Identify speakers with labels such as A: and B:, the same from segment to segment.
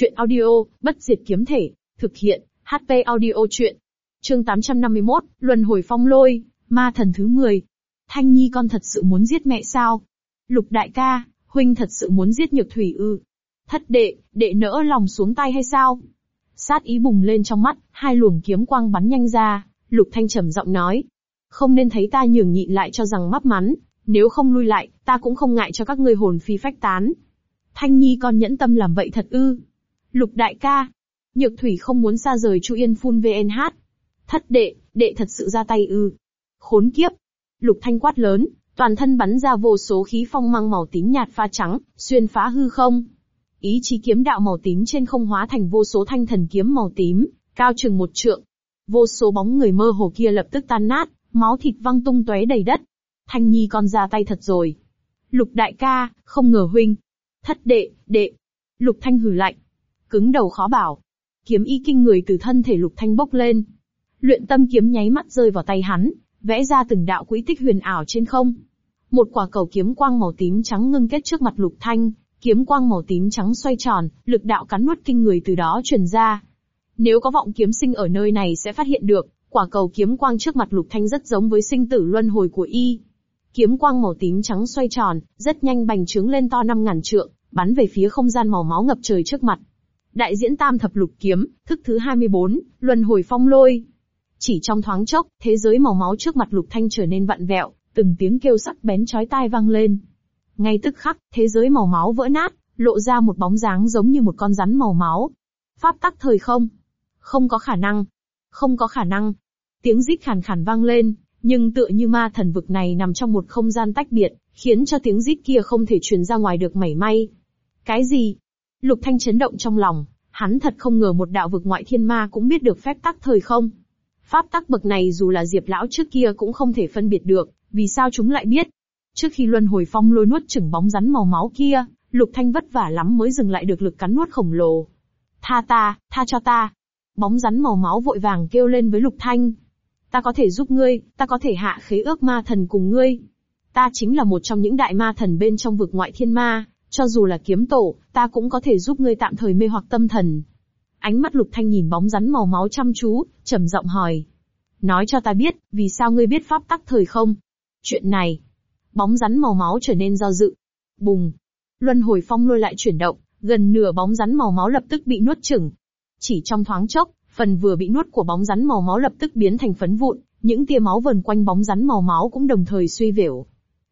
A: Chuyện audio, bất diệt kiếm thể, thực hiện, HP audio truyện Chương 851, Luân hồi phong lôi, ma thần thứ 10. Thanh Nhi con thật sự muốn giết mẹ sao? Lục đại ca, huynh thật sự muốn giết nhược thủy ư. Thất đệ, đệ nỡ lòng xuống tay hay sao? Sát ý bùng lên trong mắt, hai luồng kiếm quang bắn nhanh ra, lục thanh trầm giọng nói. Không nên thấy ta nhường nhịn lại cho rằng mắp mắn, nếu không lui lại, ta cũng không ngại cho các ngươi hồn phi phách tán. Thanh Nhi con nhẫn tâm làm vậy thật ư. Lục đại ca. Nhược thủy không muốn xa rời Chu Yên phun VNH. Thất đệ, đệ thật sự ra tay ư. Khốn kiếp. Lục thanh quát lớn, toàn thân bắn ra vô số khí phong mang màu tím nhạt pha trắng, xuyên phá hư không. Ý chí kiếm đạo màu tím trên không hóa thành vô số thanh thần kiếm màu tím, cao chừng một trượng. Vô số bóng người mơ hồ kia lập tức tan nát, máu thịt văng tung tóe đầy đất. Thanh Nhi con ra tay thật rồi. Lục đại ca, không ngờ huynh. Thất đệ, đệ. Lục Thanh hừ lạnh, cứng đầu khó bảo. Kiếm y kinh người từ thân thể Lục Thanh bốc lên. Luyện tâm kiếm nháy mắt rơi vào tay hắn, vẽ ra từng đạo quỹ tích huyền ảo trên không. Một quả cầu kiếm quang màu tím trắng ngưng kết trước mặt Lục Thanh, kiếm quang màu tím trắng xoay tròn, lực đạo cắn nuốt kinh người từ đó truyền ra. Nếu có vọng kiếm sinh ở nơi này sẽ phát hiện được, quả cầu kiếm quang trước mặt Lục Thanh rất giống với sinh tử luân hồi của y. Kiếm quang màu tím trắng xoay tròn, rất nhanh bành trướng lên to năm ngàn trượng, bắn về phía không gian màu máu ngập trời trước mặt đại diễn tam thập lục kiếm, thức thứ 24, luân hồi phong lôi. Chỉ trong thoáng chốc, thế giới màu máu trước mặt lục thanh trở nên vặn vẹo, từng tiếng kêu sắc bén chói tai vang lên. Ngay tức khắc, thế giới màu máu vỡ nát, lộ ra một bóng dáng giống như một con rắn màu máu. Pháp tắc thời không. Không có khả năng. Không có khả năng. Tiếng rít khàn khàn vang lên, nhưng tựa như ma thần vực này nằm trong một không gian tách biệt, khiến cho tiếng rít kia không thể truyền ra ngoài được mảy may. Cái gì, Lục Thanh chấn động trong lòng, hắn thật không ngờ một đạo vực ngoại thiên ma cũng biết được phép tắc thời không. Pháp tắc bậc này dù là Diệp lão trước kia cũng không thể phân biệt được, vì sao chúng lại biết? Trước khi luân hồi phong lôi nuốt chửng bóng rắn màu máu kia, Lục Thanh vất vả lắm mới dừng lại được lực cắn nuốt khổng lồ. Tha ta, tha cho ta. Bóng rắn màu máu vội vàng kêu lên với Lục Thanh. Ta có thể giúp ngươi, ta có thể hạ khế ước ma thần cùng ngươi. Ta chính là một trong những đại ma thần bên trong vực ngoại thiên ma, cho dù là kiếm tổ, ta cũng có thể giúp ngươi tạm thời mê hoặc tâm thần. Ánh mắt lục thanh nhìn bóng rắn màu máu chăm chú, trầm giọng hỏi. Nói cho ta biết, vì sao ngươi biết pháp tắc thời không? Chuyện này. Bóng rắn màu máu trở nên do dự. Bùng. Luân hồi phong lôi lại chuyển động, gần nửa bóng rắn màu máu lập tức bị nuốt chửng. Chỉ trong thoáng chốc, phần vừa bị nuốt của bóng rắn màu máu lập tức biến thành phấn vụn, những tia máu vần quanh bóng rắn màu máu cũng đồng thời suy vểu.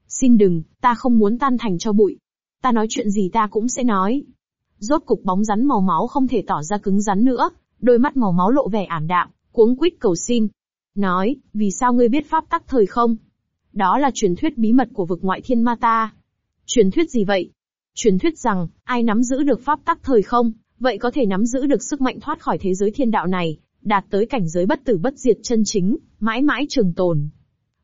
A: Xin đừng, ta không muốn tan thành cho bụi ta nói chuyện gì ta cũng sẽ nói. Rốt cục bóng rắn màu máu không thể tỏ ra cứng rắn nữa, đôi mắt màu máu lộ vẻ ảm đạm, cuống quýt cầu xin. Nói, vì sao ngươi biết pháp tắc thời không? Đó là truyền thuyết bí mật của vực ngoại thiên ma ta. Truyền thuyết gì vậy? Truyền thuyết rằng, ai nắm giữ được pháp tắc thời không, vậy có thể nắm giữ được sức mạnh thoát khỏi thế giới thiên đạo này, đạt tới cảnh giới bất tử bất diệt chân chính, mãi mãi trường tồn.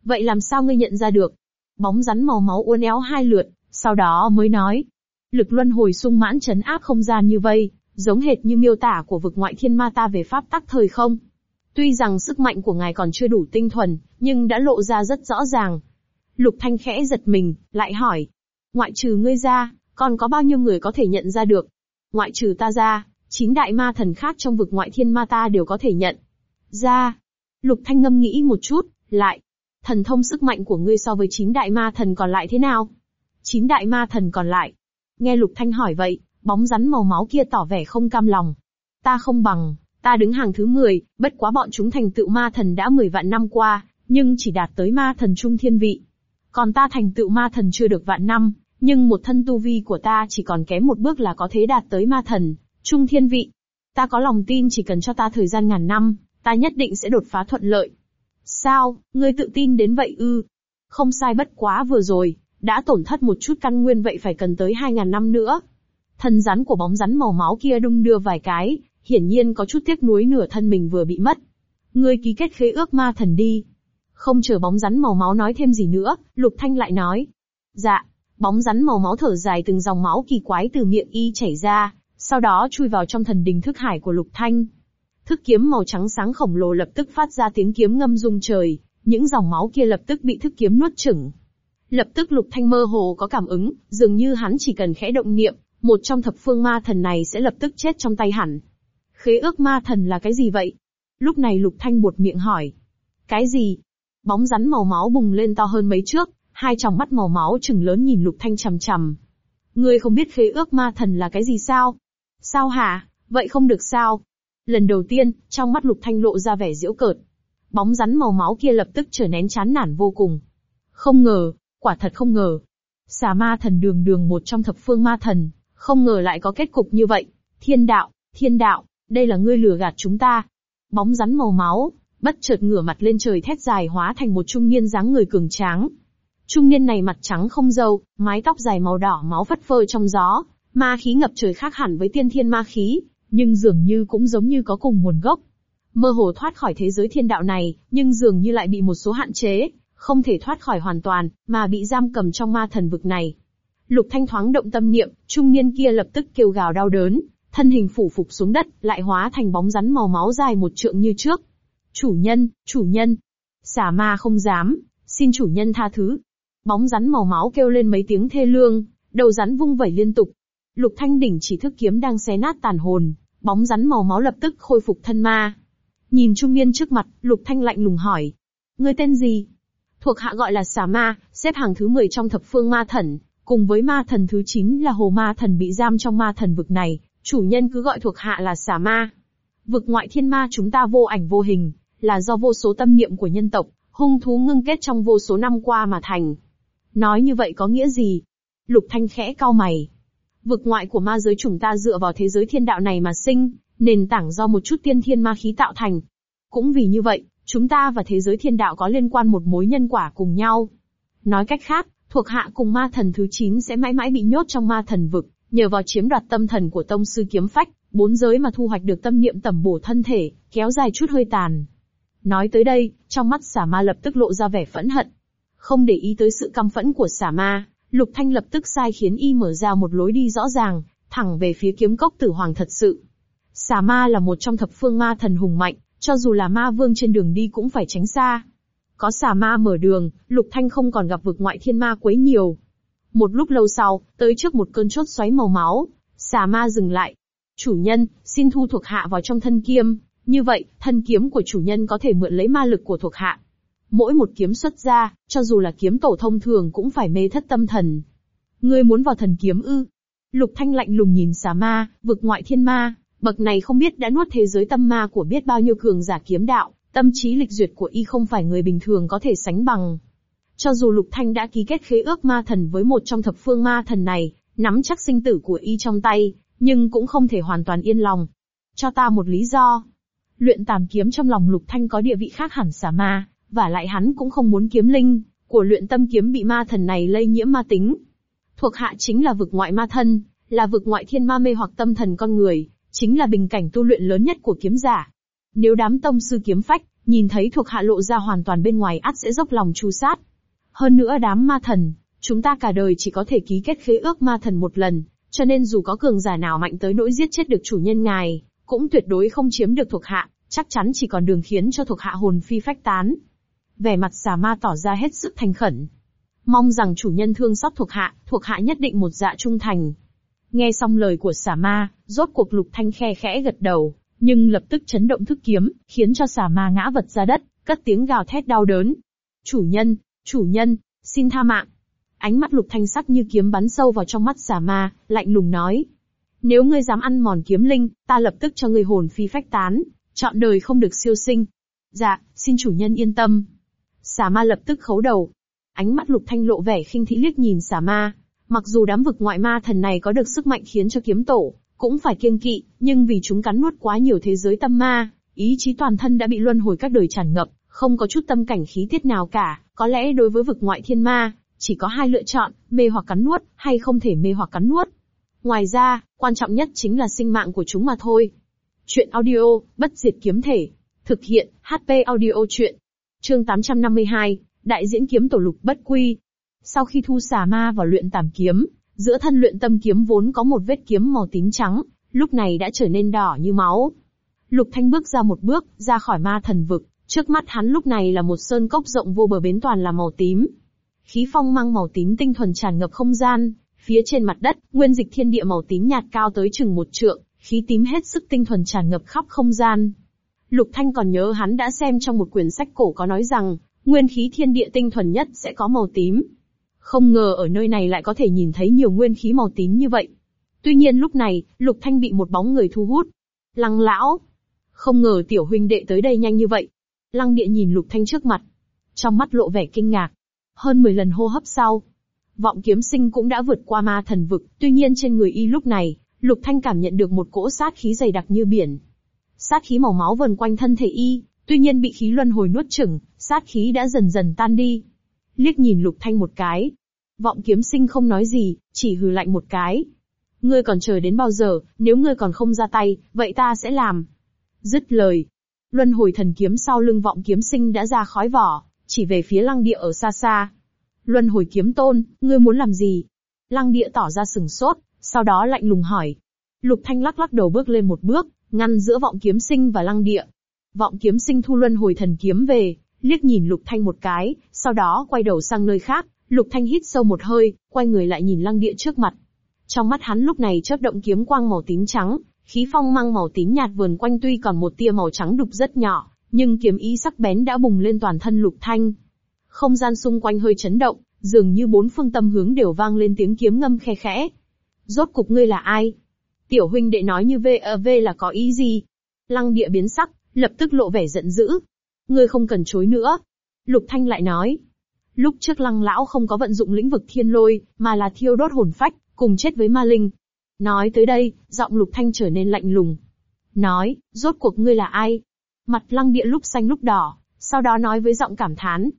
A: Vậy làm sao ngươi nhận ra được? Bóng rắn màu máu uốn éo hai lượt, sau đó mới nói, lực luân hồi sung mãn chấn áp không gian như vây, giống hệt như miêu tả của vực ngoại thiên ma ta về pháp tắc thời không. Tuy rằng sức mạnh của ngài còn chưa đủ tinh thuần, nhưng đã lộ ra rất rõ ràng. Lục Thanh khẽ giật mình, lại hỏi, ngoại trừ ngươi ra, còn có bao nhiêu người có thể nhận ra được? Ngoại trừ ta ra, chín đại ma thần khác trong vực ngoại thiên ma ta đều có thể nhận. Ra, Lục Thanh ngâm nghĩ một chút, lại, thần thông sức mạnh của ngươi so với chín đại ma thần còn lại thế nào? Chín đại ma thần còn lại. Nghe Lục Thanh hỏi vậy, bóng rắn màu máu kia tỏ vẻ không cam lòng. Ta không bằng, ta đứng hàng thứ 10, bất quá bọn chúng thành tựu ma thần đã 10 vạn năm qua, nhưng chỉ đạt tới ma thần trung thiên vị. Còn ta thành tựu ma thần chưa được vạn năm, nhưng một thân tu vi của ta chỉ còn kém một bước là có thể đạt tới ma thần, trung thiên vị. Ta có lòng tin chỉ cần cho ta thời gian ngàn năm, ta nhất định sẽ đột phá thuận lợi. Sao, ngươi tự tin đến vậy ư? Không sai bất quá vừa rồi, đã tổn thất một chút căn nguyên vậy phải cần tới 2.000 năm nữa. Thân rắn của bóng rắn màu máu kia đung đưa vài cái, hiển nhiên có chút tiếc nuối nửa thân mình vừa bị mất. Ngươi ký kết khế ước ma thần đi. Không chờ bóng rắn màu máu nói thêm gì nữa, Lục Thanh lại nói. Dạ, bóng rắn màu máu thở dài từng dòng máu kỳ quái từ miệng y chảy ra, sau đó chui vào trong thần đình thức hải của Lục Thanh. Thức kiếm màu trắng sáng khổng lồ lập tức phát ra tiếng kiếm ngâm rung trời, những dòng máu kia lập tức bị thức kiếm nuốt chửng. Lập tức Lục Thanh mơ hồ có cảm ứng, dường như hắn chỉ cần khẽ động niệm, một trong thập phương ma thần này sẽ lập tức chết trong tay hẳn. Khế ước ma thần là cái gì vậy? Lúc này Lục Thanh buột miệng hỏi. Cái gì? Bóng rắn màu máu bùng lên to hơn mấy trước, hai tròng mắt màu máu trừng lớn nhìn Lục Thanh chằm chằm. Ngươi không biết khế ước ma thần là cái gì sao? Sao hả? Vậy không được sao? Lần đầu tiên, trong mắt Lục Thanh lộ ra vẻ diễu cợt. Bóng rắn màu máu kia lập tức trở nén chán nản vô cùng. Không ngờ, quả thật không ngờ. Xà ma thần đường đường một trong thập phương ma thần, không ngờ lại có kết cục như vậy. Thiên đạo, thiên đạo, đây là ngươi lừa gạt chúng ta. Bóng rắn màu máu, bất chợt ngửa mặt lên trời thét dài hóa thành một trung niên dáng người cường tráng. Trung niên này mặt trắng không râu, mái tóc dài màu đỏ máu phất phơ trong gió, ma khí ngập trời khác hẳn với tiên thiên ma khí, nhưng dường như cũng giống như có cùng nguồn gốc. Mơ hồ thoát khỏi thế giới thiên đạo này, nhưng dường như lại bị một số hạn chế, không thể thoát khỏi hoàn toàn, mà bị giam cầm trong ma thần vực này. Lục Thanh thoáng động tâm niệm, trung niên kia lập tức kêu gào đau đớn, thân hình phủ phục xuống đất, lại hóa thành bóng rắn màu máu dài một trượng như trước. Chủ nhân, chủ nhân. Xà ma không dám, xin chủ nhân tha thứ. Bóng rắn màu máu kêu lên mấy tiếng thê lương, đầu rắn vung vẩy liên tục. Lục Thanh đỉnh chỉ thức kiếm đang xé nát tàn hồn, bóng rắn màu máu lập tức khôi phục thân ma. Nhìn trung niên trước mặt, Lục Thanh lạnh lùng hỏi. Ngươi tên gì? thuộc hạ gọi là xà ma, xếp hàng thứ 10 trong thập phương ma thần, cùng với ma thần thứ 9 là hồ ma thần bị giam trong ma thần vực này, chủ nhân cứ gọi thuộc hạ là xà ma. Vực ngoại thiên ma chúng ta vô ảnh vô hình, là do vô số tâm niệm của nhân tộc, hung thú ngưng kết trong vô số năm qua mà thành. Nói như vậy có nghĩa gì? Lục Thanh khẽ cao mày. Vực ngoại của ma giới chúng ta dựa vào thế giới thiên đạo này mà sinh, nền tảng do một chút tiên thiên ma khí tạo thành. Cũng vì như vậy, Chúng ta và thế giới thiên đạo có liên quan một mối nhân quả cùng nhau. Nói cách khác, thuộc hạ cùng ma thần thứ 9 sẽ mãi mãi bị nhốt trong ma thần vực, nhờ vào chiếm đoạt tâm thần của tông sư kiếm phách, bốn giới mà thu hoạch được tâm niệm tẩm bổ thân thể, kéo dài chút hơi tàn. Nói tới đây, trong mắt xà ma lập tức lộ ra vẻ phẫn hận. Không để ý tới sự căm phẫn của xà ma, Lục Thanh lập tức sai khiến y mở ra một lối đi rõ ràng, thẳng về phía kiếm cốc tử hoàng thật sự. Xà ma là một trong thập phương ma thần hùng mạnh, cho dù là ma vương trên đường đi cũng phải tránh xa. Có xà ma mở đường, Lục Thanh không còn gặp vực ngoại thiên ma quấy nhiều. Một lúc lâu sau, tới trước một cơn chốt xoáy màu máu, xà ma dừng lại. Chủ nhân, xin thu thuộc hạ vào trong thân kiếm, như vậy, thân kiếm của chủ nhân có thể mượn lấy ma lực của thuộc hạ. Mỗi một kiếm xuất ra, cho dù là kiếm tổ thông thường cũng phải mê thất tâm thần. Ngươi muốn vào thần kiếm ư? Lục Thanh lạnh lùng nhìn xà ma, vực ngoại thiên ma, Bậc này không biết đã nuốt thế giới tâm ma của biết bao nhiêu cường giả kiếm đạo, tâm trí lịch duyệt của y không phải người bình thường có thể sánh bằng. Cho dù Lục Thanh đã ký kết khế ước ma thần với một trong thập phương ma thần này, nắm chắc sinh tử của y trong tay, nhưng cũng không thể hoàn toàn yên lòng. Cho ta một lý do. Luyện tàm kiếm trong lòng Lục Thanh có địa vị khác hẳn xả ma, và lại hắn cũng không muốn kiếm linh, của luyện tâm kiếm bị ma thần này lây nhiễm ma tính. Thuộc hạ chính là vực ngoại ma thân, là vực ngoại thiên ma mê hoặc tâm thần con người, chính là bình cảnh tu luyện lớn nhất của kiếm giả. Nếu đám tông sư kiếm phách, nhìn thấy thuộc hạ lộ ra hoàn toàn bên ngoài ắt sẽ dốc lòng chu sát. Hơn nữa đám ma thần, chúng ta cả đời chỉ có thể ký kết khế ước ma thần một lần, cho nên dù có cường giả nào mạnh tới nỗi giết chết được chủ nhân ngài, cũng tuyệt đối không chiếm được thuộc hạ, chắc chắn chỉ còn đường khiến cho thuộc hạ hồn phi phách tán. Vẻ mặt xà ma tỏ ra hết sức thành khẩn. Mong rằng chủ nhân thương xót thuộc hạ, thuộc hạ nhất định một dạ trung thành, Nghe xong lời của xà ma, rốt cuộc lục thanh khe khẽ gật đầu, nhưng lập tức chấn động thức kiếm, khiến cho xà ma ngã vật ra đất, cất tiếng gào thét đau đớn. Chủ nhân, chủ nhân, xin tha mạng. Ánh mắt lục thanh sắc như kiếm bắn sâu vào trong mắt xà ma, lạnh lùng nói. Nếu ngươi dám ăn mòn kiếm linh, ta lập tức cho ngươi hồn phi phách tán, chọn đời không được siêu sinh. Dạ, xin chủ nhân yên tâm. Xà ma lập tức khấu đầu. Ánh mắt lục thanh lộ vẻ khinh thị liếc nhìn xà ma, Mặc dù đám vực ngoại ma thần này có được sức mạnh khiến cho kiếm tổ, cũng phải kiêng kỵ, nhưng vì chúng cắn nuốt quá nhiều thế giới tâm ma, ý chí toàn thân đã bị luân hồi các đời tràn ngập, không có chút tâm cảnh khí tiết nào cả, có lẽ đối với vực ngoại thiên ma, chỉ có hai lựa chọn, mê hoặc cắn nuốt, hay không thể mê hoặc cắn nuốt. Ngoài ra, quan trọng nhất chính là sinh mạng của chúng mà thôi. Chuyện audio, bất diệt kiếm thể. Thực hiện, HP audio truyện Chương 852, đại diễn kiếm tổ lục bất quy, sau khi thu xà ma vào luyện tảm kiếm, giữa thân luyện tâm kiếm vốn có một vết kiếm màu tím trắng, lúc này đã trở nên đỏ như máu. Lục Thanh bước ra một bước, ra khỏi ma thần vực, trước mắt hắn lúc này là một sơn cốc rộng vô bờ bến toàn là màu tím. Khí phong mang màu tím tinh thuần tràn ngập không gian, phía trên mặt đất, nguyên dịch thiên địa màu tím nhạt cao tới chừng một trượng, khí tím hết sức tinh thuần tràn ngập khắp không gian. Lục Thanh còn nhớ hắn đã xem trong một quyển sách cổ có nói rằng, nguyên khí thiên địa tinh thuần nhất sẽ có màu tím. Không ngờ ở nơi này lại có thể nhìn thấy nhiều nguyên khí màu tím như vậy. Tuy nhiên lúc này, Lục Thanh bị một bóng người thu hút. Lăng lão. Không ngờ tiểu huynh đệ tới đây nhanh như vậy. Lăng địa nhìn Lục Thanh trước mặt. Trong mắt lộ vẻ kinh ngạc. Hơn 10 lần hô hấp sau. Vọng kiếm sinh cũng đã vượt qua ma thần vực, tuy nhiên trên người y lúc này, Lục Thanh cảm nhận được một cỗ sát khí dày đặc như biển. Sát khí màu máu vần quanh thân thể y, tuy nhiên bị khí luân hồi nuốt chửng, sát khí đã dần dần tan đi liếc nhìn Lục Thanh một cái. Vọng kiếm sinh không nói gì, chỉ hừ lạnh một cái. Ngươi còn chờ đến bao giờ, nếu ngươi còn không ra tay, vậy ta sẽ làm. Dứt lời. Luân hồi thần kiếm sau lưng vọng kiếm sinh đã ra khói vỏ, chỉ về phía lăng địa ở xa xa. Luân hồi kiếm tôn, ngươi muốn làm gì? Lăng địa tỏ ra sừng sốt, sau đó lạnh lùng hỏi. Lục Thanh lắc lắc đầu bước lên một bước, ngăn giữa vọng kiếm sinh và lăng địa. Vọng kiếm sinh thu luân hồi thần kiếm về, liếc nhìn Lục Thanh một cái, sau đó quay đầu sang nơi khác, Lục Thanh hít sâu một hơi, quay người lại nhìn lăng địa trước mặt. Trong mắt hắn lúc này chớp động kiếm quang màu tím trắng, khí phong mang màu tím nhạt vườn quanh tuy còn một tia màu trắng đục rất nhỏ, nhưng kiếm ý sắc bén đã bùng lên toàn thân Lục Thanh. Không gian xung quanh hơi chấn động, dường như bốn phương tâm hướng đều vang lên tiếng kiếm ngâm khe khẽ. Rốt cục ngươi là ai? Tiểu huynh đệ nói như về ở e về là có ý gì? Lăng địa biến sắc, lập tức lộ vẻ giận dữ. Ngươi không cần chối nữa, Lục Thanh lại nói, lúc trước lăng lão không có vận dụng lĩnh vực thiên lôi, mà là thiêu đốt hồn phách, cùng chết với ma linh. Nói tới đây, giọng Lục Thanh trở nên lạnh lùng. Nói, rốt cuộc ngươi là ai? Mặt lăng địa lúc xanh lúc đỏ, sau đó nói với giọng cảm thán.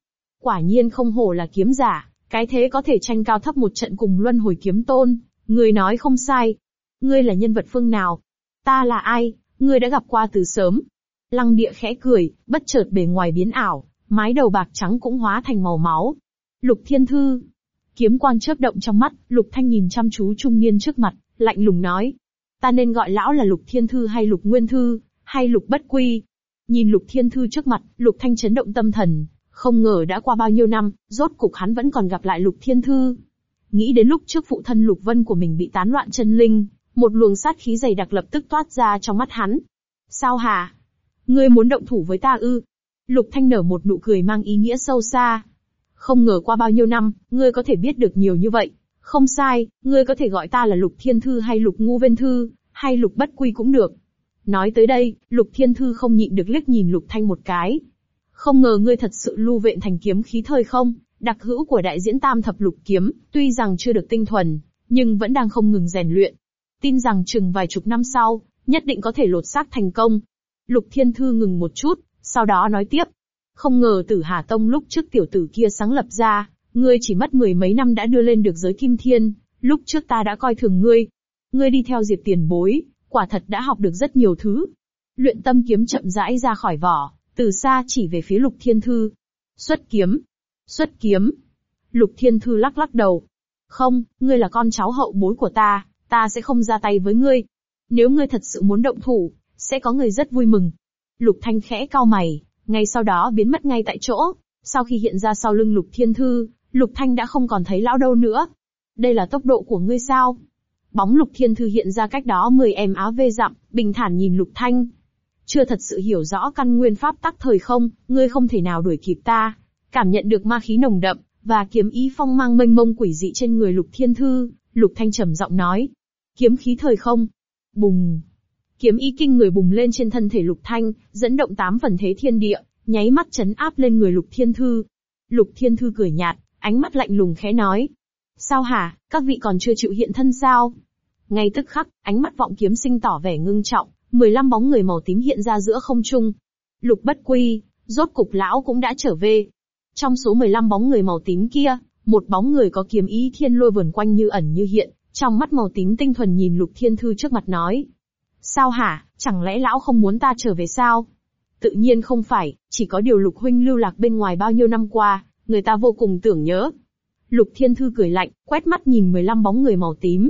A: Quả nhiên không hổ là kiếm giả, cái thế có thể tranh cao thấp một trận cùng luân hồi kiếm tôn, người nói không sai. Ngươi là nhân vật phương nào? Ta là ai? Ngươi đã gặp qua từ sớm. Lăng địa khẽ cười, bất chợt bề ngoài biến ảo, mái đầu bạc trắng cũng hóa thành màu máu. Lục Thiên Thư. Kiếm quang chớp động trong mắt, Lục Thanh nhìn chăm chú trung niên trước mặt, lạnh lùng nói. Ta nên gọi lão là Lục Thiên Thư hay Lục Nguyên Thư, hay Lục Bất Quy. Nhìn Lục Thiên Thư trước mặt, Lục Thanh chấn động tâm thần. Không ngờ đã qua bao nhiêu năm, rốt cục hắn vẫn còn gặp lại Lục Thiên Thư. Nghĩ đến lúc trước phụ thân Lục Vân của mình bị tán loạn chân linh, một luồng sát khí dày đặc lập tức toát ra trong mắt hắn. Sao hả? Ngươi muốn động thủ với ta ư? Lục Thanh nở một nụ cười mang ý nghĩa sâu xa. Không ngờ qua bao nhiêu năm, ngươi có thể biết được nhiều như vậy. Không sai, ngươi có thể gọi ta là Lục Thiên Thư hay Lục Ngu Vên Thư, hay Lục Bất Quy cũng được. Nói tới đây, Lục Thiên Thư không nhịn được liếc nhìn Lục Thanh một cái. Không ngờ ngươi thật sự lưu vện thành kiếm khí thời không, đặc hữu của đại diễn tam thập lục kiếm, tuy rằng chưa được tinh thuần, nhưng vẫn đang không ngừng rèn luyện. Tin rằng chừng vài chục năm sau, nhất định có thể lột xác thành công. Lục Thiên Thư ngừng một chút, sau đó nói tiếp. Không ngờ tử Hà Tông lúc trước tiểu tử kia sáng lập ra, ngươi chỉ mất mười mấy năm đã đưa lên được giới kim thiên, lúc trước ta đã coi thường ngươi. Ngươi đi theo diệp tiền bối, quả thật đã học được rất nhiều thứ. Luyện tâm kiếm chậm rãi ra khỏi vỏ, từ xa chỉ về phía lục thiên thư. Xuất kiếm. Xuất kiếm. Lục thiên thư lắc lắc đầu. Không, ngươi là con cháu hậu bối của ta, ta sẽ không ra tay với ngươi. Nếu ngươi thật sự muốn động thủ, sẽ có người rất vui mừng, Lục Thanh khẽ cau mày, ngay sau đó biến mất ngay tại chỗ. Sau khi hiện ra sau lưng Lục Thiên Thư, Lục Thanh đã không còn thấy lão đâu nữa. Đây là tốc độ của ngươi sao? Bóng Lục Thiên Thư hiện ra cách đó 10 em áo vê dặm, bình thản nhìn Lục Thanh. Chưa thật sự hiểu rõ căn nguyên pháp tắc thời không, ngươi không thể nào đuổi kịp ta. Cảm nhận được ma khí nồng đậm, và kiếm ý phong mang mênh mông quỷ dị trên người Lục Thiên Thư, Lục Thanh trầm giọng nói. Kiếm khí thời không. Bùng, Kiếm ý kinh người bùng lên trên thân thể Lục Thanh, dẫn động tám phần thế thiên địa, nháy mắt chấn áp lên người Lục Thiên Thư. Lục Thiên Thư cười nhạt, ánh mắt lạnh lùng khẽ nói. Sao hả, các vị còn chưa chịu hiện thân sao? Ngay tức khắc, ánh mắt vọng kiếm sinh tỏ vẻ ngưng trọng, 15 bóng người màu tím hiện ra giữa không trung. Lục bất quy, rốt cục lão cũng đã trở về. Trong số 15 bóng người màu tím kia, một bóng người có kiếm ý thiên lôi vườn quanh như ẩn như hiện, trong mắt màu tím tinh thuần nhìn lục thiên thư trước mặt nói, Sao hả, chẳng lẽ lão không muốn ta trở về sao? Tự nhiên không phải, chỉ có điều lục huynh lưu lạc bên ngoài bao nhiêu năm qua, người ta vô cùng tưởng nhớ. Lục thiên thư cười lạnh, quét mắt nhìn 15 bóng người màu tím.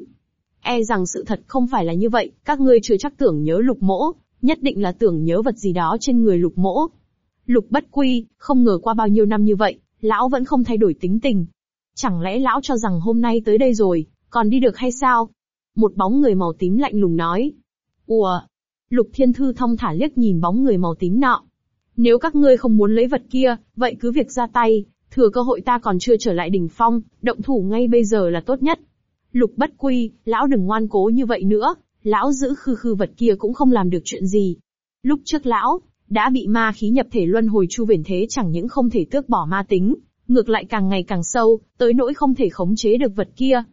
A: E rằng sự thật không phải là như vậy, các ngươi chưa chắc tưởng nhớ lục mỗ, nhất định là tưởng nhớ vật gì đó trên người lục mỗ. Lục bất quy, không ngờ qua bao nhiêu năm như vậy, lão vẫn không thay đổi tính tình. Chẳng lẽ lão cho rằng hôm nay tới đây rồi, còn đi được hay sao? Một bóng người màu tím lạnh lùng nói. Ủa? Lục Thiên Thư thông thả liếc nhìn bóng người màu tím nọ. Nếu các ngươi không muốn lấy vật kia, vậy cứ việc ra tay, thừa cơ hội ta còn chưa trở lại đỉnh phong, động thủ ngay bây giờ là tốt nhất. Lục bất quy, lão đừng ngoan cố như vậy nữa, lão giữ khư khư vật kia cũng không làm được chuyện gì. Lúc trước lão, đã bị ma khí nhập thể luân hồi chu viển thế chẳng những không thể tước bỏ ma tính, ngược lại càng ngày càng sâu, tới nỗi không thể khống chế được vật kia.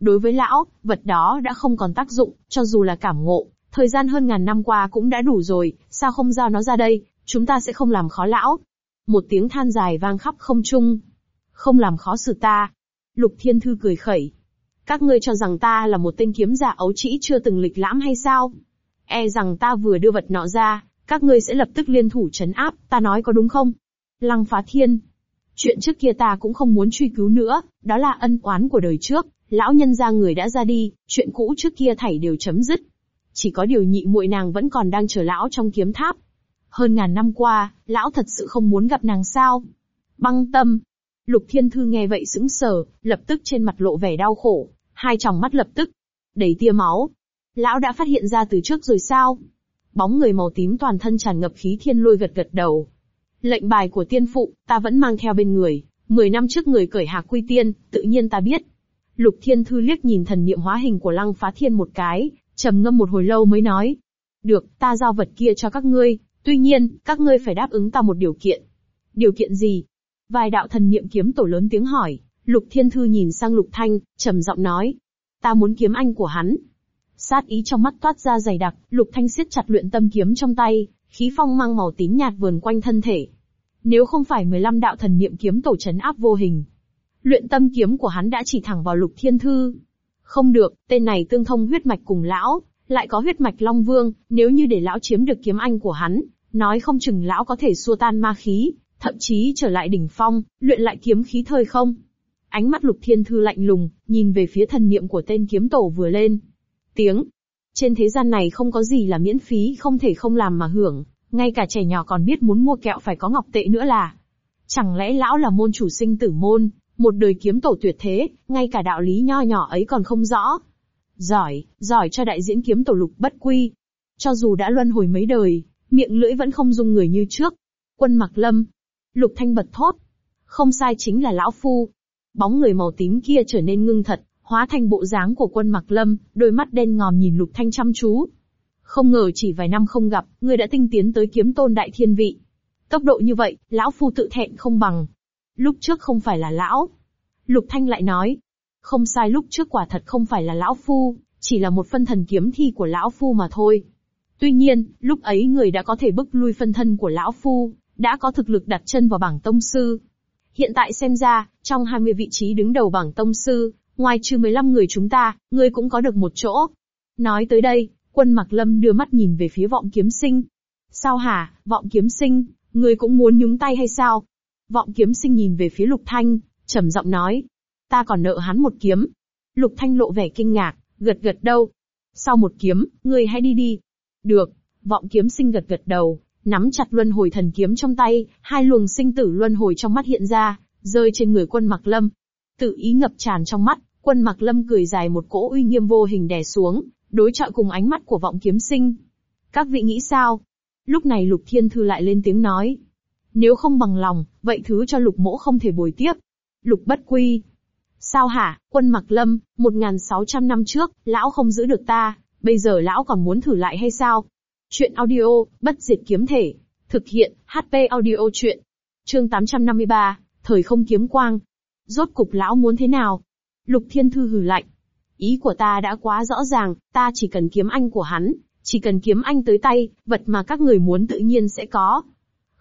A: Đối với lão, vật đó đã không còn tác dụng, cho dù là cảm ngộ, Thời gian hơn ngàn năm qua cũng đã đủ rồi, sao không giao nó ra đây, chúng ta sẽ không làm khó lão. Một tiếng than dài vang khắp không trung. Không làm khó sự ta. Lục Thiên Thư cười khẩy. Các ngươi cho rằng ta là một tên kiếm giả ấu trĩ chưa từng lịch lãm hay sao? E rằng ta vừa đưa vật nọ ra, các ngươi sẽ lập tức liên thủ chấn áp, ta nói có đúng không? Lăng phá thiên. Chuyện trước kia ta cũng không muốn truy cứu nữa, đó là ân oán của đời trước, lão nhân gia người đã ra đi, chuyện cũ trước kia thảy đều chấm dứt, chỉ có điều nhị muội nàng vẫn còn đang chờ lão trong kiếm tháp. Hơn ngàn năm qua, lão thật sự không muốn gặp nàng sao? Băng tâm. Lục Thiên Thư nghe vậy sững sờ, lập tức trên mặt lộ vẻ đau khổ, hai tròng mắt lập tức đầy tia máu. Lão đã phát hiện ra từ trước rồi sao? Bóng người màu tím toàn thân tràn ngập khí thiên lôi gật gật đầu. Lệnh bài của tiên phụ, ta vẫn mang theo bên người, Mười năm trước người cởi hạc quy tiên, tự nhiên ta biết. Lục Thiên Thư liếc nhìn thần niệm hóa hình của Lăng Phá Thiên một cái, trầm ngâm một hồi lâu mới nói, được, ta giao vật kia cho các ngươi, tuy nhiên, các ngươi phải đáp ứng ta một điều kiện. Điều kiện gì? Vài đạo thần niệm kiếm tổ lớn tiếng hỏi, Lục Thiên Thư nhìn sang Lục Thanh, trầm giọng nói, ta muốn kiếm anh của hắn. Sát ý trong mắt toát ra dày đặc, Lục Thanh siết chặt luyện tâm kiếm trong tay, khí phong mang màu tím nhạt vườn quanh thân thể. Nếu không phải 15 đạo thần niệm kiếm tổ chấn áp vô hình, luyện tâm kiếm của hắn đã chỉ thẳng vào Lục Thiên Thư, không được, tên này tương thông huyết mạch cùng lão, lại có huyết mạch Long Vương, nếu như để lão chiếm được kiếm anh của hắn, nói không chừng lão có thể xua tan ma khí, thậm chí trở lại đỉnh phong, luyện lại kiếm khí thời không. Ánh mắt Lục Thiên Thư lạnh lùng, nhìn về phía thần niệm của tên kiếm tổ vừa lên. Tiếng. Trên thế gian này không có gì là miễn phí không thể không làm mà hưởng, ngay cả trẻ nhỏ còn biết muốn mua kẹo phải có ngọc tệ nữa là. Chẳng lẽ lão là môn chủ sinh tử môn, một đời kiếm tổ tuyệt thế, ngay cả đạo lý nho nhỏ ấy còn không rõ. Giỏi, giỏi cho đại diễn kiếm tổ lục bất quy. Cho dù đã luân hồi mấy đời, miệng lưỡi vẫn không dung người như trước. Quân mặc lâm. Lục thanh bật thốt. Không sai chính là lão phu. Bóng người màu tím kia trở nên ngưng thật, hóa thành bộ dáng của quân mặc lâm, đôi mắt đen ngòm nhìn lục thanh chăm chú. Không ngờ chỉ vài năm không gặp, người đã tinh tiến tới kiếm tôn đại thiên vị. Tốc độ như vậy, lão phu tự thẹn không bằng, Lúc trước không phải là lão. Lục Thanh lại nói. Không sai lúc trước quả thật không phải là lão phu, chỉ là một phân thần kiếm thi của lão phu mà thôi. Tuy nhiên, lúc ấy người đã có thể bức lui phân thân của lão phu, đã có thực lực đặt chân vào bảng tông sư. Hiện tại xem ra, trong 20 vị trí đứng đầu bảng tông sư, ngoài trừ 15 người chúng ta, ngươi cũng có được một chỗ. Nói tới đây, quân mặc lâm đưa mắt nhìn về phía vọng kiếm sinh. Sao hả, vọng kiếm sinh, ngươi cũng muốn nhúng tay hay sao? Vọng kiếm sinh nhìn về phía Lục Thanh, trầm giọng nói. Ta còn nợ hắn một kiếm. Lục Thanh lộ vẻ kinh ngạc, gật gật đâu. Sau một kiếm, ngươi hãy đi đi. Được. Vọng kiếm sinh gật gật đầu, nắm chặt luân hồi thần kiếm trong tay, hai luồng sinh tử luân hồi trong mắt hiện ra, rơi trên người quân mặc lâm. Tự ý ngập tràn trong mắt, quân mặc lâm cười dài một cỗ uy nghiêm vô hình đè xuống, đối chọi cùng ánh mắt của vọng kiếm sinh. Các vị nghĩ sao? Lúc này Lục Thiên Thư lại lên tiếng nói. Nếu không bằng lòng, vậy thứ cho lục mỗ không thể bồi tiếp. Lục bất quy. Sao hả, quân mặc lâm, 1.600 năm trước, lão không giữ được ta, bây giờ lão còn muốn thử lại hay sao? Chuyện audio, bất diệt kiếm thể. Thực hiện, HP audio chuyện. Chương 853, thời không kiếm quang. Rốt cục lão muốn thế nào? Lục thiên thư hừ lạnh. Ý của ta đã quá rõ ràng, ta chỉ cần kiếm anh của hắn, chỉ cần kiếm anh tới tay, vật mà các người muốn tự nhiên sẽ có.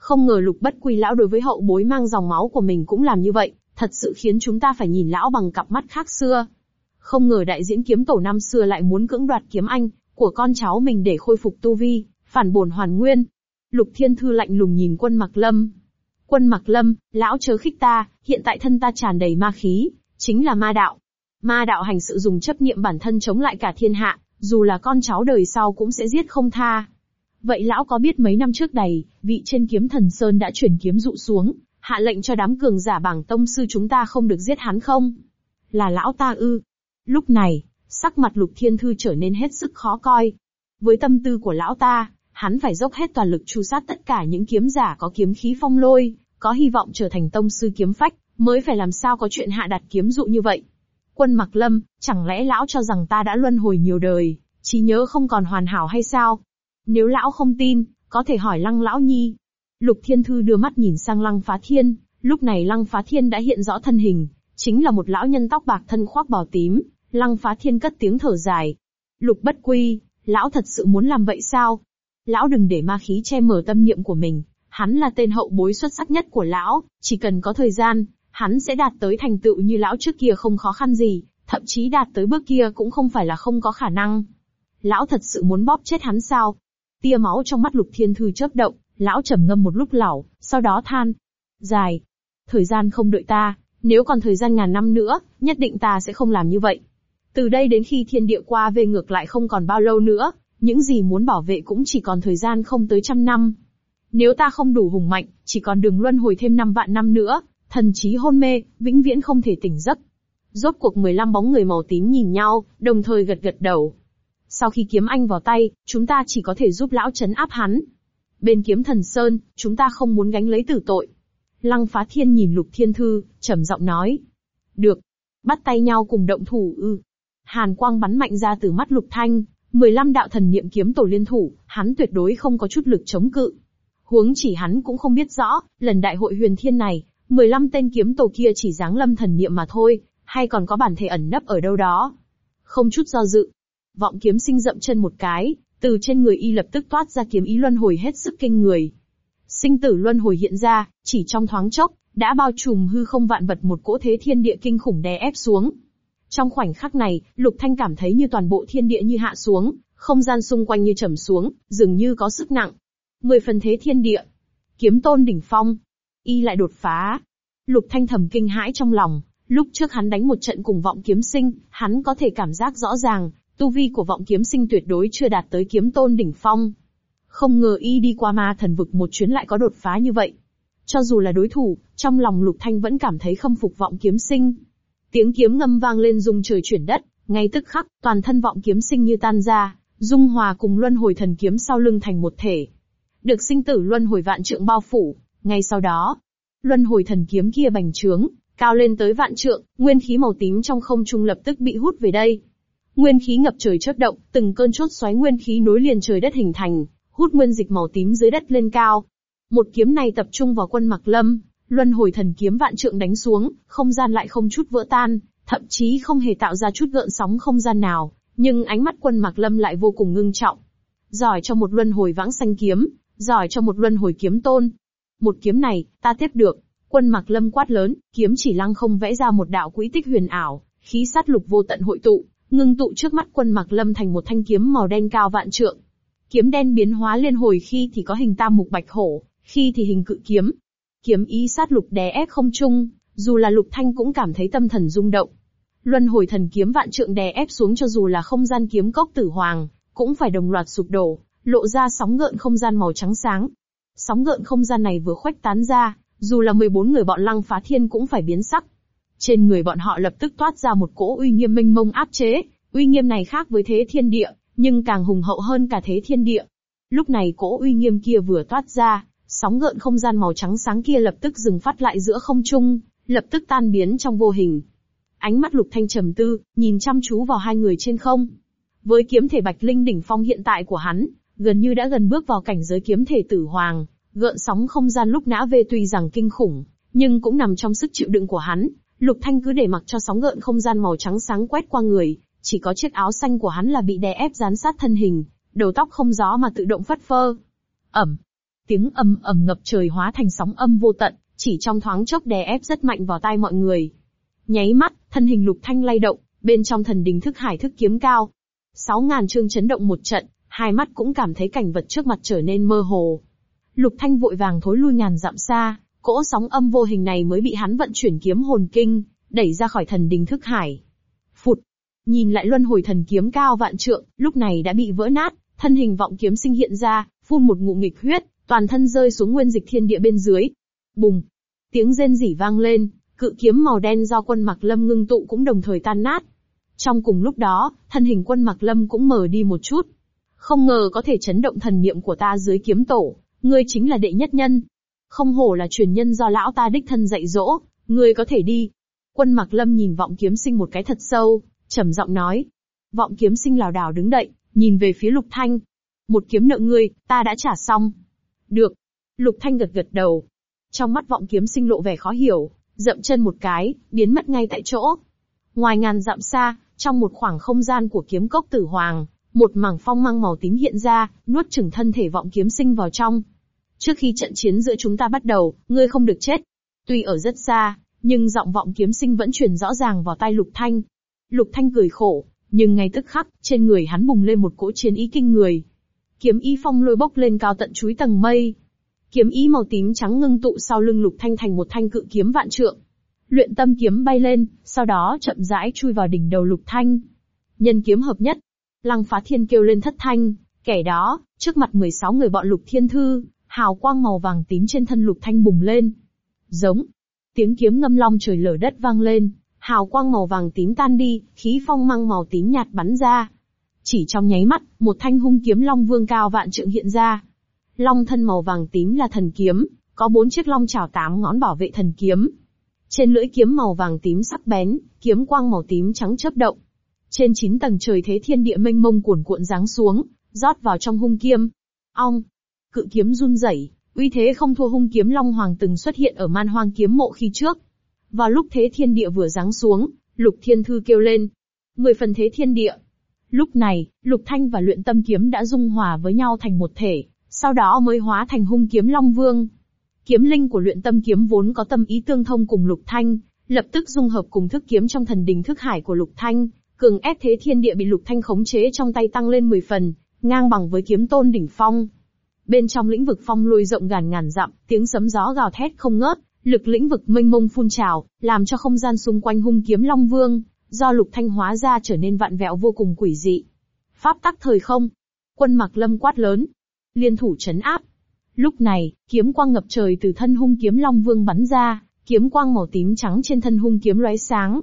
A: Không ngờ lục bất quy lão đối với hậu bối mang dòng máu của mình cũng làm như vậy, thật sự khiến chúng ta phải nhìn lão bằng cặp mắt khác xưa. Không ngờ đại diễn kiếm tổ năm xưa lại muốn cưỡng đoạt kiếm anh, của con cháu mình để khôi phục tu vi, phản bổn hoàn nguyên. Lục thiên thư lạnh lùng nhìn quân mặc lâm. Quân mặc lâm, lão chớ khích ta, hiện tại thân ta tràn đầy ma khí, chính là ma đạo. Ma đạo hành sự dùng chấp niệm bản thân chống lại cả thiên hạ, dù là con cháu đời sau cũng sẽ giết không tha. Vậy lão có biết mấy năm trước này, vị trên kiếm thần Sơn đã chuyển kiếm dụ xuống, hạ lệnh cho đám cường giả bảng tông sư chúng ta không được giết hắn không? Là lão ta ư? Lúc này, sắc mặt lục thiên thư trở nên hết sức khó coi. Với tâm tư của lão ta, hắn phải dốc hết toàn lực tru sát tất cả những kiếm giả có kiếm khí phong lôi, có hy vọng trở thành tông sư kiếm phách, mới phải làm sao có chuyện hạ đặt kiếm dụ như vậy. Quân Mặc Lâm, chẳng lẽ lão cho rằng ta đã luân hồi nhiều đời, trí nhớ không còn hoàn hảo hay sao? Nếu lão không tin, có thể hỏi lăng lão nhi. Lục Thiên Thư đưa mắt nhìn sang lăng phá thiên, lúc này lăng phá thiên đã hiện rõ thân hình, chính là một lão nhân tóc bạc thân khoác bào tím, lăng phá thiên cất tiếng thở dài. Lục bất quy, lão thật sự muốn làm vậy sao? Lão đừng để ma khí che mở tâm niệm của mình, hắn là tên hậu bối xuất sắc nhất của lão, chỉ cần có thời gian, hắn sẽ đạt tới thành tựu như lão trước kia không khó khăn gì, thậm chí đạt tới bước kia cũng không phải là không có khả năng. Lão thật sự muốn bóp chết hắn sao? Tia máu trong mắt Lục Thiên Thư chớp động, lão trầm ngâm một lúc lảo, sau đó than. Dài. Thời gian không đợi ta, nếu còn thời gian ngàn năm nữa, nhất định ta sẽ không làm như vậy. Từ đây đến khi thiên địa qua về ngược lại không còn bao lâu nữa, những gì muốn bảo vệ cũng chỉ còn thời gian không tới trăm năm. Nếu ta không đủ hùng mạnh, chỉ còn đường luân hồi thêm năm vạn năm nữa, thần trí hôn mê, vĩnh viễn không thể tỉnh giấc. Rốt cuộc 15 bóng người màu tím nhìn nhau, đồng thời gật gật đầu, sau khi kiếm anh vào tay, chúng ta chỉ có thể giúp lão chấn áp hắn. Bên kiếm thần Sơn, chúng ta không muốn gánh lấy tử tội. Lăng phá thiên nhìn lục thiên thư, trầm giọng nói. Được. Bắt tay nhau cùng động thủ ư. Ừ. Hàn quang bắn mạnh ra từ mắt lục thanh, 15 đạo thần niệm kiếm tổ liên thủ, hắn tuyệt đối không có chút lực chống cự. Huống chỉ hắn cũng không biết rõ, lần đại hội huyền thiên này, 15 tên kiếm tổ kia chỉ dáng lâm thần niệm mà thôi, hay còn có bản thể ẩn nấp ở đâu đó. Không chút do dự, Vọng kiếm sinh dậm chân một cái, từ trên người y lập tức toát ra kiếm ý luân hồi hết sức kinh người. Sinh tử luân hồi hiện ra, chỉ trong thoáng chốc, đã bao trùm hư không vạn vật một cỗ thế thiên địa kinh khủng đè ép xuống. Trong khoảnh khắc này, Lục Thanh cảm thấy như toàn bộ thiên địa như hạ xuống, không gian xung quanh như trầm xuống, dường như có sức nặng. Mười phần thế thiên địa, kiếm tôn đỉnh phong, y lại đột phá. Lục Thanh thầm kinh hãi trong lòng, lúc trước hắn đánh một trận cùng vọng kiếm sinh, hắn có thể cảm giác rõ ràng, Tu vi của vọng kiếm sinh tuyệt đối chưa đạt tới kiếm tôn đỉnh phong. Không ngờ y đi qua ma thần vực một chuyến lại có đột phá như vậy. Cho dù là đối thủ, trong lòng Lục Thanh vẫn cảm thấy khâm phục vọng kiếm sinh. Tiếng kiếm ngâm vang lên rung trời chuyển đất, ngay tức khắc, toàn thân vọng kiếm sinh như tan ra, dung hòa cùng luân hồi thần kiếm sau lưng thành một thể. Được sinh tử luân hồi vạn trượng bao phủ, ngay sau đó, luân hồi thần kiếm kia bành trướng, cao lên tới vạn trượng, nguyên khí màu tím trong không trung lập tức bị hút về đây. Nguyên khí ngập trời chớp động, từng cơn chốt xoáy nguyên khí nối liền trời đất hình thành, hút nguyên dịch màu tím dưới đất lên cao. Một kiếm này tập trung vào quân Mặc Lâm, luân hồi thần kiếm vạn trượng đánh xuống, không gian lại không chút vỡ tan, thậm chí không hề tạo ra chút gợn sóng không gian nào, nhưng ánh mắt quân Mặc Lâm lại vô cùng ngưng trọng. Giỏi cho một luân hồi vãng sanh kiếm, giỏi cho một luân hồi kiếm tôn. Một kiếm này, ta tiếp được. Quân Mặc Lâm quát lớn, kiếm chỉ lăng không vẽ ra một đạo quỹ tích huyền ảo, khí sát lục vô tận hội tụ, ngưng tụ trước mắt quân mặc lâm thành một thanh kiếm màu đen cao vạn trượng. Kiếm đen biến hóa liên hồi khi thì có hình tam mục bạch hổ, khi thì hình cự kiếm. Kiếm ý sát lục đè ép không trung, dù là lục thanh cũng cảm thấy tâm thần rung động. Luân hồi thần kiếm vạn trượng đè ép xuống cho dù là không gian kiếm cốc tử hoàng, cũng phải đồng loạt sụp đổ, lộ ra sóng gợn không gian màu trắng sáng. Sóng gợn không gian này vừa khoách tán ra, dù là 14 người bọn lăng phá thiên cũng phải biến sắc. Trên người bọn họ lập tức toát ra một cỗ uy nghiêm mênh mông áp chế, uy nghiêm này khác với thế thiên địa, nhưng càng hùng hậu hơn cả thế thiên địa. Lúc này cỗ uy nghiêm kia vừa toát ra, sóng gợn không gian màu trắng sáng kia lập tức dừng phát lại giữa không trung, lập tức tan biến trong vô hình. Ánh mắt Lục Thanh trầm tư, nhìn chăm chú vào hai người trên không. Với kiếm thể Bạch Linh đỉnh phong hiện tại của hắn, gần như đã gần bước vào cảnh giới kiếm thể tử hoàng, gợn sóng không gian lúc nã về tuy rằng kinh khủng, nhưng cũng nằm trong sức chịu đựng của hắn, Lục Thanh cứ để mặc cho sóng gợn không gian màu trắng sáng quét qua người, chỉ có chiếc áo xanh của hắn là bị đè ép dán sát thân hình, đầu tóc không gió mà tự động phất phơ. Ẩm. Tiếng ầm ầm ngập trời hóa thành sóng âm vô tận, chỉ trong thoáng chốc đè ép rất mạnh vào tai mọi người. Nháy mắt, thân hình Lục Thanh lay động, bên trong thần đình thức hải thức kiếm cao. Sáu ngàn chương chấn động một trận, hai mắt cũng cảm thấy cảnh vật trước mặt trở nên mơ hồ. Lục Thanh vội vàng thối lui ngàn dặm xa, Cỗ sóng âm vô hình này mới bị hắn vận chuyển kiếm hồn kinh, đẩy ra khỏi thần đình thức hải. Phụt! Nhìn lại luân hồi thần kiếm cao vạn trượng, lúc này đã bị vỡ nát, thân hình vọng kiếm sinh hiện ra, phun một ngụm nghịch huyết, toàn thân rơi xuống nguyên dịch thiên địa bên dưới. Bùng! Tiếng rên rỉ vang lên, cự kiếm màu đen do quân mặc lâm ngưng tụ cũng đồng thời tan nát. Trong cùng lúc đó, thân hình quân mặc lâm cũng mở đi một chút. Không ngờ có thể chấn động thần niệm của ta dưới kiếm tổ, ngươi chính là đệ nhất nhân. Không hổ là truyền nhân do lão ta đích thân dạy dỗ, ngươi có thể đi. Quân Mặc Lâm nhìn Vọng Kiếm Sinh một cái thật sâu, trầm giọng nói. Vọng Kiếm Sinh lảo đảo đứng đậy, nhìn về phía Lục Thanh. Một kiếm nợ ngươi, ta đã trả xong. Được. Lục Thanh gật gật đầu. Trong mắt Vọng Kiếm Sinh lộ vẻ khó hiểu, dậm chân một cái, biến mất ngay tại chỗ. Ngoài ngàn dặm xa, trong một khoảng không gian của kiếm cốc tử hoàng, một mảng phong mang màu tím hiện ra, nuốt chửng thân thể vọng kiếm sinh vào trong trước khi trận chiến giữa chúng ta bắt đầu, ngươi không được chết. Tuy ở rất xa, nhưng giọng vọng kiếm sinh vẫn truyền rõ ràng vào tai Lục Thanh. Lục Thanh cười khổ, nhưng ngay tức khắc, trên người hắn bùng lên một cỗ chiến ý kinh người. Kiếm ý phong lôi bốc lên cao tận chúi tầng mây. Kiếm ý màu tím trắng ngưng tụ sau lưng Lục Thanh thành một thanh cự kiếm vạn trượng. Luyện tâm kiếm bay lên, sau đó chậm rãi chui vào đỉnh đầu Lục Thanh. Nhân kiếm hợp nhất. Lăng Phá Thiên kêu lên thất thanh, kẻ đó, trước mặt 16 người bọn Lục Thiên Thư, hào quang màu vàng tím trên thân lục thanh bùng lên. Giống, tiếng kiếm ngâm long trời lở đất vang lên, hào quang màu vàng tím tan đi, khí phong mang màu tím nhạt bắn ra. Chỉ trong nháy mắt, một thanh hung kiếm long vương cao vạn trượng hiện ra. Long thân màu vàng tím là thần kiếm, có bốn chiếc long chảo tám ngón bảo vệ thần kiếm. Trên lưỡi kiếm màu vàng tím sắc bén, kiếm quang màu tím trắng chớp động. Trên chín tầng trời thế thiên địa mênh mông cuồn cuộn giáng xuống, rót vào trong hung kiếm. Ong, cự kiếm run rẩy, uy thế không thua hung kiếm Long Hoàng từng xuất hiện ở man hoang kiếm mộ khi trước. Vào lúc thế thiên địa vừa giáng xuống, Lục Thiên Thư kêu lên. Mười phần thế thiên địa. Lúc này, Lục Thanh và luyện tâm kiếm đã dung hòa với nhau thành một thể, sau đó mới hóa thành hung kiếm Long Vương. Kiếm linh của luyện tâm kiếm vốn có tâm ý tương thông cùng Lục Thanh, lập tức dung hợp cùng thức kiếm trong thần đình thức hải của Lục Thanh, cường ép thế thiên địa bị Lục Thanh khống chế trong tay tăng lên 10 phần, ngang bằng với kiếm tôn đỉnh phong, bên trong lĩnh vực phong lôi rộng gàn ngàn dặm, tiếng sấm gió gào thét không ngớt, lực lĩnh vực mênh mông phun trào, làm cho không gian xung quanh hung kiếm long vương, do lục thanh hóa ra trở nên vạn vẹo vô cùng quỷ dị. Pháp tắc thời không, quân mặc lâm quát lớn, liên thủ chấn áp. Lúc này, kiếm quang ngập trời từ thân hung kiếm long vương bắn ra, kiếm quang màu tím trắng trên thân hung kiếm lóe sáng.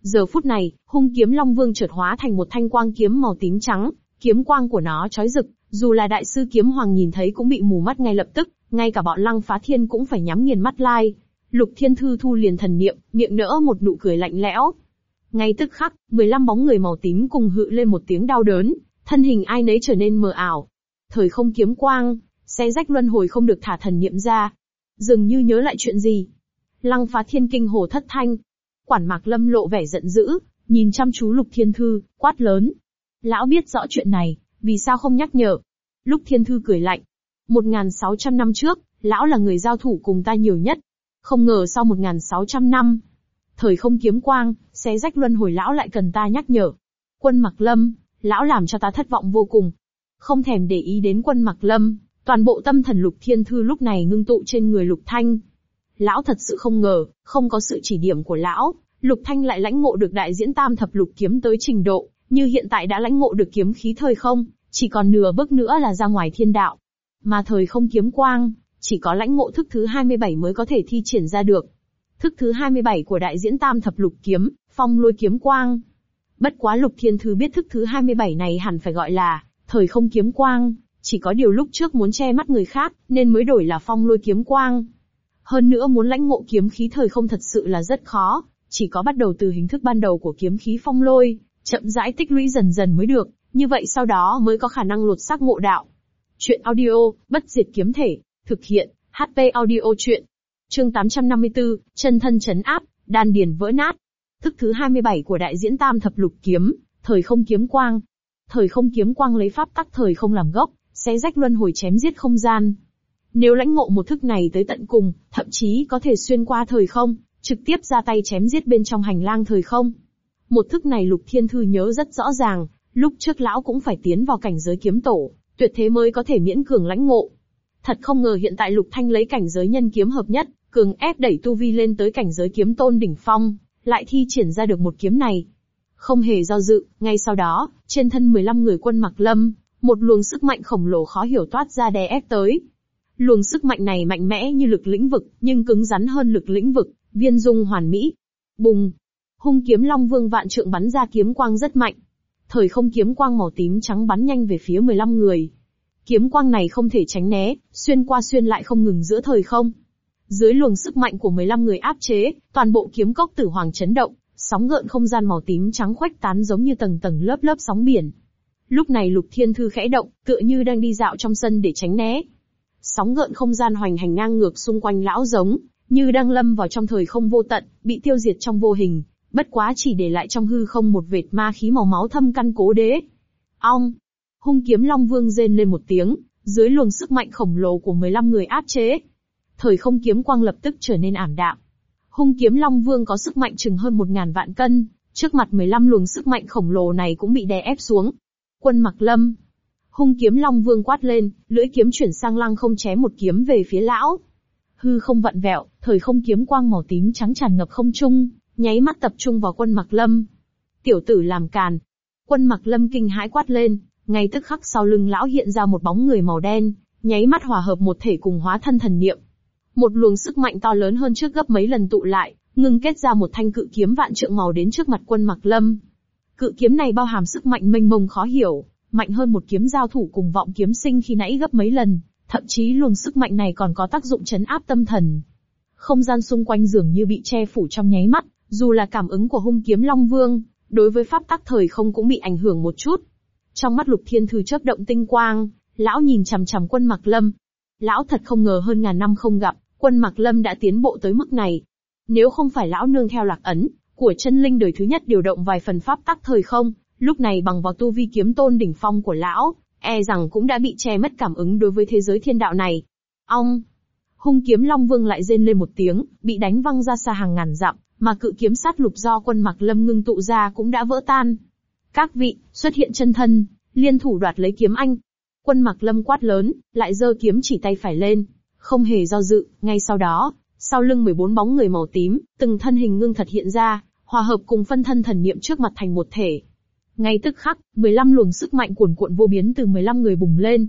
A: Giờ phút này, hung kiếm long vương chợt hóa thành một thanh quang kiếm màu tím trắng, kiếm quang của nó chói rực, dù là đại sư kiếm hoàng nhìn thấy cũng bị mù mắt ngay lập tức, ngay cả bọn lăng phá thiên cũng phải nhắm nghiền mắt lai. Lục thiên thư thu liền thần niệm, miệng nỡ một nụ cười lạnh lẽo. Ngay tức khắc, 15 bóng người màu tím cùng hự lên một tiếng đau đớn, thân hình ai nấy trở nên mờ ảo. Thời không kiếm quang, xé rách luân hồi không được thả thần niệm ra. Dường như nhớ lại chuyện gì. Lăng phá thiên kinh hồ thất thanh. Quản mạc lâm lộ vẻ giận dữ, nhìn chăm chú lục thiên thư, quát lớn. Lão biết rõ chuyện này, vì sao không nhắc nhở? Lúc thiên thư cười lạnh. 1.600 năm trước, lão là người giao thủ cùng ta nhiều nhất. Không ngờ sau 1.600 năm, thời không kiếm quang, xé rách luân hồi lão lại cần ta nhắc nhở. Quân mặc lâm, lão làm cho ta thất vọng vô cùng. Không thèm để ý đến quân mặc lâm, toàn bộ tâm thần lục thiên thư lúc này ngưng tụ trên người lục thanh. Lão thật sự không ngờ, không có sự chỉ điểm của lão, lục thanh lại lãnh ngộ được đại diễn tam thập lục kiếm tới trình độ như hiện tại đã lãnh ngộ được kiếm khí thời không, chỉ còn nửa bước nữa là ra ngoài thiên đạo. Mà thời không kiếm quang, chỉ có lãnh ngộ thức thứ 27 mới có thể thi triển ra được. Thức thứ 27 của đại diễn tam thập lục kiếm, phong lôi kiếm quang. Bất quá lục thiên thư biết thức thứ 27 này hẳn phải gọi là thời không kiếm quang, chỉ có điều lúc trước muốn che mắt người khác, nên mới đổi là phong lôi kiếm quang. Hơn nữa muốn lãnh ngộ kiếm khí thời không thật sự là rất khó, chỉ có bắt đầu từ hình thức ban đầu của kiếm khí phong lôi, chậm rãi tích lũy dần dần mới được, như vậy sau đó mới có khả năng lột xác ngộ đạo. Chuyện audio, bất diệt kiếm thể, thực hiện, HP audio chuyện. Chương 854, chân thân chấn áp, đan điền vỡ nát. Thức thứ 27 của đại diễn tam thập lục kiếm, thời không kiếm quang. Thời không kiếm quang lấy pháp tắc thời không làm gốc, xé rách luân hồi chém giết không gian. Nếu lãnh ngộ một thức này tới tận cùng, thậm chí có thể xuyên qua thời không, trực tiếp ra tay chém giết bên trong hành lang thời không. Một thức này Lục Thiên Thư nhớ rất rõ ràng, lúc trước lão cũng phải tiến vào cảnh giới kiếm tổ, tuyệt thế mới có thể miễn cường lãnh ngộ. Thật không ngờ hiện tại Lục Thanh lấy cảnh giới nhân kiếm hợp nhất, cường ép đẩy tu vi lên tới cảnh giới kiếm tôn đỉnh phong, lại thi triển ra được một kiếm này. Không hề do dự, ngay sau đó, trên thân 15 người quân mặc lâm, một luồng sức mạnh khổng lồ khó hiểu toát ra đè ép tới. Luồng sức mạnh này mạnh mẽ như lực lĩnh vực, nhưng cứng rắn hơn lực lĩnh vực, viên dung hoàn mỹ. Bùng, Hung kiếm Long Vương vạn trượng bắn ra kiếm quang rất mạnh. Thời không kiếm quang màu tím trắng bắn nhanh về phía 15 người. Kiếm quang này không thể tránh né, xuyên qua xuyên lại không ngừng giữa thời không. Dưới luồng sức mạnh của 15 người áp chế, toàn bộ kiếm cốc tử hoàng chấn động, sóng gợn không gian màu tím trắng khoách tán giống như tầng tầng lớp lớp sóng biển. Lúc này Lục Thiên Thư khẽ động, tựa như đang đi dạo trong sân để tránh né. Sóng gợn không gian hoành hành ngang ngược xung quanh lão giống, như đang lâm vào trong thời không vô tận, bị tiêu diệt trong vô hình bất quá chỉ để lại trong hư không một vệt ma khí màu máu thâm căn cố đế. Ong! Hung kiếm Long Vương rên lên một tiếng, dưới luồng sức mạnh khổng lồ của 15 người áp chế. Thời không kiếm quang lập tức trở nên ảm đạm. Hung kiếm Long Vương có sức mạnh chừng hơn 1.000 vạn cân, trước mặt 15 luồng sức mạnh khổng lồ này cũng bị đè ép xuống. Quân mặc lâm. Hung kiếm Long Vương quát lên, lưỡi kiếm chuyển sang lăng không chém một kiếm về phía lão. Hư không vặn vẹo, thời không kiếm quang màu tím trắng tràn ngập không trung, nháy mắt tập trung vào quân Mặc Lâm. Tiểu tử làm càn. Quân Mặc Lâm kinh hãi quát lên, ngay tức khắc sau lưng lão hiện ra một bóng người màu đen, nháy mắt hòa hợp một thể cùng hóa thân thần niệm. Một luồng sức mạnh to lớn hơn trước gấp mấy lần tụ lại, ngưng kết ra một thanh cự kiếm vạn trượng màu đến trước mặt quân Mặc Lâm. Cự kiếm này bao hàm sức mạnh mênh mông khó hiểu, mạnh hơn một kiếm giao thủ cùng vọng kiếm sinh khi nãy gấp mấy lần, thậm chí luồng sức mạnh này còn có tác dụng chấn áp tâm thần. Không gian xung quanh dường như bị che phủ trong nháy mắt, dù là cảm ứng của hung kiếm Long Vương, đối với pháp tắc thời không cũng bị ảnh hưởng một chút. Trong mắt Lục Thiên Thư chớp động tinh quang, lão nhìn chằm chằm quân Mặc Lâm. Lão thật không ngờ hơn ngàn năm không gặp, quân Mặc Lâm đã tiến bộ tới mức này. Nếu không phải lão nương theo lạc ấn, của chân linh đời thứ nhất điều động vài phần pháp tắc thời không, lúc này bằng vào tu vi kiếm tôn đỉnh phong của lão, e rằng cũng đã bị che mất cảm ứng đối với thế giới thiên đạo này. Ông, Hung kiếm Long Vương lại rên lên một tiếng, bị đánh văng ra xa hàng ngàn dặm mà cự kiếm sát lục do quân mặc lâm ngưng tụ ra cũng đã vỡ tan. Các vị, xuất hiện chân thân, liên thủ đoạt lấy kiếm anh. Quân mặc lâm quát lớn, lại giơ kiếm chỉ tay phải lên, không hề do dự, ngay sau đó, sau lưng 14 bóng người màu tím, từng thân hình ngưng thật hiện ra, hòa hợp cùng phân thân thần niệm trước mặt thành một thể. Ngay tức khắc, 15 luồng sức mạnh cuồn cuộn vô biến từ 15 người bùng lên.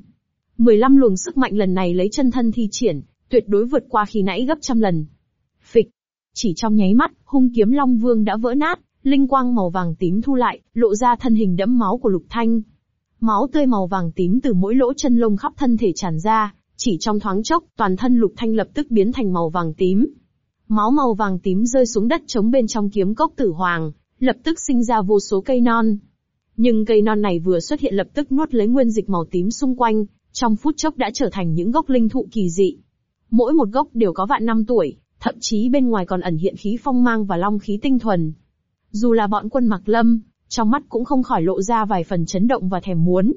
A: 15 luồng sức mạnh lần này lấy chân thân thi triển, tuyệt đối vượt qua khi nãy gấp trăm lần, chỉ trong nháy mắt, hung kiếm Long Vương đã vỡ nát, linh quang màu vàng tím thu lại, lộ ra thân hình đẫm máu của Lục Thanh. Máu tươi màu vàng tím từ mỗi lỗ chân lông khắp thân thể tràn ra, chỉ trong thoáng chốc, toàn thân Lục Thanh lập tức biến thành màu vàng tím. Máu màu vàng tím rơi xuống đất trống bên trong kiếm cốc tử hoàng, lập tức sinh ra vô số cây non. Nhưng cây non này vừa xuất hiện lập tức nuốt lấy nguyên dịch màu tím xung quanh, trong phút chốc đã trở thành những gốc linh thụ kỳ dị. Mỗi một gốc đều có vạn năm tuổi, thậm chí bên ngoài còn ẩn hiện khí phong mang và long khí tinh thuần. Dù là bọn quân mặc lâm, trong mắt cũng không khỏi lộ ra vài phần chấn động và thèm muốn.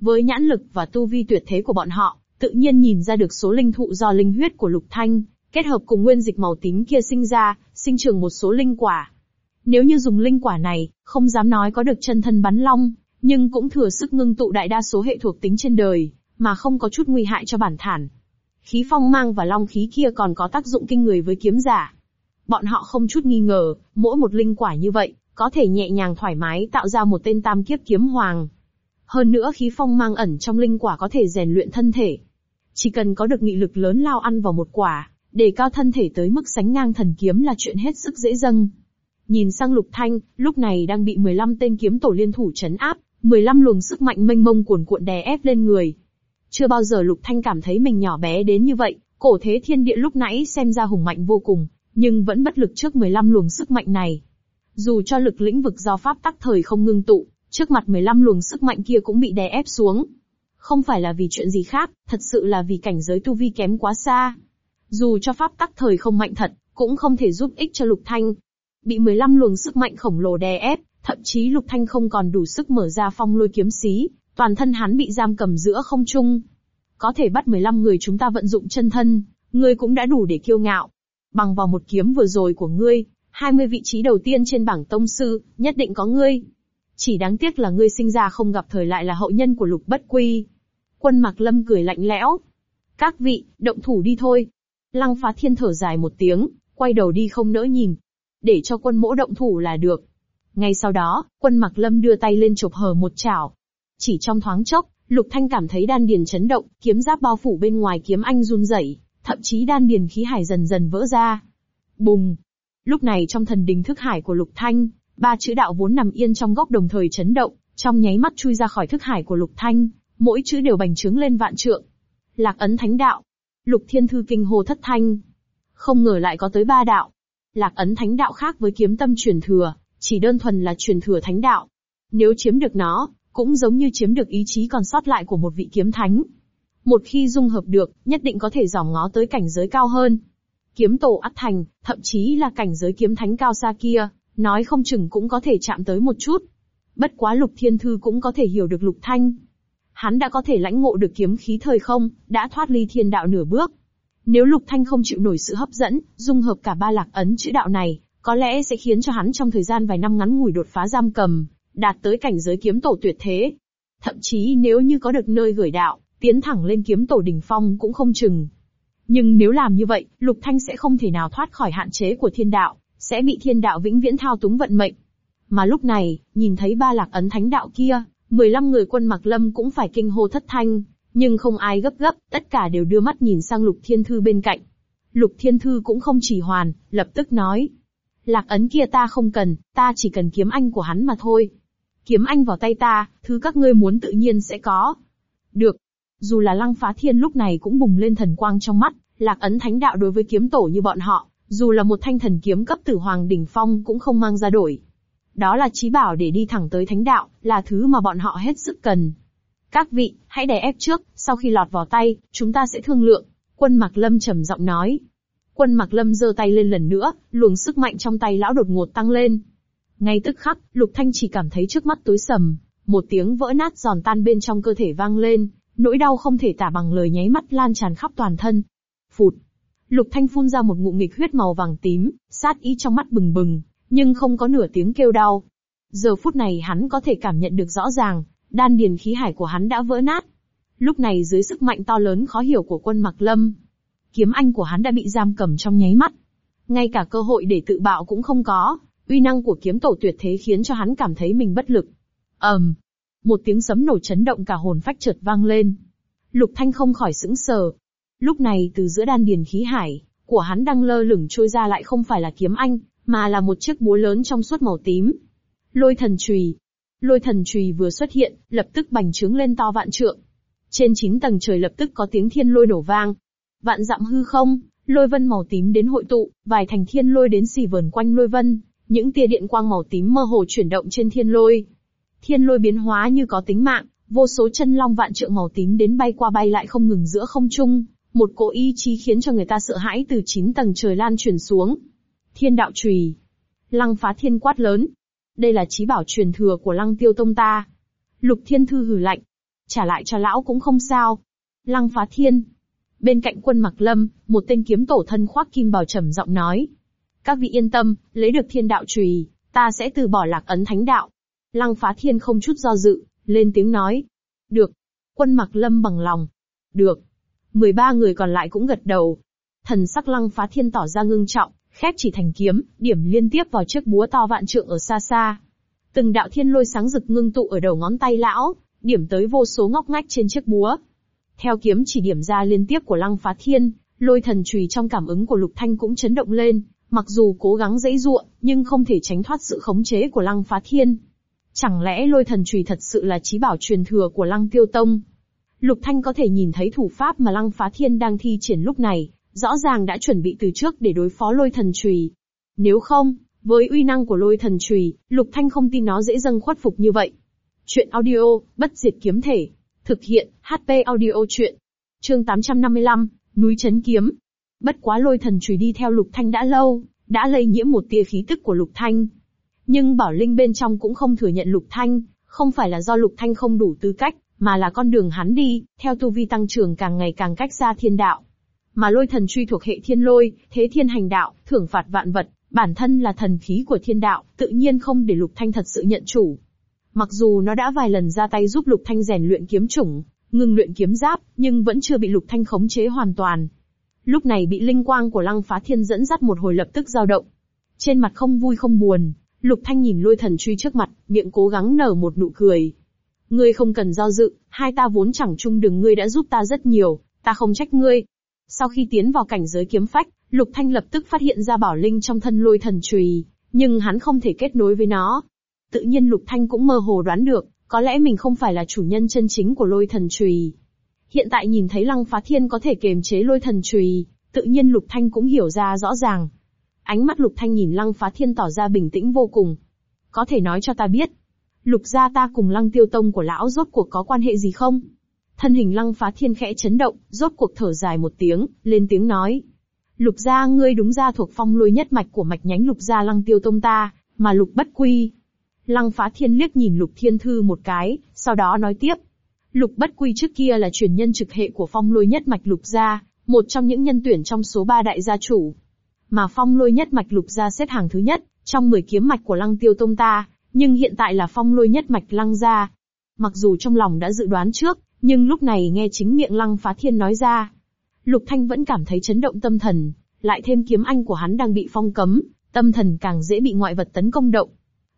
A: Với nhãn lực và tu vi tuyệt thế của bọn họ, tự nhiên nhìn ra được số linh thụ do linh huyết của Lục Thanh, kết hợp cùng nguyên dịch màu tím kia sinh ra, sinh trưởng một số linh quả. Nếu như dùng linh quả này, không dám nói có được chân thân bắn long, nhưng cũng thừa sức ngưng tụ đại đa số hệ thuộc tính trên đời, mà không có chút nguy hại cho bản thản. Khí phong mang và long khí kia còn có tác dụng kinh người với kiếm giả. Bọn họ không chút nghi ngờ, mỗi một linh quả như vậy, có thể nhẹ nhàng thoải mái tạo ra một tên tam kiếp kiếm hoàng. Hơn nữa khí phong mang ẩn trong linh quả có thể rèn luyện thân thể. Chỉ cần có được nghị lực lớn lao ăn vào một quả, để cao thân thể tới mức sánh ngang thần kiếm là chuyện hết sức dễ dâng. Nhìn sang lục thanh, lúc này đang bị 15 tên kiếm tổ liên thủ chấn áp, 15 luồng sức mạnh mênh mông cuồn cuộn đè ép lên người, chưa bao giờ Lục Thanh cảm thấy mình nhỏ bé đến như vậy, cổ thế thiên địa lúc nãy xem ra hùng mạnh vô cùng, nhưng vẫn bất lực trước 15 luồng sức mạnh này. Dù cho lực lĩnh vực do pháp tắc thời không ngưng tụ, trước mặt 15 luồng sức mạnh kia cũng bị đè ép xuống. Không phải là vì chuyện gì khác, thật sự là vì cảnh giới tu vi kém quá xa. Dù cho pháp tắc thời không mạnh thật, cũng không thể giúp ích cho Lục Thanh. Bị 15 luồng sức mạnh khổng lồ đè ép, thậm chí Lục Thanh không còn đủ sức mở ra phong lôi kiếm xí, toàn thân hắn bị giam cầm giữa không trung. Có thể bắt 15 người chúng ta vận dụng chân thân, ngươi cũng đã đủ để kiêu ngạo. Bằng vào một kiếm vừa rồi của ngươi, 20 vị trí đầu tiên trên bảng tông sư, nhất định có ngươi. Chỉ đáng tiếc là ngươi sinh ra không gặp thời lại là hậu nhân của lục bất quy. Quân mặc lâm cười lạnh lẽo. Các vị, động thủ đi thôi. Lăng phá thiên thở dài một tiếng, quay đầu đi không nỡ nhìn. Để cho quân mỗ động thủ là được. Ngay sau đó, quân mặc lâm đưa tay lên chụp hờ một chảo, chỉ trong thoáng chốc, Lục Thanh cảm thấy đan điền chấn động, kiếm giáp bao phủ bên ngoài kiếm anh run rẩy, thậm chí đan điền khí hải dần dần vỡ ra. Bùng! Lúc này trong thần đình thức hải của Lục Thanh, ba chữ đạo vốn nằm yên trong góc đồng thời chấn động, trong nháy mắt chui ra khỏi thức hải của Lục Thanh, mỗi chữ đều bành trướng lên vạn trượng. Lạc ấn thánh đạo. Lục Thiên Thư kinh hô thất thanh. Không ngờ lại có tới ba đạo. Lạc ấn thánh đạo khác với kiếm tâm truyền thừa, chỉ đơn thuần là truyền thừa thánh đạo. Nếu chiếm được nó, cũng giống như chiếm được ý chí còn sót lại của một vị kiếm thánh. Một khi dung hợp được, nhất định có thể dòm ngó tới cảnh giới cao hơn. Kiếm tổ ắt thành, thậm chí là cảnh giới kiếm thánh cao xa kia, nói không chừng cũng có thể chạm tới một chút. Bất quá lục thiên thư cũng có thể hiểu được lục thanh. Hắn đã có thể lãnh ngộ được kiếm khí thời không, đã thoát ly thiên đạo nửa bước. Nếu lục thanh không chịu nổi sự hấp dẫn, dung hợp cả ba lạc ấn chữ đạo này, có lẽ sẽ khiến cho hắn trong thời gian vài năm ngắn ngủi đột phá giam cầm, đạt tới cảnh giới kiếm tổ tuyệt thế. Thậm chí nếu như có được nơi gửi đạo, tiến thẳng lên kiếm tổ đỉnh phong cũng không chừng. Nhưng nếu làm như vậy, Lục Thanh sẽ không thể nào thoát khỏi hạn chế của thiên đạo, sẽ bị thiên đạo vĩnh viễn thao túng vận mệnh. Mà lúc này, nhìn thấy ba lạc ấn thánh đạo kia, 15 người quân mặc lâm cũng phải kinh hô thất thanh, nhưng không ai gấp gấp, tất cả đều đưa mắt nhìn sang Lục Thiên Thư bên cạnh. Lục Thiên Thư cũng không chỉ hoàn, lập tức nói. Lạc ấn kia ta không cần, ta chỉ cần kiếm anh của hắn mà thôi kiếm anh vào tay ta, thứ các ngươi muốn tự nhiên sẽ có. Được. Dù là lăng phá thiên lúc này cũng bùng lên thần quang trong mắt, lạc ấn thánh đạo đối với kiếm tổ như bọn họ, dù là một thanh thần kiếm cấp tử hoàng đỉnh phong cũng không mang ra đổi. Đó là trí bảo để đi thẳng tới thánh đạo, là thứ mà bọn họ hết sức cần. Các vị, hãy đè ép trước, sau khi lọt vào tay, chúng ta sẽ thương lượng. Quân Mạc Lâm trầm giọng nói. Quân Mạc Lâm giơ tay lên lần nữa, luồng sức mạnh trong tay lão đột ngột tăng lên. Ngay tức khắc, Lục Thanh chỉ cảm thấy trước mắt tối sầm, một tiếng vỡ nát giòn tan bên trong cơ thể vang lên, nỗi đau không thể tả bằng lời nháy mắt lan tràn khắp toàn thân. Phụt. Lục Thanh phun ra một ngụm nghịch huyết màu vàng tím, sát ý trong mắt bừng bừng, nhưng không có nửa tiếng kêu đau. Giờ phút này hắn có thể cảm nhận được rõ ràng, đan điền khí hải của hắn đã vỡ nát. Lúc này dưới sức mạnh to lớn khó hiểu của quân Mạc Lâm, kiếm anh của hắn đã bị giam cầm trong nháy mắt. Ngay cả cơ hội để tự bạo cũng không có uy năng của kiếm tổ tuyệt thế khiến cho hắn cảm thấy mình bất lực. ầm, um, một tiếng sấm nổ chấn động cả hồn phách chợt vang lên. Lục Thanh không khỏi sững sờ. Lúc này từ giữa đan điền khí hải của hắn đang lơ lửng trôi ra lại không phải là kiếm anh, mà là một chiếc búa lớn trong suốt màu tím. Lôi thần chùy. Lôi thần chùy vừa xuất hiện, lập tức bành trướng lên to vạn trượng. Trên chín tầng trời lập tức có tiếng thiên lôi nổ vang. Vạn dặm hư không, lôi vân màu tím đến hội tụ, vài thành thiên lôi đến xì vờn quanh lôi vân, những tia điện quang màu tím mơ hồ chuyển động trên thiên lôi. Thiên lôi biến hóa như có tính mạng, vô số chân long vạn trượng màu tím đến bay qua bay lại không ngừng giữa không trung, một cỗ ý chí khiến cho người ta sợ hãi từ chín tầng trời lan truyền xuống. Thiên đạo chùy, Lăng phá thiên quát lớn. Đây là trí bảo truyền thừa của lăng tiêu tông ta. Lục thiên thư hử lạnh. Trả lại cho lão cũng không sao. Lăng phá thiên. Bên cạnh quân mặc lâm, một tên kiếm tổ thân khoác kim bào trầm giọng nói. Các vị yên tâm, lấy được thiên đạo trùy, ta sẽ từ bỏ lạc ấn thánh đạo. Lăng phá thiên không chút do dự, lên tiếng nói. Được. Quân mặc lâm bằng lòng. Được. 13 người còn lại cũng gật đầu. Thần sắc lăng phá thiên tỏ ra ngưng trọng, khép chỉ thành kiếm, điểm liên tiếp vào chiếc búa to vạn trượng ở xa xa. Từng đạo thiên lôi sáng rực ngưng tụ ở đầu ngón tay lão, điểm tới vô số ngóc ngách trên chiếc búa. Theo kiếm chỉ điểm ra liên tiếp của lăng phá thiên, lôi thần chùy trong cảm ứng của lục thanh cũng chấn động lên, Mặc dù cố gắng dãy ruộng, nhưng không thể tránh thoát sự khống chế của lăng phá thiên. Chẳng lẽ lôi thần trùy thật sự là trí bảo truyền thừa của lăng tiêu tông? Lục Thanh có thể nhìn thấy thủ pháp mà lăng phá thiên đang thi triển lúc này, rõ ràng đã chuẩn bị từ trước để đối phó lôi thần trùy. Nếu không, với uy năng của lôi thần trùy, Lục Thanh không tin nó dễ dâng khuất phục như vậy. Chuyện audio, bất diệt kiếm thể. Thực hiện, HP audio chuyện. Chương 855, Núi Chấn Kiếm, Bất quá lôi thần chùy đi theo lục thanh đã lâu, đã lây nhiễm một tia khí tức của lục thanh. Nhưng bảo linh bên trong cũng không thừa nhận lục thanh, không phải là do lục thanh không đủ tư cách, mà là con đường hắn đi, theo tu vi tăng trưởng càng ngày càng cách xa thiên đạo. Mà lôi thần truy thuộc hệ thiên lôi, thế thiên hành đạo, thưởng phạt vạn vật, bản thân là thần khí của thiên đạo, tự nhiên không để lục thanh thật sự nhận chủ. Mặc dù nó đã vài lần ra tay giúp lục thanh rèn luyện kiếm chủng, ngừng luyện kiếm giáp, nhưng vẫn chưa bị lục thanh khống chế hoàn toàn, lúc này bị linh quang của lăng phá thiên dẫn dắt một hồi lập tức dao động. Trên mặt không vui không buồn, lục thanh nhìn lôi thần truy trước mặt, miệng cố gắng nở một nụ cười. Ngươi không cần do dự, hai ta vốn chẳng chung đừng ngươi đã giúp ta rất nhiều, ta không trách ngươi. Sau khi tiến vào cảnh giới kiếm phách, lục thanh lập tức phát hiện ra bảo linh trong thân lôi thần trùy, nhưng hắn không thể kết nối với nó. Tự nhiên lục thanh cũng mơ hồ đoán được, có lẽ mình không phải là chủ nhân chân chính của lôi thần trùy. Hiện tại nhìn thấy Lăng Phá Thiên có thể kiềm chế lôi thần chùy, tự nhiên Lục Thanh cũng hiểu ra rõ ràng. Ánh mắt Lục Thanh nhìn Lăng Phá Thiên tỏ ra bình tĩnh vô cùng. Có thể nói cho ta biết, Lục gia ta cùng Lăng Tiêu Tông của lão rốt cuộc có quan hệ gì không? Thân hình Lăng Phá Thiên khẽ chấn động, rốt cuộc thở dài một tiếng, lên tiếng nói. Lục gia ngươi đúng ra thuộc phong lôi nhất mạch của mạch nhánh Lục gia Lăng Tiêu Tông ta, mà Lục bất quy. Lăng Phá Thiên liếc nhìn Lục Thiên Thư một cái, sau đó nói tiếp Lục Bất Quy trước kia là truyền nhân trực hệ của phong lôi nhất mạch Lục Gia, một trong những nhân tuyển trong số ba đại gia chủ. Mà phong lôi nhất mạch Lục Gia xếp hàng thứ nhất, trong 10 kiếm mạch của lăng tiêu tông ta, nhưng hiện tại là phong lôi nhất mạch lăng gia. Mặc dù trong lòng đã dự đoán trước, nhưng lúc này nghe chính miệng lăng phá thiên nói ra. Lục Thanh vẫn cảm thấy chấn động tâm thần, lại thêm kiếm anh của hắn đang bị phong cấm, tâm thần càng dễ bị ngoại vật tấn công động.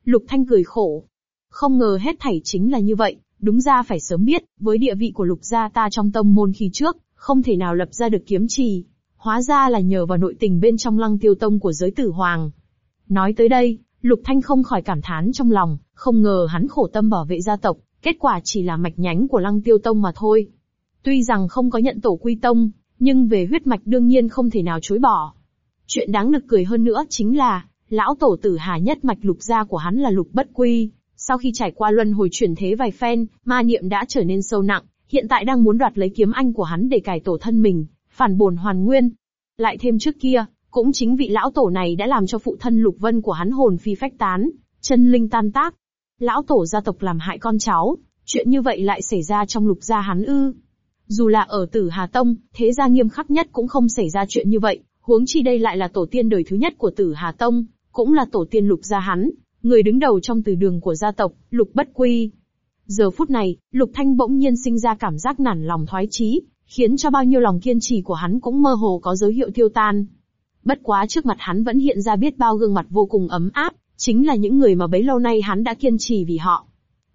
A: Lục Thanh cười khổ. Không ngờ hết thảy chính là như vậy, Đúng ra phải sớm biết, với địa vị của lục gia ta trong tông môn khi trước, không thể nào lập ra được kiếm trì. Hóa ra là nhờ vào nội tình bên trong lăng tiêu tông của giới tử hoàng. Nói tới đây, lục thanh không khỏi cảm thán trong lòng, không ngờ hắn khổ tâm bảo vệ gia tộc, kết quả chỉ là mạch nhánh của lăng tiêu tông mà thôi. Tuy rằng không có nhận tổ quy tông, nhưng về huyết mạch đương nhiên không thể nào chối bỏ. Chuyện đáng nực cười hơn nữa chính là, lão tổ tử hà nhất mạch lục gia của hắn là lục bất quy, sau khi trải qua luân hồi chuyển thế vài phen, ma niệm đã trở nên sâu nặng, hiện tại đang muốn đoạt lấy kiếm anh của hắn để cải tổ thân mình, phản bổn hoàn nguyên. Lại thêm trước kia, cũng chính vị lão tổ này đã làm cho phụ thân Lục Vân của hắn hồn phi phách tán, chân linh tan tác. Lão tổ gia tộc làm hại con cháu, chuyện như vậy lại xảy ra trong lục gia hắn ư. Dù là ở tử Hà Tông, thế gia nghiêm khắc nhất cũng không xảy ra chuyện như vậy, huống chi đây lại là tổ tiên đời thứ nhất của tử Hà Tông, cũng là tổ tiên lục gia hắn, người đứng đầu trong từ đường của gia tộc, Lục Bất Quy. Giờ phút này, Lục Thanh bỗng nhiên sinh ra cảm giác nản lòng thoái chí, khiến cho bao nhiêu lòng kiên trì của hắn cũng mơ hồ có dấu hiệu tiêu tan. Bất quá trước mặt hắn vẫn hiện ra biết bao gương mặt vô cùng ấm áp, chính là những người mà bấy lâu nay hắn đã kiên trì vì họ.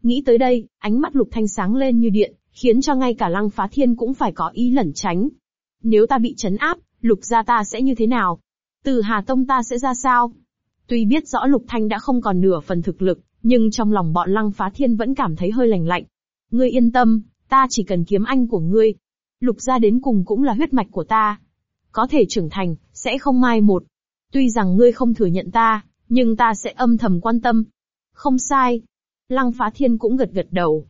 A: Nghĩ tới đây, ánh mắt Lục Thanh sáng lên như điện, khiến cho ngay cả Lăng Phá Thiên cũng phải có ý lẩn tránh. Nếu ta bị chấn áp, Lục gia ta sẽ như thế nào? Từ Hà Tông ta sẽ ra sao? Tuy biết rõ Lục Thanh đã không còn nửa phần thực lực, nhưng trong lòng bọn Lăng Phá Thiên vẫn cảm thấy hơi lạnh lạnh. Ngươi yên tâm, ta chỉ cần kiếm anh của ngươi. Lục gia đến cùng cũng là huyết mạch của ta. Có thể trưởng thành, sẽ không mai một. Tuy rằng ngươi không thừa nhận ta, nhưng ta sẽ âm thầm quan tâm. Không sai. Lăng Phá Thiên cũng gật gật đầu.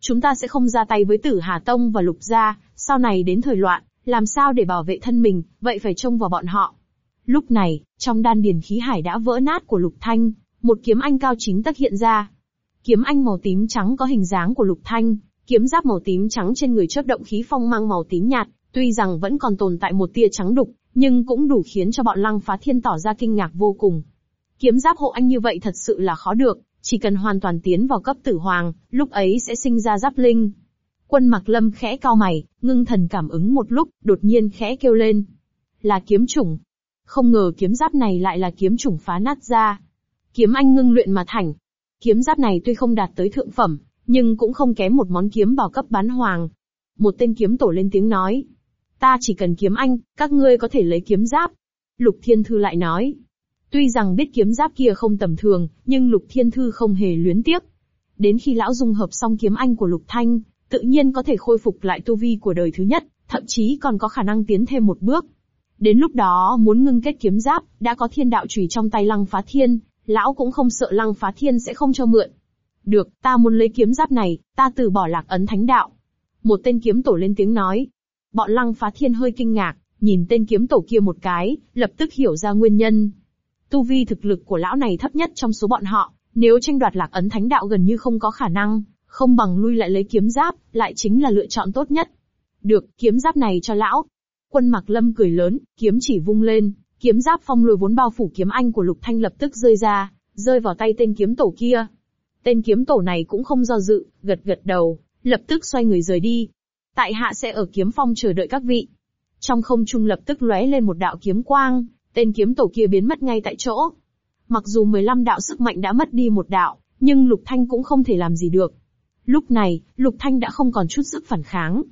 A: Chúng ta sẽ không ra tay với tử Hà Tông và Lục gia, sau này đến thời loạn, làm sao để bảo vệ thân mình, vậy phải trông vào bọn họ. Lúc này, trong đan điền khí hải đã vỡ nát của Lục Thanh, một kiếm anh cao chính tấc hiện ra. Kiếm anh màu tím trắng có hình dáng của Lục Thanh, kiếm giáp màu tím trắng trên người chớp động khí phong mang màu tím nhạt, tuy rằng vẫn còn tồn tại một tia trắng đục, nhưng cũng đủ khiến cho bọn Lăng Phá Thiên tỏ ra kinh ngạc vô cùng. Kiếm giáp hộ anh như vậy thật sự là khó được, chỉ cần hoàn toàn tiến vào cấp tử hoàng, lúc ấy sẽ sinh ra giáp linh. Quân Mặc Lâm khẽ cao mày, ngưng thần cảm ứng một lúc, đột nhiên khẽ kêu lên. Là kiếm chủng. Không ngờ kiếm giáp này lại là kiếm trùng phá nát ra. Kiếm anh ngưng luyện mà thành. Kiếm giáp này tuy không đạt tới thượng phẩm, nhưng cũng không kém một món kiếm bảo cấp bán hoàng. Một tên kiếm tổ lên tiếng nói. Ta chỉ cần kiếm anh, các ngươi có thể lấy kiếm giáp. Lục Thiên Thư lại nói. Tuy rằng biết kiếm giáp kia không tầm thường, nhưng Lục Thiên Thư không hề luyến tiếc. Đến khi lão dung hợp xong kiếm anh của Lục Thanh, tự nhiên có thể khôi phục lại tu vi của đời thứ nhất, thậm chí còn có khả năng tiến thêm một bước. Đến lúc đó muốn ngưng kết kiếm giáp, đã có thiên đạo chùy trong tay lăng phá thiên, lão cũng không sợ lăng phá thiên sẽ không cho mượn. Được, ta muốn lấy kiếm giáp này, ta từ bỏ lạc ấn thánh đạo. Một tên kiếm tổ lên tiếng nói. Bọn lăng phá thiên hơi kinh ngạc, nhìn tên kiếm tổ kia một cái, lập tức hiểu ra nguyên nhân. Tu vi thực lực của lão này thấp nhất trong số bọn họ, nếu tranh đoạt lạc ấn thánh đạo gần như không có khả năng, không bằng lui lại lấy kiếm giáp, lại chính là lựa chọn tốt nhất. Được, kiếm giáp này cho lão, Quân mặc lâm cười lớn, kiếm chỉ vung lên, kiếm giáp phong lôi vốn bao phủ kiếm anh của Lục Thanh lập tức rơi ra, rơi vào tay tên kiếm tổ kia. Tên kiếm tổ này cũng không do dự, gật gật đầu, lập tức xoay người rời đi. Tại hạ sẽ ở kiếm phong chờ đợi các vị. Trong không trung lập tức lóe lên một đạo kiếm quang, tên kiếm tổ kia biến mất ngay tại chỗ. Mặc dù 15 đạo sức mạnh đã mất đi một đạo, nhưng Lục Thanh cũng không thể làm gì được. Lúc này, Lục Thanh đã không còn chút sức phản kháng.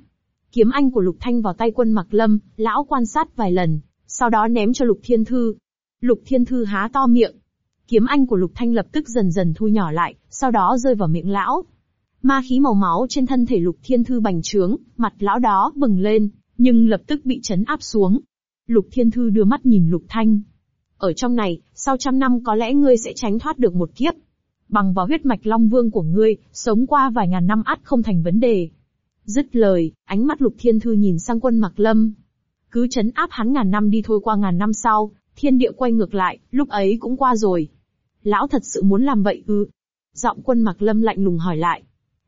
A: Kiếm anh của Lục Thanh vào tay quân Mặc Lâm, lão quan sát vài lần, sau đó ném cho Lục Thiên Thư. Lục Thiên Thư há to miệng. Kiếm anh của Lục Thanh lập tức dần dần thu nhỏ lại, sau đó rơi vào miệng lão. Ma khí màu máu trên thân thể Lục Thiên Thư bành trướng, mặt lão đó bừng lên, nhưng lập tức bị chấn áp xuống. Lục Thiên Thư đưa mắt nhìn Lục Thanh. Ở trong này, sau trăm năm có lẽ ngươi sẽ tránh thoát được một kiếp. Bằng vào huyết mạch Long Vương của ngươi, sống qua vài ngàn năm ắt không thành vấn đề. Dứt lời, ánh mắt Lục Thiên Thư nhìn sang quân Mặc Lâm. Cứ chấn áp hắn ngàn năm đi thôi qua ngàn năm sau, thiên địa quay ngược lại, lúc ấy cũng qua rồi. Lão thật sự muốn làm vậy ư? Giọng quân Mặc Lâm lạnh lùng hỏi lại.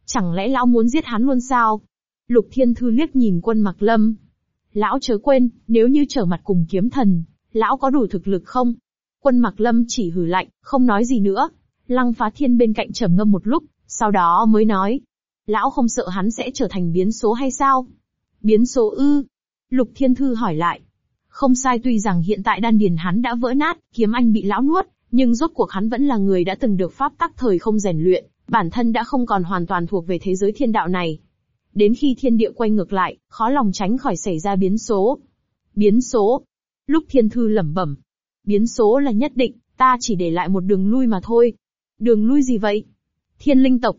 A: Chẳng lẽ lão muốn giết hắn luôn sao? Lục Thiên Thư liếc nhìn quân Mặc Lâm. Lão chớ quên, nếu như trở mặt cùng kiếm thần, lão có đủ thực lực không? Quân Mặc Lâm chỉ hừ lạnh, không nói gì nữa. Lăng Phá Thiên bên cạnh trầm ngâm một lúc, sau đó mới nói, Lão không sợ hắn sẽ trở thành biến số hay sao? Biến số ư? Lục Thiên Thư hỏi lại. Không sai tuy rằng hiện tại đan điền hắn đã vỡ nát, kiếm anh bị lão nuốt, nhưng rốt cuộc hắn vẫn là người đã từng được pháp tắc thời không rèn luyện, bản thân đã không còn hoàn toàn thuộc về thế giới thiên đạo này. Đến khi thiên địa quay ngược lại, khó lòng tránh khỏi xảy ra biến số. Biến số. Lục thiên thư lẩm bẩm. Biến số là nhất định, ta chỉ để lại một đường lui mà thôi. Đường lui gì vậy? Thiên linh tộc,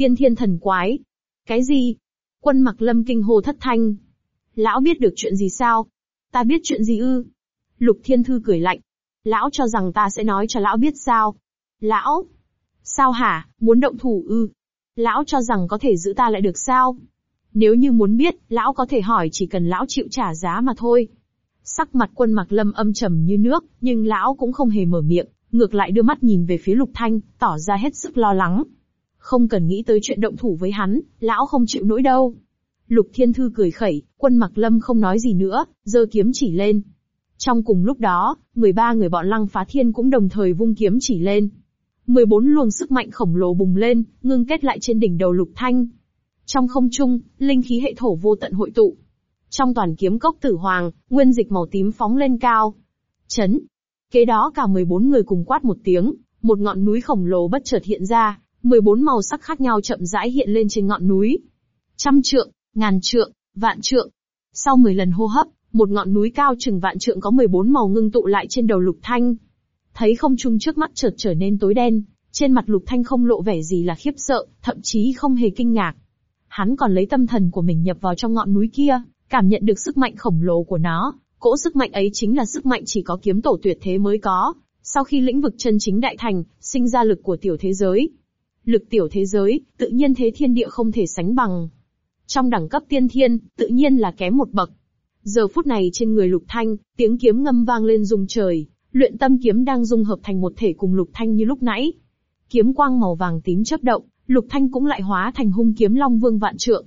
A: Tiên thiên thần quái. Cái gì? Quân mặc lâm kinh hồ thất thanh. Lão biết được chuyện gì sao? Ta biết chuyện gì ư? Lục thiên thư cười lạnh. Lão cho rằng ta sẽ nói cho lão biết sao? Lão? Sao hả, muốn động thủ ư? Lão cho rằng có thể giữ ta lại được sao? Nếu như muốn biết, lão có thể hỏi chỉ cần lão chịu trả giá mà thôi. Sắc mặt quân mặc lâm âm trầm như nước, nhưng lão cũng không hề mở miệng, ngược lại đưa mắt nhìn về phía lục thanh, tỏ ra hết sức lo lắng. Không cần nghĩ tới chuyện động thủ với hắn, lão không chịu nổi đâu. Lục Thiên Thư cười khẩy, quân mặc lâm không nói gì nữa, giơ kiếm chỉ lên. Trong cùng lúc đó, 13 người bọn lăng phá thiên cũng đồng thời vung kiếm chỉ lên. 14 luồng sức mạnh khổng lồ bùng lên, ngưng kết lại trên đỉnh đầu lục thanh. Trong không trung, linh khí hệ thổ vô tận hội tụ. Trong toàn kiếm cốc tử hoàng, nguyên dịch màu tím phóng lên cao. Chấn. Kế đó cả 14 người cùng quát một tiếng, một ngọn núi khổng lồ bất chợt hiện ra, 14 màu sắc khác nhau chậm rãi hiện lên trên ngọn núi. Trăm trượng, ngàn trượng, vạn trượng. Sau 10 lần hô hấp, một ngọn núi cao chừng vạn trượng có 14 màu ngưng tụ lại trên đầu Lục Thanh. Thấy không trung trước mắt chợt trở nên tối đen, trên mặt Lục Thanh không lộ vẻ gì là khiếp sợ, thậm chí không hề kinh ngạc. Hắn còn lấy tâm thần của mình nhập vào trong ngọn núi kia, cảm nhận được sức mạnh khổng lồ của nó, cỗ sức mạnh ấy chính là sức mạnh chỉ có kiếm tổ tuyệt thế mới có. Sau khi lĩnh vực chân chính đại thành, sinh ra lực của tiểu thế giới, lực tiểu thế giới, tự nhiên thế thiên địa không thể sánh bằng. Trong đẳng cấp tiên thiên, tự nhiên là kém một bậc. Giờ phút này trên người lục thanh, tiếng kiếm ngâm vang lên rung trời, luyện tâm kiếm đang dung hợp thành một thể cùng lục thanh như lúc nãy. Kiếm quang màu vàng tím chớp động, lục thanh cũng lại hóa thành hung kiếm long vương vạn trượng.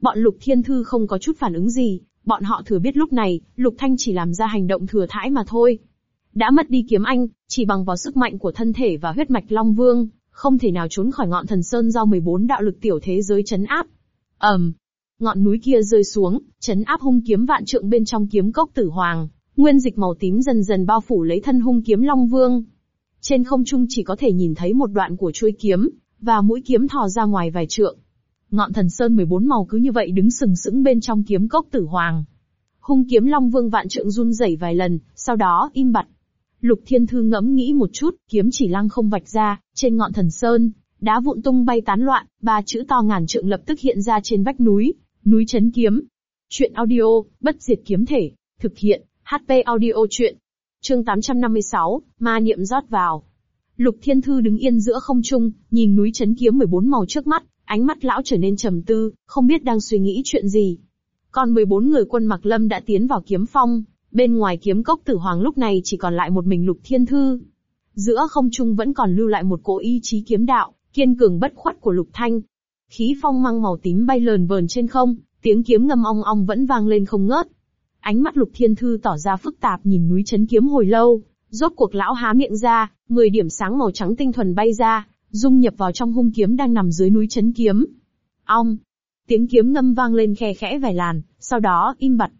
A: Bọn lục thiên thư không có chút phản ứng gì, bọn họ thừa biết lúc này, lục thanh chỉ làm ra hành động thừa thãi mà thôi. Đã mất đi kiếm anh, chỉ bằng vào sức mạnh của thân thể và huyết mạch long vương, không thể nào trốn khỏi ngọn thần sơn do 14 đạo lực tiểu thế giới chấn áp. ầm, ngọn núi kia rơi xuống, chấn áp hung kiếm vạn trượng bên trong kiếm cốc tử hoàng, nguyên dịch màu tím dần dần bao phủ lấy thân hung kiếm long vương. Trên không trung chỉ có thể nhìn thấy một đoạn của chuôi kiếm, và mũi kiếm thò ra ngoài vài trượng. Ngọn thần sơn 14 màu cứ như vậy đứng sừng sững bên trong kiếm cốc tử hoàng. Hung kiếm long vương vạn trượng run rẩy vài lần, sau đó im bặt, Lục Thiên Thư ngẫm nghĩ một chút, kiếm chỉ lăng không vạch ra, trên ngọn thần sơn, đá vụn tung bay tán loạn, ba chữ to ngàn trượng lập tức hiện ra trên vách núi, núi chấn kiếm. Chuyện audio, bất diệt kiếm thể, thực hiện, HP audio chuyện. Chương 856, ma niệm rót vào. Lục Thiên Thư đứng yên giữa không trung, nhìn núi chấn kiếm 14 màu trước mắt, ánh mắt lão trở nên trầm tư, không biết đang suy nghĩ chuyện gì. Còn 14 người quân mặc lâm đã tiến vào kiếm phong, Bên ngoài kiếm cốc tử hoàng lúc này chỉ còn lại một mình lục thiên thư. Giữa không trung vẫn còn lưu lại một cỗ ý chí kiếm đạo, kiên cường bất khuất của lục thanh. Khí phong mang màu tím bay lờn vờn trên không, tiếng kiếm ngâm ong ong vẫn vang lên không ngớt. Ánh mắt lục thiên thư tỏ ra phức tạp nhìn núi chấn kiếm hồi lâu, rốt cuộc lão há miệng ra, mười điểm sáng màu trắng tinh thuần bay ra, dung nhập vào trong hung kiếm đang nằm dưới núi chấn kiếm. Ong! Tiếng kiếm ngâm vang lên khe khẽ vài làn, sau đó im bặt.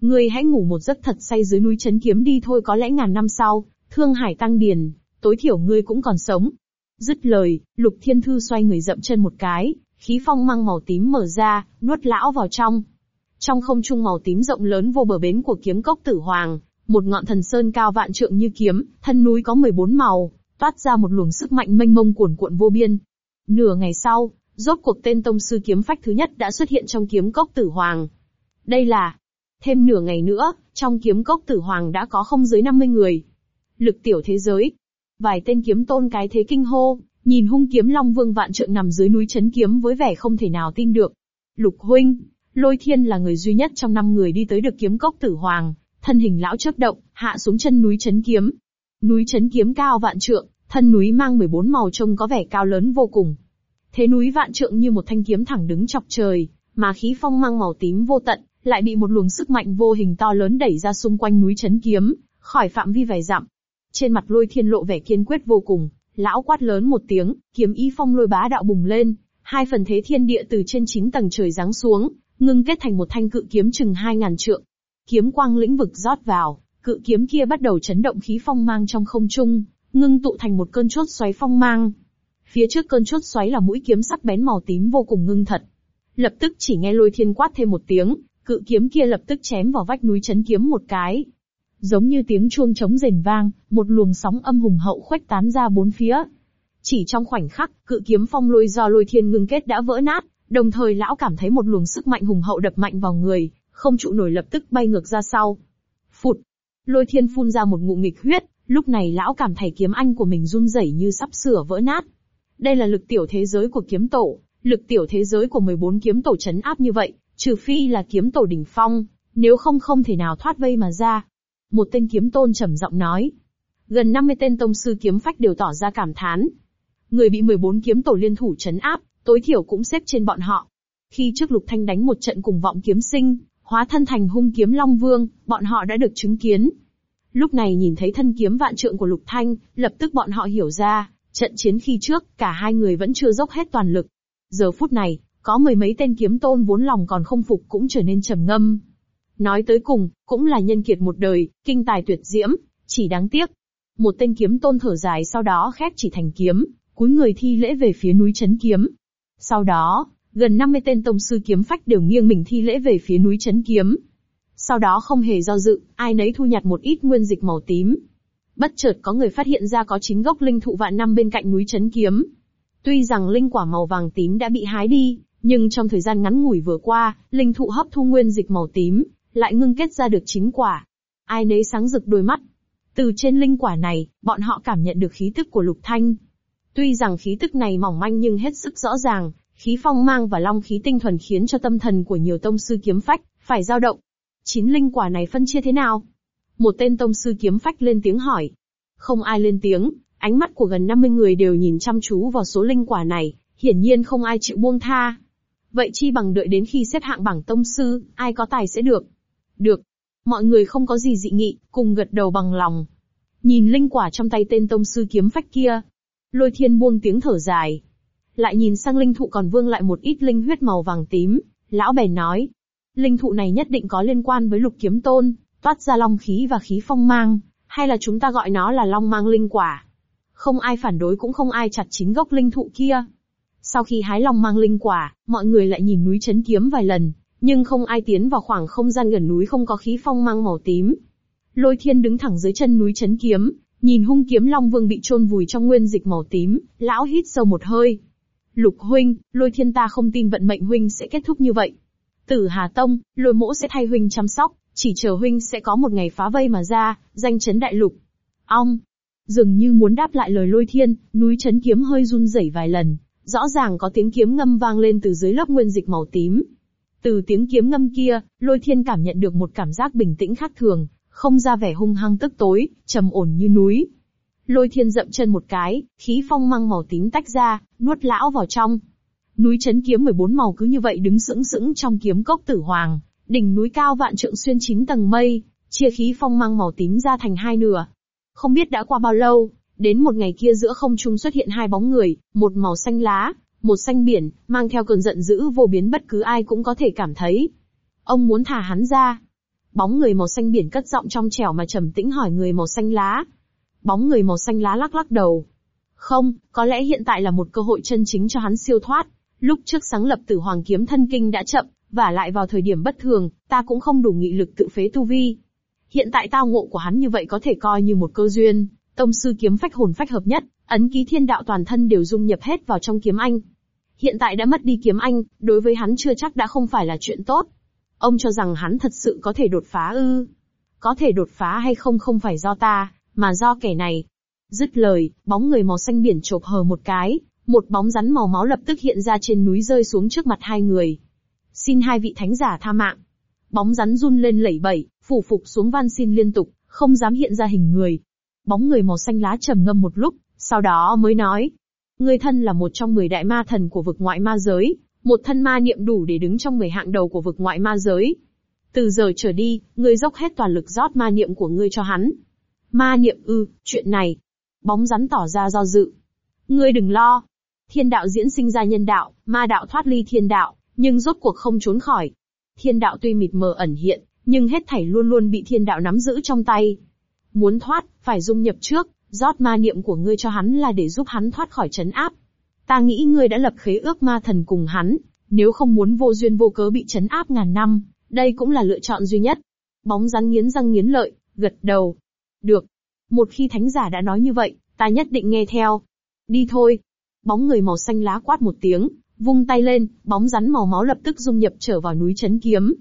A: Ngươi hãy ngủ một giấc thật say dưới núi chấn kiếm đi thôi có lẽ ngàn năm sau, thương hải tăng điền, tối thiểu ngươi cũng còn sống. Dứt lời, lục thiên thư xoay người dậm chân một cái, khí phong mang màu tím mở ra, nuốt lão vào trong. Trong không trung màu tím rộng lớn vô bờ bến của kiếm cốc tử hoàng, một ngọn thần sơn cao vạn trượng như kiếm, thân núi có 14 màu, toát ra một luồng sức mạnh mênh mông cuồn cuộn vô biên. Nửa ngày sau, rốt cuộc tên tông sư kiếm phách thứ nhất đã xuất hiện trong kiếm cốc tử hoàng. Đây là Thêm nửa ngày nữa, trong kiếm cốc tử hoàng đã có không dưới 50 người. Lực tiểu thế giới. Vài tên kiếm tôn cái thế kinh hô, nhìn hung kiếm long vương vạn trượng nằm dưới núi chấn kiếm với vẻ không thể nào tin được. Lục huynh, lôi thiên là người duy nhất trong năm người đi tới được kiếm cốc tử hoàng, thân hình lão chớp động, hạ xuống chân núi chấn kiếm. Núi chấn kiếm cao vạn trượng, thân núi mang 14 màu trông có vẻ cao lớn vô cùng. Thế núi vạn trượng như một thanh kiếm thẳng đứng chọc trời, mà khí phong mang màu tím vô tận, lại bị một luồng sức mạnh vô hình to lớn đẩy ra xung quanh núi chấn kiếm, khỏi phạm vi vài dặm. Trên mặt lôi thiên lộ vẻ kiên quyết vô cùng, lão quát lớn một tiếng, kiếm y phong lôi bá đạo bùng lên, hai phần thế thiên địa từ trên chín tầng trời giáng xuống, ngưng kết thành một thanh cự kiếm chừng hai ngàn trượng. Kiếm quang lĩnh vực rót vào, cự kiếm kia bắt đầu chấn động khí phong mang trong không trung, ngưng tụ thành một cơn chốt xoáy phong mang. Phía trước cơn chốt xoáy là mũi kiếm sắc bén màu tím vô cùng ngưng thật. Lập tức chỉ nghe lôi thiên quát thêm một tiếng, cự kiếm kia lập tức chém vào vách núi chấn kiếm một cái. Giống như tiếng chuông trống rền vang, một luồng sóng âm hùng hậu khuếch tán ra bốn phía. Chỉ trong khoảnh khắc, cự kiếm phong lôi do lôi thiên ngưng kết đã vỡ nát, đồng thời lão cảm thấy một luồng sức mạnh hùng hậu đập mạnh vào người, không trụ nổi lập tức bay ngược ra sau. Phụt! Lôi thiên phun ra một ngụm nghịch huyết, lúc này lão cảm thấy kiếm anh của mình run rẩy như sắp sửa vỡ nát. Đây là lực tiểu thế giới của kiếm tổ, lực tiểu thế giới của 14 kiếm tổ chấn áp như vậy, Trừ phi là kiếm tổ đỉnh phong, nếu không không thể nào thoát vây mà ra. Một tên kiếm tôn trầm giọng nói. Gần 50 tên tông sư kiếm phách đều tỏ ra cảm thán. Người bị 14 kiếm tổ liên thủ chấn áp, tối thiểu cũng xếp trên bọn họ. Khi trước Lục Thanh đánh một trận cùng vọng kiếm sinh, hóa thân thành hung kiếm Long Vương, bọn họ đã được chứng kiến. Lúc này nhìn thấy thân kiếm vạn trượng của Lục Thanh, lập tức bọn họ hiểu ra, trận chiến khi trước, cả hai người vẫn chưa dốc hết toàn lực. Giờ phút này, có mười mấy tên kiếm tôn vốn lòng còn không phục cũng trở nên trầm ngâm. Nói tới cùng, cũng là nhân kiệt một đời, kinh tài tuyệt diễm, chỉ đáng tiếc. Một tên kiếm tôn thở dài sau đó khép chỉ thành kiếm, cúi người thi lễ về phía núi chấn kiếm. Sau đó, gần 50 tên tông sư kiếm phách đều nghiêng mình thi lễ về phía núi chấn kiếm. Sau đó không hề do dự, ai nấy thu nhặt một ít nguyên dịch màu tím. Bất chợt có người phát hiện ra có chính gốc linh thụ vạn năm bên cạnh núi chấn kiếm. Tuy rằng linh quả màu vàng tím đã bị hái đi, nhưng trong thời gian ngắn ngủi vừa qua, linh thụ hấp thu nguyên dịch màu tím, lại ngưng kết ra được chính quả. Ai nấy sáng rực đôi mắt. Từ trên linh quả này, bọn họ cảm nhận được khí tức của lục thanh. Tuy rằng khí tức này mỏng manh nhưng hết sức rõ ràng, khí phong mang và long khí tinh thuần khiến cho tâm thần của nhiều tông sư kiếm phách, phải dao động. Chín linh quả này phân chia thế nào? Một tên tông sư kiếm phách lên tiếng hỏi. Không ai lên tiếng, ánh mắt của gần 50 người đều nhìn chăm chú vào số linh quả này, hiển nhiên không ai chịu buông tha. Vậy chi bằng đợi đến khi xếp hạng bảng tông sư, ai có tài sẽ được. Được. Mọi người không có gì dị nghị, cùng gật đầu bằng lòng. Nhìn linh quả trong tay tên tông sư kiếm phách kia. Lôi thiên buông tiếng thở dài. Lại nhìn sang linh thụ còn vương lại một ít linh huyết màu vàng tím, lão bè nói. Linh thụ này nhất định có liên quan với lục kiếm tôn, toát ra long khí và khí phong mang, hay là chúng ta gọi nó là long mang linh quả. Không ai phản đối cũng không ai chặt chính gốc linh thụ kia. Sau khi hái long mang linh quả, mọi người lại nhìn núi chấn kiếm vài lần, nhưng không ai tiến vào khoảng không gian gần núi không có khí phong mang màu tím. Lôi thiên đứng thẳng dưới chân núi chấn kiếm, nhìn hung kiếm long vương bị trôn vùi trong nguyên dịch màu tím, lão hít sâu một hơi. Lục huynh, lôi thiên ta không tin vận mệnh huynh sẽ kết thúc như vậy. Tử Hà Tông, lôi mỗ sẽ thay huynh chăm sóc, chỉ chờ huynh sẽ có một ngày phá vây mà ra, danh chấn đại lục. Ong, dường như muốn đáp lại lời lôi thiên, núi chấn kiếm hơi run rẩy vài lần, rõ ràng có tiếng kiếm ngâm vang lên từ dưới lớp nguyên dịch màu tím. Từ tiếng kiếm ngâm kia, Lôi Thiên cảm nhận được một cảm giác bình tĩnh khác thường, không ra vẻ hung hăng tức tối, trầm ổn như núi. Lôi Thiên dậm chân một cái, khí phong mang màu tím tách ra, nuốt lão vào trong. Núi chấn kiếm 14 màu cứ như vậy đứng sững sững trong kiếm cốc tử hoàng, đỉnh núi cao vạn trượng xuyên chín tầng mây, chia khí phong mang màu tím ra thành hai nửa. Không biết đã qua bao lâu, Đến một ngày kia giữa không trung xuất hiện hai bóng người, một màu xanh lá, một xanh biển, mang theo cơn giận dữ vô biến bất cứ ai cũng có thể cảm thấy. Ông muốn thả hắn ra. Bóng người màu xanh biển cất giọng trong trẻo mà trầm tĩnh hỏi người màu xanh lá. Bóng người màu xanh lá lắc lắc đầu. Không, có lẽ hiện tại là một cơ hội chân chính cho hắn siêu thoát. Lúc trước sáng lập tử hoàng kiếm thân kinh đã chậm, và lại vào thời điểm bất thường, ta cũng không đủ nghị lực tự phế tu vi. Hiện tại tao ngộ của hắn như vậy có thể coi như một cơ duyên, Tông sư kiếm phách hồn phách hợp nhất, ấn ký thiên đạo toàn thân đều dung nhập hết vào trong kiếm anh. Hiện tại đã mất đi kiếm anh, đối với hắn chưa chắc đã không phải là chuyện tốt. Ông cho rằng hắn thật sự có thể đột phá ư? Có thể đột phá hay không không phải do ta, mà do kẻ này. Dứt lời, bóng người màu xanh biển chộp hờ một cái, một bóng rắn màu máu lập tức hiện ra trên núi rơi xuống trước mặt hai người. Xin hai vị thánh giả tha mạng. Bóng rắn run lên lẩy bẩy, phủ phục xuống van xin liên tục, không dám hiện ra hình người, Bóng người màu xanh lá trầm ngâm một lúc, sau đó mới nói. Người thân là một trong 10 đại ma thần của vực ngoại ma giới, một thân ma niệm đủ để đứng trong 10 hạng đầu của vực ngoại ma giới. Từ giờ trở đi, người dốc hết toàn lực rót ma niệm của ngươi cho hắn. Ma niệm ư, chuyện này. Bóng rắn tỏ ra do dự. Ngươi đừng lo. Thiên đạo diễn sinh ra nhân đạo, ma đạo thoát ly thiên đạo, nhưng rốt cuộc không trốn khỏi. Thiên đạo tuy mịt mờ ẩn hiện, nhưng hết thảy luôn luôn bị thiên đạo nắm giữ trong tay. Muốn thoát, phải dung nhập trước, rót ma niệm của ngươi cho hắn là để giúp hắn thoát khỏi chấn áp. Ta nghĩ ngươi đã lập khế ước ma thần cùng hắn, nếu không muốn vô duyên vô cớ bị chấn áp ngàn năm, đây cũng là lựa chọn duy nhất. Bóng rắn nghiến răng nghiến lợi, gật đầu. Được. Một khi thánh giả đã nói như vậy, ta nhất định nghe theo. Đi thôi. Bóng người màu xanh lá quát một tiếng, vung tay lên, bóng rắn màu máu lập tức dung nhập trở vào núi chấn kiếm.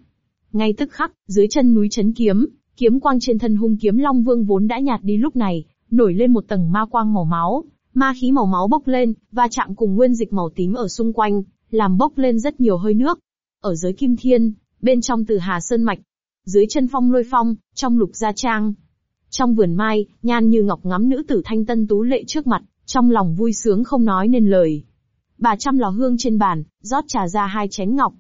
A: Ngay tức khắc, dưới chân núi chấn kiếm, Kiếm quang trên thân hung kiếm Long Vương vốn đã nhạt đi lúc này, nổi lên một tầng ma quang màu máu, ma khí màu máu bốc lên, và chạm cùng nguyên dịch màu tím ở xung quanh, làm bốc lên rất nhiều hơi nước. Ở dưới Kim Thiên, bên trong Từ Hà Sơn Mạch, dưới chân phong lôi phong, trong lục gia trang. Trong vườn mai, nhan như ngọc ngắm nữ tử thanh tân tú lệ trước mặt, trong lòng vui sướng không nói nên lời. Bà chăm lò hương trên bàn, rót trà ra hai chén ngọc.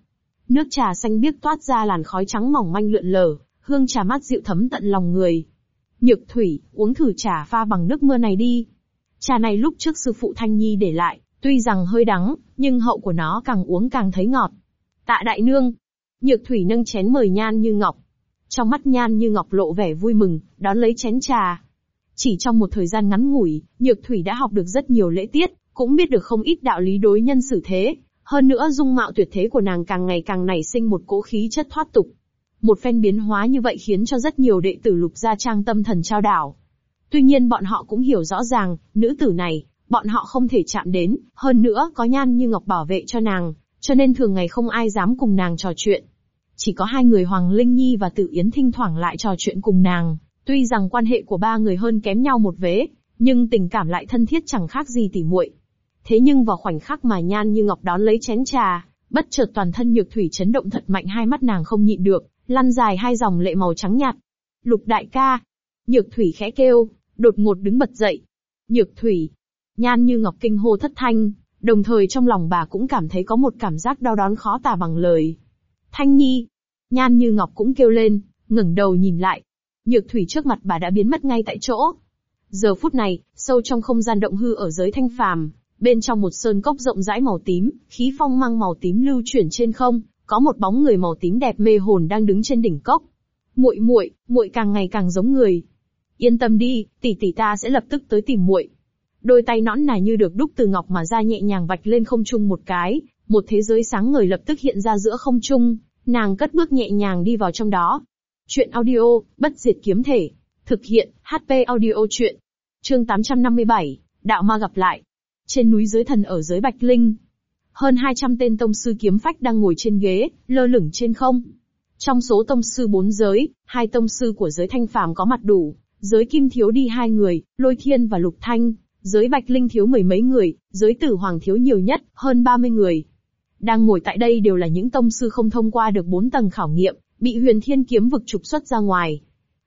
A: Nước trà xanh biếc toát ra làn khói trắng mỏng manh lượn lờ, hương trà mát dịu thấm tận lòng người. Nhược thủy, uống thử trà pha bằng nước mưa này đi. Trà này lúc trước sư phụ Thanh Nhi để lại, tuy rằng hơi đắng, nhưng hậu của nó càng uống càng thấy ngọt. Tạ đại nương. Nhược thủy nâng chén mời Nhan Như Ngọc. Trong mắt Nhan Như Ngọc lộ vẻ vui mừng, đón lấy chén trà. Chỉ trong một thời gian ngắn ngủi, Nhược thủy đã học được rất nhiều lễ tiết, cũng biết được không ít đạo lý đối nhân xử thế. Hơn nữa dung mạo tuyệt thế của nàng càng ngày càng nảy sinh một cỗ khí chất thoát tục, một phen biến hóa như vậy khiến cho rất nhiều đệ tử lục gia trang tâm thần trao đảo. Tuy nhiên bọn họ cũng hiểu rõ ràng, nữ tử này, bọn họ không thể chạm đến, hơn nữa có nhan như ngọc bảo vệ cho nàng, cho nên thường ngày không ai dám cùng nàng trò chuyện. Chỉ có hai người Hoàng Linh Nhi và Tử Yến thinh thoảng lại trò chuyện cùng nàng, tuy rằng quan hệ của ba người hơn kém nhau một vế, nhưng tình cảm lại thân thiết chẳng khác gì tỉ muội. Thế nhưng vào khoảnh khắc mà Nhan Như Ngọc đón lấy chén trà, bất chợt toàn thân Nhược Thủy chấn động thật mạnh hai mắt nàng không nhịn được, lăn dài hai dòng lệ màu trắng nhạt. Lục đại ca. Nhược thủy khẽ kêu, đột ngột đứng bật dậy. Nhược thủy. Nhan như ngọc kinh hô thất thanh, đồng thời trong lòng bà cũng cảm thấy có một cảm giác đau đớn khó tả bằng lời. Thanh nhi. Nhan như ngọc cũng kêu lên, ngẩng đầu nhìn lại. Nhược thủy trước mặt bà đã biến mất ngay tại chỗ. Giờ phút này, sâu trong không gian động hư ở giới thanh phàm, bên trong một sơn cốc rộng rãi màu tím, khí phong mang màu tím lưu chuyển trên không, có một bóng người màu tím đẹp mê hồn đang đứng trên đỉnh cốc. Muội muội, muội càng ngày càng giống người. Yên tâm đi, tỷ tỷ ta sẽ lập tức tới tìm muội. Đôi tay nõn nà như được đúc từ ngọc mà ra nhẹ nhàng vạch lên không trung một cái, một thế giới sáng ngời lập tức hiện ra giữa không trung, nàng cất bước nhẹ nhàng đi vào trong đó. Chuyện audio, bất diệt kiếm thể. Thực hiện, HP audio chuyện. Chương 857, Đạo Ma gặp lại. Trên núi dưới thần ở dưới Bạch Linh, hơn 200 tên tông sư kiếm phách đang ngồi trên ghế, lơ lửng trên không. Trong số tông sư bốn giới, hai tông sư của giới thanh phàm có mặt đủ, giới kim thiếu đi hai người, lôi thiên và lục thanh, giới bạch linh thiếu mười mấy người, giới tử hoàng thiếu nhiều nhất, hơn 30 người. Đang ngồi tại đây đều là những tông sư không thông qua được bốn tầng khảo nghiệm, bị huyền thiên kiếm vực trục xuất ra ngoài.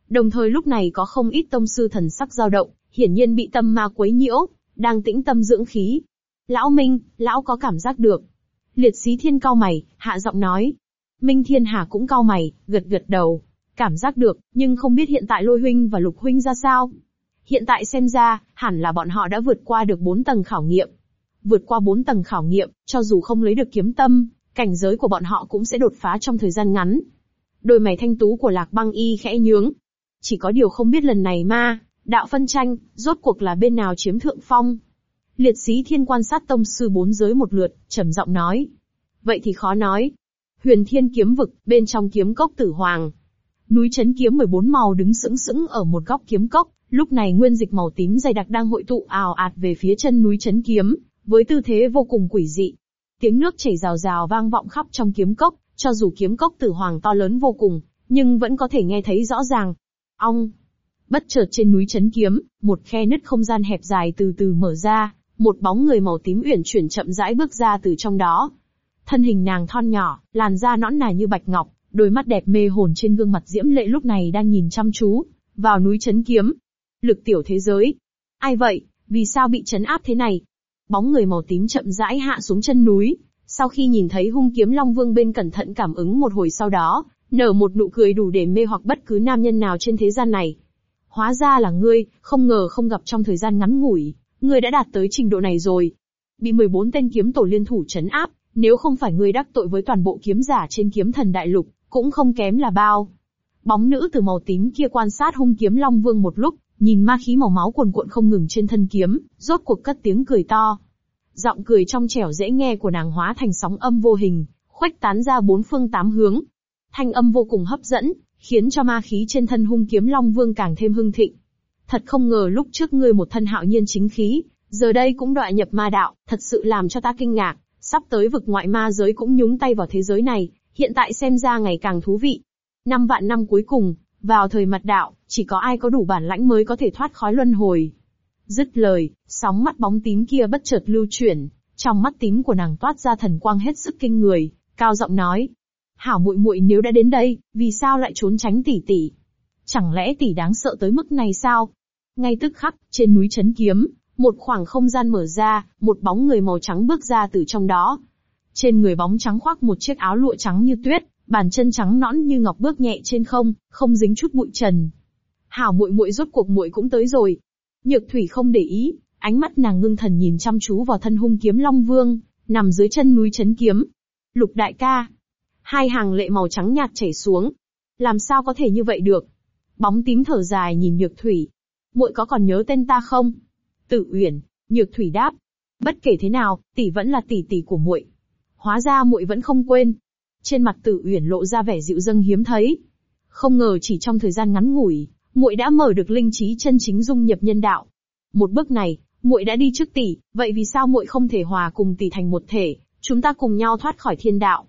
A: Đồng thời lúc này có không ít tông sư thần sắc dao động, hiển nhiên bị tâm ma quấy nhiễu, đang tĩnh tâm dưỡng khí, Lão Minh, lão có cảm giác được. Liệt sĩ thiên cao mày, hạ giọng nói. Minh Thiên Hà cũng cao mày, gật gật đầu. Cảm giác được, nhưng không biết hiện tại lôi huynh và lục huynh ra sao. Hiện tại xem ra, hẳn là bọn họ đã vượt qua được bốn tầng khảo nghiệm. Vượt qua bốn tầng khảo nghiệm, cho dù không lấy được kiếm tâm, cảnh giới của bọn họ cũng sẽ đột phá trong thời gian ngắn. Đôi mày thanh tú của Lạc Băng Y khẽ nhướng. Chỉ có điều không biết lần này ma, đạo phân tranh, rốt cuộc là bên nào chiếm thượng phong. Liệt sĩ thiên quan sát tông sư bốn giới một lượt, trầm giọng nói. Vậy thì khó nói. Huyền thiên kiếm vực, bên trong kiếm cốc tử hoàng. Núi chấn kiếm 14 màu đứng sững sững ở một góc kiếm cốc, lúc này nguyên dịch màu tím dày đặc đang hội tụ ào ạt về phía chân núi chấn kiếm, với tư thế vô cùng quỷ dị. Tiếng nước chảy rào rào vang vọng khắp trong kiếm cốc, cho dù kiếm cốc tử hoàng to lớn vô cùng, nhưng vẫn có thể nghe thấy rõ ràng. Ong! Bất chợt trên núi chấn kiếm, một khe nứt không gian hẹp dài từ từ mở ra, một bóng người màu tím uyển chuyển chậm rãi bước ra từ trong đó. Thân hình nàng thon nhỏ, làn da nõn nà như bạch ngọc, đôi mắt đẹp mê hồn trên gương mặt diễm lệ lúc này đang nhìn chăm chú vào núi chấn kiếm. Lực tiểu thế giới. Ai vậy, vì sao bị chấn áp thế này? Bóng người màu tím chậm rãi hạ xuống chân núi, sau khi nhìn thấy hung kiếm Long Vương bên cẩn thận cảm ứng một hồi sau đó, nở một nụ cười đủ để mê hoặc bất cứ nam nhân nào trên thế gian này. Hóa ra là ngươi, không ngờ không gặp trong thời gian ngắn ngủi, Ngươi đã đạt tới trình độ này rồi. Bị 14 tên kiếm tổ liên thủ chấn áp, nếu không phải ngươi đắc tội với toàn bộ kiếm giả trên kiếm thần đại lục, cũng không kém là bao. Bóng nữ từ màu tím kia quan sát hung kiếm Long Vương một lúc, nhìn ma khí màu máu cuồn cuộn không ngừng trên thân kiếm, rốt cuộc cất tiếng cười to. Giọng cười trong trẻo dễ nghe của nàng hóa thành sóng âm vô hình, khuếch tán ra bốn phương tám hướng. Thanh âm vô cùng hấp dẫn, khiến cho ma khí trên thân hung kiếm Long Vương càng thêm hưng thịnh. Thật không ngờ lúc trước ngươi một thân hạo nhiên chính khí, giờ đây cũng đọa nhập ma đạo, thật sự làm cho ta kinh ngạc, sắp tới vực ngoại ma giới cũng nhúng tay vào thế giới này, hiện tại xem ra ngày càng thú vị. Năm vạn năm cuối cùng, vào thời mặt đạo, chỉ có ai có đủ bản lãnh mới có thể thoát khói luân hồi. Dứt lời, sóng mắt bóng tím kia bất chợt lưu chuyển, trong mắt tím của nàng toát ra thần quang hết sức kinh người, cao giọng nói: "Hảo muội muội nếu đã đến đây, vì sao lại trốn tránh tỷ tỷ? Chẳng lẽ tỷ đáng sợ tới mức này sao?" Ngay tức khắc, trên núi chấn Kiếm, một khoảng không gian mở ra, một bóng người màu trắng bước ra từ trong đó. Trên người bóng trắng khoác một chiếc áo lụa trắng như tuyết, bàn chân trắng nõn như ngọc bước nhẹ trên không, không dính chút bụi trần. Hảo muội muội rốt cuộc muội cũng tới rồi. Nhược Thủy không để ý, ánh mắt nàng ngưng thần nhìn chăm chú vào thân hung kiếm Long Vương, nằm dưới chân núi chấn Kiếm. Lục đại ca. Hai hàng lệ màu trắng nhạt chảy xuống. Làm sao có thể như vậy được? Bóng tím thở dài nhìn Nhược Thủy, muội có còn nhớ tên ta không? Tử Uyển, Nhược Thủy đáp. Bất kể thế nào, tỷ vẫn là tỷ tỷ của muội. Hóa ra muội vẫn không quên. Trên mặt Tử Uyển lộ ra vẻ dịu dâng hiếm thấy. Không ngờ chỉ trong thời gian ngắn ngủi, muội đã mở được linh trí chân chính dung nhập nhân đạo. Một bước này, muội đã đi trước tỷ, vậy vì sao muội không thể hòa cùng tỷ thành một thể, chúng ta cùng nhau thoát khỏi thiên đạo?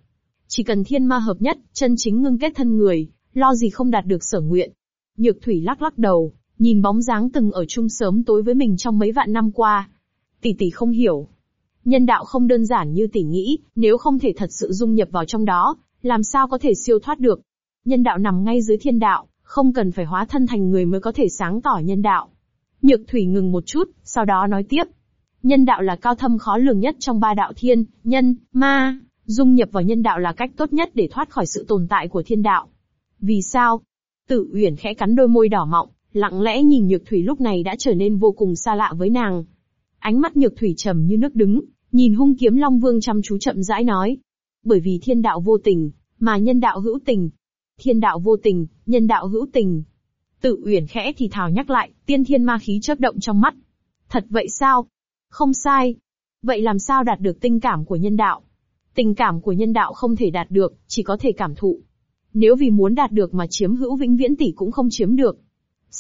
A: Chỉ cần thiên ma hợp nhất, chân chính ngưng kết thân người, lo gì không đạt được sở nguyện. Nhược Thủy lắc lắc đầu, Nhìn bóng dáng từng ở chung sớm tối với mình trong mấy vạn năm qua. Tỷ tỷ không hiểu. Nhân đạo không đơn giản như tỷ nghĩ, nếu không thể thật sự dung nhập vào trong đó, làm sao có thể siêu thoát được. Nhân đạo nằm ngay dưới thiên đạo, không cần phải hóa thân thành người mới có thể sáng tỏ nhân đạo. Nhược thủy ngừng một chút, sau đó nói tiếp. Nhân đạo là cao thâm khó lường nhất trong ba đạo thiên, nhân, ma, dung nhập vào nhân đạo là cách tốt nhất để thoát khỏi sự tồn tại của thiên đạo. Vì sao? tự Uyển khẽ cắn đôi môi đỏ mọng, lặng lẽ nhìn Nhược Thủy lúc này đã trở nên vô cùng xa lạ với nàng. Ánh mắt Nhược Thủy trầm như nước đứng, nhìn hung kiếm Long Vương chăm chú chậm rãi nói. Bởi vì thiên đạo vô tình, mà nhân đạo hữu tình. Thiên đạo vô tình, nhân đạo hữu tình. Tự uyển khẽ thì thảo nhắc lại, tiên thiên ma khí chớp động trong mắt. Thật vậy sao? Không sai. Vậy làm sao đạt được tình cảm của nhân đạo? Tình cảm của nhân đạo không thể đạt được, chỉ có thể cảm thụ. Nếu vì muốn đạt được mà chiếm hữu vĩnh viễn tỷ cũng không chiếm được,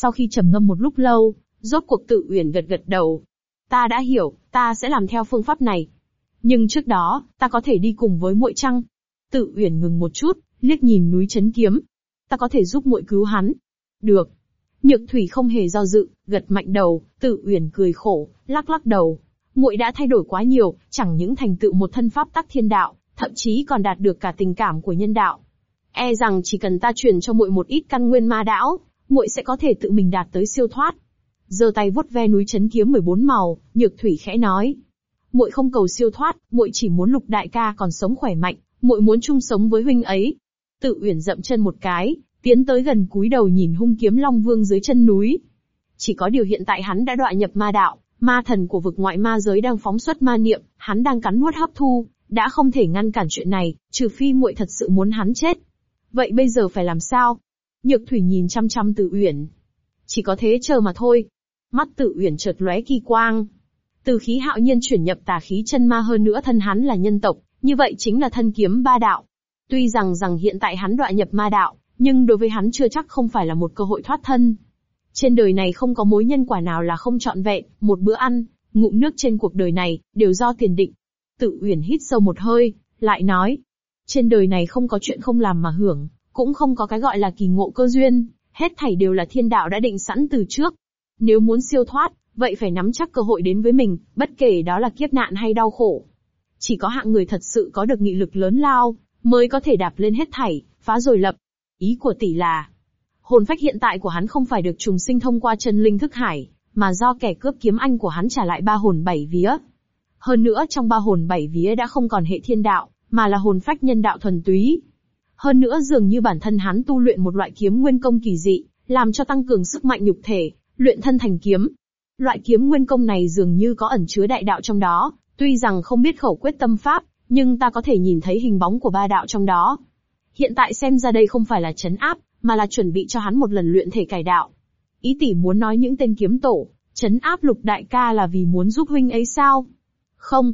A: sau khi trầm ngâm một lúc lâu, rốt cuộc tự uyển gật gật đầu. Ta đã hiểu, ta sẽ làm theo phương pháp này. Nhưng trước đó, ta có thể đi cùng với muội trăng. Tự uyển ngừng một chút, liếc nhìn núi chấn kiếm. Ta có thể giúp muội cứu hắn. Được. Nhược thủy không hề do dự, gật mạnh đầu, tự uyển cười khổ, lắc lắc đầu. Muội đã thay đổi quá nhiều, chẳng những thành tựu một thân pháp tắc thiên đạo, thậm chí còn đạt được cả tình cảm của nhân đạo. E rằng chỉ cần ta truyền cho muội một ít căn nguyên ma đạo, muội sẽ có thể tự mình đạt tới siêu thoát. Giơ tay vuốt ve núi chấn kiếm 14 màu, Nhược Thủy khẽ nói: "Muội không cầu siêu thoát, muội chỉ muốn Lục Đại ca còn sống khỏe mạnh, muội muốn chung sống với huynh ấy." Tự Uyển dậm chân một cái, tiến tới gần cúi đầu nhìn hung kiếm Long Vương dưới chân núi. Chỉ có điều hiện tại hắn đã đoạn nhập ma đạo, ma thần của vực ngoại ma giới đang phóng xuất ma niệm, hắn đang cắn nuốt hấp thu, đã không thể ngăn cản chuyện này, trừ phi muội thật sự muốn hắn chết. Vậy bây giờ phải làm sao? Nhược Thủy nhìn chăm chăm Tử Uyển. Chỉ có thế chờ mà thôi. Mắt Tử Uyển chợt lóe kỳ quang. Từ khí hạo nhiên chuyển nhập tà khí chân ma hơn nữa thân hắn là nhân tộc, như vậy chính là thân kiếm ba đạo. Tuy rằng rằng hiện tại hắn đoạn nhập ma đạo, nhưng đối với hắn chưa chắc không phải là một cơ hội thoát thân. Trên đời này không có mối nhân quả nào là không trọn vẹn, một bữa ăn, ngụm nước trên cuộc đời này, đều do tiền định. Tự Uyển hít sâu một hơi, lại nói, trên đời này không có chuyện không làm mà hưởng, cũng không có cái gọi là kỳ ngộ cơ duyên, hết thảy đều là thiên đạo đã định sẵn từ trước. Nếu muốn siêu thoát, vậy phải nắm chắc cơ hội đến với mình, bất kể đó là kiếp nạn hay đau khổ. Chỉ có hạng người thật sự có được nghị lực lớn lao, mới có thể đạp lên hết thảy, phá rồi lập. Ý của tỷ là, hồn phách hiện tại của hắn không phải được trùng sinh thông qua chân linh thức hải, mà do kẻ cướp kiếm anh của hắn trả lại ba hồn bảy vía. Hơn nữa trong ba hồn bảy vía đã không còn hệ thiên đạo, mà là hồn phách nhân đạo thuần túy, hơn nữa dường như bản thân hắn tu luyện một loại kiếm nguyên công kỳ dị, làm cho tăng cường sức mạnh nhục thể, luyện thân thành kiếm. Loại kiếm nguyên công này dường như có ẩn chứa đại đạo trong đó, tuy rằng không biết khẩu quyết tâm pháp, nhưng ta có thể nhìn thấy hình bóng của ba đạo trong đó. Hiện tại xem ra đây không phải là chấn áp, mà là chuẩn bị cho hắn một lần luyện thể cải đạo. Ý tỷ muốn nói những tên kiếm tổ, chấn áp lục đại ca là vì muốn giúp huynh ấy sao? Không.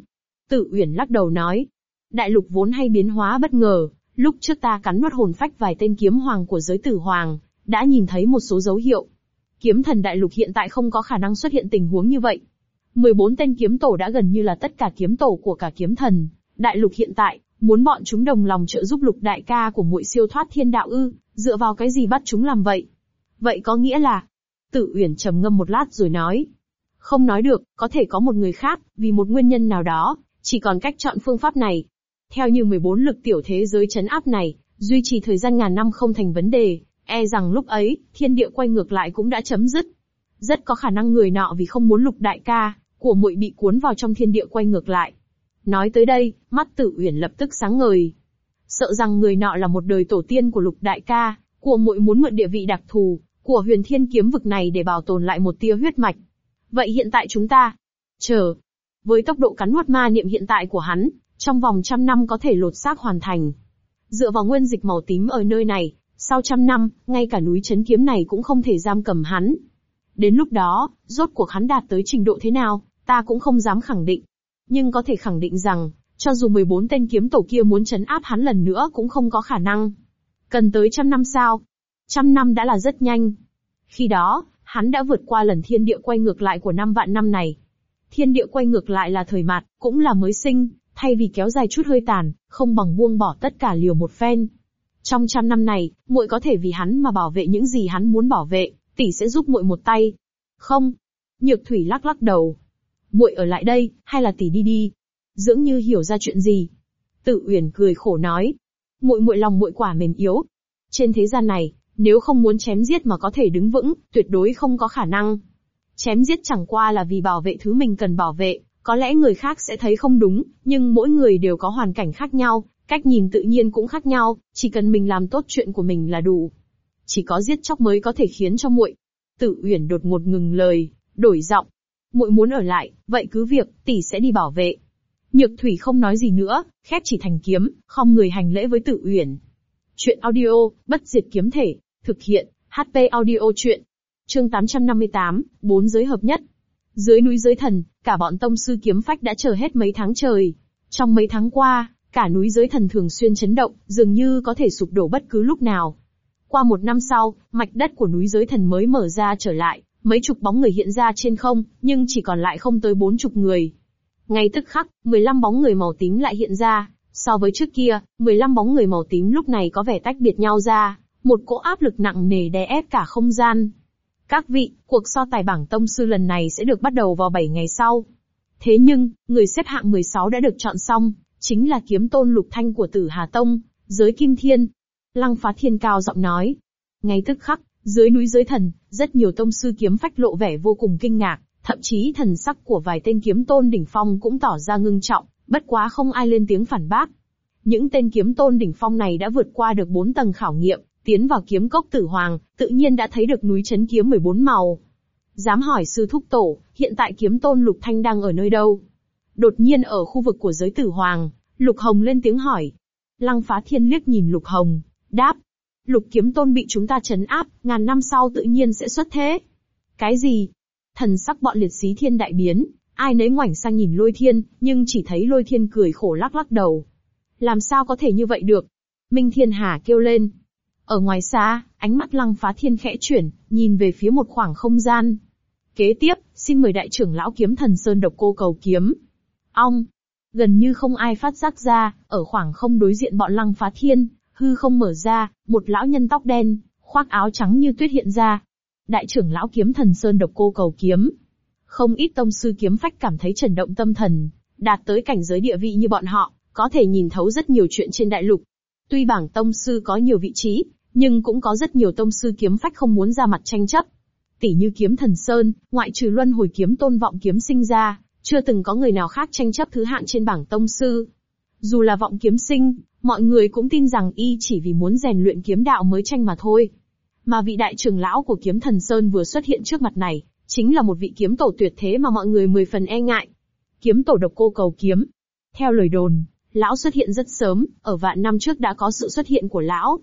A: tự Uyển lắc đầu nói. Đại lục vốn hay biến hóa bất ngờ, Lúc trước ta cắn nuốt hồn phách vài tên kiếm hoàng của giới tử hoàng, đã nhìn thấy một số dấu hiệu. Kiếm thần đại lục hiện tại không có khả năng xuất hiện tình huống như vậy. 14 tên kiếm tổ đã gần như là tất cả kiếm tổ của cả kiếm thần, đại lục hiện tại, muốn bọn chúng đồng lòng trợ giúp lục đại ca của muội siêu thoát thiên đạo ư, dựa vào cái gì bắt chúng làm vậy? Vậy có nghĩa là, Tử Uyển trầm ngâm một lát rồi nói, không nói được, có thể có một người khác, vì một nguyên nhân nào đó, chỉ còn cách chọn phương pháp này, theo như 14 lực tiểu thế giới chấn áp này, duy trì thời gian ngàn năm không thành vấn đề, e rằng lúc ấy, thiên địa quay ngược lại cũng đã chấm dứt. Rất có khả năng người nọ vì không muốn lục đại ca, của muội bị cuốn vào trong thiên địa quay ngược lại. Nói tới đây, mắt tử uyển lập tức sáng ngời. Sợ rằng người nọ là một đời tổ tiên của lục đại ca, của muội muốn mượn địa vị đặc thù, của huyền thiên kiếm vực này để bảo tồn lại một tia huyết mạch. Vậy hiện tại chúng ta, chờ, với tốc độ cắn nuốt ma niệm hiện tại của hắn, trong vòng trăm năm có thể lột xác hoàn thành. Dựa vào nguyên dịch màu tím ở nơi này, sau trăm năm, ngay cả núi chấn kiếm này cũng không thể giam cầm hắn. Đến lúc đó, rốt cuộc hắn đạt tới trình độ thế nào, ta cũng không dám khẳng định. Nhưng có thể khẳng định rằng, cho dù 14 tên kiếm tổ kia muốn chấn áp hắn lần nữa cũng không có khả năng. Cần tới trăm năm sao? Trăm năm đã là rất nhanh. Khi đó, hắn đã vượt qua lần thiên địa quay ngược lại của năm vạn năm này. Thiên địa quay ngược lại là thời mạt, cũng là mới sinh, thay vì kéo dài chút hơi tàn, không bằng buông bỏ tất cả liều một phen. Trong trăm năm này, muội có thể vì hắn mà bảo vệ những gì hắn muốn bảo vệ, tỷ sẽ giúp muội một tay. Không. Nhược thủy lắc lắc đầu. Muội ở lại đây, hay là tỷ đi đi. Dưỡng như hiểu ra chuyện gì. Tự uyển cười khổ nói. Muội muội lòng muội quả mềm yếu. Trên thế gian này, nếu không muốn chém giết mà có thể đứng vững, tuyệt đối không có khả năng. Chém giết chẳng qua là vì bảo vệ thứ mình cần bảo vệ, có lẽ người khác sẽ thấy không đúng, nhưng mỗi người đều có hoàn cảnh khác nhau, cách nhìn tự nhiên cũng khác nhau, chỉ cần mình làm tốt chuyện của mình là đủ. Chỉ có giết chóc mới có thể khiến cho muội. tự Uyển đột ngột ngừng lời, đổi giọng. Muội muốn ở lại, vậy cứ việc, tỷ sẽ đi bảo vệ. Nhược Thủy không nói gì nữa, khép chỉ thành kiếm, không người hành lễ với tự Uyển. Chuyện audio, bất diệt kiếm thể, thực hiện, HP audio chuyện. Chương 858, bốn giới hợp nhất. Dưới núi giới thần, Cả bọn tông sư kiếm phách đã chờ hết mấy tháng trời. Trong mấy tháng qua, cả núi giới thần thường xuyên chấn động, dường như có thể sụp đổ bất cứ lúc nào. Qua một năm sau, mạch đất của núi giới thần mới mở ra trở lại, mấy chục bóng người hiện ra trên không, nhưng chỉ còn lại không tới bốn chục người. Ngay tức khắc, 15 bóng người màu tím lại hiện ra, so với trước kia, 15 bóng người màu tím lúc này có vẻ tách biệt nhau ra, một cỗ áp lực nặng nề đè ép cả không gian, các vị, cuộc so tài bảng tông sư lần này sẽ được bắt đầu vào 7 ngày sau. Thế nhưng, người xếp hạng 16 đã được chọn xong, chính là kiếm tôn lục thanh của tử Hà Tông, giới kim thiên. Lăng phá thiên cao giọng nói. Ngay tức khắc, dưới núi giới thần, rất nhiều tông sư kiếm phách lộ vẻ vô cùng kinh ngạc, thậm chí thần sắc của vài tên kiếm tôn đỉnh phong cũng tỏ ra ngưng trọng, bất quá không ai lên tiếng phản bác. Những tên kiếm tôn đỉnh phong này đã vượt qua được 4 tầng khảo nghiệm, tiến vào kiếm cốc tử hoàng, tự nhiên đã thấy được núi chấn kiếm 14 màu. Dám hỏi sư thúc tổ, hiện tại kiếm tôn Lục Thanh đang ở nơi đâu? Đột nhiên ở khu vực của giới tử hoàng, Lục Hồng lên tiếng hỏi. Lăng phá thiên liếc nhìn Lục Hồng, đáp. Lục kiếm tôn bị chúng ta chấn áp, ngàn năm sau tự nhiên sẽ xuất thế. Cái gì? Thần sắc bọn liệt sĩ thiên đại biến, ai nấy ngoảnh sang nhìn lôi thiên, nhưng chỉ thấy lôi thiên cười khổ lắc lắc đầu. Làm sao có thể như vậy được? Minh Thiên Hà kêu lên, ở ngoài xa, ánh mắt lăng phá thiên khẽ chuyển, nhìn về phía một khoảng không gian. Kế tiếp, xin mời đại trưởng lão kiếm thần Sơn độc cô cầu kiếm. Ong! Gần như không ai phát giác ra, ở khoảng không đối diện bọn lăng phá thiên, hư không mở ra, một lão nhân tóc đen, khoác áo trắng như tuyết hiện ra. Đại trưởng lão kiếm thần Sơn độc cô cầu kiếm. Không ít tông sư kiếm phách cảm thấy chấn động tâm thần, đạt tới cảnh giới địa vị như bọn họ, có thể nhìn thấu rất nhiều chuyện trên đại lục, Tuy bảng tông sư có nhiều vị trí, nhưng cũng có rất nhiều tông sư kiếm phách không muốn ra mặt tranh chấp. Tỷ như kiếm thần Sơn, ngoại trừ luân hồi kiếm tôn vọng kiếm sinh ra, chưa từng có người nào khác tranh chấp thứ hạng trên bảng tông sư. Dù là vọng kiếm sinh, mọi người cũng tin rằng y chỉ vì muốn rèn luyện kiếm đạo mới tranh mà thôi. Mà vị đại trưởng lão của kiếm thần Sơn vừa xuất hiện trước mặt này, chính là một vị kiếm tổ tuyệt thế mà mọi người mười phần e ngại. Kiếm tổ độc cô cầu kiếm. Theo lời đồn, lão xuất hiện rất sớm, ở vạn năm trước đã có sự xuất hiện của lão.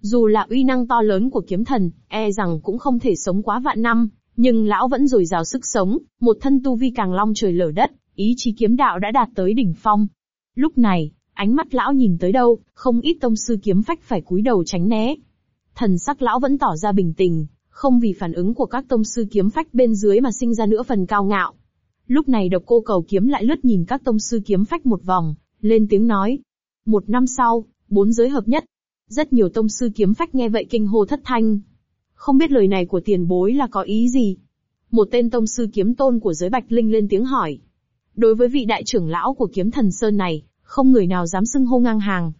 A: Dù là uy năng to lớn của kiếm thần, e rằng cũng không thể sống quá vạn năm, nhưng lão vẫn dồi dào sức sống, một thân tu vi càng long trời lở đất, ý chí kiếm đạo đã đạt tới đỉnh phong. Lúc này, ánh mắt lão nhìn tới đâu, không ít tông sư kiếm phách phải cúi đầu tránh né. Thần sắc lão vẫn tỏ ra bình tĩnh, không vì phản ứng của các tông sư kiếm phách bên dưới mà sinh ra nữa phần cao ngạo. Lúc này độc cô cầu kiếm lại lướt nhìn các tông sư kiếm phách một vòng, lên tiếng nói. Một năm sau, bốn giới hợp nhất. Rất nhiều tông sư kiếm phách nghe vậy kinh hô thất thanh. Không biết lời này của tiền bối là có ý gì? Một tên tông sư kiếm tôn của giới Bạch Linh lên tiếng hỏi. Đối với vị đại trưởng lão của kiếm thần Sơn này, không người nào dám xưng hô ngang hàng.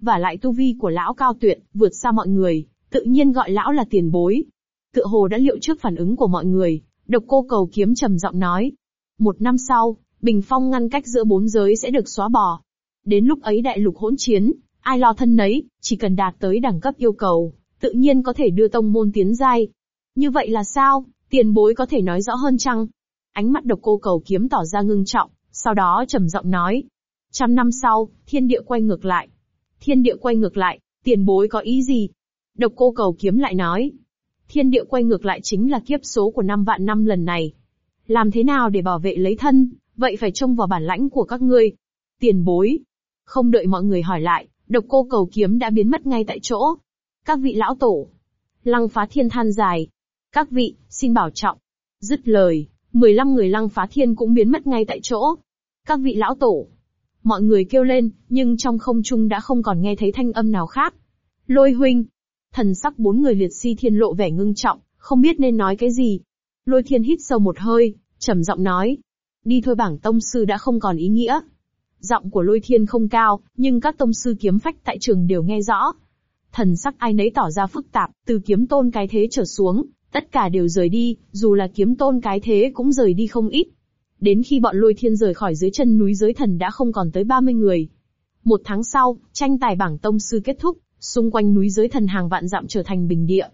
A: Và lại tu vi của lão cao tuyệt, vượt xa mọi người, tự nhiên gọi lão là tiền bối. Tựa hồ đã liệu trước phản ứng của mọi người, độc cô cầu kiếm trầm giọng nói. Một năm sau, bình phong ngăn cách giữa bốn giới sẽ được xóa bỏ. Đến lúc ấy đại lục hỗn chiến, ai lo thân nấy, chỉ cần đạt tới đẳng cấp yêu cầu, tự nhiên có thể đưa tông môn tiến giai. Như vậy là sao, tiền bối có thể nói rõ hơn chăng? Ánh mắt độc cô cầu kiếm tỏ ra ngưng trọng, sau đó trầm giọng nói. Trăm năm sau, thiên địa quay ngược lại. Thiên địa quay ngược lại, tiền bối có ý gì? Độc cô cầu kiếm lại nói. Thiên địa quay ngược lại chính là kiếp số của năm vạn năm lần này. Làm thế nào để bảo vệ lấy thân, Vậy phải trông vào bản lãnh của các ngươi. Tiền bối. Không đợi mọi người hỏi lại, độc cô cầu kiếm đã biến mất ngay tại chỗ. Các vị lão tổ. Lăng phá thiên than dài. Các vị, xin bảo trọng. Dứt lời, 15 người lăng phá thiên cũng biến mất ngay tại chỗ. Các vị lão tổ. Mọi người kêu lên, nhưng trong không trung đã không còn nghe thấy thanh âm nào khác. Lôi huynh. Thần sắc bốn người liệt si thiên lộ vẻ ngưng trọng, không biết nên nói cái gì. Lôi thiên hít sâu một hơi, trầm giọng nói, đi thôi bảng tông sư đã không còn ý nghĩa. Giọng của lôi thiên không cao, nhưng các tông sư kiếm phách tại trường đều nghe rõ. Thần sắc ai nấy tỏ ra phức tạp, từ kiếm tôn cái thế trở xuống, tất cả đều rời đi, dù là kiếm tôn cái thế cũng rời đi không ít. Đến khi bọn lôi thiên rời khỏi dưới chân núi giới thần đã không còn tới 30 người. Một tháng sau, tranh tài bảng tông sư kết thúc, xung quanh núi giới thần hàng vạn dặm trở thành bình địa.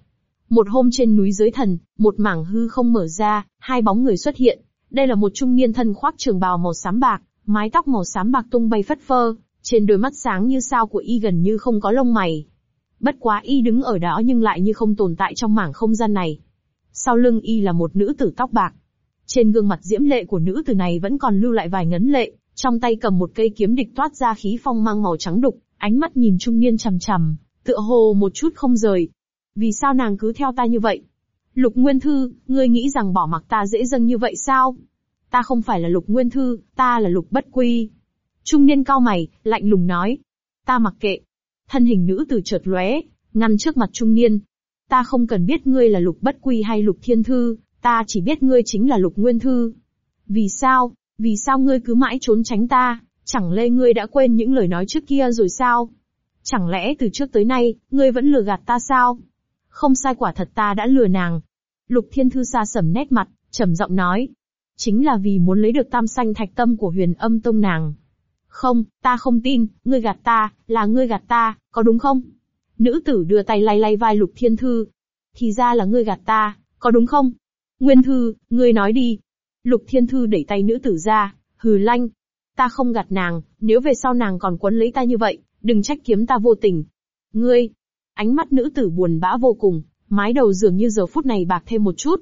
A: Một hôm trên núi giới thần, một mảng hư không mở ra, hai bóng người xuất hiện, đây là một trung niên thân khoác trường bào màu xám bạc, mái tóc màu xám bạc tung bay phất phơ, trên đôi mắt sáng như sao của y gần như không có lông mày. Bất quá y đứng ở đó nhưng lại như không tồn tại trong mảng không gian này. Sau lưng y là một nữ tử tóc bạc. Trên gương mặt diễm lệ của nữ tử này vẫn còn lưu lại vài ngấn lệ, trong tay cầm một cây kiếm địch toát ra khí phong mang màu trắng đục, ánh mắt nhìn trung niên chằm chằm, tựa hồ một chút không rời. Vì sao nàng cứ theo ta như vậy? Lục Nguyên Thư, ngươi nghĩ rằng bỏ mặc ta dễ dâng như vậy sao? Ta không phải là Lục Nguyên Thư, ta là Lục Bất Quy. Trung niên cao mày, lạnh lùng nói. Ta mặc kệ. Thân hình nữ tử chợt lóe, ngăn trước mặt trung niên. Ta không cần biết ngươi là Lục Bất Quy hay Lục Thiên Thư, ta chỉ biết ngươi chính là Lục Nguyên Thư. Vì sao, vì sao ngươi cứ mãi trốn tránh ta, chẳng lẽ ngươi đã quên những lời nói trước kia rồi sao? Chẳng lẽ từ trước tới nay, ngươi vẫn lừa gạt ta sao? Không sai quả thật ta đã lừa nàng, Lục Thiên Thư xa sầm nét mặt, trầm giọng nói. Chính là vì muốn lấy được tam sanh thạch tâm của huyền âm tông nàng. Không, ta không tin, ngươi gạt ta, là ngươi gạt ta, có đúng không? Nữ tử đưa tay lay lay vai Lục Thiên Thư. Thì ra là ngươi gạt ta, có đúng không? Nguyên Thư, ngươi nói đi. Lục Thiên Thư đẩy tay nữ tử ra, hừ lanh. Ta không gạt nàng, nếu về sau nàng còn quấn lấy ta như vậy, đừng trách kiếm ta vô tình. Ngươi, ánh mắt nữ tử buồn bã vô cùng, Mái đầu dường như giờ phút này bạc thêm một chút.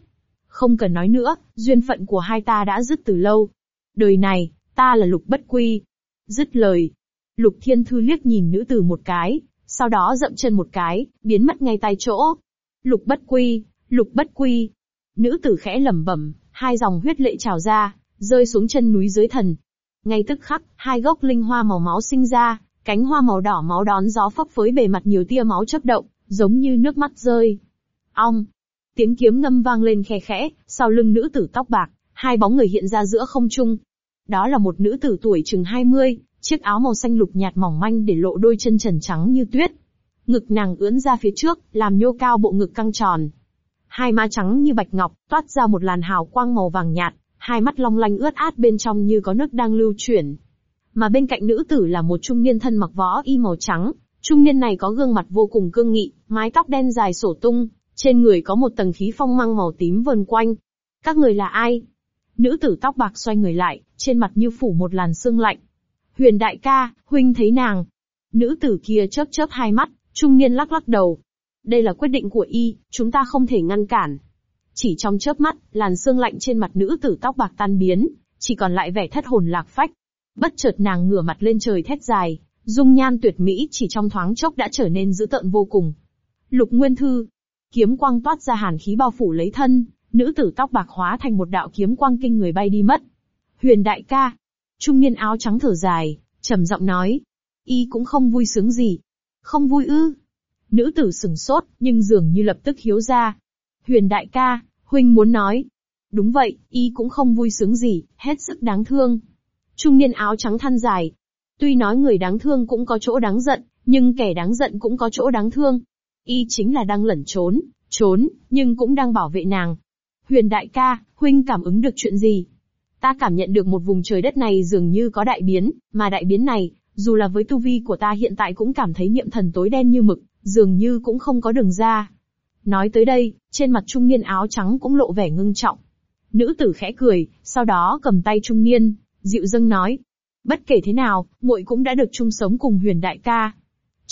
A: Không cần nói nữa, duyên phận của hai ta đã dứt từ lâu. Đời này, ta là lục bất quy. Dứt lời. Lục thiên thư liếc nhìn nữ tử một cái, sau đó dậm chân một cái, biến mất ngay tại chỗ. Lục bất quy, lục bất quy. Nữ tử khẽ lẩm bẩm, hai dòng huyết lệ trào ra, rơi xuống chân núi dưới thần. Ngay tức khắc, hai gốc linh hoa màu máu sinh ra, cánh hoa màu đỏ máu đón gió phấp phới bề mặt nhiều tia máu chớp động, giống như nước mắt rơi, Ong. Tiếng kiếm ngâm vang lên khe khẽ, sau lưng nữ tử tóc bạc, hai bóng người hiện ra giữa không trung. Đó là một nữ tử tuổi chừng 20, chiếc áo màu xanh lục nhạt mỏng manh để lộ đôi chân trần trắng như tuyết. Ngực nàng ưỡn ra phía trước, làm nhô cao bộ ngực căng tròn. Hai má trắng như bạch ngọc, toát ra một làn hào quang màu vàng nhạt, hai mắt long lanh ướt át bên trong như có nước đang lưu chuyển. Mà bên cạnh nữ tử là một trung niên thân mặc võ y màu trắng, trung niên này có gương mặt vô cùng cương nghị, mái tóc đen dài sổ tung, trên người có một tầng khí phong mang màu tím vần quanh. Các người là ai? Nữ tử tóc bạc xoay người lại, trên mặt như phủ một làn sương lạnh. Huyền đại ca, huynh thấy nàng. Nữ tử kia chớp chớp hai mắt, trung niên lắc lắc đầu. Đây là quyết định của y, chúng ta không thể ngăn cản. Chỉ trong chớp mắt, làn sương lạnh trên mặt nữ tử tóc bạc tan biến, chỉ còn lại vẻ thất hồn lạc phách. Bất chợt nàng ngửa mặt lên trời thét dài, dung nhan tuyệt mỹ chỉ trong thoáng chốc đã trở nên dữ tợn vô cùng. Lục Nguyên Thư, Kiếm quang toát ra hàn khí bao phủ lấy thân, nữ tử tóc bạc hóa thành một đạo kiếm quang kinh người bay đi mất. Huyền đại ca, trung niên áo trắng thở dài, trầm giọng nói, y cũng không vui sướng gì. Không vui ư? Nữ tử sừng sốt, nhưng dường như lập tức hiếu ra. Huyền đại ca, huynh muốn nói. Đúng vậy, y cũng không vui sướng gì, hết sức đáng thương. Trung niên áo trắng than dài. Tuy nói người đáng thương cũng có chỗ đáng giận, nhưng kẻ đáng giận cũng có chỗ đáng thương y chính là đang lẩn trốn, trốn, nhưng cũng đang bảo vệ nàng. Huyền đại ca, huynh cảm ứng được chuyện gì? Ta cảm nhận được một vùng trời đất này dường như có đại biến, mà đại biến này, dù là với tu vi của ta hiện tại cũng cảm thấy niệm thần tối đen như mực, dường như cũng không có đường ra. Nói tới đây, trên mặt trung niên áo trắng cũng lộ vẻ ngưng trọng. Nữ tử khẽ cười, sau đó cầm tay trung niên, dịu dâng nói. Bất kể thế nào, muội cũng đã được chung sống cùng huyền đại ca,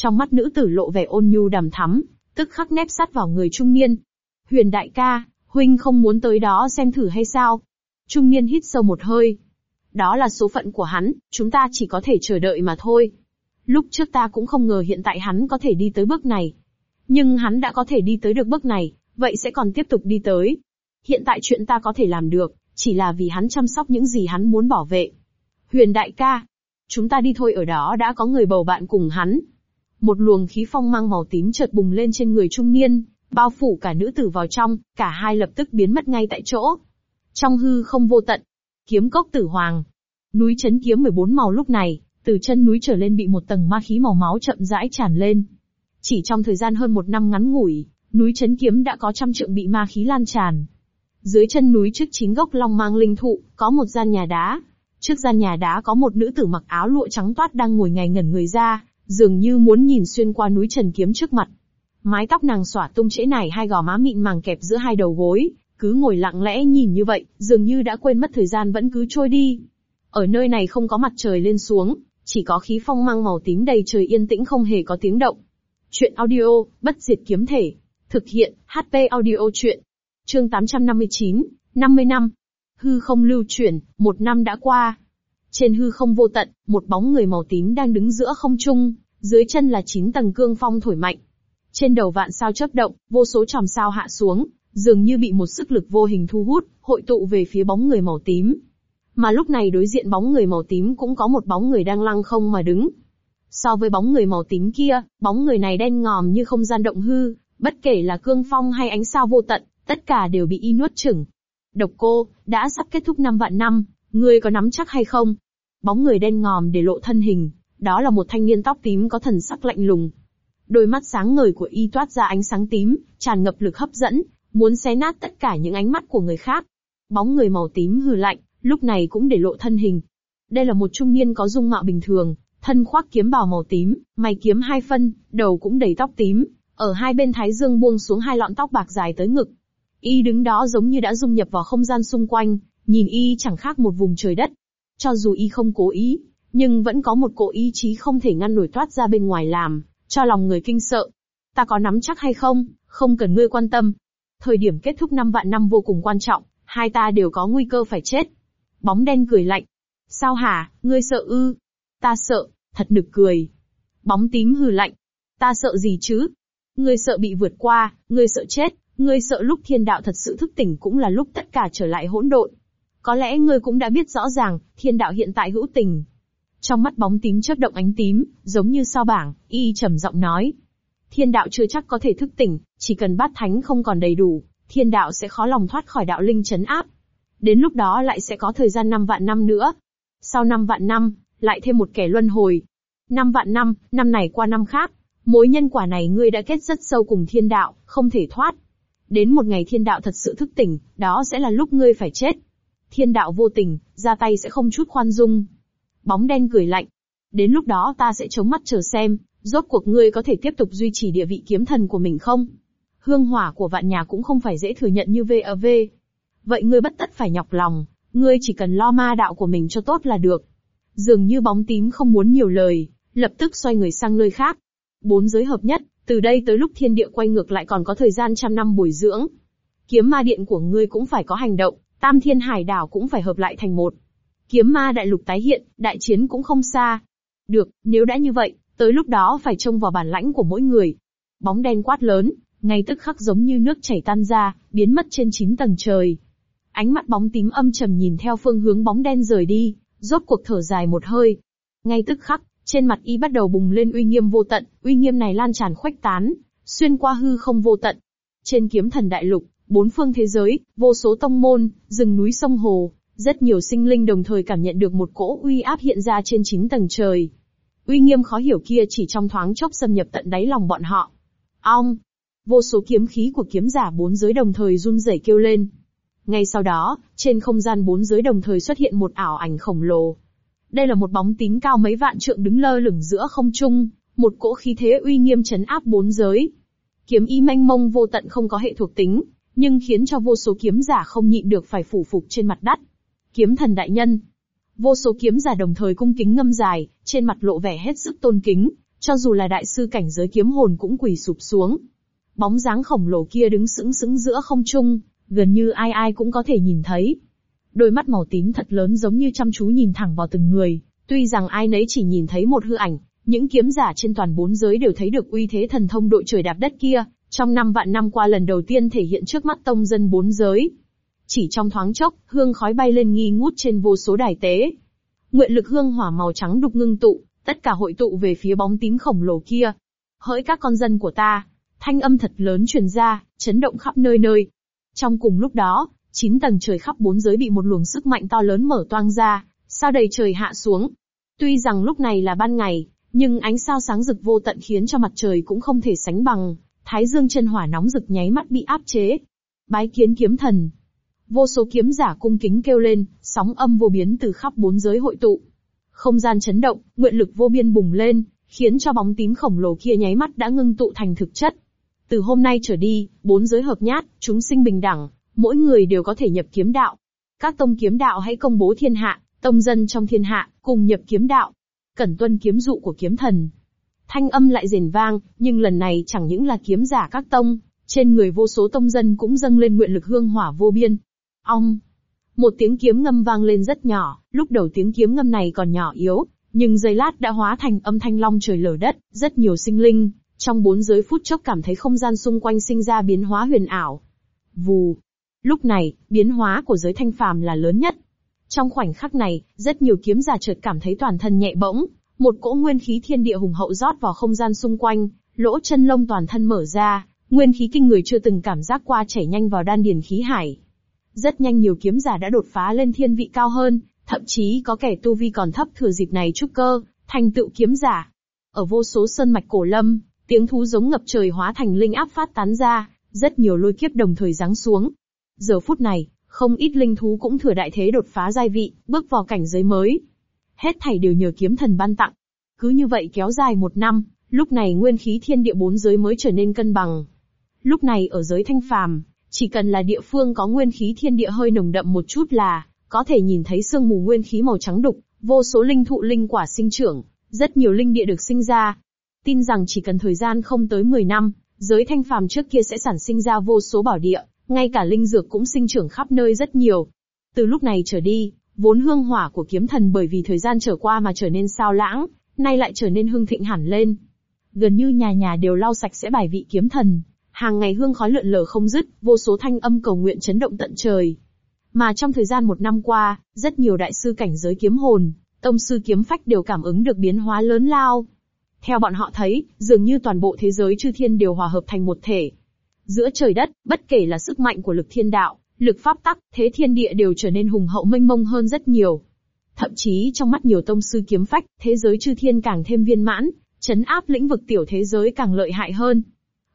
A: trong mắt nữ tử lộ vẻ ôn nhu đằm thắm, tức khắc nép sát vào người trung niên. Huyền đại ca, huynh không muốn tới đó xem thử hay sao? Trung niên hít sâu một hơi. Đó là số phận của hắn, chúng ta chỉ có thể chờ đợi mà thôi. Lúc trước ta cũng không ngờ hiện tại hắn có thể đi tới bước này. Nhưng hắn đã có thể đi tới được bước này, vậy sẽ còn tiếp tục đi tới. Hiện tại chuyện ta có thể làm được, chỉ là vì hắn chăm sóc những gì hắn muốn bảo vệ. Huyền đại ca, chúng ta đi thôi ở đó đã có người bầu bạn cùng hắn, một luồng khí phong mang màu tím chợt bùng lên trên người trung niên, bao phủ cả nữ tử vào trong, cả hai lập tức biến mất ngay tại chỗ. Trong hư không vô tận, kiếm cốc tử hoàng, núi chấn kiếm 14 màu lúc này, từ chân núi trở lên bị một tầng ma khí màu máu chậm rãi tràn lên. Chỉ trong thời gian hơn một năm ngắn ngủi, núi chấn kiếm đã có trăm trượng bị ma khí lan tràn. Dưới chân núi trước chính gốc long mang linh thụ, có một gian nhà đá. Trước gian nhà đá có một nữ tử mặc áo lụa trắng toát đang ngồi ngay ngẩn người ra, dường như muốn nhìn xuyên qua núi trần kiếm trước mặt. Mái tóc nàng xõa tung trễ này hai gò má mịn màng kẹp giữa hai đầu gối, cứ ngồi lặng lẽ nhìn như vậy, dường như đã quên mất thời gian vẫn cứ trôi đi. Ở nơi này không có mặt trời lên xuống, chỉ có khí phong mang màu tím đầy trời yên tĩnh không hề có tiếng động. Chuyện audio, bất diệt kiếm thể. Thực hiện, HP audio chuyện. Chương 859, 50 năm. Hư không lưu chuyển, một năm đã qua. Trên hư không vô tận, một bóng người màu tím đang đứng giữa không trung dưới chân là chín tầng cương phong thổi mạnh. Trên đầu vạn sao chớp động, vô số chòm sao hạ xuống, dường như bị một sức lực vô hình thu hút, hội tụ về phía bóng người màu tím. Mà lúc này đối diện bóng người màu tím cũng có một bóng người đang lăng không mà đứng. So với bóng người màu tím kia, bóng người này đen ngòm như không gian động hư, bất kể là cương phong hay ánh sao vô tận, tất cả đều bị y nuốt chửng. Độc cô, đã sắp kết thúc năm vạn năm, ngươi có nắm chắc hay không? Bóng người đen ngòm để lộ thân hình, đó là một thanh niên tóc tím có thần sắc lạnh lùng. Đôi mắt sáng ngời của y toát ra ánh sáng tím, tràn ngập lực hấp dẫn, muốn xé nát tất cả những ánh mắt của người khác. Bóng người màu tím hừ lạnh, lúc này cũng để lộ thân hình. Đây là một trung niên có dung mạo bình thường, thân khoác kiếm bào màu tím, mày kiếm hai phân, đầu cũng đầy tóc tím, ở hai bên thái dương buông xuống hai lọn tóc bạc dài tới ngực. Y đứng đó giống như đã dung nhập vào không gian xung quanh, nhìn y chẳng khác một vùng trời đất. Cho dù y không cố ý, nhưng vẫn có một cỗ ý chí không thể ngăn nổi thoát ra bên ngoài làm, cho lòng người kinh sợ. Ta có nắm chắc hay không, không cần ngươi quan tâm. Thời điểm kết thúc năm vạn năm vô cùng quan trọng, hai ta đều có nguy cơ phải chết. Bóng đen cười lạnh. Sao hả, ngươi sợ ư? Ta sợ, thật nực cười. Bóng tím hừ lạnh. Ta sợ gì chứ? Ngươi sợ bị vượt qua, ngươi sợ chết, ngươi sợ lúc thiên đạo thật sự thức tỉnh cũng là lúc tất cả trở lại hỗn độn. Có lẽ ngươi cũng đã biết rõ ràng, thiên đạo hiện tại hữu tình, trong mắt bóng tím chớp động ánh tím, giống như sao bảng, y trầm giọng nói. Thiên đạo chưa chắc có thể thức tỉnh, chỉ cần bát thánh không còn đầy đủ, thiên đạo sẽ khó lòng thoát khỏi đạo linh chấn áp. Đến lúc đó lại sẽ có thời gian năm vạn năm nữa. Sau năm vạn năm, lại thêm một kẻ luân hồi. Năm vạn năm, năm này qua năm khác, mối nhân quả này ngươi đã kết rất sâu cùng thiên đạo, không thể thoát. Đến một ngày thiên đạo thật sự thức tỉnh, đó sẽ là lúc ngươi phải chết. Thiên đạo vô tình, ra tay sẽ không chút khoan dung. Bóng đen cười lạnh. Đến lúc đó ta sẽ chống mắt chờ xem, rốt cuộc ngươi có thể tiếp tục duy trì địa vị kiếm thần của mình không? Hương hỏa của vạn nhà cũng không phải dễ thừa nhận như VAV. Vậy ngươi bất tất phải nhọc lòng, ngươi chỉ cần lo ma đạo của mình cho tốt là được. Dường như bóng tím không muốn nhiều lời, lập tức xoay người sang nơi khác. Bốn giới hợp nhất, từ đây tới lúc thiên địa quay ngược lại còn có thời gian trăm năm bồi dưỡng. Kiếm ma điện của ngươi cũng phải có hành động, tam thiên hải đảo cũng phải hợp lại thành một kiếm ma đại lục tái hiện, đại chiến cũng không xa. Được, nếu đã như vậy, tới lúc đó phải trông vào bản lãnh của mỗi người. Bóng đen quát lớn, ngay tức khắc giống như nước chảy tan ra, biến mất trên chín tầng trời. Ánh mắt bóng tím âm trầm nhìn theo phương hướng bóng đen rời đi, rốt cuộc thở dài một hơi. Ngay tức khắc, trên mặt y bắt đầu bùng lên uy nghiêm vô tận, uy nghiêm này lan tràn khoách tán, xuyên qua hư không vô tận. Trên kiếm thần đại lục, bốn phương thế giới, vô số tông môn, rừng núi sông hồ, rất nhiều sinh linh đồng thời cảm nhận được một cỗ uy áp hiện ra trên chín tầng trời. Uy nghiêm khó hiểu kia chỉ trong thoáng chốc xâm nhập tận đáy lòng bọn họ. Ong! Vô số kiếm khí của kiếm giả bốn giới đồng thời run rẩy kêu lên. Ngay sau đó, trên không gian bốn giới đồng thời xuất hiện một ảo ảnh khổng lồ. Đây là một bóng tín cao mấy vạn trượng đứng lơ lửng giữa không trung, một cỗ khí thế uy nghiêm chấn áp bốn giới. Kiếm y manh mông vô tận không có hệ thuộc tính, nhưng khiến cho vô số kiếm giả không nhịn được phải phủ phục trên mặt đất kiếm thần đại nhân. Vô số kiếm giả đồng thời cung kính ngâm dài, trên mặt lộ vẻ hết sức tôn kính, cho dù là đại sư cảnh giới kiếm hồn cũng quỳ sụp xuống. Bóng dáng khổng lồ kia đứng sững sững giữa không trung, gần như ai ai cũng có thể nhìn thấy. Đôi mắt màu tím thật lớn giống như chăm chú nhìn thẳng vào từng người, tuy rằng ai nấy chỉ nhìn thấy một hư ảnh, những kiếm giả trên toàn bốn giới đều thấy được uy thế thần thông đội trời đạp đất kia, trong năm vạn năm qua lần đầu tiên thể hiện trước mắt tông dân bốn giới. Chỉ trong thoáng chốc, hương khói bay lên nghi ngút trên vô số đài tế. Nguyện lực hương hỏa màu trắng đục ngưng tụ, tất cả hội tụ về phía bóng tím khổng lồ kia. Hỡi các con dân của ta, thanh âm thật lớn truyền ra, chấn động khắp nơi nơi. Trong cùng lúc đó, chín tầng trời khắp bốn giới bị một luồng sức mạnh to lớn mở toang ra, sao đầy trời hạ xuống. Tuy rằng lúc này là ban ngày, nhưng ánh sao sáng rực vô tận khiến cho mặt trời cũng không thể sánh bằng, thái dương chân hỏa nóng rực nháy mắt bị áp chế. Bái kiến kiếm thần, Vô số kiếm giả cung kính kêu lên, sóng âm vô biến từ khắp bốn giới hội tụ. Không gian chấn động, nguyện lực vô biên bùng lên, khiến cho bóng tím khổng lồ kia nháy mắt đã ngưng tụ thành thực chất. Từ hôm nay trở đi, bốn giới hợp nhát, chúng sinh bình đẳng, mỗi người đều có thể nhập kiếm đạo. Các tông kiếm đạo hãy công bố thiên hạ, tông dân trong thiên hạ, cùng nhập kiếm đạo. Cẩn tuân kiếm dụ của kiếm thần. Thanh âm lại rền vang, nhưng lần này chẳng những là kiếm giả các tông, trên người vô số tông dân cũng dâng lên nguyện lực hương hỏa vô biên, Ong. Một tiếng kiếm ngâm vang lên rất nhỏ, lúc đầu tiếng kiếm ngâm này còn nhỏ yếu, nhưng giây lát đã hóa thành âm thanh long trời lở đất, rất nhiều sinh linh, trong bốn giới phút chốc cảm thấy không gian xung quanh sinh ra biến hóa huyền ảo. Vù. Lúc này, biến hóa của giới thanh phàm là lớn nhất. Trong khoảnh khắc này, rất nhiều kiếm giả chợt cảm thấy toàn thân nhẹ bỗng, một cỗ nguyên khí thiên địa hùng hậu rót vào không gian xung quanh, lỗ chân lông toàn thân mở ra, nguyên khí kinh người chưa từng cảm giác qua chảy nhanh vào đan điền khí hải. Rất nhanh nhiều kiếm giả đã đột phá lên thiên vị cao hơn, thậm chí có kẻ tu vi còn thấp thừa dịp này trúc cơ, thành tựu kiếm giả. Ở vô số sơn mạch cổ lâm, tiếng thú giống ngập trời hóa thành linh áp phát tán ra, rất nhiều lôi kiếp đồng thời giáng xuống. Giờ phút này, không ít linh thú cũng thừa đại thế đột phá giai vị, bước vào cảnh giới mới. Hết thảy đều nhờ kiếm thần ban tặng. Cứ như vậy kéo dài một năm, lúc này nguyên khí thiên địa bốn giới mới trở nên cân bằng. Lúc này ở giới thanh phàm, chỉ cần là địa phương có nguyên khí thiên địa hơi nồng đậm một chút là, có thể nhìn thấy sương mù nguyên khí màu trắng đục, vô số linh thụ linh quả sinh trưởng, rất nhiều linh địa được sinh ra. Tin rằng chỉ cần thời gian không tới 10 năm, giới thanh phàm trước kia sẽ sản sinh ra vô số bảo địa, ngay cả linh dược cũng sinh trưởng khắp nơi rất nhiều. Từ lúc này trở đi, vốn hương hỏa của kiếm thần bởi vì thời gian trở qua mà trở nên sao lãng, nay lại trở nên hương thịnh hẳn lên. Gần như nhà nhà đều lau sạch sẽ bài vị kiếm thần, Hàng ngày hương khói lượn lờ không dứt, vô số thanh âm cầu nguyện chấn động tận trời. Mà trong thời gian một năm qua, rất nhiều đại sư cảnh giới kiếm hồn, tông sư kiếm phách đều cảm ứng được biến hóa lớn lao. Theo bọn họ thấy, dường như toàn bộ thế giới chư thiên đều hòa hợp thành một thể. Giữa trời đất, bất kể là sức mạnh của lực thiên đạo, lực pháp tắc, thế thiên địa đều trở nên hùng hậu mênh mông hơn rất nhiều. Thậm chí trong mắt nhiều tông sư kiếm phách, thế giới chư thiên càng thêm viên mãn, chấn áp lĩnh vực tiểu thế giới càng lợi hại hơn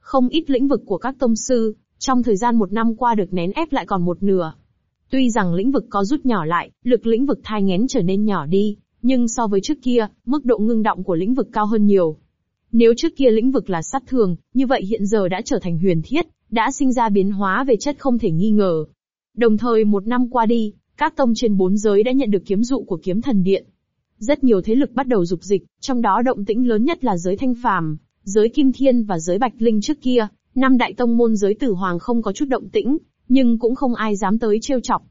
A: không ít lĩnh vực của các tông sư, trong thời gian một năm qua được nén ép lại còn một nửa. Tuy rằng lĩnh vực có rút nhỏ lại, lực lĩnh vực thai ngén trở nên nhỏ đi, nhưng so với trước kia, mức độ ngưng động của lĩnh vực cao hơn nhiều. Nếu trước kia lĩnh vực là sát thường, như vậy hiện giờ đã trở thành huyền thiết, đã sinh ra biến hóa về chất không thể nghi ngờ. Đồng thời một năm qua đi, các tông trên bốn giới đã nhận được kiếm dụ của kiếm thần điện. Rất nhiều thế lực bắt đầu dục dịch, trong đó động tĩnh lớn nhất là giới thanh phàm giới Kim Thiên và giới Bạch Linh trước kia, năm đại tông môn giới tử hoàng không có chút động tĩnh, nhưng cũng không ai dám tới trêu chọc.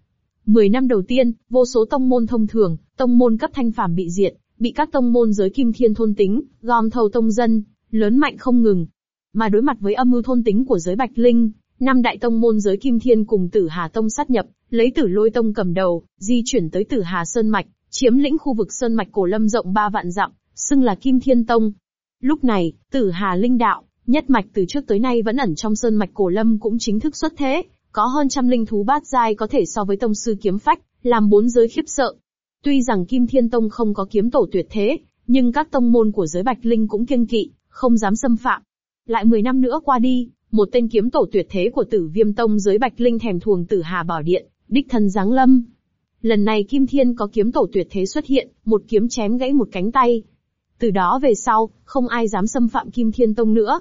A: Mười năm đầu tiên, vô số tông môn thông thường, tông môn cấp thanh phàm bị diệt, bị các tông môn giới Kim Thiên thôn tính, gom thâu tông dân, lớn mạnh không ngừng. Mà đối mặt với âm mưu thôn tính của giới Bạch Linh, năm đại tông môn giới Kim Thiên cùng Tử Hà Tông sát nhập, lấy Tử Lôi Tông cầm đầu, di chuyển tới Tử Hà Sơn Mạch, chiếm lĩnh khu vực Sơn Mạch Cổ Lâm rộng ba vạn dặm, xưng là Kim Thiên Tông, Lúc này, tử Hà Linh Đạo, nhất mạch từ trước tới nay vẫn ẩn trong sơn mạch Cổ Lâm cũng chính thức xuất thế, có hơn trăm linh thú bát giai có thể so với tông sư kiếm phách, làm bốn giới khiếp sợ. Tuy rằng Kim Thiên Tông không có kiếm tổ tuyệt thế, nhưng các tông môn của giới Bạch Linh cũng kiêng kỵ, không dám xâm phạm. Lại 10 năm nữa qua đi, một tên kiếm tổ tuyệt thế của Tử Viêm Tông giới Bạch Linh thèm thuồng Tử Hà Bảo Điện, đích thân giáng lâm. Lần này Kim Thiên có kiếm tổ tuyệt thế xuất hiện, một kiếm chém gãy một cánh tay, từ đó về sau, không ai dám xâm phạm Kim Thiên Tông nữa.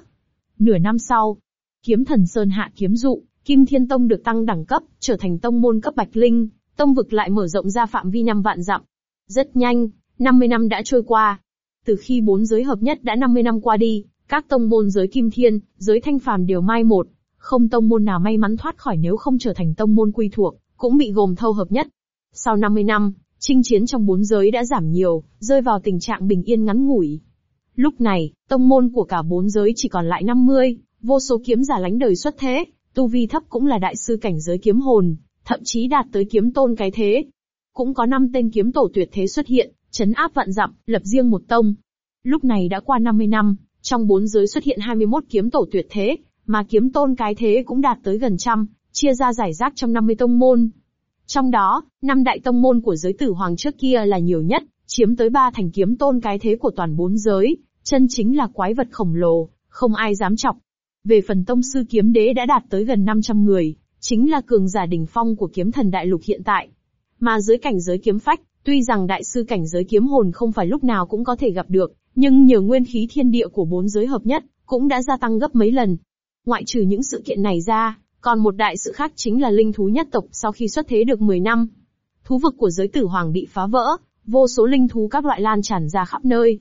A: Nửa năm sau, Kiếm Thần Sơn hạ kiếm dụ, Kim Thiên Tông được tăng đẳng cấp, trở thành tông môn cấp Bạch Linh, tông vực lại mở rộng ra phạm vi năm vạn dặm. Rất nhanh, 50 năm đã trôi qua. Từ khi bốn giới hợp nhất đã 50 năm qua đi, các tông môn giới Kim Thiên, giới Thanh Phàm đều mai một, không tông môn nào may mắn thoát khỏi nếu không trở thành tông môn quy thuộc, cũng bị gồm thâu hợp nhất. Sau 50 năm, Chinh chiến trong bốn giới đã giảm nhiều, rơi vào tình trạng bình yên ngắn ngủi. Lúc này, tông môn của cả bốn giới chỉ còn lại 50, vô số kiếm giả lánh đời xuất thế, tu vi thấp cũng là đại sư cảnh giới kiếm hồn, thậm chí đạt tới kiếm tôn cái thế. Cũng có năm tên kiếm tổ tuyệt thế xuất hiện, chấn áp vạn dặm, lập riêng một tông. Lúc này đã qua 50 năm, trong bốn giới xuất hiện 21 kiếm tổ tuyệt thế, mà kiếm tôn cái thế cũng đạt tới gần trăm, chia ra giải rác trong 50 tông môn, trong đó, năm đại tông môn của giới tử hoàng trước kia là nhiều nhất, chiếm tới ba thành kiếm tôn cái thế của toàn bốn giới, chân chính là quái vật khổng lồ, không ai dám chọc. Về phần tông sư kiếm đế đã đạt tới gần 500 người, chính là cường giả đỉnh phong của kiếm thần đại lục hiện tại. Mà dưới cảnh giới kiếm phách, tuy rằng đại sư cảnh giới kiếm hồn không phải lúc nào cũng có thể gặp được, nhưng nhờ nguyên khí thiên địa của bốn giới hợp nhất, cũng đã gia tăng gấp mấy lần. Ngoại trừ những sự kiện này ra, còn một đại sự khác chính là linh thú nhất tộc sau khi xuất thế được 10 năm. Thú vực của giới tử hoàng bị phá vỡ, vô số linh thú các loại lan tràn ra khắp nơi.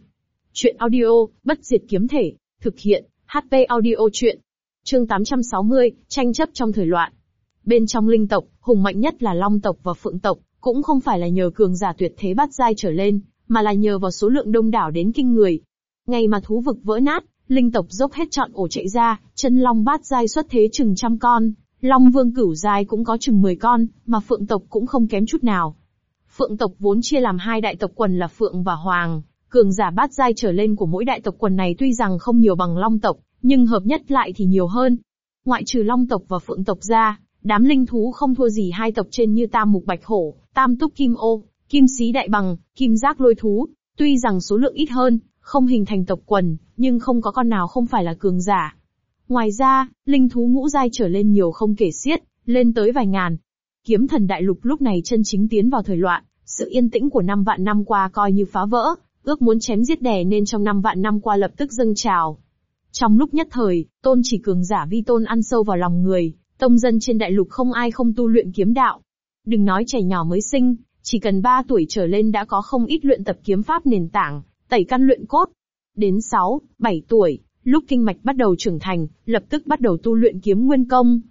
A: Chuyện audio, bất diệt kiếm thể, thực hiện, HP audio chuyện. Chương 860, tranh chấp trong thời loạn. Bên trong linh tộc, hùng mạnh nhất là long tộc và phượng tộc, cũng không phải là nhờ cường giả tuyệt thế bắt giai trở lên, mà là nhờ vào số lượng đông đảo đến kinh người. Ngày mà thú vực vỡ nát, Linh tộc dốc hết chọn ổ chạy ra, chân long bát giai xuất thế chừng trăm con, long vương cửu giai cũng có chừng mười con, mà phượng tộc cũng không kém chút nào. Phượng tộc vốn chia làm hai đại tộc quần là phượng và hoàng, cường giả bát giai trở lên của mỗi đại tộc quần này tuy rằng không nhiều bằng long tộc, nhưng hợp nhất lại thì nhiều hơn. Ngoại trừ long tộc và phượng tộc ra, đám linh thú không thua gì hai tộc trên như tam mục bạch hổ, tam túc kim ô, kim xí đại bằng, kim giác lôi thú. Tuy rằng số lượng ít hơn, không hình thành tộc quần, nhưng không có con nào không phải là cường giả. Ngoài ra, linh thú ngũ giai trở lên nhiều không kể xiết, lên tới vài ngàn. Kiếm thần đại lục lúc này chân chính tiến vào thời loạn, sự yên tĩnh của năm vạn năm qua coi như phá vỡ, ước muốn chém giết đè nên trong năm vạn năm qua lập tức dâng trào. Trong lúc nhất thời, tôn chỉ cường giả vi tôn ăn sâu vào lòng người, tông dân trên đại lục không ai không tu luyện kiếm đạo. Đừng nói trẻ nhỏ mới sinh, chỉ cần 3 tuổi trở lên đã có không ít luyện tập kiếm pháp nền tảng, tẩy căn luyện cốt. Đến 6, 7 tuổi, lúc kinh mạch bắt đầu trưởng thành, lập tức bắt đầu tu luyện kiếm nguyên công.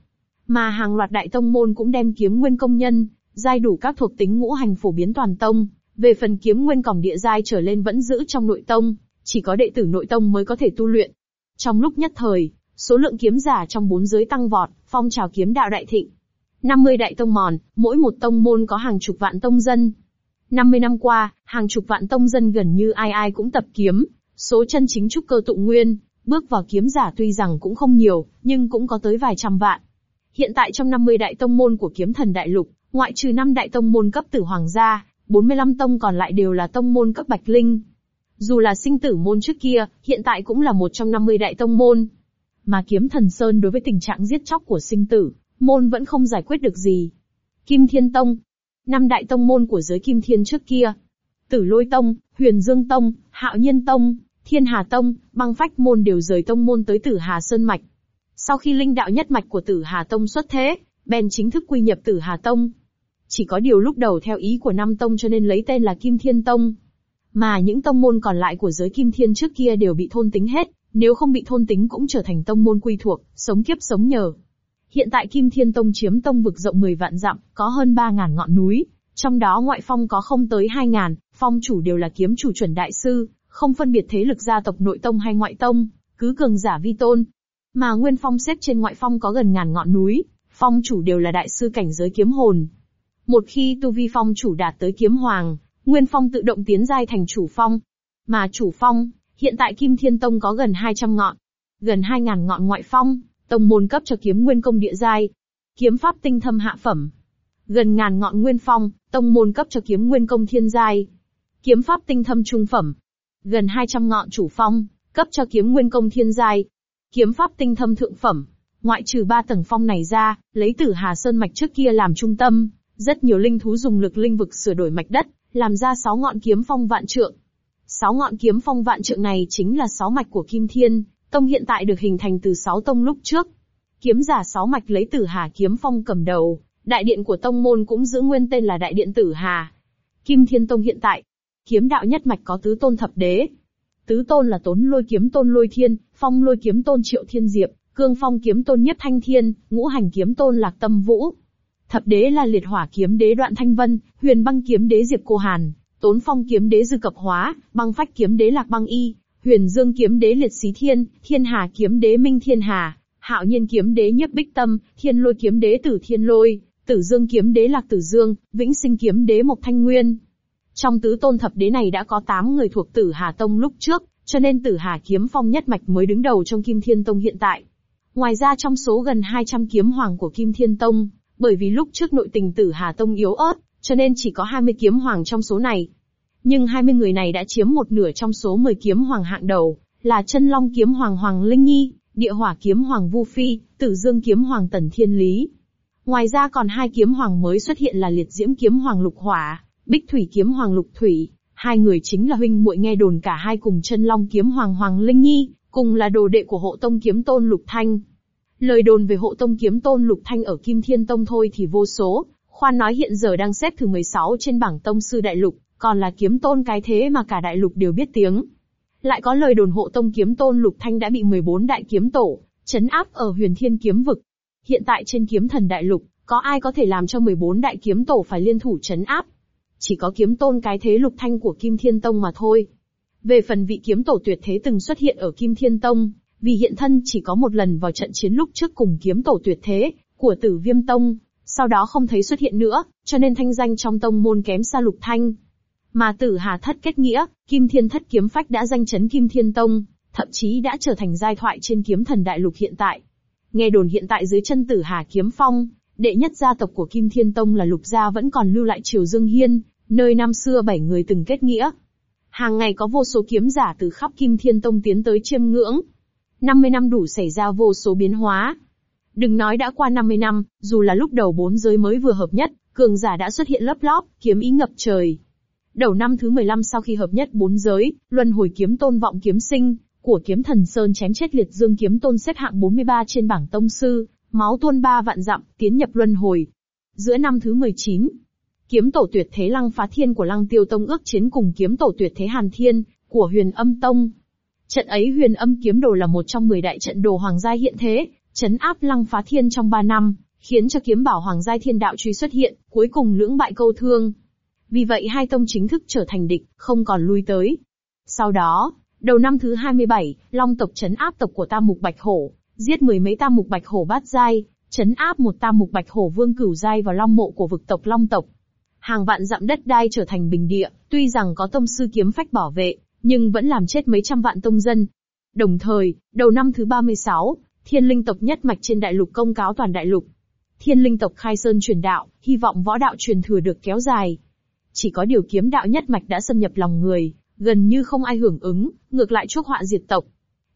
A: Mà hàng loạt đại tông môn cũng đem kiếm nguyên công nhân, giai đủ các thuộc tính ngũ hành phổ biến toàn tông. Về phần kiếm nguyên cổng địa giai trở lên vẫn giữ trong nội tông, chỉ có đệ tử nội tông mới có thể tu luyện. Trong lúc nhất thời, số lượng kiếm giả trong bốn giới tăng vọt, phong trào kiếm đạo đại thịnh. 50 đại tông mòn, mỗi một tông môn có hàng chục vạn tông dân, 50 năm qua, hàng chục vạn tông dân gần như ai ai cũng tập kiếm, số chân chính trúc cơ tụng nguyên, bước vào kiếm giả tuy rằng cũng không nhiều, nhưng cũng có tới vài trăm vạn. Hiện tại trong 50 đại tông môn của kiếm thần đại lục, ngoại trừ 5 đại tông môn cấp tử hoàng gia, 45 tông còn lại đều là tông môn cấp bạch linh. Dù là sinh tử môn trước kia, hiện tại cũng là một trong 50 đại tông môn. Mà kiếm thần Sơn đối với tình trạng giết chóc của sinh tử, môn vẫn không giải quyết được gì. Kim Thiên Tông, Năm đại tông môn của giới Kim Thiên trước kia, Tử Lôi Tông, Huyền Dương Tông, Hạo Nhiên Tông, Thiên Hà Tông, Băng Phách Môn đều rời tông môn tới Tử Hà Sơn Mạch. Sau khi linh đạo nhất mạch của Tử Hà Tông xuất thế, bèn chính thức quy nhập Tử Hà Tông. Chỉ có điều lúc đầu theo ý của năm tông cho nên lấy tên là Kim Thiên Tông. Mà những tông môn còn lại của giới Kim Thiên trước kia đều bị thôn tính hết, nếu không bị thôn tính cũng trở thành tông môn quy thuộc, sống kiếp sống nhờ. Hiện tại Kim Thiên Tông chiếm tông vực rộng 10 vạn dặm, có hơn 3.000 ngọn núi, trong đó ngoại phong có không tới 2.000, phong chủ đều là kiếm chủ chuẩn đại sư, không phân biệt thế lực gia tộc nội tông hay ngoại tông, cứ cường giả vi tôn. Mà Nguyên Phong xếp trên ngoại phong có gần ngàn ngọn núi, phong chủ đều là đại sư cảnh giới kiếm hồn. Một khi tu vi phong chủ đạt tới kiếm hoàng, Nguyên Phong tự động tiến giai thành chủ phong. Mà chủ phong, hiện tại Kim Thiên Tông có gần 200 ngọn, gần 2.000 ngọn ngoại phong, Tông môn cấp cho kiếm nguyên công địa giai, kiếm pháp tinh thâm hạ phẩm. Gần ngàn ngọn nguyên phong, tông môn cấp cho kiếm nguyên công thiên giai, kiếm pháp tinh thâm trung phẩm. Gần 200 ngọn chủ phong, cấp cho kiếm nguyên công thiên giai, kiếm pháp tinh thâm thượng phẩm. Ngoại trừ ba tầng phong này ra, lấy Tử Hà Sơn mạch trước kia làm trung tâm, rất nhiều linh thú dùng lực linh vực sửa đổi mạch đất, làm ra sáu ngọn kiếm phong vạn trượng. Sáu ngọn kiếm phong vạn trượng này chính là sáu mạch của Kim Thiên, Tông hiện tại được hình thành từ sáu tông lúc trước. Kiếm giả sáu mạch lấy Tử Hà kiếm phong cầm đầu, đại điện của tông môn cũng giữ nguyên tên là Đại điện Tử Hà. Kim Thiên Tông hiện tại, kiếm đạo nhất mạch có tứ tôn thập đế. Tứ tôn là Tốn Lôi kiếm tôn Lôi Thiên, Phong Lôi kiếm tôn Triệu Thiên Diệp, Cương Phong kiếm tôn Nhất Thanh Thiên, Ngũ Hành kiếm tôn Lạc Tâm Vũ. Thập đế là Liệt Hỏa kiếm đế Đoạn Thanh Vân, Huyền Băng kiếm đế Diệp Cô Hàn, Tốn Phong kiếm đế Dư Cập Hóa, Băng Phách kiếm đế Lạc Băng Y, Huyền Dương kiếm đế liệt Sĩ thiên, Thiên Hà kiếm đế Minh Thiên Hà, Hạo Nhiên kiếm đế Nhất Bích Tâm, Thiên Lôi kiếm đế Tử Thiên Lôi, Tử Dương kiếm đế Lạc Tử Dương, Vĩnh Sinh kiếm đế Mộc Thanh Nguyên. Trong tứ tôn thập đế này đã có 8 người thuộc Tử Hà Tông lúc trước, cho nên Tử Hà kiếm phong nhất mạch mới đứng đầu trong Kim Thiên Tông hiện tại. Ngoài ra trong số gần 200 kiếm hoàng của Kim Thiên Tông, bởi vì lúc trước nội tình Tử Hà Tông yếu ớt, cho nên chỉ có 20 kiếm hoàng trong số này. Nhưng 20 người này đã chiếm một nửa trong số 10 kiếm hoàng hạng đầu, là chân long kiếm hoàng Hoàng Linh Nhi, địa hỏa kiếm hoàng Vu Phi, tử dương kiếm hoàng Tần Thiên Lý. Ngoài ra còn hai kiếm hoàng mới xuất hiện là liệt diễm kiếm hoàng Lục Hỏa, bích thủy kiếm hoàng Lục Thủy, hai người chính là huynh muội nghe đồn cả hai cùng chân long kiếm hoàng Hoàng Linh Nhi, cùng là đồ đệ của hộ tông kiếm tôn Lục Thanh. Lời đồn về hộ tông kiếm tôn Lục Thanh ở Kim Thiên Tông thôi thì vô số, khoan nói hiện giờ đang xếp thứ 16 trên bảng tông sư đại lục, còn là kiếm tôn cái thế mà cả đại lục đều biết tiếng. Lại có lời đồn hộ tông kiếm tôn Lục Thanh đã bị 14 đại kiếm tổ, chấn áp ở huyền thiên kiếm vực. Hiện tại trên kiếm thần đại lục, có ai có thể làm cho 14 đại kiếm tổ phải liên thủ chấn áp? Chỉ có kiếm tôn cái thế Lục Thanh của Kim Thiên Tông mà thôi. Về phần vị kiếm tổ tuyệt thế từng xuất hiện ở Kim Thiên Tông, vì hiện thân chỉ có một lần vào trận chiến lúc trước cùng kiếm tổ tuyệt thế của Tử Viêm Tông, sau đó không thấy xuất hiện nữa, cho nên thanh danh trong tông môn kém xa Lục Thanh. Mà tử hà thất kết nghĩa, kim thiên thất kiếm phách đã danh chấn kim thiên tông, thậm chí đã trở thành giai thoại trên kiếm thần đại lục hiện tại. Nghe đồn hiện tại dưới chân tử hà kiếm phong, đệ nhất gia tộc của kim thiên tông là lục gia vẫn còn lưu lại triều dương hiên, nơi năm xưa bảy người từng kết nghĩa. Hàng ngày có vô số kiếm giả từ khắp kim thiên tông tiến tới chiêm ngưỡng. 50 năm đủ xảy ra vô số biến hóa. Đừng nói đã qua 50 năm, dù là lúc đầu bốn giới mới vừa hợp nhất, cường giả đã xuất hiện lấp lóp, kiếm ý ngập trời. Đầu năm thứ 15 sau khi hợp nhất bốn giới, luân hồi kiếm tôn vọng kiếm sinh, của kiếm thần Sơn chém chết liệt dương kiếm tôn xếp hạng 43 trên bảng tông sư, máu tuôn ba vạn dặm, tiến nhập luân hồi. Giữa năm thứ 19, kiếm tổ tuyệt thế lăng phá thiên của lăng tiêu tông ước chiến cùng kiếm tổ tuyệt thế hàn thiên, của huyền âm tông. Trận ấy huyền âm kiếm đồ là một trong 10 đại trận đồ hoàng gia hiện thế, chấn áp lăng phá thiên trong 3 năm, khiến cho kiếm bảo hoàng gia thiên đạo truy xuất hiện, cuối cùng lưỡng bại câu thương, vì vậy hai tông chính thức trở thành địch, không còn lui tới. Sau đó, đầu năm thứ 27, Long tộc chấn áp tộc của Tam Mục Bạch Hổ, giết mười mấy Tam Mục Bạch Hổ bát giai, chấn áp một Tam Mục Bạch Hổ vương cửu giai vào Long mộ của vực tộc Long tộc. Hàng vạn dặm đất đai trở thành bình địa, tuy rằng có tông sư kiếm phách bảo vệ, nhưng vẫn làm chết mấy trăm vạn tông dân. Đồng thời, đầu năm thứ 36, thiên linh tộc nhất mạch trên đại lục công cáo toàn đại lục. Thiên linh tộc khai sơn truyền đạo, hy vọng võ đạo truyền thừa được kéo dài. Chỉ có điều kiếm đạo nhất mạch đã xâm nhập lòng người, gần như không ai hưởng ứng, ngược lại chuốc họa diệt tộc.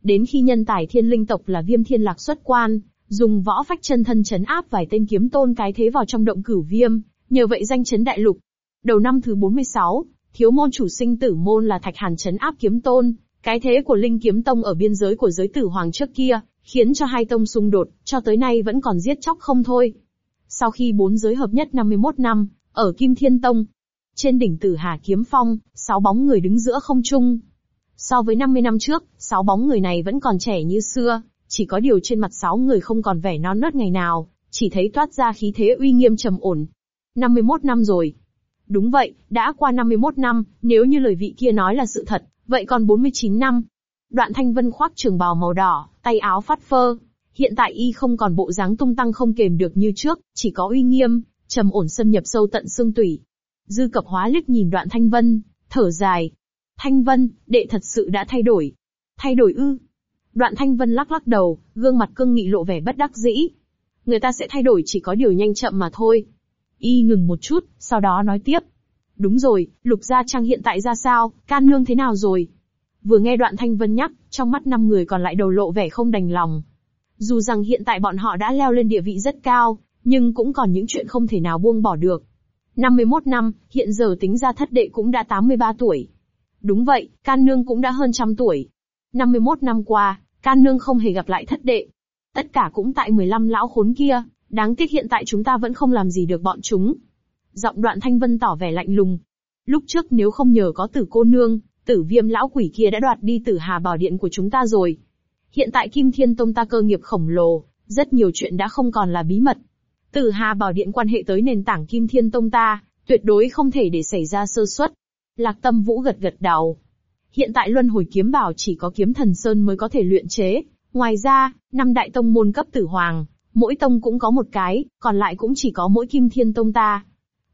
A: Đến khi nhân tài thiên linh tộc là viêm thiên lạc xuất quan, dùng võ phách chân thân chấn áp vài tên kiếm tôn cái thế vào trong động cửu viêm, nhờ vậy danh chấn đại lục. Đầu năm thứ 46, thiếu môn chủ sinh tử môn là thạch hàn chấn áp kiếm tôn, cái thế của linh kiếm tông ở biên giới của giới tử hoàng trước kia, khiến cho hai tông xung đột, cho tới nay vẫn còn giết chóc không thôi. Sau khi bốn giới hợp nhất 51 năm, ở Kim Thiên Tông, trên đỉnh tử hà kiếm phong, sáu bóng người đứng giữa không trung. So với 50 năm trước, sáu bóng người này vẫn còn trẻ như xưa, chỉ có điều trên mặt sáu người không còn vẻ non nớt ngày nào, chỉ thấy toát ra khí thế uy nghiêm trầm ổn. 51 năm rồi. Đúng vậy, đã qua 51 năm, nếu như lời vị kia nói là sự thật, vậy còn 49 năm. Đoạn Thanh Vân khoác trường bào màu đỏ, tay áo phát phơ. Hiện tại y không còn bộ dáng tung tăng không kềm được như trước, chỉ có uy nghiêm, trầm ổn xâm nhập sâu tận xương tủy. Dư cập hóa liếc nhìn đoạn Thanh Vân, thở dài. Thanh Vân, đệ thật sự đã thay đổi. Thay đổi ư? Đoạn Thanh Vân lắc lắc đầu, gương mặt cương nghị lộ vẻ bất đắc dĩ. Người ta sẽ thay đổi chỉ có điều nhanh chậm mà thôi. Y ngừng một chút, sau đó nói tiếp. Đúng rồi, Lục Gia Trang hiện tại ra sao, can nương thế nào rồi? Vừa nghe đoạn Thanh Vân nhắc, trong mắt năm người còn lại đầu lộ vẻ không đành lòng. Dù rằng hiện tại bọn họ đã leo lên địa vị rất cao, nhưng cũng còn những chuyện không thể nào buông bỏ được. 51 năm, hiện giờ tính ra thất đệ cũng đã 83 tuổi. Đúng vậy, can nương cũng đã hơn trăm tuổi. 51 năm qua, can nương không hề gặp lại thất đệ. Tất cả cũng tại 15 lão khốn kia, đáng tiếc hiện tại chúng ta vẫn không làm gì được bọn chúng. Giọng đoạn thanh vân tỏ vẻ lạnh lùng. Lúc trước nếu không nhờ có tử cô nương, tử viêm lão quỷ kia đã đoạt đi tử hà bảo điện của chúng ta rồi. Hiện tại Kim Thiên Tông ta cơ nghiệp khổng lồ, rất nhiều chuyện đã không còn là bí mật, Tử Hà Bảo Điện quan hệ tới nền tảng Kim Thiên Tông ta, tuyệt đối không thể để xảy ra sơ suất. Lạc Tâm Vũ gật gật đầu. Hiện tại Luân Hồi Kiếm Bảo chỉ có Kiếm Thần Sơn mới có thể luyện chế, ngoài ra, năm đại tông môn cấp tử hoàng, mỗi tông cũng có một cái, còn lại cũng chỉ có mỗi Kim Thiên Tông ta.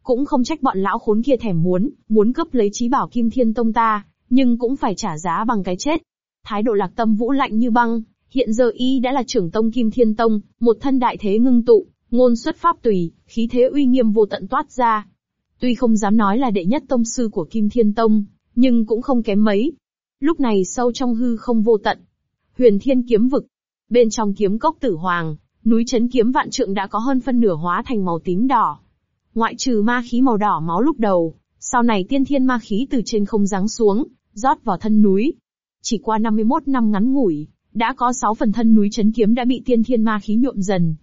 A: Cũng không trách bọn lão khốn kia thèm muốn, muốn cướp lấy trí bảo Kim Thiên Tông ta, nhưng cũng phải trả giá bằng cái chết. Thái độ Lạc Tâm Vũ lạnh như băng, hiện giờ y đã là trưởng tông Kim Thiên Tông, một thân đại thế ngưng tụ, ngôn xuất pháp tùy, khí thế uy nghiêm vô tận toát ra. Tuy không dám nói là đệ nhất tông sư của Kim Thiên Tông, nhưng cũng không kém mấy. Lúc này sâu trong hư không vô tận, huyền thiên kiếm vực, bên trong kiếm cốc tử hoàng, núi chấn kiếm vạn trượng đã có hơn phân nửa hóa thành màu tím đỏ. Ngoại trừ ma khí màu đỏ máu lúc đầu, sau này tiên thiên ma khí từ trên không giáng xuống, rót vào thân núi. Chỉ qua 51 năm ngắn ngủi, đã có 6 phần thân núi chấn kiếm đã bị tiên thiên ma khí nhuộm dần,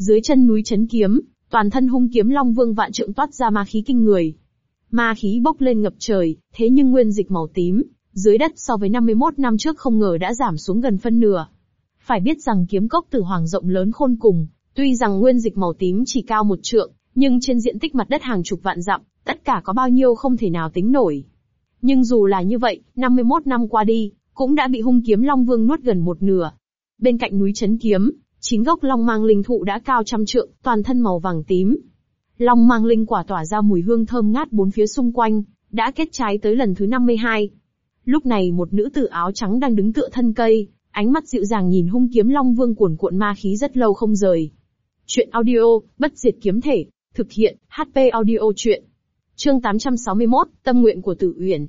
A: dưới chân núi chấn kiếm, toàn thân hung kiếm long vương vạn trượng toát ra ma khí kinh người. Ma khí bốc lên ngập trời, thế nhưng nguyên dịch màu tím, dưới đất so với 51 năm trước không ngờ đã giảm xuống gần phân nửa. Phải biết rằng kiếm cốc tử hoàng rộng lớn khôn cùng, tuy rằng nguyên dịch màu tím chỉ cao một trượng, nhưng trên diện tích mặt đất hàng chục vạn dặm, tất cả có bao nhiêu không thể nào tính nổi. Nhưng dù là như vậy, 51 năm qua đi, cũng đã bị hung kiếm Long Vương nuốt gần một nửa. Bên cạnh núi Trấn Kiếm, Chín gốc long mang linh thụ đã cao trăm trượng, toàn thân màu vàng tím. Long mang linh quả tỏa ra mùi hương thơm ngát bốn phía xung quanh, đã kết trái tới lần thứ 52. Lúc này một nữ tử áo trắng đang đứng tựa thân cây, ánh mắt dịu dàng nhìn hung kiếm long vương cuồn cuộn ma khí rất lâu không rời. Chuyện audio, bất diệt kiếm thể, thực hiện, HP audio chuyện. Chương 861, tâm nguyện của tử uyển.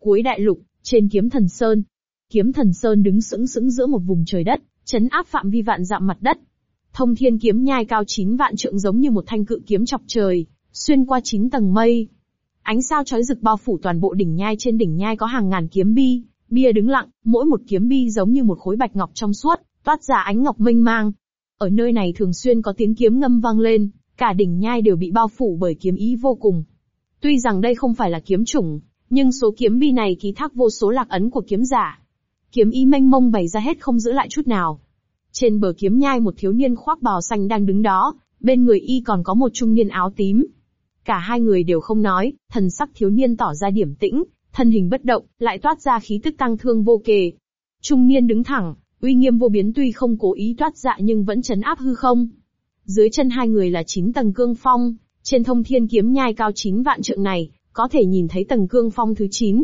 A: Cuối đại lục, trên kiếm thần Sơn. Kiếm thần Sơn đứng sững sững giữa một vùng trời đất, chấn áp phạm vi vạn dặm mặt đất. Thông thiên kiếm nhai cao chín vạn trượng giống như một thanh cự kiếm chọc trời, xuyên qua chín tầng mây. Ánh sao chói rực bao phủ toàn bộ đỉnh nhai trên đỉnh nhai có hàng ngàn kiếm bi, bia đứng lặng, mỗi một kiếm bi giống như một khối bạch ngọc trong suốt, toát ra ánh ngọc minh mang. Ở nơi này thường xuyên có tiếng kiếm ngâm vang lên, cả đỉnh nhai đều bị bao phủ bởi kiếm ý vô cùng. Tuy rằng đây không phải là kiếm chủng, nhưng số kiếm bi này ký thác vô số lạc ấn của kiếm giả, kiếm ý mênh mông bày ra hết không giữ lại chút nào. Trên bờ kiếm nhai một thiếu niên khoác bào xanh đang đứng đó, bên người y còn có một trung niên áo tím. Cả hai người đều không nói, thần sắc thiếu niên tỏ ra điểm tĩnh, thân hình bất động, lại toát ra khí tức tăng thương vô kề. Trung niên đứng thẳng, uy nghiêm vô biến tuy không cố ý toát dạ nhưng vẫn chấn áp hư không. Dưới chân hai người là chín tầng cương phong, trên thông thiên kiếm nhai cao chín vạn trượng này, có thể nhìn thấy tầng cương phong thứ 9.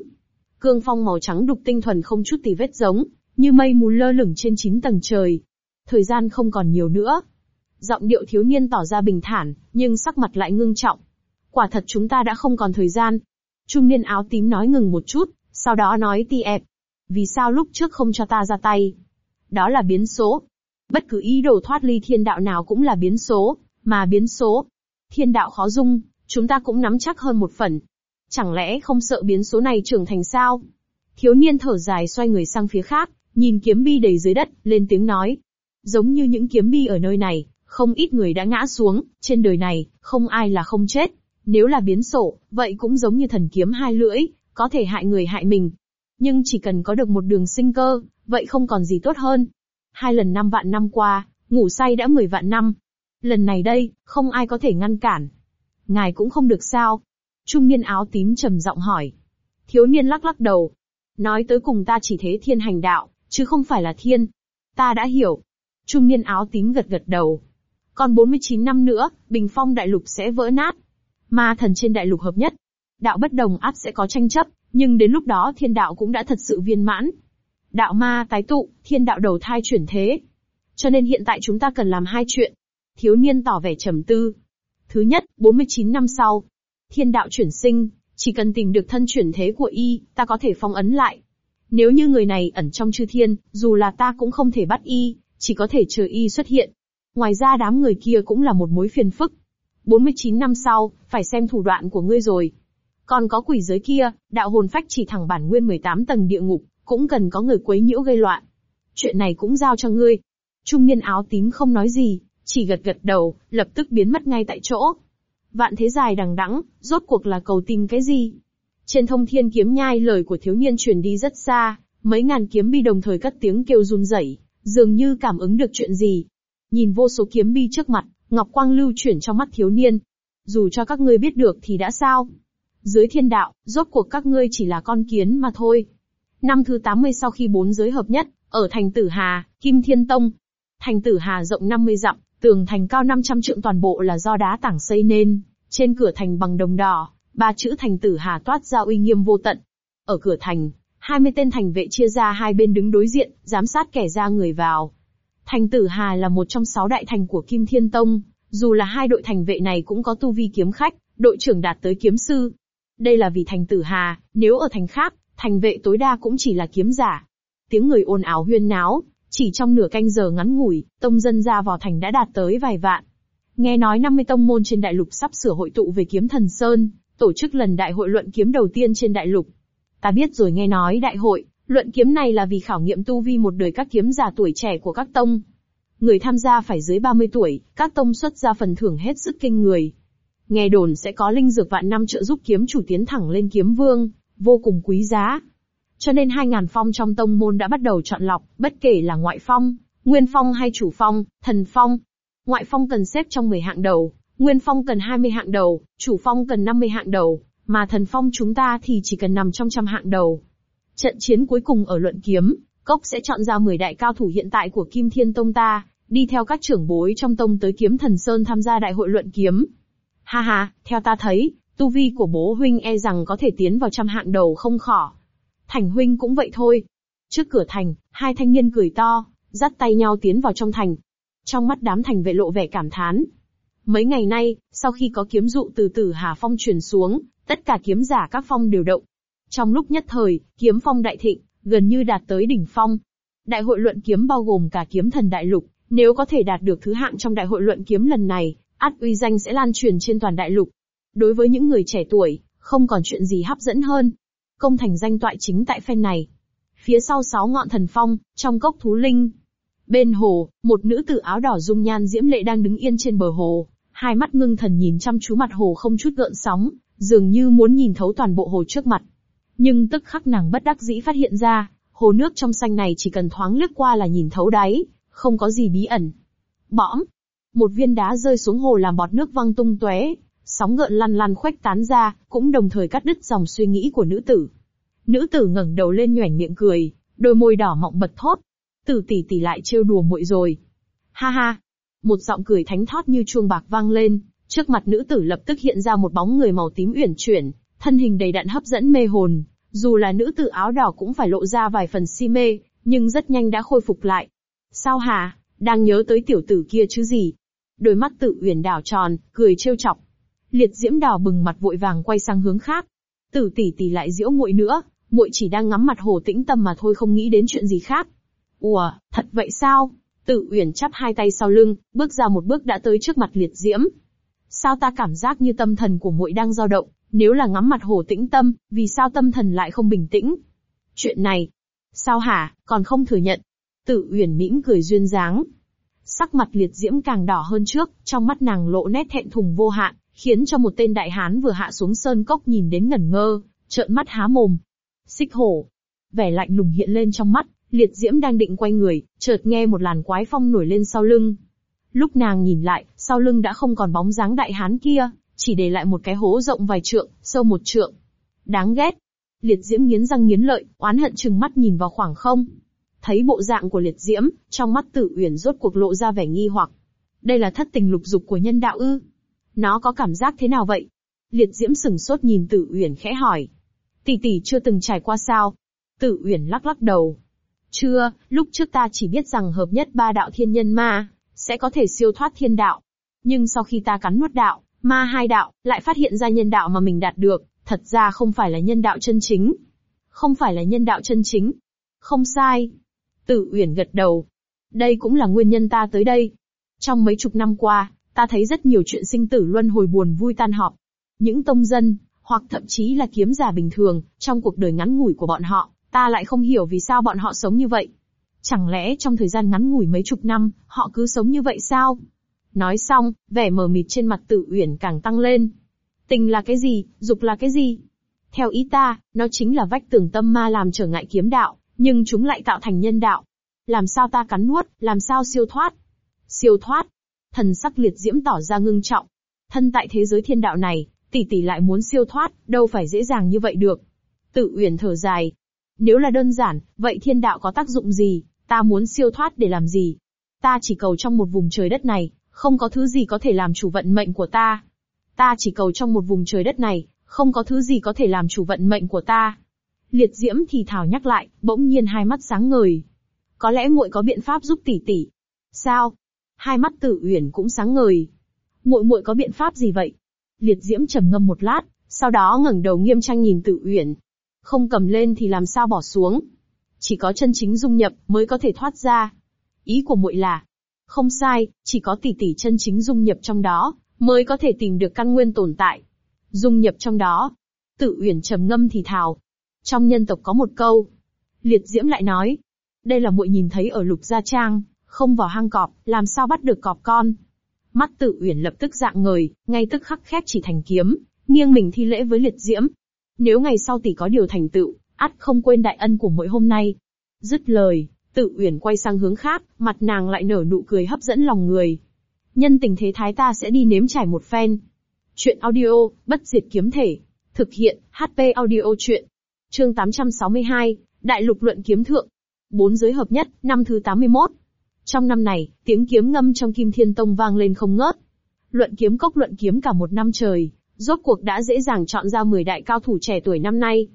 A: Cương phong màu trắng đục tinh thuần không chút tì vết giống, như mây mù lơ lửng trên chín tầng trời. Thời gian không còn nhiều nữa. Giọng điệu thiếu niên tỏ ra bình thản, nhưng sắc mặt lại ngưng trọng. Quả thật chúng ta đã không còn thời gian. Trung niên áo tím nói ngừng một chút, sau đó nói ti ẹp. Vì sao lúc trước không cho ta ra tay? Đó là biến số. Bất cứ ý đồ thoát ly thiên đạo nào cũng là biến số, mà biến số. Thiên đạo khó dung, chúng ta cũng nắm chắc hơn một phần, Chẳng lẽ không sợ biến số này trưởng thành sao? Thiếu niên thở dài xoay người sang phía khác, nhìn kiếm bi đầy dưới đất, lên tiếng nói. Giống như những kiếm bi ở nơi này, không ít người đã ngã xuống, trên đời này, không ai là không chết. Nếu là biến sổ, vậy cũng giống như thần kiếm hai lưỡi, có thể hại người hại mình. Nhưng chỉ cần có được một đường sinh cơ, vậy không còn gì tốt hơn. Hai lần năm vạn năm qua, ngủ say đã mười vạn năm. Lần này đây, không ai có thể ngăn cản. Ngài cũng không được sao. Trung niên áo tím trầm giọng hỏi. Thiếu niên lắc lắc đầu. Nói tới cùng ta chỉ thế thiên hành đạo, chứ không phải là thiên. Ta đã hiểu. Trung niên áo tím gật gật đầu. Còn 49 năm nữa, bình phong đại lục sẽ vỡ nát. Ma thần trên đại lục hợp nhất. Đạo bất đồng áp sẽ có tranh chấp, nhưng đến lúc đó thiên đạo cũng đã thật sự viên mãn. Đạo ma tái tụ, thiên đạo đầu thai chuyển thế. Cho nên hiện tại chúng ta cần làm hai chuyện. Thiếu niên tỏ vẻ trầm tư. Thứ nhất, 49 năm sau, Thiên đạo chuyển sinh, chỉ cần tìm được thân chuyển thế của y, ta có thể phong ấn lại. Nếu như người này ẩn trong chư thiên, dù là ta cũng không thể bắt y, chỉ có thể chờ y xuất hiện. Ngoài ra đám người kia cũng là một mối phiền phức. 49 năm sau, phải xem thủ đoạn của ngươi rồi. Còn có quỷ giới kia, đạo hồn phách chỉ thẳng bản nguyên 18 tầng địa ngục, cũng cần có người quấy nhiễu gây loạn. Chuyện này cũng giao cho ngươi. Trung niên áo tím không nói gì, chỉ gật gật đầu, lập tức biến mất ngay tại chỗ. Vạn thế dài đằng đẵng, rốt cuộc là cầu tìm cái gì? Trên thông thiên kiếm nhai lời của thiếu niên truyền đi rất xa, mấy ngàn kiếm bi đồng thời cất tiếng kêu run rẩy, dường như cảm ứng được chuyện gì. Nhìn vô số kiếm bi trước mặt, Ngọc Quang lưu chuyển trong mắt thiếu niên. Dù cho các ngươi biết được thì đã sao? Dưới thiên đạo, rốt cuộc các ngươi chỉ là con kiến mà thôi. Năm thứ 80 sau khi bốn giới hợp nhất, ở thành Tử Hà, Kim Thiên Tông. Thành Tử Hà rộng 50 dặm, tường thành cao 500 trượng toàn bộ là do đá tảng xây nên. Trên cửa thành bằng đồng đỏ, ba chữ thành tử hà toát ra uy nghiêm vô tận. Ở cửa thành, 20 tên thành vệ chia ra hai bên đứng đối diện, giám sát kẻ ra người vào. Thành tử hà là một trong sáu đại thành của Kim Thiên Tông, dù là hai đội thành vệ này cũng có tu vi kiếm khách, đội trưởng đạt tới kiếm sư. Đây là vì thành tử hà, nếu ở thành khác, thành vệ tối đa cũng chỉ là kiếm giả. Tiếng người ồn ào huyên náo, chỉ trong nửa canh giờ ngắn ngủi, tông dân ra vào thành đã đạt tới vài vạn. Nghe nói 50 tông môn trên đại lục sắp sửa hội tụ về kiếm thần Sơn, tổ chức lần đại hội luận kiếm đầu tiên trên đại lục. Ta biết rồi nghe nói đại hội, luận kiếm này là vì khảo nghiệm tu vi một đời các kiếm giả tuổi trẻ của các tông. Người tham gia phải dưới 30 tuổi, các tông xuất ra phần thưởng hết sức kinh người. Nghe đồn sẽ có linh dược vạn năm trợ giúp kiếm chủ tiến thẳng lên kiếm vương, vô cùng quý giá. Cho nên 2.000 phong trong tông môn đã bắt đầu chọn lọc, bất kể là ngoại phong, nguyên phong hay chủ phong, thần phong, Ngoại phong cần xếp trong 10 hạng đầu, nguyên phong cần 20 hạng đầu, chủ phong cần 50 hạng đầu, mà thần phong chúng ta thì chỉ cần nằm trong trăm hạng đầu. Trận chiến cuối cùng ở luận kiếm, Cốc sẽ chọn ra 10 đại cao thủ hiện tại của Kim Thiên Tông ta, đi theo các trưởng bối trong tông tới kiếm thần Sơn tham gia đại hội luận kiếm. Ha ha, theo ta thấy, tu vi của bố huynh e rằng có thể tiến vào trăm hạng đầu không khỏ. Thành huynh cũng vậy thôi. Trước cửa thành, hai thanh niên cười to, dắt tay nhau tiến vào trong thành, trong mắt đám thành vệ lộ vẻ cảm thán. Mấy ngày nay, sau khi có kiếm dụ từ tử Hà Phong truyền xuống, tất cả kiếm giả các phong đều động. Trong lúc nhất thời, kiếm phong đại thịnh, gần như đạt tới đỉnh phong. Đại hội luận kiếm bao gồm cả kiếm thần đại lục, nếu có thể đạt được thứ hạng trong đại hội luận kiếm lần này, át uy danh sẽ lan truyền trên toàn đại lục. Đối với những người trẻ tuổi, không còn chuyện gì hấp dẫn hơn. Công thành danh toại chính tại phen này. Phía sau sáu ngọn thần phong, trong cốc thú linh, Bên hồ, một nữ tử áo đỏ dung nhan diễm lệ đang đứng yên trên bờ hồ, hai mắt ngưng thần nhìn chăm chú mặt hồ không chút gợn sóng, dường như muốn nhìn thấu toàn bộ hồ trước mặt. Nhưng tức khắc nàng bất đắc dĩ phát hiện ra, hồ nước trong xanh này chỉ cần thoáng lướt qua là nhìn thấu đáy, không có gì bí ẩn. Bõm! Một viên đá rơi xuống hồ làm bọt nước văng tung tóe, sóng gợn lăn lăn khuếch tán ra, cũng đồng thời cắt đứt dòng suy nghĩ của nữ tử. Nữ tử ngẩng đầu lên nhoẻn miệng cười, đôi môi đỏ mọng bật thốt, Tử tỷ tỷ lại trêu đùa muội rồi. Ha ha. Một giọng cười thánh thót như chuông bạc vang lên, trước mặt nữ tử lập tức hiện ra một bóng người màu tím uyển chuyển, thân hình đầy đặn hấp dẫn mê hồn, dù là nữ tử áo đỏ cũng phải lộ ra vài phần si mê, nhưng rất nhanh đã khôi phục lại. Sao hà? đang nhớ tới tiểu tử kia chứ gì? Đôi mắt tự uyển đảo tròn, cười trêu chọc. Liệt diễm đỏ bừng mặt vội vàng quay sang hướng khác. Tử tỷ tỷ lại diễu muội nữa, muội chỉ đang ngắm mặt hồ tĩnh tâm mà thôi không nghĩ đến chuyện gì khác. Ủa, thật vậy sao? Tự Uyển chắp hai tay sau lưng, bước ra một bước đã tới trước mặt Liệt Diễm. Sao ta cảm giác như tâm thần của muội đang dao động, nếu là ngắm mặt Hồ Tĩnh Tâm, vì sao tâm thần lại không bình tĩnh? Chuyện này, sao hả, còn không thừa nhận? Tự Uyển mỉm cười duyên dáng. Sắc mặt Liệt Diễm càng đỏ hơn trước, trong mắt nàng lộ nét thẹn thùng vô hạn, khiến cho một tên đại hán vừa hạ xuống sơn cốc nhìn đến ngẩn ngơ, trợn mắt há mồm. Xích hổ, vẻ lạnh lùng hiện lên trong mắt, Liệt diễm đang định quay người, chợt nghe một làn quái phong nổi lên sau lưng. Lúc nàng nhìn lại, sau lưng đã không còn bóng dáng đại hán kia, chỉ để lại một cái hố rộng vài trượng, sâu một trượng. Đáng ghét. Liệt diễm nghiến răng nghiến lợi, oán hận chừng mắt nhìn vào khoảng không. Thấy bộ dạng của liệt diễm, trong mắt tử uyển rốt cuộc lộ ra vẻ nghi hoặc. Đây là thất tình lục dục của nhân đạo ư. Nó có cảm giác thế nào vậy? Liệt diễm sừng sốt nhìn tử uyển khẽ hỏi. Tỷ tỷ chưa từng trải qua sao? Tử uyển lắc lắc đầu, chưa, lúc trước ta chỉ biết rằng hợp nhất ba đạo thiên nhân ma, sẽ có thể siêu thoát thiên đạo. Nhưng sau khi ta cắn nuốt đạo, ma hai đạo, lại phát hiện ra nhân đạo mà mình đạt được, thật ra không phải là nhân đạo chân chính. Không phải là nhân đạo chân chính. Không sai. Tử Uyển gật đầu. Đây cũng là nguyên nhân ta tới đây. Trong mấy chục năm qua, ta thấy rất nhiều chuyện sinh tử luân hồi buồn vui tan họp. Những tông dân, hoặc thậm chí là kiếm giả bình thường, trong cuộc đời ngắn ngủi của bọn họ, Ta lại không hiểu vì sao bọn họ sống như vậy. Chẳng lẽ trong thời gian ngắn ngủi mấy chục năm, họ cứ sống như vậy sao? Nói xong, vẻ mờ mịt trên mặt tự uyển càng tăng lên. Tình là cái gì, dục là cái gì? Theo ý ta, nó chính là vách tường tâm ma làm trở ngại kiếm đạo, nhưng chúng lại tạo thành nhân đạo. Làm sao ta cắn nuốt, làm sao siêu thoát? Siêu thoát. Thần sắc liệt diễm tỏ ra ngưng trọng. Thân tại thế giới thiên đạo này, tỷ tỷ lại muốn siêu thoát, đâu phải dễ dàng như vậy được. Tự uyển thở dài, nếu là đơn giản, vậy thiên đạo có tác dụng gì, ta muốn siêu thoát để làm gì? Ta chỉ cầu trong một vùng trời đất này, không có thứ gì có thể làm chủ vận mệnh của ta. Ta chỉ cầu trong một vùng trời đất này, không có thứ gì có thể làm chủ vận mệnh của ta. Liệt Diễm thì thảo nhắc lại, bỗng nhiên hai mắt sáng ngời. Có lẽ muội có biện pháp giúp tỷ tỷ. Sao? Hai mắt Tử Uyển cũng sáng ngời. Muội muội có biện pháp gì vậy? Liệt Diễm trầm ngâm một lát, sau đó ngẩng đầu nghiêm trang nhìn Tử Uyển, không cầm lên thì làm sao bỏ xuống. Chỉ có chân chính dung nhập mới có thể thoát ra. Ý của muội là, không sai, chỉ có tỷ tỷ chân chính dung nhập trong đó, mới có thể tìm được căn nguyên tồn tại. Dung nhập trong đó. Tự Uyển trầm ngâm thì thào. Trong nhân tộc có một câu. Liệt Diễm lại nói. Đây là muội nhìn thấy ở lục gia trang, không vào hang cọp, làm sao bắt được cọp con. Mắt Tự Uyển lập tức dạng người, ngay tức khắc khép chỉ thành kiếm, nghiêng mình thi lễ với Liệt Diễm, nếu ngày sau tỷ có điều thành tựu, ắt không quên đại ân của mỗi hôm nay. Dứt lời, tự uyển quay sang hướng khác, mặt nàng lại nở nụ cười hấp dẫn lòng người. Nhân tình thế thái ta sẽ đi nếm trải một phen. Chuyện audio, bất diệt kiếm thể. Thực hiện, HP audio chuyện. Chương 862, Đại lục luận kiếm thượng. Bốn giới hợp nhất, năm thứ 81. Trong năm này, tiếng kiếm ngâm trong Kim Thiên Tông vang lên không ngớt. Luận kiếm cốc luận kiếm cả một năm trời, rốt cuộc đã dễ dàng chọn ra 10 đại cao thủ trẻ tuổi năm nay.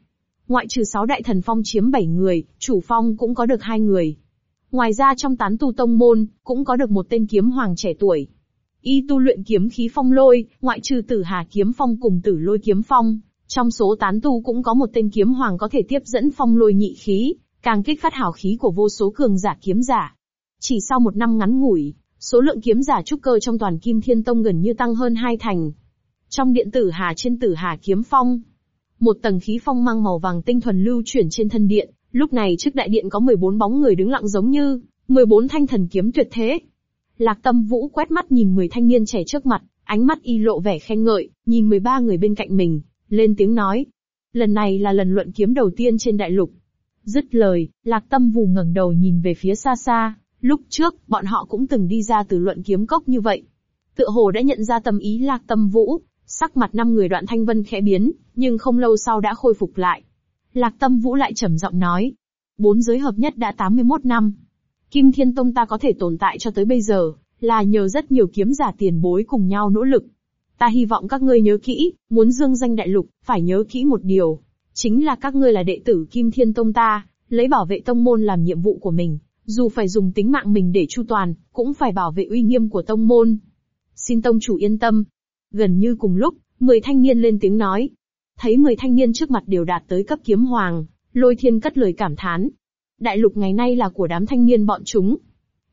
A: Ngoại trừ 6 đại thần phong chiếm 7 người, chủ phong cũng có được 2 người. Ngoài ra trong tán tu tông môn, cũng có được một tên kiếm hoàng trẻ tuổi. Y tu luyện kiếm khí phong lôi, ngoại trừ tử hà kiếm phong cùng tử lôi kiếm phong. Trong số tán tu cũng có một tên kiếm hoàng có thể tiếp dẫn phong lôi nhị khí, càng kích phát hảo khí của vô số cường giả kiếm giả. Chỉ sau một năm ngắn ngủi, số lượng kiếm giả trúc cơ trong toàn kim thiên tông gần như tăng hơn hai thành, trong điện tử hà trên tử hà kiếm phong, một tầng khí phong mang màu vàng tinh thuần lưu chuyển trên thân điện, lúc này trước đại điện có 14 bóng người đứng lặng giống như 14 thanh thần kiếm tuyệt thế. Lạc Tâm Vũ quét mắt nhìn 10 thanh niên trẻ trước mặt, ánh mắt y lộ vẻ khen ngợi, nhìn 13 người bên cạnh mình, lên tiếng nói: "Lần này là lần luận kiếm đầu tiên trên đại lục." Dứt lời, Lạc Tâm Vũ ngẩng đầu nhìn về phía xa xa, lúc trước bọn họ cũng từng đi ra từ luận kiếm cốc như vậy. Tựa hồ đã nhận ra tâm ý Lạc Tâm Vũ, Sắc mặt năm người đoạn thanh vân khẽ biến, nhưng không lâu sau đã khôi phục lại. Lạc tâm vũ lại trầm giọng nói. Bốn giới hợp nhất đã 81 năm. Kim Thiên Tông ta có thể tồn tại cho tới bây giờ, là nhờ rất nhiều kiếm giả tiền bối cùng nhau nỗ lực. Ta hy vọng các ngươi nhớ kỹ, muốn dương danh đại lục, phải nhớ kỹ một điều. Chính là các ngươi là đệ tử Kim Thiên Tông ta, lấy bảo vệ tông môn làm nhiệm vụ của mình, dù phải dùng tính mạng mình để chu toàn, cũng phải bảo vệ uy nghiêm của tông môn. Xin tông chủ yên tâm, Gần như cùng lúc, 10 thanh niên lên tiếng nói. Thấy 10 thanh niên trước mặt đều đạt tới cấp kiếm hoàng, lôi thiên cất lời cảm thán. Đại lục ngày nay là của đám thanh niên bọn chúng.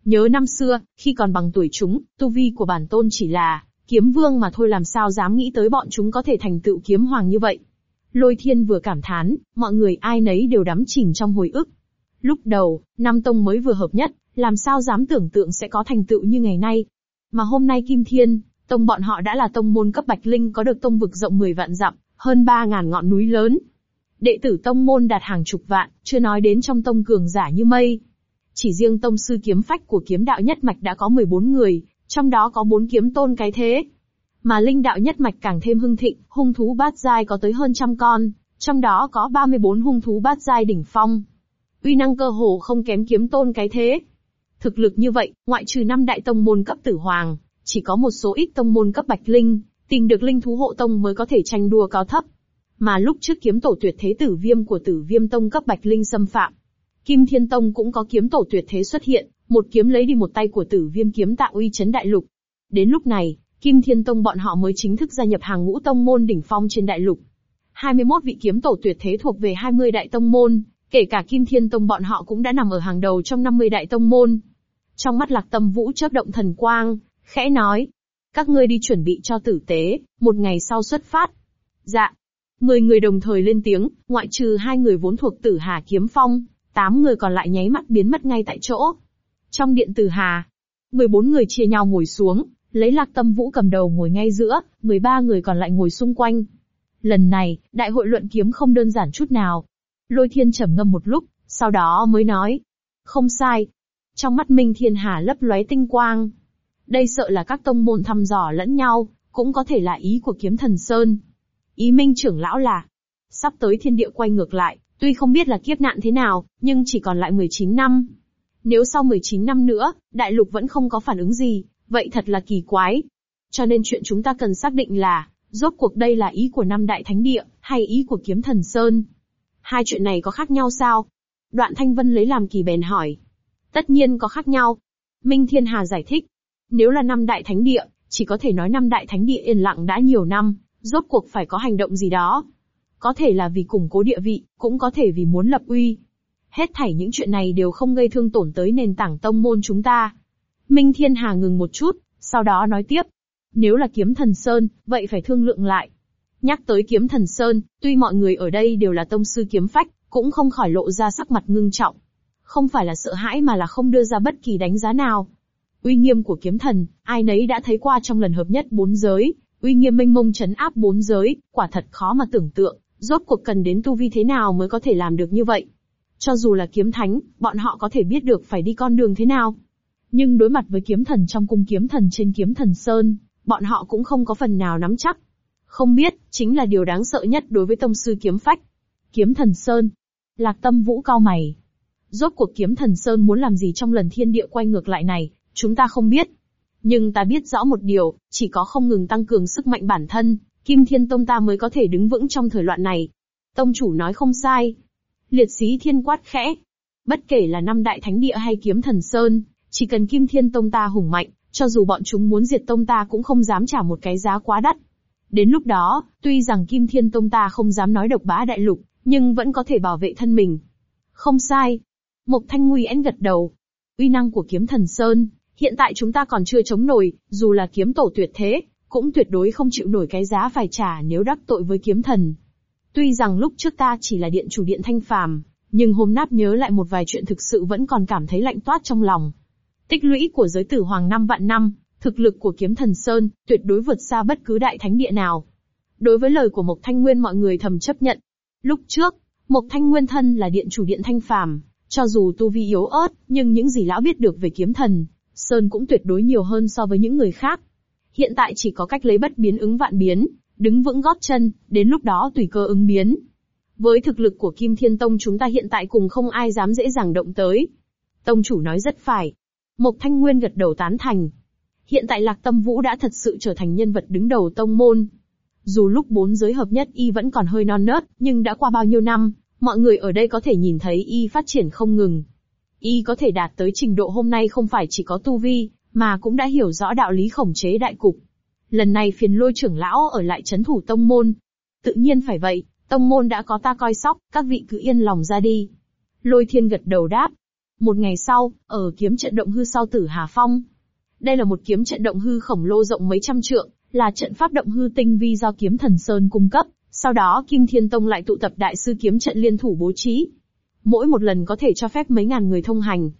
A: Nhớ năm xưa, khi còn bằng tuổi chúng, tu vi của bản tôn chỉ là kiếm vương mà thôi làm sao dám nghĩ tới bọn chúng có thể thành tựu kiếm hoàng như vậy. Lôi thiên vừa cảm thán, mọi người ai nấy đều đắm chìm trong hồi ức. Lúc đầu, năm Tông mới vừa hợp nhất, làm sao dám tưởng tượng sẽ có thành tựu như ngày nay. Mà hôm nay Kim Thiên, Tông bọn họ đã là tông môn cấp Bạch Linh có được tông vực rộng 10 vạn dặm, hơn 3.000 ngọn núi lớn. Đệ tử tông môn đạt hàng chục vạn, chưa nói đến trong tông cường giả như mây. Chỉ riêng tông sư kiếm phách của kiếm đạo nhất mạch đã có 14 người, trong đó có 4 kiếm tôn cái thế. Mà linh đạo nhất mạch càng thêm hưng thịnh, hung thú bát giai có tới hơn trăm con, trong đó có 34 hung thú bát giai đỉnh phong. Uy năng cơ hồ không kém kiếm tôn cái thế. Thực lực như vậy, ngoại trừ năm đại tông môn cấp tử hoàng, chỉ có một số ít tông môn cấp bạch linh, tìm được linh thú hộ tông mới có thể tranh đua cao thấp. Mà lúc trước kiếm tổ tuyệt thế tử viêm của tử viêm tông cấp bạch linh xâm phạm. Kim Thiên Tông cũng có kiếm tổ tuyệt thế xuất hiện, một kiếm lấy đi một tay của tử viêm kiếm tạo uy chấn đại lục. Đến lúc này, Kim Thiên Tông bọn họ mới chính thức gia nhập hàng ngũ tông môn đỉnh phong trên đại lục. 21 vị kiếm tổ tuyệt thế thuộc về 20 đại tông môn, kể cả Kim Thiên Tông bọn họ cũng đã nằm ở hàng đầu trong 50 đại tông môn. Trong mắt Lạc Tâm Vũ chớp động thần quang, khẽ nói. Các ngươi đi chuẩn bị cho tử tế, một ngày sau xuất phát. Dạ. Mười người đồng thời lên tiếng, ngoại trừ hai người vốn thuộc tử hà kiếm phong, tám người còn lại nháy mắt biến mất ngay tại chỗ. Trong điện tử hà, 14 người chia nhau ngồi xuống, lấy lạc tâm vũ cầm đầu ngồi ngay giữa, 13 người còn lại ngồi xung quanh. Lần này, đại hội luận kiếm không đơn giản chút nào. Lôi thiên trầm ngâm một lúc, sau đó mới nói. Không sai. Trong mắt Minh Thiên Hà lấp lóe tinh quang, đây sợ là các tông môn thăm dò lẫn nhau, cũng có thể là ý của kiếm thần Sơn. Ý minh trưởng lão là, sắp tới thiên địa quay ngược lại, tuy không biết là kiếp nạn thế nào, nhưng chỉ còn lại 19 năm. Nếu sau 19 năm nữa, đại lục vẫn không có phản ứng gì, vậy thật là kỳ quái. Cho nên chuyện chúng ta cần xác định là, rốt cuộc đây là ý của năm đại thánh địa, hay ý của kiếm thần Sơn. Hai chuyện này có khác nhau sao? Đoạn Thanh Vân lấy làm kỳ bèn hỏi. Tất nhiên có khác nhau. Minh Thiên Hà giải thích, nếu là năm đại thánh địa, chỉ có thể nói năm đại thánh địa yên lặng đã nhiều năm, rốt cuộc phải có hành động gì đó. Có thể là vì củng cố địa vị, cũng có thể vì muốn lập uy. Hết thảy những chuyện này đều không gây thương tổn tới nền tảng tông môn chúng ta. Minh Thiên Hà ngừng một chút, sau đó nói tiếp. Nếu là kiếm thần Sơn, vậy phải thương lượng lại. Nhắc tới kiếm thần Sơn, tuy mọi người ở đây đều là tông sư kiếm phách, cũng không khỏi lộ ra sắc mặt ngưng trọng. Không phải là sợ hãi mà là không đưa ra bất kỳ đánh giá nào. Uy nghiêm của kiếm thần, ai nấy đã thấy qua trong lần hợp nhất bốn giới, uy nghiêm minh mông chấn áp bốn giới, quả thật khó mà tưởng tượng, rốt cuộc cần đến tu vi thế nào mới có thể làm được như vậy. Cho dù là kiếm thánh, bọn họ có thể biết được phải đi con đường thế nào. Nhưng đối mặt với kiếm thần trong cung kiếm thần trên kiếm thần Sơn, bọn họ cũng không có phần nào nắm chắc. Không biết, chính là điều đáng sợ nhất đối với tông sư kiếm phách. Kiếm thần Sơn. Lạc tâm vũ cao mày. Rốt cuộc kiếm thần Sơn muốn làm gì trong lần thiên địa quay ngược lại này, Chúng ta không biết. Nhưng ta biết rõ một điều, chỉ có không ngừng tăng cường sức mạnh bản thân, Kim Thiên Tông ta mới có thể đứng vững trong thời loạn này. Tông chủ nói không sai. Liệt sĩ thiên quát khẽ. Bất kể là năm đại thánh địa hay kiếm thần sơn, chỉ cần Kim Thiên Tông ta hùng mạnh, cho dù bọn chúng muốn diệt Tông ta cũng không dám trả một cái giá quá đắt. Đến lúc đó, tuy rằng Kim Thiên Tông ta không dám nói độc bá đại lục, nhưng vẫn có thể bảo vệ thân mình. Không sai. Mộc Thanh Nguy én gật đầu. Uy năng của kiếm thần Sơn, Hiện tại chúng ta còn chưa chống nổi, dù là kiếm tổ tuyệt thế, cũng tuyệt đối không chịu nổi cái giá phải trả nếu đắc tội với kiếm thần. Tuy rằng lúc trước ta chỉ là điện chủ điện thanh phàm, nhưng hôm nát nhớ lại một vài chuyện thực sự vẫn còn cảm thấy lạnh toát trong lòng. Tích lũy của giới tử hoàng năm vạn năm, thực lực của kiếm thần Sơn, tuyệt đối vượt xa bất cứ đại thánh địa nào. Đối với lời của Mộc Thanh Nguyên mọi người thầm chấp nhận. Lúc trước, Mộc Thanh Nguyên thân là điện chủ điện thanh phàm, cho dù tu vi yếu ớt, nhưng những gì lão biết được về kiếm thần, Sơn cũng tuyệt đối nhiều hơn so với những người khác. Hiện tại chỉ có cách lấy bất biến ứng vạn biến, đứng vững gót chân, đến lúc đó tùy cơ ứng biến. Với thực lực của Kim Thiên Tông chúng ta hiện tại cùng không ai dám dễ dàng động tới. Tông chủ nói rất phải. Mộc Thanh Nguyên gật đầu tán thành. Hiện tại Lạc Tâm Vũ đã thật sự trở thành nhân vật đứng đầu tông môn. Dù lúc bốn giới hợp nhất y vẫn còn hơi non nớt, nhưng đã qua bao nhiêu năm, mọi người ở đây có thể nhìn thấy y phát triển không ngừng y có thể đạt tới trình độ hôm nay không phải chỉ có tu vi, mà cũng đã hiểu rõ đạo lý khổng chế đại cục. Lần này phiền lôi trưởng lão ở lại chấn thủ tông môn. Tự nhiên phải vậy, tông môn đã có ta coi sóc, các vị cứ yên lòng ra đi. Lôi thiên gật đầu đáp. Một ngày sau, ở kiếm trận động hư sau tử Hà Phong. Đây là một kiếm trận động hư khổng lồ rộng mấy trăm trượng, là trận pháp động hư tinh vi do kiếm thần Sơn cung cấp, sau đó Kim Thiên Tông lại tụ tập đại sư kiếm trận liên thủ bố trí, mỗi một lần có thể cho phép mấy ngàn người thông hành.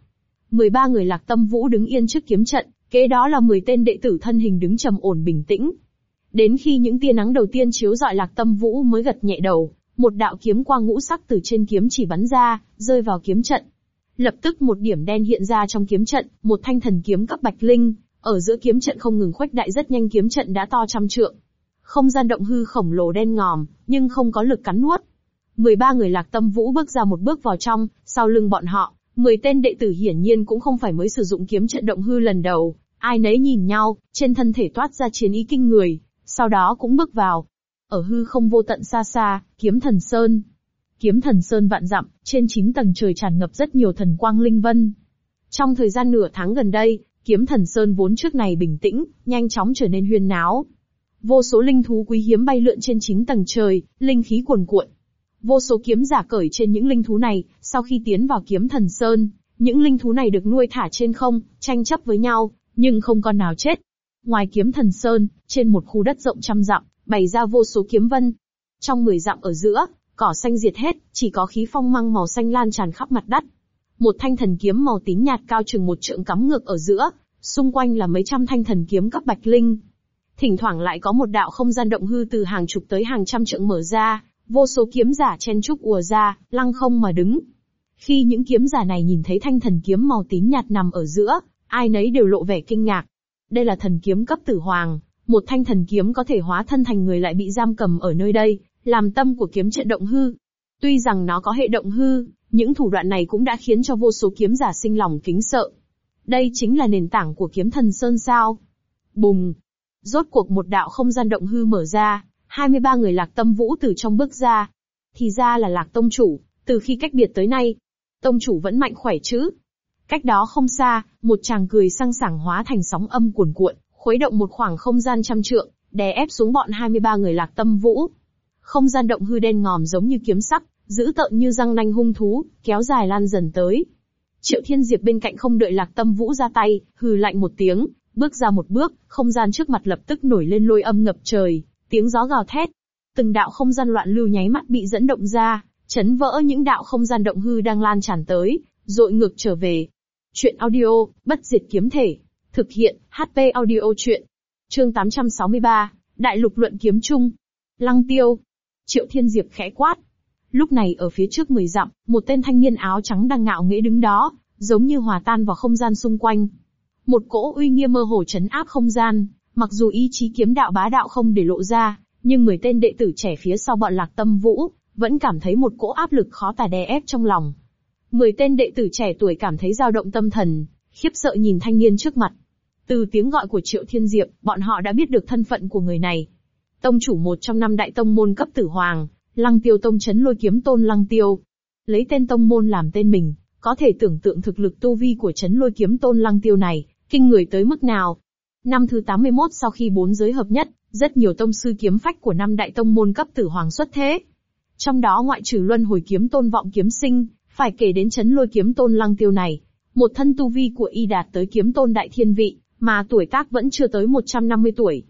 A: 13 người lạc tâm vũ đứng yên trước kiếm trận, kế đó là 10 tên đệ tử thân hình đứng trầm ổn bình tĩnh. Đến khi những tia nắng đầu tiên chiếu dọi lạc tâm vũ mới gật nhẹ đầu, một đạo kiếm quang ngũ sắc từ trên kiếm chỉ bắn ra, rơi vào kiếm trận. Lập tức một điểm đen hiện ra trong kiếm trận, một thanh thần kiếm cấp bạch linh, ở giữa kiếm trận không ngừng khuếch đại rất nhanh kiếm trận đã to trăm trượng. Không gian động hư khổng lồ đen ngòm, nhưng không có lực cắn nuốt, 13 người lạc tâm vũ bước ra một bước vào trong, sau lưng bọn họ, 10 tên đệ tử hiển nhiên cũng không phải mới sử dụng kiếm trận động hư lần đầu, ai nấy nhìn nhau, trên thân thể toát ra chiến ý kinh người, sau đó cũng bước vào. Ở hư không vô tận xa xa, kiếm thần sơn. Kiếm thần sơn vạn dặm, trên 9 tầng trời tràn ngập rất nhiều thần quang linh vân. Trong thời gian nửa tháng gần đây, kiếm thần sơn vốn trước này bình tĩnh, nhanh chóng trở nên huyên náo. Vô số linh thú quý hiếm bay lượn trên 9 tầng trời, linh khí cuồn cuộn, Vô số kiếm giả cởi trên những linh thú này, sau khi tiến vào kiếm thần sơn, những linh thú này được nuôi thả trên không, tranh chấp với nhau, nhưng không con nào chết. Ngoài kiếm thần sơn, trên một khu đất rộng trăm dặm, bày ra vô số kiếm vân. Trong mười dặm ở giữa, cỏ xanh diệt hết, chỉ có khí phong mang màu xanh lan tràn khắp mặt đất. Một thanh thần kiếm màu tím nhạt cao chừng một trượng cắm ngược ở giữa, xung quanh là mấy trăm thanh thần kiếm cấp bạch linh. Thỉnh thoảng lại có một đạo không gian động hư từ hàng chục tới hàng trăm trượng mở ra, vô số kiếm giả chen trúc ùa ra, lăng không mà đứng. Khi những kiếm giả này nhìn thấy thanh thần kiếm màu tím nhạt nằm ở giữa, ai nấy đều lộ vẻ kinh ngạc. Đây là thần kiếm cấp tử hoàng, một thanh thần kiếm có thể hóa thân thành người lại bị giam cầm ở nơi đây, làm tâm của kiếm trận động hư. Tuy rằng nó có hệ động hư, những thủ đoạn này cũng đã khiến cho vô số kiếm giả sinh lòng kính sợ. Đây chính là nền tảng của kiếm thần Sơn sao. Bùng! Rốt cuộc một đạo không gian động hư mở ra, 23 người lạc tâm vũ từ trong bước ra. Thì ra là lạc tông chủ, từ khi cách biệt tới nay, tông chủ vẫn mạnh khỏe chứ. Cách đó không xa, một chàng cười sang sảng hóa thành sóng âm cuồn cuộn, khuấy động một khoảng không gian trăm trượng, đè ép xuống bọn 23 người lạc tâm vũ. Không gian động hư đen ngòm giống như kiếm sắc, dữ tợn như răng nanh hung thú, kéo dài lan dần tới. Triệu Thiên Diệp bên cạnh không đợi lạc tâm vũ ra tay, hừ lạnh một tiếng, bước ra một bước, không gian trước mặt lập tức nổi lên lôi âm ngập trời. Tiếng gió gào thét, từng đạo không gian loạn lưu nháy mắt bị dẫn động ra, chấn vỡ những đạo không gian động hư đang lan tràn tới, dội ngược trở về. Chuyện audio, bất diệt kiếm thể, thực hiện, HP audio chuyện. Chương 863, Đại lục luận kiếm chung. Lăng tiêu. Triệu Thiên Diệp khẽ quát. Lúc này ở phía trước người dặm, một tên thanh niên áo trắng đang ngạo nghễ đứng đó, giống như hòa tan vào không gian xung quanh. Một cỗ uy nghiêm mơ hồ chấn áp không gian, Mặc dù ý chí kiếm đạo bá đạo không để lộ ra, nhưng mười tên đệ tử trẻ phía sau bọn lạc tâm vũ, vẫn cảm thấy một cỗ áp lực khó tả đè ép trong lòng. Mười tên đệ tử trẻ tuổi cảm thấy dao động tâm thần, khiếp sợ nhìn thanh niên trước mặt. Từ tiếng gọi của Triệu Thiên Diệp, bọn họ đã biết được thân phận của người này. Tông chủ một trong năm đại tông môn cấp tử hoàng, Lăng Tiêu Tông chấn lôi kiếm tôn Lăng Tiêu. Lấy tên tông môn làm tên mình, có thể tưởng tượng thực lực tu vi của chấn lôi kiếm tôn Lăng Tiêu này, kinh người tới mức nào. Năm thứ 81 sau khi bốn giới hợp nhất, rất nhiều tông sư kiếm phách của năm đại tông môn cấp tử hoàng xuất thế. Trong đó ngoại trừ luân hồi kiếm tôn vọng kiếm sinh, phải kể đến chấn lôi kiếm tôn lăng tiêu này. Một thân tu vi của y đạt tới kiếm tôn đại thiên vị, mà tuổi tác vẫn chưa tới 150 tuổi.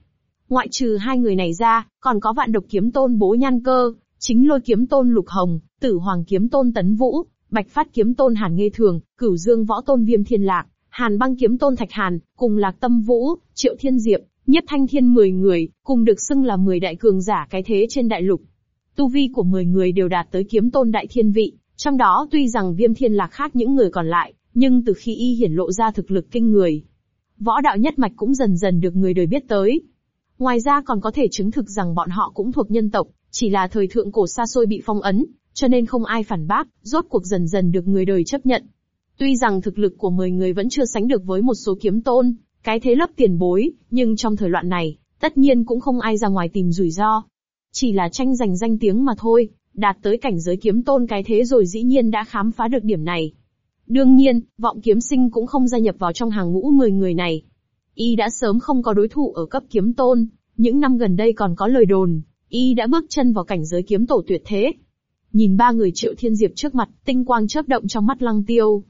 A: Ngoại trừ hai người này ra, còn có vạn độc kiếm tôn bố nhan cơ, chính lôi kiếm tôn lục hồng, tử hoàng kiếm tôn tấn vũ, bạch phát kiếm tôn hàn nghê thường, cửu dương võ tôn viêm thiên lạc. Hàn băng kiếm tôn Thạch Hàn, cùng Lạc Tâm Vũ, Triệu Thiên Diệp, Nhất Thanh Thiên 10 người, cùng được xưng là 10 đại cường giả cái thế trên đại lục. Tu vi của 10 người đều đạt tới kiếm tôn đại thiên vị, trong đó tuy rằng viêm thiên lạc khác những người còn lại, nhưng từ khi y hiển lộ ra thực lực kinh người, võ đạo nhất mạch cũng dần dần được người đời biết tới. Ngoài ra còn có thể chứng thực rằng bọn họ cũng thuộc nhân tộc, chỉ là thời thượng cổ xa xôi bị phong ấn, cho nên không ai phản bác, rốt cuộc dần dần được người đời chấp nhận. Tuy rằng thực lực của 10 người vẫn chưa sánh được với một số kiếm tôn, cái thế lấp tiền bối, nhưng trong thời loạn này, tất nhiên cũng không ai ra ngoài tìm rủi ro. Chỉ là tranh giành danh tiếng mà thôi, đạt tới cảnh giới kiếm tôn cái thế rồi dĩ nhiên đã khám phá được điểm này. Đương nhiên, vọng kiếm sinh cũng không gia nhập vào trong hàng ngũ 10 người này. Y đã sớm không có đối thủ ở cấp kiếm tôn, những năm gần đây còn có lời đồn, Y đã bước chân vào cảnh giới kiếm tổ tuyệt thế. Nhìn ba người triệu thiên diệp trước mặt, tinh quang chớp động trong mắt lăng tiêu,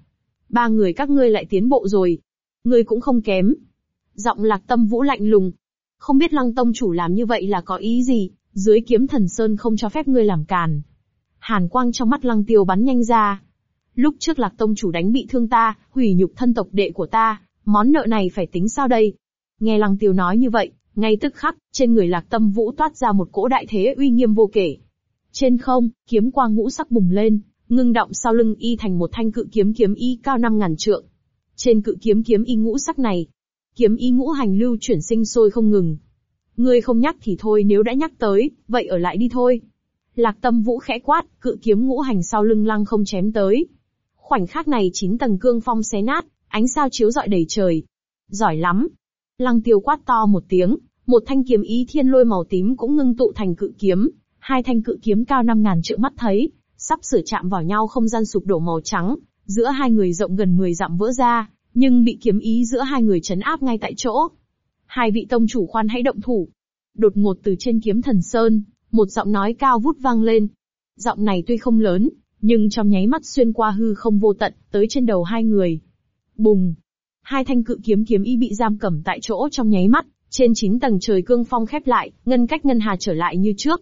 A: Ba người các ngươi lại tiến bộ rồi. Ngươi cũng không kém. Giọng lạc tâm vũ lạnh lùng. Không biết lăng tông chủ làm như vậy là có ý gì, dưới kiếm thần sơn không cho phép ngươi làm càn. Hàn quang trong mắt lăng tiêu bắn nhanh ra. Lúc trước lạc tông chủ đánh bị thương ta, hủy nhục thân tộc đệ của ta, món nợ này phải tính sao đây? Nghe lăng tiêu nói như vậy, ngay tức khắc, trên người lạc tâm vũ toát ra một cỗ đại thế uy nghiêm vô kể. Trên không, kiếm quang ngũ sắc bùng lên, ngưng động sau lưng y thành một thanh cự kiếm kiếm y cao năm ngàn trượng. Trên cự kiếm kiếm y ngũ sắc này, kiếm y ngũ hành lưu chuyển sinh sôi không ngừng. Ngươi không nhắc thì thôi nếu đã nhắc tới, vậy ở lại đi thôi. Lạc tâm vũ khẽ quát, cự kiếm ngũ hành sau lưng lăng không chém tới. Khoảnh khắc này chín tầng cương phong xé nát, ánh sao chiếu rọi đầy trời. Giỏi lắm. Lăng tiêu quát to một tiếng, một thanh kiếm ý thiên lôi màu tím cũng ngưng tụ thành cự kiếm. Hai thanh cự kiếm cao năm ngàn trượng mắt thấy, sắp sửa chạm vào nhau không gian sụp đổ màu trắng, giữa hai người rộng gần 10 dặm vỡ ra, nhưng bị kiếm ý giữa hai người chấn áp ngay tại chỗ. Hai vị tông chủ khoan hãy động thủ. Đột ngột từ trên kiếm thần sơn, một giọng nói cao vút vang lên. Giọng này tuy không lớn, nhưng trong nháy mắt xuyên qua hư không vô tận, tới trên đầu hai người. Bùng! Hai thanh cự kiếm kiếm y bị giam cầm tại chỗ trong nháy mắt, trên chín tầng trời cương phong khép lại, ngân cách ngân hà trở lại như trước.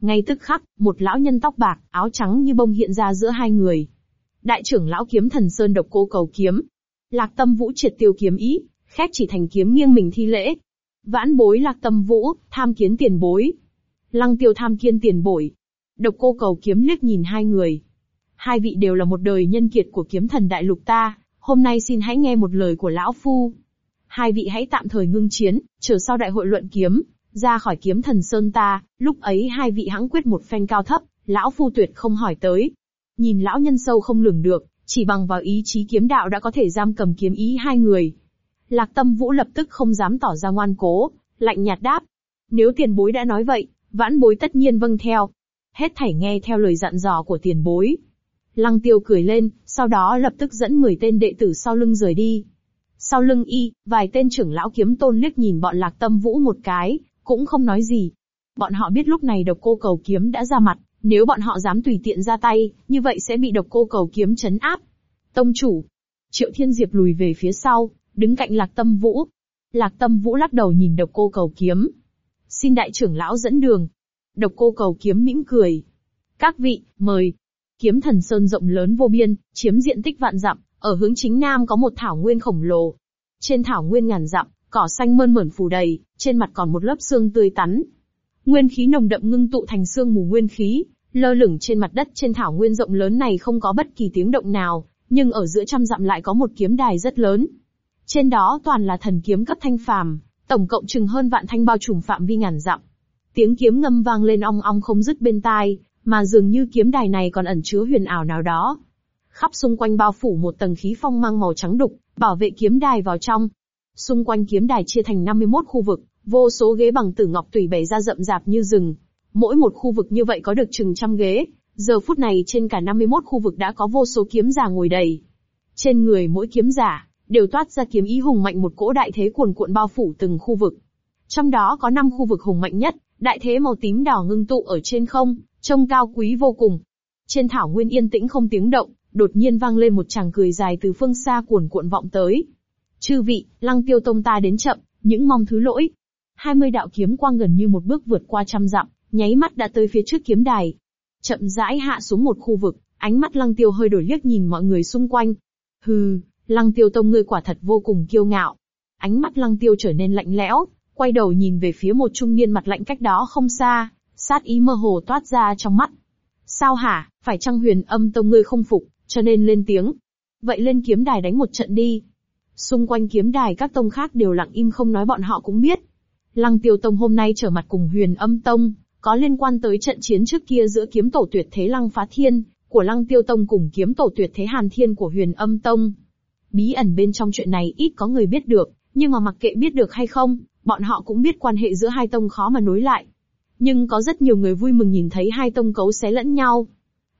A: Ngay tức khắc, một lão nhân tóc bạc, áo trắng như bông hiện ra giữa hai người. Đại trưởng lão kiếm thần Sơn độc cô cầu kiếm. Lạc tâm vũ triệt tiêu kiếm ý, khét chỉ thành kiếm nghiêng mình thi lễ. Vãn bối lạc tâm vũ, tham kiến tiền bối. Lăng tiêu tham kiên tiền bối. Độc cô cầu kiếm liếc nhìn hai người. Hai vị đều là một đời nhân kiệt của kiếm thần đại lục ta, hôm nay xin hãy nghe một lời của lão phu. Hai vị hãy tạm thời ngưng chiến, chờ sau đại hội luận kiếm, ra khỏi kiếm thần sơn ta, lúc ấy hai vị hãng quyết một phen cao thấp, lão phu tuyệt không hỏi tới. Nhìn lão nhân sâu không lường được, chỉ bằng vào ý chí kiếm đạo đã có thể giam cầm kiếm ý hai người. Lạc tâm vũ lập tức không dám tỏ ra ngoan cố, lạnh nhạt đáp. Nếu tiền bối đã nói vậy, vãn bối tất nhiên vâng theo. Hết thảy nghe theo lời dặn dò của tiền bối. Lăng tiêu cười lên, sau đó lập tức dẫn 10 tên đệ tử sau lưng rời đi. Sau lưng y, vài tên trưởng lão kiếm tôn liếc nhìn bọn lạc tâm vũ một cái, cũng không nói gì. Bọn họ biết lúc này độc cô cầu kiếm đã ra mặt, nếu bọn họ dám tùy tiện ra tay, như vậy sẽ bị độc cô cầu kiếm chấn áp. Tông chủ. Triệu Thiên Diệp lùi về phía sau, đứng cạnh Lạc Tâm Vũ. Lạc Tâm Vũ lắc đầu nhìn độc cô cầu kiếm. Xin đại trưởng lão dẫn đường. Độc cô cầu kiếm mỉm cười. Các vị, mời. Kiếm thần sơn rộng lớn vô biên, chiếm diện tích vạn dặm, ở hướng chính nam có một thảo nguyên khổng lồ. Trên thảo nguyên ngàn dặm, cỏ xanh mơn mởn phủ đầy, trên mặt còn một lớp xương tươi tắn. Nguyên khí nồng đậm ngưng tụ thành xương mù nguyên khí, lơ lửng trên mặt đất trên thảo nguyên rộng lớn này không có bất kỳ tiếng động nào, nhưng ở giữa trăm dặm lại có một kiếm đài rất lớn. Trên đó toàn là thần kiếm cấp thanh phàm, tổng cộng chừng hơn vạn thanh bao trùm phạm vi ngàn dặm. Tiếng kiếm ngâm vang lên ong ong không dứt bên tai, mà dường như kiếm đài này còn ẩn chứa huyền ảo nào đó. Khắp xung quanh bao phủ một tầng khí phong mang màu trắng đục, bảo vệ kiếm đài vào trong, Xung quanh kiếm đài chia thành 51 khu vực, vô số ghế bằng tử ngọc tùy bày ra rậm rạp như rừng. Mỗi một khu vực như vậy có được chừng trăm ghế, giờ phút này trên cả 51 khu vực đã có vô số kiếm giả ngồi đầy. Trên người mỗi kiếm giả, đều toát ra kiếm ý hùng mạnh một cỗ đại thế cuồn cuộn bao phủ từng khu vực. Trong đó có 5 khu vực hùng mạnh nhất, đại thế màu tím đỏ ngưng tụ ở trên không, trông cao quý vô cùng. Trên thảo nguyên yên tĩnh không tiếng động, đột nhiên vang lên một tràng cười dài từ phương xa cuồn cuộn vọng tới, Chư vị, lăng tiêu tông ta đến chậm, những mong thứ lỗi. Hai mươi đạo kiếm quang gần như một bước vượt qua trăm dặm, nháy mắt đã tới phía trước kiếm đài. Chậm rãi hạ xuống một khu vực, ánh mắt lăng tiêu hơi đổi liếc nhìn mọi người xung quanh. Hừ, lăng tiêu tông ngươi quả thật vô cùng kiêu ngạo. Ánh mắt lăng tiêu trở nên lạnh lẽo, quay đầu nhìn về phía một trung niên mặt lạnh cách đó không xa, sát ý mơ hồ toát ra trong mắt. Sao hả, phải chăng huyền âm tông ngươi không phục, cho nên lên tiếng. Vậy lên kiếm đài đánh một trận đi. Xung quanh kiếm đài các tông khác đều lặng im không nói bọn họ cũng biết. Lăng tiêu tông hôm nay trở mặt cùng huyền âm tông, có liên quan tới trận chiến trước kia giữa kiếm tổ tuyệt thế lăng phá thiên, của lăng tiêu tông cùng kiếm tổ tuyệt thế hàn thiên của huyền âm tông. Bí ẩn bên trong chuyện này ít có người biết được, nhưng mà mặc kệ biết được hay không, bọn họ cũng biết quan hệ giữa hai tông khó mà nối lại. Nhưng có rất nhiều người vui mừng nhìn thấy hai tông cấu xé lẫn nhau.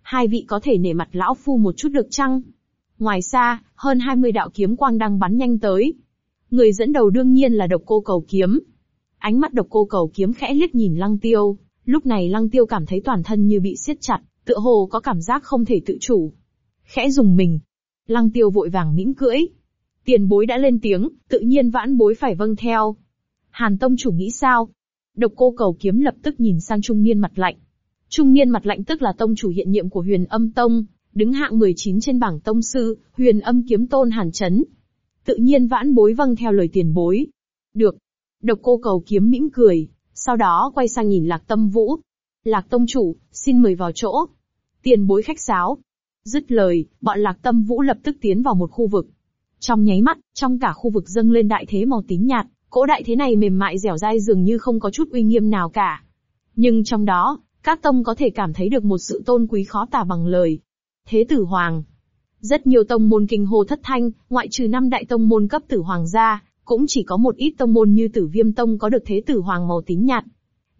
A: Hai vị có thể nể mặt lão phu một chút được chăng? Ngoài xa, hơn 20 đạo kiếm quang đang bắn nhanh tới. Người dẫn đầu đương nhiên là độc cô cầu kiếm. Ánh mắt độc cô cầu kiếm khẽ liếc nhìn lăng tiêu, lúc này lăng tiêu cảm thấy toàn thân như bị siết chặt, tựa hồ có cảm giác không thể tự chủ. Khẽ dùng mình. Lăng tiêu vội vàng mỉm cưỡi. Tiền bối đã lên tiếng, tự nhiên vãn bối phải vâng theo. Hàn Tông chủ nghĩ sao? Độc cô cầu kiếm lập tức nhìn sang trung niên mặt lạnh. Trung niên mặt lạnh tức là tông chủ hiện nhiệm của huyền âm tông, đứng hạng 19 trên bảng tông sư, huyền âm kiếm tôn hàn chấn. Tự nhiên vãn bối vâng theo lời tiền bối. Được. Độc cô cầu kiếm mỉm cười, sau đó quay sang nhìn lạc tâm vũ. Lạc tông chủ, xin mời vào chỗ. Tiền bối khách sáo. Dứt lời, bọn lạc tâm vũ lập tức tiến vào một khu vực. Trong nháy mắt, trong cả khu vực dâng lên đại thế màu tím nhạt, cỗ đại thế này mềm mại dẻo dai dường như không có chút uy nghiêm nào cả. Nhưng trong đó, các tông có thể cảm thấy được một sự tôn quý khó tả bằng lời, thế tử hoàng. Rất nhiều tông môn kinh hô thất thanh, ngoại trừ năm đại tông môn cấp tử hoàng ra cũng chỉ có một ít tông môn như tử viêm tông có được thế tử hoàng màu tím nhạt.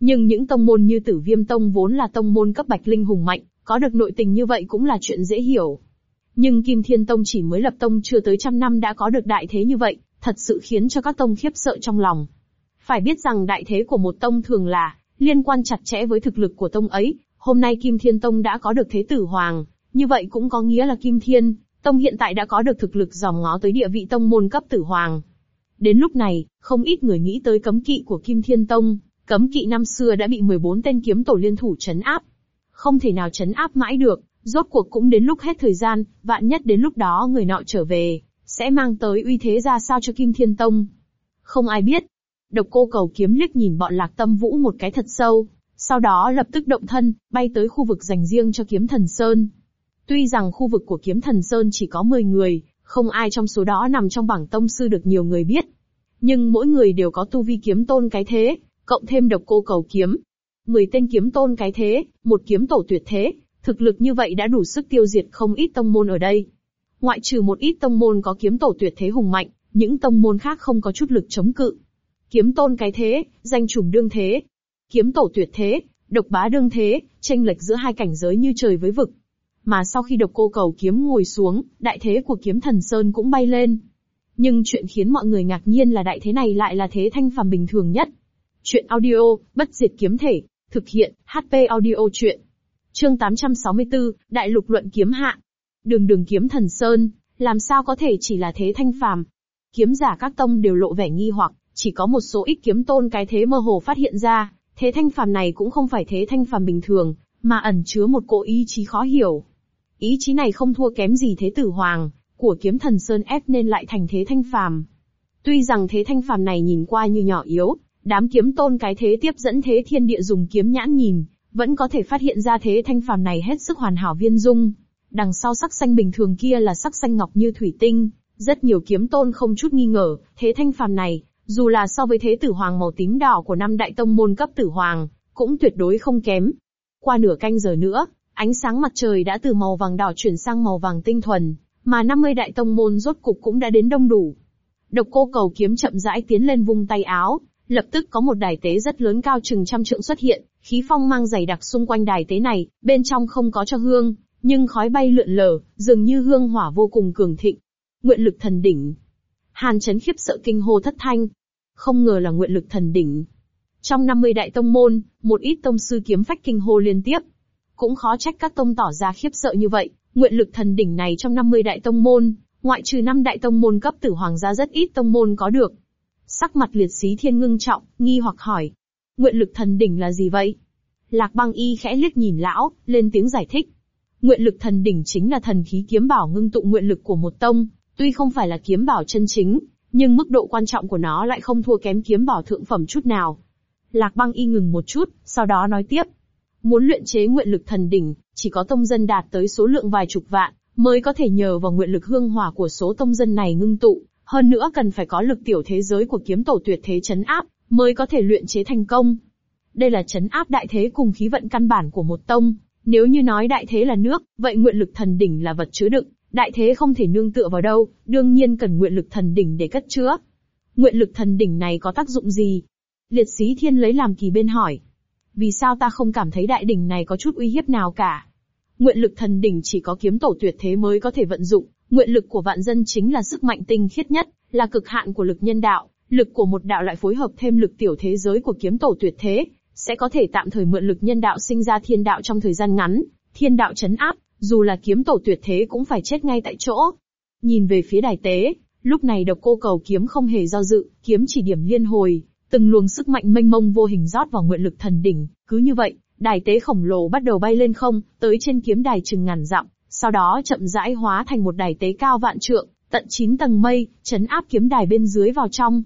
A: Nhưng những tông môn như tử viêm tông vốn là tông môn cấp bạch linh hùng mạnh, có được nội tình như vậy cũng là chuyện dễ hiểu. Nhưng Kim Thiên Tông chỉ mới lập tông chưa tới trăm năm đã có được đại thế như vậy, thật sự khiến cho các tông khiếp sợ trong lòng. Phải biết rằng đại thế của một tông thường là liên quan chặt chẽ với thực lực của tông ấy, hôm nay Kim Thiên Tông đã có được thế tử hoàng, như vậy cũng có nghĩa là Kim Thiên, Tông hiện tại đã có được thực lực dòm ngó tới địa vị tông môn cấp tử hoàng. Đến lúc này, không ít người nghĩ tới cấm kỵ của Kim Thiên Tông, cấm kỵ năm xưa đã bị 14 tên kiếm tổ liên thủ chấn áp. Không thể nào chấn áp mãi được, rốt cuộc cũng đến lúc hết thời gian, vạn nhất đến lúc đó người nọ trở về, sẽ mang tới uy thế ra sao cho Kim Thiên Tông. Không ai biết. Độc cô cầu kiếm liếc nhìn bọn lạc tâm vũ một cái thật sâu, sau đó lập tức động thân, bay tới khu vực dành riêng cho kiếm thần Sơn. Tuy rằng khu vực của kiếm thần Sơn chỉ có 10 người, không ai trong số đó nằm trong bảng tông sư được nhiều người biết. Nhưng mỗi người đều có tu vi kiếm tôn cái thế, cộng thêm độc cô cầu kiếm. 10 tên kiếm tôn cái thế, một kiếm tổ tuyệt thế, thực lực như vậy đã đủ sức tiêu diệt không ít tông môn ở đây. Ngoại trừ một ít tông môn có kiếm tổ tuyệt thế hùng mạnh, những tông môn khác không có chút lực chống cự. Kiếm tôn cái thế, danh trùm đương thế. Kiếm tổ tuyệt thế, độc bá đương thế, tranh lệch giữa hai cảnh giới như trời với vực mà sau khi độc cô cầu kiếm ngồi xuống, đại thế của kiếm thần Sơn cũng bay lên. Nhưng chuyện khiến mọi người ngạc nhiên là đại thế này lại là thế thanh phàm bình thường nhất. Chuyện audio, bất diệt kiếm thể, thực hiện, HP audio chuyện. Chương 864, Đại lục luận kiếm hạ. Đường đường kiếm thần Sơn, làm sao có thể chỉ là thế thanh phàm. Kiếm giả các tông đều lộ vẻ nghi hoặc, chỉ có một số ít kiếm tôn cái thế mơ hồ phát hiện ra, thế thanh phàm này cũng không phải thế thanh phàm bình thường, mà ẩn chứa một cỗ ý chí khó hiểu, Ý chí này không thua kém gì thế tử hoàng, của kiếm thần Sơn ép nên lại thành thế thanh phàm. Tuy rằng thế thanh phàm này nhìn qua như nhỏ yếu, đám kiếm tôn cái thế tiếp dẫn thế thiên địa dùng kiếm nhãn nhìn, vẫn có thể phát hiện ra thế thanh phàm này hết sức hoàn hảo viên dung. Đằng sau sắc xanh bình thường kia là sắc xanh ngọc như thủy tinh, rất nhiều kiếm tôn không chút nghi ngờ, thế thanh phàm này, dù là so với thế tử hoàng màu tím đỏ của năm đại tông môn cấp tử hoàng, cũng tuyệt đối không kém. Qua nửa canh giờ nữa, Ánh sáng mặt trời đã từ màu vàng đỏ chuyển sang màu vàng tinh thuần, mà 50 đại tông môn rốt cục cũng đã đến đông đủ. Độc cô cầu kiếm chậm rãi tiến lên vung tay áo, lập tức có một đài tế rất lớn cao chừng trăm trượng xuất hiện, khí phong mang dày đặc xung quanh đài tế này, bên trong không có cho hương, nhưng khói bay lượn lờ, dường như hương hỏa vô cùng cường thịnh. Nguyện lực thần đỉnh. Hàn chấn khiếp sợ kinh hô thất thanh. Không ngờ là nguyện lực thần đỉnh. Trong 50 đại tông môn, một ít tông sư kiếm phách kinh hô liên tiếp, cũng khó trách các tông tỏ ra khiếp sợ như vậy, nguyện lực thần đỉnh này trong 50 đại tông môn, ngoại trừ năm đại tông môn cấp tử hoàng gia rất ít tông môn có được. Sắc mặt liệt sĩ thiên ngưng trọng, nghi hoặc hỏi. Nguyện lực thần đỉnh là gì vậy? Lạc băng y khẽ liếc nhìn lão, lên tiếng giải thích. Nguyện lực thần đỉnh chính là thần khí kiếm bảo ngưng tụ nguyện lực của một tông, tuy không phải là kiếm bảo chân chính, nhưng mức độ quan trọng của nó lại không thua kém kiếm bảo thượng phẩm chút nào. Lạc băng y ngừng một chút, sau đó nói tiếp. Muốn luyện chế nguyện lực thần đỉnh, chỉ có tông dân đạt tới số lượng vài chục vạn, mới có thể nhờ vào nguyện lực hương hỏa của số tông dân này ngưng tụ, hơn nữa cần phải có lực tiểu thế giới của kiếm tổ tuyệt thế chấn áp, mới có thể luyện chế thành công. Đây là chấn áp đại thế cùng khí vận căn bản của một tông, nếu như nói đại thế là nước, vậy nguyện lực thần đỉnh là vật chứa đựng, đại thế không thể nương tựa vào đâu, đương nhiên cần nguyện lực thần đỉnh để cất chứa. Nguyện lực thần đỉnh này có tác dụng gì? Liệt sĩ thiên lấy làm kỳ bên hỏi vì sao ta không cảm thấy đại đỉnh này có chút uy hiếp nào cả? Nguyện lực thần đỉnh chỉ có kiếm tổ tuyệt thế mới có thể vận dụng, nguyện lực của vạn dân chính là sức mạnh tinh khiết nhất, là cực hạn của lực nhân đạo, lực của một đạo lại phối hợp thêm lực tiểu thế giới của kiếm tổ tuyệt thế, sẽ có thể tạm thời mượn lực nhân đạo sinh ra thiên đạo trong thời gian ngắn, thiên đạo chấn áp, dù là kiếm tổ tuyệt thế cũng phải chết ngay tại chỗ. Nhìn về phía đài tế, lúc này độc cô cầu kiếm không hề do dự, kiếm chỉ điểm liên hồi, Từng luồng sức mạnh mênh mông vô hình rót vào nguyện lực thần đỉnh, cứ như vậy, đài tế khổng lồ bắt đầu bay lên không, tới trên kiếm đài chừng ngàn dặm, sau đó chậm rãi hóa thành một đài tế cao vạn trượng, tận chín tầng mây, chấn áp kiếm đài bên dưới vào trong.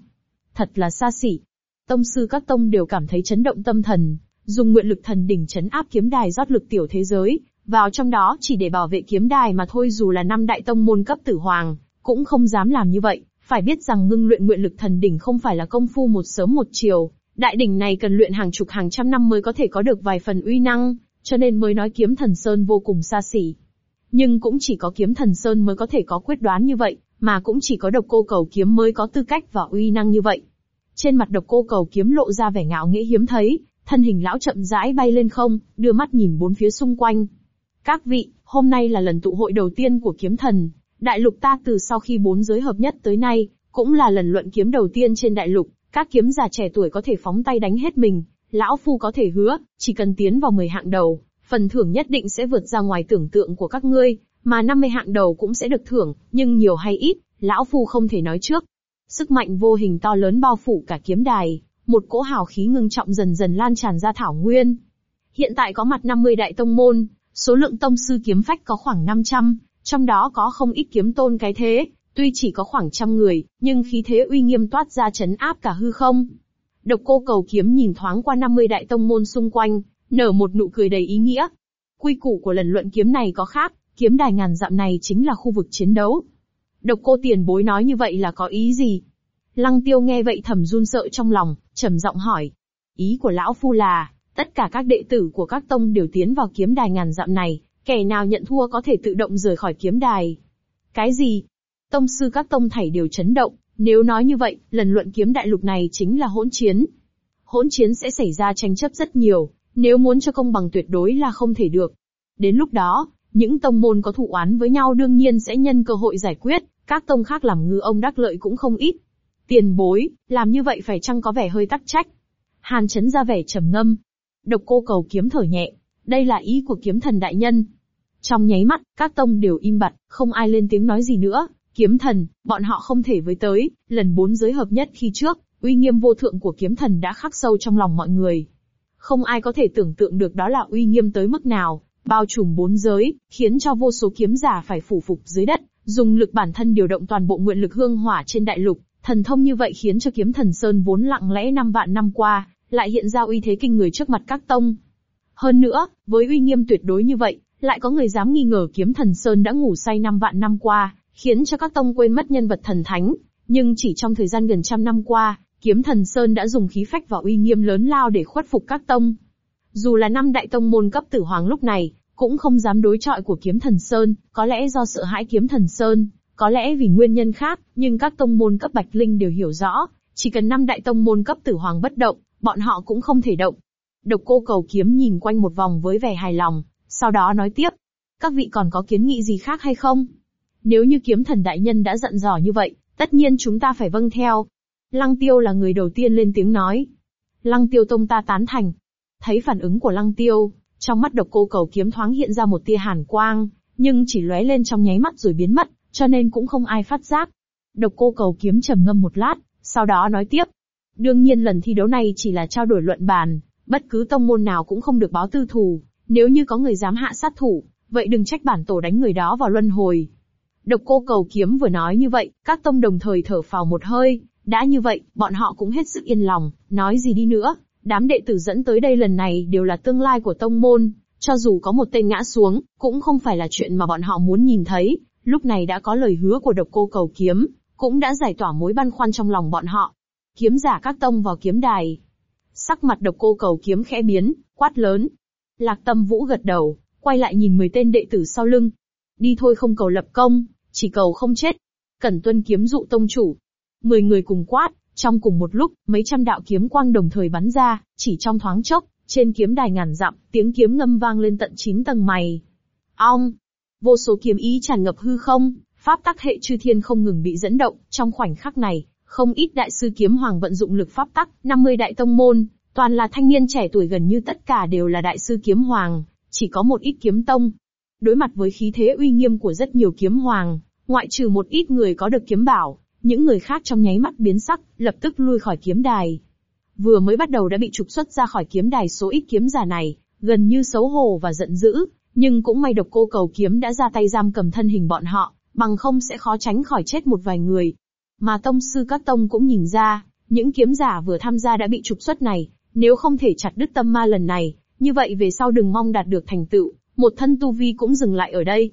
A: Thật là xa xỉ. Tông sư các tông đều cảm thấy chấn động tâm thần, dùng nguyện lực thần đỉnh chấn áp kiếm đài rót lực tiểu thế giới, vào trong đó chỉ để bảo vệ kiếm đài mà thôi dù là năm đại tông môn cấp tử hoàng, cũng không dám làm như vậy. Phải biết rằng ngưng luyện nguyện lực thần đỉnh không phải là công phu một sớm một chiều, đại đỉnh này cần luyện hàng chục hàng trăm năm mới có thể có được vài phần uy năng, cho nên mới nói kiếm thần sơn vô cùng xa xỉ. Nhưng cũng chỉ có kiếm thần sơn mới có thể có quyết đoán như vậy, mà cũng chỉ có độc cô cầu kiếm mới có tư cách và uy năng như vậy. Trên mặt độc cô cầu kiếm lộ ra vẻ ngạo nghĩa hiếm thấy, thân hình lão chậm rãi bay lên không, đưa mắt nhìn bốn phía xung quanh. Các vị, hôm nay là lần tụ hội đầu tiên của kiếm thần, Đại lục ta từ sau khi bốn giới hợp nhất tới nay, cũng là lần luận kiếm đầu tiên trên đại lục, các kiếm giả trẻ tuổi có thể phóng tay đánh hết mình, lão phu có thể hứa, chỉ cần tiến vào 10 hạng đầu, phần thưởng nhất định sẽ vượt ra ngoài tưởng tượng của các ngươi, mà 50 hạng đầu cũng sẽ được thưởng, nhưng nhiều hay ít, lão phu không thể nói trước. Sức mạnh vô hình to lớn bao phủ cả kiếm đài, một cỗ hào khí ngưng trọng dần dần lan tràn ra thảo nguyên. Hiện tại có mặt 50 đại tông môn, số lượng tông sư kiếm phách có khoảng 500, trong đó có không ít kiếm tôn cái thế, tuy chỉ có khoảng trăm người, nhưng khí thế uy nghiêm toát ra chấn áp cả hư không. Độc cô cầu kiếm nhìn thoáng qua 50 đại tông môn xung quanh, nở một nụ cười đầy ý nghĩa. Quy củ của lần luận kiếm này có khác, kiếm đài ngàn dặm này chính là khu vực chiến đấu. Độc cô tiền bối nói như vậy là có ý gì? Lăng tiêu nghe vậy thầm run sợ trong lòng, trầm giọng hỏi. Ý của lão phu là, tất cả các đệ tử của các tông đều tiến vào kiếm đài ngàn dặm này, Kẻ nào nhận thua có thể tự động rời khỏi kiếm đài. Cái gì? Tông sư các tông thảy đều chấn động, nếu nói như vậy, lần luận kiếm đại lục này chính là hỗn chiến. Hỗn chiến sẽ xảy ra tranh chấp rất nhiều, nếu muốn cho công bằng tuyệt đối là không thể được. Đến lúc đó, những tông môn có thụ án với nhau đương nhiên sẽ nhân cơ hội giải quyết, các tông khác làm ngư ông đắc lợi cũng không ít. Tiền bối, làm như vậy phải chăng có vẻ hơi tắc trách? Hàn chấn ra vẻ trầm ngâm. Độc cô cầu kiếm thở nhẹ, đây là ý của kiếm thần đại nhân. Trong nháy mắt, các tông đều im bặt, không ai lên tiếng nói gì nữa. Kiếm thần, bọn họ không thể với tới, lần bốn giới hợp nhất khi trước, uy nghiêm vô thượng của kiếm thần đã khắc sâu trong lòng mọi người. Không ai có thể tưởng tượng được đó là uy nghiêm tới mức nào, bao trùm bốn giới, khiến cho vô số kiếm giả phải phủ phục dưới đất, dùng lực bản thân điều động toàn bộ nguyện lực hương hỏa trên đại lục, thần thông như vậy khiến cho kiếm thần sơn vốn lặng lẽ năm vạn năm qua, lại hiện ra uy thế kinh người trước mặt các tông. Hơn nữa, với uy nghiêm tuyệt đối như vậy, lại có người dám nghi ngờ kiếm thần Sơn đã ngủ say năm vạn năm qua, khiến cho các tông quên mất nhân vật thần thánh. Nhưng chỉ trong thời gian gần trăm năm qua, kiếm thần Sơn đã dùng khí phách và uy nghiêm lớn lao để khuất phục các tông. Dù là năm đại tông môn cấp tử hoàng lúc này, cũng không dám đối chọi của kiếm thần Sơn, có lẽ do sợ hãi kiếm thần Sơn, có lẽ vì nguyên nhân khác, nhưng các tông môn cấp Bạch Linh đều hiểu rõ, chỉ cần năm đại tông môn cấp tử hoàng bất động, bọn họ cũng không thể động, Độc cô cầu kiếm nhìn quanh một vòng với vẻ hài lòng, sau đó nói tiếp. Các vị còn có kiến nghị gì khác hay không? Nếu như kiếm thần đại nhân đã giận dò như vậy, tất nhiên chúng ta phải vâng theo. Lăng tiêu là người đầu tiên lên tiếng nói. Lăng tiêu tông ta tán thành. Thấy phản ứng của lăng tiêu, trong mắt độc cô cầu kiếm thoáng hiện ra một tia hàn quang, nhưng chỉ lóe lên trong nháy mắt rồi biến mất, cho nên cũng không ai phát giác. Độc cô cầu kiếm trầm ngâm một lát, sau đó nói tiếp. Đương nhiên lần thi đấu này chỉ là trao đổi luận bàn, Bất cứ tông môn nào cũng không được báo tư thù, nếu như có người dám hạ sát thủ, vậy đừng trách bản tổ đánh người đó vào luân hồi. Độc cô cầu kiếm vừa nói như vậy, các tông đồng thời thở phào một hơi, đã như vậy, bọn họ cũng hết sức yên lòng, nói gì đi nữa, đám đệ tử dẫn tới đây lần này đều là tương lai của tông môn, cho dù có một tên ngã xuống, cũng không phải là chuyện mà bọn họ muốn nhìn thấy, lúc này đã có lời hứa của độc cô cầu kiếm, cũng đã giải tỏa mối băn khoăn trong lòng bọn họ. Kiếm giả các tông vào kiếm đài, Sắc mặt độc cô cầu kiếm khẽ biến, quát lớn. Lạc tâm vũ gật đầu, quay lại nhìn mười tên đệ tử sau lưng. Đi thôi không cầu lập công, chỉ cầu không chết. Cẩn tuân kiếm dụ tông chủ. mười người cùng quát, trong cùng một lúc, mấy trăm đạo kiếm quang đồng thời bắn ra, chỉ trong thoáng chốc, trên kiếm đài ngàn dặm, tiếng kiếm ngâm vang lên tận chín tầng mày. Ong! Vô số kiếm ý tràn ngập hư không, pháp tắc hệ chư thiên không ngừng bị dẫn động, trong khoảnh khắc này, không ít đại sư kiếm hoàng vận dụng lực pháp tắc, 50 đại tông môn, toàn là thanh niên trẻ tuổi gần như tất cả đều là đại sư kiếm hoàng, chỉ có một ít kiếm tông. Đối mặt với khí thế uy nghiêm của rất nhiều kiếm hoàng, ngoại trừ một ít người có được kiếm bảo, những người khác trong nháy mắt biến sắc, lập tức lui khỏi kiếm đài. Vừa mới bắt đầu đã bị trục xuất ra khỏi kiếm đài số ít kiếm giả này, gần như xấu hổ và giận dữ, nhưng cũng may độc cô cầu kiếm đã ra tay giam cầm thân hình bọn họ, bằng không sẽ khó tránh khỏi chết một vài người. Mà tông sư các tông cũng nhìn ra, những kiếm giả vừa tham gia đã bị trục xuất này, nếu không thể chặt đứt tâm ma lần này, như vậy về sau đừng mong đạt được thành tựu, một thân tu vi cũng dừng lại ở đây.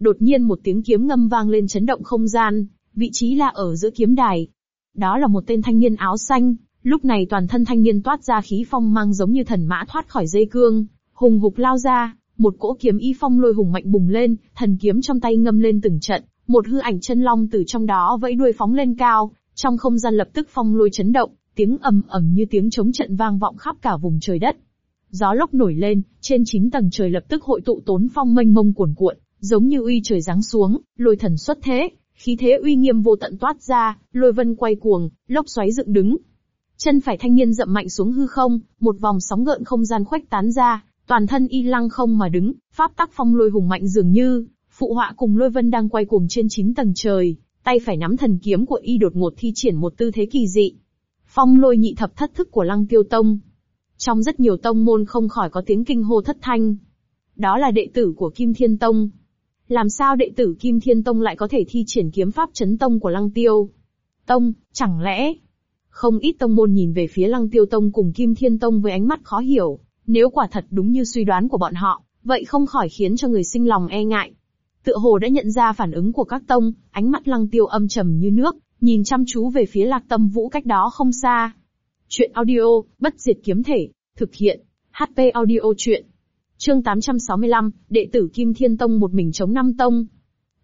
A: Đột nhiên một tiếng kiếm ngâm vang lên chấn động không gian, vị trí là ở giữa kiếm đài. Đó là một tên thanh niên áo xanh, lúc này toàn thân thanh niên toát ra khí phong mang giống như thần mã thoát khỏi dây cương, hùng vục lao ra, một cỗ kiếm y phong lôi hùng mạnh bùng lên, thần kiếm trong tay ngâm lên từng trận, một hư ảnh chân long từ trong đó vẫy đuôi phóng lên cao, trong không gian lập tức phong lôi chấn động, tiếng ầm ầm như tiếng chống trận vang vọng khắp cả vùng trời đất. Gió lốc nổi lên, trên chín tầng trời lập tức hội tụ tốn phong mênh mông cuồn cuộn, giống như uy trời giáng xuống, lôi thần xuất thế, khí thế uy nghiêm vô tận toát ra, lôi vân quay cuồng, lốc xoáy dựng đứng. Chân phải thanh niên dậm mạnh xuống hư không, một vòng sóng gợn không gian khuếch tán ra, toàn thân y lăng không mà đứng, pháp tắc phong lôi hùng mạnh dường như phụ họa cùng lôi vân đang quay cuồng trên chín tầng trời, tay phải nắm thần kiếm của y đột ngột thi triển một tư thế kỳ dị. Phong lôi nhị thập thất thức của lăng tiêu tông. Trong rất nhiều tông môn không khỏi có tiếng kinh hô thất thanh. Đó là đệ tử của Kim Thiên Tông. Làm sao đệ tử Kim Thiên Tông lại có thể thi triển kiếm pháp chấn tông của lăng tiêu? Tông, chẳng lẽ? Không ít tông môn nhìn về phía lăng tiêu tông cùng Kim Thiên Tông với ánh mắt khó hiểu. Nếu quả thật đúng như suy đoán của bọn họ, vậy không khỏi khiến cho người sinh lòng e ngại tựa hồ đã nhận ra phản ứng của các tông, ánh mắt lăng tiêu âm trầm như nước, nhìn chăm chú về phía lạc tâm vũ cách đó không xa. Chuyện audio, bất diệt kiếm thể, thực hiện, HP audio chuyện. Chương 865, đệ tử Kim Thiên Tông một mình chống năm tông.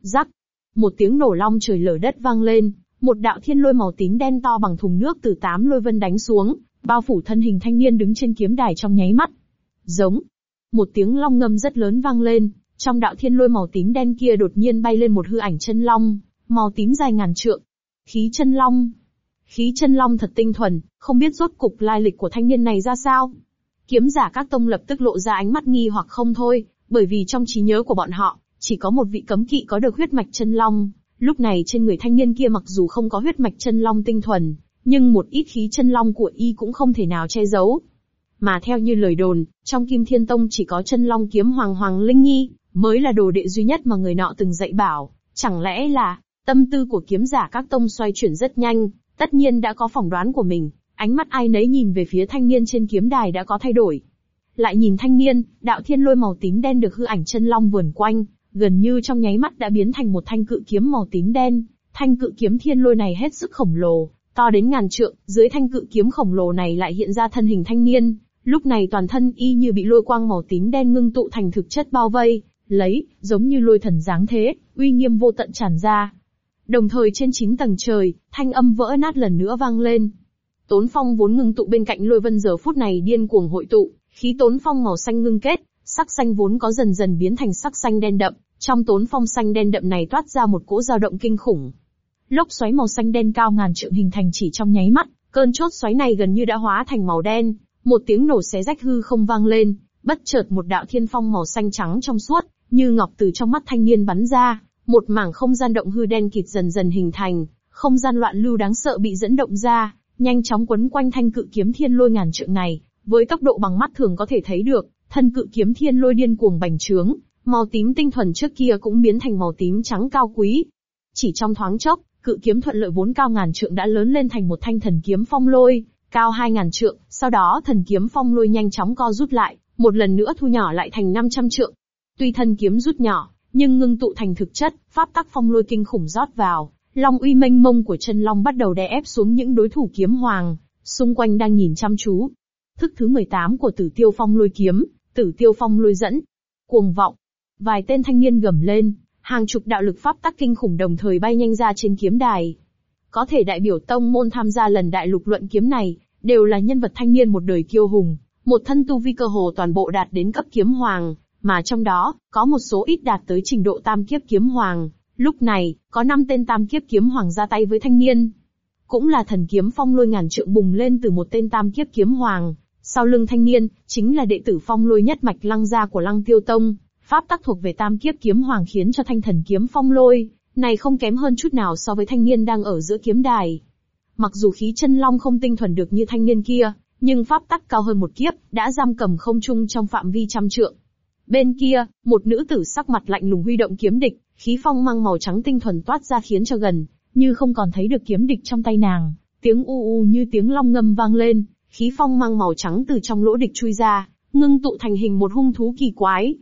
A: Rắc, một tiếng nổ long trời lở đất vang lên, một đạo thiên lôi màu tím đen to bằng thùng nước từ tám lôi vân đánh xuống, bao phủ thân hình thanh niên đứng trên kiếm đài trong nháy mắt. Giống, một tiếng long ngâm rất lớn vang lên, trong đạo thiên lôi màu tím đen kia đột nhiên bay lên một hư ảnh chân long, màu tím dài ngàn trượng. Khí chân long. Khí chân long thật tinh thuần, không biết rốt cục lai lịch của thanh niên này ra sao. Kiếm giả các tông lập tức lộ ra ánh mắt nghi hoặc không thôi, bởi vì trong trí nhớ của bọn họ, chỉ có một vị cấm kỵ có được huyết mạch chân long. Lúc này trên người thanh niên kia mặc dù không có huyết mạch chân long tinh thuần, nhưng một ít khí chân long của y cũng không thể nào che giấu. Mà theo như lời đồn, trong Kim Thiên Tông chỉ có chân long kiếm Hoàng Hoàng Linh Nhi, mới là đồ đệ duy nhất mà người nọ từng dạy bảo, chẳng lẽ là, tâm tư của kiếm giả các tông xoay chuyển rất nhanh, tất nhiên đã có phỏng đoán của mình, ánh mắt ai nấy nhìn về phía thanh niên trên kiếm đài đã có thay đổi. Lại nhìn thanh niên, đạo thiên lôi màu tím đen được hư ảnh chân long vườn quanh, gần như trong nháy mắt đã biến thành một thanh cự kiếm màu tím đen, thanh cự kiếm thiên lôi này hết sức khổng lồ, to đến ngàn trượng, dưới thanh cự kiếm khổng lồ này lại hiện ra thân hình thanh niên, lúc này toàn thân y như bị lôi quang màu tím đen ngưng tụ thành thực chất bao vây, lấy, giống như lôi thần dáng thế, uy nghiêm vô tận tràn ra. Đồng thời trên 9 tầng trời, thanh âm vỡ nát lần nữa vang lên. Tốn phong vốn ngưng tụ bên cạnh lôi vân giờ phút này điên cuồng hội tụ, khí tốn phong màu xanh ngưng kết, sắc xanh vốn có dần dần biến thành sắc xanh đen đậm, trong tốn phong xanh đen đậm này toát ra một cỗ dao động kinh khủng. Lốc xoáy màu xanh đen cao ngàn trượng hình thành chỉ trong nháy mắt, cơn chốt xoáy này gần như đã hóa thành màu đen, một tiếng nổ xé rách hư không vang lên, bất chợt một đạo thiên phong màu xanh trắng trong suốt, như ngọc từ trong mắt thanh niên bắn ra, một mảng không gian động hư đen kịt dần dần hình thành, không gian loạn lưu đáng sợ bị dẫn động ra, nhanh chóng quấn quanh thanh cự kiếm thiên lôi ngàn trượng này, với tốc độ bằng mắt thường có thể thấy được, thân cự kiếm thiên lôi điên cuồng bành trướng, màu tím tinh thuần trước kia cũng biến thành màu tím trắng cao quý. Chỉ trong thoáng chốc, cự kiếm thuận lợi vốn cao ngàn trượng đã lớn lên thành một thanh thần kiếm phong lôi, cao hai ngàn trượng, sau đó thần kiếm phong lôi nhanh chóng co rút lại, một lần nữa thu nhỏ lại thành 500 trượng, Tuy thân kiếm rút nhỏ, nhưng ngưng tụ thành thực chất, pháp tắc phong lôi kinh khủng rót vào, long uy mênh mông của chân long bắt đầu đè ép xuống những đối thủ kiếm hoàng, xung quanh đang nhìn chăm chú. Thức thứ 18 của Tử Tiêu Phong lôi kiếm, Tử Tiêu Phong lôi dẫn, cuồng vọng. Vài tên thanh niên gầm lên, hàng chục đạo lực pháp tắc kinh khủng đồng thời bay nhanh ra trên kiếm đài. Có thể đại biểu tông môn tham gia lần đại lục luận kiếm này, đều là nhân vật thanh niên một đời kiêu hùng, một thân tu vi cơ hồ toàn bộ đạt đến cấp kiếm hoàng, mà trong đó, có một số ít đạt tới trình độ tam kiếp kiếm hoàng. Lúc này, có năm tên tam kiếp kiếm hoàng ra tay với thanh niên. Cũng là thần kiếm phong lôi ngàn trượng bùng lên từ một tên tam kiếp kiếm hoàng. Sau lưng thanh niên, chính là đệ tử phong lôi nhất mạch lăng gia của lăng tiêu tông. Pháp tắc thuộc về tam kiếp kiếm hoàng khiến cho thanh thần kiếm phong lôi, này không kém hơn chút nào so với thanh niên đang ở giữa kiếm đài. Mặc dù khí chân long không tinh thuần được như thanh niên kia, nhưng pháp tắc cao hơn một kiếp, đã giam cầm không trung trong phạm vi trăm trượng. Bên kia, một nữ tử sắc mặt lạnh lùng huy động kiếm địch, khí phong mang màu trắng tinh thuần toát ra khiến cho gần, như không còn thấy được kiếm địch trong tay nàng, tiếng u u như tiếng long ngâm vang lên, khí phong mang màu trắng từ trong lỗ địch chui ra, ngưng tụ thành hình một hung thú kỳ quái.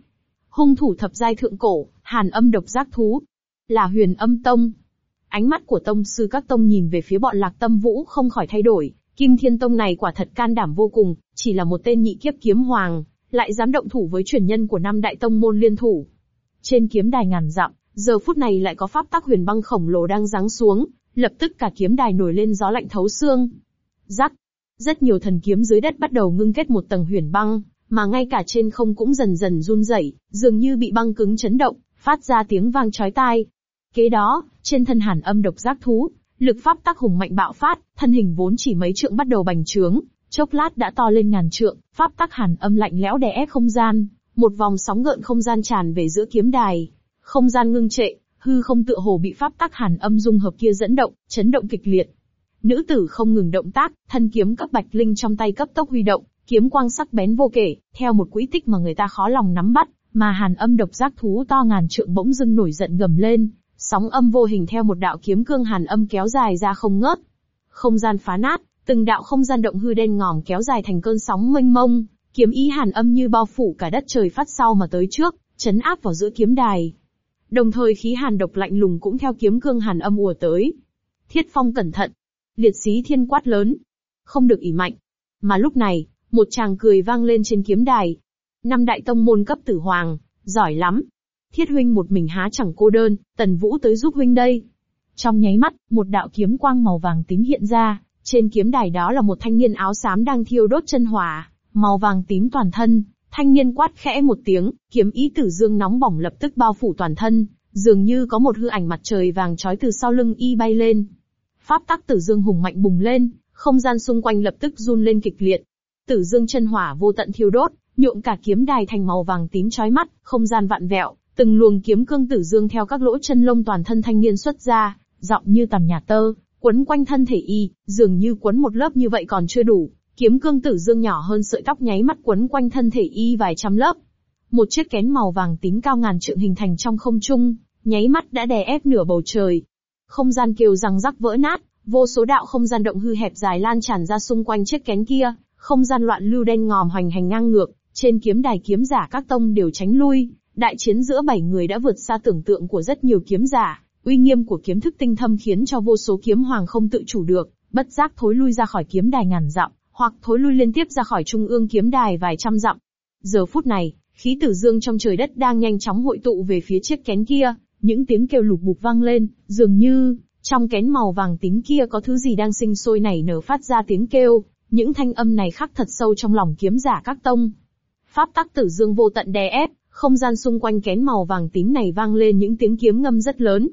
A: Hung thủ thập giai thượng cổ, hàn âm độc giác thú, là huyền âm tông. Ánh mắt của tông sư các tông nhìn về phía bọn lạc tâm vũ không khỏi thay đổi, kim thiên tông này quả thật can đảm vô cùng, chỉ là một tên nhị kiếp kiếm hoàng, lại dám động thủ với truyền nhân của năm đại tông môn liên thủ. Trên kiếm đài ngàn dặm, giờ phút này lại có pháp tắc huyền băng khổng lồ đang giáng xuống, lập tức cả kiếm đài nổi lên gió lạnh thấu xương. Rắc, rất nhiều thần kiếm dưới đất bắt đầu ngưng kết một tầng huyền băng, mà ngay cả trên không cũng dần dần run rẩy, dường như bị băng cứng chấn động, phát ra tiếng vang chói tai. Kế đó, trên thân hàn âm độc giác thú, lực pháp tắc hùng mạnh bạo phát, thân hình vốn chỉ mấy trượng bắt đầu bành trướng, Chốc lát đã to lên ngàn trượng, pháp tắc hàn âm lạnh lẽo đè ép không gian, một vòng sóng gợn không gian tràn về giữa kiếm đài. Không gian ngưng trệ, hư không tựa hồ bị pháp tắc hàn âm dung hợp kia dẫn động, chấn động kịch liệt. Nữ tử không ngừng động tác, thân kiếm cấp bạch linh trong tay cấp tốc huy động, kiếm quang sắc bén vô kể, theo một quỹ tích mà người ta khó lòng nắm bắt, mà hàn âm độc giác thú to ngàn trượng bỗng dưng nổi giận gầm lên, sóng âm vô hình theo một đạo kiếm cương hàn âm kéo dài ra không ngớt. Không gian phá nát, Từng đạo không gian động hư đen ngòm kéo dài thành cơn sóng mênh mông, kiếm ý hàn âm như bao phủ cả đất trời phát sau mà tới trước, chấn áp vào giữa kiếm đài. Đồng thời khí hàn độc lạnh lùng cũng theo kiếm cương hàn âm ùa tới. Thiết Phong cẩn thận. Liệt sĩ thiên quát lớn. Không được ỉ mạnh. Mà lúc này, một chàng cười vang lên trên kiếm đài. Năm đại tông môn cấp tử hoàng, giỏi lắm. Thiết huynh một mình há chẳng cô đơn, tần vũ tới giúp huynh đây. Trong nháy mắt, một đạo kiếm quang màu vàng tím hiện ra, trên kiếm đài đó là một thanh niên áo xám đang thiêu đốt chân hỏa, màu vàng tím toàn thân. Thanh niên quát khẽ một tiếng, kiếm ý tử dương nóng bỏng lập tức bao phủ toàn thân, dường như có một hư ảnh mặt trời vàng trói từ sau lưng y bay lên. Pháp tắc tử dương hùng mạnh bùng lên, không gian xung quanh lập tức run lên kịch liệt. Tử dương chân hỏa vô tận thiêu đốt, nhuộm cả kiếm đài thành màu vàng tím chói mắt, không gian vạn vẹo, từng luồng kiếm cương tử dương theo các lỗ chân lông toàn thân thanh niên xuất ra, giọng như tầm nhà tơ, Quấn quanh thân thể y, dường như quấn một lớp như vậy còn chưa đủ, kiếm cương tử dương nhỏ hơn sợi tóc nháy mắt quấn quanh thân thể y vài trăm lớp. Một chiếc kén màu vàng tím cao ngàn trượng hình thành trong không trung, nháy mắt đã đè ép nửa bầu trời. Không gian kêu răng rắc vỡ nát, vô số đạo không gian động hư hẹp dài lan tràn ra xung quanh chiếc kén kia, không gian loạn lưu đen ngòm hoành hành ngang ngược, trên kiếm đài kiếm giả các tông đều tránh lui, đại chiến giữa bảy người đã vượt xa tưởng tượng của rất nhiều kiếm giả. Uy nghiêm của kiếm thức tinh thâm khiến cho vô số kiếm hoàng không tự chủ được, bất giác thối lui ra khỏi kiếm đài ngàn dặm, hoặc thối lui liên tiếp ra khỏi trung ương kiếm đài vài trăm dặm. Giờ phút này, khí tử dương trong trời đất đang nhanh chóng hội tụ về phía chiếc kén kia, những tiếng kêu lục bục vang lên, dường như trong kén màu vàng tím kia có thứ gì đang sinh sôi nảy nở phát ra tiếng kêu, những thanh âm này khắc thật sâu trong lòng kiếm giả các tông. Pháp tắc tử dương vô tận đè ép, không gian xung quanh kén màu vàng tím này vang lên những tiếng kiếm ngâm rất lớn,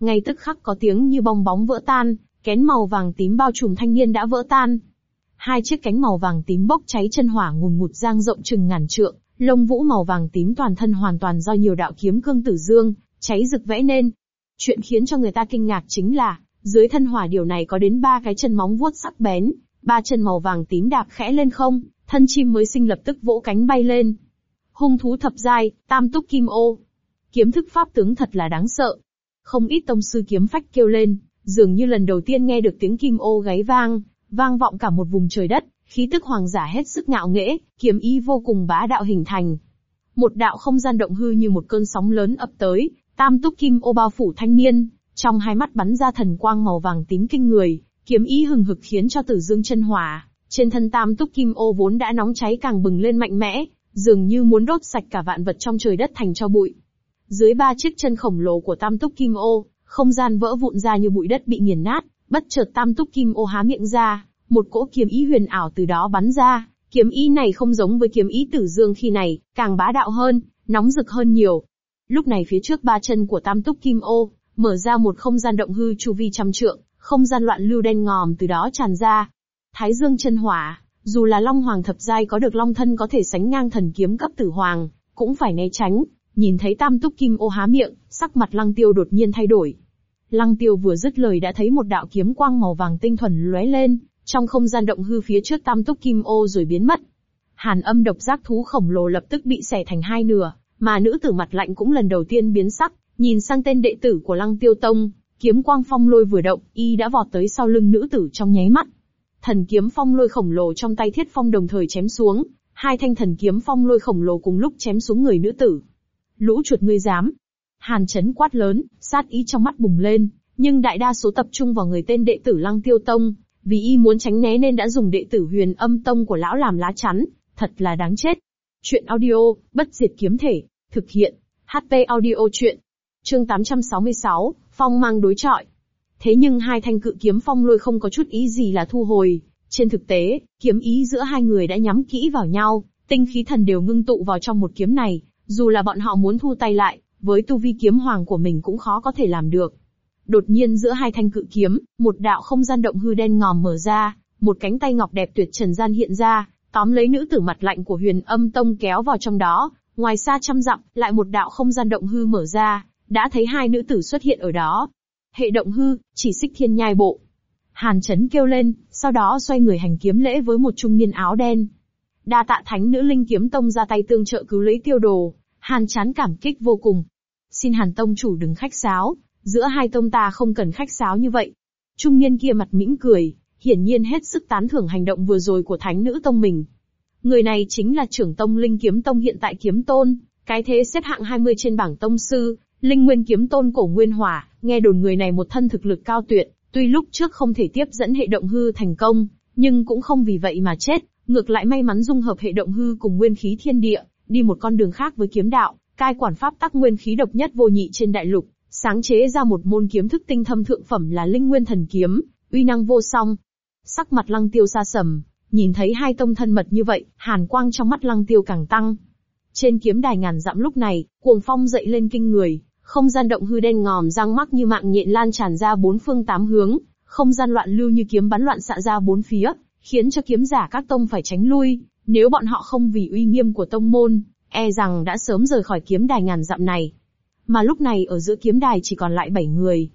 A: ngay tức khắc có tiếng như bong bóng vỡ tan, kén màu vàng tím bao trùm thanh niên đã vỡ tan. Hai chiếc cánh màu vàng tím bốc cháy chân hỏa ngùn ngụt giang rộng chừng ngàn trượng, lông vũ màu vàng tím toàn thân hoàn toàn do nhiều đạo kiếm cương tử dương, cháy rực vẽ nên. Chuyện khiến cho người ta kinh ngạc chính là, dưới thân hỏa điều này có đến ba cái chân móng vuốt sắc bén, ba chân màu vàng tím đạp khẽ lên không, thân chim mới sinh lập tức vỗ cánh bay lên. Hung thú thập giai, tam túc kim ô. Kiếm thức pháp tướng thật là đáng sợ, không ít tông sư kiếm phách kêu lên, dường như lần đầu tiên nghe được tiếng kim ô gáy vang, vang vọng cả một vùng trời đất, khí tức hoàng giả hết sức ngạo nghễ, kiếm ý vô cùng bá đạo hình thành. Một đạo không gian động hư như một cơn sóng lớn ập tới, tam túc kim ô bao phủ thanh niên, trong hai mắt bắn ra thần quang màu vàng tím kinh người, kiếm ý hừng hực khiến cho Tử Dương chân hỏa, trên thân tam túc kim ô vốn đã nóng cháy càng bừng lên mạnh mẽ, dường như muốn đốt sạch cả vạn vật trong trời đất thành cho bụi. Dưới ba chiếc chân khổng lồ của tam túc kim ô, không gian vỡ vụn ra như bụi đất bị nghiền nát, bất chợt tam túc kim ô há miệng ra, một cỗ kiếm ý huyền ảo từ đó bắn ra, kiếm ý này không giống với kiếm ý tử dương khi này, càng bá đạo hơn, nóng rực hơn nhiều. Lúc này phía trước ba chân của tam túc kim ô, mở ra một không gian động hư chu vi trăm trượng, không gian loạn lưu đen ngòm từ đó tràn ra. Thái dương chân hỏa, dù là long hoàng thập giai có được long thân có thể sánh ngang thần kiếm cấp tử hoàng, cũng phải né tránh, Nhìn thấy tam túc kim ô há miệng, sắc mặt lăng tiêu đột nhiên thay đổi. Lăng tiêu vừa dứt lời đã thấy một đạo kiếm quang màu vàng tinh thuần lóe lên, trong không gian động hư phía trước tam túc kim ô rồi biến mất. Hàn âm độc giác thú khổng lồ lập tức bị xẻ thành hai nửa, mà nữ tử mặt lạnh cũng lần đầu tiên biến sắc, nhìn sang tên đệ tử của lăng tiêu tông, kiếm quang phong lôi vừa động, y đã vọt tới sau lưng nữ tử trong nháy mắt. Thần kiếm phong lôi khổng lồ trong tay thiết phong đồng thời chém xuống, hai thanh thần kiếm phong lôi khổng lồ cùng lúc chém xuống người nữ tử. Lũ chuột ngươi dám. Hàn chấn quát lớn, sát ý trong mắt bùng lên, nhưng đại đa số tập trung vào người tên đệ tử lăng tiêu tông, vì y muốn tránh né nên đã dùng đệ tử huyền âm tông của lão làm lá chắn, thật là đáng chết. Chuyện audio, bất diệt kiếm thể, thực hiện, HP audio chuyện. Chương 866, phong mang đối trọi. Thế nhưng hai thanh cự kiếm phong lôi không có chút ý gì là thu hồi, trên thực tế, kiếm ý giữa hai người đã nhắm kỹ vào nhau, tinh khí thần đều ngưng tụ vào trong một kiếm này, dù là bọn họ muốn thu tay lại, với tu vi kiếm hoàng của mình cũng khó có thể làm được. Đột nhiên giữa hai thanh cự kiếm, một đạo không gian động hư đen ngòm mở ra, một cánh tay ngọc đẹp tuyệt trần gian hiện ra, tóm lấy nữ tử mặt lạnh của huyền âm tông kéo vào trong đó, ngoài xa trăm dặm, lại một đạo không gian động hư mở ra, đã thấy hai nữ tử xuất hiện ở đó. Hệ động hư, chỉ xích thiên nhai bộ. Hàn chấn kêu lên, sau đó xoay người hành kiếm lễ với một trung niên áo đen. Đa tạ thánh nữ linh kiếm tông ra tay tương trợ cứu lấy tiêu đồ. Hàn chán cảm kích vô cùng. Xin Hàn tông chủ đừng khách sáo, giữa hai tông ta không cần khách sáo như vậy. Trung niên kia mặt mỉm cười, hiển nhiên hết sức tán thưởng hành động vừa rồi của thánh nữ tông mình. Người này chính là trưởng tông Linh Kiếm Tông hiện tại Kiếm Tôn, cái thế xếp hạng 20 trên bảng tông sư, Linh Nguyên Kiếm Tôn cổ Nguyên Hòa, nghe đồn người này một thân thực lực cao tuyệt, tuy lúc trước không thể tiếp dẫn hệ động hư thành công, nhưng cũng không vì vậy mà chết, ngược lại may mắn dung hợp hệ động hư cùng nguyên khí thiên địa, đi một con đường khác với kiếm đạo, cai quản pháp tắc nguyên khí độc nhất vô nhị trên đại lục, sáng chế ra một môn kiếm thức tinh thâm thượng phẩm là Linh Nguyên Thần Kiếm, uy năng vô song. Sắc mặt Lăng Tiêu xa sầm, nhìn thấy hai tông thân mật như vậy, hàn quang trong mắt Lăng Tiêu càng tăng. Trên kiếm đài ngàn dặm lúc này, cuồng phong dậy lên kinh người, không gian động hư đen ngòm răng mắc như mạng nhện lan tràn ra bốn phương tám hướng, không gian loạn lưu như kiếm bắn loạn xạ ra bốn phía, khiến cho kiếm giả các tông phải tránh lui. Nếu bọn họ không vì uy nghiêm của tông môn, e rằng đã sớm rời khỏi kiếm đài ngàn dặm này. Mà lúc này ở giữa kiếm đài chỉ còn lại 7 người.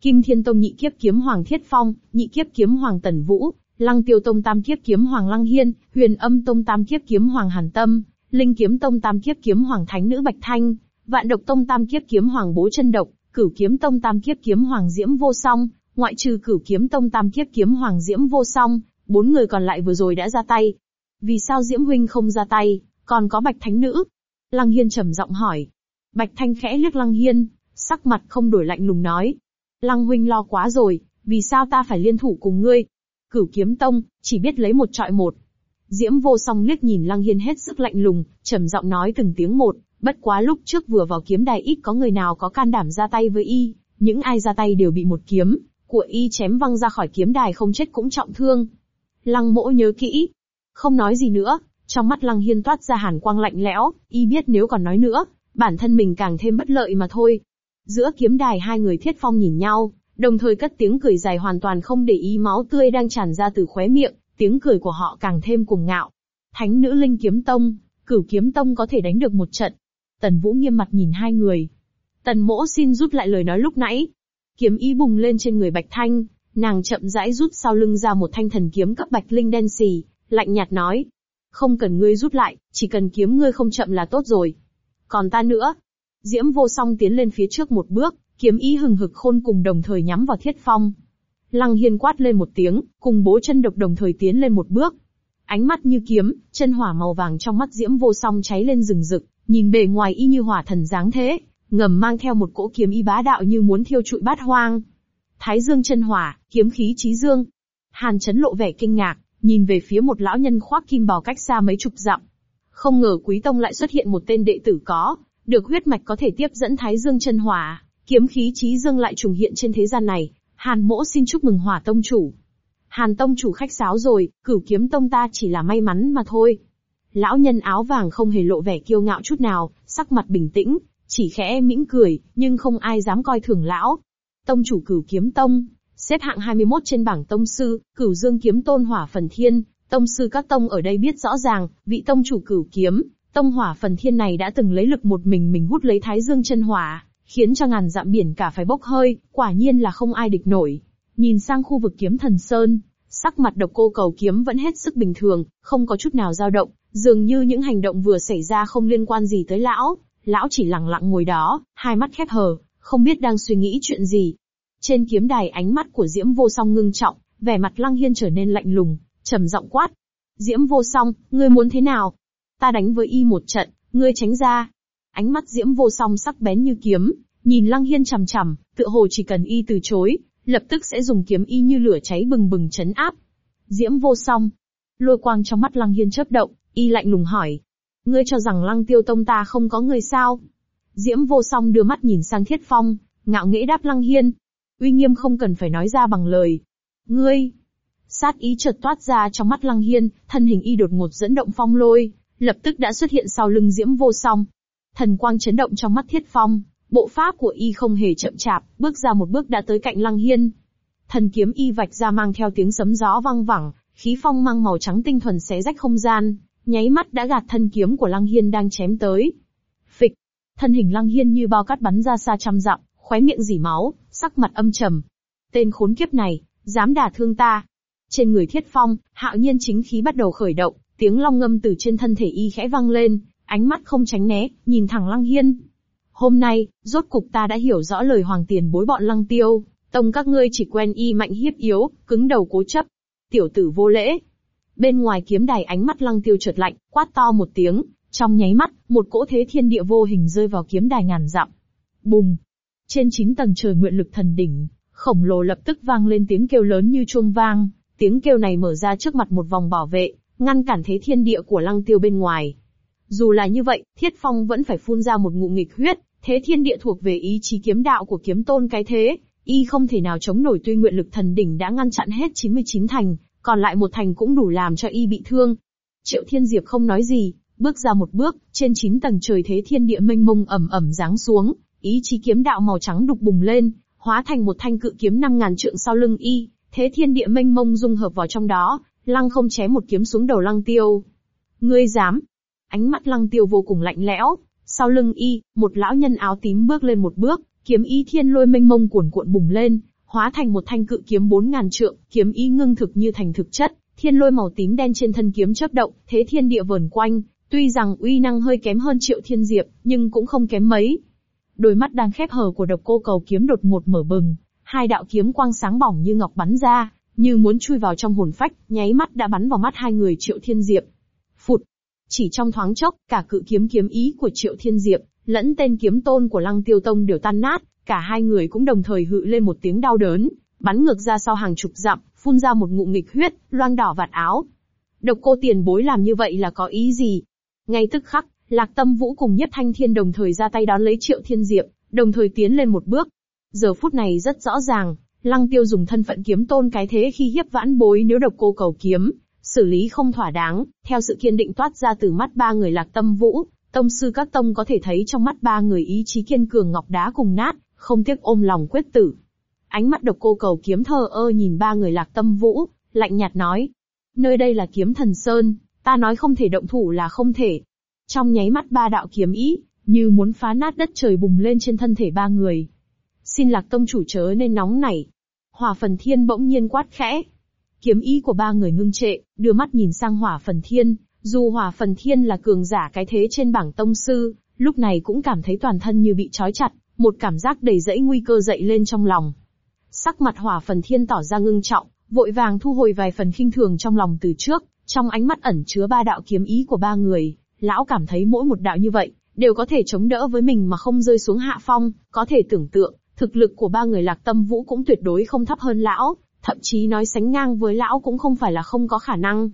A: Kim Thiên Tông nhị kiếp kiếm Hoàng Thiết Phong, nhị kiếp kiếm Hoàng Tần Vũ, Lăng Tiêu Tông tam kiếp kiếm Hoàng Lăng Hiên, Huyền Âm Tông tam kiếp kiếm Hoàng Hàn Tâm, Linh Kiếm Tông tam kiếp kiếm Hoàng Thánh Nữ Bạch Thanh, Vạn Độc Tông tam kiếp kiếm Hoàng Bố Chân Độc, Cửu Kiếm Tông tam kiếp kiếm Hoàng Diễm Vô Song, ngoại trừ Cửu Kiếm Tông tam kiếp kiếm Hoàng Diễm Vô Song, bốn người còn lại vừa rồi đã ra tay, vì sao Diễm Huynh không ra tay, còn có Bạch Thánh Nữ? Lăng Hiên trầm giọng hỏi. Bạch Thanh khẽ liếc Lăng Hiên, sắc mặt không đổi lạnh lùng nói. Lăng Huynh lo quá rồi, vì sao ta phải liên thủ cùng ngươi? Cửu kiếm tông, chỉ biết lấy một trọi một. Diễm vô song liếc nhìn Lăng Hiên hết sức lạnh lùng, trầm giọng nói từng tiếng một, bất quá lúc trước vừa vào kiếm đài ít có người nào có can đảm ra tay với y, những ai ra tay đều bị một kiếm, của y chém văng ra khỏi kiếm đài không chết cũng trọng thương. Lăng mỗ nhớ kỹ, không nói gì nữa, trong mắt Lăng Hiên toát ra hàn quang lạnh lẽo, y biết nếu còn nói nữa, bản thân mình càng thêm bất lợi mà thôi. Giữa kiếm đài hai người thiết phong nhìn nhau, đồng thời cất tiếng cười dài hoàn toàn không để ý máu tươi đang tràn ra từ khóe miệng, tiếng cười của họ càng thêm cuồng ngạo. Thánh nữ Linh Kiếm Tông, cửu kiếm tông có thể đánh được một trận. Tần Vũ nghiêm mặt nhìn hai người. Tần Mỗ xin rút lại lời nói lúc nãy. Kiếm ý bùng lên trên người Bạch Thanh, nàng chậm rãi rút sau lưng ra một thanh thần kiếm cấp Bạch Linh đen xì, lạnh nhạt nói. Không cần ngươi rút lại, chỉ cần kiếm ngươi không chậm là tốt rồi. Còn ta nữa. Diễm vô song tiến lên phía trước một bước, kiếm ý hừng hực khôn cùng đồng thời nhắm vào thiết phong. Lăng hiên quát lên một tiếng, cùng bố chân độc đồng thời tiến lên một bước. Ánh mắt như kiếm, chân hỏa màu vàng trong mắt diễm vô song cháy lên rừng rực, nhìn bề ngoài y như hỏa thần dáng thế, ngầm mang theo một cỗ kiếm y bá đạo như muốn thiêu trụi bát hoang. Thái dương chân hỏa, kiếm khí trí dương. Hàn chấn lộ vẻ kinh ngạc, nhìn về phía một lão nhân khoác kim bào cách xa mấy chục dặm. Không ngờ Quý Tông lại xuất hiện một tên đệ tử có, được huyết mạch có thể tiếp dẫn Thái Dương chân hỏa, kiếm khí trí dương lại trùng hiện trên thế gian này, Hàn Mỗ xin chúc mừng Hỏa Tông chủ. Hàn Tông chủ khách sáo rồi, cửu kiếm tông ta chỉ là may mắn mà thôi. Lão nhân áo vàng không hề lộ vẻ kiêu ngạo chút nào, sắc mặt bình tĩnh, chỉ khẽ mỉm cười, nhưng không ai dám coi thường lão. Tông chủ cửu kiếm tông, Xếp hạng 21 trên bảng tông sư, cửu dương kiếm tôn hỏa phần thiên, tông sư các tông ở đây biết rõ ràng, vị tông chủ cửu kiếm, tông hỏa phần thiên này đã từng lấy lực một mình mình hút lấy thái dương chân hỏa, khiến cho ngàn dặm biển cả phải bốc hơi, quả nhiên là không ai địch nổi. Nhìn sang khu vực kiếm thần sơn, sắc mặt độc cô cầu kiếm vẫn hết sức bình thường, không có chút nào dao động, dường như những hành động vừa xảy ra không liên quan gì tới lão, lão chỉ lặng lặng ngồi đó, hai mắt khép hờ, không biết đang suy nghĩ chuyện gì, trên kiếm đài ánh mắt của Diễm Vô Song ngưng trọng, vẻ mặt Lăng Hiên trở nên lạnh lùng, trầm giọng quát. Diễm Vô Song, ngươi muốn thế nào? Ta đánh với y một trận, ngươi tránh ra. Ánh mắt Diễm Vô Song sắc bén như kiếm, nhìn Lăng Hiên chằm chằm, tựa hồ chỉ cần y từ chối, lập tức sẽ dùng kiếm y như lửa cháy bừng bừng chấn áp. Diễm Vô Song, lôi quang trong mắt Lăng Hiên chớp động, y lạnh lùng hỏi, ngươi cho rằng Lăng Tiêu Tông ta không có người sao? Diễm Vô Song đưa mắt nhìn sang Thiết Phong, ngạo nghễ đáp Lăng Hiên, uy nghiêm không cần phải nói ra bằng lời. Ngươi! Sát ý chợt toát ra trong mắt Lăng Hiên, thân hình y đột ngột dẫn động phong lôi, lập tức đã xuất hiện sau lưng diễm vô song. Thần quang chấn động trong mắt thiết phong, bộ pháp của y không hề chậm chạp, bước ra một bước đã tới cạnh Lăng Hiên. Thần kiếm y vạch ra mang theo tiếng sấm gió vang vẳng, khí phong mang màu trắng tinh thuần xé rách không gian, nháy mắt đã gạt thân kiếm của Lăng Hiên đang chém tới. Phịch, thân hình Lăng Hiên như bao cát bắn ra xa trăm dặm, khóe miệng dỉ máu, sắc mặt âm trầm. Tên khốn kiếp này, dám đả thương ta. Trên người thiết phong, hạo nhiên chính khí bắt đầu khởi động, tiếng long ngâm từ trên thân thể y khẽ vang lên, ánh mắt không tránh né, nhìn thẳng lăng hiên. Hôm nay, rốt cục ta đã hiểu rõ lời hoàng tiền bối bọn lăng tiêu, tông các ngươi chỉ quen y mạnh hiếp yếu, cứng đầu cố chấp. Tiểu tử vô lễ. Bên ngoài kiếm đài ánh mắt lăng tiêu trượt lạnh, quát to một tiếng, trong nháy mắt, một cỗ thế thiên địa vô hình rơi vào kiếm đài ngàn dặm. Bùng, trên chín tầng trời nguyện lực thần đỉnh, khổng lồ lập tức vang lên tiếng kêu lớn như chuông vang, tiếng kêu này mở ra trước mặt một vòng bảo vệ, ngăn cản thế thiên địa của lăng tiêu bên ngoài. Dù là như vậy, thiết phong vẫn phải phun ra một ngụ nghịch huyết, thế thiên địa thuộc về ý chí kiếm đạo của kiếm tôn cái thế, y không thể nào chống nổi tuy nguyện lực thần đỉnh đã ngăn chặn hết 99 thành, còn lại một thành cũng đủ làm cho y bị thương. Triệu Thiên Diệp không nói gì, bước ra một bước, trên chín tầng trời thế thiên địa mênh mông ẩm ẩm giáng xuống, ý chí kiếm đạo màu trắng đục bùng lên, hóa thành một thanh cự kiếm năm ngàn trượng sau lưng y, thế thiên địa mênh mông dung hợp vào trong đó, lăng không chém một kiếm xuống đầu lăng tiêu. Ngươi dám? Ánh mắt lăng tiêu vô cùng lạnh lẽo, sau lưng y, một lão nhân áo tím bước lên một bước, kiếm y thiên lôi mênh mông cuộn cuộn bùng lên, hóa thành một thanh cự kiếm bốn ngàn trượng, kiếm y ngưng thực như thành thực chất, thiên lôi màu tím đen trên thân kiếm chớp động, thế thiên địa vờn quanh, tuy rằng uy năng hơi kém hơn Triệu Thiên Diệp, nhưng cũng không kém mấy, Đôi mắt đang khép hờ của độc cô cầu kiếm đột ngột mở bừng, hai đạo kiếm quang sáng bỏng như ngọc bắn ra, như muốn chui vào trong hồn phách, nháy mắt đã bắn vào mắt hai người Triệu Thiên Diệp. Phụt! Chỉ trong thoáng chốc, cả cự kiếm kiếm ý của Triệu Thiên Diệp, lẫn tên kiếm tôn của Lăng Tiêu Tông đều tan nát, cả hai người cũng đồng thời hự lên một tiếng đau đớn, bắn ngược ra sau hàng chục dặm, phun ra một ngụm nghịch huyết, loang đỏ vạt áo. Độc cô tiền bối làm như vậy là có ý gì? Ngay tức khắc, Lạc Tâm Vũ cùng Nhất Thanh Thiên đồng thời ra tay đón lấy Triệu Thiên Diệp, đồng thời tiến lên một bước. Giờ phút này rất rõ ràng, Lăng Tiêu dùng thân phận kiếm tôn cái thế khi hiếp vãn bối nếu độc cô cầu kiếm, xử lý không thỏa đáng, theo sự kiên định toát ra từ mắt ba người Lạc Tâm Vũ, tông sư các tông có thể thấy trong mắt ba người ý chí kiên cường ngọc đá cùng nát, không tiếc ôm lòng quyết tử. Ánh mắt độc cô cầu kiếm thờ ơ nhìn ba người Lạc Tâm Vũ, lạnh nhạt nói: "Nơi đây là Kiếm Thần Sơn, ta nói không thể động thủ là không thể, trong nháy mắt ba đạo kiếm ý, như muốn phá nát đất trời bùng lên trên thân thể ba người. Xin lạc tông chủ chớ nên nóng nảy. Hỏa phần thiên bỗng nhiên quát khẽ. Kiếm ý của ba người ngưng trệ, đưa mắt nhìn sang hỏa phần thiên, dù hỏa phần thiên là cường giả cái thế trên bảng tông sư, lúc này cũng cảm thấy toàn thân như bị trói chặt, một cảm giác đầy dẫy nguy cơ dậy lên trong lòng. Sắc mặt hỏa phần thiên tỏ ra ngưng trọng, vội vàng thu hồi vài phần khinh thường trong lòng từ trước, trong ánh mắt ẩn chứa ba đạo kiếm ý của ba người, lão cảm thấy mỗi một đạo như vậy, đều có thể chống đỡ với mình mà không rơi xuống hạ phong, có thể tưởng tượng, thực lực của ba người lạc tâm vũ cũng tuyệt đối không thấp hơn lão, thậm chí nói sánh ngang với lão cũng không phải là không có khả năng.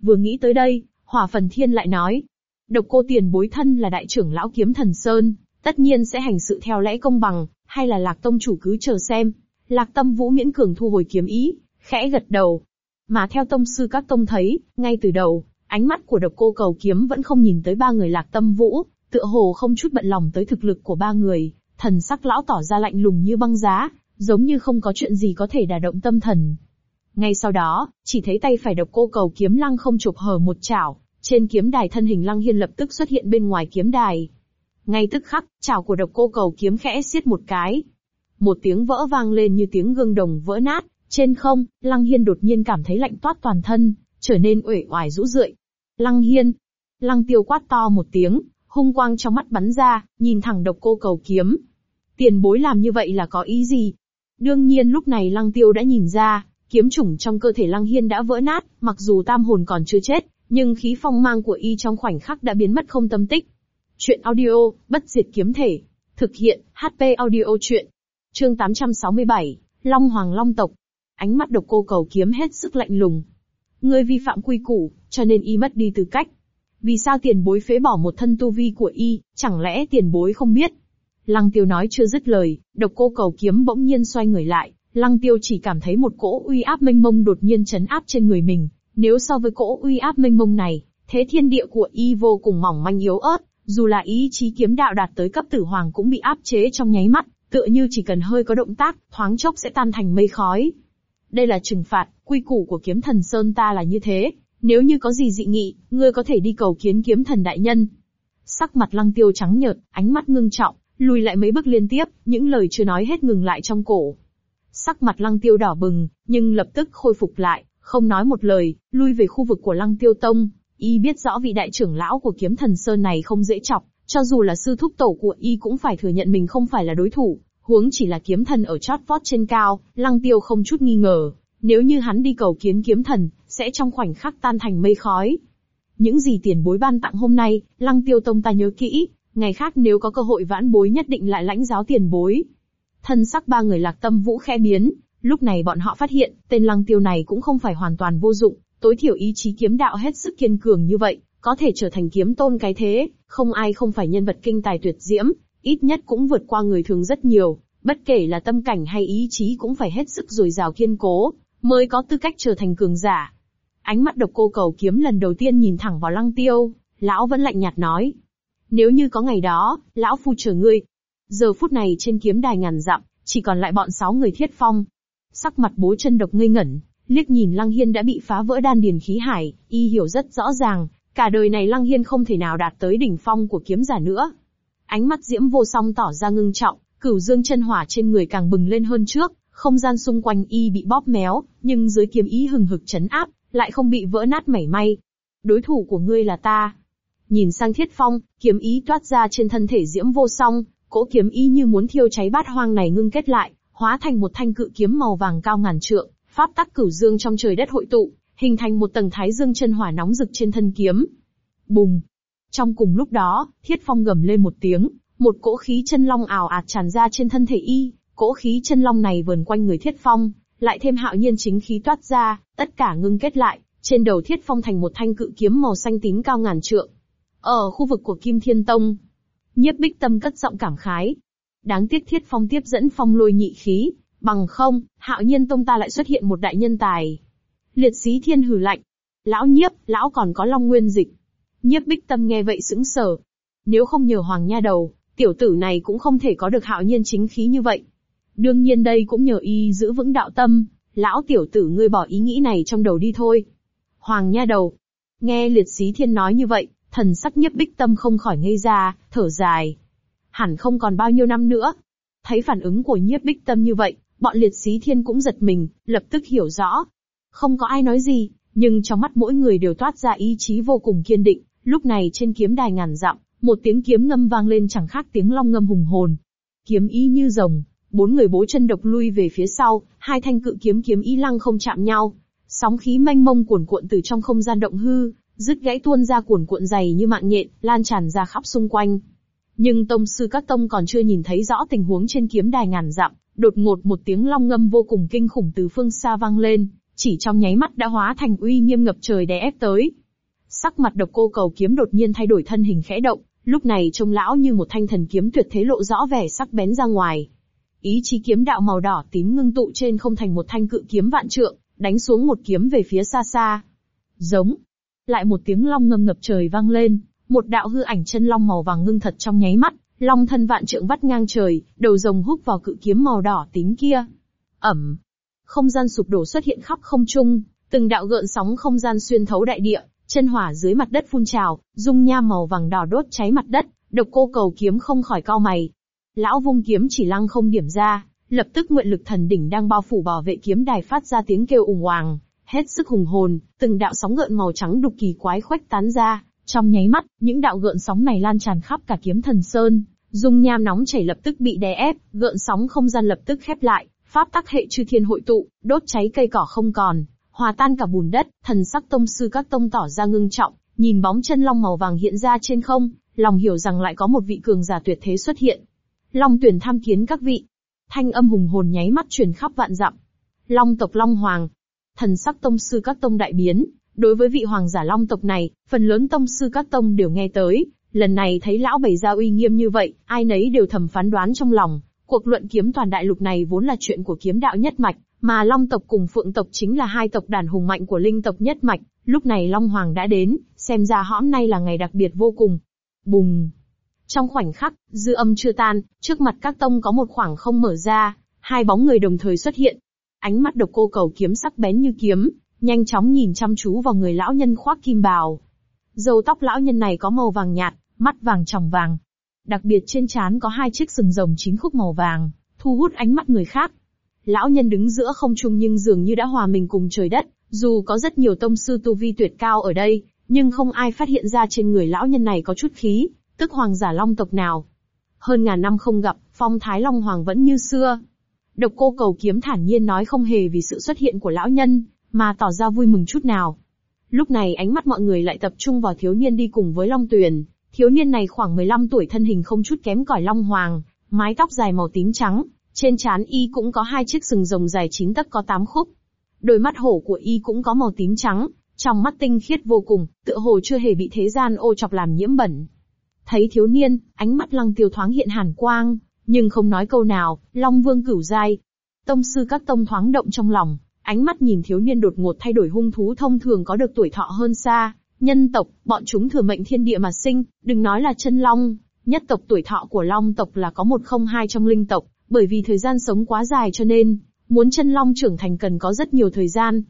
A: Vừa nghĩ tới đây, hỏa phần thiên lại nói, độc cô tiền bối thân là đại trưởng lão kiếm thần Sơn, tất nhiên sẽ hành sự theo lẽ công bằng, hay là lạc tông chủ cứ chờ xem. Lạc tâm vũ miễn cường thu hồi kiếm ý, khẽ gật đầu. Mà theo tông sư các tông thấy, ngay từ đầu, Ánh mắt của độc cô cầu kiếm vẫn không nhìn tới ba người lạc tâm vũ, tựa hồ không chút bận lòng tới thực lực của ba người, thần sắc lão tỏ ra lạnh lùng như băng giá, giống như không có chuyện gì có thể đả động tâm thần. Ngay sau đó, chỉ thấy tay phải độc cô cầu kiếm lăng không chụp hở một chảo, trên kiếm đài thân hình lăng hiên lập tức xuất hiện bên ngoài kiếm đài. Ngay tức khắc, chảo của độc cô cầu kiếm khẽ xiết một cái. Một tiếng vỡ vang lên như tiếng gương đồng vỡ nát, trên không, lăng hiên đột nhiên cảm thấy lạnh toát toàn thân, trở nên uể oải rũ rượi. Lăng Hiên, Lăng Tiêu quát to một tiếng, hung quang trong mắt bắn ra, nhìn thẳng độc cô cầu kiếm. Tiền bối làm như vậy là có ý gì? Đương nhiên lúc này Lăng Tiêu đã nhìn ra, kiếm chủng trong cơ thể Lăng Hiên đã vỡ nát, mặc dù tam hồn còn chưa chết, nhưng khí phong mang của y trong khoảnh khắc đã biến mất không tâm tích. Chuyện audio, bất diệt kiếm thể. Thực hiện, HP audio chuyện. Chương 867, Long Hoàng Long Tộc. Ánh mắt độc cô cầu kiếm hết sức lạnh lùng, Ngươi vi phạm quy củ, cho nên y mất đi tư cách. Vì sao tiền bối phế bỏ một thân tu vi của y, chẳng lẽ tiền bối không biết? Lăng tiêu nói chưa dứt lời, độc cô cầu kiếm bỗng nhiên xoay người lại, lăng tiêu chỉ cảm thấy một cỗ uy áp mênh mông đột nhiên chấn áp trên người mình. Nếu so với cỗ uy áp mênh mông này, thế thiên địa của y vô cùng mỏng manh yếu ớt, dù là ý chí kiếm đạo đạt tới cấp tử hoàng cũng bị áp chế trong nháy mắt, tựa như chỉ cần hơi có động tác, thoáng chốc sẽ tan thành mây khói. Đây là trừng phạt, Quy củ của kiếm thần Sơn ta là như thế, nếu như có gì dị nghị, ngươi có thể đi cầu kiến kiếm thần đại nhân. Sắc mặt lăng tiêu trắng nhợt, ánh mắt ngưng trọng, lùi lại mấy bước liên tiếp, những lời chưa nói hết ngừng lại trong cổ. Sắc mặt lăng tiêu đỏ bừng, nhưng lập tức khôi phục lại, không nói một lời, lui về khu vực của lăng tiêu tông. Y biết rõ vị đại trưởng lão của kiếm thần Sơn này không dễ chọc, cho dù là sư thúc tổ của Y cũng phải thừa nhận mình không phải là đối thủ, huống chỉ là kiếm thần ở chót vót trên cao, lăng tiêu không chút nghi ngờ. Nếu như hắn đi cầu kiến kiếm thần, sẽ trong khoảnh khắc tan thành mây khói. Những gì tiền bối ban tặng hôm nay, lăng tiêu tông ta nhớ kỹ, ngày khác nếu có cơ hội vãn bối nhất định lại lãnh giáo tiền bối. Thân sắc ba người lạc tâm vũ khẽ biến, lúc này bọn họ phát hiện, tên lăng tiêu này cũng không phải hoàn toàn vô dụng, tối thiểu ý chí kiếm đạo hết sức kiên cường như vậy, có thể trở thành kiếm tôn cái thế, không ai không phải nhân vật kinh tài tuyệt diễm, ít nhất cũng vượt qua người thường rất nhiều, bất kể là tâm cảnh hay ý chí cũng phải hết sức dồi dào kiên cố, mới có tư cách trở thành cường giả. Ánh mắt độc cô cầu kiếm lần đầu tiên nhìn thẳng vào lăng tiêu, lão vẫn lạnh nhạt nói. Nếu như có ngày đó, lão phu chờ ngươi. Giờ phút này trên kiếm đài ngàn dặm, chỉ còn lại bọn sáu người thiết phong. Sắc mặt bố chân độc ngây ngẩn, liếc nhìn lăng hiên đã bị phá vỡ đan điền khí hải, y hiểu rất rõ ràng, cả đời này lăng hiên không thể nào đạt tới đỉnh phong của kiếm giả nữa. Ánh mắt diễm vô song tỏ ra ngưng trọng, cửu dương chân hỏa trên người càng bừng lên hơn trước, không gian xung quanh y bị bóp méo, nhưng dưới kiếm ý hừng hực chấn áp, lại không bị vỡ nát mảy may. Đối thủ của ngươi là ta. Nhìn sang thiết phong, kiếm ý toát ra trên thân thể diễm vô song, cỗ kiếm ý như muốn thiêu cháy bát hoang này ngưng kết lại, hóa thành một thanh cự kiếm màu vàng cao ngàn trượng, pháp tắc cửu dương trong trời đất hội tụ, hình thành một tầng thái dương chân hỏa nóng rực trên thân kiếm. Bùng! Trong cùng lúc đó, Thiết Phong gầm lên một tiếng, một cỗ khí chân long ảo ạt tràn ra trên thân thể y, Cỗ khí chân long này vờn quanh người Thiết Phong, lại thêm hạo nhiên chính khí toát ra, tất cả ngưng kết lại, trên đầu Thiết Phong thành một thanh cự kiếm màu xanh tím cao ngàn trượng. Ở khu vực của Kim Thiên Tông, Nhiếp Bích Tâm cất giọng cảm khái. Đáng tiếc Thiết Phong tiếp dẫn phong lôi nhị khí, bằng không, hạo nhiên tông ta lại xuất hiện một đại nhân tài. Liệt sĩ thiên hử lạnh. Lão nhiếp, lão còn có long nguyên dịch. Nhiếp bích tâm nghe vậy sững sờ. Nếu không nhờ hoàng nha đầu, tiểu tử này cũng không thể có được hạo nhiên chính khí như vậy. Đương nhiên đây cũng nhờ y giữ vững đạo tâm, lão tiểu tử ngươi bỏ ý nghĩ này trong đầu đi thôi. Hoàng nha đầu. Nghe liệt sĩ thiên nói như vậy, thần sắc nhất bích tâm không khỏi ngây ra, thở dài. Hẳn không còn bao nhiêu năm nữa. Thấy phản ứng của nhiếp bích tâm như vậy, bọn liệt sĩ thiên cũng giật mình, lập tức hiểu rõ. Không có ai nói gì, nhưng trong mắt mỗi người đều toát ra ý chí vô cùng kiên định, lúc này trên kiếm đài ngàn dặm, một tiếng kiếm ngâm vang lên chẳng khác tiếng long ngâm hùng hồn. Kiếm ý như rồng, Bốn người bố chân độc lui về phía sau, hai thanh cự kiếm kiếm y lăng không chạm nhau. Sóng khí manh mông cuồn cuộn từ trong không gian động hư, rứt gãy tuôn ra cuồn cuộn dày như mạng nhện, lan tràn ra khắp xung quanh. Nhưng tông sư các tông còn chưa nhìn thấy rõ tình huống trên kiếm đài ngàn dặm, đột ngột một tiếng long ngâm vô cùng kinh khủng từ phương xa vang lên, chỉ trong nháy mắt đã hóa thành uy nghiêm ngập trời đè ép tới. Sắc mặt độc cô cầu kiếm đột nhiên thay đổi thân hình khẽ động, lúc này trông lão như một thanh thần kiếm tuyệt thế lộ rõ vẻ sắc bén ra ngoài. Ý chí kiếm đạo màu đỏ tím ngưng tụ trên không thành một thanh cự kiếm vạn trượng, đánh xuống một kiếm về phía xa xa. Giống. Lại một tiếng long ngâm ngập trời vang lên, một đạo hư ảnh chân long màu vàng ngưng thật trong nháy mắt, long thân vạn trượng vắt ngang trời, đầu rồng húc vào cự kiếm màu đỏ tím kia. Ẩm. Không gian sụp đổ xuất hiện khắp không trung, từng đạo gợn sóng không gian xuyên thấu đại địa, chân hỏa dưới mặt đất phun trào, dung nha màu vàng đỏ đốt cháy mặt đất, độc cô cầu kiếm không khỏi cao mày, Lão vung kiếm chỉ lăng không điểm ra, lập tức nguyện lực thần đỉnh đang bao phủ bảo vệ kiếm đài phát ra tiếng kêu ủng hoàng, hết sức hùng hồn, từng đạo sóng gợn màu trắng đục kỳ quái khoách tán ra, trong nháy mắt, những đạo gợn sóng này lan tràn khắp cả kiếm thần sơn, dung nham nóng chảy lập tức bị đè ép, gợn sóng không gian lập tức khép lại, pháp tắc hệ chư thiên hội tụ, đốt cháy cây cỏ không còn, hòa tan cả bùn đất, thần sắc tông sư các tông tỏ ra ngưng trọng, nhìn bóng chân long màu vàng hiện ra trên không, lòng hiểu rằng lại có một vị cường giả tuyệt thế xuất hiện, Long tuyển tham kiến các vị. Thanh âm hùng hồn nháy mắt truyền khắp vạn dặm. Long tộc Long Hoàng. Thần sắc tông sư các tông đại biến. Đối với vị hoàng giả Long tộc này, phần lớn tông sư các tông đều nghe tới. Lần này thấy lão bày ra uy nghiêm như vậy, ai nấy đều thầm phán đoán trong lòng. Cuộc luận kiếm toàn đại lục này vốn là chuyện của kiếm đạo nhất mạch, mà Long tộc cùng Phượng tộc chính là hai tộc đàn hùng mạnh của Linh tộc nhất mạch. Lúc này Long Hoàng đã đến, xem ra hõm nay là ngày đặc biệt vô cùng. Bùng! Trong khoảnh khắc, dư âm chưa tan, trước mặt các tông có một khoảng không mở ra, hai bóng người đồng thời xuất hiện. Ánh mắt độc cô cầu kiếm sắc bén như kiếm, nhanh chóng nhìn chăm chú vào người lão nhân khoác kim bào. Dầu tóc lão nhân này có màu vàng nhạt, mắt vàng tròng vàng. Đặc biệt trên trán có hai chiếc sừng rồng chín khúc màu vàng, thu hút ánh mắt người khác. Lão nhân đứng giữa không trung nhưng dường như đã hòa mình cùng trời đất, dù có rất nhiều tông sư tu vi tuyệt cao ở đây, nhưng không ai phát hiện ra trên người lão nhân này có chút khí, tức hoàng giả long tộc nào. Hơn ngàn năm không gặp, phong thái long hoàng vẫn như xưa. Độc cô cầu kiếm thản nhiên nói không hề vì sự xuất hiện của lão nhân, mà tỏ ra vui mừng chút nào. Lúc này ánh mắt mọi người lại tập trung vào thiếu niên đi cùng với long tuyển Thiếu niên này khoảng 15 tuổi thân hình không chút kém cỏi long hoàng, mái tóc dài màu tím trắng, trên trán y cũng có hai chiếc sừng rồng dài chín tấc có tám khúc. Đôi mắt hổ của y cũng có màu tím trắng, trong mắt tinh khiết vô cùng, tựa hồ chưa hề bị thế gian ô chọc làm nhiễm bẩn. Thấy thiếu niên, ánh mắt lăng tiêu thoáng hiện hàn quang, nhưng không nói câu nào, Long Vương cửu giai. Tông sư các tông thoáng động trong lòng, ánh mắt nhìn thiếu niên đột ngột thay đổi hung thú thông thường có được tuổi thọ hơn xa, nhân tộc, bọn chúng thừa mệnh thiên địa mà sinh, đừng nói là chân long, nhất tộc tuổi thọ của long tộc là có một không hai trong linh tộc, bởi vì thời gian sống quá dài cho nên, muốn chân long trưởng thành cần có rất nhiều thời gian.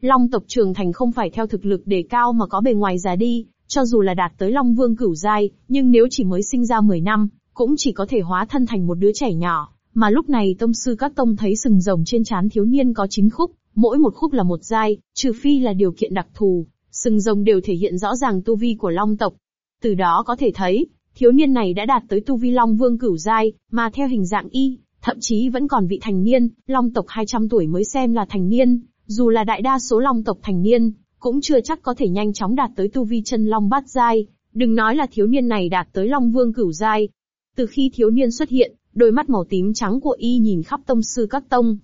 A: Long tộc trưởng thành không phải theo thực lực đề cao mà có bề ngoài già đi, cho dù là đạt tới Long Vương cửu giai, nhưng nếu chỉ mới sinh ra 10 năm, cũng chỉ có thể hóa thân thành một đứa trẻ nhỏ. Mà lúc này tông sư các tông thấy sừng rồng trên trán thiếu niên có chính khúc, mỗi một khúc là một giai, trừ phi là điều kiện đặc thù, sừng rồng đều thể hiện rõ ràng tu vi của Long tộc. Từ đó có thể thấy, thiếu niên này đã đạt tới tu vi Long Vương cửu giai, mà theo hình dạng y, thậm chí vẫn còn vị thành niên, Long tộc 200 tuổi mới xem là thành niên, dù là đại đa số Long tộc thành niên, cũng chưa chắc có thể nhanh chóng đạt tới tu vi chân long bát giai, đừng nói là thiếu niên này đạt tới long vương cửu giai. Từ khi thiếu niên xuất hiện, đôi mắt màu tím trắng của y nhìn khắp tông sư các tông.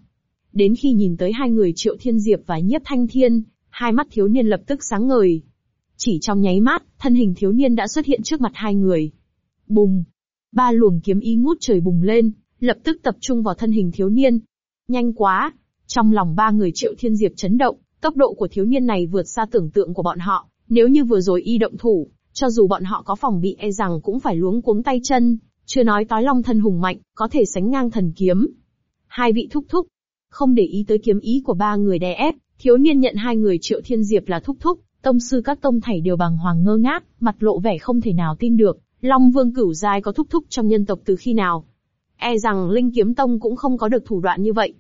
A: Đến khi nhìn tới hai người Triệu Thiên Diệp và Nhiếp Thanh Thiên, hai mắt thiếu niên lập tức sáng ngời. Chỉ trong nháy mắt, thân hình thiếu niên đã xuất hiện trước mặt hai người. Bùng! Ba luồng kiếm y ngút trời bùng lên, lập tức tập trung vào thân hình thiếu niên. Nhanh quá! Trong lòng ba người Triệu Thiên Diệp chấn động, Tốc độ của thiếu niên này vượt xa tưởng tượng của bọn họ, nếu như vừa rồi y động thủ, cho dù bọn họ có phòng bị e rằng cũng phải luống cuống tay chân, chưa nói tói long thân hùng mạnh, có thể sánh ngang thần kiếm. Hai vị thúc thúc, không để ý tới kiếm ý của ba người đè ép, thiếu niên nhận hai người triệu thiên diệp là thúc thúc, tông sư các tông thảy đều bằng hoàng ngơ ngác, mặt lộ vẻ không thể nào tin được, Long Vương cửu giai có thúc thúc trong nhân tộc từ khi nào? E rằng Linh Kiếm Tông cũng không có được thủ đoạn như vậy.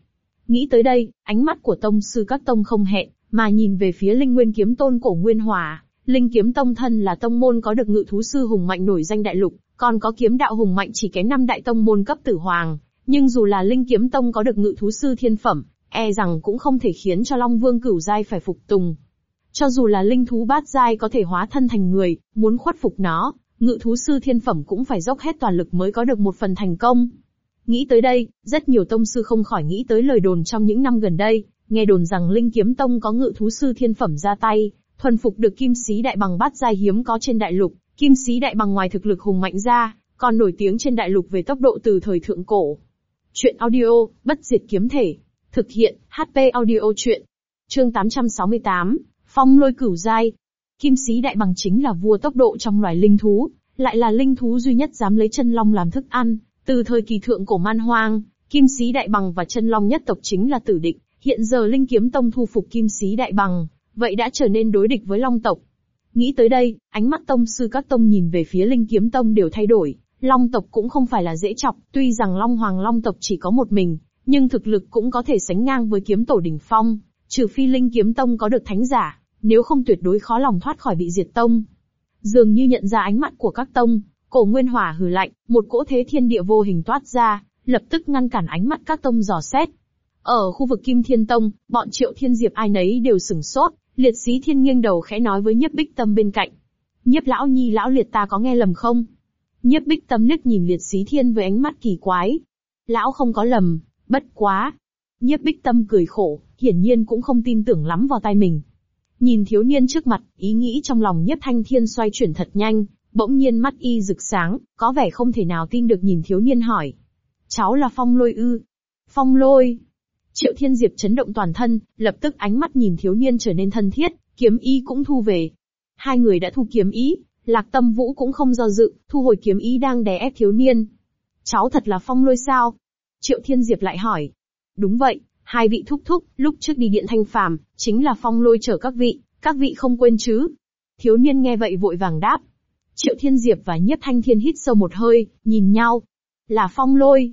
A: Nghĩ tới đây, ánh mắt của tông sư các tông không hẹn, mà nhìn về phía linh nguyên kiếm tôn cổ nguyên hòa. Linh kiếm tông thân là tông môn có được ngự thú sư hùng mạnh nổi danh đại lục, còn có kiếm đạo hùng mạnh chỉ kém năm đại tông môn cấp tử hoàng. Nhưng dù là linh kiếm tông có được ngự thú sư thiên phẩm, e rằng cũng không thể khiến cho Long Vương cửu giai phải phục tùng. Cho dù là linh thú bát giai có thể hóa thân thành người, muốn khuất phục nó, ngự thú sư thiên phẩm cũng phải dốc hết toàn lực mới có được một phần thành công. Nghĩ tới đây, rất nhiều tông sư không khỏi nghĩ tới lời đồn trong những năm gần đây, nghe đồn rằng Linh Kiếm Tông có ngự thú sư thiên phẩm ra tay, thuần phục được kim sĩ đại bằng bát giai hiếm có trên đại lục, kim sĩ đại bằng ngoài thực lực hùng mạnh ra, còn nổi tiếng trên đại lục về tốc độ từ thời thượng cổ. Chuyện audio, bất diệt kiếm thể. Thực hiện, HP audio chuyện. Chương 868, Phong lôi cửu giai. Kim sĩ đại bằng chính là vua tốc độ trong loài linh thú, lại là linh thú duy nhất dám lấy chân long làm thức ăn, từ thời kỳ thượng cổ man hoang, kim sĩ đại bằng và chân long nhất tộc chính là tử định. hiện giờ Linh Kiếm Tông thu phục kim sĩ đại bằng, vậy đã trở nên đối địch với long tộc. Nghĩ tới đây, ánh mắt tông sư các tông nhìn về phía Linh Kiếm Tông đều thay đổi, long tộc cũng không phải là dễ chọc, tuy rằng long hoàng long tộc chỉ có một mình, nhưng thực lực cũng có thể sánh ngang với kiếm tổ đỉnh phong, trừ phi Linh Kiếm Tông có được thánh giả, nếu không tuyệt đối khó lòng thoát khỏi bị diệt tông. Dường như nhận ra ánh mắt của các tông, Cổ nguyên hỏa hừ lạnh, một cỗ thế thiên địa vô hình toát ra, lập tức ngăn cản ánh mắt các tông dò xét. Ở khu vực Kim Thiên Tông, bọn Triệu Thiên Diệp ai nấy đều sửng sốt, liệt sĩ thiên nghiêng đầu khẽ nói với nhiếp bích tâm bên cạnh. Nhiếp lão nhi lão liệt ta có nghe lầm không? Nhiếp bích tâm liếc nhìn liệt sĩ thiên với ánh mắt kỳ quái. Lão không có lầm, bất quá. Nhiếp bích tâm cười khổ, hiển nhiên cũng không tin tưởng lắm vào tay mình. Nhìn thiếu niên trước mặt, ý nghĩ trong lòng nhiếp thanh thiên xoay chuyển thật nhanh, Bỗng nhiên mắt y rực sáng, có vẻ không thể nào tin được nhìn thiếu niên hỏi. Cháu là phong lôi ư. Phong lôi. Triệu Thiên Diệp chấn động toàn thân, lập tức ánh mắt nhìn thiếu niên trở nên thân thiết, kiếm y cũng thu về. Hai người đã thu kiếm y, Lạc Tâm Vũ cũng không do dự, thu hồi kiếm y đang đè ép thiếu niên. Cháu thật là phong lôi sao? Triệu Thiên Diệp lại hỏi. Đúng vậy, hai vị thúc thúc, lúc trước đi điện thanh phàm, chính là phong lôi chở các vị, các vị không quên chứ? Thiếu niên nghe vậy vội vàng đáp, Triệu Thiên Diệp và Nhất Thanh Thiên hít sâu một hơi, nhìn nhau. Là phong lôi.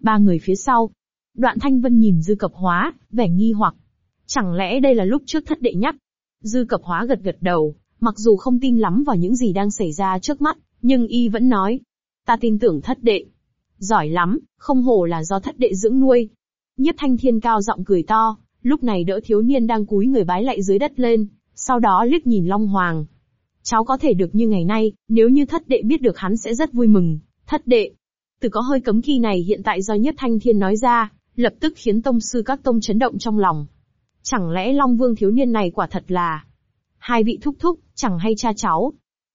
A: Ba người phía sau. Đoạn Thanh Vân nhìn dư cập hóa, vẻ nghi hoặc. Chẳng lẽ đây là lúc trước thất đệ nhắc? Dư cập hóa gật gật đầu, mặc dù không tin lắm vào những gì đang xảy ra trước mắt, nhưng y vẫn nói. Ta tin tưởng thất đệ. Giỏi lắm, không hổ là do thất đệ dưỡng nuôi. Nhất Thanh Thiên cao giọng cười to, lúc này đỡ thiếu niên đang cúi người bái lạy dưới đất lên, sau đó liếc nhìn Long Hoàng, cháu có thể được như ngày nay, nếu như thất đệ biết được hắn sẽ rất vui mừng, thất đệ. Từ có hơi cấm kỳ này hiện tại do nhất thanh thiên nói ra, lập tức khiến tông sư các tông chấn động trong lòng. Chẳng lẽ Long Vương thiếu niên này quả thật là hai vị thúc thúc, chẳng hay cha cháu.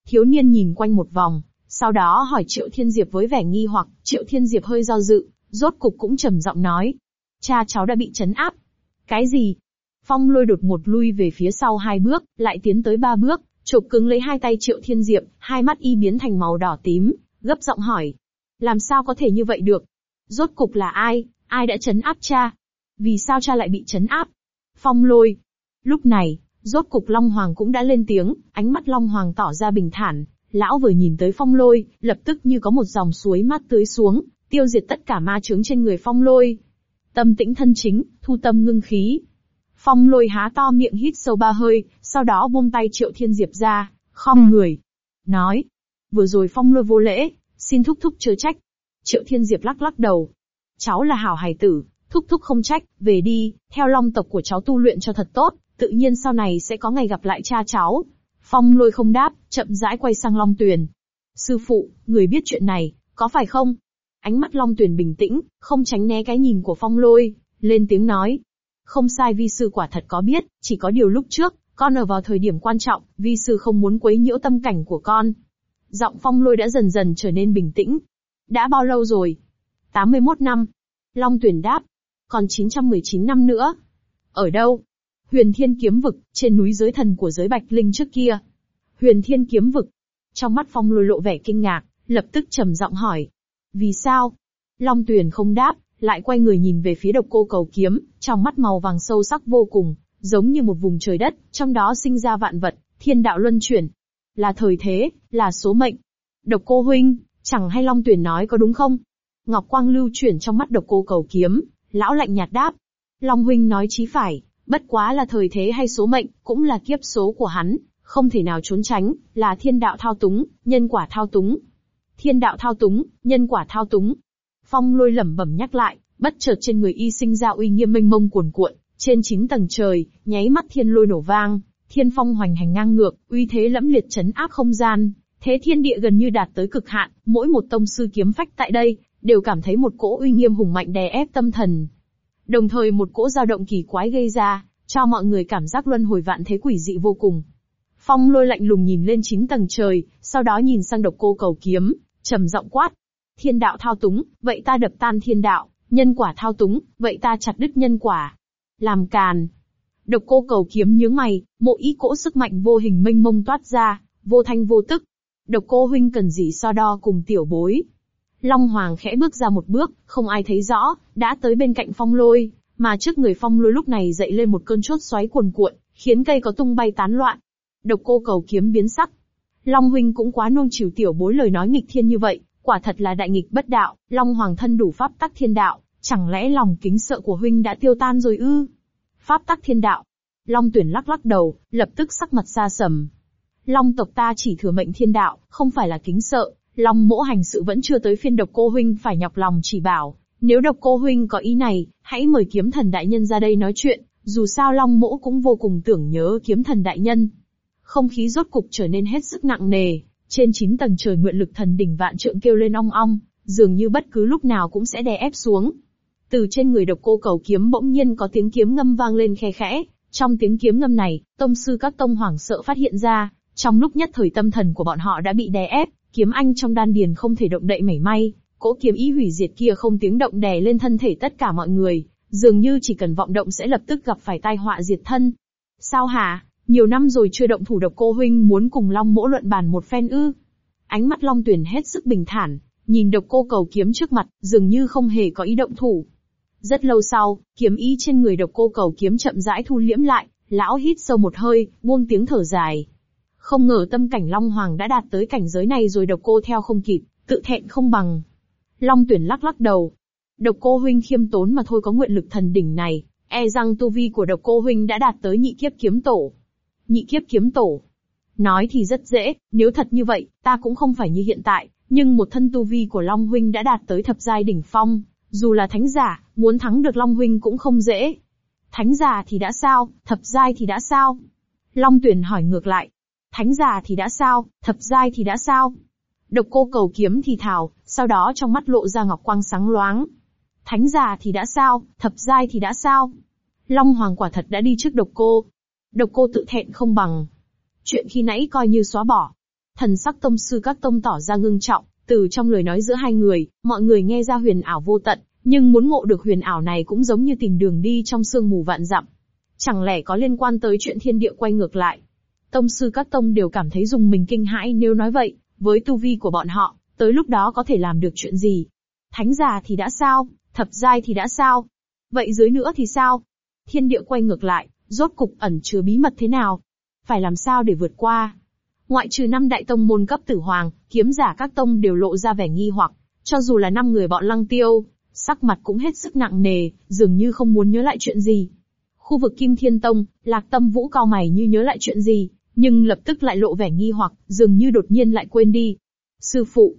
A: Thiếu niên nhìn quanh một vòng, sau đó hỏi Triệu Thiên Diệp với vẻ nghi hoặc, Triệu Thiên Diệp hơi do dự, rốt cục cũng trầm giọng nói. Cha cháu đã bị chấn áp. Cái gì? Phong lôi đột một lui về phía sau hai bước, lại tiến tới ba bước, chụp cứng lấy hai tay Triệu Thiên Diệp, hai mắt y biến thành màu đỏ tím, gấp giọng hỏi. Làm sao có thể như vậy được? Rốt cục là ai, ai đã chấn áp cha? Vì sao cha lại bị chấn áp? Phong lôi. Lúc này, rốt cục Long Hoàng cũng đã lên tiếng, ánh mắt Long Hoàng tỏ ra bình thản. Lão vừa nhìn tới phong lôi, lập tức như có một dòng suối mát tưới xuống, tiêu diệt tất cả ma trướng trên người phong lôi. Tâm tĩnh thân chính, thu tâm ngưng khí. Phong lôi há to miệng hít sâu ba hơi, sau đó buông tay Triệu Thiên Diệp ra, khom người. Nói, vừa rồi phong lôi vô lễ, xin thúc thúc chớ trách. Triệu Thiên Diệp lắc lắc đầu. Cháu là hảo hài tử, thúc thúc không trách, về đi, theo long tộc của cháu tu luyện cho thật tốt, tự nhiên sau này sẽ có ngày gặp lại cha cháu. Phong lôi không đáp, chậm rãi quay sang long tuyền. Sư phụ, người biết chuyện này, có phải không? Ánh mắt long tuyền bình tĩnh, không tránh né cái nhìn của phong lôi, lên tiếng nói. Không sai vi sư quả thật có biết, chỉ có điều lúc trước, con ở vào thời điểm quan trọng, vi sư không muốn quấy nhiễu tâm cảnh của con. Giọng phong lôi đã dần dần trở nên bình tĩnh. Đã bao lâu rồi? 81 năm. Long tuyển đáp. Còn 919 năm nữa. Ở đâu? Huyền Thiên Kiếm Vực, trên núi giới thần của giới Bạch Linh trước kia. Huyền Thiên Kiếm Vực. Trong mắt phong lôi lộ vẻ kinh ngạc, lập tức trầm giọng hỏi. Vì sao? Long tuyển không đáp, lại quay người nhìn về phía độc cô cầu kiếm, trong mắt màu vàng sâu sắc vô cùng, giống như một vùng trời đất, trong đó sinh ra vạn vật, thiên đạo luân chuyển. Là thời thế, là số mệnh. Độc cô huynh, chẳng hay Long Tuyển nói có đúng không? Ngọc Quang lưu chuyển trong mắt độc cô cầu kiếm, lão lạnh nhạt đáp. Long huynh nói chí phải, bất quá là thời thế hay số mệnh, cũng là kiếp số của hắn, không thể nào trốn tránh, là thiên đạo thao túng, nhân quả thao túng. Thiên đạo thao túng, nhân quả thao túng. Phong lôi lẩm bẩm nhắc lại, bất chợt trên người y sinh ra uy nghiêm mênh mông cuồn cuộn, trên 9 tầng trời, nháy mắt thiên lôi nổ vang, thiên phong hoành hành ngang ngược, uy thế lẫm liệt chấn áp không gian, thế thiên địa gần như đạt tới cực hạn, mỗi một tông sư kiếm phách tại đây, đều cảm thấy một cỗ uy nghiêm hùng mạnh đè ép tâm thần. Đồng thời một cỗ dao động kỳ quái gây ra, cho mọi người cảm giác luân hồi vạn thế quỷ dị vô cùng. Phong lôi lạnh lùng nhìn lên chín tầng trời, sau đó nhìn sang độc cô cầu kiếm, trầm giọng quát. Thiên đạo thao túng, vậy ta đập tan thiên đạo, nhân quả thao túng, vậy ta chặt đứt nhân quả. Làm càn. Độc cô cầu kiếm nhướng mày, mộ ý cỗ sức mạnh vô hình mênh mông toát ra, vô thanh vô tức. Độc cô huynh cần gì so đo cùng tiểu bối. Long Hoàng khẽ bước ra một bước, không ai thấy rõ, đã tới bên cạnh phong lôi, mà trước người phong lôi lúc này dậy lên một cơn chốt xoáy cuồn cuộn, khiến cây có tung bay tán loạn. Độc cô cầu kiếm biến sắc. Long Huynh cũng quá nuông chiều tiểu bối lời nói nghịch thiên như vậy, quả thật là đại nghịch bất đạo, Long Hoàng thân đủ pháp tắc thiên đạo, Chẳng lẽ lòng kính sợ của huynh đã tiêu tan rồi ư? Pháp tắc thiên đạo. Long tuyển lắc lắc đầu, lập tức sắc mặt xa sầm. Long tộc ta chỉ thừa mệnh thiên đạo, không phải là kính sợ. Long mỗ hành sự vẫn chưa tới phiên độc cô huynh phải nhọc lòng chỉ bảo. Nếu độc cô huynh có ý này, hãy mời kiếm thần đại nhân ra đây nói chuyện. Dù sao Long mỗ cũng vô cùng tưởng nhớ kiếm thần đại nhân. Không khí rốt cục trở nên hết sức nặng nề. Trên chín tầng trời nguyện lực thần đỉnh vạn trượng kêu lên ong ong, dường như bất cứ lúc nào cũng sẽ đè ép xuống. Từ trên người độc cô cầu kiếm bỗng nhiên có tiếng kiếm ngâm vang lên khe khẽ, trong tiếng kiếm ngâm này, tông sư các tông hoảng sợ phát hiện ra, trong lúc nhất thời tâm thần của bọn họ đã bị đè ép, kiếm anh trong đan điền không thể động đậy mảy may, cỗ kiếm ý hủy diệt kia không tiếng động đè lên thân thể tất cả mọi người, dường như chỉ cần vọng động sẽ lập tức gặp phải tai họa diệt thân. Sao hả, nhiều năm rồi chưa động thủ độc cô huynh muốn cùng Long mỗ luận bàn một phen ư. Ánh mắt Long tuyển hết sức bình thản, nhìn độc cô cầu kiếm trước mặt, dường như không hề có ý động thủ. Rất lâu sau, kiếm ý trên người độc cô cầu kiếm chậm rãi thu liễm lại, lão hít sâu một hơi, buông tiếng thở dài. Không ngờ tâm cảnh Long Hoàng đã đạt tới cảnh giới này rồi độc cô theo không kịp, tự thẹn không bằng. Long tuyển lắc lắc đầu. Độc cô huynh khiêm tốn mà thôi có nguyện lực thần đỉnh này, e rằng tu vi của độc cô huynh đã đạt tới nhị kiếp kiếm tổ. Nhị kiếp kiếm tổ. Nói thì rất dễ, nếu thật như vậy, ta cũng không phải như hiện tại, nhưng một thân tu vi của Long huynh đã đạt tới thập giai đỉnh phong. Dù là thánh giả, muốn thắng được Long Huynh cũng không dễ. Thánh giả thì đã sao, thập giai thì đã sao? Long Tuyển hỏi ngược lại. Thánh giả thì đã sao, thập giai thì đã sao? Độc cô cầu kiếm thì thảo, sau đó trong mắt lộ ra ngọc quang sáng loáng. Thánh giả thì đã sao, thập giai thì đã sao? Long Hoàng quả thật đã đi trước độc cô. Độc cô tự thẹn không bằng. Chuyện khi nãy coi như xóa bỏ. Thần sắc tông sư các tông tỏ ra ngưng trọng. Từ trong lời nói giữa hai người, mọi người nghe ra huyền ảo vô tận, nhưng muốn ngộ được huyền ảo này cũng giống như tìm đường đi trong sương mù vạn dặm. Chẳng lẽ có liên quan tới chuyện thiên địa quay ngược lại? Tông sư các tông đều cảm thấy dùng mình kinh hãi nếu nói vậy, với tu vi của bọn họ, tới lúc đó có thể làm được chuyện gì? Thánh già thì đã sao, thập giai thì đã sao? Vậy dưới nữa thì sao? Thiên địa quay ngược lại, rốt cục ẩn chứa bí mật thế nào? Phải làm sao để vượt qua? Ngoại trừ năm đại tông môn cấp tử hoàng, kiếm giả các tông đều lộ ra vẻ nghi hoặc, cho dù là năm người bọn lăng tiêu, sắc mặt cũng hết sức nặng nề, dường như không muốn nhớ lại chuyện gì. Khu vực Kim Thiên Tông, Lạc Tâm Vũ cao mày như nhớ lại chuyện gì, nhưng lập tức lại lộ vẻ nghi hoặc, dường như đột nhiên lại quên đi. Sư phụ,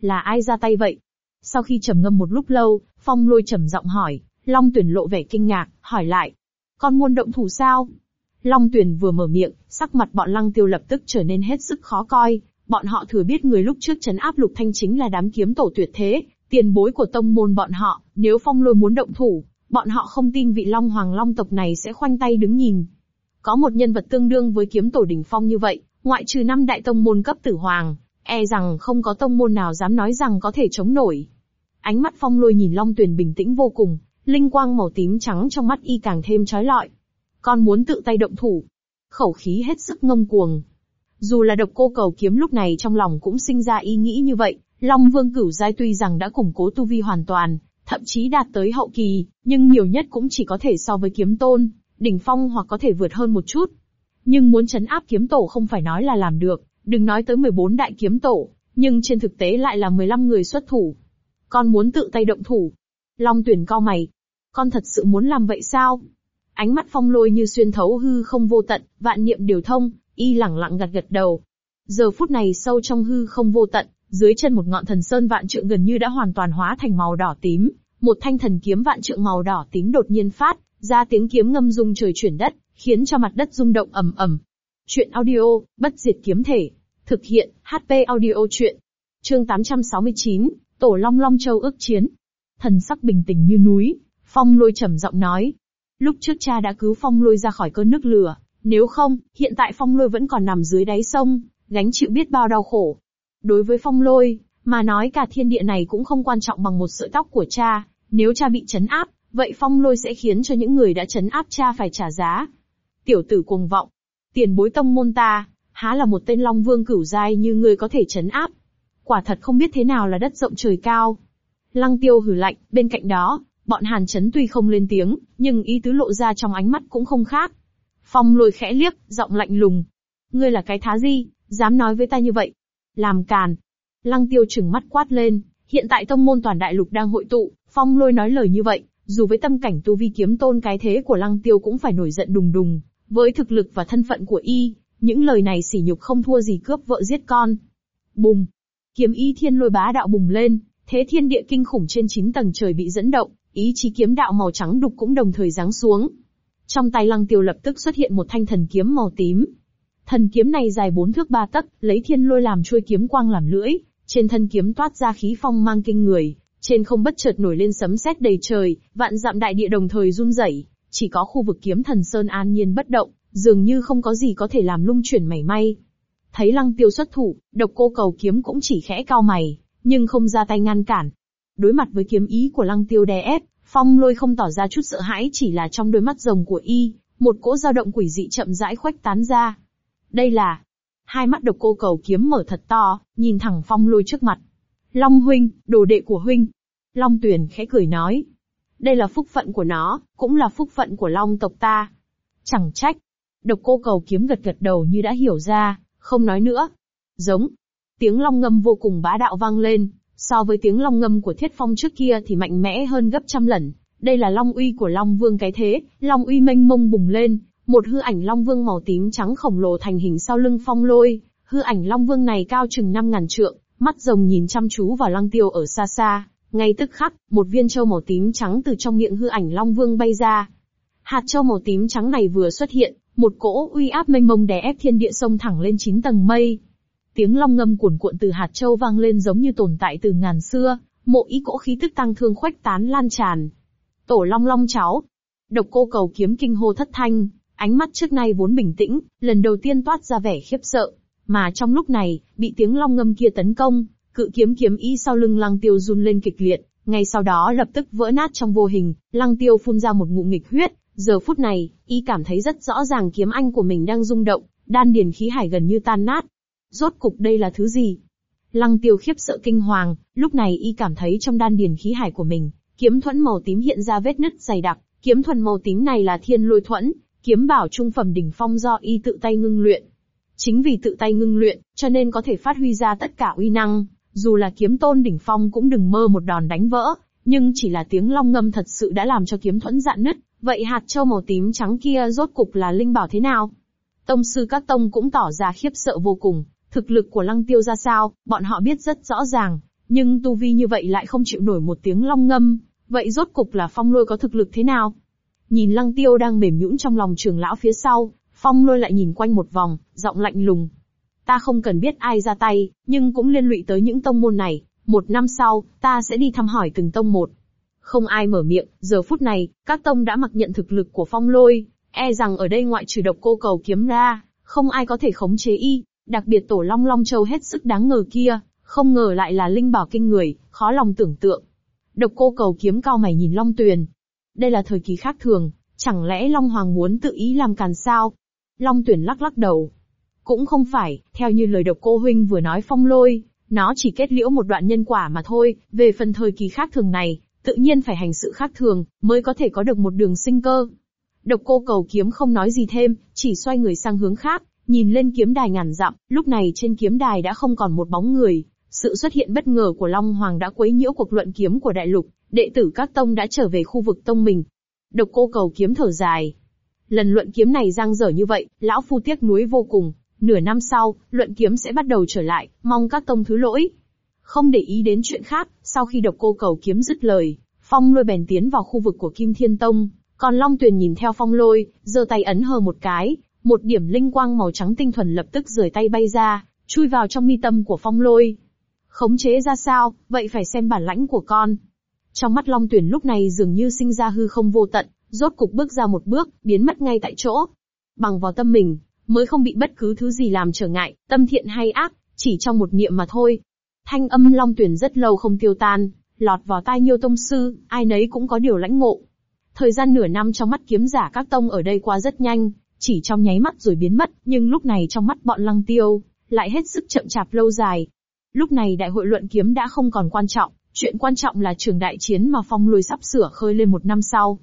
A: là ai ra tay vậy? Sau khi trầm ngâm một lúc lâu, Phong Lôi trầm giọng hỏi, Long Tuyển lộ vẻ kinh ngạc, hỏi lại, con muốn động thủ sao? Long Tuyển vừa mở miệng, Sắc mặt bọn lăng tiêu lập tức trở nên hết sức khó coi, bọn họ thừa biết người lúc trước chấn áp lục thanh chính là đám kiếm tổ tuyệt thế, tiền bối của tông môn bọn họ, nếu phong lôi muốn động thủ, bọn họ không tin vị long hoàng long tộc này sẽ khoanh tay đứng nhìn. Có một nhân vật tương đương với kiếm tổ đỉnh phong như vậy, ngoại trừ năm đại tông môn cấp tử hoàng, e rằng không có tông môn nào dám nói rằng có thể chống nổi. Ánh mắt phong lôi nhìn long tuyền bình tĩnh vô cùng, linh quang màu tím trắng trong mắt y càng thêm trói lọi. Con muốn tự tay động thủ, khẩu khí hết sức ngông cuồng. Dù là độc cô cầu kiếm lúc này trong lòng cũng sinh ra ý nghĩ như vậy, Long Vương cửu giai tuy rằng đã củng cố tu vi hoàn toàn, thậm chí đạt tới hậu kỳ, nhưng nhiều nhất cũng chỉ có thể so với kiếm tôn, đỉnh phong hoặc có thể vượt hơn một chút. Nhưng muốn chấn áp kiếm tổ không phải nói là làm được, đừng nói tới 14 đại kiếm tổ, nhưng trên thực tế lại là 15 người xuất thủ. Con muốn tự tay động thủ. Long tuyển cao mày. Con thật sự muốn làm vậy sao? Ánh mắt phong lôi như xuyên thấu hư không vô tận, vạn niệm đều thông, y lẳng lặng gật gật đầu. Giờ phút này sâu trong hư không vô tận, dưới chân một ngọn thần sơn vạn trượng gần như đã hoàn toàn hóa thành màu đỏ tím, một thanh thần kiếm vạn trượng màu đỏ tím đột nhiên phát, ra tiếng kiếm ngâm rung trời chuyển đất, khiến cho mặt đất rung động ầm ầm. Chuyện audio, bất diệt kiếm thể. Thực hiện, HP audio chuyện. Chương 869, Tổ Long Long Châu ước chiến. Thần sắc bình tĩnh như núi, Phong lôi trầm giọng nói, Lúc trước cha đã cứu phong lôi ra khỏi cơn nước lửa, nếu không, hiện tại phong lôi vẫn còn nằm dưới đáy sông, gánh chịu biết bao đau khổ. Đối với phong lôi, mà nói cả thiên địa này cũng không quan trọng bằng một sợi tóc của cha, nếu cha bị chấn áp, vậy phong lôi sẽ khiến cho những người đã chấn áp cha phải trả giá. Tiểu tử cuồng vọng, tiền bối tông môn ta, há là một tên long vương cửu giai như ngươi có thể chấn áp. Quả thật không biết thế nào là đất rộng trời cao. Lăng tiêu hử lạnh, bên cạnh đó, Bọn Hàn Chấn tuy không lên tiếng, nhưng ý tứ lộ ra trong ánh mắt cũng không khác. Phong lôi khẽ liếc, giọng lạnh lùng. Ngươi là cái thá gì, dám nói với ta như vậy? Làm càn. Lăng tiêu trừng mắt quát lên, hiện tại tông môn toàn đại lục đang hội tụ, phong lôi nói lời như vậy, dù với tâm cảnh tu vi kiếm tôn cái thế của lăng tiêu cũng phải nổi giận đùng đùng, với thực lực và thân phận của y, những lời này sỉ nhục không thua gì cướp vợ giết con. Bùng! Kiếm y thiên lôi bá đạo bùng lên, thế thiên địa kinh khủng trên 9 tầng trời bị dẫn động, ý chí kiếm đạo màu trắng đục cũng đồng thời giáng xuống. Trong tay Lăng Tiêu lập tức xuất hiện một thanh thần kiếm màu tím. Thần kiếm này dài bốn thước ba tấc, lấy thiên lôi làm chuôi kiếm quang làm lưỡi, trên thân kiếm toát ra khí phong mang kinh người, trên không bất chợt nổi lên sấm sét đầy trời, vạn dặm đại địa đồng thời run rẩy, chỉ có khu vực kiếm thần sơn an nhiên bất động, dường như không có gì có thể làm lung chuyển mảy may. Thấy Lăng Tiêu xuất thủ, Độc Cô Cầu kiếm cũng chỉ khẽ cao mày, nhưng không ra tay ngăn cản, Đối mặt với kiếm ý của lăng tiêu đè ép, phong lôi không tỏ ra chút sợ hãi chỉ là trong đôi mắt rồng của y, một cỗ dao động quỷ dị chậm rãi khuếch tán ra. Đây là... Hai mắt độc cô cầu kiếm mở thật to, nhìn thẳng phong lôi trước mặt. Long huynh, đồ đệ của huynh. Long tuyển khẽ cười nói. Đây là phúc phận của nó, cũng là phúc phận của long tộc ta. Chẳng trách. Độc cô cầu kiếm gật gật đầu như đã hiểu ra, không nói nữa. Giống. Tiếng long ngâm vô cùng bá đạo vang lên, So với tiếng long ngâm của thiết phong trước kia thì mạnh mẽ hơn gấp trăm lần, đây là long uy của long vương cái thế, long uy mênh mông bùng lên, một hư ảnh long vương màu tím trắng khổng lồ thành hình sau lưng phong lôi, hư ảnh long vương này cao chừng năm ngàn trượng, mắt rồng nhìn chăm chú vào lăng tiêu ở xa xa, ngay tức khắc, một viên châu màu tím trắng từ trong miệng hư ảnh long vương bay ra. Hạt châu màu tím trắng này vừa xuất hiện, một cỗ uy áp mênh mông đè ép thiên địa sông thẳng lên chín tầng mây. Tiếng long ngâm cuồn cuộn từ hạt châu vang lên giống như tồn tại từ ngàn xưa, mộ ý cỗ khí tức tăng thương khuếch tán lan tràn. Tổ long long cháu. Độc cô cầu kiếm kinh hô thất thanh, ánh mắt trước nay vốn bình tĩnh, lần đầu tiên toát ra vẻ khiếp sợ. Mà trong lúc này, bị tiếng long ngâm kia tấn công, cự kiếm kiếm ý sau lưng lăng tiêu run lên kịch liệt, ngay sau đó lập tức vỡ nát trong vô hình, lăng tiêu phun ra một ngụ nghịch huyết. Giờ phút này, y cảm thấy rất rõ ràng kiếm anh của mình đang rung động, đan điền khí hải gần như tan nát, Rốt cục đây là thứ gì? Lăng tiêu khiếp sợ kinh hoàng, lúc này y cảm thấy trong đan điền khí hải của mình, kiếm thuẫn màu tím hiện ra vết nứt dày đặc, kiếm thuần màu tím này là thiên lôi thuẫn, kiếm bảo trung phẩm đỉnh phong do y tự tay ngưng luyện. Chính vì tự tay ngưng luyện, cho nên có thể phát huy ra tất cả uy năng, dù là kiếm tôn đỉnh phong cũng đừng mơ một đòn đánh vỡ, nhưng chỉ là tiếng long ngâm thật sự đã làm cho kiếm thuẫn dạn nứt, vậy hạt châu màu tím trắng kia rốt cục là linh bảo thế nào? Tông sư các tông cũng tỏ ra khiếp sợ vô cùng, Thực lực của lăng tiêu ra sao, bọn họ biết rất rõ ràng, nhưng tu vi như vậy lại không chịu nổi một tiếng long ngâm, vậy rốt cục là phong lôi có thực lực thế nào? Nhìn lăng tiêu đang mềm nhũn trong lòng trường lão phía sau, phong lôi lại nhìn quanh một vòng, giọng lạnh lùng. Ta không cần biết ai ra tay, nhưng cũng liên lụy tới những tông môn này, một năm sau, ta sẽ đi thăm hỏi từng tông một. Không ai mở miệng, giờ phút này, các tông đã mặc nhận thực lực của phong lôi, e rằng ở đây ngoại trừ độc cô cầu kiếm ra, không ai có thể khống chế y, đặc biệt tổ long long châu hết sức đáng ngờ kia, không ngờ lại là linh bảo kinh người, khó lòng tưởng tượng. Độc cô cầu kiếm cao mày nhìn Long Tuyền. Đây là thời kỳ khác thường, chẳng lẽ Long Hoàng muốn tự ý làm càn sao? Long Tuyền lắc lắc đầu. Cũng không phải, theo như lời độc cô huynh vừa nói phong lôi, nó chỉ kết liễu một đoạn nhân quả mà thôi, về phần thời kỳ khác thường này, tự nhiên phải hành sự khác thường, mới có thể có được một đường sinh cơ. Độc cô cầu kiếm không nói gì thêm, chỉ xoay người sang hướng khác, Nhìn lên kiếm đài ngàn dặm, lúc này trên kiếm đài đã không còn một bóng người. Sự xuất hiện bất ngờ của Long Hoàng đã quấy nhiễu cuộc luận kiếm của đại lục, đệ tử các tông đã trở về khu vực tông mình. Độc cô cầu kiếm thở dài. Lần luận kiếm này giang dở như vậy, lão phu tiếc nuối vô cùng. Nửa năm sau, luận kiếm sẽ bắt đầu trở lại, mong các tông thứ lỗi. Không để ý đến chuyện khác, sau khi độc cô cầu kiếm dứt lời, phong lôi bèn tiến vào khu vực của Kim Thiên Tông. Còn Long Tuyền nhìn theo phong lôi, giơ tay ấn hờ một cái, một điểm linh quang màu trắng tinh thuần lập tức rời tay bay ra, chui vào trong mi tâm của phong lôi. Khống chế ra sao, vậy phải xem bản lãnh của con. Trong mắt Long Tuyển lúc này dường như sinh ra hư không vô tận, rốt cục bước ra một bước, biến mất ngay tại chỗ. Bằng vào tâm mình, mới không bị bất cứ thứ gì làm trở ngại, tâm thiện hay ác, chỉ trong một niệm mà thôi. Thanh âm Long Tuyển rất lâu không tiêu tan, lọt vào tai nhiều tông sư, ai nấy cũng có điều lãnh ngộ. Thời gian nửa năm trong mắt kiếm giả các tông ở đây qua rất nhanh, chỉ trong nháy mắt rồi biến mất, nhưng lúc này trong mắt bọn lăng tiêu, lại hết sức chậm chạp lâu dài. Lúc này đại hội luận kiếm đã không còn quan trọng, chuyện quan trọng là trường đại chiến mà phong lùi sắp sửa khơi lên một năm sau.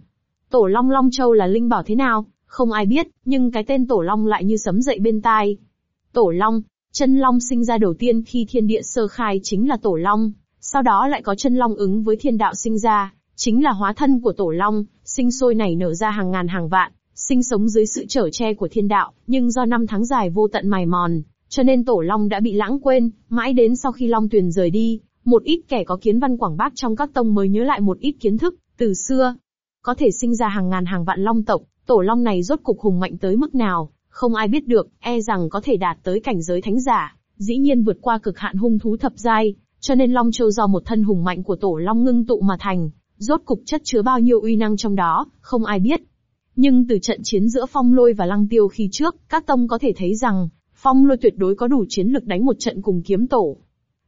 A: Tổ Long Long Châu là linh bảo thế nào, không ai biết, nhưng cái tên Tổ Long lại như sấm dậy bên tai. Tổ Long, chân Long sinh ra đầu tiên khi thiên địa sơ khai chính là Tổ Long, sau đó lại có chân Long ứng với thiên đạo sinh ra, chính là hóa thân của Tổ Long, sinh sôi nảy nở ra hàng ngàn hàng vạn, sinh sống dưới sự trở che của thiên đạo, nhưng do năm tháng dài vô tận mài mòn, cho nên tổ long đã bị lãng quên, mãi đến sau khi long tuyền rời đi, một ít kẻ có kiến văn quảng bác trong các tông mới nhớ lại một ít kiến thức, từ xưa, có thể sinh ra hàng ngàn hàng vạn long tộc, tổ long này rốt cục hùng mạnh tới mức nào, không ai biết được, e rằng có thể đạt tới cảnh giới thánh giả, dĩ nhiên vượt qua cực hạn hung thú thập giai, cho nên long châu do một thân hùng mạnh của tổ long ngưng tụ mà thành, rốt cục chất chứa bao nhiêu uy năng trong đó, không ai biết. Nhưng từ trận chiến giữa phong lôi và lăng tiêu khi trước, các tông có thể thấy rằng, phong lôi tuyệt đối có đủ chiến lực đánh một trận cùng kiếm tổ.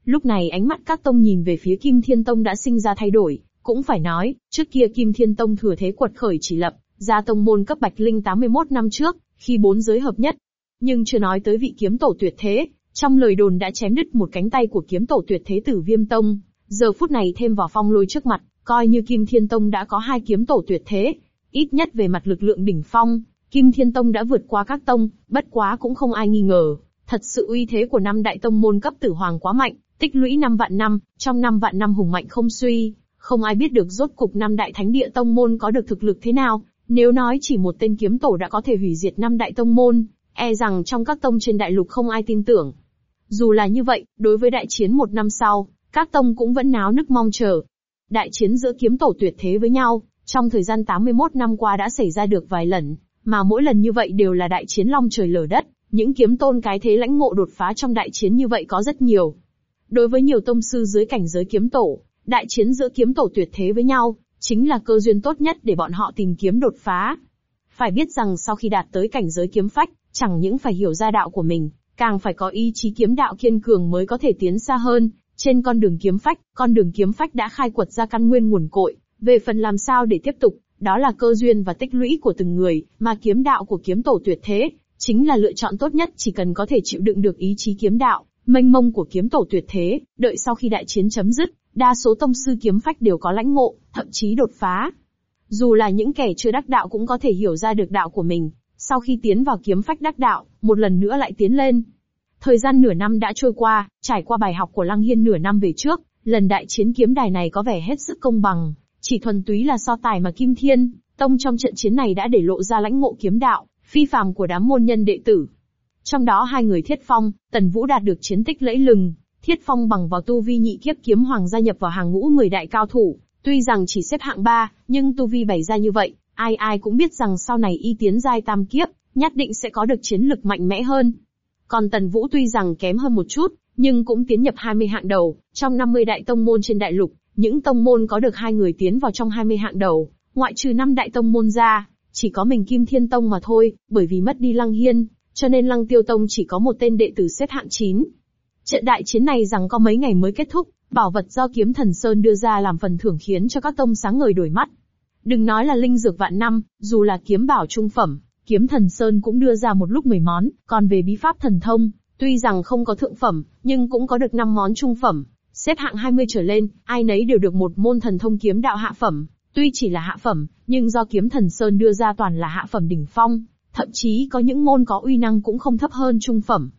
A: Lúc này ánh mắt các tông nhìn về phía Kim Thiên Tông đã sinh ra thay đổi, cũng phải nói, trước kia Kim Thiên Tông thừa thế quật khởi chỉ lập, ra tông môn cấp Bạch Linh 81 năm trước, khi bốn giới hợp nhất. Nhưng chưa nói tới vị kiếm tổ tuyệt thế, trong lời đồn đã chém đứt một cánh tay của kiếm tổ tuyệt thế tử Viêm Tông, giờ phút này thêm vào phong lôi trước mặt, coi như Kim Thiên Tông đã có hai kiếm tổ tuyệt thế, Ít nhất về mặt lực lượng đỉnh phong, Kim Thiên Tông đã vượt qua các tông, bất quá cũng không ai nghi ngờ. Thật sự uy thế của năm đại tông môn cấp tử hoàng quá mạnh, tích lũy năm vạn năm, trong năm vạn năm hùng mạnh không suy. Không ai biết được rốt cục năm đại thánh địa tông môn có được thực lực thế nào, nếu nói chỉ một tên kiếm tổ đã có thể hủy diệt năm đại tông môn, e rằng trong các tông trên đại lục không ai tin tưởng. Dù là như vậy, đối với đại chiến một năm sau, các tông cũng vẫn náo nức mong chờ. Đại chiến giữa kiếm tổ tuyệt thế với nhau, trong thời gian 81 năm qua đã xảy ra được vài lần, mà mỗi lần như vậy đều là đại chiến long trời lở đất, những kiếm tôn cái thế lãnh ngộ đột phá trong đại chiến như vậy có rất nhiều. Đối với nhiều tông sư dưới cảnh giới kiếm tổ, đại chiến giữa kiếm tổ tuyệt thế với nhau, chính là cơ duyên tốt nhất để bọn họ tìm kiếm đột phá. Phải biết rằng sau khi đạt tới cảnh giới kiếm phách, chẳng những phải hiểu ra đạo của mình, càng phải có ý chí kiếm đạo kiên cường mới có thể tiến xa hơn. Trên con đường kiếm phách, con đường kiếm phách đã khai quật ra căn nguyên nguồn cội, về phần làm sao để tiếp tục, đó là cơ duyên và tích lũy của từng người, mà kiếm đạo của kiếm tổ tuyệt thế, chính là lựa chọn tốt nhất chỉ cần có thể chịu đựng được ý chí kiếm đạo, mênh mông của kiếm tổ tuyệt thế, đợi sau khi đại chiến chấm dứt, đa số tông sư kiếm phách đều có lãnh ngộ, thậm chí đột phá. Dù là những kẻ chưa đắc đạo cũng có thể hiểu ra được đạo của mình, sau khi tiến vào kiếm phách đắc đạo, một lần nữa lại tiến lên. Thời gian nửa năm đã trôi qua, trải qua bài học của Lăng Hiên nửa năm về trước, lần đại chiến kiếm đài này có vẻ hết sức công bằng. Chỉ thuần túy là so tài mà Kim Thiên, Tông trong trận chiến này đã để lộ ra lãnh ngộ kiếm đạo, phi phàm của đám môn nhân đệ tử. Trong đó hai người Thiết Phong, Tần Vũ đạt được chiến tích lẫy lừng, Thiết Phong bằng vào tu vi nhị kiếp kiếm hoàng gia nhập vào hàng ngũ người đại cao thủ, tuy rằng chỉ xếp hạng 3, nhưng tu vi bày ra như vậy, ai ai cũng biết rằng sau này y tiến giai tam kiếp, nhất định sẽ có được chiến lực mạnh mẽ hơn. Còn Tần Vũ tuy rằng kém hơn một chút, nhưng cũng tiến nhập 20 hạng đầu, trong 50 đại tông môn trên đại lục, những tông môn có được hai người tiến vào trong 20 hạng đầu, ngoại trừ năm đại tông môn ra, chỉ có mình Kim Thiên Tông mà thôi, bởi vì mất đi Lăng Hiên, cho nên Lăng Tiêu Tông chỉ có một tên đệ tử xếp hạng 9. Trận đại chiến này rằng có mấy ngày mới kết thúc, bảo vật do Kiếm Thần Sơn đưa ra làm phần thưởng khiến cho các tông sáng ngời đổi mắt. Đừng nói là linh dược vạn năm, dù là kiếm bảo trung phẩm, Kiếm Thần Sơn cũng đưa ra một lúc 10 món, còn về bí pháp thần thông, tuy rằng không có thượng phẩm, nhưng cũng có được 5 món trung phẩm, xếp hạng 20 trở lên, ai nấy đều được một môn thần thông kiếm đạo hạ phẩm, tuy chỉ là hạ phẩm, nhưng do kiếm thần sơn đưa ra toàn là hạ phẩm đỉnh phong, thậm chí có những môn có uy năng cũng không thấp hơn trung phẩm.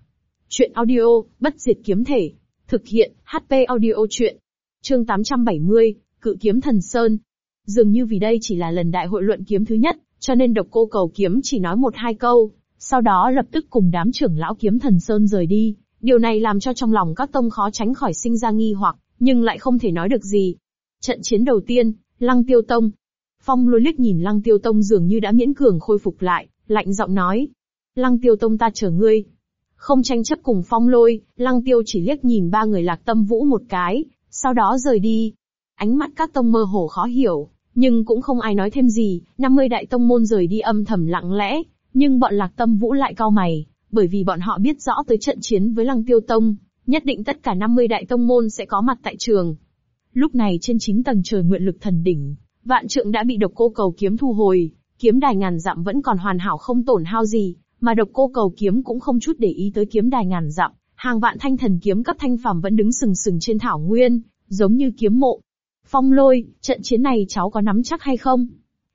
A: Chuyện audio, bất diệt kiếm thể. Thực hiện, HP audio chuyện. Chương 870, Cự kiếm thần sơn. Dường như vì đây chỉ là lần đại hội luận kiếm thứ nhất, cho nên độc cô cầu kiếm chỉ nói một hai câu, sau đó lập tức cùng đám trưởng lão kiếm thần sơn rời đi. Điều này làm cho trong lòng các tông khó tránh khỏi sinh ra nghi hoặc, nhưng lại không thể nói được gì. Trận chiến đầu tiên, Lăng Tiêu Tông. Phong lôi liếc nhìn Lăng Tiêu Tông dường như đã miễn cường khôi phục lại, lạnh giọng nói. Lăng Tiêu Tông ta chờ ngươi. Không tranh chấp cùng phong lôi, Lăng Tiêu chỉ liếc nhìn ba người lạc tâm vũ một cái, sau đó rời đi. Ánh mắt các tông mơ hồ khó hiểu, nhưng cũng không ai nói thêm gì, 50 đại tông môn rời đi âm thầm lặng lẽ, nhưng bọn lạc tâm vũ lại cao mày, bởi vì bọn họ biết rõ tới trận chiến với Lăng Tiêu Tông, nhất định tất cả 50 đại tông môn sẽ có mặt tại trường. Lúc này trên 9 tầng trời nguyện lực thần đỉnh, vạn trượng đã bị độc cô cầu kiếm thu hồi, kiếm đài ngàn dặm vẫn còn hoàn hảo không tổn hao gì, mà độc cô cầu kiếm cũng không chút để ý tới kiếm đài ngàn dặm, hàng vạn thanh thần kiếm cấp thanh phẩm vẫn đứng sừng sừng trên thảo nguyên, giống như kiếm mộ. Phong lôi, trận chiến này cháu có nắm chắc hay không?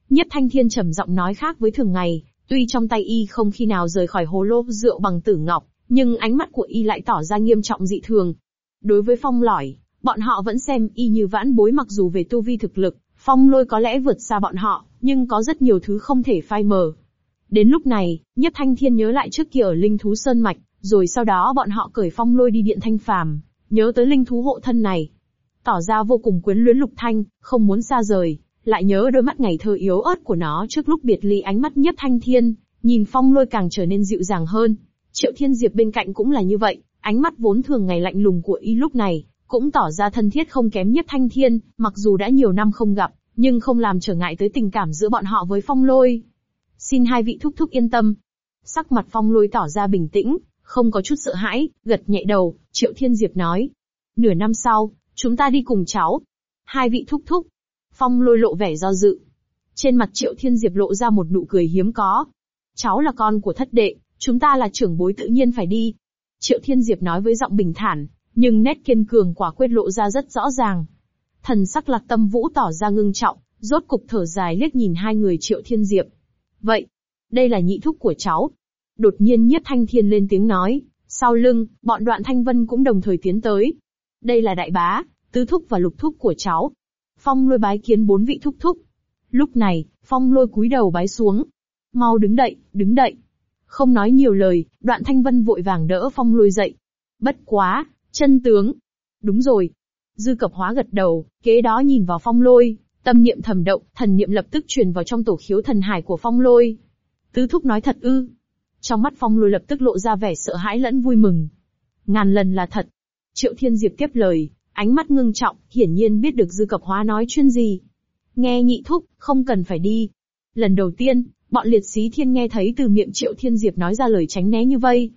A: Nhất thanh thiên trầm giọng nói khác với thường ngày, Tuy trong tay y không khi nào rời khỏi hồ lô rượu bằng tử ngọc, nhưng ánh mắt của y lại tỏ ra nghiêm trọng dị thường. Đối với phong lỏi, bọn họ vẫn xem y như vãn bối mặc dù về tu vi thực lực, phong lôi có lẽ vượt xa bọn họ, nhưng có rất nhiều thứ không thể phai mờ. Đến lúc này, Nhất Thanh Thiên nhớ lại trước kia ở Linh Thú Sơn Mạch, rồi sau đó bọn họ cởi phong lôi đi điện thanh phàm, nhớ tới linh thú hộ thân này. Tỏ ra vô cùng quyến luyến lục thanh, không muốn xa rời lại nhớ đôi mắt ngày thơ yếu ớt của nó trước lúc biệt ly ánh mắt nhất thanh thiên, nhìn phong lôi càng trở nên dịu dàng hơn. Triệu Thiên Diệp bên cạnh cũng là như vậy, ánh mắt vốn thường ngày lạnh lùng của y lúc này, cũng tỏ ra thân thiết không kém nhất thanh thiên, mặc dù đã nhiều năm không gặp, nhưng không làm trở ngại tới tình cảm giữa bọn họ với phong lôi. Xin hai vị thúc thúc yên tâm. Sắc mặt phong lôi tỏ ra bình tĩnh, không có chút sợ hãi, gật nhẹ đầu, Triệu Thiên Diệp nói. Nửa năm sau, chúng ta đi cùng cháu. Hai vị thúc thúc, Phong lôi lộ vẻ do dự. Trên mặt Triệu Thiên Diệp lộ ra một nụ cười hiếm có. Cháu là con của thất đệ, chúng ta là trưởng bối tự nhiên phải đi. Triệu Thiên Diệp nói với giọng bình thản, nhưng nét kiên cường quả quyết lộ ra rất rõ ràng. Thần sắc lạc tâm vũ tỏ ra ngưng trọng, rốt cục thở dài liếc nhìn hai người Triệu Thiên Diệp. Vậy, đây là nhị thúc của cháu. Đột nhiên nhiếp thanh thiên lên tiếng nói, sau lưng, bọn đoạn thanh vân cũng đồng thời tiến tới. Đây là đại bá, tứ thúc và lục thúc của cháu, Phong lôi bái kiến bốn vị thúc thúc. Lúc này, phong lôi cúi đầu bái xuống. Mau đứng đậy, đứng đậy. Không nói nhiều lời, đoạn thanh vân vội vàng đỡ phong lôi dậy. Bất quá, chân tướng. Đúng rồi. Dư cập hóa gật đầu, kế đó nhìn vào phong lôi, tâm niệm thầm động, thần niệm lập tức truyền vào trong tổ khiếu thần hải của phong lôi. Tứ thúc nói thật ư. Trong mắt phong lôi lập tức lộ ra vẻ sợ hãi lẫn vui mừng. Ngàn lần là thật. Triệu Thiên Diệp tiếp lời, ánh mắt ngưng trọng, hiển nhiên biết được dư cập hóa nói chuyên gì. Nghe nhị thúc, không cần phải đi. Lần đầu tiên, bọn liệt sĩ thiên nghe thấy từ miệng Triệu Thiên Diệp nói ra lời tránh né như vây.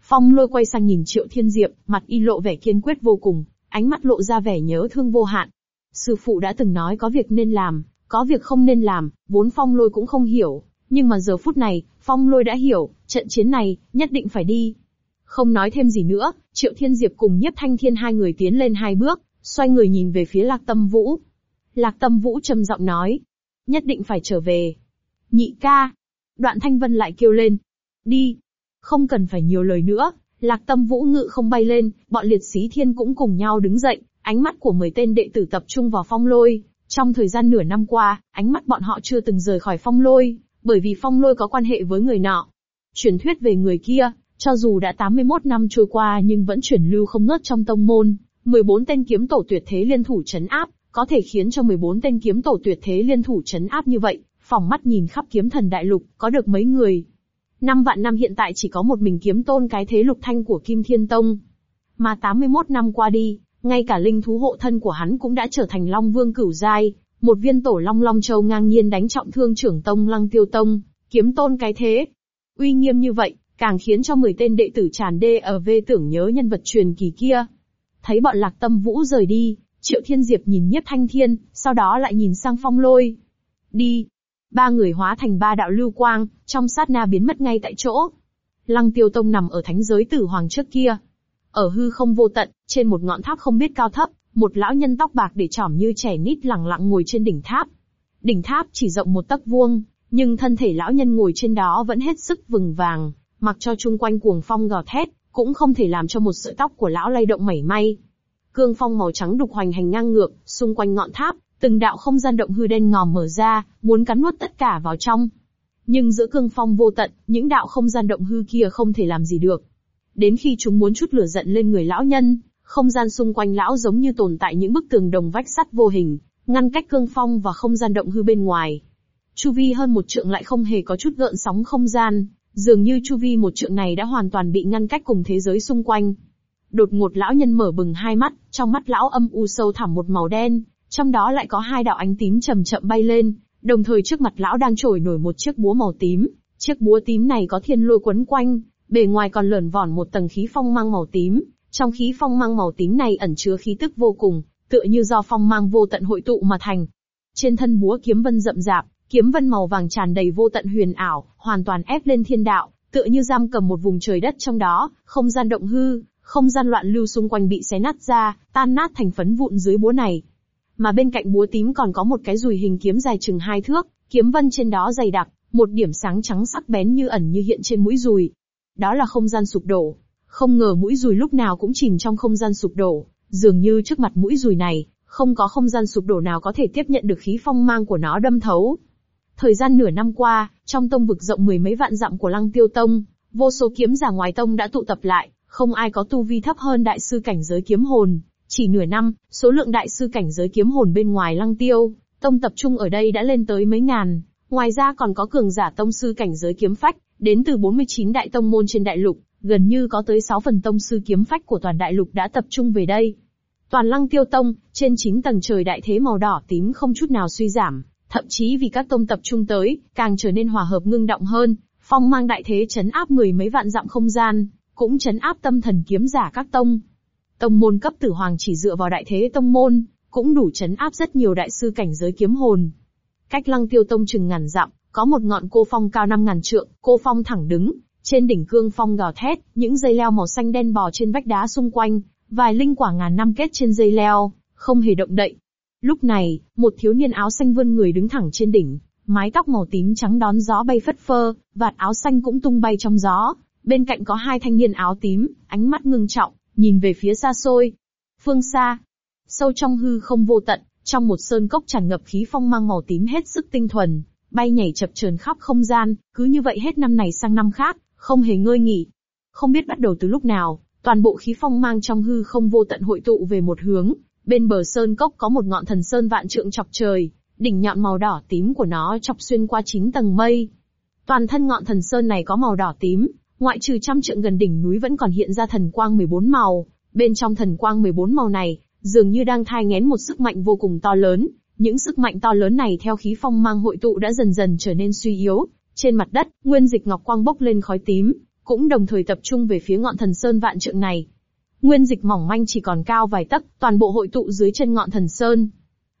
A: Phong lôi quay sang nhìn Triệu Thiên Diệp, mặt y lộ vẻ kiên quyết vô cùng, ánh mắt lộ ra vẻ nhớ thương vô hạn. Sư phụ đã từng nói có việc nên làm, có việc không nên làm, vốn phong lôi cũng không hiểu, nhưng mà giờ phút này, phong lôi đã hiểu, trận chiến này, nhất định phải đi. Không nói thêm gì nữa, Triệu Thiên Diệp cùng Nhiếp Thanh Thiên hai người tiến lên hai bước, xoay người nhìn về phía Lạc Tâm Vũ. Lạc Tâm Vũ trầm giọng nói, nhất định phải trở về. Nhị ca. Đoạn Thanh Vân lại kêu lên, đi. Không cần phải nhiều lời nữa, Lạc Tâm Vũ ngự không bay lên, bọn liệt sĩ thiên cũng cùng nhau đứng dậy, ánh mắt của mười tên đệ tử tập trung vào phong lôi. Trong thời gian nửa năm qua, ánh mắt bọn họ chưa từng rời khỏi phong lôi, bởi vì phong lôi có quan hệ với người nọ. Truyền thuyết về người kia, cho dù đã 81 năm trôi qua nhưng vẫn chuyển lưu không ngớt trong tông môn, 14 tên kiếm tổ tuyệt thế liên thủ chấn áp, có thể khiến cho 14 tên kiếm tổ tuyệt thế liên thủ chấn áp như vậy, phòng mắt nhìn khắp kiếm thần đại lục, có được mấy người. Năm vạn năm hiện tại chỉ có một mình kiếm tôn cái thế lục thanh của Kim Thiên Tông. Mà 81 năm qua đi, ngay cả linh thú hộ thân của hắn cũng đã trở thành Long Vương cửu giai, một viên tổ Long Long Châu ngang nhiên đánh trọng thương trưởng Tông Lăng Tiêu Tông, kiếm tôn cái thế. Uy nghiêm như vậy, càng khiến cho 10 tên đệ tử tràn đê ở V tưởng nhớ nhân vật truyền kỳ kia. Thấy bọn lạc tâm vũ rời đi, Triệu Thiên Diệp nhìn nhất thanh thiên, sau đó lại nhìn sang phong lôi. Đi! Ba người hóa thành ba đạo lưu quang, trong sát na biến mất ngay tại chỗ. Lăng tiêu tông nằm ở thánh giới tử hoàng trước kia. Ở hư không vô tận, trên một ngọn tháp không biết cao thấp, một lão nhân tóc bạc để trỏm như trẻ nít lẳng lặng ngồi trên đỉnh tháp. Đỉnh tháp chỉ rộng một tấc vuông, nhưng thân thể lão nhân ngồi trên đó vẫn hết sức vừng vàng, mặc cho chung quanh cuồng phong gào thét, cũng không thể làm cho một sợi tóc của lão lay động mảy may. Cương phong màu trắng đục hoành hành ngang ngược, xung quanh ngọn tháp, từng đạo không gian động hư đen ngòm mở ra, muốn cắn nuốt tất cả vào trong. Nhưng giữa cương phong vô tận, những đạo không gian động hư kia không thể làm gì được. Đến khi chúng muốn chút lửa giận lên người lão nhân, không gian xung quanh lão giống như tồn tại những bức tường đồng vách sắt vô hình, ngăn cách cương phong và không gian động hư bên ngoài. Chu vi hơn một trượng lại không hề có chút gợn sóng không gian, Dường như chu vi một trượng này đã hoàn toàn bị ngăn cách cùng thế giới xung quanh. Đột ngột lão nhân mở bừng hai mắt, trong mắt lão âm u sâu thẳm một màu đen, trong đó lại có hai đạo ánh tím chậm chậm bay lên, đồng thời trước mặt lão đang trồi nổi một chiếc búa màu tím, chiếc búa tím này có thiên lôi quấn quanh, bề ngoài còn lởn vỏn một tầng khí phong mang màu tím, trong khí phong mang màu tím này ẩn chứa khí tức vô cùng, tựa như do phong mang vô tận hội tụ mà thành. Trên thân búa kiếm vân rậm rạp, Kiếm vân màu vàng tràn đầy vô tận huyền ảo, hoàn toàn ép lên thiên đạo, tựa như giam cầm một vùng trời đất trong đó, không gian động hư, không gian loạn lưu xung quanh bị xé nát ra, tan nát thành phấn vụn dưới búa này. Mà bên cạnh búa tím còn có một cái dùi hình kiếm dài chừng hai thước, kiếm vân trên đó dày đặc, một điểm sáng trắng sắc bén như ẩn như hiện trên mũi dùi. Đó là không gian sụp đổ. Không ngờ mũi dùi lúc nào cũng chìm trong không gian sụp đổ, dường như trước mặt mũi dùi này, không có không gian sụp đổ nào có thể tiếp nhận được khí phong mang của nó đâm thấu. Thời gian nửa năm qua, trong tông vực rộng mười mấy vạn dặm của Lăng Tiêu Tông, vô số kiếm giả ngoài tông đã tụ tập lại, không ai có tu vi thấp hơn đại sư cảnh giới kiếm hồn. Chỉ nửa năm, số lượng đại sư cảnh giới kiếm hồn bên ngoài Lăng Tiêu, tông tập trung ở đây đã lên tới mấy ngàn. Ngoài ra còn có cường giả tông sư cảnh giới kiếm phách, đến từ 49 đại tông môn trên đại lục, gần như có tới 6 phần tông sư kiếm phách của toàn đại lục đã tập trung về đây. Toàn lăng tiêu tông, trên 9 tầng trời đại thế màu đỏ tím không chút nào suy giảm, thậm chí vì các tông tập trung tới, càng trở nên hòa hợp ngưng động hơn, phong mang đại thế chấn áp mười mấy vạn dặm không gian, cũng chấn áp tâm thần kiếm giả các tông. Tông môn cấp tử hoàng chỉ dựa vào đại thế tông môn, cũng đủ chấn áp rất nhiều đại sư cảnh giới kiếm hồn. Cách lăng tiêu tông chừng ngàn dặm, có một ngọn cô phong cao năm ngàn trượng, cô phong thẳng đứng, trên đỉnh cương phong gào thét, những dây leo màu xanh đen bò trên vách đá xung quanh, vài linh quả ngàn năm kết trên dây leo, không hề động đậy, Lúc này, một thiếu niên áo xanh vươn người đứng thẳng trên đỉnh, mái tóc màu tím trắng đón gió bay phất phơ, vạt áo xanh cũng tung bay trong gió. Bên cạnh có hai thanh niên áo tím, ánh mắt ngưng trọng, nhìn về phía xa xôi. Phương xa, sâu trong hư không vô tận, trong một sơn cốc tràn ngập khí phong mang màu tím hết sức tinh thuần, bay nhảy chập chờn khắp không gian, cứ như vậy hết năm này sang năm khác, không hề ngơi nghỉ. Không biết bắt đầu từ lúc nào, toàn bộ khí phong mang trong hư không vô tận hội tụ về một hướng, Bên bờ sơn cốc có một ngọn thần sơn vạn trượng chọc trời, đỉnh nhọn màu đỏ tím của nó chọc xuyên qua chín tầng mây. Toàn thân ngọn thần sơn này có màu đỏ tím, ngoại trừ trăm trượng gần đỉnh núi vẫn còn hiện ra thần quang 14 màu, bên trong thần quang 14 màu này, dường như đang thai ngén một sức mạnh vô cùng to lớn, những sức mạnh to lớn này theo khí phong mang hội tụ đã dần dần trở nên suy yếu, trên mặt đất, nguyên dịch ngọc quang bốc lên khói tím, cũng đồng thời tập trung về phía ngọn thần sơn vạn trượng này nguyên dịch mỏng manh chỉ còn cao vài tấc, toàn bộ hội tụ dưới chân ngọn thần sơn.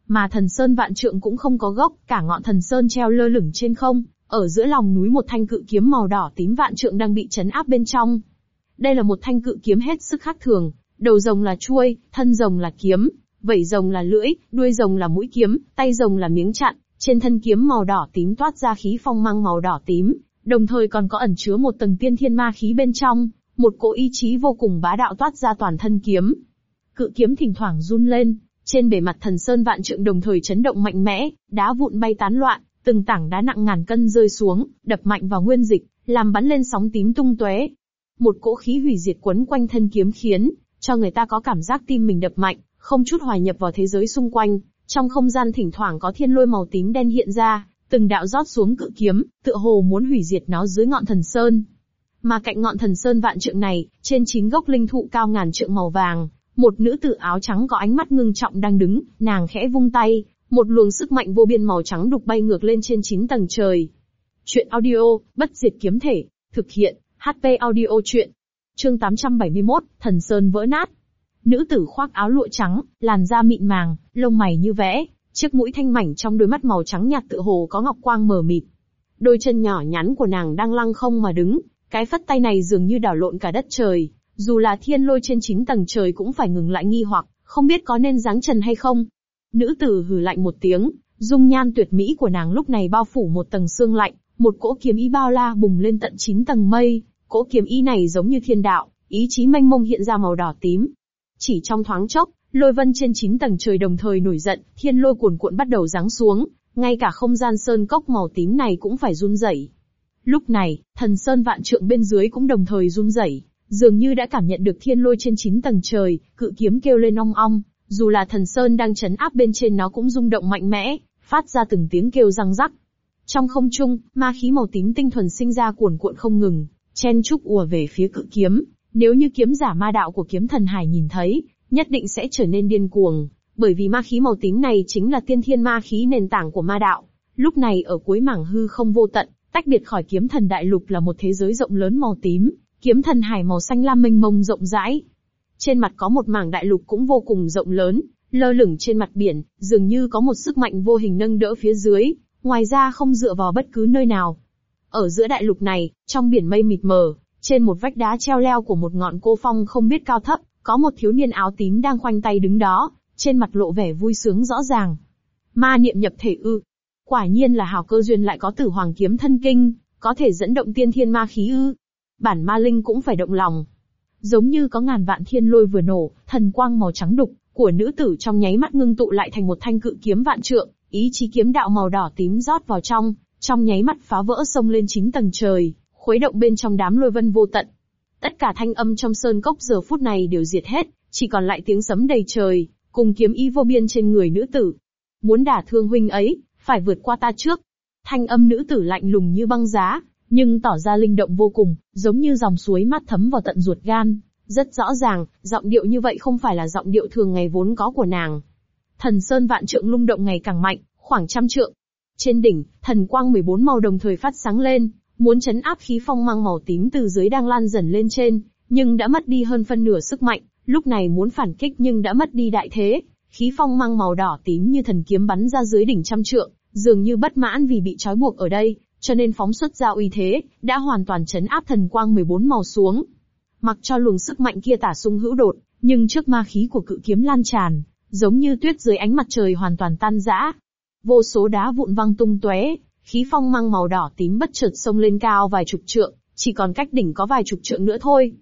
A: Mà thần sơn vạn trượng cũng không có gốc, cả ngọn thần sơn treo lơ lửng trên không, ở giữa lòng núi một thanh cự kiếm màu đỏ tím vạn trượng đang bị chấn áp bên trong. Đây là một thanh cự kiếm hết sức khác thường, đầu rồng là chuôi, thân rồng là kiếm, vẩy rồng là lưỡi, đuôi rồng là mũi kiếm, tay rồng là miếng chặn, trên thân kiếm màu đỏ tím toát ra khí phong mang màu đỏ tím, đồng thời còn có ẩn chứa một tầng tiên thiên ma khí bên trong, một cỗ ý chí vô cùng bá đạo toát ra toàn thân kiếm. Cự kiếm thỉnh thoảng run lên, trên bề mặt thần sơn vạn trượng đồng thời chấn động mạnh mẽ, đá vụn bay tán loạn, từng tảng đá nặng ngàn cân rơi xuống, đập mạnh vào nguyên dịch, làm bắn lên sóng tím tung tóe. Một cỗ khí hủy diệt quấn quanh thân kiếm khiến cho người ta có cảm giác tim mình đập mạnh, không chút hòa nhập vào thế giới xung quanh, trong không gian thỉnh thoảng có thiên lôi màu tím đen hiện ra, từng đạo rót xuống cự kiếm, tựa hồ muốn hủy diệt nó dưới ngọn thần sơn. Mà cạnh ngọn thần sơn vạn trượng này, trên chín gốc linh thụ cao ngàn trượng màu vàng, một nữ tử áo trắng có ánh mắt ngưng trọng đang đứng, nàng khẽ vung tay, một luồng sức mạnh vô biên màu trắng đục bay ngược lên trên chín tầng trời. Chuyện audio, bất diệt kiếm thể, thực hiện, HP audio chuyện. Chương 871, Thần Sơn vỡ nát. Nữ tử khoác áo lụa trắng, làn da mịn màng, lông mày như vẽ, chiếc mũi thanh mảnh trong đôi mắt màu trắng nhạt tựa hồ có ngọc quang mờ mịt. Đôi chân nhỏ nhắn của nàng đang lăng không mà đứng, cái phất tay này dường như đảo lộn cả đất trời, dù là thiên lôi trên chín tầng trời cũng phải ngừng lại nghi hoặc, không biết có nên giáng trần hay không. Nữ tử hừ lạnh một tiếng, dung nhan tuyệt mỹ của nàng lúc này bao phủ một tầng xương lạnh, một cỗ kiếm ý bao la bùng lên tận chín tầng mây, cỗ kiếm ý này giống như thiên đạo, ý chí mênh mông hiện ra màu đỏ tím. Chỉ trong thoáng chốc, lôi vân trên chín tầng trời đồng thời nổi giận, thiên lôi cuồn cuộn bắt đầu giáng xuống, ngay cả không gian sơn cốc màu tím này cũng phải run rẩy. Lúc này, thần sơn vạn trượng bên dưới cũng đồng thời run rẩy, dường như đã cảm nhận được thiên lôi trên chín tầng trời, cự kiếm kêu lên ong ong, dù là thần sơn đang chấn áp bên trên nó cũng rung động mạnh mẽ, phát ra từng tiếng kêu răng rắc. Trong không trung, ma khí màu tím tinh thuần sinh ra cuồn cuộn không ngừng, chen chúc ùa về phía cự kiếm, nếu như kiếm giả ma đạo của kiếm thần hải nhìn thấy, nhất định sẽ trở nên điên cuồng, bởi vì ma khí màu tím này chính là tiên thiên ma khí nền tảng của ma đạo. Lúc này ở cuối mảng hư không vô tận, Tách biệt khỏi kiếm thần đại lục là một thế giới rộng lớn màu tím, kiếm thần hải màu xanh lam mênh mông rộng rãi. Trên mặt có một mảng đại lục cũng vô cùng rộng lớn, lơ lửng trên mặt biển, dường như có một sức mạnh vô hình nâng đỡ phía dưới, ngoài ra không dựa vào bất cứ nơi nào. Ở giữa đại lục này, trong biển mây mịt mờ, trên một vách đá treo leo của một ngọn cô phong không biết cao thấp, có một thiếu niên áo tím đang khoanh tay đứng đó, trên mặt lộ vẻ vui sướng rõ ràng. Ma niệm nhập thể ư, Quả nhiên là hào cơ duyên lại có tử hoàng kiếm thân kinh, có thể dẫn động tiên thiên ma khí ư. Bản ma linh cũng phải động lòng. Giống như có ngàn vạn thiên lôi vừa nổ, thần quang màu trắng đục, của nữ tử trong nháy mắt ngưng tụ lại thành một thanh cự kiếm vạn trượng, ý chí kiếm đạo màu đỏ tím rót vào trong, trong nháy mắt phá vỡ sông lên chính tầng trời, khuấy động bên trong đám lôi vân vô tận. Tất cả thanh âm trong sơn cốc giờ phút này đều diệt hết, chỉ còn lại tiếng sấm đầy trời, cùng kiếm ý vô biên trên người nữ tử. Muốn đả thương huynh ấy, phải vượt qua ta trước. Thanh âm nữ tử lạnh lùng như băng giá, nhưng tỏ ra linh động vô cùng, giống như dòng suối mát thấm vào tận ruột gan. Rất rõ ràng, giọng điệu như vậy không phải là giọng điệu thường ngày vốn có của nàng. Thần sơn vạn trượng lung động ngày càng mạnh, khoảng trăm trượng. Trên đỉnh, thần quang 14 màu đồng thời phát sáng lên, muốn chấn áp khí phong mang màu tím từ dưới đang lan dần lên trên, nhưng đã mất đi hơn phân nửa sức mạnh, lúc này muốn phản kích nhưng đã mất đi đại thế, khí phong mang màu đỏ tím như thần kiếm bắn ra dưới đỉnh trăm trượng, dường như bất mãn vì bị trói buộc ở đây, cho nên phóng xuất ra uy thế, đã hoàn toàn chấn áp thần quang 14 màu xuống. Mặc cho luồng sức mạnh kia tả sung hữu đột, nhưng trước ma khí của cự kiếm lan tràn, giống như tuyết dưới ánh mặt trời hoàn toàn tan rã. Vô số đá vụn văng tung tóe, khí phong mang màu đỏ tím bất chợt sông lên cao vài chục trượng, chỉ còn cách đỉnh có vài chục trượng nữa thôi.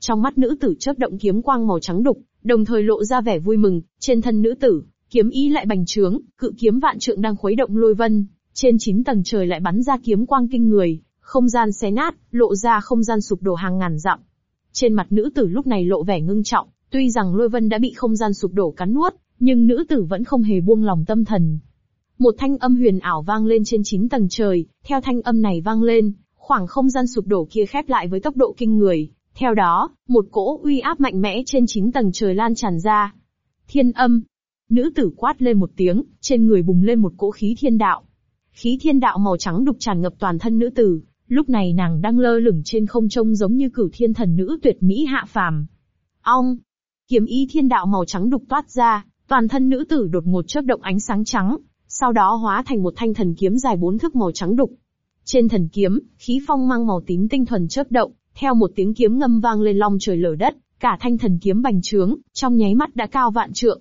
A: Trong mắt nữ tử chớp động kiếm quang màu trắng đục, đồng thời lộ ra vẻ vui mừng, trên thân nữ tử, kiếm ý lại bành trướng, cự kiếm vạn trượng đang khuấy động lôi vân, trên chín tầng trời lại bắn ra kiếm quang kinh người, không gian xé nát, lộ ra không gian sụp đổ hàng ngàn dặm. Trên mặt nữ tử lúc này lộ vẻ ngưng trọng, tuy rằng lôi vân đã bị không gian sụp đổ cắn nuốt, nhưng nữ tử vẫn không hề buông lòng tâm thần. Một thanh âm huyền ảo vang lên trên chín tầng trời, theo thanh âm này vang lên, khoảng không gian sụp đổ kia khép lại với tốc độ kinh người, theo đó, một cỗ uy áp mạnh mẽ trên chín tầng trời lan tràn ra. Thiên âm. Nữ tử quát lên một tiếng, trên người bùng lên một cỗ khí thiên đạo. Khí thiên đạo màu trắng đục tràn ngập toàn thân nữ tử, lúc này nàng đang lơ lửng trên không trông giống như cửu thiên thần nữ tuyệt mỹ hạ phàm. Ong. Kiếm ý thiên đạo màu trắng đục toát ra, toàn thân nữ tử đột ngột chớp động ánh sáng trắng, sau đó hóa thành một thanh thần kiếm dài bốn thước màu trắng đục. Trên thần kiếm, khí phong mang màu tím tinh thuần chớp động, theo một tiếng kiếm ngâm vang lên long trời lở đất, cả thanh thần kiếm bành trướng, trong nháy mắt đã cao vạn trượng.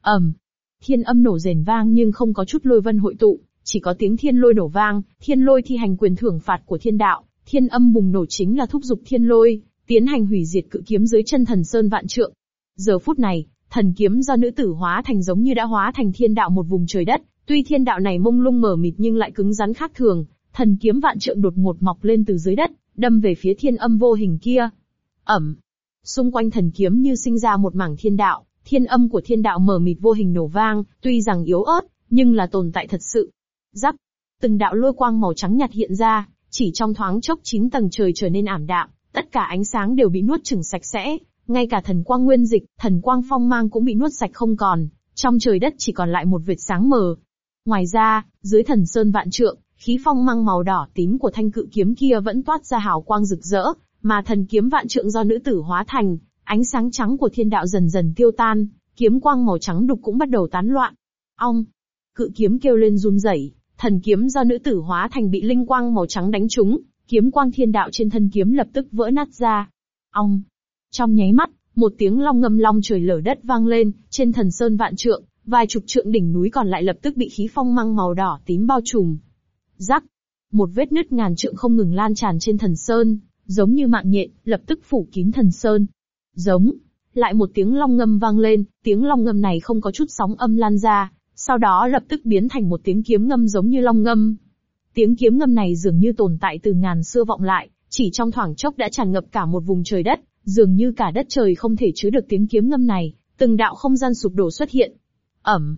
A: ầm, thiên âm nổ rền vang nhưng không có chút lôi vân hội tụ, chỉ có tiếng thiên lôi nổ vang, thiên lôi thi hành quyền thưởng phạt của thiên đạo, thiên âm bùng nổ chính là thúc giục thiên lôi, tiến hành hủy diệt cự kiếm dưới chân thần sơn vạn trượng. Giờ phút này, thần kiếm do nữ tử hóa thành giống như đã hóa thành thiên đạo một vùng trời đất, tuy thiên đạo này mông lung mờ mịt nhưng lại cứng rắn khác thường, thần kiếm vạn trượng đột ngột mọc lên từ dưới đất, đâm về phía thiên âm vô hình kia. Ẩm. Xung quanh thần kiếm như sinh ra một mảng thiên đạo, thiên âm của thiên đạo mở mịt vô hình nổ vang, tuy rằng yếu ớt, nhưng là tồn tại thật sự. giáp, Từng đạo lôi quang màu trắng nhạt hiện ra, chỉ trong thoáng chốc chín tầng trời trở nên ảm đạm, tất cả ánh sáng đều bị nuốt chửng sạch sẽ, ngay cả thần quang nguyên dịch, thần quang phong mang cũng bị nuốt sạch không còn, trong trời đất chỉ còn lại một vệt sáng mờ. Ngoài ra, dưới thần sơn vạn trượng, khí phong mang màu đỏ tím của thanh cự kiếm kia vẫn toát ra hào quang rực rỡ, mà thần kiếm vạn trượng do nữ tử hóa thành, ánh sáng trắng của thiên đạo dần dần tiêu tan, kiếm quang màu trắng đục cũng bắt đầu tán loạn. Ong, cự kiếm kêu lên run rẩy, thần kiếm do nữ tử hóa thành bị linh quang màu trắng đánh trúng, kiếm quang thiên đạo trên thân kiếm lập tức vỡ nát ra. Ong, trong nháy mắt, một tiếng long ngâm long trời lở đất vang lên, trên thần sơn vạn trượng, vài chục trượng đỉnh núi còn lại lập tức bị khí phong mang màu đỏ tím bao trùm, Rắc, một vết nứt ngàn trượng không ngừng lan tràn trên thần sơn, giống như mạng nhện, lập tức phủ kín thần sơn. Giống, lại một tiếng long ngâm vang lên, tiếng long ngâm này không có chút sóng âm lan ra, sau đó lập tức biến thành một tiếng kiếm ngâm giống như long ngâm. Tiếng kiếm ngâm này dường như tồn tại từ ngàn xưa vọng lại, chỉ trong thoảng chốc đã tràn ngập cả một vùng trời đất, dường như cả đất trời không thể chứa được tiếng kiếm ngâm này, từng đạo không gian sụp đổ xuất hiện. Ẩm,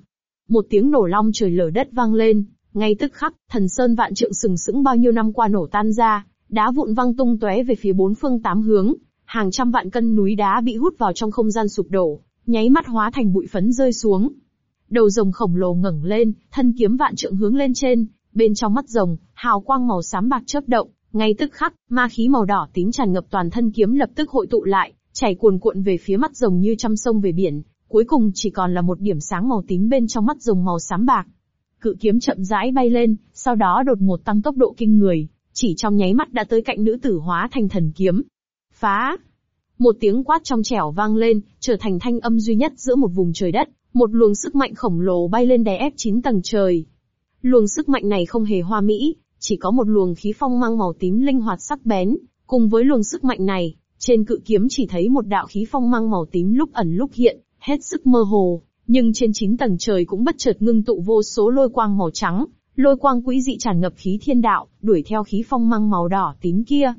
A: một tiếng nổ long trời lở đất vang lên, ngay tức khắc, thần sơn vạn trượng sừng sững bao nhiêu năm qua nổ tan ra, đá vụn văng tung tóe về phía bốn phương tám hướng, hàng trăm vạn cân núi đá bị hút vào trong không gian sụp đổ, nháy mắt hóa thành bụi phấn rơi xuống. Đầu rồng khổng lồ ngẩng lên, thân kiếm vạn trượng hướng lên trên, bên trong mắt rồng, hào quang màu xám bạc chớp động, ngay tức khắc, ma khí màu đỏ tím tràn ngập toàn thân kiếm lập tức hội tụ lại, chảy cuồn cuộn về phía mắt rồng như trăm sông về biển, cuối cùng chỉ còn là một điểm sáng màu tím bên trong mắt rồng màu xám bạc cự kiếm chậm rãi bay lên, sau đó đột ngột tăng tốc độ kinh người, chỉ trong nháy mắt đã tới cạnh nữ tử hóa thành thần kiếm. Phá! Một tiếng quát trong trẻo vang lên, trở thành thanh âm duy nhất giữa một vùng trời đất, một luồng sức mạnh khổng lồ bay lên đè ép chín tầng trời. Luồng sức mạnh này không hề hoa mỹ, chỉ có một luồng khí phong mang màu tím linh hoạt sắc bén, cùng với luồng sức mạnh này, trên cự kiếm chỉ thấy một đạo khí phong mang màu tím lúc ẩn lúc hiện, hết sức mơ hồ nhưng trên chín tầng trời cũng bất chợt ngưng tụ vô số lôi quang màu trắng, lôi quang quý dị tràn ngập khí thiên đạo, đuổi theo khí phong mang màu đỏ tím kia.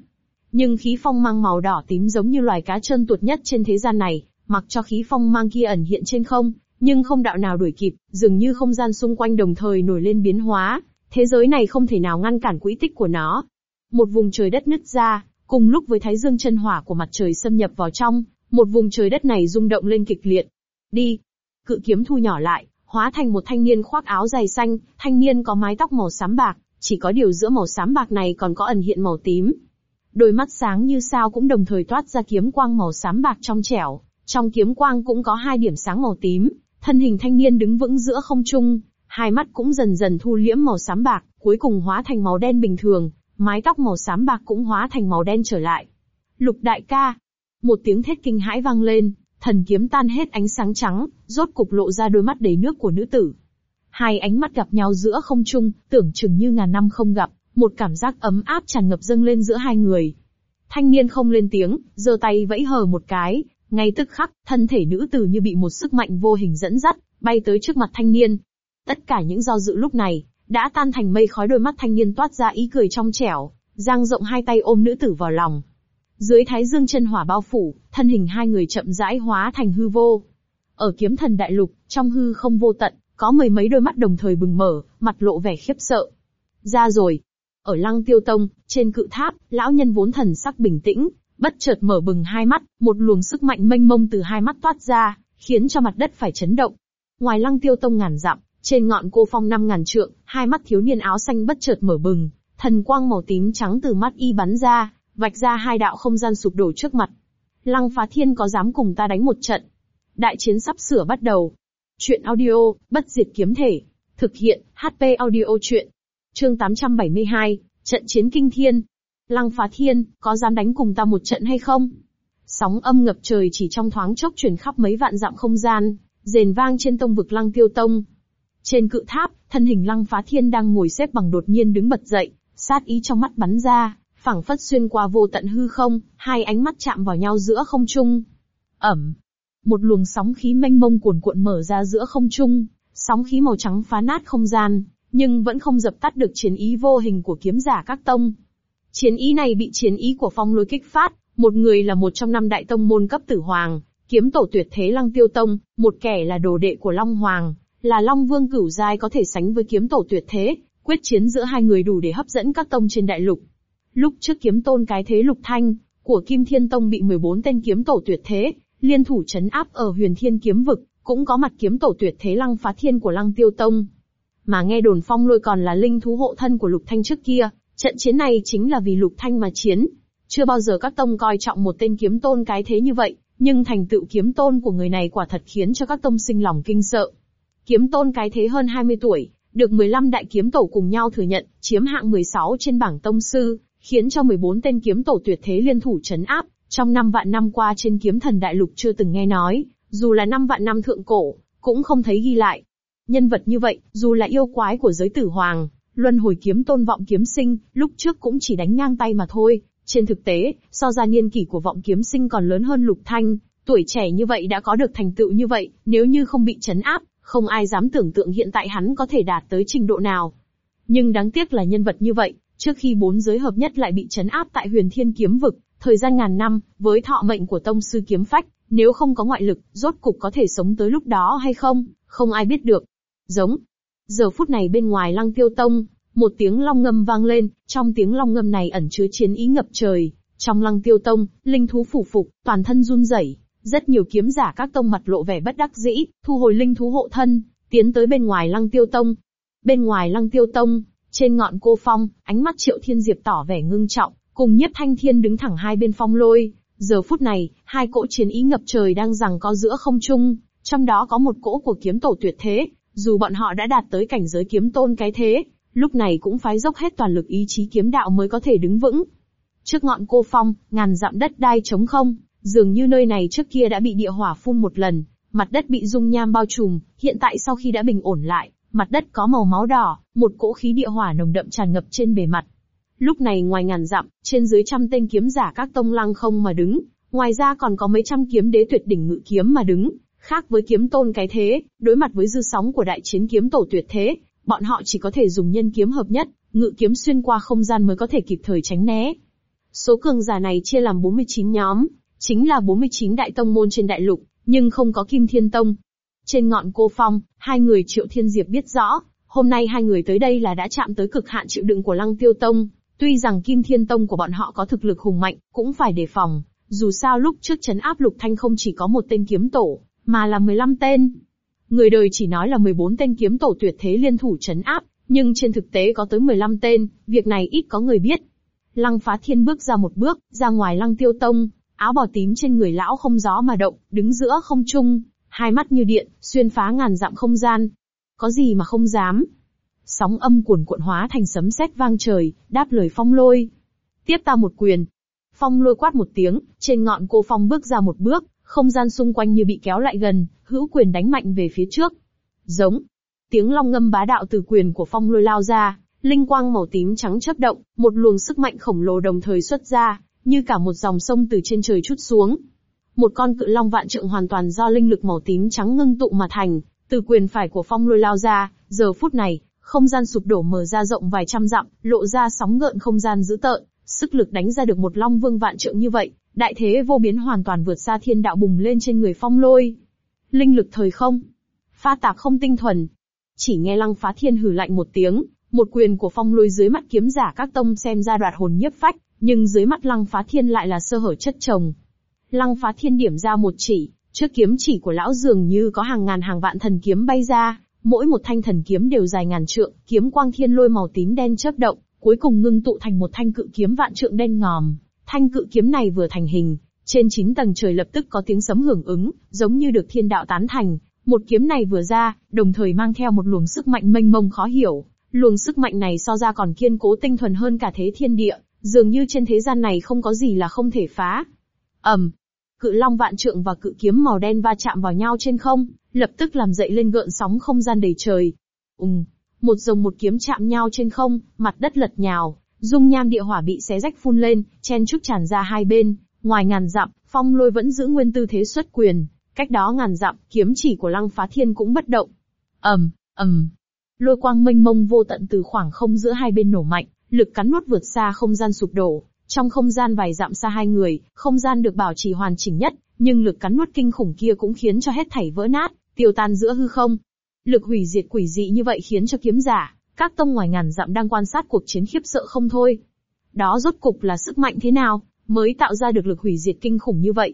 A: Nhưng khí phong mang màu đỏ tím giống như loài cá chân tuột nhất trên thế gian này, mặc cho khí phong mang kia ẩn hiện trên không, nhưng không đạo nào đuổi kịp, dường như không gian xung quanh đồng thời nổi lên biến hóa, thế giới này không thể nào ngăn cản quỹ tích của nó. Một vùng trời đất nứt ra, cùng lúc với thái dương chân hỏa của mặt trời xâm nhập vào trong, một vùng trời đất này rung động lên kịch liệt. Đi, cự kiếm thu nhỏ lại, hóa thành một thanh niên khoác áo dài xanh, thanh niên có mái tóc màu xám bạc, chỉ có điều giữa màu xám bạc này còn có ẩn hiện màu tím. Đôi mắt sáng như sao cũng đồng thời toát ra kiếm quang màu xám bạc trong trẻo, trong kiếm quang cũng có hai điểm sáng màu tím, thân hình thanh niên đứng vững giữa không trung, hai mắt cũng dần dần thu liễm màu xám bạc, cuối cùng hóa thành màu đen bình thường, mái tóc màu xám bạc cũng hóa thành màu đen trở lại. Lục đại ca, một tiếng thét kinh hãi vang lên, Thần kiếm tan hết ánh sáng trắng, rốt cục lộ ra đôi mắt đầy nước của nữ tử. Hai ánh mắt gặp nhau giữa không trung, tưởng chừng như ngàn năm không gặp, một cảm giác ấm áp tràn ngập dâng lên giữa hai người. Thanh niên không lên tiếng, giơ tay vẫy hờ một cái, ngay tức khắc, thân thể nữ tử như bị một sức mạnh vô hình dẫn dắt, bay tới trước mặt thanh niên. Tất cả những do dự lúc này, đã tan thành mây khói đôi mắt thanh niên toát ra ý cười trong trẻo, giang rộng hai tay ôm nữ tử vào lòng, dưới thái dương chân hỏa bao phủ, thân hình hai người chậm rãi hóa thành hư vô. Ở kiếm thần đại lục, trong hư không vô tận, có mười mấy đôi mắt đồng thời bừng mở, mặt lộ vẻ khiếp sợ. Ra rồi. Ở lăng tiêu tông, trên cự tháp, lão nhân vốn thần sắc bình tĩnh, bất chợt mở bừng hai mắt, một luồng sức mạnh mênh mông từ hai mắt toát ra, khiến cho mặt đất phải chấn động. Ngoài lăng tiêu tông ngàn dặm, trên ngọn cô phong năm ngàn trượng, hai mắt thiếu niên áo xanh bất chợt mở bừng, thần quang màu tím trắng từ mắt y bắn ra, vạch ra hai đạo không gian sụp đổ trước mặt. Lăng phá thiên có dám cùng ta đánh một trận? Đại chiến sắp sửa bắt đầu. Chuyện audio, bất diệt kiếm thể. Thực hiện, HP audio chuyện. Chương 872, trận chiến kinh thiên. Lăng phá thiên, có dám đánh cùng ta một trận hay không? Sóng âm ngập trời chỉ trong thoáng chốc chuyển khắp mấy vạn dặm không gian, rền vang trên tông vực lăng tiêu tông. Trên cự tháp, thân hình lăng phá thiên đang ngồi xếp bằng đột nhiên đứng bật dậy, sát ý trong mắt bắn ra, Phẳng phất xuyên qua vô tận hư không, hai ánh mắt chạm vào nhau giữa không trung. Ẩm. Một luồng sóng khí mênh mông cuồn cuộn mở ra giữa không trung, sóng khí màu trắng phá nát không gian, nhưng vẫn không dập tắt được chiến ý vô hình của kiếm giả các tông. Chiến ý này bị chiến ý của phong lôi kích phát, một người là một trong năm đại tông môn cấp tử hoàng, kiếm tổ tuyệt thế lăng tiêu tông, một kẻ là đồ đệ của Long Hoàng, là Long Vương cửu giai có thể sánh với kiếm tổ tuyệt thế, quyết chiến giữa hai người đủ để hấp dẫn các tông trên đại lục. Lúc trước kiếm tôn cái thế lục thanh, của Kim Thiên Tông bị 14 tên kiếm tổ tuyệt thế, liên thủ chấn áp ở huyền thiên kiếm vực, cũng có mặt kiếm tổ tuyệt thế lăng phá thiên của lăng tiêu tông. Mà nghe đồn phong lôi còn là linh thú hộ thân của lục thanh trước kia, trận chiến này chính là vì lục thanh mà chiến. Chưa bao giờ các tông coi trọng một tên kiếm tôn cái thế như vậy, nhưng thành tựu kiếm tôn của người này quả thật khiến cho các tông sinh lòng kinh sợ. Kiếm tôn cái thế hơn 20 tuổi, được 15 đại kiếm tổ cùng nhau thừa nhận, chiếm hạng 16 trên bảng tông sư, khiến cho 14 tên kiếm tổ tuyệt thế liên thủ chấn áp, trong năm vạn năm qua trên kiếm thần đại lục chưa từng nghe nói, dù là năm vạn năm thượng cổ, cũng không thấy ghi lại. Nhân vật như vậy, dù là yêu quái của giới tử hoàng, luân hồi kiếm tôn vọng kiếm sinh, lúc trước cũng chỉ đánh ngang tay mà thôi. Trên thực tế, so ra niên kỷ của vọng kiếm sinh còn lớn hơn lục thanh, tuổi trẻ như vậy đã có được thành tựu như vậy, nếu như không bị chấn áp, không ai dám tưởng tượng hiện tại hắn có thể đạt tới trình độ nào. Nhưng đáng tiếc là nhân vật như vậy, Trước khi bốn giới hợp nhất lại bị chấn áp tại huyền thiên kiếm vực, thời gian ngàn năm, với thọ mệnh của tông sư kiếm phách, nếu không có ngoại lực, rốt cục có thể sống tới lúc đó hay không, không ai biết được. Giống. Giờ phút này bên ngoài lăng tiêu tông, một tiếng long ngâm vang lên, trong tiếng long ngâm này ẩn chứa chiến ý ngập trời. Trong lăng tiêu tông, linh thú phủ phục, toàn thân run rẩy, rất nhiều kiếm giả các tông mặt lộ vẻ bất đắc dĩ, thu hồi linh thú hộ thân, tiến tới bên ngoài lăng tiêu tông. Bên ngoài lăng tiêu tông, trên ngọn cô phong, ánh mắt Triệu Thiên Diệp tỏ vẻ ngưng trọng, cùng Nhiếp Thanh Thiên đứng thẳng hai bên phong lôi. Giờ phút này, hai cỗ chiến ý ngập trời đang giằng co giữa không trung, trong đó có một cỗ của kiếm tổ tuyệt thế, dù bọn họ đã đạt tới cảnh giới kiếm tôn cái thế, lúc này cũng phải dốc hết toàn lực ý chí kiếm đạo mới có thể đứng vững. Trước ngọn cô phong, ngàn dặm đất đai trống không, dường như nơi này trước kia đã bị địa hỏa phun một lần, mặt đất bị dung nham bao trùm, hiện tại sau khi đã bình ổn lại, Mặt đất có màu máu đỏ, một cỗ khí địa hỏa nồng đậm tràn ngập trên bề mặt. Lúc này ngoài ngàn dặm, trên dưới trăm tên kiếm giả các tông lăng không mà đứng, ngoài ra còn có mấy trăm kiếm đế tuyệt đỉnh ngự kiếm mà đứng, khác với kiếm tôn cái thế, đối mặt với dư sóng của đại chiến kiếm tổ tuyệt thế, bọn họ chỉ có thể dùng nhân kiếm hợp nhất, ngự kiếm xuyên qua không gian mới có thể kịp thời tránh né. Số cường giả này chia làm 49 nhóm, chính là 49 đại tông môn trên đại lục, nhưng không có Kim Thiên Tông, trên ngọn cô phong, hai người Triệu Thiên Diệp biết rõ, hôm nay hai người tới đây là đã chạm tới cực hạn chịu đựng của Lăng Tiêu Tông. Tuy rằng Kim Thiên Tông của bọn họ có thực lực hùng mạnh, cũng phải đề phòng. Dù sao lúc trước chấn áp Lục Thanh không chỉ có một tên kiếm tổ, mà là 15 tên. Người đời chỉ nói là 14 tên kiếm tổ tuyệt thế liên thủ chấn áp, nhưng trên thực tế có tới 15 tên, việc này ít có người biết. Lăng Phá Thiên bước ra một bước, ra ngoài Lăng Tiêu Tông, áo bò tím trên người lão không gió mà động, đứng giữa không trung hai mắt như điện, xuyên phá ngàn dặm không gian. Có gì mà không dám? Sóng âm cuồn cuộn hóa thành sấm sét vang trời, đáp lời phong lôi. Tiếp ta một quyền. Phong lôi quát một tiếng, trên ngọn cô phong bước ra một bước, không gian xung quanh như bị kéo lại gần, hữu quyền đánh mạnh về phía trước. Giống. Tiếng long ngâm bá đạo từ quyền của phong lôi lao ra, linh quang màu tím trắng chớp động, một luồng sức mạnh khổng lồ đồng thời xuất ra, như cả một dòng sông từ trên trời chút xuống, một con cự long vạn trượng hoàn toàn do linh lực màu tím trắng ngưng tụ mà thành, từ quyền phải của phong lôi lao ra, giờ phút này, không gian sụp đổ mở ra rộng vài trăm dặm, lộ ra sóng gợn không gian dữ tợn, sức lực đánh ra được một long vương vạn trượng như vậy, đại thế vô biến hoàn toàn vượt xa thiên đạo bùng lên trên người phong lôi. Linh lực thời không, pha tạp không tinh thuần. Chỉ nghe lăng phá thiên hừ lạnh một tiếng, một quyền của phong lôi dưới mắt kiếm giả các tông xem ra đoạt hồn nhiếp phách, nhưng dưới mắt lăng phá thiên lại là sơ hở chất chồng, Lăng phá thiên điểm ra một chỉ, trước kiếm chỉ của lão dường như có hàng ngàn hàng vạn thần kiếm bay ra, mỗi một thanh thần kiếm đều dài ngàn trượng, kiếm quang thiên lôi màu tím đen chớp động, cuối cùng ngưng tụ thành một thanh cự kiếm vạn trượng đen ngòm. Thanh cự kiếm này vừa thành hình, trên chín tầng trời lập tức có tiếng sấm hưởng ứng, giống như được thiên đạo tán thành. Một kiếm này vừa ra, đồng thời mang theo một luồng sức mạnh mênh mông khó hiểu. Luồng sức mạnh này so ra còn kiên cố tinh thuần hơn cả thế thiên địa, dường như trên thế gian này không có gì là không thể phá. ầm, Cự long vạn trượng và cự kiếm màu đen va chạm vào nhau trên không, lập tức làm dậy lên gợn sóng không gian đầy trời. Ùng, một rồng một kiếm chạm nhau trên không, mặt đất lật nhào, dung nham địa hỏa bị xé rách phun lên, chen chúc tràn ra hai bên, ngoài ngàn dặm, phong lôi vẫn giữ nguyên tư thế xuất quyền, cách đó ngàn dặm, kiếm chỉ của lăng phá thiên cũng bất động. ầm, um, ầm, lôi quang mênh mông vô tận từ khoảng không giữa hai bên nổ mạnh, lực cắn nuốt vượt xa không gian sụp đổ, trong không gian vài dặm xa hai người, không gian được bảo trì hoàn chỉnh nhất, nhưng lực cắn nuốt kinh khủng kia cũng khiến cho hết thảy vỡ nát, tiêu tan giữa hư không. Lực hủy diệt quỷ dị như vậy khiến cho kiếm giả, các tông ngoài ngàn dặm đang quan sát cuộc chiến khiếp sợ không thôi. Đó rốt cục là sức mạnh thế nào, mới tạo ra được lực hủy diệt kinh khủng như vậy.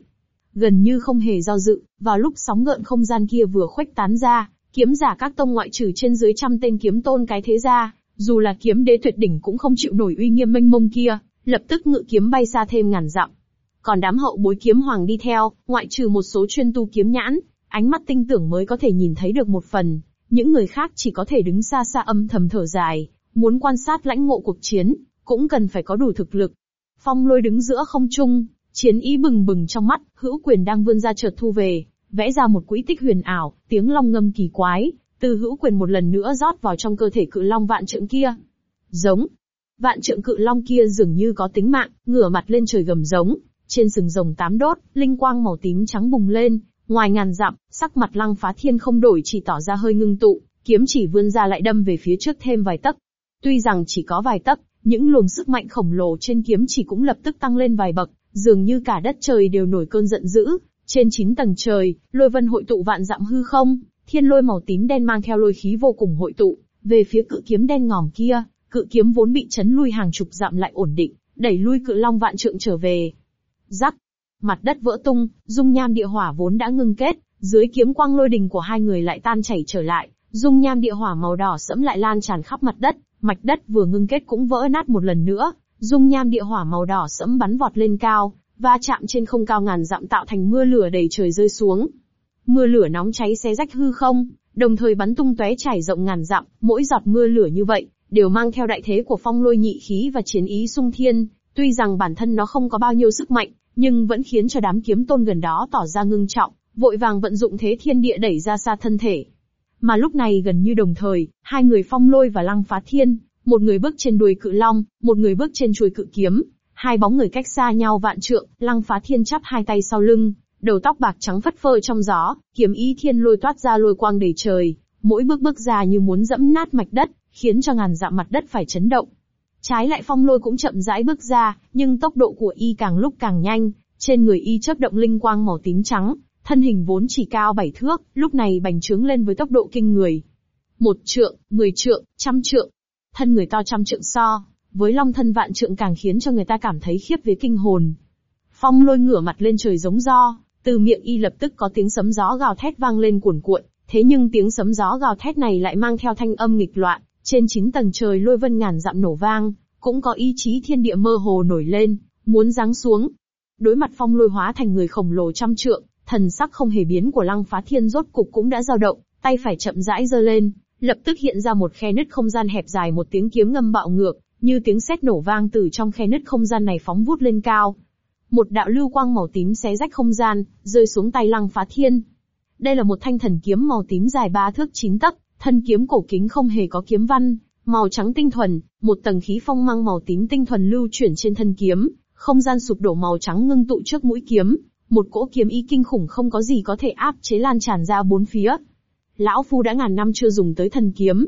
A: Gần như không hề do dự, vào lúc sóng ngợn không gian kia vừa khuếch tán ra, kiếm giả các tông ngoại trừ trên dưới trăm tên kiếm tôn cái thế ra, dù là kiếm đế tuyệt đỉnh cũng không chịu nổi uy nghiêm mênh mông kia, lập tức ngự kiếm bay xa thêm ngàn dặm. Còn đám hậu bối kiếm hoàng đi theo, ngoại trừ một số chuyên tu kiếm nhãn, ánh mắt tinh tưởng mới có thể nhìn thấy được một phần, những người khác chỉ có thể đứng xa xa âm thầm thở dài, muốn quan sát lãnh ngộ cuộc chiến, cũng cần phải có đủ thực lực. Phong lôi đứng giữa không trung, chiến ý bừng bừng trong mắt, hữu quyền đang vươn ra chợt thu về, vẽ ra một quỹ tích huyền ảo, tiếng long ngâm kỳ quái, từ hữu quyền một lần nữa rót vào trong cơ thể cự long vạn trượng kia. Giống, Vạn trượng cự long kia dường như có tính mạng, ngửa mặt lên trời gầm giống, trên sừng rồng tám đốt, linh quang màu tím trắng bùng lên, ngoài ngàn dặm, sắc mặt lăng phá thiên không đổi chỉ tỏ ra hơi ngưng tụ, kiếm chỉ vươn ra lại đâm về phía trước thêm vài tấc. Tuy rằng chỉ có vài tấc, những luồng sức mạnh khổng lồ trên kiếm chỉ cũng lập tức tăng lên vài bậc, dường như cả đất trời đều nổi cơn giận dữ. Trên chín tầng trời, lôi vân hội tụ vạn dặm hư không, thiên lôi màu tím đen mang theo lôi khí vô cùng hội tụ, về phía cự kiếm đen ngòm kia, cự kiếm vốn bị chấn lui hàng chục dặm lại ổn định, đẩy lui cự long vạn trượng trở về. Rắc, mặt đất vỡ tung, dung nham địa hỏa vốn đã ngưng kết, dưới kiếm quang lôi đình của hai người lại tan chảy trở lại, dung nham địa hỏa màu đỏ sẫm lại lan tràn khắp mặt đất, mạch đất vừa ngưng kết cũng vỡ nát một lần nữa, dung nham địa hỏa màu đỏ sẫm bắn vọt lên cao, va chạm trên không cao ngàn dặm tạo thành mưa lửa đầy trời rơi xuống. Mưa lửa nóng cháy xé rách hư không, đồng thời bắn tung tóe chảy rộng ngàn dặm, mỗi giọt mưa lửa như vậy, đều mang theo đại thế của phong lôi nhị khí và chiến ý sung thiên, tuy rằng bản thân nó không có bao nhiêu sức mạnh, nhưng vẫn khiến cho đám kiếm tôn gần đó tỏ ra ngưng trọng, vội vàng vận dụng thế thiên địa đẩy ra xa thân thể. Mà lúc này gần như đồng thời, hai người phong lôi và lăng phá thiên, một người bước trên đuôi cự long, một người bước trên chuôi cự kiếm, hai bóng người cách xa nhau vạn trượng, lăng phá thiên chắp hai tay sau lưng, đầu tóc bạc trắng phất phơ trong gió, kiếm ý thiên lôi toát ra lôi quang đầy trời, mỗi bước bước ra như muốn dẫm nát mạch đất, khiến cho ngàn dặm dạ mặt đất phải chấn động. Trái lại phong lôi cũng chậm rãi bước ra, nhưng tốc độ của y càng lúc càng nhanh, trên người y chớp động linh quang màu tím trắng, thân hình vốn chỉ cao bảy thước, lúc này bành trướng lên với tốc độ kinh người. Một trượng, mười trượng, trăm trượng. Thân người to trăm trượng so, với long thân vạn trượng càng khiến cho người ta cảm thấy khiếp vía kinh hồn. Phong lôi ngửa mặt lên trời giống do, từ miệng y lập tức có tiếng sấm gió gào thét vang lên cuồn cuộn, thế nhưng tiếng sấm gió gào thét này lại mang theo thanh âm nghịch loạn, trên chín tầng trời lôi vân ngàn dặm nổ vang, cũng có ý chí thiên địa mơ hồ nổi lên, muốn giáng xuống. Đối mặt phong lôi hóa thành người khổng lồ trăm trượng, thần sắc không hề biến của lăng phá thiên rốt cục cũng đã dao động, tay phải chậm rãi giơ lên, lập tức hiện ra một khe nứt không gian hẹp dài một tiếng kiếm ngâm bạo ngược, như tiếng sét nổ vang từ trong khe nứt không gian này phóng vút lên cao. Một đạo lưu quang màu tím xé rách không gian, rơi xuống tay lăng phá thiên. Đây là một thanh thần kiếm màu tím dài ba thước chín tấc, Thân kiếm cổ kính không hề có kiếm văn, màu trắng tinh thuần, một tầng khí phong mang màu tím tinh thuần lưu chuyển trên thân kiếm, không gian sụp đổ màu trắng ngưng tụ trước mũi kiếm, một cỗ kiếm ý kinh khủng không có gì có thể áp chế lan tràn ra bốn phía. Lão phu đã ngàn năm chưa dùng tới thần kiếm.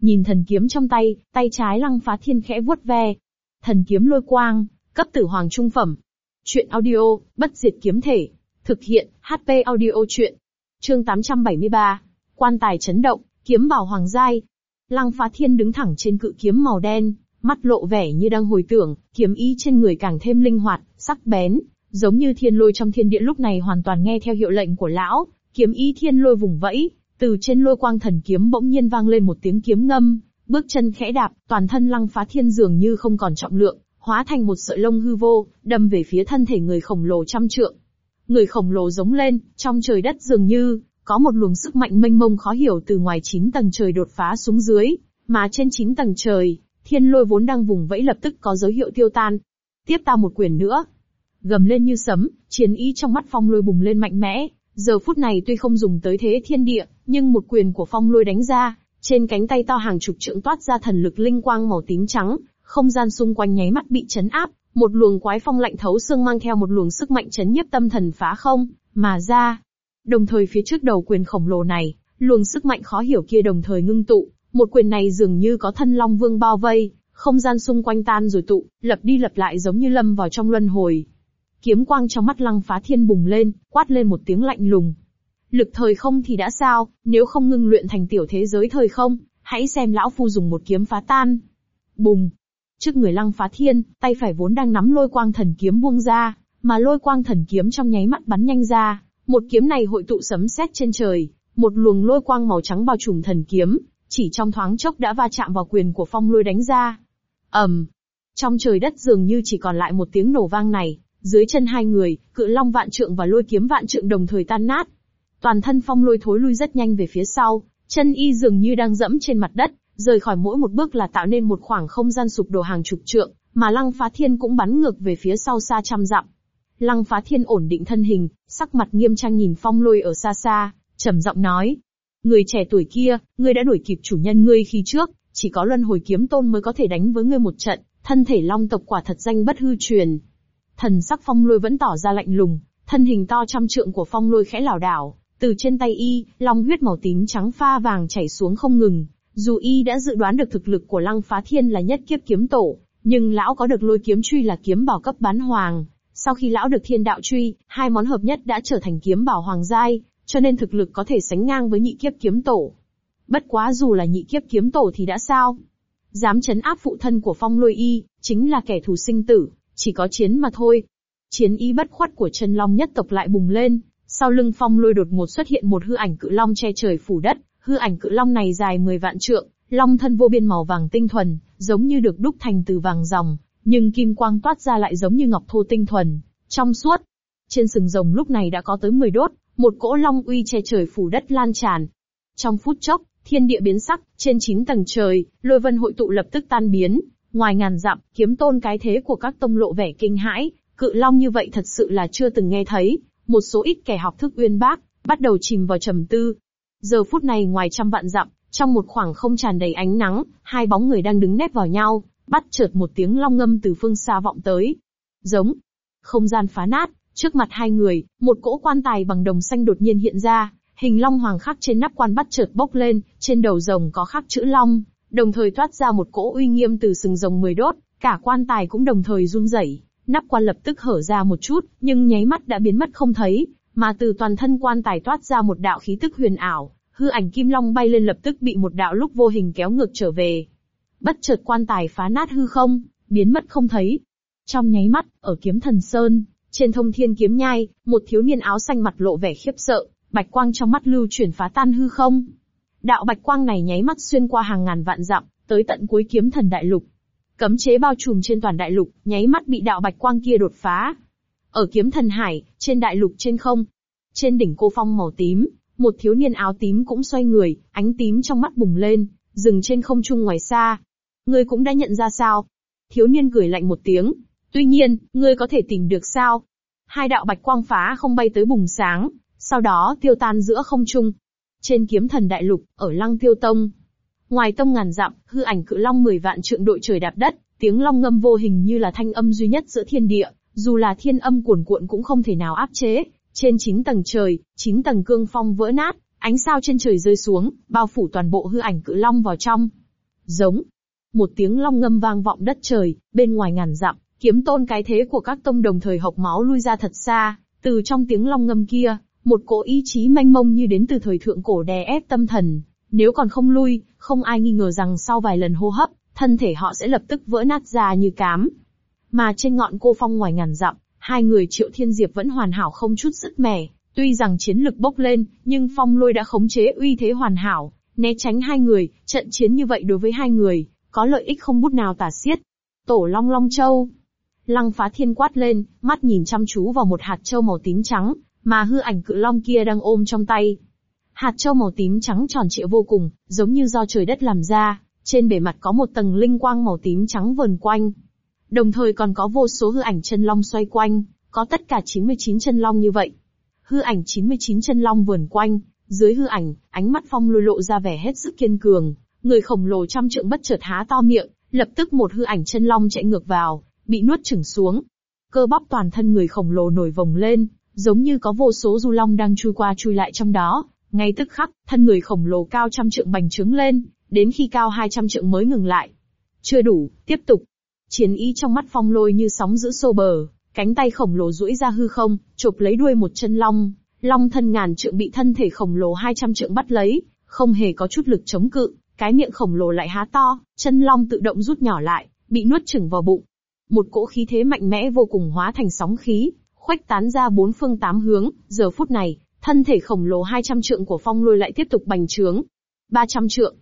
A: Nhìn thần kiếm trong tay, tay trái lăng phá thiên khẽ vuốt ve. Thần kiếm lôi quang, cấp tử hoàng trung phẩm. Chuyện audio, bất diệt kiếm thể. Thực hiện, HP audio chuyện. Chương 873, quan tài chấn động. Kiếm bảo hoàng giai. Lăng phá thiên đứng thẳng trên cự kiếm màu đen, mắt lộ vẻ như đang hồi tưởng, kiếm ý trên người càng thêm linh hoạt, sắc bén, giống như thiên lôi trong thiên địa lúc này hoàn toàn nghe theo hiệu lệnh của lão, kiếm ý thiên lôi vùng vẫy, từ trên lôi quang thần kiếm bỗng nhiên vang lên một tiếng kiếm ngâm, bước chân khẽ đạp, toàn thân lăng phá thiên dường như không còn trọng lượng, hóa thành một sợi lông hư vô, đâm về phía thân thể người khổng lồ trăm trượng. Người khổng lồ giống lên, trong trời đất dường như có một luồng sức mạnh mênh mông khó hiểu từ ngoài 9 tầng trời đột phá xuống dưới, mà trên 9 tầng trời, thiên lôi vốn đang vùng vẫy lập tức có dấu hiệu tiêu tan. Tiếp ta một quyền nữa. Gầm lên như sấm, chiến ý trong mắt phong lôi bùng lên mạnh mẽ, giờ phút này tuy không dùng tới thế thiên địa, nhưng một quyền của phong lôi đánh ra, trên cánh tay to hàng chục trượng toát ra thần lực linh quang màu tím trắng, không gian xung quanh nháy mắt bị chấn áp, một luồng quái phong lạnh thấu xương mang theo một luồng sức mạnh chấn nhiếp tâm thần phá không, mà ra, Đồng thời phía trước đầu quyền khổng lồ này, luồng sức mạnh khó hiểu kia đồng thời ngưng tụ, một quyền này dường như có thân long vương bao vây, không gian xung quanh tan rồi tụ, lập đi lập lại giống như lâm vào trong luân hồi. Kiếm quang trong mắt lăng phá thiên bùng lên, quát lên một tiếng lạnh lùng. Lực thời không thì đã sao, nếu không ngưng luyện thành tiểu thế giới thời không, hãy xem lão phu dùng một kiếm phá tan. Bùng! Trước người lăng phá thiên, tay phải vốn đang nắm lôi quang thần kiếm buông ra, mà lôi quang thần kiếm trong nháy mắt bắn nhanh ra, một kiếm này hội tụ sấm sét trên trời, một luồng lôi quang màu trắng bao trùm thần kiếm, chỉ trong thoáng chốc đã va chạm vào quyền của phong lôi đánh ra. ầm, trong trời đất dường như chỉ còn lại một tiếng nổ vang này, dưới chân hai người, cự long vạn trượng và lôi kiếm vạn trượng đồng thời tan nát. Toàn thân phong lôi thối lui rất nhanh về phía sau, chân y dường như đang dẫm trên mặt đất, rời khỏi mỗi một bước là tạo nên một khoảng không gian sụp đổ hàng chục trượng, mà lăng phá thiên cũng bắn ngược về phía sau xa trăm dặm. Lăng phá thiên ổn định thân hình, sắc mặt nghiêm trang nhìn phong lôi ở xa xa, trầm giọng nói. Người trẻ tuổi kia, ngươi đã đuổi kịp chủ nhân ngươi khi trước, chỉ có luân hồi kiếm tôn mới có thể đánh với ngươi một trận, thân thể long tộc quả thật danh bất hư truyền. Thần sắc phong lôi vẫn tỏ ra lạnh lùng, thân hình to trăm trượng của phong lôi khẽ lảo đảo, từ trên tay y, long huyết màu tím trắng pha vàng chảy xuống không ngừng. Dù y đã dự đoán được thực lực của lăng phá thiên là nhất kiếp kiếm tổ, nhưng lão có được lôi kiếm truy là kiếm bảo cấp bán hoàng, sau khi lão được thiên đạo truy, hai món hợp nhất đã trở thành kiếm bảo hoàng giai, cho nên thực lực có thể sánh ngang với nhị kiếp kiếm tổ. Bất quá dù là nhị kiếp kiếm tổ thì đã sao? Dám chấn áp phụ thân của phong lôi y, chính là kẻ thù sinh tử, chỉ có chiến mà thôi. Chiến ý bất khuất của chân long nhất tộc lại bùng lên, sau lưng phong lôi đột ngột xuất hiện một hư ảnh cự long che trời phủ đất, hư ảnh cự long này dài 10 vạn trượng, long thân vô biên màu vàng tinh thuần, giống như được đúc thành từ vàng ròng, nhưng kim quang toát ra lại giống như ngọc thô tinh thuần, trong suốt. Trên sừng rồng lúc này đã có tới 10 đốt, một cỗ long uy che trời phủ đất lan tràn. Trong phút chốc, thiên địa biến sắc, trên 9 tầng trời, lôi vân hội tụ lập tức tan biến, ngoài ngàn dặm, kiếm tôn cái thế của các tông lộ vẻ kinh hãi, cự long như vậy thật sự là chưa từng nghe thấy, một số ít kẻ học thức uyên bác, bắt đầu chìm vào trầm tư. Giờ phút này ngoài trăm vạn dặm, trong một khoảng không tràn đầy ánh nắng, hai bóng người đang đứng nép vào nhau, bắt chợt một tiếng long ngâm từ phương xa vọng tới. Giống, không gian phá nát, trước mặt hai người, một cỗ quan tài bằng đồng xanh đột nhiên hiện ra, hình long hoàng khắc trên nắp quan bắt chợt bốc lên, trên đầu rồng có khắc chữ long, đồng thời thoát ra một cỗ uy nghiêm từ sừng rồng mười đốt, cả quan tài cũng đồng thời run rẩy, nắp quan lập tức hở ra một chút, nhưng nháy mắt đã biến mất không thấy, mà từ toàn thân quan tài toát ra một đạo khí tức huyền ảo, hư ảnh kim long bay lên lập tức bị một đạo lúc vô hình kéo ngược trở về, bất chợt quan tài phá nát hư không, biến mất không thấy. Trong nháy mắt, ở kiếm thần sơn, trên thông thiên kiếm nhai, một thiếu niên áo xanh mặt lộ vẻ khiếp sợ, bạch quang trong mắt lưu chuyển phá tan hư không. Đạo bạch quang này nháy mắt xuyên qua hàng ngàn vạn dặm, tới tận cuối kiếm thần đại lục. Cấm chế bao trùm trên toàn đại lục, nháy mắt bị đạo bạch quang kia đột phá. Ở kiếm thần hải, trên đại lục trên không, trên đỉnh cô phong màu tím, một thiếu niên áo tím cũng xoay người, ánh tím trong mắt bùng lên, dừng trên không trung ngoài xa ngươi cũng đã nhận ra sao? Thiếu niên gửi lạnh một tiếng, tuy nhiên, ngươi có thể tìm được sao? Hai đạo bạch quang phá không bay tới bùng sáng, sau đó tiêu tan giữa không trung. Trên kiếm thần đại lục, ở lăng tiêu tông. Ngoài tông ngàn dặm, hư ảnh cự long mười vạn trượng đội trời đạp đất, tiếng long ngâm vô hình như là thanh âm duy nhất giữa thiên địa, dù là thiên âm cuồn cuộn cũng không thể nào áp chế. Trên chín tầng trời, chín tầng cương phong vỡ nát, ánh sao trên trời rơi xuống, bao phủ toàn bộ hư ảnh cự long vào trong. Giống, một tiếng long ngâm vang vọng đất trời, bên ngoài ngàn dặm, kiếm tôn cái thế của các tông đồng thời học máu lui ra thật xa, từ trong tiếng long ngâm kia, một cỗ ý chí manh mông như đến từ thời thượng cổ đè ép tâm thần, nếu còn không lui, không ai nghi ngờ rằng sau vài lần hô hấp, thân thể họ sẽ lập tức vỡ nát ra như cám. Mà trên ngọn cô phong ngoài ngàn dặm, hai người Triệu Thiên Diệp vẫn hoàn hảo không chút sức mẻ, tuy rằng chiến lực bốc lên, nhưng phong lôi đã khống chế uy thế hoàn hảo, né tránh hai người, trận chiến như vậy đối với hai người, có lợi ích không bút nào tả xiết. Tổ Long Long Châu. Lăng phá thiên quát lên, mắt nhìn chăm chú vào một hạt châu màu tím trắng, mà hư ảnh cự long kia đang ôm trong tay. Hạt châu màu tím trắng tròn trịa vô cùng, giống như do trời đất làm ra, trên bề mặt có một tầng linh quang màu tím trắng vờn quanh. Đồng thời còn có vô số hư ảnh chân long xoay quanh, có tất cả 99 chân long như vậy. Hư ảnh 99 chân long vườn quanh, dưới hư ảnh, ánh mắt phong lôi lộ ra vẻ hết sức kiên cường, Người khổng lồ trăm trượng bất chợt há to miệng, lập tức một hư ảnh chân long chạy ngược vào, bị nuốt chửng xuống. Cơ bắp toàn thân người khổng lồ nổi vồng lên, giống như có vô số du long đang chui qua chui lại trong đó. Ngay tức khắc, thân người khổng lồ cao trăm trượng bành trướng lên, đến khi cao hai trăm trượng mới ngừng lại. Chưa đủ, tiếp tục. Chiến ý trong mắt phong lôi như sóng giữ xô bờ, cánh tay khổng lồ duỗi ra hư không, chụp lấy đuôi một chân long. Long thân ngàn trượng bị thân thể khổng lồ hai trăm trượng bắt lấy, không hề có chút lực chống cự, cái miệng khổng lồ lại há to, chân long tự động rút nhỏ lại, bị nuốt chửng vào bụng. Một cỗ khí thế mạnh mẽ vô cùng hóa thành sóng khí, khuếch tán ra bốn phương tám hướng, giờ phút này, thân thể khổng lồ 200 trượng của phong lôi lại tiếp tục bành trướng. 300 trượng.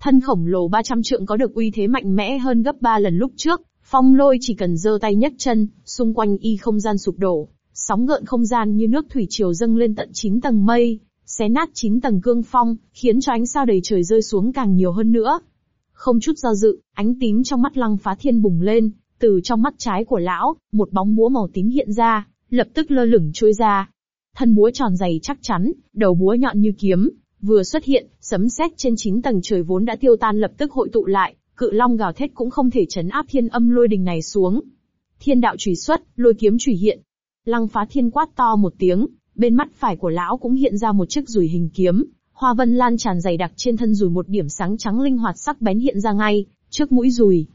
A: Thân khổng lồ 300 trượng có được uy thế mạnh mẽ hơn gấp 3 lần lúc trước, phong lôi chỉ cần giơ tay nhấc chân, xung quanh y không gian sụp đổ, sóng gợn không gian như nước thủy triều dâng lên tận 9 tầng mây, xé nát chín tầng cương phong, khiến cho ánh sao đầy trời rơi xuống càng nhiều hơn nữa. Không chút do dự, ánh tím trong mắt lăng phá thiên bùng lên, từ trong mắt trái của lão, một bóng búa màu tím hiện ra, lập tức lơ lửng trôi ra. Thân búa tròn dày chắc chắn, đầu búa nhọn như kiếm, vừa xuất hiện, sấm sét trên chín tầng trời vốn đã tiêu tan lập tức hội tụ lại, cự long gào thét cũng không thể chấn áp thiên âm lôi đình này xuống. Thiên đạo trùy xuất, lôi kiếm trùy hiện. Lăng phá thiên quát to một tiếng, Bên mắt phải của lão cũng hiện ra một chiếc rùi hình kiếm, hoa vân lan tràn dày đặc trên thân rùi một điểm sáng trắng linh hoạt sắc bén hiện ra ngay, trước mũi rùi.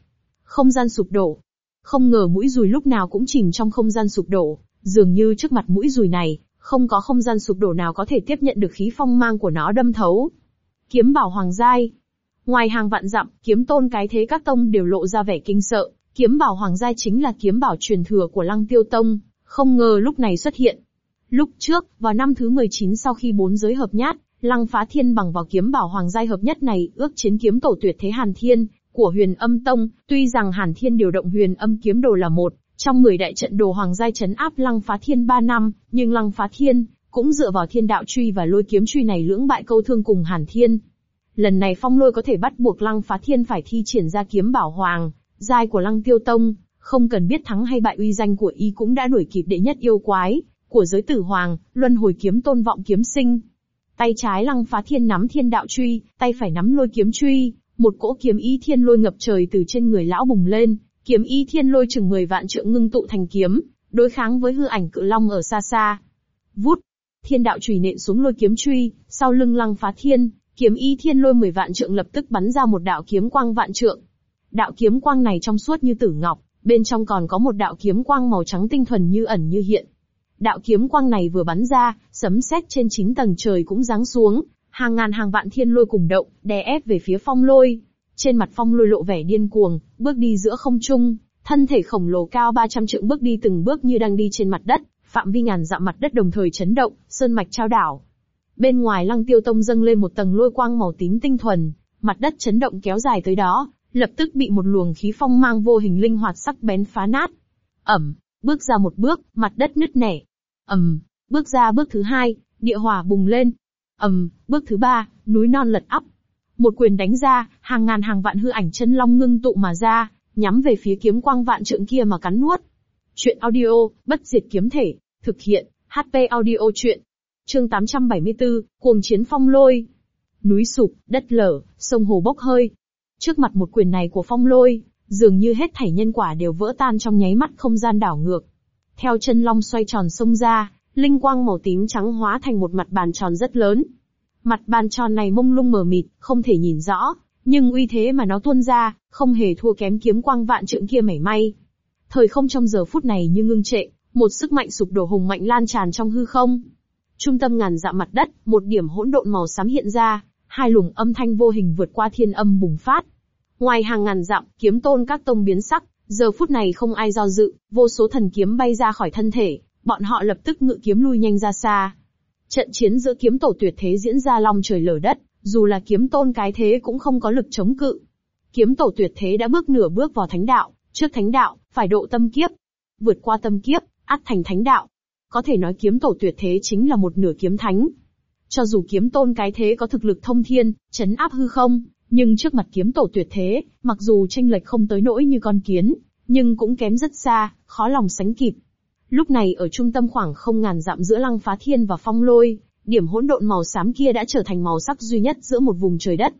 A: Không gian sụp đổ. Không ngờ mũi rùi lúc nào cũng chìm trong không gian sụp đổ, dường như trước mặt mũi rùi này, không có không gian sụp đổ nào có thể tiếp nhận được khí phong mang của nó đâm thấu. Kiếm bảo hoàng giai. Ngoài hàng vạn dặm, kiếm tôn cái thế các tông đều lộ ra vẻ kinh sợ, kiếm bảo hoàng giai chính là kiếm bảo truyền thừa của lăng tiêu tông, không ngờ lúc này xuất hiện, Lúc trước, vào năm thứ 19 sau khi bốn giới hợp nhất, Lăng Phá Thiên bằng vào kiếm bảo hoàng giai hợp nhất này ước chiến kiếm tổ tuyệt thế Hàn Thiên của Huyền Âm Tông, tuy rằng Hàn Thiên điều động Huyền Âm kiếm đồ là một trong 10 đại trận đồ hoàng giai chấn áp Lăng Phá Thiên 3 năm, nhưng Lăng Phá Thiên cũng dựa vào Thiên đạo truy và lôi kiếm truy này lưỡng bại câu thương cùng Hàn Thiên. Lần này Phong Lôi có thể bắt buộc Lăng Phá Thiên phải thi triển ra kiếm bảo hoàng giai của Lăng Tiêu Tông, không cần biết thắng hay bại uy danh của y cũng đã đuổi kịp đệ nhất yêu quái, của giới tử hoàng, luân hồi kiếm tôn vọng kiếm sinh. Tay trái lăng phá thiên nắm thiên đạo truy, tay phải nắm lôi kiếm truy, một cỗ kiếm y thiên lôi ngập trời từ trên người lão bùng lên, kiếm y thiên lôi chừng 10 vạn trượng ngưng tụ thành kiếm, đối kháng với hư ảnh cự long ở xa xa. Vút, thiên đạo truy nện xuống lôi kiếm truy, sau lưng lăng phá thiên, kiếm y thiên lôi mười vạn trượng lập tức bắn ra một đạo kiếm quang vạn trượng. Đạo kiếm quang này trong suốt như tử ngọc, bên trong còn có một đạo kiếm quang màu trắng tinh thuần như ẩn như hiện, Đạo kiếm quang này vừa bắn ra, sấm sét trên chín tầng trời cũng giáng xuống, hàng ngàn hàng vạn thiên lôi cùng động, đè ép về phía phong lôi. Trên mặt phong lôi lộ vẻ điên cuồng, bước đi giữa không trung, thân thể khổng lồ cao 300 trượng bước đi từng bước như đang đi trên mặt đất, phạm vi ngàn dặm mặt đất đồng thời chấn động, sơn mạch trao đảo. Bên ngoài lăng tiêu tông dâng lên một tầng lôi quang màu tím tinh thuần, mặt đất chấn động kéo dài tới đó, lập tức bị một luồng khí phong mang vô hình linh hoạt sắc bén phá nát. Ẩm, bước ra một bước, mặt đất nứt nẻ, ầm, bước ra bước thứ hai, địa hỏa bùng lên. ầm, bước thứ ba, núi non lật ấp Một quyền đánh ra, hàng ngàn hàng vạn hư ảnh chân long ngưng tụ mà ra, nhắm về phía kiếm quang vạn trượng kia mà cắn nuốt. Chuyện audio, bất diệt kiếm thể, thực hiện, HP audio chuyện. Chương 874, cuồng chiến phong lôi. Núi sụp, đất lở, sông hồ bốc hơi. Trước mặt một quyền này của phong lôi, dường như hết thảy nhân quả đều vỡ tan trong nháy mắt không gian đảo ngược theo chân long xoay tròn sông ra, linh quang màu tím trắng hóa thành một mặt bàn tròn rất lớn. Mặt bàn tròn này mông lung mờ mịt, không thể nhìn rõ, nhưng uy thế mà nó tuôn ra, không hề thua kém kiếm quang vạn trượng kia mảy may. Thời không trong giờ phút này như ngưng trệ, một sức mạnh sụp đổ hùng mạnh lan tràn trong hư không. Trung tâm ngàn dặm dạ mặt đất, một điểm hỗn độn màu xám hiện ra, hai luồng âm thanh vô hình vượt qua thiên âm bùng phát. Ngoài hàng ngàn dặm, kiếm tôn các tông biến sắc, Giờ phút này không ai do dự, vô số thần kiếm bay ra khỏi thân thể, bọn họ lập tức ngự kiếm lui nhanh ra xa. Trận chiến giữa kiếm tổ tuyệt thế diễn ra long trời lở đất, dù là kiếm tôn cái thế cũng không có lực chống cự. Kiếm tổ tuyệt thế đã bước nửa bước vào thánh đạo, trước thánh đạo, phải độ tâm kiếp. Vượt qua tâm kiếp, át thành thánh đạo. Có thể nói kiếm tổ tuyệt thế chính là một nửa kiếm thánh. Cho dù kiếm tôn cái thế có thực lực thông thiên, chấn áp hư không, nhưng trước mặt kiếm tổ tuyệt thế, mặc dù tranh lệch không tới nỗi như con kiến, nhưng cũng kém rất xa, khó lòng sánh kịp. Lúc này ở trung tâm khoảng không ngàn dặm giữa lăng phá thiên và phong lôi, điểm hỗn độn màu xám kia đã trở thành màu sắc duy nhất giữa một vùng trời đất.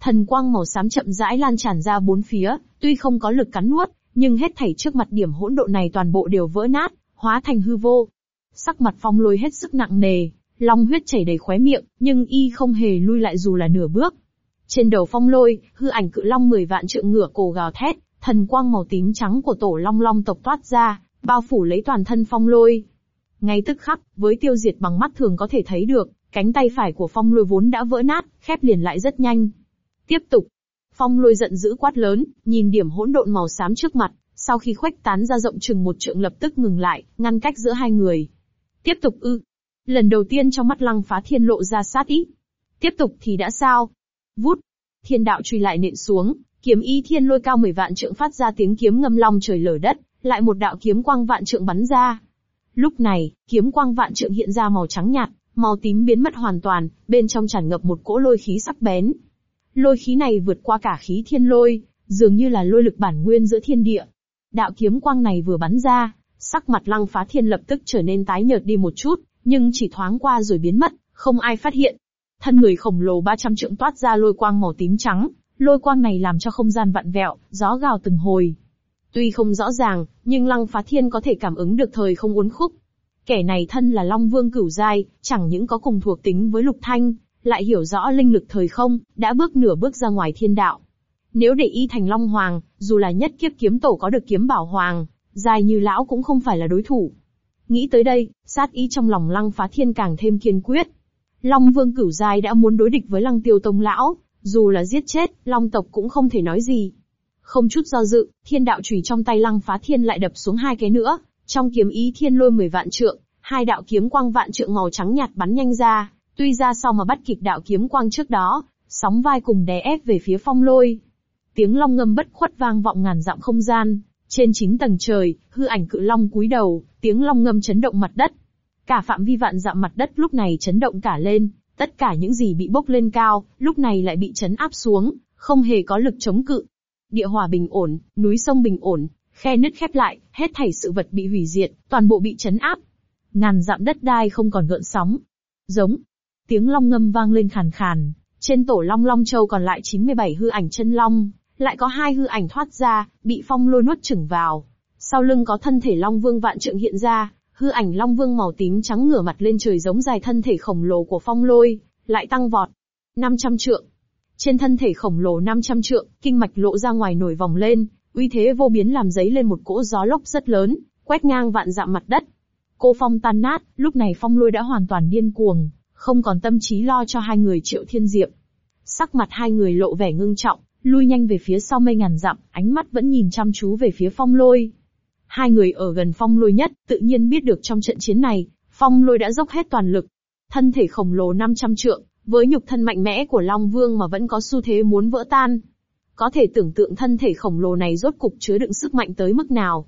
A: Thần quang màu xám chậm rãi lan tràn ra bốn phía, tuy không có lực cắn nuốt, nhưng hết thảy trước mặt điểm hỗn độn này toàn bộ đều vỡ nát, hóa thành hư vô. Sắc mặt phong lôi hết sức nặng nề, long huyết chảy đầy khóe miệng, nhưng y không hề lui lại dù là nửa bước. Trên đầu phong lôi, hư ảnh cự long mười vạn trượng ngửa cổ gào thét, thần quang màu tím trắng của tổ long long tộc toát ra, bao phủ lấy toàn thân phong lôi. Ngay tức khắc, với tiêu diệt bằng mắt thường có thể thấy được, cánh tay phải của phong lôi vốn đã vỡ nát, khép liền lại rất nhanh. Tiếp tục, phong lôi giận dữ quát lớn, nhìn điểm hỗn độn màu xám trước mặt, sau khi khuếch tán ra rộng chừng một trượng lập tức ngừng lại, ngăn cách giữa hai người. Tiếp tục ư. Lần đầu tiên trong mắt lăng phá thiên lộ ra sát ý. Tiếp tục thì đã sao, Vút, thiên đạo truy lại nện xuống, kiếm y thiên lôi cao 10 vạn trượng phát ra tiếng kiếm ngâm long trời lở đất, lại một đạo kiếm quang vạn trượng bắn ra. Lúc này, kiếm quang vạn trượng hiện ra màu trắng nhạt, màu tím biến mất hoàn toàn, bên trong tràn ngập một cỗ lôi khí sắc bén. Lôi khí này vượt qua cả khí thiên lôi, dường như là lôi lực bản nguyên giữa thiên địa. Đạo kiếm quang này vừa bắn ra, sắc mặt lăng phá thiên lập tức trở nên tái nhợt đi một chút, nhưng chỉ thoáng qua rồi biến mất, không ai phát hiện. Thân người khổng lồ 300 trượng toát ra lôi quang màu tím trắng, lôi quang này làm cho không gian vặn vẹo, gió gào từng hồi. Tuy không rõ ràng, nhưng Lăng Phá Thiên có thể cảm ứng được thời không uốn khúc. Kẻ này thân là Long Vương cửu giai, chẳng những có cùng thuộc tính với Lục Thanh, lại hiểu rõ linh lực thời không, đã bước nửa bước ra ngoài thiên đạo. Nếu để y thành Long Hoàng, dù là nhất kiếp kiếm tổ có được kiếm bảo hoàng, dài như lão cũng không phải là đối thủ. Nghĩ tới đây, sát ý trong lòng Lăng Phá Thiên càng thêm kiên quyết, Long Vương Cửu Giai đã muốn đối địch với Lăng Tiêu Tông Lão, dù là giết chết, Long tộc cũng không thể nói gì. Không chút do dự, thiên đạo chùy trong tay Lăng Phá Thiên lại đập xuống hai cái nữa, trong kiếm ý thiên lôi mười vạn trượng, hai đạo kiếm quang vạn trượng màu trắng nhạt bắn nhanh ra, tuy ra sau mà bắt kịp đạo kiếm quang trước đó, sóng vai cùng đè ép về phía phong lôi. Tiếng long ngâm bất khuất vang vọng ngàn dặm không gian, trên chín tầng trời, hư ảnh cự long cúi đầu, tiếng long ngâm chấn động mặt đất, Cả phạm vi vạn dặm mặt đất lúc này chấn động cả lên, tất cả những gì bị bốc lên cao, lúc này lại bị chấn áp xuống, không hề có lực chống cự. Địa hòa bình ổn, núi sông bình ổn, khe nứt khép lại, hết thảy sự vật bị hủy diệt, toàn bộ bị chấn áp. Ngàn dặm đất đai không còn gợn sóng. Giống. Tiếng long ngâm vang lên khàn khàn, trên tổ long long châu còn lại 97 hư ảnh chân long, lại có hai hư ảnh thoát ra, bị phong lôi nuốt chửng vào. Sau lưng có thân thể long vương vạn trượng hiện ra, Hư ảnh Long Vương màu tím trắng ngửa mặt lên trời giống dài thân thể khổng lồ của phong lôi, lại tăng vọt. 500 trượng. Trên thân thể khổng lồ 500 trượng, kinh mạch lộ ra ngoài nổi vòng lên, uy thế vô biến làm giấy lên một cỗ gió lốc rất lớn, quét ngang vạn dặm mặt đất. Cô phong tan nát, lúc này phong lôi đã hoàn toàn điên cuồng, không còn tâm trí lo cho hai người triệu thiên diệp. Sắc mặt hai người lộ vẻ ngưng trọng, lui nhanh về phía sau mây ngàn dặm, ánh mắt vẫn nhìn chăm chú về phía phong lôi. Hai người ở gần phong lôi nhất, tự nhiên biết được trong trận chiến này, phong lôi đã dốc hết toàn lực. Thân thể khổng lồ 500 trượng, với nhục thân mạnh mẽ của Long Vương mà vẫn có xu thế muốn vỡ tan. Có thể tưởng tượng thân thể khổng lồ này rốt cục chứa đựng sức mạnh tới mức nào.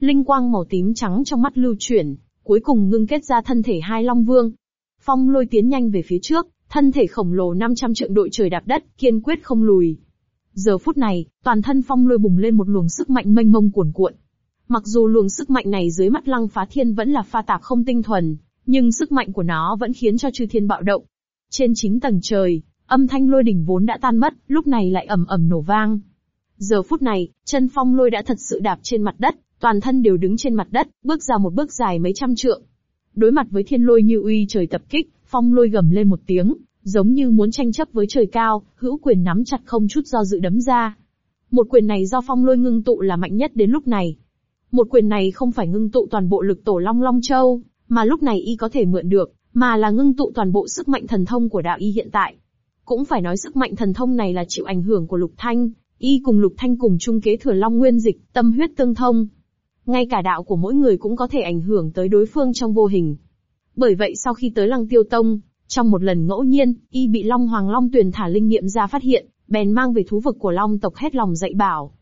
A: Linh quang màu tím trắng trong mắt lưu chuyển, cuối cùng ngưng kết ra thân thể hai Long Vương. Phong lôi tiến nhanh về phía trước, thân thể khổng lồ 500 trượng đội trời đạp đất, kiên quyết không lùi. Giờ phút này, toàn thân phong lôi bùng lên một luồng sức mạnh mênh mông cuồn cuộn. Mặc dù luồng sức mạnh này dưới mắt lăng phá thiên vẫn là pha tạp không tinh thuần, nhưng sức mạnh của nó vẫn khiến cho chư thiên bạo động. Trên 9 tầng trời, âm thanh lôi đỉnh vốn đã tan mất, lúc này lại ầm ầm nổ vang. Giờ phút này, chân phong lôi đã thật sự đạp trên mặt đất, toàn thân đều đứng trên mặt đất, bước ra một bước dài mấy trăm trượng. Đối mặt với thiên lôi như uy trời tập kích, phong lôi gầm lên một tiếng, giống như muốn tranh chấp với trời cao, hữu quyền nắm chặt không chút do dự đấm ra. Một quyền này do phong lôi ngưng tụ là mạnh nhất đến lúc này, một quyền này không phải ngưng tụ toàn bộ lực tổ Long Long Châu, mà lúc này y có thể mượn được, mà là ngưng tụ toàn bộ sức mạnh thần thông của đạo y hiện tại. Cũng phải nói sức mạnh thần thông này là chịu ảnh hưởng của Lục Thanh, y cùng Lục Thanh cùng chung kế thừa Long Nguyên Dịch, tâm huyết tương thông. Ngay cả đạo của mỗi người cũng có thể ảnh hưởng tới đối phương trong vô hình. Bởi vậy sau khi tới Lăng Tiêu Tông, trong một lần ngẫu nhiên, y bị Long Hoàng Long Tuyền thả linh nghiệm ra phát hiện, bèn mang về thú vực của Long tộc hết lòng dạy bảo.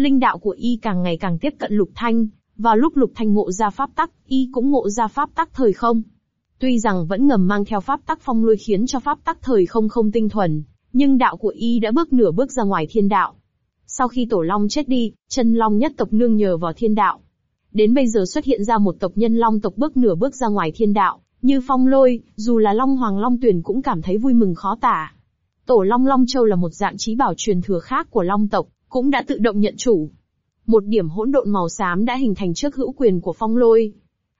A: Linh đạo của y càng ngày càng tiếp cận lục thanh, vào lúc lục thanh ngộ ra pháp tắc, y cũng ngộ ra pháp tắc thời không. Tuy rằng vẫn ngầm mang theo pháp tắc phong lôi khiến cho pháp tắc thời không không tinh thuần, nhưng đạo của y đã bước nửa bước ra ngoài thiên đạo. Sau khi tổ long chết đi, chân long nhất tộc nương nhờ vào thiên đạo. Đến bây giờ xuất hiện ra một tộc nhân long tộc bước nửa bước ra ngoài thiên đạo, như phong lôi, dù là long hoàng long tuyển cũng cảm thấy vui mừng khó tả. Tổ long long châu là một dạng trí bảo truyền thừa khác của long tộc, cũng đã tự động nhận chủ. Một điểm hỗn độn màu xám đã hình thành trước hữu quyền của phong lôi.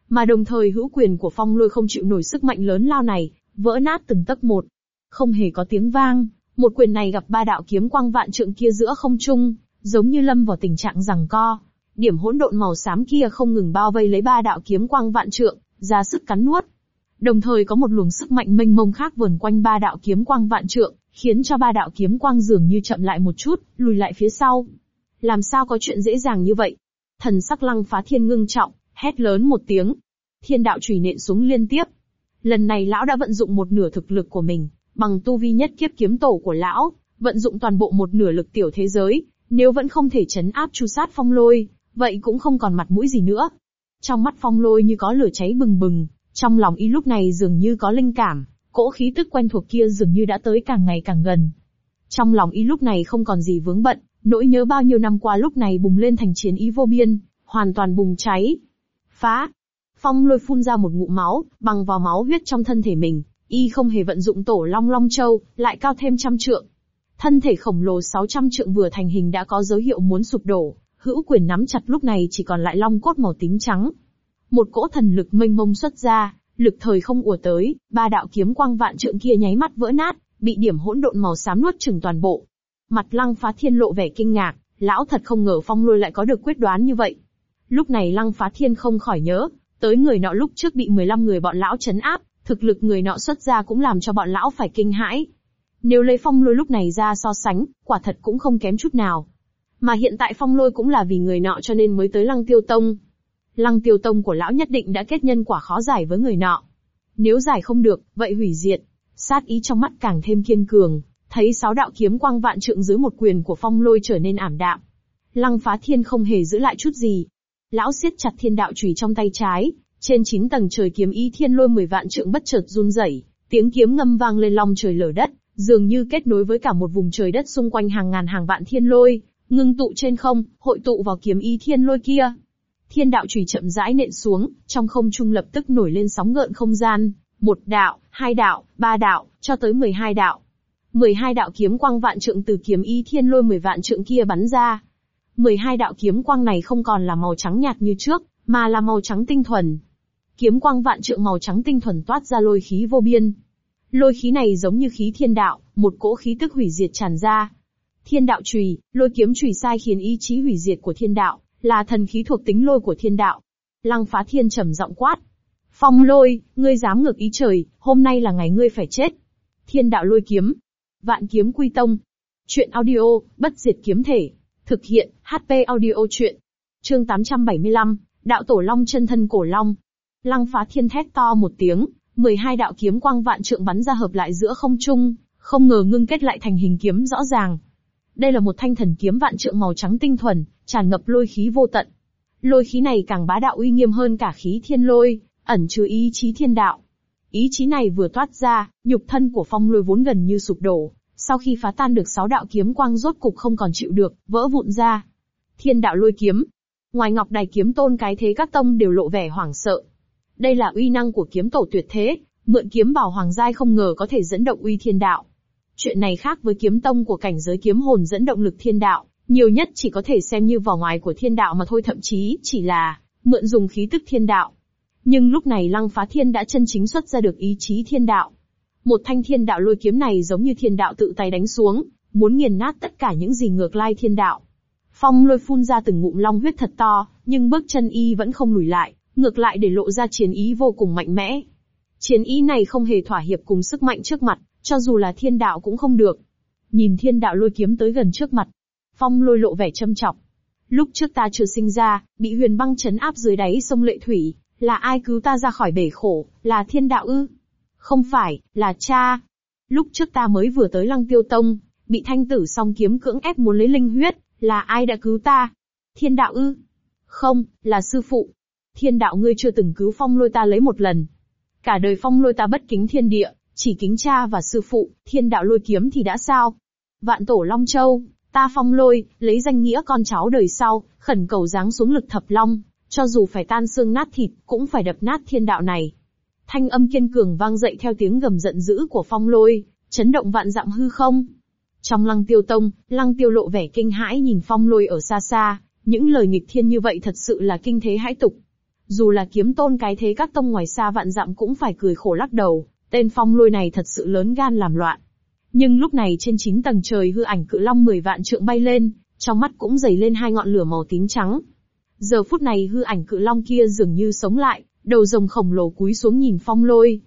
A: Mà đồng thời hữu quyền của phong lôi không chịu nổi sức mạnh lớn lao này, vỡ nát từng tấc một. Không hề có tiếng vang, một quyền này gặp ba đạo kiếm quang vạn trượng kia giữa không trung, giống như lâm vào tình trạng rằng co. Điểm hỗn độn màu xám kia không ngừng bao vây lấy ba đạo kiếm quang vạn trượng, ra sức cắn nuốt. Đồng thời có một luồng sức mạnh mênh mông khác vờn quanh ba đạo kiếm quang vạn trượng, khiến cho ba đạo kiếm quang dường như chậm lại một chút, lùi lại phía sau. Làm sao có chuyện dễ dàng như vậy? Thần sắc lăng phá thiên ngưng trọng, hét lớn một tiếng. Thiên đạo chùy nện xuống liên tiếp. Lần này lão đã vận dụng một nửa thực lực của mình, bằng tu vi nhất kiếp kiếm tổ của lão, vận dụng toàn bộ một nửa lực tiểu thế giới, nếu vẫn không thể chấn áp chu sát phong lôi, vậy cũng không còn mặt mũi gì nữa. Trong mắt phong lôi như có lửa cháy bừng bừng, trong lòng y lúc này dường như có linh cảm, Cỗ khí tức quen thuộc kia dường như đã tới càng ngày càng gần. Trong lòng y lúc này không còn gì vướng bận, nỗi nhớ bao nhiêu năm qua lúc này bùng lên thành chiến ý vô biên, hoàn toàn bùng cháy. Phá! Phong lôi phun ra một ngụm máu, bằng vào máu huyết trong thân thể mình, y không hề vận dụng tổ long long châu, lại cao thêm trăm trượng. Thân thể khổng lồ 600 trượng vừa thành hình đã có dấu hiệu muốn sụp đổ, hữu quyền nắm chặt lúc này chỉ còn lại long cốt màu tím trắng. Một cỗ thần lực mênh mông xuất ra, Lực thời không ùa tới, ba đạo kiếm quang vạn trượng kia nháy mắt vỡ nát, bị điểm hỗn độn màu xám nuốt chửng toàn bộ. Mặt Lăng Phá Thiên lộ vẻ kinh ngạc, lão thật không ngờ Phong Lôi lại có được quyết đoán như vậy. Lúc này Lăng Phá Thiên không khỏi nhớ, tới người nọ lúc trước bị 15 người bọn lão chấn áp, thực lực người nọ xuất ra cũng làm cho bọn lão phải kinh hãi. Nếu lấy Phong Lôi lúc này ra so sánh, quả thật cũng không kém chút nào. Mà hiện tại Phong Lôi cũng là vì người nọ cho nên mới tới Lăng Tiêu Tông, lăng tiêu tông của lão nhất định đã kết nhân quả khó giải với người nọ. Nếu giải không được, vậy hủy diệt. Sát ý trong mắt càng thêm kiên cường, thấy sáu đạo kiếm quang vạn trượng dưới một quyền của phong lôi trở nên ảm đạm. Lăng phá thiên không hề giữ lại chút gì. Lão siết chặt thiên đạo chùy trong tay trái, trên chín tầng trời kiếm ý thiên lôi mười vạn trượng bất chợt run rẩy, tiếng kiếm ngâm vang lên long trời lở đất, dường như kết nối với cả một vùng trời đất xung quanh hàng ngàn hàng vạn thiên lôi, ngưng tụ trên không, hội tụ vào kiếm ý thiên lôi kia. Thiên đạo chủy chậm rãi nện xuống, trong không trung lập tức nổi lên sóng gợn không gian, một đạo, hai đạo, ba đạo, cho tới 12 đạo. 12 đạo kiếm quang vạn trượng từ kiếm y thiên lôi 10 vạn trượng kia bắn ra. 12 đạo kiếm quang này không còn là màu trắng nhạt như trước, mà là màu trắng tinh thuần. Kiếm quang vạn trượng màu trắng tinh thuần toát ra lôi khí vô biên. Lôi khí này giống như khí thiên đạo, một cỗ khí tức hủy diệt tràn ra. Thiên đạo chùy, lôi kiếm chùy sai khiến ý chí hủy diệt của thiên đạo là thần khí thuộc tính lôi của thiên đạo. Lăng phá thiên trầm giọng quát. Phong lôi, ngươi dám ngược ý trời, hôm nay là ngày ngươi phải chết. Thiên đạo lôi kiếm. Vạn kiếm quy tông. Chuyện audio, bất diệt kiếm thể. Thực hiện, HP audio chuyện. Chương 875, đạo tổ long chân thân cổ long. Lăng phá thiên thét to một tiếng, 12 đạo kiếm quang vạn trượng bắn ra hợp lại giữa không trung, không ngờ ngưng kết lại thành hình kiếm rõ ràng. Đây là một thanh thần kiếm vạn trượng màu trắng tinh thuần, tràn ngập lôi khí vô tận. Lôi khí này càng bá đạo uy nghiêm hơn cả khí thiên lôi, ẩn chứa ý chí thiên đạo. Ý chí này vừa thoát ra, nhục thân của phong lôi vốn gần như sụp đổ, sau khi phá tan được sáu đạo kiếm quang rốt cục không còn chịu được, vỡ vụn ra. Thiên đạo lôi kiếm. Ngoài ngọc đài kiếm tôn cái thế các tông đều lộ vẻ hoảng sợ. Đây là uy năng của kiếm tổ tuyệt thế, mượn kiếm bảo hoàng giai không ngờ có thể dẫn động uy thiên đạo. Chuyện này khác với kiếm tông của cảnh giới kiếm hồn dẫn động lực thiên đạo nhiều nhất chỉ có thể xem như vỏ ngoài của thiên đạo mà thôi thậm chí chỉ là mượn dùng khí tức thiên đạo. Nhưng lúc này lăng phá thiên đã chân chính xuất ra được ý chí thiên đạo. Một thanh thiên đạo lôi kiếm này giống như thiên đạo tự tay đánh xuống, muốn nghiền nát tất cả những gì ngược lai thiên đạo. Phong lôi phun ra từng ngụm long huyết thật to, nhưng bước chân y vẫn không lùi lại, ngược lại để lộ ra chiến ý vô cùng mạnh mẽ. Chiến ý này không hề thỏa hiệp cùng sức mạnh trước mặt, cho dù là thiên đạo cũng không được. Nhìn thiên đạo lôi kiếm tới gần trước mặt, Phong lôi lộ vẻ châm trọng. Lúc trước ta chưa sinh ra, bị huyền băng chấn áp dưới đáy sông lệ thủy, là ai cứu ta ra khỏi bể khổ, là thiên đạo ư? Không phải, là cha. Lúc trước ta mới vừa tới lăng tiêu tông, bị thanh tử song kiếm cưỡng ép muốn lấy linh huyết, là ai đã cứu ta? Thiên đạo ư? Không, là sư phụ. Thiên đạo ngươi chưa từng cứu phong lôi ta lấy một lần. Cả đời phong lôi ta bất kính thiên địa, chỉ kính cha và sư phụ, thiên đạo lôi kiếm thì đã sao? Vạn tổ Long Châu, Ta phong lôi, lấy danh nghĩa con cháu đời sau, khẩn cầu giáng xuống lực thập long, cho dù phải tan xương nát thịt, cũng phải đập nát thiên đạo này. Thanh âm kiên cường vang dậy theo tiếng gầm giận dữ của phong lôi, chấn động vạn dặm hư không. Trong lăng tiêu tông, lăng tiêu lộ vẻ kinh hãi nhìn phong lôi ở xa xa, những lời nghịch thiên như vậy thật sự là kinh thế hãi tục. Dù là kiếm tôn cái thế các tông ngoài xa vạn dặm cũng phải cười khổ lắc đầu, tên phong lôi này thật sự lớn gan làm loạn. Nhưng lúc này trên chín tầng trời hư ảnh cự long 10 vạn trượng bay lên, trong mắt cũng dày lên hai ngọn lửa màu tím trắng. Giờ phút này hư ảnh cự long kia dường như sống lại, đầu rồng khổng lồ cúi xuống nhìn phong lôi.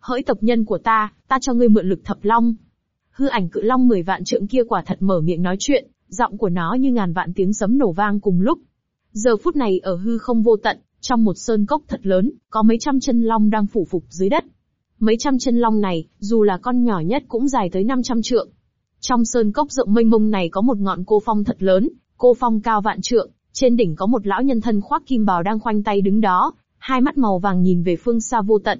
A: Hỡi tộc nhân của ta, ta cho ngươi mượn lực thập long. Hư ảnh cự long 10 vạn trượng kia quả thật mở miệng nói chuyện, giọng của nó như ngàn vạn tiếng sấm nổ vang cùng lúc. Giờ phút này ở hư không vô tận, trong một sơn cốc thật lớn, có mấy trăm chân long đang phủ phục dưới đất mấy trăm chân long này, dù là con nhỏ nhất cũng dài tới 500 trượng. Trong sơn cốc rộng mênh mông này có một ngọn cô phong thật lớn, cô phong cao vạn trượng, trên đỉnh có một lão nhân thân khoác kim bào đang khoanh tay đứng đó, hai mắt màu vàng nhìn về phương xa vô tận.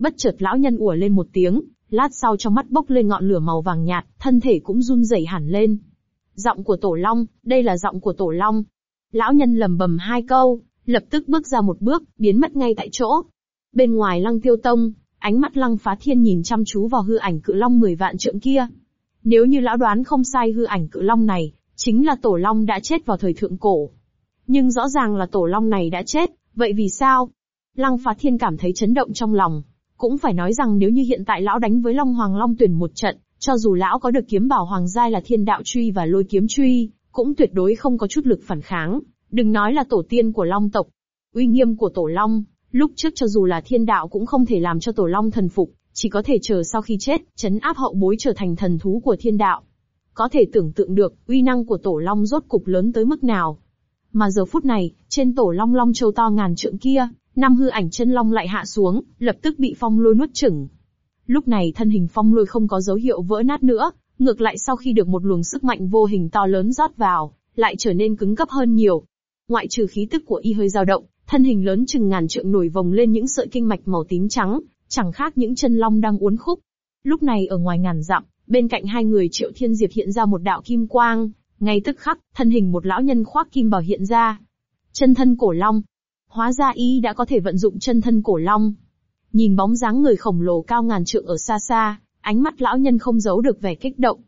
A: Bất chợt lão nhân ủa lên một tiếng, lát sau trong mắt bốc lên ngọn lửa màu vàng nhạt, thân thể cũng run rẩy hẳn lên. Giọng của Tổ Long, đây là giọng của Tổ Long. Lão nhân lầm bầm hai câu, lập tức bước ra một bước, biến mất ngay tại chỗ. Bên ngoài lăng tiêu tông, ánh mắt lăng phá thiên nhìn chăm chú vào hư ảnh cự long mười vạn trượng kia. Nếu như lão đoán không sai hư ảnh cự long này, chính là tổ long đã chết vào thời thượng cổ. Nhưng rõ ràng là tổ long này đã chết, vậy vì sao? Lăng phá thiên cảm thấy chấn động trong lòng. Cũng phải nói rằng nếu như hiện tại lão đánh với Long Hoàng Long tuyển một trận, cho dù lão có được kiếm bảo hoàng giai là thiên đạo truy và lôi kiếm truy, cũng tuyệt đối không có chút lực phản kháng, đừng nói là tổ tiên của Long tộc. Uy nghiêm của tổ Long, Lúc trước cho dù là thiên đạo cũng không thể làm cho tổ long thần phục, chỉ có thể chờ sau khi chết, chấn áp hậu bối trở thành thần thú của thiên đạo. Có thể tưởng tượng được, uy năng của tổ long rốt cục lớn tới mức nào. Mà giờ phút này, trên tổ long long châu to ngàn trượng kia, năm hư ảnh chân long lại hạ xuống, lập tức bị phong lôi nuốt chửng. Lúc này thân hình phong lôi không có dấu hiệu vỡ nát nữa, ngược lại sau khi được một luồng sức mạnh vô hình to lớn rót vào, lại trở nên cứng cấp hơn nhiều. Ngoại trừ khí tức của y hơi dao động, thân hình lớn chừng ngàn trượng nổi vòng lên những sợi kinh mạch màu tím trắng, chẳng khác những chân long đang uốn khúc. Lúc này ở ngoài ngàn dặm, bên cạnh hai người Triệu Thiên Diệp hiện ra một đạo kim quang, ngay tức khắc, thân hình một lão nhân khoác kim bảo hiện ra. Chân thân cổ long. Hóa ra y đã có thể vận dụng chân thân cổ long. Nhìn bóng dáng người khổng lồ cao ngàn trượng ở xa xa, ánh mắt lão nhân không giấu được vẻ kích động.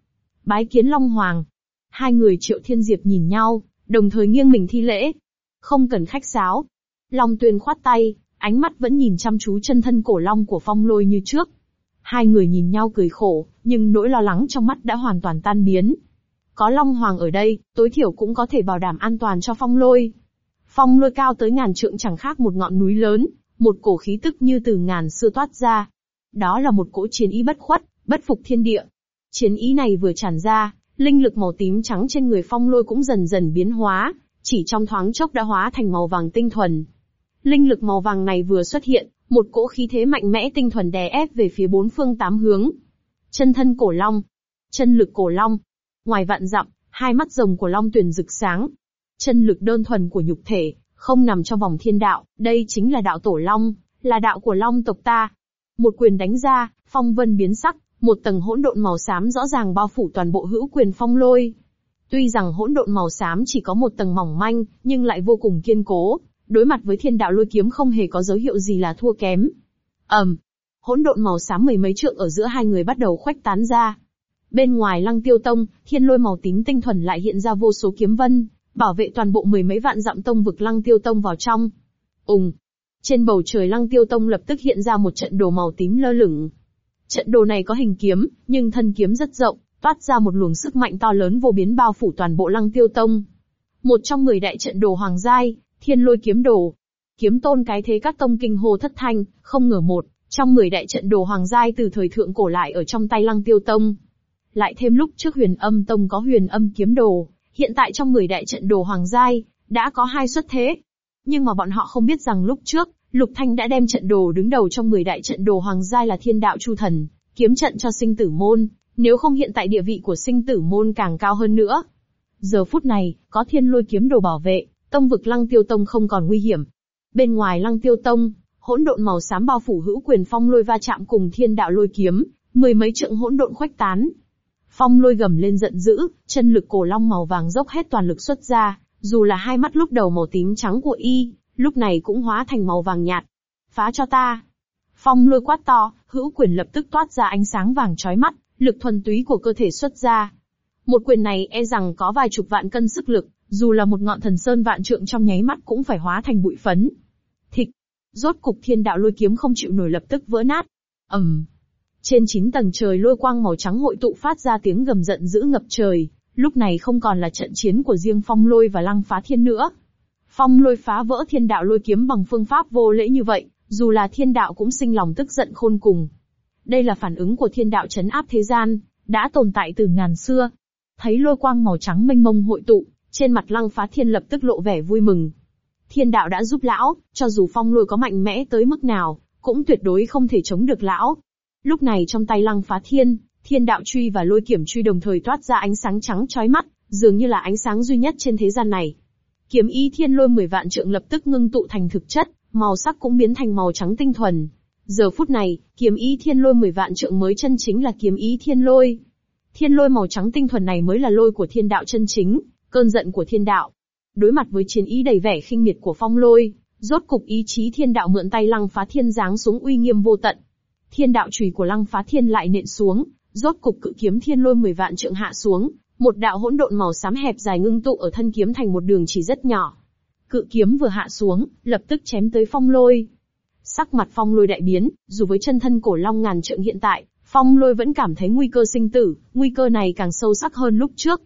A: Bái kiến Long Hoàng. Hai người Triệu Thiên Diệp nhìn nhau, đồng thời nghiêng mình thi lễ. Không cần khách sáo, Long Tuyền khoát tay, ánh mắt vẫn nhìn chăm chú chân thân cổ long của phong lôi như trước. Hai người nhìn nhau cười khổ, nhưng nỗi lo lắng trong mắt đã hoàn toàn tan biến. Có Long Hoàng ở đây, tối thiểu cũng có thể bảo đảm an toàn cho phong lôi. Phong lôi cao tới ngàn trượng chẳng khác một ngọn núi lớn, một cổ khí tức như từ ngàn xưa toát ra. Đó là một cỗ chiến ý bất khuất, bất phục thiên địa. Chiến ý này vừa tràn ra, linh lực màu tím trắng trên người phong lôi cũng dần dần biến hóa, chỉ trong thoáng chốc đã hóa thành màu vàng tinh thuần, Linh lực màu vàng này vừa xuất hiện, một cỗ khí thế mạnh mẽ tinh thuần đè ép về phía bốn phương tám hướng. Chân thân cổ long, chân lực cổ long. Ngoài vạn dặm, hai mắt rồng của long tuyển rực sáng. Chân lực đơn thuần của nhục thể, không nằm trong vòng thiên đạo, đây chính là đạo tổ long, là đạo của long tộc ta. Một quyền đánh ra, phong vân biến sắc, một tầng hỗn độn màu xám rõ ràng bao phủ toàn bộ hữu quyền phong lôi. Tuy rằng hỗn độn màu xám chỉ có một tầng mỏng manh, nhưng lại vô cùng kiên cố, đối mặt với thiên đạo lôi kiếm không hề có dấu hiệu gì là thua kém. ầm, um, hỗn độn màu xám mười mấy trượng ở giữa hai người bắt đầu khoách tán ra. Bên ngoài lăng tiêu tông, thiên lôi màu tím tinh thuần lại hiện ra vô số kiếm vân, bảo vệ toàn bộ mười mấy vạn dặm tông vực lăng tiêu tông vào trong. Ùng! Trên bầu trời lăng tiêu tông lập tức hiện ra một trận đồ màu tím lơ lửng. Trận đồ này có hình kiếm, nhưng thân kiếm rất rộng, toát ra một luồng sức mạnh to lớn vô biến bao phủ toàn bộ lăng tiêu tông. Một trong mười đại trận đồ hoàng giai, Thiên lôi kiếm đồ. Kiếm tôn cái thế các tông kinh hồ thất thanh, không ngờ một, trong 10 đại trận đồ hoàng giai từ thời thượng cổ lại ở trong tay lăng tiêu tông. Lại thêm lúc trước huyền âm tông có huyền âm kiếm đồ, hiện tại trong 10 đại trận đồ hoàng giai, đã có hai xuất thế. Nhưng mà bọn họ không biết rằng lúc trước, Lục Thanh đã đem trận đồ đứng đầu trong 10 đại trận đồ hoàng giai là thiên đạo chu thần, kiếm trận cho sinh tử môn, nếu không hiện tại địa vị của sinh tử môn càng cao hơn nữa. Giờ phút này, có thiên lôi kiếm đồ bảo vệ, Tông vực Lăng Tiêu Tông không còn nguy hiểm. Bên ngoài Lăng Tiêu Tông, hỗn độn màu xám bao phủ hữu quyền phong lôi va chạm cùng thiên đạo lôi kiếm, mười mấy trượng hỗn độn khoách tán. Phong lôi gầm lên giận dữ, chân lực cổ long màu vàng dốc hết toàn lực xuất ra, dù là hai mắt lúc đầu màu tím trắng của y, lúc này cũng hóa thành màu vàng nhạt. Phá cho ta. Phong lôi quát to, hữu quyền lập tức toát ra ánh sáng vàng chói mắt, lực thuần túy của cơ thể xuất ra. Một quyền này e rằng có vài chục vạn cân sức lực, dù là một ngọn thần sơn vạn trượng trong nháy mắt cũng phải hóa thành bụi phấn. Thịch. Rốt cục thiên đạo lôi kiếm không chịu nổi lập tức vỡ nát. ầm, Trên chín tầng trời lôi quang màu trắng hội tụ phát ra tiếng gầm giận dữ ngập trời, lúc này không còn là trận chiến của riêng phong lôi và lăng phá thiên nữa. Phong lôi phá vỡ thiên đạo lôi kiếm bằng phương pháp vô lễ như vậy, dù là thiên đạo cũng sinh lòng tức giận khôn cùng. Đây là phản ứng của thiên đạo chấn áp thế gian, đã tồn tại từ ngàn xưa. Thấy lôi quang màu trắng mênh mông hội tụ, trên mặt lăng phá thiên lập tức lộ vẻ vui mừng. Thiên đạo đã giúp lão, cho dù phong lôi có mạnh mẽ tới mức nào, cũng tuyệt đối không thể chống được lão. Lúc này trong tay lăng phá thiên, thiên đạo truy và lôi kiểm truy đồng thời toát ra ánh sáng trắng chói mắt, dường như là ánh sáng duy nhất trên thế gian này. Kiếm y thiên lôi 10 vạn trượng lập tức ngưng tụ thành thực chất, màu sắc cũng biến thành màu trắng tinh thuần. Giờ phút này, kiếm y thiên lôi 10 vạn trượng mới chân chính là kiếm y thiên lôi. Thiên lôi màu trắng tinh thuần này mới là lôi của thiên đạo chân chính, Cơn giận của thiên đạo. Đối mặt với chiến ý đầy vẻ khinh miệt của phong lôi, rốt cục ý chí thiên đạo mượn tay lăng phá thiên giáng xuống uy nghiêm vô tận. Thiên đạo chùy của lăng phá thiên lại nện xuống, rốt cục cự kiếm thiên lôi 10 vạn trượng hạ xuống, một đạo hỗn độn màu xám hẹp dài ngưng tụ ở thân kiếm thành một đường chỉ rất nhỏ. Cự kiếm vừa hạ xuống, lập tức chém tới phong lôi. Sắc mặt phong lôi đại biến, dù với chân thân cổ long ngàn trượng hiện tại, phong lôi vẫn cảm thấy nguy cơ sinh tử, nguy cơ này càng sâu sắc hơn lúc trước.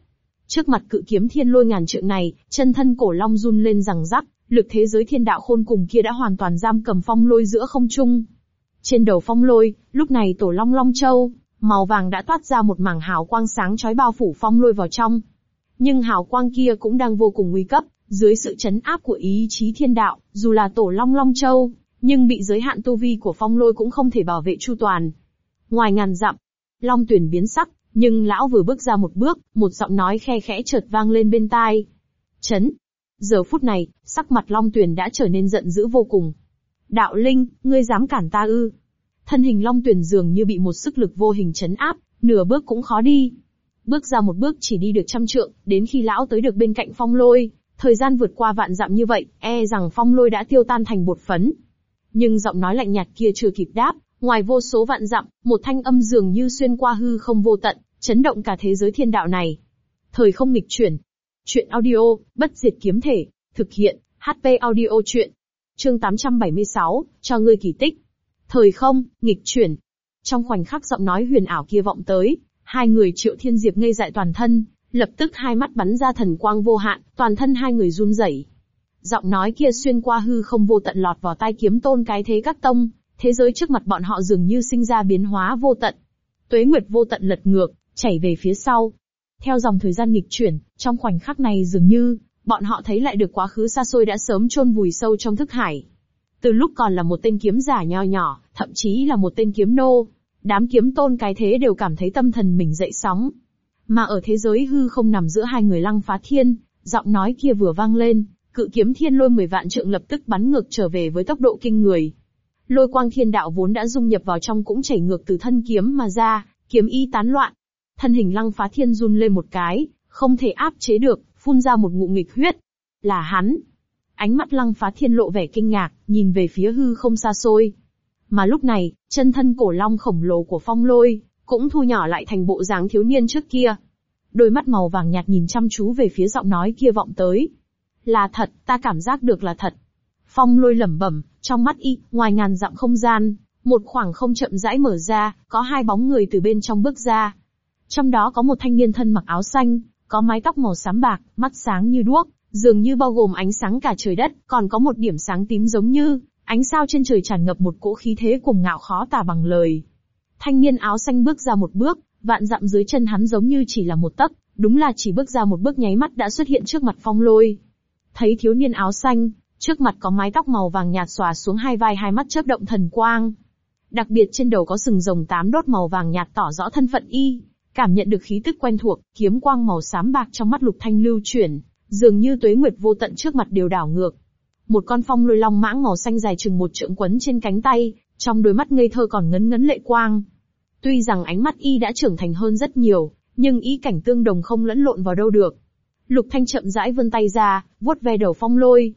A: Trước mặt cự kiếm thiên lôi ngàn trượng này, chân thân cổ long run lên rằng rắc, lực thế giới thiên đạo khôn cùng kia đã hoàn toàn giam cầm phong lôi giữa không trung. Trên đầu phong lôi, lúc này tổ long long châu, màu vàng đã toát ra một mảng hào quang sáng chói bao phủ phong lôi vào trong. Nhưng hào quang kia cũng đang vô cùng nguy cấp, dưới sự chấn áp của ý chí thiên đạo, dù là tổ long long châu, nhưng bị giới hạn tu vi của phong lôi cũng không thể bảo vệ chu toàn. Ngoài ngàn dặm, long tuyển biến sắc, nhưng lão vừa bước ra một bước, một giọng nói khe khẽ chợt vang lên bên tai. Chấn! Giờ phút này, sắc mặt Long Tuyền đã trở nên giận dữ vô cùng. Đạo Linh, ngươi dám cản ta ư? Thân hình Long Tuyền dường như bị một sức lực vô hình chấn áp, nửa bước cũng khó đi. Bước ra một bước chỉ đi được trăm trượng, đến khi lão tới được bên cạnh phong lôi, thời gian vượt qua vạn dặm như vậy, e rằng phong lôi đã tiêu tan thành bột phấn. Nhưng giọng nói lạnh nhạt kia chưa kịp đáp, Ngoài vô số vạn dặm, một thanh âm dường như xuyên qua hư không vô tận, chấn động cả thế giới thiên đạo này. Thời không nghịch chuyển. Chuyện audio, bất diệt kiếm thể, thực hiện, HP audio chuyện. Chương 876, cho ngươi kỳ tích. Thời không, nghịch chuyển. Trong khoảnh khắc giọng nói huyền ảo kia vọng tới, hai người triệu thiên diệp ngây dại toàn thân, lập tức hai mắt bắn ra thần quang vô hạn, toàn thân hai người run rẩy. Giọng nói kia xuyên qua hư không vô tận lọt vào tai kiếm tôn cái thế các tông, thế giới trước mặt bọn họ dường như sinh ra biến hóa vô tận. Tuế nguyệt vô tận lật ngược, chảy về phía sau. Theo dòng thời gian nghịch chuyển, trong khoảnh khắc này dường như, bọn họ thấy lại được quá khứ xa xôi đã sớm chôn vùi sâu trong thức hải. Từ lúc còn là một tên kiếm giả nho nhỏ, thậm chí là một tên kiếm nô, đám kiếm tôn cái thế đều cảm thấy tâm thần mình dậy sóng. Mà ở thế giới hư không nằm giữa hai người lăng phá thiên, giọng nói kia vừa vang lên, cự kiếm thiên lôi mười vạn trượng lập tức bắn ngược trở về với tốc độ kinh người, Lôi quang thiên đạo vốn đã dung nhập vào trong cũng chảy ngược từ thân kiếm mà ra, kiếm y tán loạn. Thân hình lăng phá thiên run lên một cái, không thể áp chế được, phun ra một ngụ nghịch huyết. Là hắn. Ánh mắt lăng phá thiên lộ vẻ kinh ngạc, nhìn về phía hư không xa xôi. Mà lúc này, chân thân cổ long khổng lồ của phong lôi, cũng thu nhỏ lại thành bộ dáng thiếu niên trước kia. Đôi mắt màu vàng nhạt nhìn chăm chú về phía giọng nói kia vọng tới. Là thật, ta cảm giác được là thật. Phong lôi lẩm bẩm, trong mắt y, ngoài ngàn dặm không gian, một khoảng không chậm rãi mở ra, có hai bóng người từ bên trong bước ra. Trong đó có một thanh niên thân mặc áo xanh, có mái tóc màu xám bạc, mắt sáng như đuốc, dường như bao gồm ánh sáng cả trời đất, còn có một điểm sáng tím giống như ánh sao trên trời tràn ngập một cỗ khí thế cuồng ngạo khó tả bằng lời. Thanh niên áo xanh bước ra một bước, vạn dặm dưới chân hắn giống như chỉ là một tấc, đúng là chỉ bước ra một bước nháy mắt đã xuất hiện trước mặt phong lôi. Thấy thiếu niên áo xanh, Trước mặt có mái tóc màu vàng nhạt xòa xuống hai vai hai mắt chớp động thần quang. Đặc biệt trên đầu có sừng rồng tám đốt màu vàng nhạt tỏ rõ thân phận y, cảm nhận được khí tức quen thuộc, kiếm quang màu xám bạc trong mắt Lục Thanh lưu chuyển, dường như tuế nguyệt vô tận trước mặt đều đảo ngược. Một con phong lôi long mãng màu xanh dài chừng một trượng quấn trên cánh tay, trong đôi mắt ngây thơ còn ngấn ngấn lệ quang. Tuy rằng ánh mắt y đã trưởng thành hơn rất nhiều, nhưng ý cảnh tương đồng không lẫn lộn vào đâu được. Lục Thanh chậm rãi vươn tay ra, vuốt ve đầu phong lôi,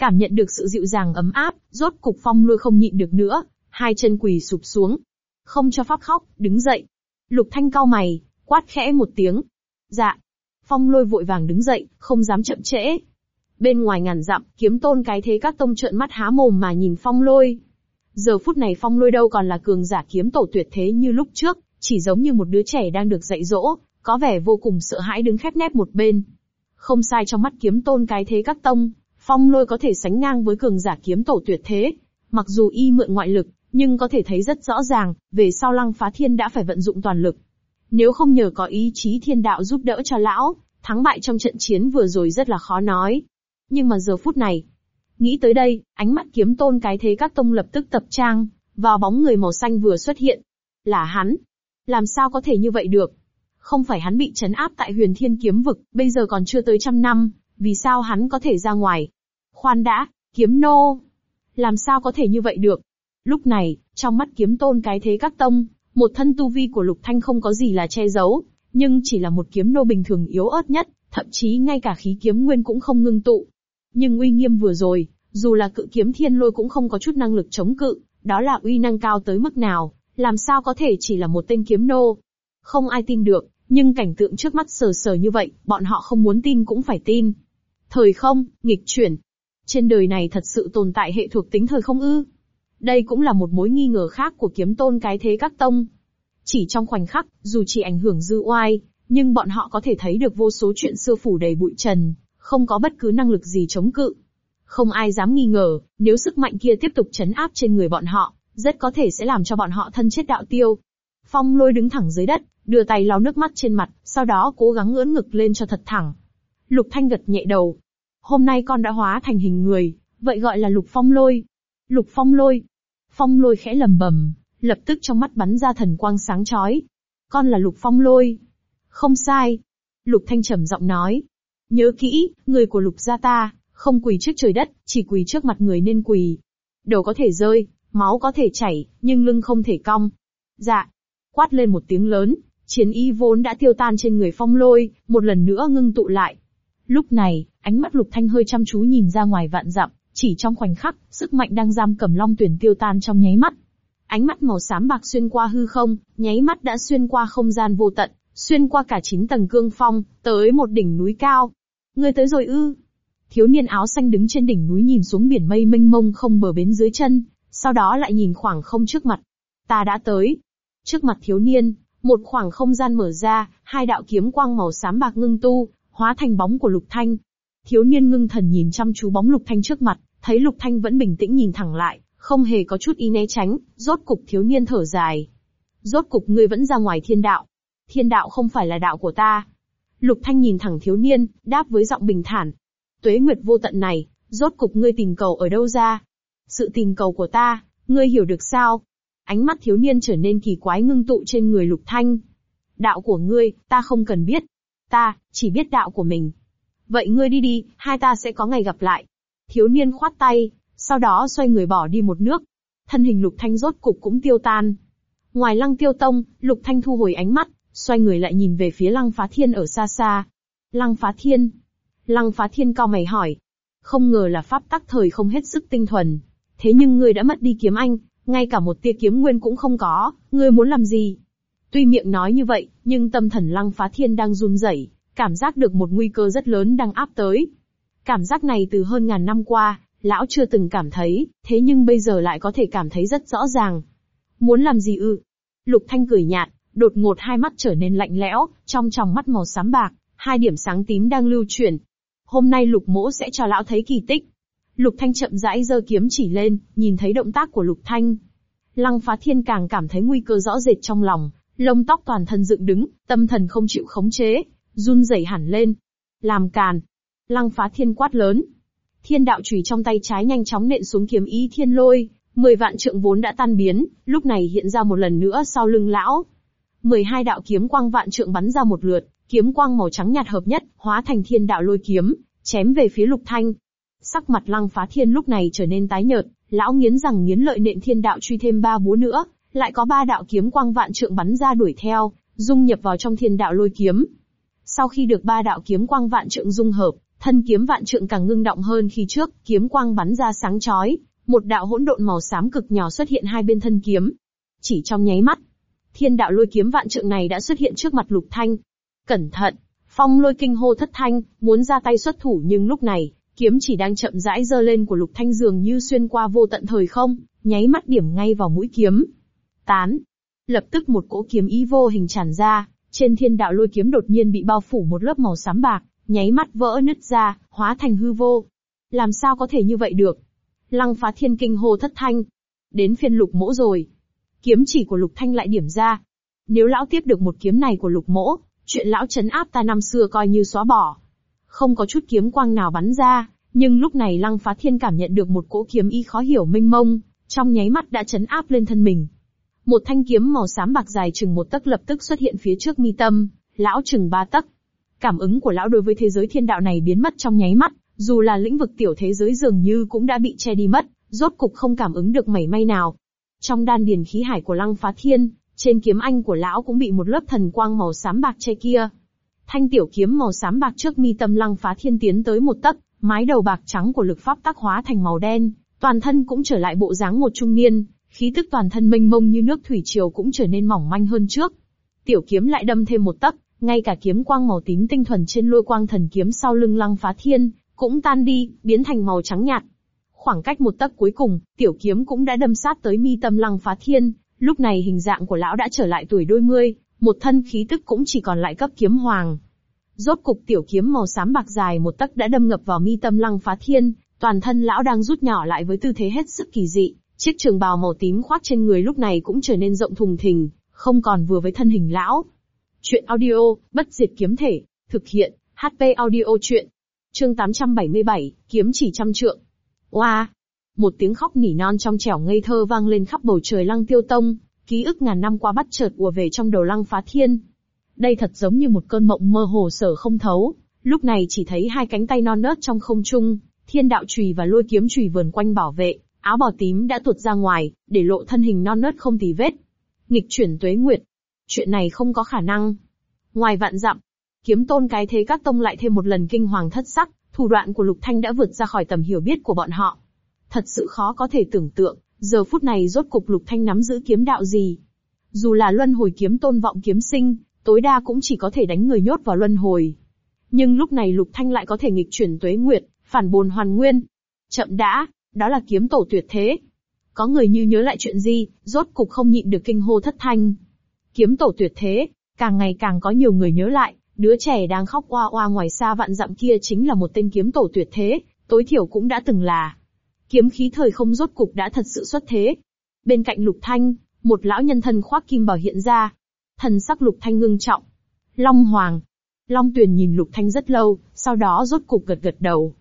A: Cảm nhận được sự dịu dàng ấm áp, rốt cục phong lôi không nhịn được nữa, hai chân quỳ sụp xuống. Không cho pháp khóc, đứng dậy. Lục thanh cao mày, quát khẽ một tiếng. Dạ. Phong lôi vội vàng đứng dậy, không dám chậm trễ. Bên ngoài ngàn dặm, kiếm tôn cái thế các tông trợn mắt há mồm mà nhìn phong lôi. Giờ phút này phong lôi đâu còn là cường giả kiếm tổ tuyệt thế như lúc trước, chỉ giống như một đứa trẻ đang được dạy dỗ, có vẻ vô cùng sợ hãi đứng khép nép một bên. Không sai trong mắt kiếm tôn cái thế các tông, phong lôi có thể sánh ngang với cường giả kiếm tổ tuyệt thế. Mặc dù y mượn ngoại lực, nhưng có thể thấy rất rõ ràng, về sau lăng phá thiên đã phải vận dụng toàn lực. Nếu không nhờ có ý chí thiên đạo giúp đỡ cho lão, thắng bại trong trận chiến vừa rồi rất là khó nói. Nhưng mà giờ phút này, nghĩ tới đây, ánh mắt kiếm tôn cái thế các tông lập tức tập trang, vào bóng người màu xanh vừa xuất hiện. Là hắn. Làm sao có thể như vậy được? Không phải hắn bị chấn áp tại huyền thiên kiếm vực, bây giờ còn chưa tới trăm năm, vì sao hắn có thể ra ngoài, Khoan đã, kiếm nô. Làm sao có thể như vậy được? Lúc này, trong mắt kiếm tôn cái thế các tông, một thân tu vi của Lục Thanh không có gì là che giấu, nhưng chỉ là một kiếm nô bình thường yếu ớt nhất, thậm chí ngay cả khí kiếm nguyên cũng không ngưng tụ. Nhưng uy nghiêm vừa rồi, dù là cự kiếm thiên lôi cũng không có chút năng lực chống cự, đó là uy năng cao tới mức nào, làm sao có thể chỉ là một tên kiếm nô. Không ai tin được, nhưng cảnh tượng trước mắt sờ sờ như vậy, bọn họ không muốn tin cũng phải tin. Thời không, nghịch chuyển, trên đời này thật sự tồn tại hệ thuộc tính thời không ư? Đây cũng là một mối nghi ngờ khác của kiếm tôn cái thế các tông. Chỉ trong khoảnh khắc, dù chỉ ảnh hưởng dư oai, nhưng bọn họ có thể thấy được vô số chuyện xưa phủ đầy bụi trần, không có bất cứ năng lực gì chống cự. Không ai dám nghi ngờ, nếu sức mạnh kia tiếp tục chấn áp trên người bọn họ, rất có thể sẽ làm cho bọn họ thân chết đạo tiêu. Phong lôi đứng thẳng dưới đất, đưa tay lau nước mắt trên mặt, sau đó cố gắng ưỡn ngực lên cho thật thẳng. Lục Thanh gật nhẹ đầu, hôm nay con đã hóa thành hình người, vậy gọi là lục phong lôi. Lục phong lôi. Phong lôi khẽ lầm bầm, lập tức trong mắt bắn ra thần quang sáng chói. Con là lục phong lôi. Không sai. Lục thanh trầm giọng nói. Nhớ kỹ, người của lục gia ta, không quỳ trước trời đất, chỉ quỳ trước mặt người nên quỳ. Đầu có thể rơi, máu có thể chảy, nhưng lưng không thể cong. Dạ. Quát lên một tiếng lớn, chiến y vốn đã tiêu tan trên người phong lôi, một lần nữa ngưng tụ lại, Lúc này, ánh mắt Lục Thanh hơi chăm chú nhìn ra ngoài vạn dặm, chỉ trong khoảnh khắc, sức mạnh đang giam cầm Long Tuyển tiêu tan trong nháy mắt. Ánh mắt màu xám bạc xuyên qua hư không, nháy mắt đã xuyên qua không gian vô tận, xuyên qua cả chín tầng cương phong, tới một đỉnh núi cao. người tới rồi ư? Thiếu niên áo xanh đứng trên đỉnh núi nhìn xuống biển mây mênh mông không bờ bến dưới chân, sau đó lại nhìn khoảng không trước mặt. Ta đã tới. Trước mặt thiếu niên, một khoảng không gian mở ra, hai đạo kiếm quang màu xám bạc ngưng tu, hóa thành bóng của Lục Thanh. Thiếu niên ngưng thần nhìn chăm chú bóng Lục Thanh trước mặt, thấy Lục Thanh vẫn bình tĩnh nhìn thẳng lại, không hề có chút ý né tránh, rốt cục thiếu niên thở dài. Rốt cục ngươi vẫn ra ngoài thiên đạo. Thiên đạo không phải là đạo của ta. Lục Thanh nhìn thẳng thiếu niên, đáp với giọng bình thản. Tuế nguyệt vô tận này, rốt cục ngươi tình cầu ở đâu ra? Sự tình cầu của ta, ngươi hiểu được sao? Ánh mắt thiếu niên trở nên kỳ quái ngưng tụ trên người Lục Thanh. Đạo của ngươi, ta không cần biết. Ta, chỉ biết đạo của mình. Vậy ngươi đi đi, hai ta sẽ có ngày gặp lại. Thiếu niên khoát tay, sau đó xoay người bỏ đi một nước. Thân hình lục thanh rốt cục cũng tiêu tan. Ngoài lăng tiêu tông, lục thanh thu hồi ánh mắt, xoay người lại nhìn về phía lăng phá thiên ở xa xa. Lăng phá thiên. Lăng phá thiên cao mày hỏi. Không ngờ là pháp tắc thời không hết sức tinh thuần. Thế nhưng ngươi đã mất đi kiếm anh, ngay cả một tia kiếm nguyên cũng không có, ngươi muốn làm gì? Tuy miệng nói như vậy, nhưng tâm thần lăng phá thiên đang run rẩy, cảm giác được một nguy cơ rất lớn đang áp tới. Cảm giác này từ hơn ngàn năm qua, lão chưa từng cảm thấy, thế nhưng bây giờ lại có thể cảm thấy rất rõ ràng. Muốn làm gì ư? Lục Thanh cười nhạt, đột ngột hai mắt trở nên lạnh lẽo, trong tròng mắt màu xám bạc, hai điểm sáng tím đang lưu chuyển. Hôm nay Lục Mỗ sẽ cho lão thấy kỳ tích. Lục Thanh chậm rãi giơ kiếm chỉ lên, nhìn thấy động tác của Lục Thanh. Lăng Phá Thiên càng cảm thấy nguy cơ rõ rệt trong lòng, lông tóc toàn thân dựng đứng, tâm thần không chịu khống chế, run rẩy hẳn lên. Làm càn. Lăng phá thiên quát lớn. Thiên đạo chùy trong tay trái nhanh chóng nện xuống kiếm ý thiên lôi, mười vạn trượng vốn đã tan biến, lúc này hiện ra một lần nữa sau lưng lão. Mười hai đạo kiếm quang vạn trượng bắn ra một lượt, kiếm quang màu trắng nhạt hợp nhất, hóa thành thiên đạo lôi kiếm, chém về phía lục thanh. Sắc mặt lăng phá thiên lúc này trở nên tái nhợt, lão nghiến rằng nghiến lợi nện thiên đạo truy thêm ba búa nữa, lại có ba đạo kiếm quang vạn trượng bắn ra đuổi theo, dung nhập vào trong thiên đạo lôi kiếm. Sau khi được ba đạo kiếm quang vạn trượng dung hợp, thân kiếm vạn trượng càng ngưng động hơn khi trước, kiếm quang bắn ra sáng chói, một đạo hỗn độn màu xám cực nhỏ xuất hiện hai bên thân kiếm. Chỉ trong nháy mắt, thiên đạo lôi kiếm vạn trượng này đã xuất hiện trước mặt Lục Thanh. Cẩn thận, Phong lôi kinh hô thất thanh, muốn ra tay xuất thủ nhưng lúc này, kiếm chỉ đang chậm rãi giơ lên của Lục Thanh dường như xuyên qua vô tận thời không, nháy mắt điểm ngay vào mũi kiếm, tán. Lập tức một cỗ kiếm ý vô hình tràn ra, trên thiên đạo lôi kiếm đột nhiên bị bao phủ một lớp màu xám bạc, nháy mắt vỡ nứt ra, hóa thành hư vô. Làm sao có thể như vậy được? Lăng phá thiên kinh hô thất thanh. Đến phiên lục mỗ rồi. Kiếm chỉ của lục thanh lại điểm ra. Nếu lão tiếp được một kiếm này của lục mỗ, chuyện lão chấn áp ta năm xưa coi như xóa bỏ. Không có chút kiếm quang nào bắn ra, nhưng lúc này lăng phá thiên cảm nhận được một cỗ kiếm y khó hiểu mênh mông, trong nháy mắt đã chấn áp lên thân mình, một thanh kiếm màu xám bạc dài chừng một tấc lập tức xuất hiện phía trước mi tâm, lão chừng ba tấc. Cảm ứng của lão đối với thế giới thiên đạo này biến mất trong nháy mắt, dù là lĩnh vực tiểu thế giới dường như cũng đã bị che đi mất, rốt cục không cảm ứng được mảy may nào. Trong đan điền khí hải của Lăng Phá Thiên, trên kiếm anh của lão cũng bị một lớp thần quang màu xám bạc che kia. Thanh tiểu kiếm màu xám bạc trước mi tâm Lăng Phá Thiên tiến tới một tấc, mái đầu bạc trắng của lực pháp tác hóa thành màu đen, toàn thân cũng trở lại bộ dáng một trung niên, khí tức toàn thân mênh mông như nước thủy triều cũng trở nên mỏng manh hơn trước. Tiểu kiếm lại đâm thêm một tấc, ngay cả kiếm quang màu tím tinh thuần trên lôi quang thần kiếm sau lưng lăng phá thiên, cũng tan đi, biến thành màu trắng nhạt. Khoảng cách một tấc cuối cùng, tiểu kiếm cũng đã đâm sát tới mi tâm lăng phá thiên, lúc này hình dạng của lão đã trở lại tuổi đôi mươi, một thân khí tức cũng chỉ còn lại cấp kiếm hoàng. Rốt cục tiểu kiếm màu xám bạc dài một tấc đã đâm ngập vào mi tâm lăng phá thiên, toàn thân lão đang rút nhỏ lại với tư thế hết sức kỳ dị. Chiếc trường bào màu tím khoác trên người lúc này cũng trở nên rộng thùng thình, không còn vừa với thân hình lão. Chuyện audio, bất diệt kiếm thể, thực hiện, HP audio chuyện. Chương 877, kiếm chỉ trăm trượng. Oa! Một tiếng khóc nỉ non trong trẻo ngây thơ vang lên khắp bầu trời lăng tiêu tông, ký ức ngàn năm qua bắt chợt ùa về trong đầu lăng phá thiên. Đây thật giống như một cơn mộng mơ hồ sở không thấu, lúc này chỉ thấy hai cánh tay non nớt trong không trung, thiên đạo chùy và lôi kiếm chùy vờn quanh bảo vệ, Áo bào tím đã tuột ra ngoài, để lộ thân hình non nớt không tì vết. Nghịch chuyển tuế nguyệt. Chuyện này không có khả năng. Ngoài vạn dặm, kiếm tôn cái thế các tông lại thêm một lần kinh hoàng thất sắc, thủ đoạn của Lục Thanh đã vượt ra khỏi tầm hiểu biết của bọn họ. Thật sự khó có thể tưởng tượng, giờ phút này rốt cục Lục Thanh nắm giữ kiếm đạo gì. Dù là luân hồi kiếm tôn vọng kiếm sinh, tối đa cũng chỉ có thể đánh người nhốt vào luân hồi. Nhưng lúc này Lục Thanh lại có thể nghịch chuyển tuế nguyệt, phản bồn hoàn nguyên. Chậm đã, đó là kiếm tổ tuyệt thế. Có người như nhớ lại chuyện gì, rốt cục không nhịn được kinh hô thất thanh. Kiếm tổ tuyệt thế, càng ngày càng có nhiều người nhớ lại, đứa trẻ đang khóc oa oa ngoài xa vạn dặm kia chính là một tên kiếm tổ tuyệt thế, tối thiểu cũng đã từng là. Kiếm khí thời không rốt cục đã thật sự xuất thế. Bên cạnh Lục Thanh, một lão nhân thân khoác kim bảo hiện ra. Thần sắc Lục Thanh ngưng trọng. Long Hoàng. Long Tuyền nhìn Lục Thanh rất lâu, sau đó rốt cục gật gật đầu.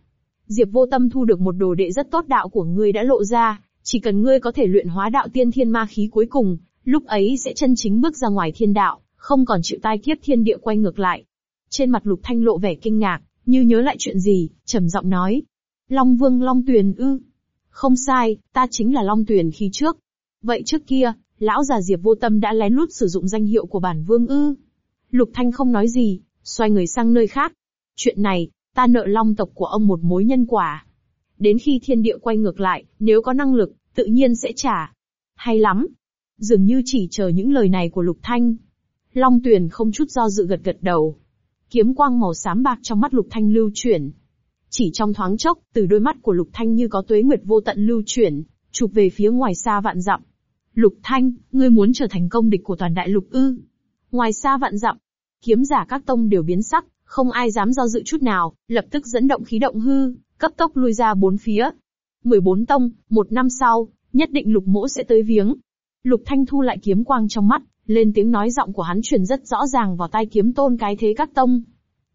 A: Diệp vô tâm thu được một đồ đệ rất tốt đạo của ngươi đã lộ ra, chỉ cần ngươi có thể luyện hóa đạo tiên thiên ma khí cuối cùng, lúc ấy sẽ chân chính bước ra ngoài thiên đạo, không còn chịu tai kiếp thiên địa quay ngược lại. Trên mặt lục thanh lộ vẻ kinh ngạc, như nhớ lại chuyện gì, trầm giọng nói. Long vương Long Tuyền ư. Không sai, ta chính là Long Tuyền khi trước. Vậy trước kia, lão già Diệp vô tâm đã lén lút sử dụng danh hiệu của bản vương ư. Lục Thanh không nói gì, xoay người sang nơi khác. Chuyện này, ta nợ long tộc của ông một mối nhân quả. Đến khi thiên địa quay ngược lại, nếu có năng lực, tự nhiên sẽ trả. Hay lắm. Dường như chỉ chờ những lời này của Lục Thanh. Long Tuyền không chút do dự gật gật đầu. Kiếm quang màu xám bạc trong mắt Lục Thanh lưu chuyển. Chỉ trong thoáng chốc, từ đôi mắt của Lục Thanh như có tuế nguyệt vô tận lưu chuyển, chụp về phía ngoài xa vạn dặm. Lục Thanh, ngươi muốn trở thành công địch của toàn đại lục ư. Ngoài xa vạn dặm, kiếm giả các tông đều biến sắc, không ai dám do dự chút nào, lập tức dẫn động khí động hư, cấp tốc lui ra bốn phía. 14 tông, một năm sau, nhất định lục mỗ sẽ tới viếng. Lục Thanh thu lại kiếm quang trong mắt, lên tiếng nói giọng của hắn truyền rất rõ ràng vào tai kiếm tôn cái thế các tông.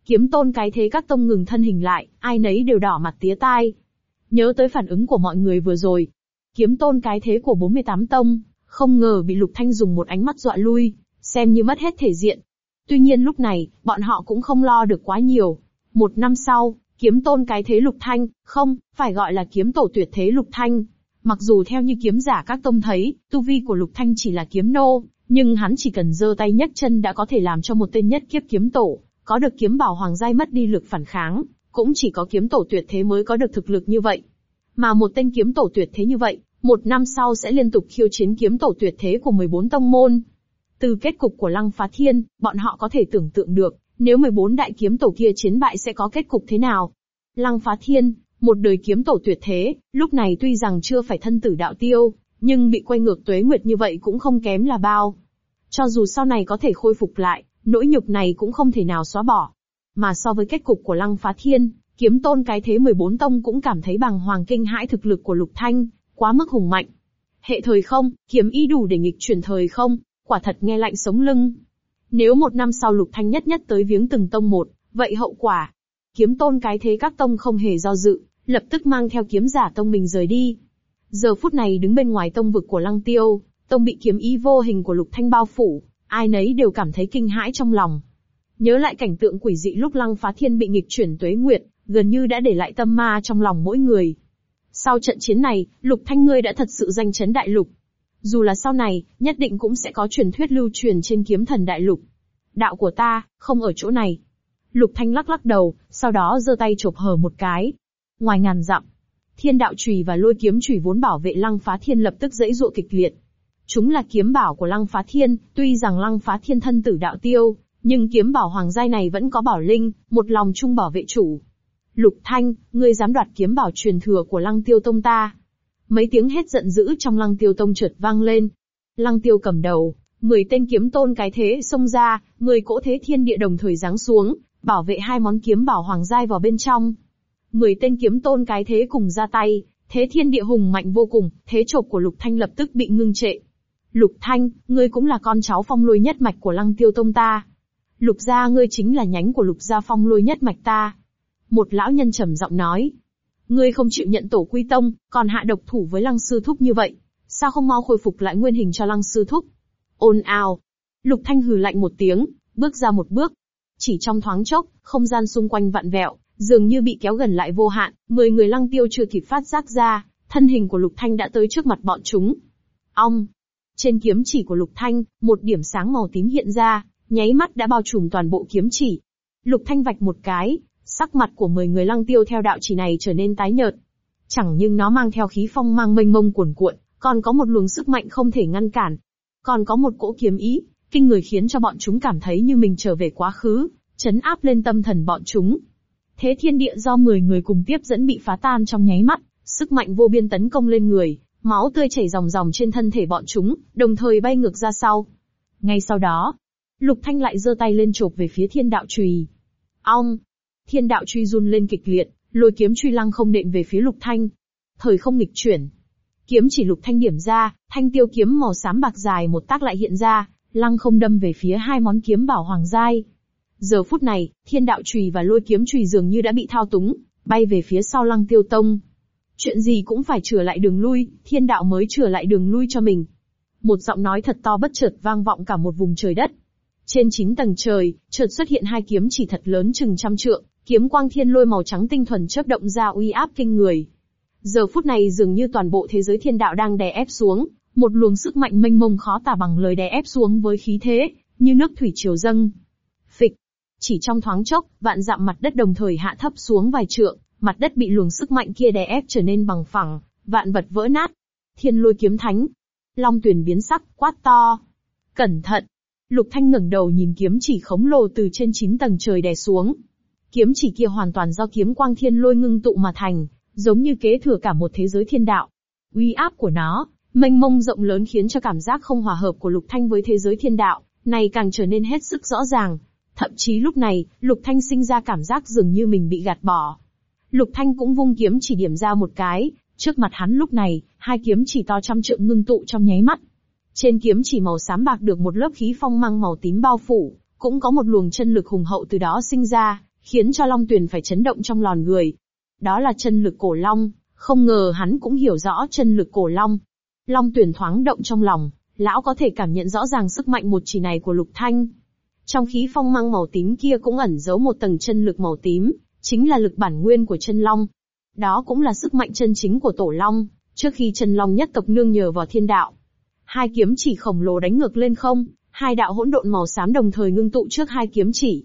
A: Kiếm tôn cái thế các tông ngừng thân hình lại, ai nấy đều đỏ mặt tía tai. Nhớ tới phản ứng của mọi người vừa rồi. Kiếm tôn cái thế của 48 tông, không ngờ bị Lục Thanh dùng một ánh mắt dọa lui, xem như mất hết thể diện, Tuy nhiên lúc này, bọn họ cũng không lo được quá nhiều. Một năm sau, kiếm tôn cái thế lục thanh, không, phải gọi là kiếm tổ tuyệt thế lục thanh. Mặc dù theo như kiếm giả các tông thấy, tu vi của lục thanh chỉ là kiếm nô, nhưng hắn chỉ cần giơ tay nhấc chân đã có thể làm cho một tên nhất kiếp kiếm tổ, có được kiếm bảo hoàng giai mất đi lực phản kháng, cũng chỉ có kiếm tổ tuyệt thế mới có được thực lực như vậy. Mà một tên kiếm tổ tuyệt thế như vậy, một năm sau sẽ liên tục khiêu chiến kiếm tổ tuyệt thế của 14 tông môn, từ kết cục của Lăng Phá Thiên, bọn họ có thể tưởng tượng được, nếu 14 đại kiếm tổ kia chiến bại sẽ có kết cục thế nào. Lăng Phá Thiên, một đời kiếm tổ tuyệt thế, lúc này tuy rằng chưa phải thân tử đạo tiêu, nhưng bị quay ngược tuế nguyệt như vậy cũng không kém là bao. Cho dù sau này có thể khôi phục lại, nỗi nhục này cũng không thể nào xóa bỏ. Mà so với kết cục của Lăng Phá Thiên, kiếm tôn cái thế 14 tông cũng cảm thấy bằng hoàng kinh hãi thực lực của Lục Thanh, quá mức hùng mạnh. Hệ thời không, kiếm y đủ để nghịch chuyển thời không, quả thật nghe lạnh sống lưng. Nếu một năm sau Lục Thanh nhất nhất tới viếng từng tông một, vậy hậu quả, kiếm tôn cái thế các tông không hề do dự, lập tức mang theo kiếm giả tông mình rời đi. Giờ phút này đứng bên ngoài tông vực của Lăng Tiêu, tông bị kiếm ý vô hình của Lục Thanh bao phủ, ai nấy đều cảm thấy kinh hãi trong lòng. Nhớ lại cảnh tượng quỷ dị lúc Lăng Phá Thiên bị nghịch chuyển tuế nguyệt, gần như đã để lại tâm ma trong lòng mỗi người. Sau trận chiến này, Lục Thanh ngươi đã thật sự danh chấn đại lục, dù là sau này, nhất định cũng sẽ có truyền thuyết lưu truyền trên kiếm thần đại lục. Đạo của ta, không ở chỗ này. Lục Thanh lắc lắc đầu, sau đó giơ tay chộp hờ một cái. Ngoài ngàn dặm, thiên đạo chùy và lôi kiếm chùy vốn bảo vệ lăng phá thiên lập tức dãy dụa kịch liệt. Chúng là kiếm bảo của lăng phá thiên, tuy rằng lăng phá thiên thân tử đạo tiêu, nhưng kiếm bảo hoàng giai này vẫn có bảo linh, một lòng chung bảo vệ chủ. Lục Thanh, ngươi dám đoạt kiếm bảo truyền thừa của lăng tiêu tông ta, Mấy tiếng hét giận dữ trong lăng tiêu tông trượt vang lên. Lăng tiêu cầm đầu, mười tên kiếm tôn cái thế xông ra, mười cỗ thế thiên địa đồng thời giáng xuống, bảo vệ hai món kiếm bảo hoàng giai vào bên trong. mười tên kiếm tôn cái thế cùng ra tay, thế thiên địa hùng mạnh vô cùng, thế chộp của Lục Thanh lập tức bị ngưng trệ. Lục Thanh, ngươi cũng là con cháu phong lôi nhất mạch của lăng tiêu tông ta. Lục gia ngươi chính là nhánh của lục gia phong lôi nhất mạch ta. Một lão nhân trầm giọng nói, Ngươi không chịu nhận tổ quy tông, còn hạ độc thủ với lăng sư thúc như vậy. Sao không mau khôi phục lại nguyên hình cho lăng sư thúc? Ôn ào. Lục Thanh hừ lạnh một tiếng, bước ra một bước. Chỉ trong thoáng chốc, không gian xung quanh vặn vẹo, dường như bị kéo gần lại vô hạn, mười người lăng tiêu chưa kịp phát giác ra, thân hình của Lục Thanh đã tới trước mặt bọn chúng. Ông. Trên kiếm chỉ của Lục Thanh, một điểm sáng màu tím hiện ra, nháy mắt đã bao trùm toàn bộ kiếm chỉ. Lục Thanh vạch một cái, Sắc mặt của mười người lăng tiêu theo đạo chỉ này trở nên tái nhợt. Chẳng nhưng nó mang theo khí phong mang mênh mông cuồn cuộn, còn có một luồng sức mạnh không thể ngăn cản. Còn có một cỗ kiếm ý, kinh người khiến cho bọn chúng cảm thấy như mình trở về quá khứ, chấn áp lên tâm thần bọn chúng. Thế thiên địa do mười người cùng tiếp dẫn bị phá tan trong nháy mắt, sức mạnh vô biên tấn công lên người, máu tươi chảy ròng ròng trên thân thể bọn chúng, đồng thời bay ngược ra sau. Ngay sau đó, Lục Thanh lại giơ tay lên chộp về phía thiên đạo trùy. Ong, Thiên đạo truy run lên kịch liệt, lôi kiếm truy lăng không đệm về phía Lục Thanh. Thời không nghịch chuyển. Kiếm chỉ Lục Thanh điểm ra, thanh tiêu kiếm màu xám bạc dài một tác lại hiện ra, lăng không đâm về phía hai món kiếm bảo hoàng giai. Giờ phút này, thiên đạo chùy và lôi kiếm chùy dường như đã bị thao túng, bay về phía sau lăng tiêu tông. Chuyện gì cũng phải trở lại đường lui, thiên đạo mới trở lại đường lui cho mình. Một giọng nói thật to bất chợt vang vọng cả một vùng trời đất. Trên chín tầng trời, chợt xuất hiện hai kiếm chỉ thật lớn chừng trăm trượng, Kiếm quang thiên lôi màu trắng tinh thuần chớp động ra uy áp kinh người. Giờ phút này dường như toàn bộ thế giới thiên đạo đang đè ép xuống, một luồng sức mạnh mênh mông khó tả bằng lời đè ép xuống với khí thế, như nước thủy triều dâng. Phịch. Chỉ trong thoáng chốc, vạn dặm mặt đất đồng thời hạ thấp xuống vài trượng, mặt đất bị luồng sức mạnh kia đè ép trở nên bằng phẳng, vạn vật vỡ nát. Thiên lôi kiếm thánh. Long tuyển biến sắc, quát to. Cẩn thận. Lục Thanh ngẩng đầu nhìn kiếm chỉ khổng lồ từ trên chín tầng trời đè xuống, Kiếm chỉ kia hoàn toàn do kiếm quang thiên lôi ngưng tụ mà thành, giống như kế thừa cả một thế giới thiên đạo. Uy áp của nó, mênh mông rộng lớn khiến cho cảm giác không hòa hợp của Lục Thanh với thế giới thiên đạo, này càng trở nên hết sức rõ ràng. Thậm chí lúc này, Lục Thanh sinh ra cảm giác dường như mình bị gạt bỏ. Lục Thanh cũng vung kiếm chỉ điểm ra một cái, trước mặt hắn lúc này, hai kiếm chỉ to trăm trượng ngưng tụ trong nháy mắt. Trên kiếm chỉ màu xám bạc được một lớp khí phong mang màu tím bao phủ, cũng có một luồng chân lực hùng hậu từ đó sinh ra, khiến cho Long Tuyền phải chấn động trong lòn người. Đó là chân lực cổ Long, không ngờ hắn cũng hiểu rõ chân lực cổ Long. Long Tuyền thoáng động trong lòng, lão có thể cảm nhận rõ ràng sức mạnh một chỉ này của Lục Thanh. Trong khí phong mang màu tím kia cũng ẩn giấu một tầng chân lực màu tím, chính là lực bản nguyên của chân Long. Đó cũng là sức mạnh chân chính của Tổ Long, trước khi chân Long nhất tộc nương nhờ vào thiên đạo. Hai kiếm chỉ khổng lồ đánh ngược lên không, hai đạo hỗn độn màu xám đồng thời ngưng tụ trước hai kiếm chỉ.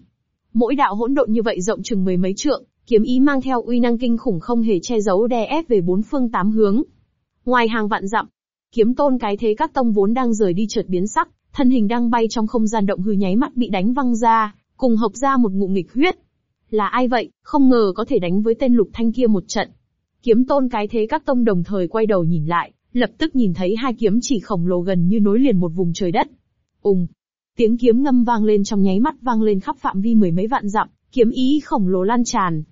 A: Mỗi đạo hỗn độn như vậy rộng chừng mười mấy trượng, kiếm ý mang theo uy năng kinh khủng không hề che giấu đè ép về bốn phương tám hướng. Ngoài hàng vạn dặm, kiếm tôn cái thế các tông vốn đang rời đi chợt biến sắc, thân hình đang bay trong không gian động hư nháy mắt bị đánh văng ra, cùng hợp ra một ngụm nghịch huyết. Là ai vậy, không ngờ có thể đánh với tên lục thanh kia một trận. Kiếm tôn cái thế các tông đồng thời quay đầu nhìn lại, lập tức nhìn thấy hai kiếm chỉ khổng lồ gần như nối liền một vùng trời đất. Úng. Tiếng kiếm ngâm vang lên trong nháy mắt vang lên khắp phạm vi mười mấy vạn dặm, kiếm ý khổng lồ lan tràn.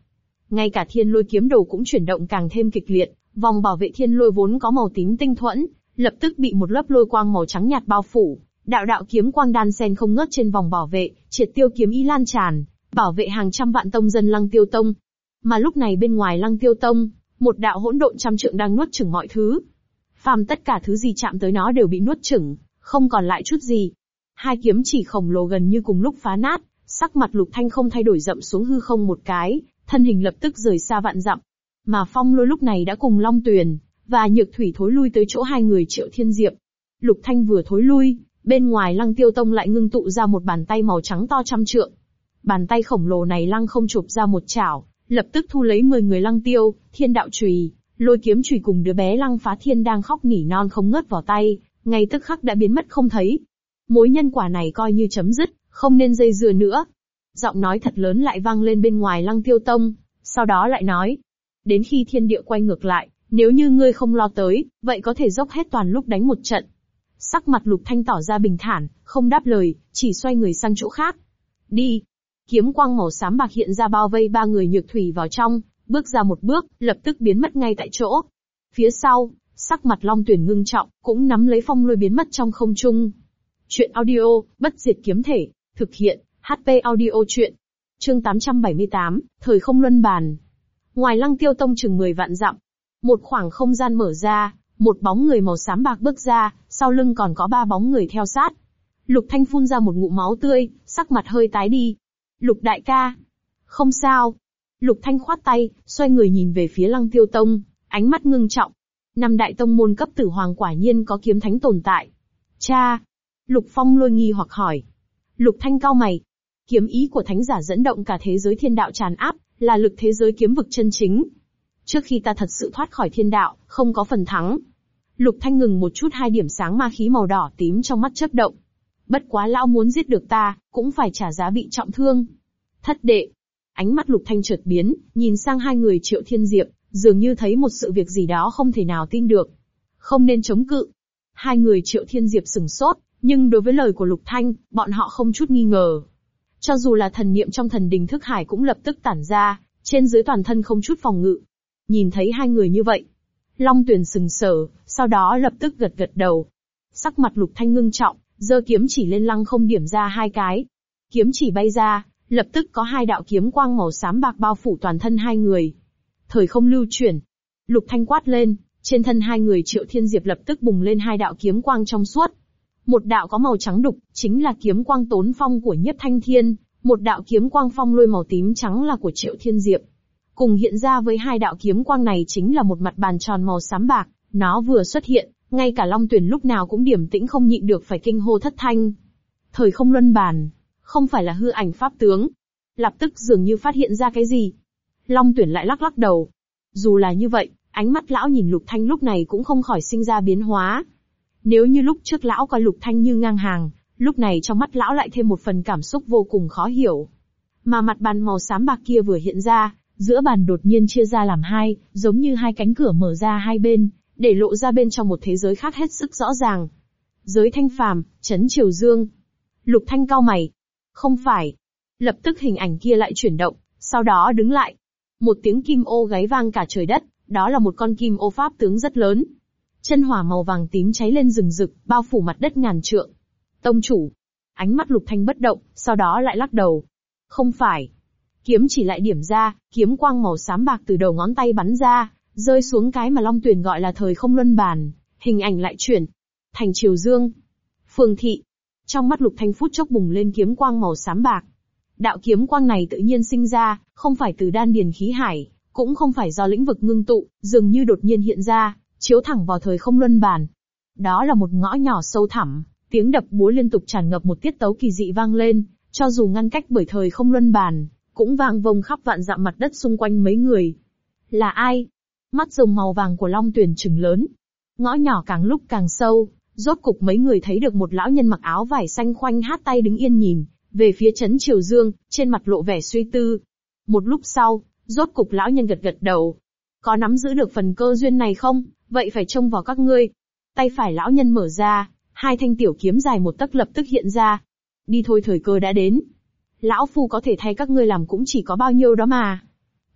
A: Ngay cả thiên lôi kiếm đầu cũng chuyển động càng thêm kịch liệt, vòng bảo vệ thiên lôi vốn có màu tím tinh thuẫn, lập tức bị một lớp lôi quang màu trắng nhạt bao phủ, đạo đạo kiếm quang đan sen không ngớt trên vòng bảo vệ, triệt tiêu kiếm ý lan tràn, bảo vệ hàng trăm vạn tông dân Lăng Tiêu Tông. Mà lúc này bên ngoài Lăng Tiêu Tông, một đạo hỗn độn trăm trượng đang nuốt chửng mọi thứ. Phàm tất cả thứ gì chạm tới nó đều bị nuốt chửng, không còn lại chút gì. Hai kiếm chỉ khổng lồ gần như cùng lúc phá nát, sắc mặt lục thanh không thay đổi rậm xuống hư không một cái, thân hình lập tức rời xa vạn dặm. Mà phong lôi lúc này đã cùng long tuyền, và nhược thủy thối lui tới chỗ hai người triệu thiên diệp. Lục thanh vừa thối lui, bên ngoài lăng tiêu tông lại ngưng tụ ra một bàn tay màu trắng to trăm trượng. Bàn tay khổng lồ này lăng không chụp ra một chảo, lập tức thu lấy mười người lăng tiêu, thiên đạo trùy, lôi kiếm trùy cùng đứa bé lăng phá thiên đang khóc nỉ non không ngớt vào tay, ngay tức khắc đã biến mất không thấy mối nhân quả này coi như chấm dứt, không nên dây dưa nữa. Giọng nói thật lớn lại vang lên bên ngoài lăng tiêu tông, sau đó lại nói. Đến khi thiên địa quay ngược lại, nếu như ngươi không lo tới, vậy có thể dốc hết toàn lúc đánh một trận. Sắc mặt lục thanh tỏ ra bình thản, không đáp lời, chỉ xoay người sang chỗ khác. Đi! Kiếm quang màu xám bạc hiện ra bao vây ba người nhược thủy vào trong, bước ra một bước, lập tức biến mất ngay tại chỗ. Phía sau, sắc mặt long tuyển ngưng trọng, cũng nắm lấy phong lôi biến mất trong không trung. Chuyện audio, bất diệt kiếm thể, thực hiện, HP audio chuyện. Chương 878, thời không luân bàn. Ngoài lăng tiêu tông chừng 10 vạn dặm, một khoảng không gian mở ra, một bóng người màu xám bạc bước ra, sau lưng còn có ba bóng người theo sát. Lục Thanh phun ra một ngụm máu tươi, sắc mặt hơi tái đi. Lục đại ca. Không sao. Lục Thanh khoát tay, xoay người nhìn về phía lăng tiêu tông, ánh mắt ngưng trọng. Năm đại tông môn cấp tử hoàng quả nhiên có kiếm thánh tồn tại. Cha, Lục Phong lôi nghi hoặc hỏi. Lục Thanh cao mày. Kiếm ý của thánh giả dẫn động cả thế giới thiên đạo tràn áp, là lực thế giới kiếm vực chân chính. Trước khi ta thật sự thoát khỏi thiên đạo, không có phần thắng. Lục Thanh ngừng một chút hai điểm sáng ma khí màu đỏ tím trong mắt chớp động. Bất quá lão muốn giết được ta, cũng phải trả giá bị trọng thương. Thất đệ. Ánh mắt Lục Thanh chợt biến, nhìn sang hai người Triệu Thiên Diệp, dường như thấy một sự việc gì đó không thể nào tin được. Không nên chống cự. Hai người Triệu Thiên Diệp sừng sốt, nhưng đối với lời của Lục Thanh, bọn họ không chút nghi ngờ. Cho dù là thần niệm trong thần đình thức hải cũng lập tức tản ra, trên dưới toàn thân không chút phòng ngự. Nhìn thấy hai người như vậy, Long Tuyền sừng sờ, sau đó lập tức gật gật đầu. Sắc mặt Lục Thanh ngưng trọng, giơ kiếm chỉ lên lăng không điểm ra hai cái. Kiếm chỉ bay ra, lập tức có hai đạo kiếm quang màu xám bạc bao phủ toàn thân hai người. Thời không lưu chuyển. Lục Thanh quát lên, trên thân hai người Triệu Thiên Diệp lập tức bùng lên hai đạo kiếm quang trong suốt, một đạo có màu trắng đục, chính là kiếm quang tốn phong của Nhất Thanh Thiên, một đạo kiếm quang phong lôi màu tím trắng là của Triệu Thiên Diệp. Cùng hiện ra với hai đạo kiếm quang này chính là một mặt bàn tròn màu xám bạc, nó vừa xuất hiện, ngay cả Long Tuyển lúc nào cũng điểm tĩnh không nhịn được phải kinh hô thất thanh. Thời không luân bàn, không phải là hư ảnh pháp tướng. Lập tức dường như phát hiện ra cái gì. Long Tuyển lại lắc lắc đầu. Dù là như vậy, ánh mắt lão nhìn Lục Thanh lúc này cũng không khỏi sinh ra biến hóa, nếu như lúc trước lão coi Lục Thanh như ngang hàng, lúc này trong mắt lão lại thêm một phần cảm xúc vô cùng khó hiểu. Mà mặt bàn màu xám bạc kia vừa hiện ra, giữa bàn đột nhiên chia ra làm hai, giống như hai cánh cửa mở ra hai bên, để lộ ra bên trong một thế giới khác hết sức rõ ràng. Giới thanh phàm, chấn triều dương. Lục thanh cao mày. Không phải. Lập tức hình ảnh kia lại chuyển động, sau đó đứng lại. Một tiếng kim ô gáy vang cả trời đất, đó là một con kim ô pháp tướng rất lớn, Chân hỏa màu vàng tím cháy lên rừng rực, bao phủ mặt đất ngàn trượng. Tông chủ. Ánh mắt lục thanh bất động, sau đó lại lắc đầu. Không phải. Kiếm chỉ lại điểm ra, kiếm quang màu xám bạc từ đầu ngón tay bắn ra, rơi xuống cái mà Long Tuyền gọi là thời không luân bàn, hình ảnh lại chuyển. Thành Triều Dương. phường Thị. Trong mắt Lục Thanh phút chốc bùng lên kiếm quang màu xám bạc. Đạo kiếm quang này tự nhiên sinh ra, không phải từ đan điền khí hải, cũng không phải do lĩnh vực ngưng tụ, dường như đột nhiên hiện ra, chiếu thẳng vào thời không luân bàn, Đó là một ngõ nhỏ sâu thẳm, tiếng đập búa liên tục tràn ngập một tiết tấu kỳ dị vang lên, cho dù ngăn cách bởi thời không luân bàn, cũng vang vông khắp vạn dặm mặt đất xung quanh mấy người. Là ai? Mắt rồng màu vàng của Long Tuyền trừng lớn. Ngõ nhỏ càng lúc càng sâu, rốt cục mấy người thấy được một lão nhân mặc áo vải xanh khoanh hát tay đứng yên nhìn, về phía chấn Triều Dương, trên mặt lộ vẻ suy tư. Một lúc sau, rốt cục lão nhân gật gật đầu. Có nắm giữ được phần cơ duyên này không? Vậy phải trông vào các ngươi. Tay phải lão nhân mở ra, hai thanh tiểu kiếm dài một tấc lập tức hiện ra. Đi thôi thời cơ đã đến. Lão phu có thể thay các ngươi làm cũng chỉ có bao nhiêu đó mà.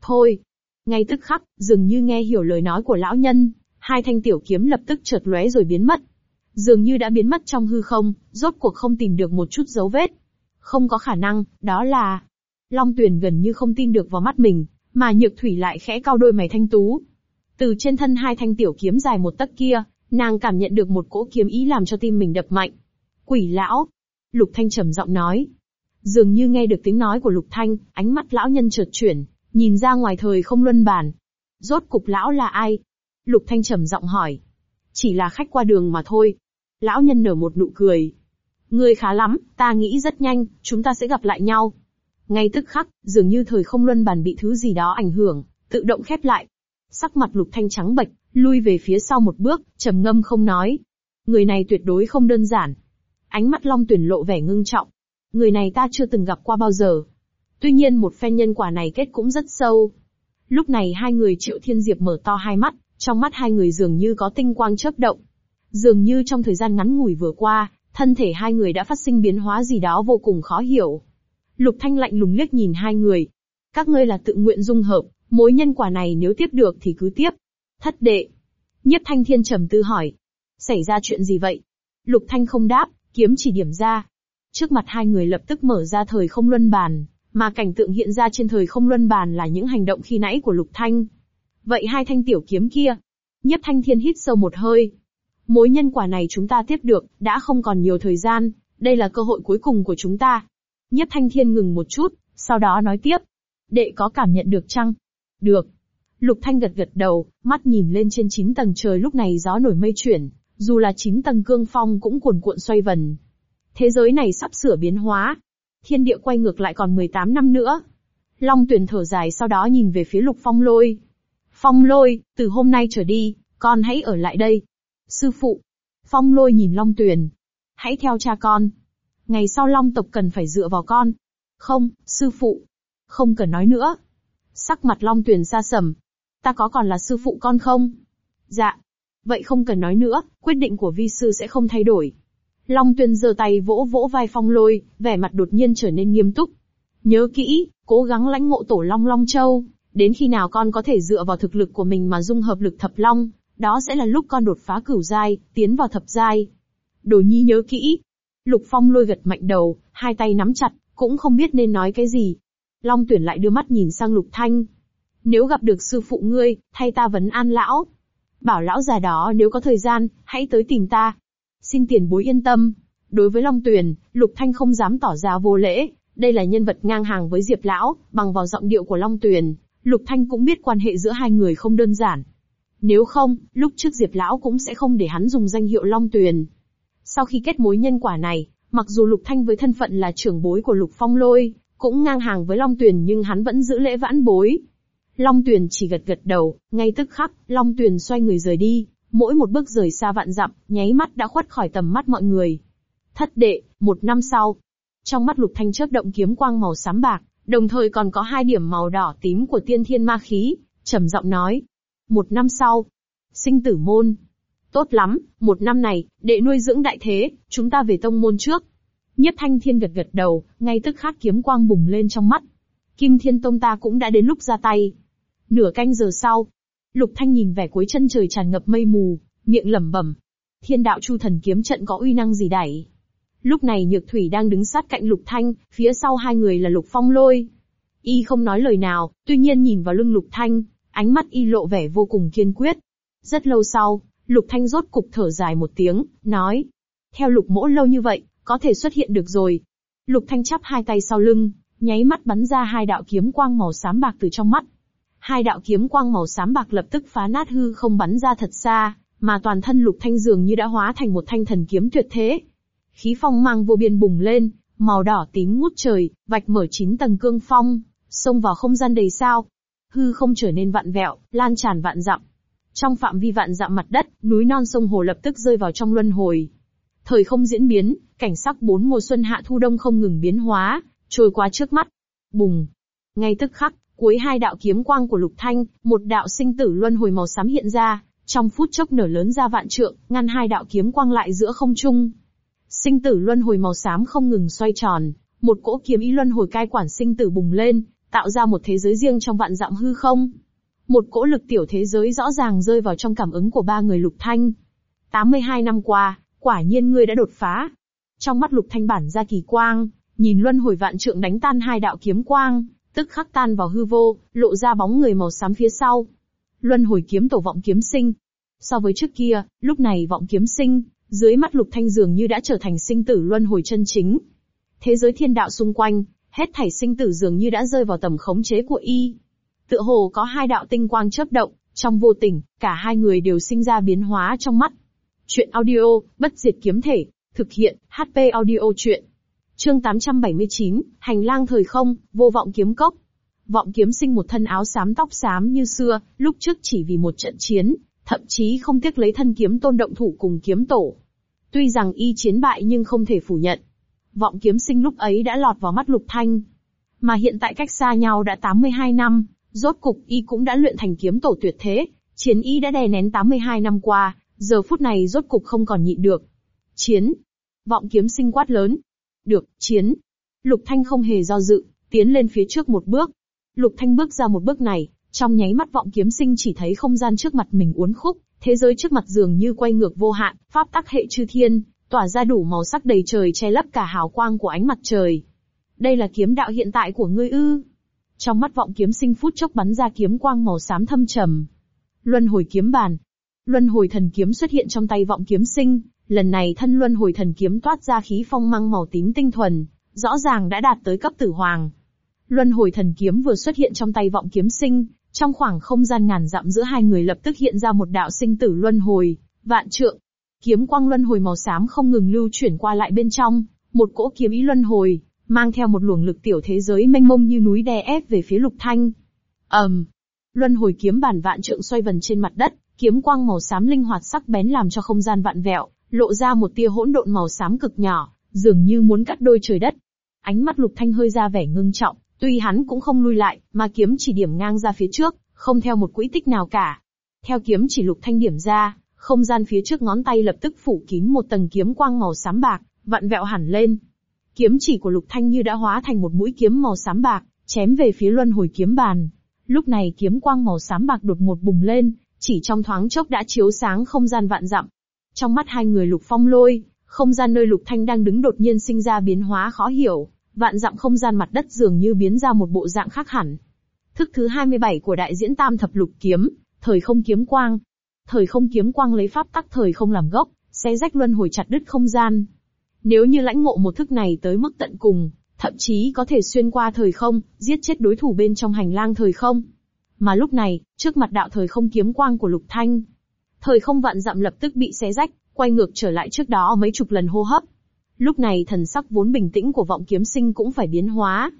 A: Thôi. Ngay tức khắc, dường như nghe hiểu lời nói của lão nhân, hai thanh tiểu kiếm lập tức chợt lóe rồi biến mất. Dường như đã biến mất trong hư không, rốt cuộc không tìm được một chút dấu vết. Không có khả năng, đó là... Long Tuyền gần như không tin được vào mắt mình, mà Nhược Thủy lại khẽ cao đôi mày thanh tú, từ trên thân hai thanh tiểu kiếm dài một tấc kia, nàng cảm nhận được một cỗ kiếm ý làm cho tim mình đập mạnh. Quỷ lão! Lục Thanh trầm giọng nói. Dường như nghe được tiếng nói của Lục Thanh, ánh mắt lão nhân chợt chuyển, nhìn ra ngoài thời không luân bàn. Rốt cục lão là ai? Lục Thanh trầm giọng hỏi. Chỉ là khách qua đường mà thôi. Lão nhân nở một nụ cười. Ngươi khá lắm, ta nghĩ rất nhanh, chúng ta sẽ gặp lại nhau. Ngay tức khắc, dường như thời không luân bàn bị thứ gì đó ảnh hưởng, tự động khép lại, Sắc mặt lục thanh trắng bệch, lui về phía sau một bước, trầm ngâm không nói. Người này tuyệt đối không đơn giản. Ánh mắt long tuyển lộ vẻ ngưng trọng. Người này ta chưa từng gặp qua bao giờ. Tuy nhiên một phen nhân quả này kết cũng rất sâu. Lúc này hai người triệu thiên diệp mở to hai mắt, trong mắt hai người dường như có tinh quang chớp động. Dường như trong thời gian ngắn ngủi vừa qua, thân thể hai người đã phát sinh biến hóa gì đó vô cùng khó hiểu. Lục Thanh lạnh lùng liếc nhìn hai người. Các ngươi là tự nguyện dung hợp, Mối nhân quả này nếu tiếp được thì cứ tiếp. Thất đệ. nhất thanh thiên trầm tư hỏi. Xảy ra chuyện gì vậy? Lục thanh không đáp, kiếm chỉ điểm ra. Trước mặt hai người lập tức mở ra thời không luân bàn, mà cảnh tượng hiện ra trên thời không luân bàn là những hành động khi nãy của lục thanh. Vậy hai thanh tiểu kiếm kia? nhất thanh thiên hít sâu một hơi. Mối nhân quả này chúng ta tiếp được, đã không còn nhiều thời gian, đây là cơ hội cuối cùng của chúng ta. Nhất Thanh Thiên ngừng một chút, sau đó nói tiếp. Đệ có cảm nhận được chăng, được. Lục Thanh gật gật đầu, mắt nhìn lên trên 9 tầng trời lúc này gió nổi mây chuyển, dù là 9 tầng cương phong cũng cuồn cuộn xoay vần. Thế giới này sắp sửa biến hóa. Thiên địa quay ngược lại còn 18 năm nữa. Long tuyển thở dài sau đó nhìn về phía lục phong lôi. Phong lôi, từ hôm nay trở đi, con hãy ở lại đây. Sư phụ. Phong lôi nhìn long tuyển. Hãy theo cha con. Ngày sau long tộc cần phải dựa vào con. Không, sư phụ. Không cần nói nữa, Sắc mặt Long Tuyền xa sầm. Ta có còn là sư phụ con không? Dạ. Vậy không cần nói nữa, quyết định của vi sư sẽ không thay đổi. Long Tuyền giơ tay vỗ vỗ vai phong lôi, vẻ mặt đột nhiên trở nên nghiêm túc. Nhớ kỹ, cố gắng lãnh ngộ tổ Long Long Châu, đến khi nào con có thể dựa vào thực lực của mình mà dung hợp lực thập long, đó sẽ là lúc con đột phá cửu giai, tiến vào thập giai. Đồ nhi nhớ kỹ. Lục Phong lôi gật mạnh đầu, hai tay nắm chặt, cũng không biết nên nói cái gì, Long tuyển lại đưa mắt nhìn sang lục thanh. Nếu gặp được sư phụ ngươi, thay ta vấn an lão. Bảo lão già đó nếu có thời gian, hãy tới tìm ta. Xin tiền bối yên tâm. Đối với Long tuyển, lục thanh không dám tỏ ra vô lễ. Đây là nhân vật ngang hàng với Diệp lão, bằng vào giọng điệu của Long tuyển. Lục Thanh cũng biết quan hệ giữa hai người không đơn giản. Nếu không, lúc trước Diệp Lão cũng sẽ không để hắn dùng danh hiệu Long Tuyền. Sau khi kết mối nhân quả này, mặc dù Lục Thanh với thân phận là trưởng bối của Lục Phong Lôi, cũng ngang hàng với Long Tuyền nhưng hắn vẫn giữ lễ vãn bối. Long Tuyền chỉ gật gật đầu, ngay tức khắc, Long Tuyền xoay người rời đi, mỗi một bước rời xa vạn dặm, nháy mắt đã khuất khỏi tầm mắt mọi người. Thất đệ, một năm sau, trong mắt Lục Thanh chớp động kiếm quang màu xám bạc, đồng thời còn có hai điểm màu đỏ tím của tiên thiên ma khí, trầm giọng nói. Một năm sau, sinh tử môn. Tốt lắm, một năm này, đệ nuôi dưỡng đại thế, chúng ta về tông môn trước. Nhất Thanh Thiên gật gật đầu, ngay tức khắc kiếm quang bùng lên trong mắt. Kim Thiên Tông ta cũng đã đến lúc ra tay. Nửa canh giờ sau, Lục Thanh nhìn vẻ cuối chân trời tràn ngập mây mù, miệng lẩm bẩm. Thiên đạo chu thần kiếm trận có uy năng gì đẩy. Lúc này Nhược Thủy đang đứng sát cạnh Lục Thanh, phía sau hai người là Lục Phong Lôi. Y không nói lời nào, tuy nhiên nhìn vào lưng Lục Thanh, ánh mắt Y lộ vẻ vô cùng kiên quyết. Rất lâu sau, Lục Thanh rốt cục thở dài một tiếng, nói. Theo Lục mỗ lâu như vậy, có thể xuất hiện được rồi. Lục Thanh chắp hai tay sau lưng, nháy mắt bắn ra hai đạo kiếm quang màu xám bạc từ trong mắt. Hai đạo kiếm quang màu xám bạc lập tức phá nát hư không bắn ra thật xa, mà toàn thân Lục Thanh dường như đã hóa thành một thanh thần kiếm tuyệt thế. Khí phong mang vô biên bùng lên, màu đỏ tím ngút trời, vạch mở chín tầng cương phong, xông vào không gian đầy sao. Hư không trở nên vạn vẹo, lan tràn vạn dặm. Trong phạm vi vạn dặm mặt đất, núi non sông hồ lập tức rơi vào trong luân hồi, Thời không diễn biến, cảnh sắc bốn mùa xuân hạ thu đông không ngừng biến hóa, trôi qua trước mắt. Bùng! Ngay tức khắc, cuối hai đạo kiếm quang của Lục Thanh, một đạo sinh tử luân hồi màu xám hiện ra, trong phút chốc nở lớn ra vạn trượng, ngăn hai đạo kiếm quang lại giữa không trung. Sinh tử luân hồi màu xám không ngừng xoay tròn, một cỗ kiếm ý luân hồi cai quản sinh tử bùng lên, tạo ra một thế giới riêng trong vạn dặm hư không. Một cỗ lực tiểu thế giới rõ ràng rơi vào trong cảm ứng của ba người Lục Thanh. 82 năm qua, quả nhiên ngươi đã đột phá. Trong mắt lục thanh bản ra kỳ quang, nhìn luân hồi vạn trượng đánh tan hai đạo kiếm quang, tức khắc tan vào hư vô, lộ ra bóng người màu xám phía sau. Luân hồi kiếm tổ vọng kiếm sinh. So với trước kia, lúc này vọng kiếm sinh, dưới mắt lục thanh dường như đã trở thành sinh tử luân hồi chân chính. Thế giới thiên đạo xung quanh, hết thảy sinh tử dường như đã rơi vào tầm khống chế của y. Tựa hồ có hai đạo tinh quang chớp động, trong vô tình, cả hai người đều sinh ra biến hóa trong mắt. Chuyện audio, bất diệt kiếm thể, thực hiện, HP audio chuyện. Chương 879, hành lang thời không, vô vọng kiếm cốc. Vọng kiếm sinh một thân áo xám tóc xám như xưa, lúc trước chỉ vì một trận chiến, thậm chí không tiếc lấy thân kiếm tôn động thủ cùng kiếm tổ. Tuy rằng y chiến bại nhưng không thể phủ nhận. Vọng kiếm sinh lúc ấy đã lọt vào mắt lục thanh. Mà hiện tại cách xa nhau đã 82 năm, rốt cục y cũng đã luyện thành kiếm tổ tuyệt thế, chiến y đã đè nén 82 năm qua, giờ phút này rốt cục không còn nhịn được. Chiến! Vọng kiếm sinh quát lớn. Được, chiến! Lục Thanh không hề do dự, tiến lên phía trước một bước. Lục Thanh bước ra một bước này, trong nháy mắt vọng kiếm sinh chỉ thấy không gian trước mặt mình uốn khúc, thế giới trước mặt dường như quay ngược vô hạn, pháp tắc hệ chư thiên, tỏa ra đủ màu sắc đầy trời che lấp cả hào quang của ánh mặt trời. Đây là kiếm đạo hiện tại của ngươi ư? Trong mắt vọng kiếm sinh phút chốc bắn ra kiếm quang màu xám thâm trầm. Luân hồi kiếm bàn, Luân hồi thần kiếm xuất hiện trong tay vọng kiếm sinh, lần này thân luân hồi thần kiếm toát ra khí phong mang màu tím tinh thuần, rõ ràng đã đạt tới cấp tử hoàng. Luân hồi thần kiếm vừa xuất hiện trong tay vọng kiếm sinh, trong khoảng không gian ngàn dặm giữa hai người lập tức hiện ra một đạo sinh tử luân hồi, vạn trượng. Kiếm quang luân hồi màu xám không ngừng lưu chuyển qua lại bên trong, một cỗ kiếm ý luân hồi, mang theo một luồng lực tiểu thế giới mênh mông như núi đè ép về phía lục thanh. ầm, um, luân hồi kiếm bản vạn trượng xoay vần trên mặt đất, kiếm quang màu xám linh hoạt sắc bén làm cho không gian vạn vẹo, lộ ra một tia hỗn độn màu xám cực nhỏ, dường như muốn cắt đôi trời đất. Ánh mắt Lục Thanh hơi ra vẻ ngưng trọng, tuy hắn cũng không lui lại, mà kiếm chỉ điểm ngang ra phía trước, không theo một quỹ tích nào cả. Theo kiếm chỉ Lục Thanh điểm ra, không gian phía trước ngón tay lập tức phủ kín một tầng kiếm quang màu xám bạc, vạn vẹo hẳn lên. Kiếm chỉ của Lục Thanh như đã hóa thành một mũi kiếm màu xám bạc, chém về phía luân hồi kiếm bàn. Lúc này kiếm quang màu xám bạc đột ngột bùng lên, chỉ trong thoáng chốc đã chiếu sáng không gian vạn dặm. Trong mắt hai người lục phong lôi, không gian nơi lục thanh đang đứng đột nhiên sinh ra biến hóa khó hiểu, vạn dặm không gian mặt đất dường như biến ra một bộ dạng khác hẳn. Thức thứ 27 của đại diễn tam thập lục kiếm, thời không kiếm quang. Thời không kiếm quang lấy pháp tắc thời không làm gốc, xé rách luân hồi chặt đứt không gian. Nếu như lãnh ngộ một thức này tới mức tận cùng, thậm chí có thể xuyên qua thời không, giết chết đối thủ bên trong hành lang thời không. Mà lúc này, trước mặt đạo thời không kiếm quang của Lục Thanh, thời không vạn dặm lập tức bị xé rách, quay ngược trở lại trước đó mấy chục lần hô hấp. Lúc này thần sắc vốn bình tĩnh của vọng kiếm sinh cũng phải biến hóa.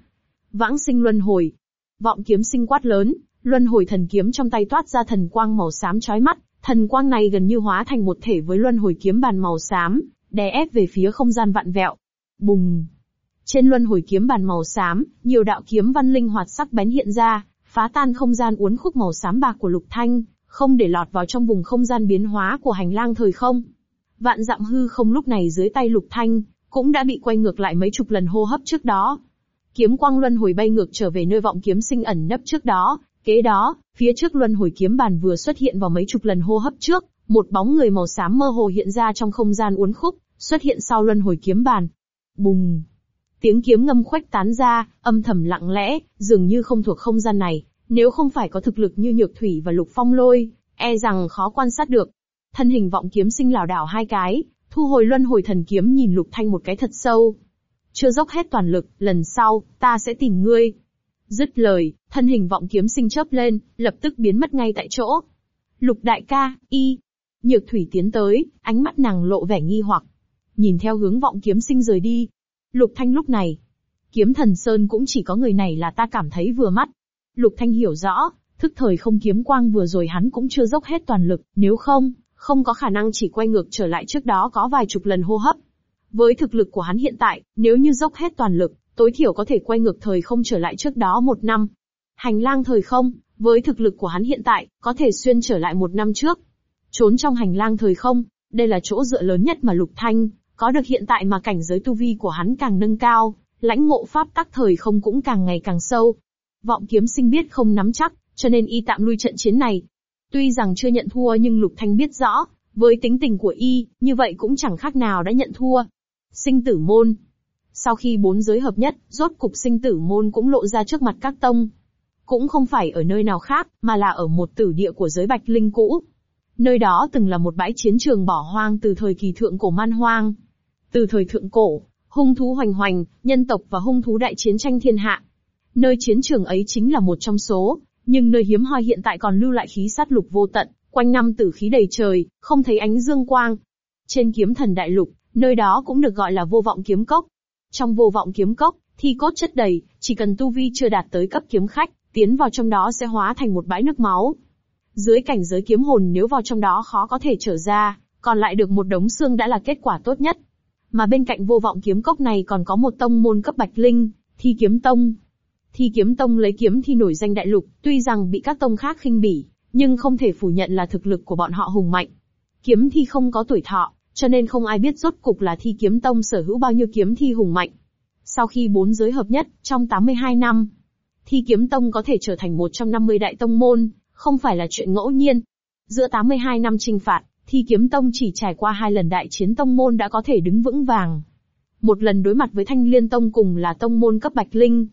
A: Vãng sinh luân hồi. Vọng kiếm sinh quát lớn, luân hồi thần kiếm trong tay toát ra thần quang màu xám chói mắt, thần quang này gần như hóa thành một thể với luân hồi kiếm bàn màu xám, đè ép về phía không gian vạn vẹo. Bùng! Trên luân hồi kiếm bàn màu xám, nhiều đạo kiếm văn linh hoạt sắc bén hiện ra, phá tan không gian uốn khúc màu xám bạc của Lục Thanh, không để lọt vào trong vùng không gian biến hóa của hành lang thời không. Vạn dặm hư không lúc này dưới tay Lục Thanh, cũng đã bị quay ngược lại mấy chục lần hô hấp trước đó. Kiếm quang luân hồi bay ngược trở về nơi vọng kiếm sinh ẩn nấp trước đó, kế đó, phía trước luân hồi kiếm bàn vừa xuất hiện vào mấy chục lần hô hấp trước, một bóng người màu xám mơ hồ hiện ra trong không gian uốn khúc, xuất hiện sau luân hồi kiếm bàn. Bùng! Tiếng kiếm ngâm khoách tán ra, âm thầm lặng lẽ, dường như không thuộc không gian này, nếu không phải có thực lực như Nhược Thủy và Lục Phong lôi, e rằng khó quan sát được. Thân hình vọng kiếm sinh lảo đảo hai cái, thu hồi luân hồi thần kiếm nhìn Lục Thanh một cái thật sâu. Chưa dốc hết toàn lực, lần sau, ta sẽ tìm ngươi. Dứt lời, thân hình vọng kiếm sinh chớp lên, lập tức biến mất ngay tại chỗ. Lục đại ca, y. Nhược Thủy tiến tới, ánh mắt nàng lộ vẻ nghi hoặc. Nhìn theo hướng vọng kiếm sinh rời đi, Lục Thanh lúc này, kiếm thần Sơn cũng chỉ có người này là ta cảm thấy vừa mắt. Lục Thanh hiểu rõ, thức thời không kiếm quang vừa rồi hắn cũng chưa dốc hết toàn lực, nếu không, không có khả năng chỉ quay ngược trở lại trước đó có vài chục lần hô hấp. Với thực lực của hắn hiện tại, nếu như dốc hết toàn lực, tối thiểu có thể quay ngược thời không trở lại trước đó một năm. Hành lang thời không, với thực lực của hắn hiện tại, có thể xuyên trở lại một năm trước. Trốn trong hành lang thời không, đây là chỗ dựa lớn nhất mà Lục Thanh có được hiện tại mà cảnh giới tu vi của hắn càng nâng cao, lãnh ngộ pháp tắc thời không cũng càng ngày càng sâu. Vọng kiếm sinh biết không nắm chắc, cho nên y tạm lui trận chiến này. Tuy rằng chưa nhận thua nhưng Lục Thanh biết rõ, với tính tình của y, như vậy cũng chẳng khác nào đã nhận thua. Sinh tử môn. Sau khi bốn giới hợp nhất, rốt cục sinh tử môn cũng lộ ra trước mặt các tông. Cũng không phải ở nơi nào khác, mà là ở một tử địa của giới bạch linh cũ. Nơi đó từng là một bãi chiến trường bỏ hoang từ thời kỳ thượng cổ man hoang, từ thời thượng cổ, hung thú hoành hoành, nhân tộc và hung thú đại chiến tranh thiên hạ. Nơi chiến trường ấy chính là một trong số, nhưng nơi hiếm hoi hiện tại còn lưu lại khí sát lục vô tận, quanh năm tử khí đầy trời, không thấy ánh dương quang. Trên kiếm thần đại lục, nơi đó cũng được gọi là vô vọng kiếm cốc. Trong vô vọng kiếm cốc, thi cốt chất đầy, chỉ cần tu vi chưa đạt tới cấp kiếm khách, tiến vào trong đó sẽ hóa thành một bãi nước máu. Dưới cảnh giới kiếm hồn nếu vào trong đó khó có thể trở ra, còn lại được một đống xương đã là kết quả tốt nhất. Mà bên cạnh vô vọng kiếm cốc này còn có một tông môn cấp Bạch Linh, Thi Kiếm Tông. Thi Kiếm Tông lấy kiếm thi nổi danh đại lục, tuy rằng bị các tông khác khinh bỉ, nhưng không thể phủ nhận là thực lực của bọn họ hùng mạnh. Kiếm thi không có tuổi thọ, cho nên không ai biết rốt cục là Thi Kiếm Tông sở hữu bao nhiêu kiếm thi hùng mạnh. Sau khi bốn giới hợp nhất, trong 82 năm, Thi Kiếm Tông có thể trở thành một trong 50 đại tông môn, không phải là chuyện ngẫu nhiên. Giữa 82 năm trinh phạt, Thi kiếm tông chỉ trải qua hai lần đại chiến tông môn đã có thể đứng vững vàng. Một lần đối mặt với thanh liên tông cùng là tông môn cấp bạch linh.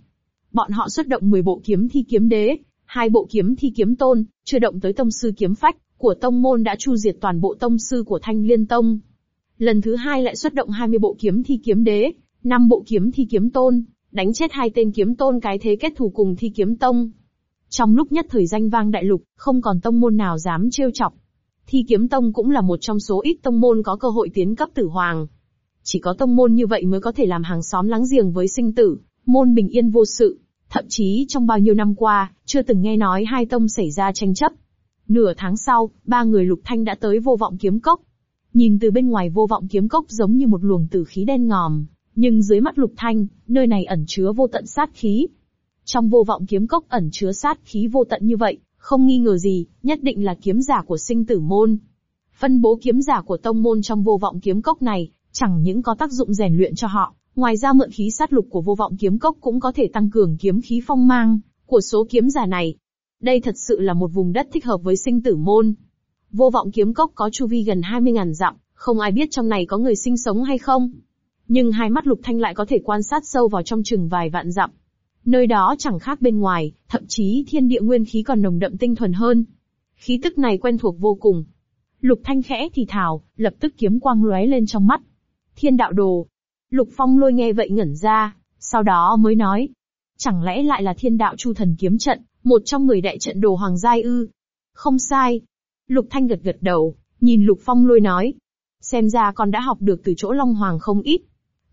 A: Bọn họ xuất động 10 bộ kiếm thi kiếm đế, hai bộ kiếm thi kiếm tôn, chưa động tới tông sư kiếm phách, của tông môn đã chu diệt toàn bộ tông sư của thanh liên tông. Lần thứ hai lại xuất động 20 bộ kiếm thi kiếm đế, năm bộ kiếm thi kiếm tôn, đánh chết hai tên kiếm tôn cái thế kết thù cùng thi kiếm tông. Trong lúc nhất thời danh vang đại lục, không còn tông môn nào dám trêu chọc. Thi kiếm tông cũng là một trong số ít tông môn có cơ hội tiến cấp tử hoàng. Chỉ có tông môn như vậy mới có thể làm hàng xóm láng giềng với sinh tử, môn bình yên vô sự. Thậm chí trong bao nhiêu năm qua, chưa từng nghe nói hai tông xảy ra tranh chấp. Nửa tháng sau, ba người lục thanh đã tới vô vọng kiếm cốc. Nhìn từ bên ngoài vô vọng kiếm cốc giống như một luồng tử khí đen ngòm, nhưng dưới mắt lục thanh, nơi này ẩn chứa vô tận sát khí. Trong vô vọng kiếm cốc ẩn chứa sát khí vô tận như vậy, không nghi ngờ gì, nhất định là kiếm giả của sinh tử môn. Phân bố kiếm giả của tông môn trong vô vọng kiếm cốc này, chẳng những có tác dụng rèn luyện cho họ, ngoài ra mượn khí sát lục của vô vọng kiếm cốc cũng có thể tăng cường kiếm khí phong mang của số kiếm giả này. Đây thật sự là một vùng đất thích hợp với sinh tử môn. Vô vọng kiếm cốc có chu vi gần 20.000 dặm, không ai biết trong này có người sinh sống hay không. Nhưng hai mắt lục thanh lại có thể quan sát sâu vào trong chừng vài vạn dặm, Nơi đó chẳng khác bên ngoài, thậm chí thiên địa nguyên khí còn nồng đậm tinh thuần hơn. Khí tức này quen thuộc vô cùng. Lục Thanh khẽ thì thào, lập tức kiếm quang lóe lên trong mắt. Thiên đạo đồ. Lục Phong lôi nghe vậy ngẩn ra, sau đó mới nói. Chẳng lẽ lại là thiên đạo chu thần kiếm trận, một trong người đại trận đồ hoàng giai ư? Không sai. Lục Thanh gật gật đầu, nhìn Lục Phong lôi nói. Xem ra con đã học được từ chỗ Long Hoàng không ít.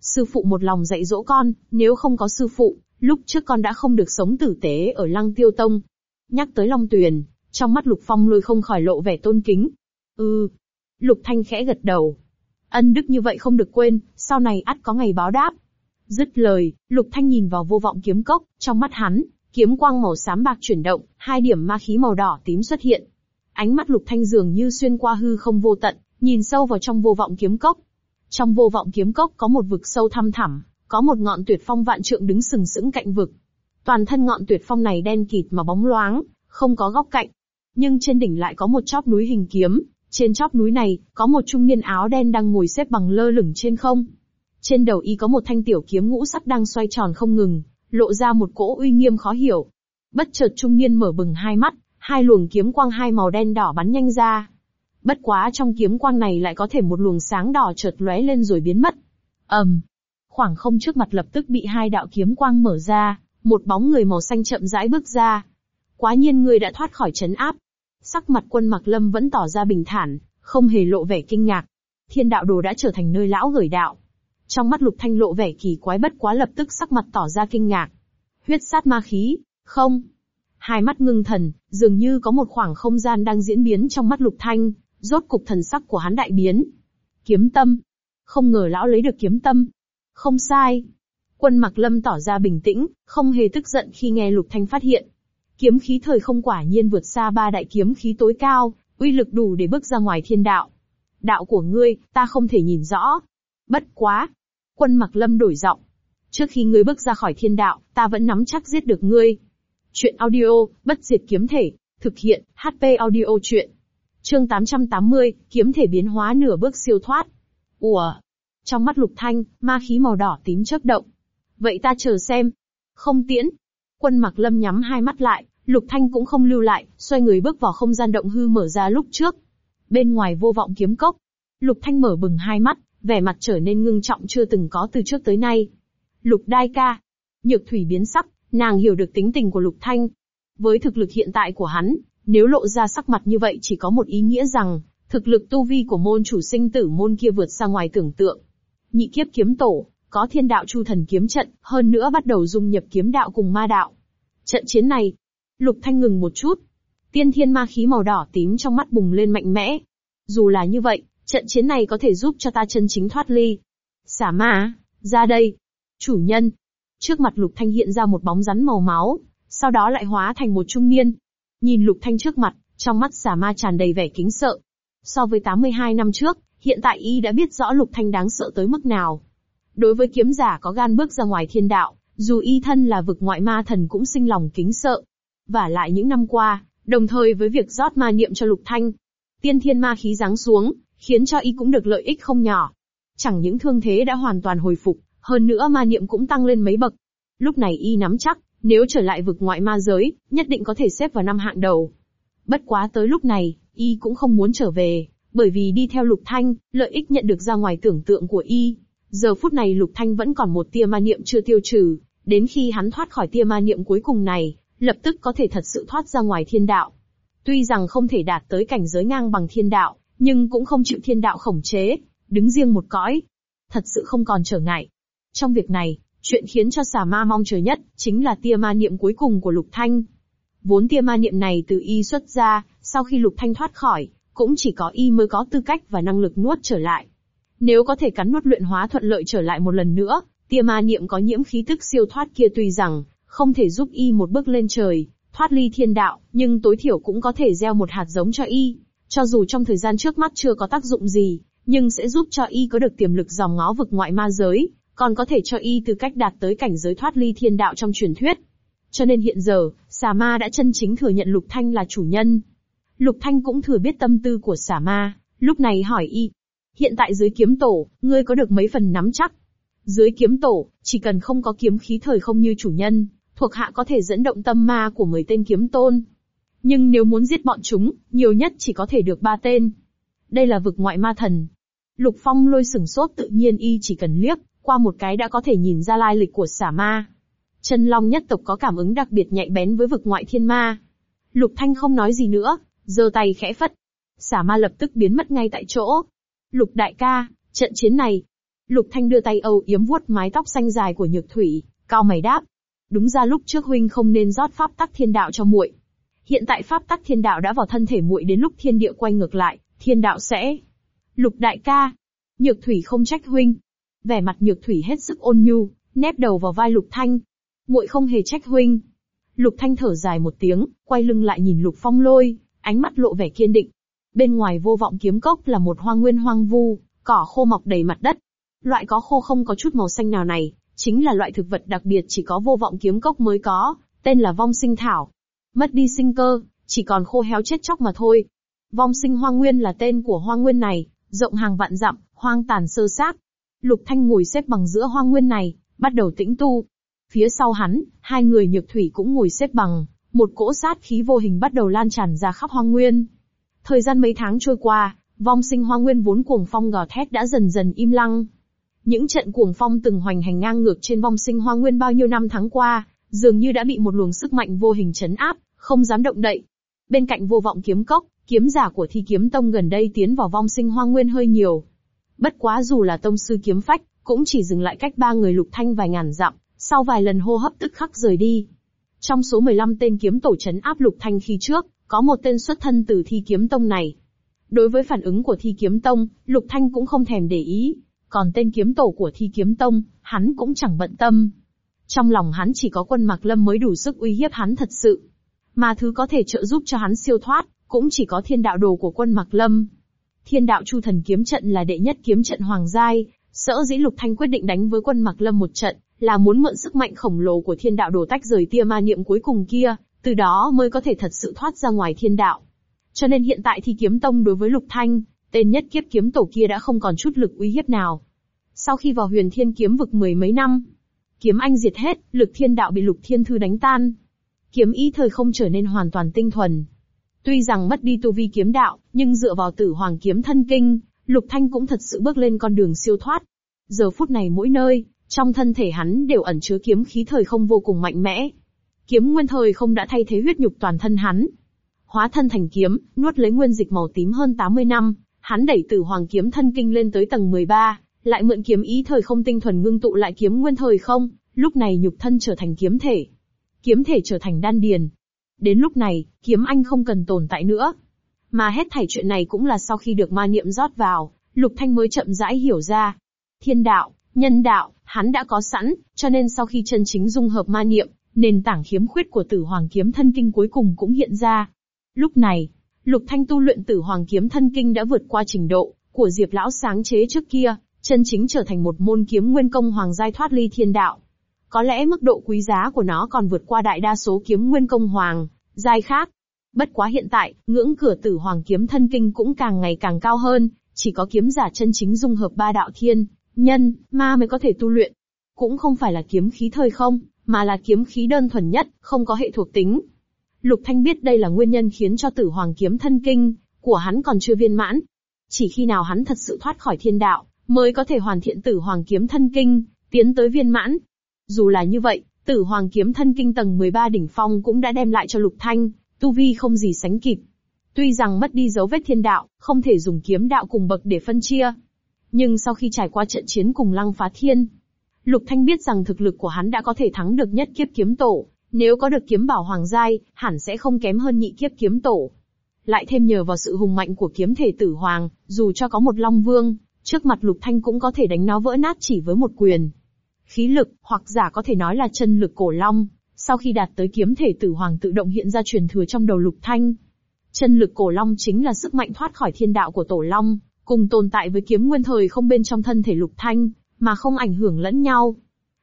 A: Sư phụ một lòng dạy dỗ con, nếu không có sư phụ, Lúc trước con đã không được sống tử tế ở lăng tiêu tông. Nhắc tới Long Tuyền, trong mắt Lục Phong lôi không khỏi lộ vẻ tôn kính. Ừ. Lục Thanh khẽ gật đầu. Ân đức như vậy không được quên, sau này ắt có ngày báo đáp. Dứt lời, Lục Thanh nhìn vào vô vọng kiếm cốc, trong mắt hắn, kiếm quang màu xám bạc chuyển động, hai điểm ma khí màu đỏ tím xuất hiện. Ánh mắt Lục Thanh dường như xuyên qua hư không vô tận, nhìn sâu vào trong vô vọng kiếm cốc. Trong vô vọng kiếm cốc có một vực sâu thăm thẳm, có một ngọn tuyệt phong vạn trượng đứng sừng sững cạnh vực. Toàn thân ngọn tuyệt phong này đen kịt mà bóng loáng, không có góc cạnh. Nhưng trên đỉnh lại có một chóp núi hình kiếm, trên chóp núi này, có một trung niên áo đen đang ngồi xếp bằng lơ lửng trên không. Trên đầu y có một thanh tiểu kiếm ngũ sắc đang xoay tròn không ngừng, lộ ra một cỗ uy nghiêm khó hiểu. Bất chợt trung niên mở bừng hai mắt, hai luồng kiếm quang hai màu đen đỏ bắn nhanh ra. Bất quá trong kiếm quang này lại có thể một luồng sáng đỏ chợt lóe lên rồi biến mất. ầm, um, khoảng không trước mặt lập tức bị hai đạo kiếm quang mở ra, một bóng người màu xanh chậm rãi bước ra. Quá nhiên người đã thoát khỏi chấn áp. Sắc mặt quân mặc lâm vẫn tỏ ra bình thản, không hề lộ vẻ kinh ngạc. Thiên đạo đồ đã trở thành nơi lão gửi đạo. Trong mắt lục thanh lộ vẻ kỳ quái bất quá lập tức sắc mặt tỏ ra kinh ngạc. Huyết sát ma khí, không. Hai mắt ngưng thần, dường như có một khoảng không gian đang diễn biến trong mắt lục thanh, rốt cục thần sắc của hắn đại biến. Kiếm tâm. Không ngờ lão lấy được kiếm tâm, không sai. Quân mặc lâm tỏ ra bình tĩnh, không hề tức giận khi nghe lục thanh phát hiện. Kiếm khí thời không quả nhiên vượt xa ba đại kiếm khí tối cao, uy lực đủ để bước ra ngoài thiên đạo. Đạo của ngươi, ta không thể nhìn rõ. Bất quá. Quân mặc lâm đổi giọng. Trước khi ngươi bước ra khỏi thiên đạo, ta vẫn nắm chắc giết được ngươi. Chuyện audio, bất diệt kiếm thể, thực hiện, HP audio chuyện. Chương 880, kiếm thể biến hóa nửa bước siêu thoát. Ủa, trong mắt lục thanh, ma khí màu đỏ tím chớp động. Vậy ta chờ xem. Không tiễn. Quân mặc lâm nhắm hai mắt lại, lục thanh cũng không lưu lại, xoay người bước vào không gian động hư mở ra lúc trước. Bên ngoài vô vọng kiếm cốc. Lục thanh mở bừng hai mắt, vẻ mặt trở nên ngưng trọng chưa từng có từ trước tới nay. Lục đai ca. Nhược thủy biến sắc, nàng hiểu được tính tình của lục thanh. Với thực lực hiện tại của hắn, nếu lộ ra sắc mặt như vậy chỉ có một ý nghĩa rằng, thực lực tu vi của môn chủ sinh tử môn kia vượt xa ngoài tưởng tượng nhị kiếp kiếm tổ, có thiên đạo chu thần kiếm trận, hơn nữa bắt đầu dung nhập kiếm đạo cùng ma đạo. Trận chiến này, Lục Thanh ngừng một chút. Tiên thiên ma khí màu đỏ tím trong mắt bùng lên mạnh mẽ. Dù là như vậy, trận chiến này có thể giúp cho ta chân chính thoát ly. Xả ma, ra đây. Chủ nhân. Trước mặt Lục Thanh hiện ra một bóng rắn màu máu, sau đó lại hóa thành một trung niên. Nhìn Lục Thanh trước mặt, trong mắt xả ma tràn đầy vẻ kính sợ. So với 82 năm trước, Hiện tại y đã biết rõ Lục Thanh đáng sợ tới mức nào. Đối với kiếm giả có gan bước ra ngoài thiên đạo, dù y thân là vực ngoại ma thần cũng sinh lòng kính sợ. Và lại những năm qua, đồng thời với việc rót ma niệm cho Lục Thanh, tiên thiên ma khí giáng xuống, khiến cho y cũng được lợi ích không nhỏ. Chẳng những thương thế đã hoàn toàn hồi phục, hơn nữa ma niệm cũng tăng lên mấy bậc. Lúc này y nắm chắc, nếu trở lại vực ngoại ma giới, nhất định có thể xếp vào năm hạng đầu. Bất quá tới lúc này, y cũng không muốn trở về, bởi vì đi theo Lục Thanh, lợi ích nhận được ra ngoài tưởng tượng của y. Giờ phút này Lục Thanh vẫn còn một tia ma niệm chưa tiêu trừ, đến khi hắn thoát khỏi tia ma niệm cuối cùng này, lập tức có thể thật sự thoát ra ngoài thiên đạo. Tuy rằng không thể đạt tới cảnh giới ngang bằng thiên đạo, nhưng cũng không chịu thiên đạo khống chế, đứng riêng một cõi. Thật sự không còn trở ngại. Trong việc này, chuyện khiến cho xà ma mong chờ nhất, chính là tia ma niệm cuối cùng của Lục Thanh. Vốn tia ma niệm này từ y xuất ra, sau khi Lục Thanh thoát khỏi, cũng chỉ có y mới có tư cách và năng lực nuốt trở lại. Nếu có thể cắn nuốt luyện hóa thuận lợi trở lại một lần nữa, tia ma niệm có nhiễm khí tức siêu thoát kia tuy rằng không thể giúp y một bước lên trời, thoát ly thiên đạo, nhưng tối thiểu cũng có thể gieo một hạt giống cho y. Cho dù trong thời gian trước mắt chưa có tác dụng gì, nhưng sẽ giúp cho y có được tiềm lực dòng ngó vực ngoại ma giới, còn có thể cho y tư cách đạt tới cảnh giới thoát ly thiên đạo trong truyền thuyết. Cho nên hiện giờ, xà ma đã chân chính thừa nhận Lục Thanh là chủ nhân, Lục Thanh cũng thừa biết tâm tư của xà ma, lúc này hỏi y. Hiện tại dưới kiếm tổ, ngươi có được mấy phần nắm chắc? Dưới kiếm tổ, chỉ cần không có kiếm khí thời không như chủ nhân, thuộc hạ có thể dẫn động tâm ma của mười tên kiếm tôn. Nhưng nếu muốn giết bọn chúng, nhiều nhất chỉ có thể được ba tên. Đây là vực ngoại ma thần. Lục Phong lôi sừng sốt tự nhiên y chỉ cần liếc, qua một cái đã có thể nhìn ra lai lịch của xà ma. Chân Long nhất tộc có cảm ứng đặc biệt nhạy bén với vực ngoại thiên ma. Lục Thanh không nói gì nữa, giơ tay khẽ phất. Xả ma lập tức biến mất ngay tại chỗ. Lục đại ca, trận chiến này. Lục Thanh đưa tay âu yếm vuốt mái tóc xanh dài của Nhược Thủy, cao mày đáp. Đúng ra lúc trước huynh không nên rót pháp tắc thiên đạo cho muội. Hiện tại pháp tắc thiên đạo đã vào thân thể muội đến lúc thiên địa quay ngược lại, thiên đạo sẽ. Lục đại ca. Nhược Thủy không trách huynh. Vẻ mặt Nhược Thủy hết sức ôn nhu, nép đầu vào vai Lục Thanh. Muội không hề trách huynh. Lục Thanh thở dài một tiếng, quay lưng lại nhìn Lục Phong Lôi, ánh mắt lộ vẻ kiên định. Bên ngoài vô vọng kiếm cốc là một hoang nguyên hoang vu, cỏ khô mọc đầy mặt đất. Loại có khô không có chút màu xanh nào này, chính là loại thực vật đặc biệt chỉ có vô vọng kiếm cốc mới có, tên là vong sinh thảo. Mất đi sinh cơ, chỉ còn khô héo chết chóc mà thôi. Vong sinh hoang nguyên là tên của hoang nguyên này, rộng hàng vạn dặm, hoang tàn sơ sát. Lục Thanh ngồi xếp bằng giữa hoang nguyên này, bắt đầu tĩnh tu. Phía sau hắn, hai người nhược thủy cũng ngồi xếp bằng, một cỗ sát khí vô hình bắt đầu lan tràn ra khắp hoang nguyên. Thời gian mấy tháng trôi qua, vong sinh hoang nguyên vốn cuồng phong gò thét đã dần dần im lăng. Những trận cuồng phong từng hoành hành ngang ngược trên vong sinh hoang nguyên bao nhiêu năm tháng qua, dường như đã bị một luồng sức mạnh vô hình chấn áp, không dám động đậy. Bên cạnh vô vọng kiếm cốc, kiếm giả của thi kiếm tông gần đây tiến vào vong sinh hoang nguyên hơi nhiều. Bất quá dù là tông sư kiếm phách, cũng chỉ dừng lại cách ba người lục thanh vài ngàn dặm, sau vài lần hô hấp tức khắc rời đi. Trong số 15 tên kiếm tổ chấn áp lục thanh khi trước, có một tên xuất thân từ thi kiếm tông này. Đối với phản ứng của thi kiếm tông, lục thanh cũng không thèm để ý, còn tên kiếm tổ của thi kiếm tông, hắn cũng chẳng bận tâm. Trong lòng hắn chỉ có quân Mạc Lâm mới đủ sức uy hiếp hắn thật sự. Mà thứ có thể trợ giúp cho hắn siêu thoát, cũng chỉ có thiên đạo đồ của quân Mạc Lâm. Thiên đạo Chu Thần kiếm trận là đệ nhất kiếm trận hoàng giai, sở dĩ Lục Thanh quyết định đánh với quân Mạc Lâm một trận, là muốn mượn sức mạnh khổng lồ của thiên đạo đổ tách rời tia ma niệm cuối cùng kia, từ đó mới có thể thật sự thoát ra ngoài thiên đạo. Cho nên hiện tại thì kiếm tông đối với lục thanh, tên nhất kiếp kiếm tổ kia đã không còn chút lực uy hiếp nào. Sau khi vào huyền thiên kiếm vực mười mấy năm, kiếm anh diệt hết, lực thiên đạo bị lục thiên thư đánh tan. Kiếm ý thời không trở nên hoàn toàn tinh thuần. Tuy rằng mất đi tu vi kiếm đạo, nhưng dựa vào tử hoàng kiếm thân kinh, lục thanh cũng thật sự bước lên con đường siêu thoát. Giờ phút này mỗi nơi, trong thân thể hắn đều ẩn chứa kiếm khí thời không vô cùng mạnh mẽ. Kiếm nguyên thời không đã thay thế huyết nhục toàn thân hắn. Hóa thân thành kiếm, nuốt lấy nguyên dịch màu tím hơn 80 năm, hắn đẩy tử hoàng kiếm thân kinh lên tới tầng 13, lại mượn kiếm ý thời không tinh thuần ngưng tụ lại kiếm nguyên thời không, lúc này nhục thân trở thành kiếm thể. Kiếm thể trở thành đan điền. Đến lúc này, kiếm anh không cần tồn tại nữa. Mà hết thảy chuyện này cũng là sau khi được ma niệm rót vào, Lục Thanh mới chậm rãi hiểu ra. Thiên đạo, nhân đạo, hắn đã có sẵn, cho nên sau khi chân chính dung hợp ma niệm, nền tảng khiếm khuyết của tử hoàng kiếm thân kinh cuối cùng cũng hiện ra. Lúc này, Lục Thanh tu luyện tử hoàng kiếm thân kinh đã vượt qua trình độ của Diệp Lão sáng chế trước kia, chân chính trở thành một môn kiếm nguyên công hoàng giai thoát ly thiên đạo. Có lẽ mức độ quý giá của nó còn vượt qua đại đa số kiếm nguyên công hoàng, giai khác. Bất quá hiện tại, ngưỡng cửa tử hoàng kiếm thân kinh cũng càng ngày càng cao hơn, chỉ có kiếm giả chân chính dung hợp ba đạo thiên, nhân, ma mới có thể tu luyện. Cũng không phải là kiếm khí thời không, mà là kiếm khí đơn thuần nhất, không có hệ thuộc tính. Lục Thanh biết đây là nguyên nhân khiến cho tử hoàng kiếm thân kinh của hắn còn chưa viên mãn. Chỉ khi nào hắn thật sự thoát khỏi thiên đạo, mới có thể hoàn thiện tử hoàng kiếm thân kinh, tiến tới viên mãn. Dù là như vậy, tử hoàng kiếm thân kinh tầng 13 đỉnh phong cũng đã đem lại cho Lục Thanh, tu vi không gì sánh kịp. Tuy rằng mất đi dấu vết thiên đạo, không thể dùng kiếm đạo cùng bậc để phân chia, nhưng sau khi trải qua trận chiến cùng Lăng Phá Thiên, Lục Thanh biết rằng thực lực của hắn đã có thể thắng được nhất kiếp kiếm tổ, nếu có được kiếm bảo hoàng giai, hẳn sẽ không kém hơn nhị kiếp kiếm tổ. Lại thêm nhờ vào sự hùng mạnh của kiếm thể tử hoàng, dù cho có một long vương, trước mặt Lục Thanh cũng có thể đánh nó vỡ nát chỉ với một quyền. Khí lực, hoặc giả có thể nói là chân lực cổ long, sau khi đạt tới kiếm thể tử hoàng tự động hiện ra truyền thừa trong đầu Lục Thanh. Chân lực cổ long chính là sức mạnh thoát khỏi thiên đạo của tổ long, cùng tồn tại với kiếm nguyên thời không bên trong thân thể lục thanh, mà không ảnh hưởng lẫn nhau.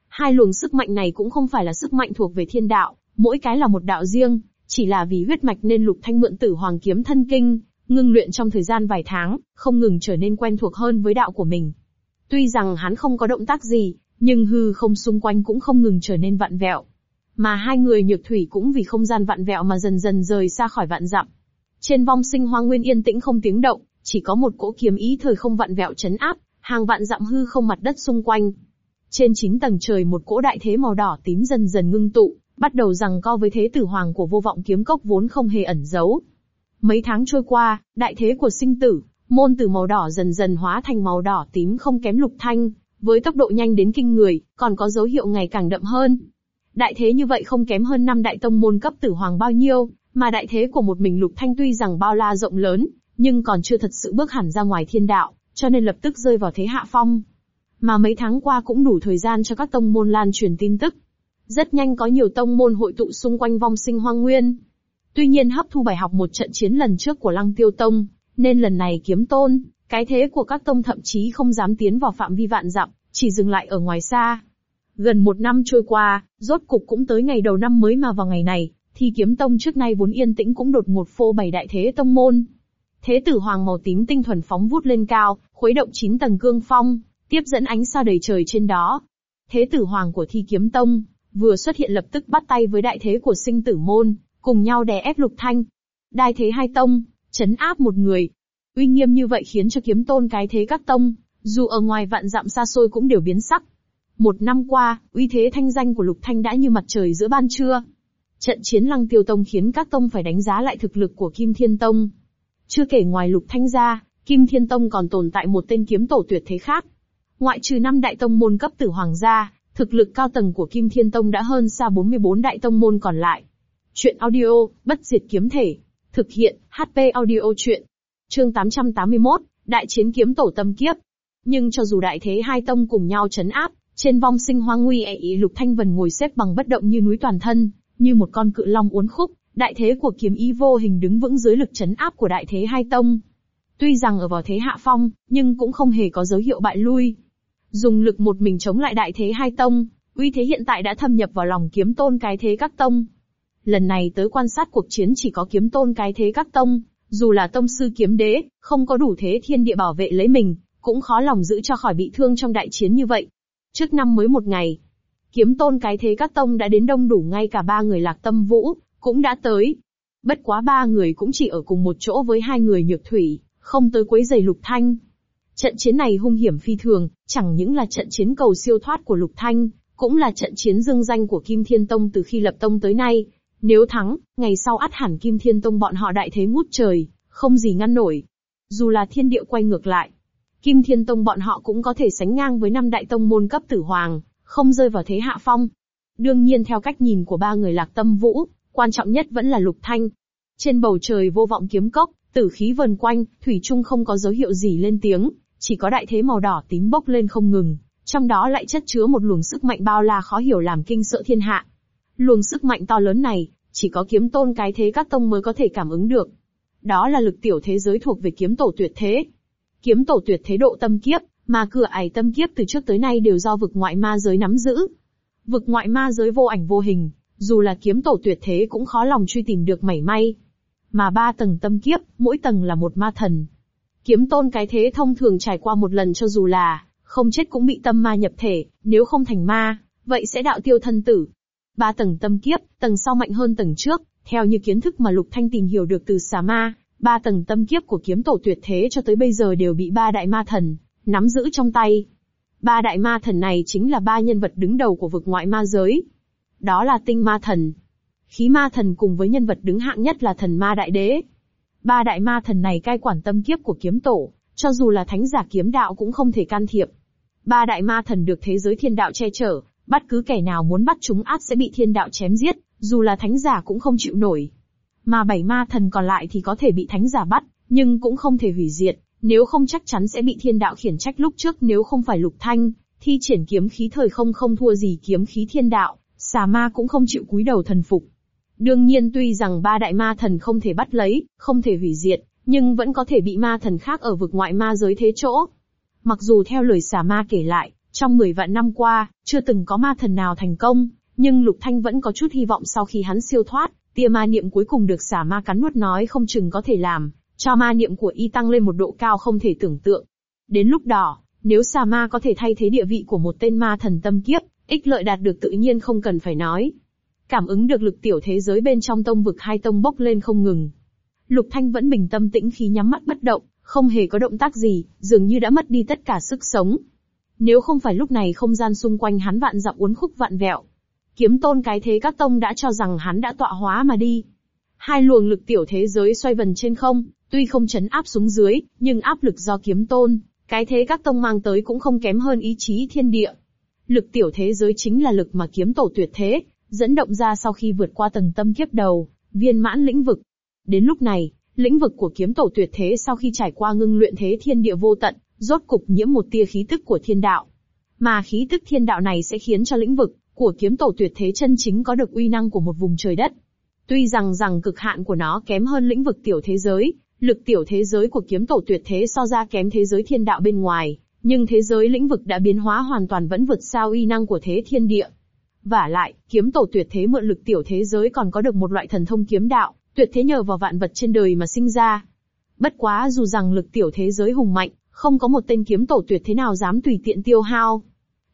A: Hai luồng sức mạnh này cũng không phải là sức mạnh thuộc về thiên đạo, mỗi cái là một đạo riêng, chỉ là vì huyết mạch nên lục thanh mượn tử hoàng kiếm thân kinh, ngưng luyện trong thời gian vài tháng, không ngừng trở nên quen thuộc hơn với đạo của mình. Tuy rằng hắn không có động tác gì, nhưng hư không xung quanh cũng không ngừng trở nên vặn vẹo. Mà hai người nhược thủy cũng vì không gian vạn vẹo mà dần dần rời xa khỏi vạn dặm. Trên vong sinh hoa nguyên yên tĩnh không tiếng động, chỉ có một cỗ kiếm ý thời không vặn vẹo chấn áp, hàng vạn dặm hư không mặt đất xung quanh. Trên chín tầng trời một cỗ đại thế màu đỏ tím dần dần ngưng tụ, bắt đầu rằng co với thế tử hoàng của vô vọng kiếm cốc vốn không hề ẩn giấu. Mấy tháng trôi qua, đại thế của sinh tử, môn từ màu đỏ dần dần hóa thành màu đỏ tím không kém lục thanh, với tốc độ nhanh đến kinh người, còn có dấu hiệu ngày càng đậm hơn. Đại thế như vậy không kém hơn năm đại tông môn cấp tử hoàng bao nhiêu, mà đại thế của một mình lục thanh tuy rằng bao la rộng lớn, nhưng còn chưa thật sự bước hẳn ra ngoài thiên đạo, cho nên lập tức rơi vào thế hạ phong. Mà mấy tháng qua cũng đủ thời gian cho các tông môn lan truyền tin tức. Rất nhanh có nhiều tông môn hội tụ xung quanh vong sinh hoang nguyên. Tuy nhiên hấp thu bài học một trận chiến lần trước của lăng tiêu tông, nên lần này kiếm tôn, cái thế của các tông thậm chí không dám tiến vào phạm vi vạn dặm, chỉ dừng lại ở ngoài xa. Gần một năm trôi qua, rốt cục cũng tới ngày đầu năm mới mà vào ngày này, thì kiếm tông trước nay vốn yên tĩnh cũng đột ngột phô bày đại thế tông môn. Thế tử hoàng màu tím tinh thuần phóng vút lên cao, khuấy động chín tầng cương phong, tiếp dẫn ánh sao đầy trời trên đó. Thế tử hoàng của thi kiếm tông, vừa xuất hiện lập tức bắt tay với đại thế của sinh tử môn, cùng nhau đè ép lục thanh. Đại thế hai tông, chấn áp một người. Uy nghiêm như vậy khiến cho kiếm tôn cái thế các tông, dù ở ngoài vạn dặm xa xôi cũng đều biến sắc. Một năm qua, uy thế thanh danh của Lục Thanh đã như mặt trời giữa ban trưa. Trận chiến lăng tiêu tông khiến các tông phải đánh giá lại thực lực của Kim Thiên Tông, chưa kể ngoài lục thanh gia, Kim Thiên Tông còn tồn tại một tên kiếm tổ tuyệt thế khác. Ngoại trừ năm đại tông môn cấp tử hoàng gia, thực lực cao tầng của Kim Thiên Tông đã hơn xa 44 đại tông môn còn lại. Chuyện audio, bất diệt kiếm thể. Thực hiện, HP audio chuyện. Chương 881, Đại chiến kiếm tổ tâm kiếp. Nhưng cho dù đại thế hai tông cùng nhau chấn áp, trên vong sinh hoang nguy ẻ e ý lục thanh vần ngồi xếp bằng bất động như núi toàn thân, như một con cự long uốn khúc, Đại thế của kiếm ý vô hình đứng vững dưới lực chấn áp của đại thế hai tông. Tuy rằng ở vào thế hạ phong, nhưng cũng không hề có dấu hiệu bại lui. Dùng lực một mình chống lại đại thế hai tông, uy thế hiện tại đã thâm nhập vào lòng kiếm tôn cái thế các tông. Lần này tới quan sát cuộc chiến chỉ có kiếm tôn cái thế các tông, dù là tông sư kiếm đế, không có đủ thế thiên địa bảo vệ lấy mình, cũng khó lòng giữ cho khỏi bị thương trong đại chiến như vậy. Trước năm mới một ngày, kiếm tôn cái thế các tông đã đến đông đủ ngay cả ba người lạc tâm vũ, cũng đã tới. Bất quá ba người cũng chỉ ở cùng một chỗ với hai người nhược thủy, không tới quấy giày lục thanh. Trận chiến này hung hiểm phi thường, chẳng những là trận chiến cầu siêu thoát của lục thanh, cũng là trận chiến dương danh của Kim Thiên Tông từ khi lập tông tới nay. Nếu thắng, ngày sau át hẳn Kim Thiên Tông bọn họ đại thế ngút trời, không gì ngăn nổi. Dù là thiên địa quay ngược lại, Kim Thiên Tông bọn họ cũng có thể sánh ngang với năm đại tông môn cấp tử hoàng, không rơi vào thế hạ phong. Đương nhiên theo cách nhìn của ba người lạc tâm vũ, quan trọng nhất vẫn là lục thanh. Trên bầu trời vô vọng kiếm cốc, tử khí vần quanh, thủy trung không có dấu hiệu gì lên tiếng, chỉ có đại thế màu đỏ tím bốc lên không ngừng, trong đó lại chất chứa một luồng sức mạnh bao la khó hiểu làm kinh sợ thiên hạ. Luồng sức mạnh to lớn này, chỉ có kiếm tôn cái thế các tông mới có thể cảm ứng được. Đó là lực tiểu thế giới thuộc về kiếm tổ tuyệt thế. Kiếm tổ tuyệt thế độ tâm kiếp, mà cửa ải tâm kiếp từ trước tới nay đều do vực ngoại ma giới nắm giữ. Vực ngoại ma giới vô ảnh vô hình, dù là kiếm tổ tuyệt thế cũng khó lòng truy tìm được mảy may. Mà ba tầng tâm kiếp, mỗi tầng là một ma thần. Kiếm tôn cái thế thông thường trải qua một lần cho dù là, không chết cũng bị tâm ma nhập thể, nếu không thành ma, vậy sẽ đạo tiêu thân tử. Ba tầng tâm kiếp, tầng sau mạnh hơn tầng trước, theo như kiến thức mà Lục Thanh tìm hiểu được từ xà ma, ba tầng tâm kiếp của kiếm tổ tuyệt thế cho tới bây giờ đều bị ba đại ma thần, nắm giữ trong tay. Ba đại ma thần này chính là ba nhân vật đứng đầu của vực ngoại ma giới, đó là tinh ma thần. Khí ma thần cùng với nhân vật đứng hạng nhất là thần ma đại đế. Ba đại ma thần này cai quản tâm kiếp của kiếm tổ, cho dù là thánh giả kiếm đạo cũng không thể can thiệp. Ba đại ma thần được thế giới thiên đạo che chở, bất cứ kẻ nào muốn bắt chúng át sẽ bị thiên đạo chém giết, dù là thánh giả cũng không chịu nổi. Mà bảy ma thần còn lại thì có thể bị thánh giả bắt, nhưng cũng không thể hủy diệt, nếu không chắc chắn sẽ bị thiên đạo khiển trách lúc trước nếu không phải lục thanh, thi triển kiếm khí thời không không thua gì kiếm khí thiên đạo, xà ma cũng không chịu cúi đầu thần phục. Đương nhiên tuy rằng ba đại ma thần không thể bắt lấy, không thể hủy diệt, nhưng vẫn có thể bị ma thần khác ở vực ngoại ma giới thế chỗ. Mặc dù theo lời xà ma kể lại, trong 10 vạn năm qua, chưa từng có ma thần nào thành công, nhưng Lục Thanh vẫn có chút hy vọng sau khi hắn siêu thoát, tia ma niệm cuối cùng được Xà ma cắn nuốt nói không chừng có thể làm, cho ma niệm của y tăng lên một độ cao không thể tưởng tượng. Đến lúc đó, nếu xà ma có thể thay thế địa vị của một tên ma thần tâm kiếp, Ích lợi đạt được tự nhiên không cần phải nói. Cảm ứng được lực tiểu thế giới bên trong tông vực hai tông bốc lên không ngừng. Lục Thanh vẫn bình tâm tĩnh khí nhắm mắt bất động, không hề có động tác gì, dường như đã mất đi tất cả sức sống. Nếu không phải lúc này không gian xung quanh hắn vạn dặm uốn khúc vạn vẹo, kiếm tôn cái thế các tông đã cho rằng hắn đã tọa hóa mà đi. Hai luồng lực tiểu thế giới xoay vần trên không, tuy không chấn áp xuống dưới, nhưng áp lực do kiếm tôn, cái thế các tông mang tới cũng không kém hơn ý chí thiên địa. Lực tiểu thế giới chính là lực mà kiếm tổ tuyệt thế, dẫn động ra sau khi vượt qua tầng tâm kiếp đầu, viên mãn lĩnh vực. Đến lúc này, lĩnh vực của kiếm tổ tuyệt thế sau khi trải qua ngưng luyện thế thiên địa vô tận, rốt cục nhiễm một tia khí tức của thiên đạo. Mà khí tức thiên đạo này sẽ khiến cho lĩnh vực của kiếm tổ tuyệt thế chân chính có được uy năng của một vùng trời đất. Tuy rằng rằng cực hạn của nó kém hơn lĩnh vực tiểu thế giới, lực tiểu thế giới của kiếm tổ tuyệt thế so ra kém thế giới thiên đạo bên ngoài, nhưng thế giới lĩnh vực đã biến hóa hoàn toàn vẫn vượt xa uy năng của thế thiên địa. và lại, kiếm tổ tuyệt thế mượn lực tiểu thế giới còn có được một loại thần thông kiếm đạo, tuyệt thế nhờ vào vạn vật trên đời mà sinh ra. Bất quá dù rằng lực tiểu thế giới hùng mạnh, không có một tên kiếm tổ tuyệt thế nào dám tùy tiện tiêu hao.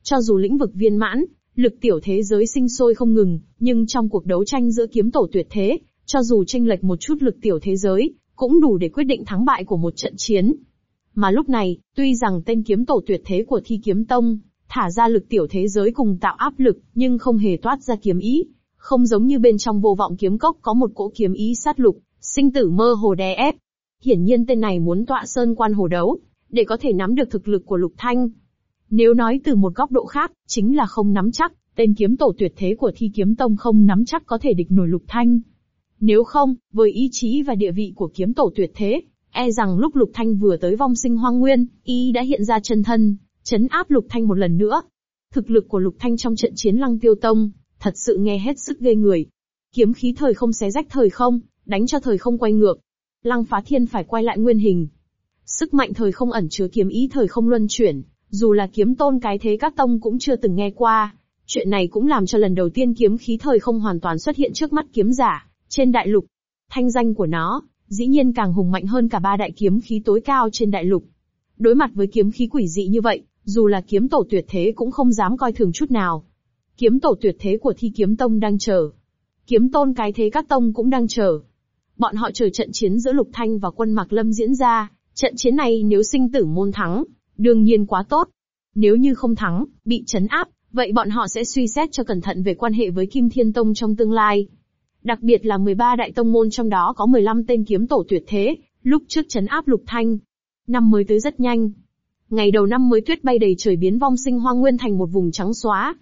A: Cho dù lĩnh vực viên mãn, lực tiểu thế giới sinh sôi không ngừng, nhưng trong cuộc đấu tranh giữa kiếm tổ tuyệt thế, cho dù tranh lệch một chút lực tiểu thế giới, cũng đủ để quyết định thắng bại của một trận chiến. Mà lúc này, tuy rằng tên kiếm tổ tuyệt thế của thi kiếm tông, thả ra lực tiểu thế giới cùng tạo áp lực, nhưng không hề toát ra kiếm ý. Không giống như bên trong vô vọng kiếm cốc có một cỗ kiếm ý sát lục, sinh tử mơ hồ đè ép. Hiển nhiên tên này muốn tọa sơn quan hồ đấu, để có thể nắm được thực lực của lục thanh. Nếu nói từ một góc độ khác, chính là không nắm chắc, tên kiếm tổ tuyệt thế của thi kiếm tông không nắm chắc có thể địch nổi lục thanh. Nếu không, với ý chí và địa vị của kiếm tổ tuyệt thế, E rằng lúc Lục Thanh vừa tới vong sinh hoang nguyên, y đã hiện ra chân thân, chấn áp Lục Thanh một lần nữa. Thực lực của Lục Thanh trong trận chiến lăng tiêu tông, thật sự nghe hết sức ghê người. Kiếm khí thời không xé rách thời không, đánh cho thời không quay ngược. Lăng phá thiên phải quay lại nguyên hình. Sức mạnh thời không ẩn chứa kiếm ý thời không luân chuyển, dù là kiếm tôn cái thế các tông cũng chưa từng nghe qua. Chuyện này cũng làm cho lần đầu tiên kiếm khí thời không hoàn toàn xuất hiện trước mắt kiếm giả, trên đại lục. Thanh danh của nó, dĩ nhiên càng hùng mạnh hơn cả ba đại kiếm khí tối cao trên đại lục. Đối mặt với kiếm khí quỷ dị như vậy, dù là kiếm tổ tuyệt thế cũng không dám coi thường chút nào. Kiếm tổ tuyệt thế của thi kiếm tông đang chờ. Kiếm tôn cái thế các tông cũng đang chờ. Bọn họ chờ trận chiến giữa Lục Thanh và quân Mạc Lâm diễn ra, trận chiến này nếu sinh tử môn thắng, đương nhiên quá tốt. Nếu như không thắng, bị chấn áp, vậy bọn họ sẽ suy xét cho cẩn thận về quan hệ với Kim Thiên Tông trong tương lai. Đặc biệt là 13 đại tông môn trong đó có 15 tên kiếm tổ tuyệt thế, lúc trước chấn áp lục thanh. Năm mới tới rất nhanh. Ngày đầu năm mới tuyết bay đầy trời biến vong sinh hoang nguyên thành một vùng trắng xóa.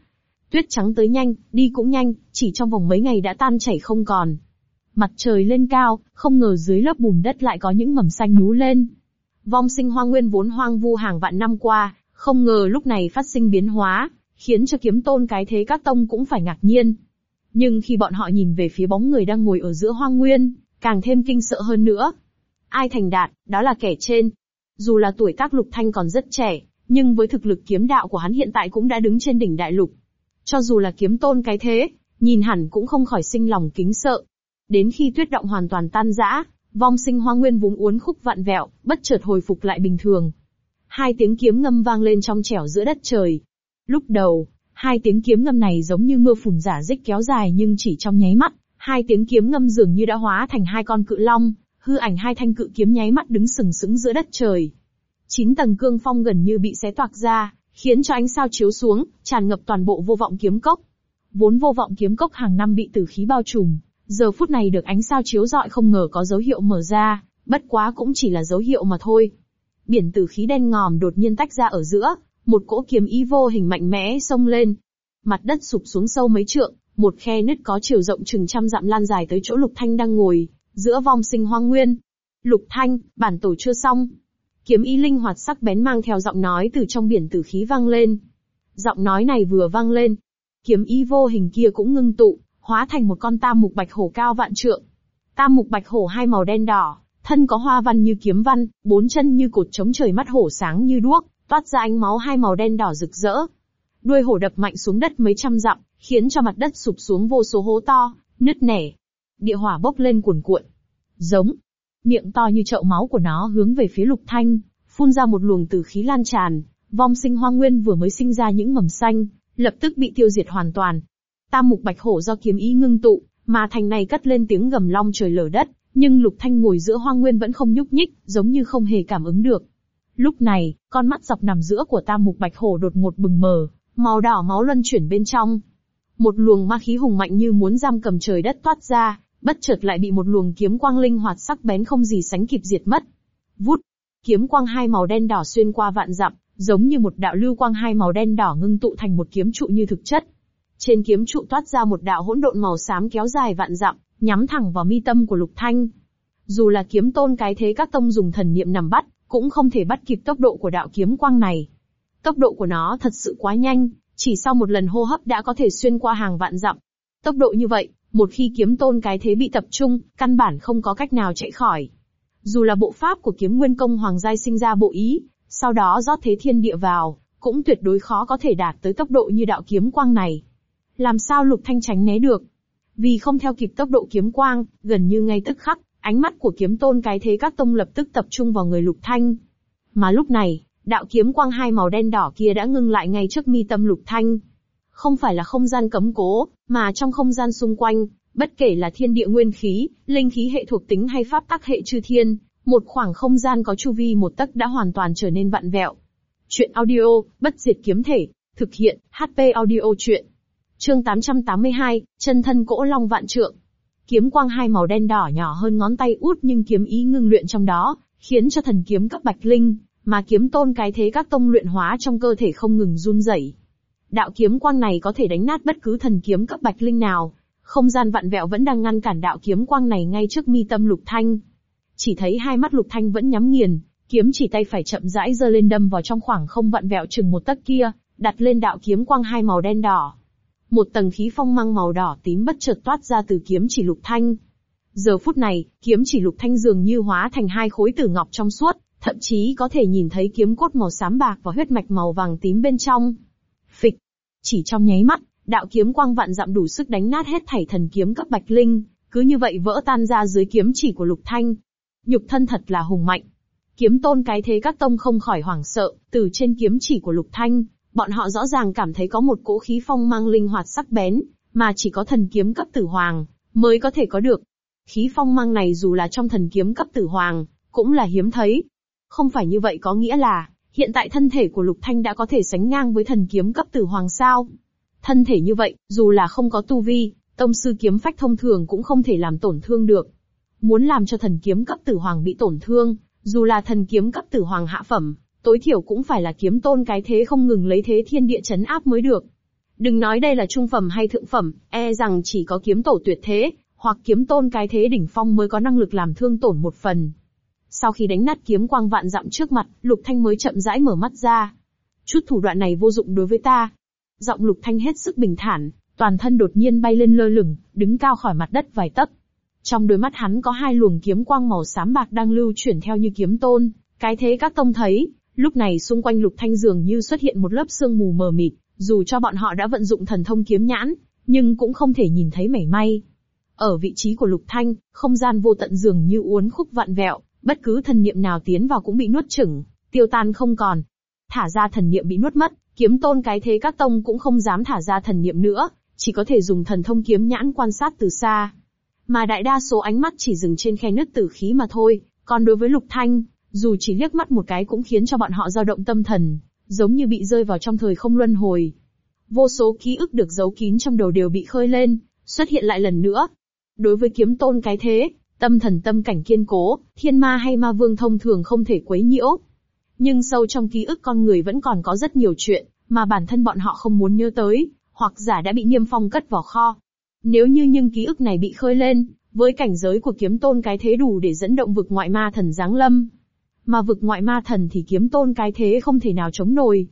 A: Tuyết trắng tới nhanh, đi cũng nhanh, chỉ trong vòng mấy ngày đã tan chảy không còn. Mặt trời lên cao, không ngờ dưới lớp bùn đất lại có những mầm xanh nhú lên. Vong sinh hoang nguyên vốn hoang vu hàng vạn năm qua, không ngờ lúc này phát sinh biến hóa, khiến cho kiếm tôn cái thế các tông cũng phải ngạc nhiên, nhưng khi bọn họ nhìn về phía bóng người đang ngồi ở giữa hoang nguyên, càng thêm kinh sợ hơn nữa. Ai thành đạt, đó là kẻ trên. Dù là tuổi tác lục thanh còn rất trẻ, nhưng với thực lực kiếm đạo của hắn hiện tại cũng đã đứng trên đỉnh đại lục. Cho dù là kiếm tôn cái thế, nhìn hẳn cũng không khỏi sinh lòng kính sợ. Đến khi tuyết động hoàn toàn tan rã, vong sinh hoang nguyên vúng uốn khúc vạn vẹo, bất chợt hồi phục lại bình thường. Hai tiếng kiếm ngâm vang lên trong trẻo giữa đất trời. Lúc đầu, Hai tiếng kiếm ngâm này giống như mưa phùn giả dích kéo dài nhưng chỉ trong nháy mắt, hai tiếng kiếm ngâm dường như đã hóa thành hai con cự long, hư ảnh hai thanh cự kiếm nháy mắt đứng sừng sững giữa đất trời. Chín tầng cương phong gần như bị xé toạc ra, khiến cho ánh sao chiếu xuống, tràn ngập toàn bộ vô vọng kiếm cốc. Vốn vô vọng kiếm cốc hàng năm bị tử khí bao trùm, giờ phút này được ánh sao chiếu rọi không ngờ có dấu hiệu mở ra, bất quá cũng chỉ là dấu hiệu mà thôi. Biển tử khí đen ngòm đột nhiên tách ra ở giữa, một cỗ kiếm ý vô hình mạnh mẽ xông lên. Mặt đất sụp xuống sâu mấy trượng, một khe nứt có chiều rộng chừng trăm dặm lan dài tới chỗ Lục Thanh đang ngồi, giữa vong sinh hoang nguyên. Lục Thanh, bản tổ chưa xong. Kiếm ý linh hoạt sắc bén mang theo giọng nói từ trong biển tử khí vang lên. Giọng nói này vừa vang lên, kiếm ý vô hình kia cũng ngưng tụ, hóa thành một con tam mục bạch hổ cao vạn trượng. Tam mục bạch hổ hai màu đen đỏ, thân có hoa văn như kiếm văn, bốn chân như cột chống trời mắt hổ sáng như đuốc, toát ra ánh máu hai màu đen đỏ rực rỡ. Đuôi hổ đập mạnh xuống đất mấy trăm dặm, khiến cho mặt đất sụp xuống vô số hố to, nứt nẻ. Địa hỏa bốc lên cuồn cuộn. Giống. Miệng to như chậu máu của nó hướng về phía lục thanh, phun ra một luồng tử khí lan tràn, vong sinh hoa nguyên vừa mới sinh ra những mầm xanh, lập tức bị tiêu diệt hoàn toàn. Tam mục bạch hổ do kiếm ý ngưng tụ, mà thành này cất lên tiếng gầm long trời lở đất, nhưng lục thanh ngồi giữa hoang nguyên vẫn không nhúc nhích, giống như không hề cảm ứng được. Lúc này, con mắt dọc nằm giữa của tam mục bạch hổ đột ngột bừng mờ, màu đỏ máu luân chuyển bên trong. Một luồng ma khí hùng mạnh như muốn giam cầm trời đất toát ra, bất chợt lại bị một luồng kiếm quang linh hoạt sắc bén không gì sánh kịp diệt mất. Vút, kiếm quang hai màu đen đỏ xuyên qua vạn dặm, giống như một đạo lưu quang hai màu đen đỏ ngưng tụ thành một kiếm trụ như thực chất. Trên kiếm trụ toát ra một đạo hỗn độn màu xám kéo dài vạn dặm, nhắm thẳng vào mi tâm của Lục Thanh. Dù là kiếm tôn cái thế các tông dùng thần niệm nằm bắt, cũng không thể bắt kịp tốc độ của đạo kiếm quang này. Tốc độ của nó thật sự quá nhanh, chỉ sau một lần hô hấp đã có thể xuyên qua hàng vạn dặm. Tốc độ như vậy, một khi kiếm tôn cái thế bị tập trung, căn bản không có cách nào chạy khỏi. Dù là bộ pháp của kiếm nguyên công hoàng giai sinh ra bộ ý, sau đó rót thế thiên địa vào, cũng tuyệt đối khó có thể đạt tới tốc độ như đạo kiếm quang này. Làm sao lục thanh tránh né được? Vì không theo kịp tốc độ kiếm quang, gần như ngay tức khắc, Ánh mắt của kiếm tôn cái thế các tông lập tức tập trung vào người lục thanh. Mà lúc này, đạo kiếm quang hai màu đen đỏ kia đã ngưng lại ngay trước mi tâm lục thanh. Không phải là không gian cấm cố, mà trong không gian xung quanh, bất kể là thiên địa nguyên khí, linh khí hệ thuộc tính hay pháp tắc hệ chư thiên, một khoảng không gian có chu vi một tấc đã hoàn toàn trở nên vặn vẹo. Chuyện audio, bất diệt kiếm thể, thực hiện, HP audio chuyện. Chương 882, chân thân cỗ long vạn trượng. Kiếm quang hai màu đen đỏ nhỏ hơn ngón tay út nhưng kiếm ý ngưng luyện trong đó, khiến cho thần kiếm cấp bạch linh, mà kiếm tôn cái thế các tông luyện hóa trong cơ thể không ngừng run rẩy. Đạo kiếm quang này có thể đánh nát bất cứ thần kiếm cấp bạch linh nào, không gian vặn vẹo vẫn đang ngăn cản đạo kiếm quang này ngay trước mi tâm Lục Thanh. Chỉ thấy hai mắt Lục Thanh vẫn nhắm nghiền, kiếm chỉ tay phải chậm rãi giơ lên đâm vào trong khoảng không vặn vẹo chừng một tấc kia, đặt lên đạo kiếm quang hai màu đen đỏ một tầng khí phong mang màu đỏ tím bất chợt toát ra từ kiếm chỉ lục thanh. Giờ phút này, kiếm chỉ lục thanh dường như hóa thành hai khối tử ngọc trong suốt, thậm chí có thể nhìn thấy kiếm cốt màu xám bạc và huyết mạch màu vàng tím bên trong. Phịch, chỉ trong nháy mắt, đạo kiếm quang vạn dặm đủ sức đánh nát hết thảy thần kiếm cấp bạch linh, cứ như vậy vỡ tan ra dưới kiếm chỉ của lục thanh. Nhục thân thật là hùng mạnh. Kiếm tôn cái thế các tông không khỏi hoảng sợ, từ trên kiếm chỉ của lục thanh, Bọn họ rõ ràng cảm thấy có một cỗ khí phong mang linh hoạt sắc bén, mà chỉ có thần kiếm cấp tử hoàng mới có thể có được. Khí phong mang này dù là trong thần kiếm cấp tử hoàng, cũng là hiếm thấy. Không phải như vậy có nghĩa là, hiện tại thân thể của Lục Thanh đã có thể sánh ngang với thần kiếm cấp tử hoàng sao. Thân thể như vậy, dù là không có tu vi, tông sư kiếm phách thông thường cũng không thể làm tổn thương được. Muốn làm cho thần kiếm cấp tử hoàng bị tổn thương, dù là thần kiếm cấp tử hoàng hạ phẩm, tối thiểu cũng phải là kiếm tôn cái thế không ngừng lấy thế thiên địa chấn áp mới được. Đừng nói đây là trung phẩm hay thượng phẩm, e rằng chỉ có kiếm tổ tuyệt thế, hoặc kiếm tôn cái thế đỉnh phong mới có năng lực làm thương tổn một phần. Sau khi đánh nát kiếm quang vạn dặm trước mặt, Lục Thanh mới chậm rãi mở mắt ra. Chút thủ đoạn này vô dụng đối với ta. Giọng Lục Thanh hết sức bình thản, toàn thân đột nhiên bay lên lơ lửng, đứng cao khỏi mặt đất vài tấc. Trong đôi mắt hắn có hai luồng kiếm quang màu xám bạc đang lưu chuyển theo như kiếm tôn, cái thế các tông thấy, Lúc này xung quanh Lục Thanh dường như xuất hiện một lớp sương mù mờ mịt, dù cho bọn họ đã vận dụng thần thông kiếm nhãn, nhưng cũng không thể nhìn thấy mảy may. Ở vị trí của Lục Thanh, không gian vô tận dường như uốn khúc vạn vẹo, bất cứ thần niệm nào tiến vào cũng bị nuốt chửng, tiêu tan không còn. Thả ra thần niệm bị nuốt mất, kiếm tôn cái thế các tông cũng không dám thả ra thần niệm nữa, chỉ có thể dùng thần thông kiếm nhãn quan sát từ xa. Mà đại đa số ánh mắt chỉ dừng trên khe nứt tử khí mà thôi, còn đối với Lục Thanh, dù chỉ liếc mắt một cái cũng khiến cho bọn họ dao động tâm thần, giống như bị rơi vào trong thời không luân hồi. Vô số ký ức được giấu kín trong đầu đều bị khơi lên, xuất hiện lại lần nữa. Đối với kiếm tôn cái thế, tâm thần tâm cảnh kiên cố, thiên ma hay ma vương thông thường không thể quấy nhiễu. Nhưng sâu trong ký ức con người vẫn còn có rất nhiều chuyện, mà bản thân bọn họ không muốn nhớ tới, hoặc giả đã bị niêm phong cất vào kho. Nếu như những ký ức này bị khơi lên, với cảnh giới của kiếm tôn cái thế đủ để dẫn động vực ngoại ma thần giáng lâm, mà vực ngoại ma thần thì kiếm tôn cái thế không thể nào chống nổi.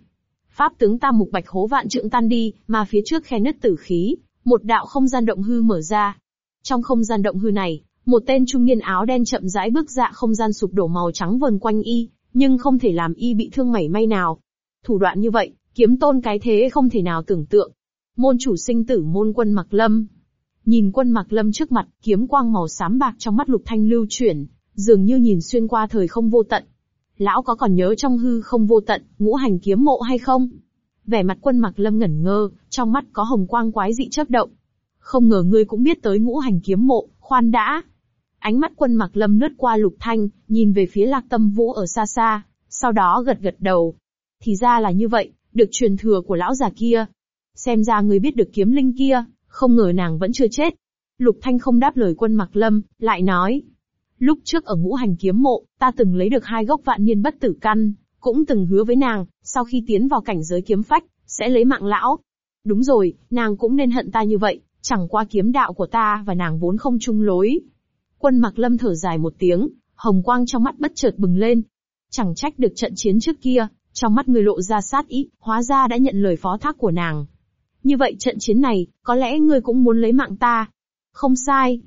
A: Pháp tướng tam mục bạch hố vạn trượng tan đi, mà phía trước khe nứt tử khí, một đạo không gian động hư mở ra. Trong không gian động hư này, một tên trung niên áo đen chậm rãi bước dạ không gian sụp đổ màu trắng vần quanh y, nhưng không thể làm y bị thương mảy may nào. Thủ đoạn như vậy, kiếm tôn cái thế không thể nào tưởng tượng. Môn chủ sinh tử môn quân Mặc Lâm. Nhìn quân Mặc Lâm trước mặt, kiếm quang màu xám bạc trong mắt Lục Thanh lưu chuyển, dường như nhìn xuyên qua thời không vô tận. Lão có còn nhớ trong hư không vô tận, ngũ hành kiếm mộ hay không? Vẻ mặt quân mặc lâm ngẩn ngơ, trong mắt có hồng quang quái dị chớp động. Không ngờ ngươi cũng biết tới ngũ hành kiếm mộ, khoan đã. Ánh mắt quân mặc lâm lướt qua lục thanh, nhìn về phía lạc tâm vũ ở xa xa, sau đó gật gật đầu. Thì ra là như vậy, được truyền thừa của lão già kia. Xem ra ngươi biết được kiếm linh kia, không ngờ nàng vẫn chưa chết. Lục Thanh không đáp lời quân Mặc Lâm, lại nói, Lúc trước ở ngũ hành kiếm mộ, ta từng lấy được hai gốc vạn niên bất tử căn, cũng từng hứa với nàng, sau khi tiến vào cảnh giới kiếm phách, sẽ lấy mạng lão. Đúng rồi, nàng cũng nên hận ta như vậy, chẳng qua kiếm đạo của ta và nàng vốn không chung lối. Quân mặc lâm thở dài một tiếng, hồng quang trong mắt bất chợt bừng lên. Chẳng trách được trận chiến trước kia, trong mắt người lộ ra sát ý, hóa ra đã nhận lời phó thác của nàng. Như vậy trận chiến này, có lẽ ngươi cũng muốn lấy mạng ta. Không sai.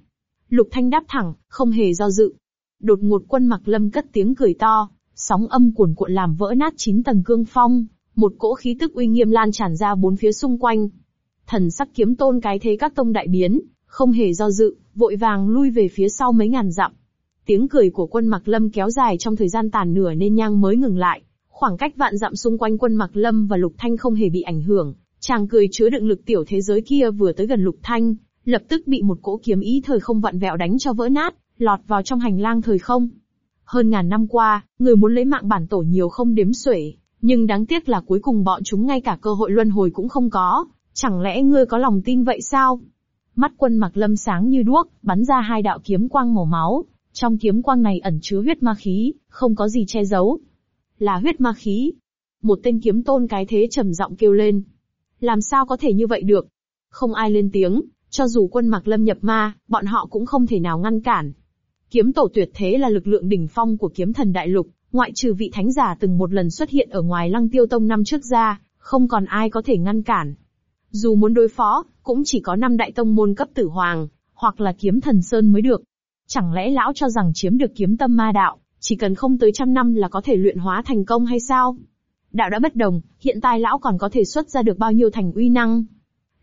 A: Lục Thanh đáp thẳng, không hề do dự. Đột ngột quân mặc lâm cất tiếng cười to, sóng âm cuồn cuộn làm vỡ nát chín tầng cương phong, một cỗ khí tức uy nghiêm lan tràn ra bốn phía xung quanh. Thần sắc kiếm tôn cái thế các tông đại biến, không hề do dự, vội vàng lui về phía sau mấy ngàn dặm. Tiếng cười của quân mặc lâm kéo dài trong thời gian tàn nửa nên nhang mới ngừng lại. Khoảng cách vạn dặm xung quanh quân mặc lâm và lục thanh không hề bị ảnh hưởng, chàng cười chứa đựng lực tiểu thế giới kia vừa tới gần lục thanh, lập tức bị một cỗ kiếm ý thời không vặn vẹo đánh cho vỡ nát, lọt vào trong hành lang thời không. Hơn ngàn năm qua, người muốn lấy mạng bản tổ nhiều không đếm xuể, nhưng đáng tiếc là cuối cùng bọn chúng ngay cả cơ hội luân hồi cũng không có, chẳng lẽ ngươi có lòng tin vậy sao? Mắt quân mặc lâm sáng như đuốc, bắn ra hai đạo kiếm quang màu máu, trong kiếm quang này ẩn chứa huyết ma khí, không có gì che giấu. Là huyết ma khí. Một tên kiếm tôn cái thế trầm giọng kêu lên. Làm sao có thể như vậy được? Không ai lên tiếng, cho dù quân Mạc Lâm nhập ma, bọn họ cũng không thể nào ngăn cản. Kiếm tổ tuyệt thế là lực lượng đỉnh phong của kiếm thần đại lục, ngoại trừ vị thánh giả từng một lần xuất hiện ở ngoài lăng tiêu tông năm trước ra, không còn ai có thể ngăn cản. Dù muốn đối phó, cũng chỉ có năm đại tông môn cấp tử hoàng, hoặc là kiếm thần sơn mới được. Chẳng lẽ lão cho rằng chiếm được kiếm tâm ma đạo, chỉ cần không tới trăm năm là có thể luyện hóa thành công hay sao? Đạo đã bất đồng, hiện tại lão còn có thể xuất ra được bao nhiêu thành uy năng,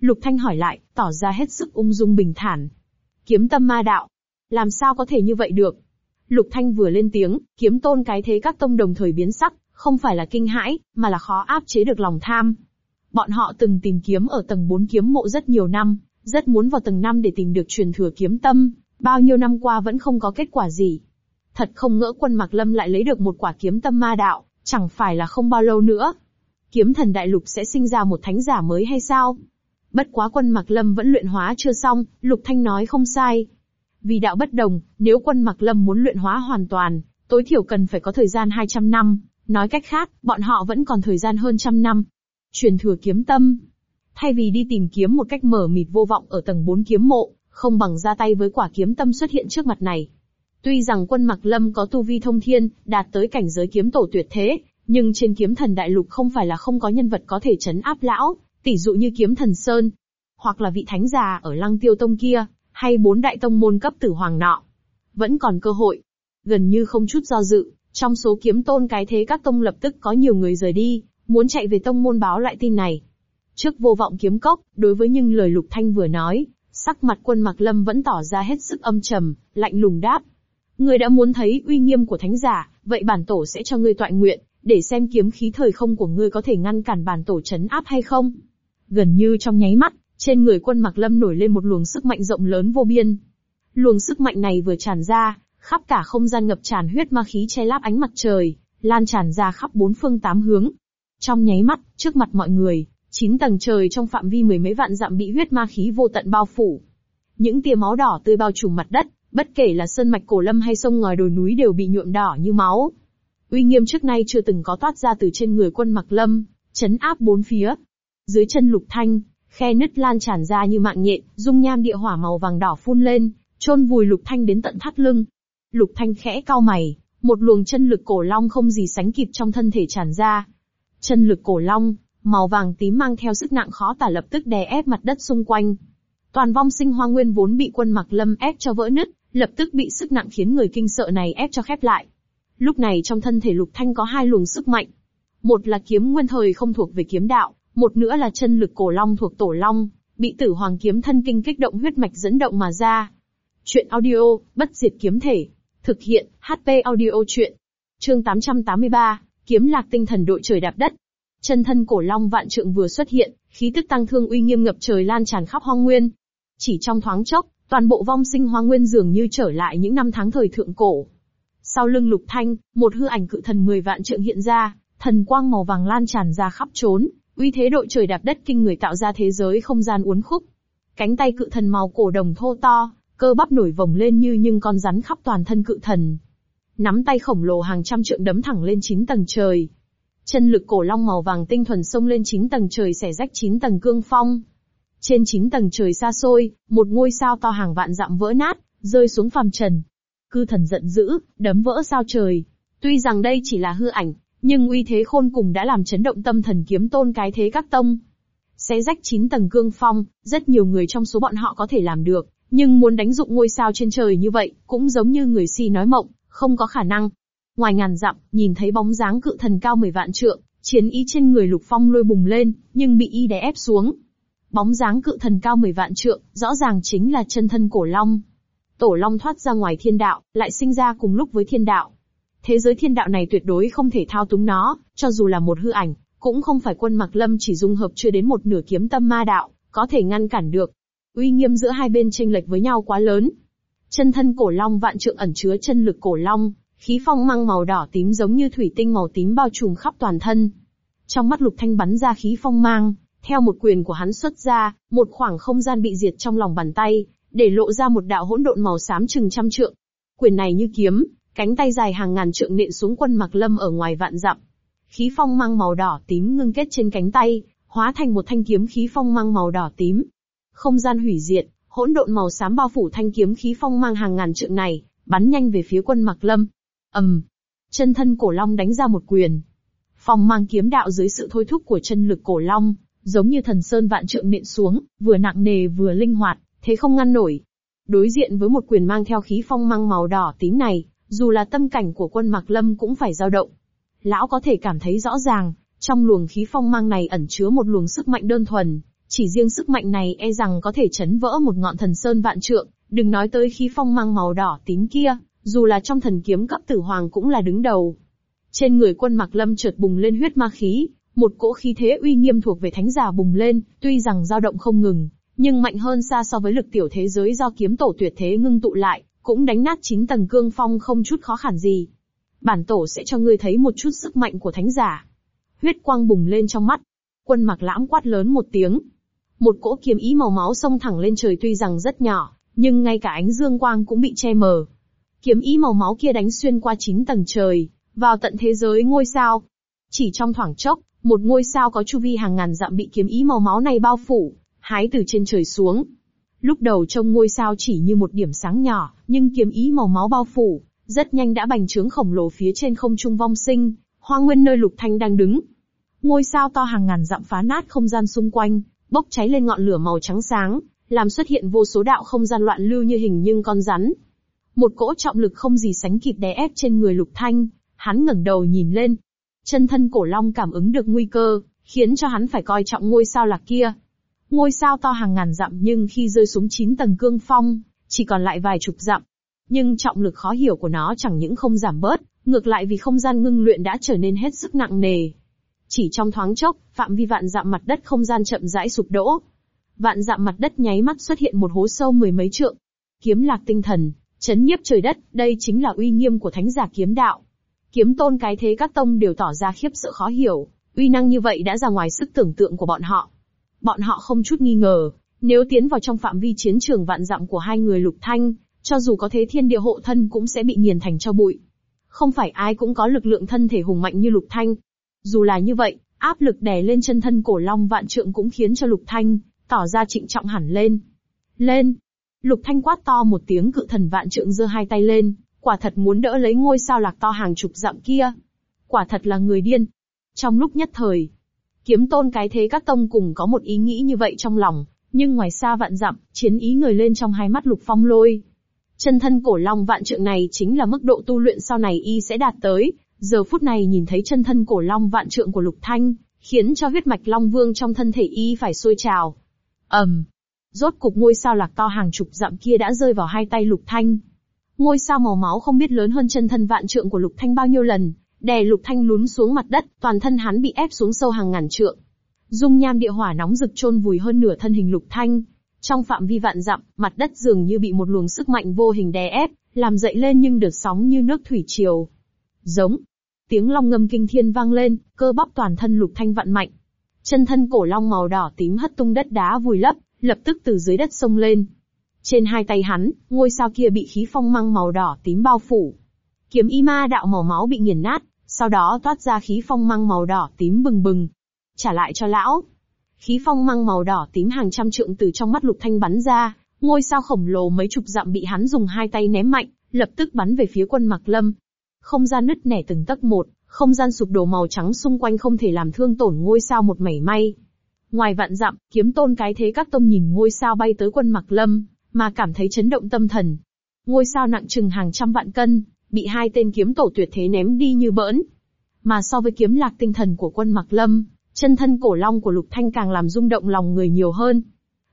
A: Lục Thanh hỏi lại, tỏ ra hết sức ung dung bình thản. Kiếm tâm ma đạo. Làm sao có thể như vậy được? Lục Thanh vừa lên tiếng, kiếm tôn cái thế các tông đồng thời biến sắc, không phải là kinh hãi, mà là khó áp chế được lòng tham. Bọn họ từng tìm kiếm ở tầng 4 kiếm mộ rất nhiều năm, rất muốn vào tầng 5 để tìm được truyền thừa kiếm tâm, bao nhiêu năm qua vẫn không có kết quả gì. Thật không ngỡ quân Mạc Lâm lại lấy được một quả kiếm tâm ma đạo, chẳng phải là không bao lâu nữa. Kiếm thần đại lục sẽ sinh ra một thánh giả mới hay sao? Bất quá quân Mạc Lâm vẫn luyện hóa chưa xong, Lục Thanh nói không sai. Vì đạo bất đồng, nếu quân Mạc Lâm muốn luyện hóa hoàn toàn, tối thiểu cần phải có thời gian 200 năm, nói cách khác, bọn họ vẫn còn thời gian hơn trăm năm. Truyền thừa kiếm tâm. Thay vì đi tìm kiếm một cách mở mịt vô vọng ở tầng 4 kiếm mộ, không bằng ra tay với quả kiếm tâm xuất hiện trước mặt này. Tuy rằng quân Mạc Lâm có tu vi thông thiên, đạt tới cảnh giới kiếm tổ tuyệt thế, nhưng trên kiếm thần đại lục không phải là không có nhân vật có thể chấn áp lão, Tỷ dụ như kiếm thần Sơn, hoặc là vị thánh già ở lăng tiêu tông kia, hay bốn đại tông môn cấp tử hoàng nọ. Vẫn còn cơ hội. Gần như không chút do dự, trong số kiếm tôn cái thế các tông lập tức có nhiều người rời đi, muốn chạy về tông môn báo lại tin này. Trước vô vọng kiếm cốc, đối với những lời Lục Thanh vừa nói, sắc mặt quân Mạc Lâm vẫn tỏ ra hết sức âm trầm, lạnh lùng đáp. người đã muốn thấy uy nghiêm của thánh giả, vậy bản tổ sẽ cho ngươi tọa nguyện, để xem kiếm khí thời không của ngươi có thể ngăn cản bản tổ chấn áp hay không. Gần như trong nháy mắt, trên người quân mặc lâm nổi lên một luồng sức mạnh rộng lớn vô biên. Luồng sức mạnh này vừa tràn ra, khắp cả không gian ngập tràn huyết ma khí che lấp ánh mặt trời, lan tràn ra khắp bốn phương tám hướng. Trong nháy mắt, trước mặt mọi người, chín tầng trời trong phạm vi mười mấy vạn dặm bị huyết ma khí vô tận bao phủ. Những tia máu đỏ tươi bao trùm mặt đất, bất kể là sơn mạch cổ lâm hay sông ngòi đồi núi đều bị nhuộm đỏ như máu. Uy nghiêm trước nay chưa từng có toát ra từ trên người quân mặc lâm, chấn áp bốn phía, dưới chân lục thanh, khe nứt lan tràn ra như mạng nhện, dung nham địa hỏa màu vàng đỏ phun lên, chôn vùi lục thanh đến tận thắt lưng. Lục thanh khẽ cao mày, một luồng chân lực cổ long không gì sánh kịp trong thân thể tràn ra. Chân lực cổ long, màu vàng tím mang theo sức nặng khó tả lập tức đè ép mặt đất xung quanh. Toàn vong sinh hoa nguyên vốn bị quân mặc lâm ép cho vỡ nứt, lập tức bị sức nặng khiến người kinh sợ này ép cho khép lại. Lúc này trong thân thể lục thanh có hai luồng sức mạnh. Một là kiếm nguyên thời không thuộc về kiếm đạo, một nữa là chân lực cổ long thuộc tổ long, bị tử hoàng kiếm thân kinh kích động huyết mạch dẫn động mà ra. Chuyện audio, bất diệt kiếm thể. Thực hiện, HP audio chuyện. Chương 883, kiếm lạc tinh thần đội trời đạp đất. Chân thân cổ long vạn trượng vừa xuất hiện, khí tức tăng thương uy nghiêm ngập trời lan tràn khắp hoang nguyên. Chỉ trong thoáng chốc, toàn bộ vong sinh hoang nguyên dường như trở lại những năm tháng thời thượng cổ. Sau lưng lục thanh, một hư ảnh cự thần 10 vạn trượng hiện ra, thần quang màu vàng lan tràn ra khắp trốn, Uy thế đội trời đạp đất kinh người tạo ra thế giới không gian uốn khúc. Cánh tay cự thần màu cổ đồng thô to, cơ bắp nổi vồng lên như những con rắn khắp toàn thân cự thần. Nắm tay khổng lồ hàng trăm trượng đấm thẳng lên chín tầng trời. Chân lực cổ long màu vàng tinh thuần xông lên chín tầng trời xẻ rách chín tầng cương phong. Trên chín tầng trời xa xôi, một ngôi sao to hàng vạn dặm vỡ nát, rơi xuống phàm trần. Cư thần giận dữ, đấm vỡ sao trời. Tuy rằng đây chỉ là hư ảnh, nhưng uy thế khôn cùng đã làm chấn động tâm thần kiếm tôn cái thế các tông. Xé rách chín tầng cương phong, rất nhiều người trong số bọn họ có thể làm được, nhưng muốn đánh dụng ngôi sao trên trời như vậy, cũng giống như người si nói mộng, không có khả năng. Ngoài ngàn dặm, nhìn thấy bóng dáng cự thần cao mười vạn trượng, chiến ý trên người lục phong lôi bùng lên, nhưng bị y đè ép xuống. Bóng dáng cự thần cao mười vạn trượng, rõ ràng chính là chân thân cổ long. Tổ long thoát ra ngoài thiên đạo, lại sinh ra cùng lúc với thiên đạo, Thế giới thiên đạo này tuyệt đối không thể thao túng nó, cho dù là một hư ảnh, cũng không phải quân mặc lâm chỉ dung hợp chưa đến một nửa kiếm tâm ma đạo, có thể ngăn cản được. Uy nghiêm giữa hai bên tranh lệch với nhau quá lớn. Chân thân cổ long vạn trượng ẩn chứa chân lực cổ long, khí phong mang màu đỏ tím giống như thủy tinh màu tím bao trùm khắp toàn thân. Trong mắt lục thanh bắn ra khí phong mang, theo một quyền của hắn xuất ra, một khoảng không gian bị diệt trong lòng bàn tay, để lộ ra một đạo hỗn độn màu xám chừng trăm trượng. Quyền này như kiếm, Cánh tay dài hàng ngàn trượng nện xuống quân mặc Lâm ở ngoài vạn dặm. Khí phong mang màu đỏ tím ngưng kết trên cánh tay, hóa thành một thanh kiếm khí phong mang màu đỏ tím. Không gian hủy diệt, hỗn độn màu xám bao phủ thanh kiếm khí phong mang hàng ngàn trượng này, bắn nhanh về phía quân mặc Lâm. Ầm. Um, chân thân cổ long đánh ra một quyền. Phong mang kiếm đạo dưới sự thôi thúc của chân lực cổ long, giống như thần sơn vạn trượng nện xuống, vừa nặng nề vừa linh hoạt, thế không ngăn nổi. Đối diện với một quyền mang theo khí phong mang màu đỏ tím này, dù là tâm cảnh của quân Mạc Lâm cũng phải dao động. Lão có thể cảm thấy rõ ràng, trong luồng khí phong mang này ẩn chứa một luồng sức mạnh đơn thuần, chỉ riêng sức mạnh này e rằng có thể chấn vỡ một ngọn thần sơn vạn trượng, đừng nói tới khí phong mang màu đỏ tím kia, dù là trong thần kiếm cấp tử hoàng cũng là đứng đầu. Trên người quân Mạc Lâm chợt bùng lên huyết ma khí, một cỗ khí thế uy nghiêm thuộc về thánh giả bùng lên, tuy rằng dao động không ngừng, nhưng mạnh hơn xa so với lực tiểu thế giới do kiếm tổ tuyệt thế ngưng tụ lại, cũng đánh nát chín tầng cương phong không chút khó khăn gì. Bản tổ sẽ cho ngươi thấy một chút sức mạnh của thánh giả. Huyết quang bùng lên trong mắt. Quân mặc lãm quát lớn một tiếng. Một cỗ kiếm ý màu máu xông thẳng lên trời tuy rằng rất nhỏ, nhưng ngay cả ánh dương quang cũng bị che mờ. Kiếm ý màu máu kia đánh xuyên qua chín tầng trời, vào tận thế giới ngôi sao. Chỉ trong thoảng chốc, một ngôi sao có chu vi hàng ngàn dặm bị kiếm ý màu máu này bao phủ, hái từ trên trời xuống, Lúc đầu trông ngôi sao chỉ như một điểm sáng nhỏ, nhưng kiếm ý màu máu bao phủ, rất nhanh đã bành trướng khổng lồ phía trên không trung vong sinh, hoa nguyên nơi lục thanh đang đứng. Ngôi sao to hàng ngàn dặm phá nát không gian xung quanh, bốc cháy lên ngọn lửa màu trắng sáng, làm xuất hiện vô số đạo không gian loạn lưu như hình nhưng con rắn. Một cỗ trọng lực không gì sánh kịp đè ép trên người lục thanh, hắn ngẩng đầu nhìn lên. Chân thân cổ long cảm ứng được nguy cơ, khiến cho hắn phải coi trọng ngôi sao lạc kia, Ngôi sao to hàng ngàn dặm nhưng khi rơi xuống 9 tầng cương phong, chỉ còn lại vài chục dặm. Nhưng trọng lực khó hiểu của nó chẳng những không giảm bớt, ngược lại vì không gian ngưng luyện đã trở nên hết sức nặng nề. Chỉ trong thoáng chốc, phạm vi vạn dặm mặt đất không gian chậm rãi sụp đổ. Vạn dặm mặt đất nháy mắt xuất hiện một hố sâu mười mấy trượng. Kiếm lạc tinh thần, chấn nhiếp trời đất, đây chính là uy nghiêm của thánh giả kiếm đạo. Kiếm tôn cái thế các tông đều tỏ ra khiếp sợ khó hiểu, uy năng như vậy đã ra ngoài sức tưởng tượng của bọn họ bọn họ không chút nghi ngờ, nếu tiến vào trong phạm vi chiến trường vạn dặm của hai người lục thanh, cho dù có thế thiên địa hộ thân cũng sẽ bị nghiền thành cho bụi. Không phải ai cũng có lực lượng thân thể hùng mạnh như lục thanh. Dù là như vậy, áp lực đè lên chân thân cổ long vạn trượng cũng khiến cho lục thanh, tỏ ra trịnh trọng hẳn lên. Lên! Lục thanh quát to một tiếng cự thần vạn trượng giơ hai tay lên, quả thật muốn đỡ lấy ngôi sao lạc to hàng chục dặm kia. Quả thật là người điên. Trong lúc nhất thời, Kiếm tôn cái thế các tông cùng có một ý nghĩ như vậy trong lòng, nhưng ngoài xa vạn dặm, chiến ý người lên trong hai mắt lục phong lôi. Chân thân cổ long vạn trượng này chính là mức độ tu luyện sau này y sẽ đạt tới, giờ phút này nhìn thấy chân thân cổ long vạn trượng của lục thanh, khiến cho huyết mạch long vương trong thân thể y phải sôi trào. ầm, um, rốt cục ngôi sao lạc to hàng chục dặm kia đã rơi vào hai tay lục thanh. Ngôi sao màu máu không biết lớn hơn chân thân vạn trượng của lục thanh bao nhiêu lần, Đè lục thanh lún xuống mặt đất, toàn thân hắn bị ép xuống sâu hàng ngàn trượng. Dung nham địa hỏa nóng rực chôn vùi hơn nửa thân hình lục thanh. Trong phạm vi vạn dặm, mặt đất dường như bị một luồng sức mạnh vô hình đè ép, làm dậy lên nhưng được sóng như nước thủy triều. Giống. Tiếng long ngâm kinh thiên vang lên, cơ bắp toàn thân lục thanh vặn mạnh. Chân thân cổ long màu đỏ tím hất tung đất đá vùi lấp, lập tức từ dưới đất sông lên. Trên hai tay hắn, ngôi sao kia bị khí phong mang màu đỏ tím bao phủ, Kiếm y ma đạo màu máu bị nghiền nát, sau đó toát ra khí phong mang màu đỏ tím bừng bừng. Trả lại cho lão. Khí phong mang màu đỏ tím hàng trăm trượng từ trong mắt lục thanh bắn ra, ngôi sao khổng lồ mấy chục dặm bị hắn dùng hai tay ném mạnh, lập tức bắn về phía quân mặc lâm. Không gian nứt nẻ từng tấc một, không gian sụp đổ màu trắng xung quanh không thể làm thương tổn ngôi sao một mảy may. Ngoài vạn dặm, kiếm tôn cái thế các tông nhìn ngôi sao bay tới quân mặc lâm, mà cảm thấy chấn động tâm thần. Ngôi sao nặng chừng hàng trăm vạn cân, bị hai tên kiếm tổ tuyệt thế ném đi như bỡn. Mà so với kiếm lạc tinh thần của quân Mạc Lâm, chân thân cổ long của Lục Thanh càng làm rung động lòng người nhiều hơn.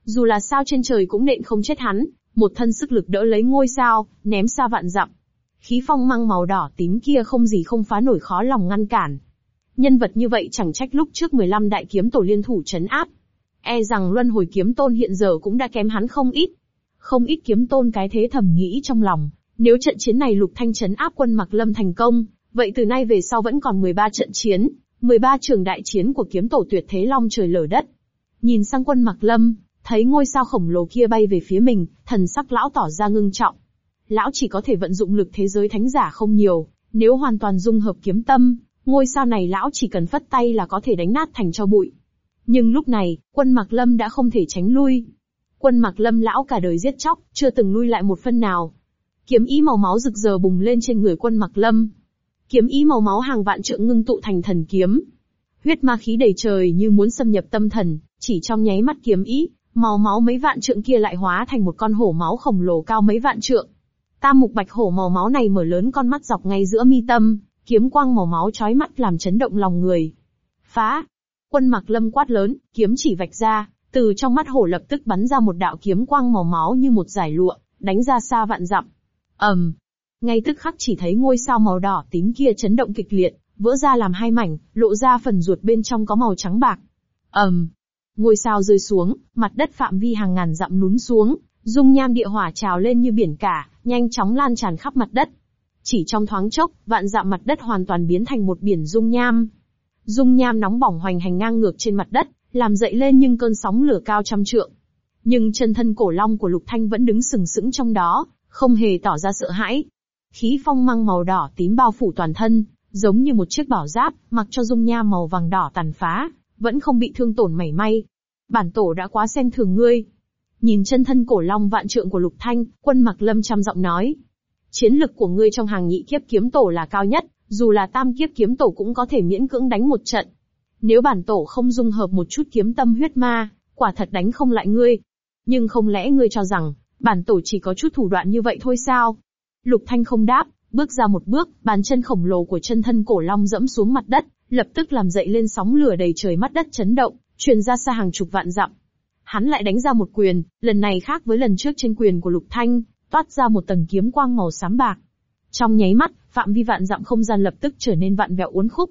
A: Dù là sao trên trời cũng nện không chết hắn, một thân sức lực đỡ lấy ngôi sao, ném xa vạn dặm. Khí phong mang màu đỏ tím kia không gì không phá nổi khó lòng ngăn cản. Nhân vật như vậy chẳng trách lúc trước 15 đại kiếm tổ liên thủ chấn áp. E rằng luân hồi kiếm tôn hiện giờ cũng đã kém hắn không ít. Không ít kiếm tôn cái thế thầm nghĩ trong lòng, nếu trận chiến này Lục Thanh chấn áp quân Mạc Lâm thành công, vậy từ nay về sau vẫn còn 13 trận chiến, 13 trường đại chiến của kiếm tổ tuyệt thế long trời lở đất. Nhìn sang quân Mạc Lâm, thấy ngôi sao khổng lồ kia bay về phía mình, thần sắc lão tỏ ra ngưng trọng. Lão chỉ có thể vận dụng lực thế giới thánh giả không nhiều, nếu hoàn toàn dung hợp kiếm tâm, ngôi sao này lão chỉ cần phất tay là có thể đánh nát thành cho bụi. Nhưng lúc này, quân Mạc Lâm đã không thể tránh lui. Quân Mạc Lâm lão cả đời giết chóc, chưa từng lui lại một phân nào, Kiếm ý màu máu rực rờ bùng lên trên người quân Mặc Lâm. Kiếm ý màu máu hàng vạn trượng ngưng tụ thành thần kiếm. Huyết ma khí đầy trời như muốn xâm nhập tâm thần, chỉ trong nháy mắt kiếm ý, màu máu mấy vạn trượng kia lại hóa thành một con hổ máu khổng lồ cao mấy vạn trượng. Tam mục bạch hổ màu máu này mở lớn con mắt dọc ngay giữa mi tâm, kiếm quang màu máu chói mắt làm chấn động lòng người. Phá! Quân mặc lâm quát lớn, kiếm chỉ vạch ra, từ trong mắt hổ lập tức bắn ra một đạo kiếm quang màu máu như một giải lụa, đánh ra xa vạn dặm ầm, ngay tức khắc chỉ thấy ngôi sao màu đỏ tím kia chấn động kịch liệt, vỡ ra làm hai mảnh, lộ ra phần ruột bên trong có màu trắng bạc. ầm, ngôi sao rơi xuống, mặt đất phạm vi hàng ngàn dặm lún xuống, dung nham địa hỏa trào lên như biển cả, nhanh chóng lan tràn khắp mặt đất. Chỉ trong thoáng chốc, vạn dặm mặt đất hoàn toàn biến thành một biển dung nham. Dung nham nóng bỏng hoành hành ngang ngược trên mặt đất, làm dậy lên những cơn sóng lửa cao trăm trượng. Nhưng chân thân cổ long của Lục Thanh vẫn đứng sừng sững trong đó, không hề tỏ ra sợ hãi. Khí phong mang màu đỏ tím bao phủ toàn thân, giống như một chiếc bảo giáp, mặc cho dung nha màu vàng đỏ tàn phá, vẫn không bị thương tổn mảy may. Bản tổ đã quá xem thường ngươi. Nhìn chân thân cổ long vạn trượng của Lục Thanh, quân mặc lâm trăm giọng nói. Chiến lực của ngươi trong hàng nhị kiếp kiếm tổ là cao nhất, dù là tam kiếp kiếm tổ cũng có thể miễn cưỡng đánh một trận. Nếu bản tổ không dung hợp một chút kiếm tâm huyết ma, quả thật đánh không lại ngươi. Nhưng không lẽ ngươi cho rằng, bản tổ chỉ có chút thủ đoạn như vậy thôi sao? Lục Thanh không đáp, bước ra một bước, bàn chân khổng lồ của chân thân cổ long dẫm xuống mặt đất, lập tức làm dậy lên sóng lửa đầy trời mắt đất chấn động, truyền ra xa hàng chục vạn dặm. Hắn lại đánh ra một quyền, lần này khác với lần trước trên quyền của Lục Thanh, toát ra một tầng kiếm quang màu xám bạc. Trong nháy mắt, phạm vi vạn dặm không gian lập tức trở nên vạn vẹo uốn khúc.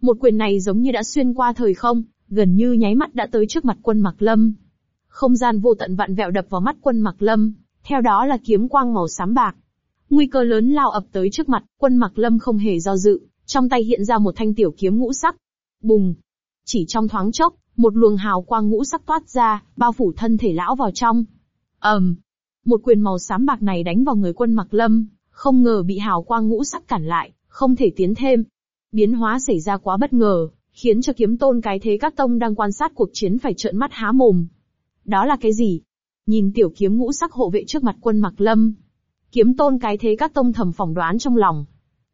A: Một quyền này giống như đã xuyên qua thời không, gần như nháy mắt đã tới trước mặt quân Mạc Lâm không gian vô tận vặn vẹo đập vào mắt quân Mặc Lâm, theo đó là kiếm quang màu xám bạc. Nguy cơ lớn lao ập tới trước mặt, quân Mặc Lâm không hề do dự, trong tay hiện ra một thanh tiểu kiếm ngũ sắc. Bùng! Chỉ trong thoáng chốc, một luồng hào quang ngũ sắc toát ra, bao phủ thân thể lão vào trong. ầm, um, Một quyền màu xám bạc này đánh vào người quân Mặc Lâm, không ngờ bị hào quang ngũ sắc cản lại, không thể tiến thêm. Biến hóa xảy ra quá bất ngờ, khiến cho kiếm tôn cái thế các tông đang quan sát cuộc chiến phải trợn mắt há mồm, đó là cái gì? Nhìn tiểu kiếm ngũ sắc hộ vệ trước mặt quân mặc lâm. Kiếm tôn cái thế các tông thầm phỏng đoán trong lòng.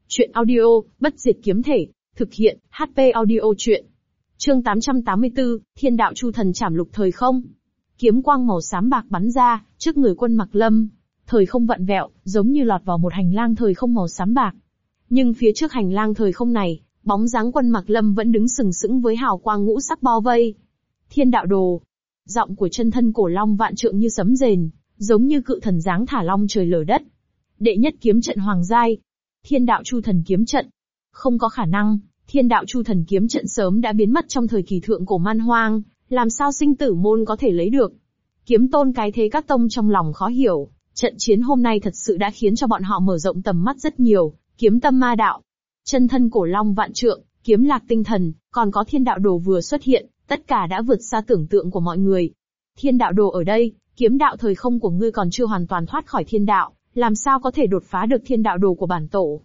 A: Chuyện audio, bất diệt kiếm thể, thực hiện, HP audio chuyện. Chương 884, Thiên đạo chu thần trảm lục thời không. Kiếm quang màu xám bạc bắn ra, trước người quân mặc lâm. Thời không vặn vẹo, giống như lọt vào một hành lang thời không màu xám bạc. Nhưng phía trước hành lang thời không này, bóng dáng quân mặc lâm vẫn đứng sừng sững với hào quang ngũ sắc bao vây. Thiên đạo đồ, Giọng của chân thân cổ long vạn trượng như sấm rền, giống như cự thần dáng thả long trời lở đất. Đệ nhất kiếm trận hoàng giai, thiên đạo chu thần kiếm trận. Không có khả năng, thiên đạo chu thần kiếm trận sớm đã biến mất trong thời kỳ thượng cổ man hoang, làm sao sinh tử môn có thể lấy được. Kiếm tôn cái thế các tông trong lòng khó hiểu, trận chiến hôm nay thật sự đã khiến cho bọn họ mở rộng tầm mắt rất nhiều, kiếm tâm ma đạo. Chân thân cổ long vạn trượng, kiếm lạc tinh thần, còn có thiên đạo đồ vừa xuất hiện, Tất cả đã vượt xa tưởng tượng của mọi người. Thiên đạo đồ ở đây, kiếm đạo thời không của ngươi còn chưa hoàn toàn thoát khỏi thiên đạo, làm sao có thể đột phá được thiên đạo đồ của bản tổ.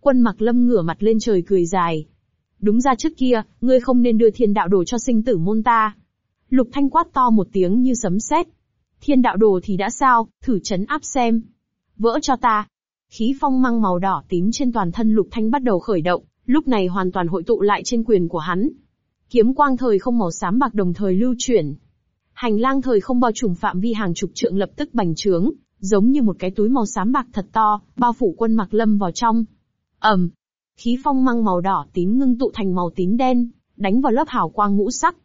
A: Quân mặc lâm ngửa mặt lên trời cười dài. Đúng ra trước kia, ngươi không nên đưa thiên đạo đồ cho sinh tử môn ta. Lục thanh quát to một tiếng như sấm sét. Thiên đạo đồ thì đã sao, thử chấn áp xem. Vỡ cho ta. Khí phong mang màu đỏ tím trên toàn thân lục thanh bắt đầu khởi động, lúc này hoàn toàn hội tụ lại trên quyền của hắn, Kiếm quang thời không màu xám bạc đồng thời lưu chuyển. Hành lang thời không bao trùm phạm vi hàng chục trượng lập tức bành trướng, giống như một cái túi màu xám bạc thật to, bao phủ quân mặc lâm vào trong. ầm, khí phong mang màu đỏ tím ngưng tụ thành màu tím đen, đánh vào lớp hào quang ngũ sắc.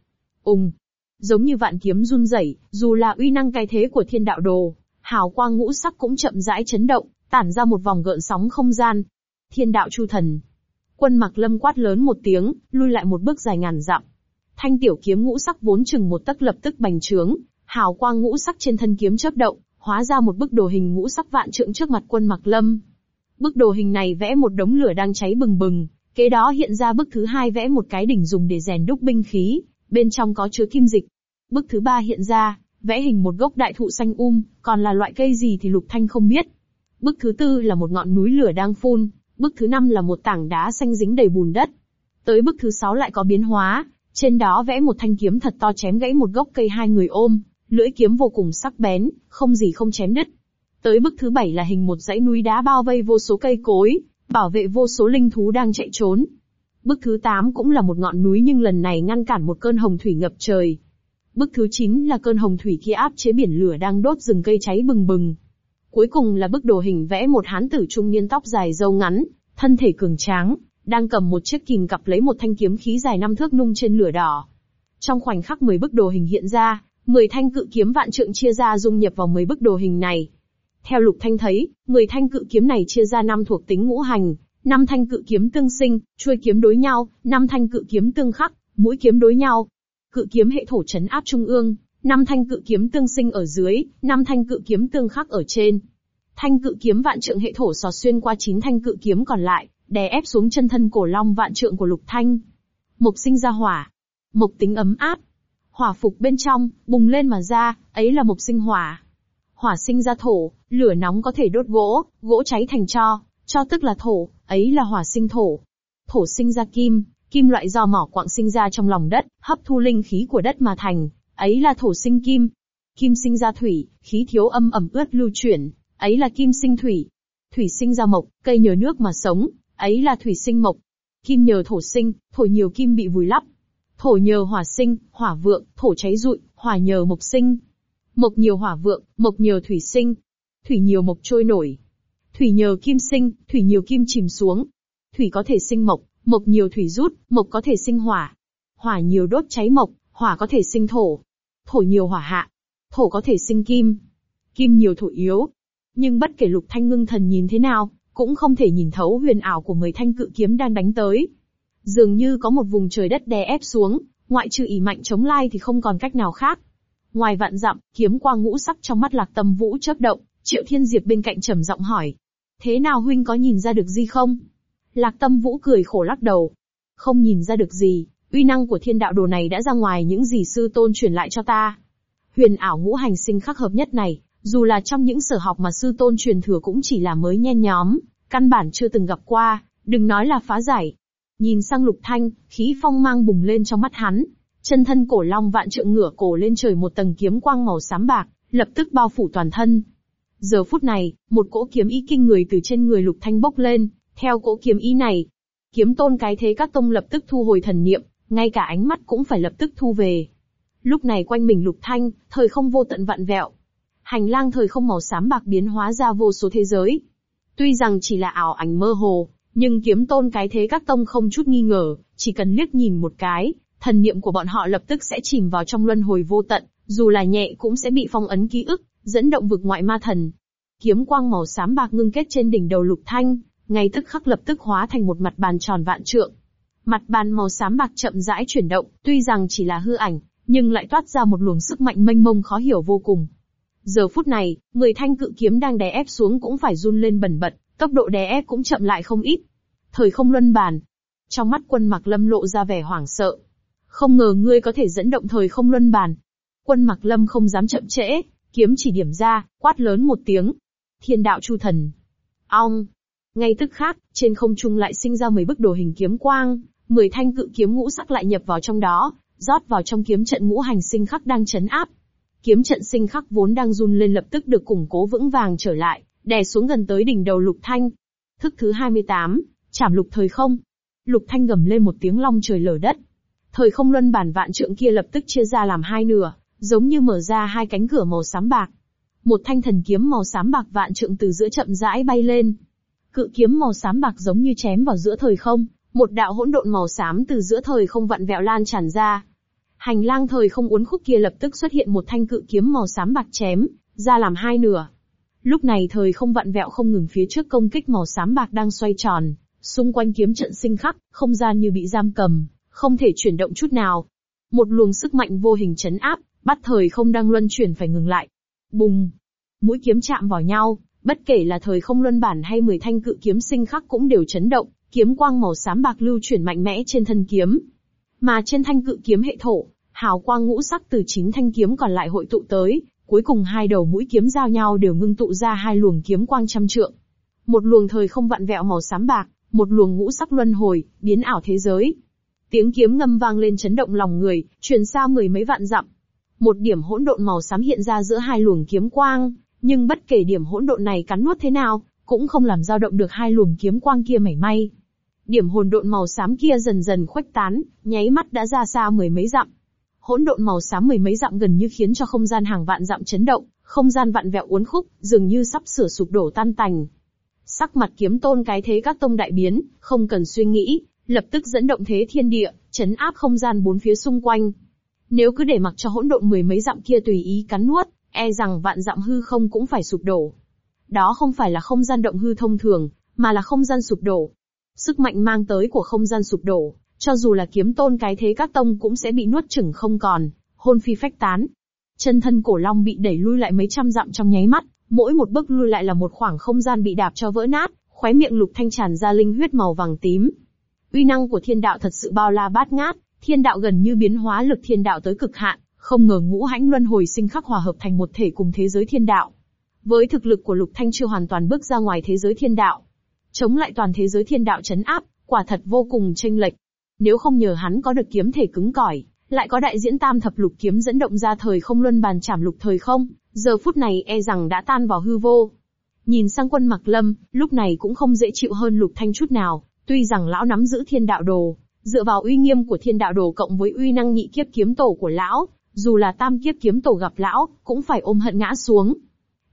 A: Úng, giống như vạn kiếm run rẩy, dù là uy năng cái thế của thiên đạo đồ, hào quang ngũ sắc cũng chậm rãi chấn động, tản ra một vòng gợn sóng không gian. Thiên đạo chu thần, Quân mặc lâm quát lớn một tiếng, lui lại một bước dài ngàn dặm. Thanh tiểu kiếm ngũ sắc vốn chừng một tấc lập tức bành trướng, hào quang ngũ sắc trên thân kiếm chớp động, hóa ra một bức đồ hình ngũ sắc vạn trượng trước mặt quân mặc lâm. Bức đồ hình này vẽ một đống lửa đang cháy bừng bừng, kế đó hiện ra bức thứ hai vẽ một cái đỉnh dùng để rèn đúc binh khí, bên trong có chứa kim dịch. Bức thứ ba hiện ra, vẽ hình một gốc đại thụ xanh um, còn là loại cây gì thì Lục Thanh không biết. Bức thứ tư là một ngọn núi lửa đang phun, Bức thứ năm là một tảng đá xanh dính đầy bùn đất. Tới bức thứ sáu lại có biến hóa, trên đó vẽ một thanh kiếm thật to chém gãy một gốc cây hai người ôm, lưỡi kiếm vô cùng sắc bén, không gì không chém đứt. Tới bức thứ bảy là hình một dãy núi đá bao vây vô số cây cối, bảo vệ vô số linh thú đang chạy trốn. Bức thứ tám cũng là một ngọn núi nhưng lần này ngăn cản một cơn hồng thủy ngập trời. Bức thứ chín là cơn hồng thủy kia áp chế biển lửa đang đốt rừng cây cháy bừng bừng, Cuối cùng là bức đồ hình vẽ một hán tử trung niên tóc dài râu ngắn, thân thể cường tráng, đang cầm một chiếc kìm cặp lấy một thanh kiếm khí dài năm thước nung trên lửa đỏ. Trong khoảnh khắc 10 bức đồ hình hiện ra, 10 thanh cự kiếm vạn trượng chia ra dung nhập vào 10 bức đồ hình này. Theo Lục Thanh thấy, 10 thanh cự kiếm này chia ra năm thuộc tính ngũ hành, năm thanh cự kiếm tương sinh, chuôi kiếm đối nhau, năm thanh cự kiếm tương khắc, mũi kiếm đối nhau. Cự kiếm hệ thổ trấn áp trung ương, năm thanh cự kiếm tương sinh ở dưới, năm thanh cự kiếm tương khắc ở trên. Thanh cự kiếm vạn trượng hệ thổ xò xuyên qua chín thanh cự kiếm còn lại, đè ép xuống chân thân cổ long vạn trượng của lục thanh. Mộc sinh ra hỏa, mộc tính ấm áp, hỏa phục bên trong, bùng lên mà ra, ấy là mộc sinh hỏa. Hỏa sinh ra thổ, lửa nóng có thể đốt gỗ, gỗ cháy thành cho, cho tức là thổ, ấy là hỏa sinh thổ. Thổ sinh ra kim, kim loại do mỏ quạng sinh ra trong lòng đất, hấp thu linh khí của đất mà thành, ấy là thổ sinh kim. Kim sinh ra thủy, khí thiếu âm ẩm ướt lưu chuyển, ấy là kim sinh thủy. Thủy sinh ra mộc, cây nhờ nước mà sống, ấy là thủy sinh mộc. Kim nhờ thổ sinh, thổ nhiều kim bị vùi lấp. Thổ nhờ hỏa sinh, hỏa vượng, thổ cháy rụi, hỏa nhờ mộc sinh. Mộc nhiều hỏa vượng, mộc nhiều thủy sinh. Thủy nhiều mộc trôi nổi. Thủy nhờ kim sinh, thủy nhiều kim chìm xuống. Thủy có thể sinh mộc, mộc nhiều thủy rút, mộc có thể sinh hỏa. Hỏa nhiều đốt cháy mộc, hỏa có thể sinh thổ thổ nhiều hỏa hạ, thổ có thể sinh kim, kim nhiều thổ yếu. Nhưng bất kể lục thanh ngưng thần nhìn thế nào, cũng không thể nhìn thấu huyền ảo của mười thanh cự kiếm đang đánh tới. Dường như có một vùng trời đất đè ép xuống, ngoại trừ ý mạnh chống lai thì không còn cách nào khác. Ngoài vạn dặm, kiếm quang ngũ sắc trong mắt lạc tâm vũ chớp động, triệu thiên diệp bên cạnh trầm giọng hỏi. Thế nào huynh có nhìn ra được gì không? Lạc tâm vũ cười khổ lắc đầu. Không nhìn ra được gì, uy năng của thiên đạo đồ này đã ra ngoài những gì sư tôn truyền lại cho ta. Huyền ảo ngũ hành sinh khắc hợp nhất này, dù là trong những sở học mà sư tôn truyền thừa cũng chỉ là mới nhen nhóm, căn bản chưa từng gặp qua, đừng nói là phá giải. Nhìn sang lục thanh, khí phong mang bùng lên trong mắt hắn, chân thân cổ long vạn trượng ngửa cổ lên trời một tầng kiếm quang màu xám bạc, lập tức bao phủ toàn thân. Giờ phút này, một cỗ kiếm ý kinh người từ trên người lục thanh bốc lên, theo cỗ kiếm ý này, kiếm tôn cái thế các tông lập tức thu hồi thần niệm, ngay cả ánh mắt cũng phải lập tức thu về. Lúc này quanh mình lục thanh, thời không vô tận vạn vẹo. Hành lang thời không màu xám bạc biến hóa ra vô số thế giới. Tuy rằng chỉ là ảo ảnh mơ hồ, nhưng kiếm tôn cái thế các tông không chút nghi ngờ, chỉ cần liếc nhìn một cái, thần niệm của bọn họ lập tức sẽ chìm vào trong luân hồi vô tận, dù là nhẹ cũng sẽ bị phong ấn ký ức, dẫn động vực ngoại ma thần. Kiếm quang màu xám bạc ngưng kết trên đỉnh đầu lục thanh, ngay tức khắc lập tức hóa thành một mặt bàn tròn vạn trượng, Mặt bàn màu xám bạc chậm rãi chuyển động, tuy rằng chỉ là hư ảnh, nhưng lại toát ra một luồng sức mạnh mênh mông khó hiểu vô cùng. Giờ phút này, người thanh cự kiếm đang đè ép xuống cũng phải run lên bẩn bật, tốc độ đè ép cũng chậm lại không ít. Thời không luân bàn. Trong mắt quân mặc lâm lộ ra vẻ hoảng sợ. Không ngờ ngươi có thể dẫn động thời không luân bàn. Quân mặc lâm không dám chậm trễ, kiếm chỉ điểm ra, quát lớn một tiếng. Thiên đạo chu thần. Ong. Ngay tức khác, trên không trung lại sinh ra mấy bức đồ hình kiếm quang, Mười thanh cự kiếm ngũ sắc lại nhập vào trong đó, rót vào trong kiếm trận ngũ hành sinh khắc đang chấn áp. Kiếm trận sinh khắc vốn đang run lên lập tức được củng cố vững vàng trở lại, đè xuống gần tới đỉnh đầu lục thanh. Thức thứ 28, chảm lục thời không. Lục thanh gầm lên một tiếng long trời lở đất. Thời không luân bản vạn trượng kia lập tức chia ra làm hai nửa, giống như mở ra hai cánh cửa màu xám bạc. Một thanh thần kiếm màu xám bạc vạn trượng từ giữa chậm rãi bay lên. Cự kiếm màu xám bạc giống như chém vào giữa thời không, một đạo hỗn độn màu xám từ giữa thời không vặn vẹo lan tràn ra. Hành lang thời không uốn khúc kia lập tức xuất hiện một thanh cự kiếm màu xám bạc chém, ra làm hai nửa. Lúc này thời không vặn vẹo không ngừng phía trước công kích màu xám bạc đang xoay tròn, xung quanh kiếm trận sinh khắc, không gian như bị giam cầm, không thể chuyển động chút nào. Một luồng sức mạnh vô hình chấn áp, bắt thời không đang luân chuyển phải ngừng lại. Bùng! Mũi kiếm chạm vào nhau, bất kể là thời không luân bản hay mười thanh cự kiếm sinh khắc cũng đều chấn động, kiếm quang màu xám bạc lưu chuyển mạnh mẽ trên thân kiếm. Mà trên thanh cự kiếm hệ thổ, hào quang ngũ sắc từ chín thanh kiếm còn lại hội tụ tới, cuối cùng hai đầu mũi kiếm giao nhau đều ngưng tụ ra hai luồng kiếm quang trăm trượng. Một luồng thời không vặn vẹo màu xám bạc, một luồng ngũ sắc luân hồi, biến ảo thế giới. Tiếng kiếm ngâm vang lên chấn động lòng người, truyền xa mười mấy vạn dặm. Một điểm hỗn độn màu xám hiện ra giữa hai luồng kiếm quang, nhưng bất kể điểm hỗn độn này cắn nuốt thế nào, cũng không làm dao động được hai luồng kiếm quang kia mảy may. Điểm hồn độn màu xám kia dần dần khuếch tán, nháy mắt đã ra xa mười mấy dặm. Hỗn độn màu xám mười mấy dặm gần như khiến cho không gian hàng vạn dặm chấn động, không gian vặn vẹo uốn khúc, dường như sắp sửa sụp đổ tan tành. Sắc mặt kiếm tôn cái thế các tông đại biến, không cần suy nghĩ, lập tức dẫn động thế thiên địa, chấn áp không gian bốn phía xung quanh. Nếu cứ để mặc cho hỗn độn mười mấy dặm kia tùy ý cắn nuốt, e rằng vạn dặm hư không cũng phải sụp đổ. Đó không phải là không gian động hư thông thường, mà là không gian sụp đổ, Sức mạnh mang tới của không gian sụp đổ, cho dù là kiếm tôn cái thế các tông cũng sẽ bị nuốt chửng không còn, hôn phi phách tán. Chân thân cổ long bị đẩy lui lại mấy trăm dặm trong nháy mắt, mỗi một bước lui lại là một khoảng không gian bị đạp cho vỡ nát, khóe miệng lục thanh tràn ra linh huyết màu vàng tím. Uy năng của thiên đạo thật sự bao la bát ngát, thiên đạo gần như biến hóa lực thiên đạo tới cực hạn, không ngờ ngũ hãnh luân hồi sinh khắc hòa hợp thành một thể cùng thế giới thiên đạo. Với thực lực của lục thanh chưa hoàn toàn bước ra ngoài thế giới thiên đạo, chống lại toàn thế giới thiên đạo chấn áp, quả thật vô cùng tranh lệch. Nếu không nhờ hắn có được kiếm thể cứng cỏi, lại có đại diễn tam thập lục kiếm dẫn động ra thời không luân bàn chảm lục thời không, giờ phút này e rằng đã tan vào hư vô. Nhìn sang quân mặc lâm, lúc này cũng không dễ chịu hơn lục thanh chút nào, tuy rằng lão nắm giữ thiên đạo đồ, dựa vào uy nghiêm của thiên đạo đồ cộng với uy năng nhị kiếp kiếm tổ của lão, dù là tam kiếp kiếm tổ gặp lão, cũng phải ôm hận ngã xuống,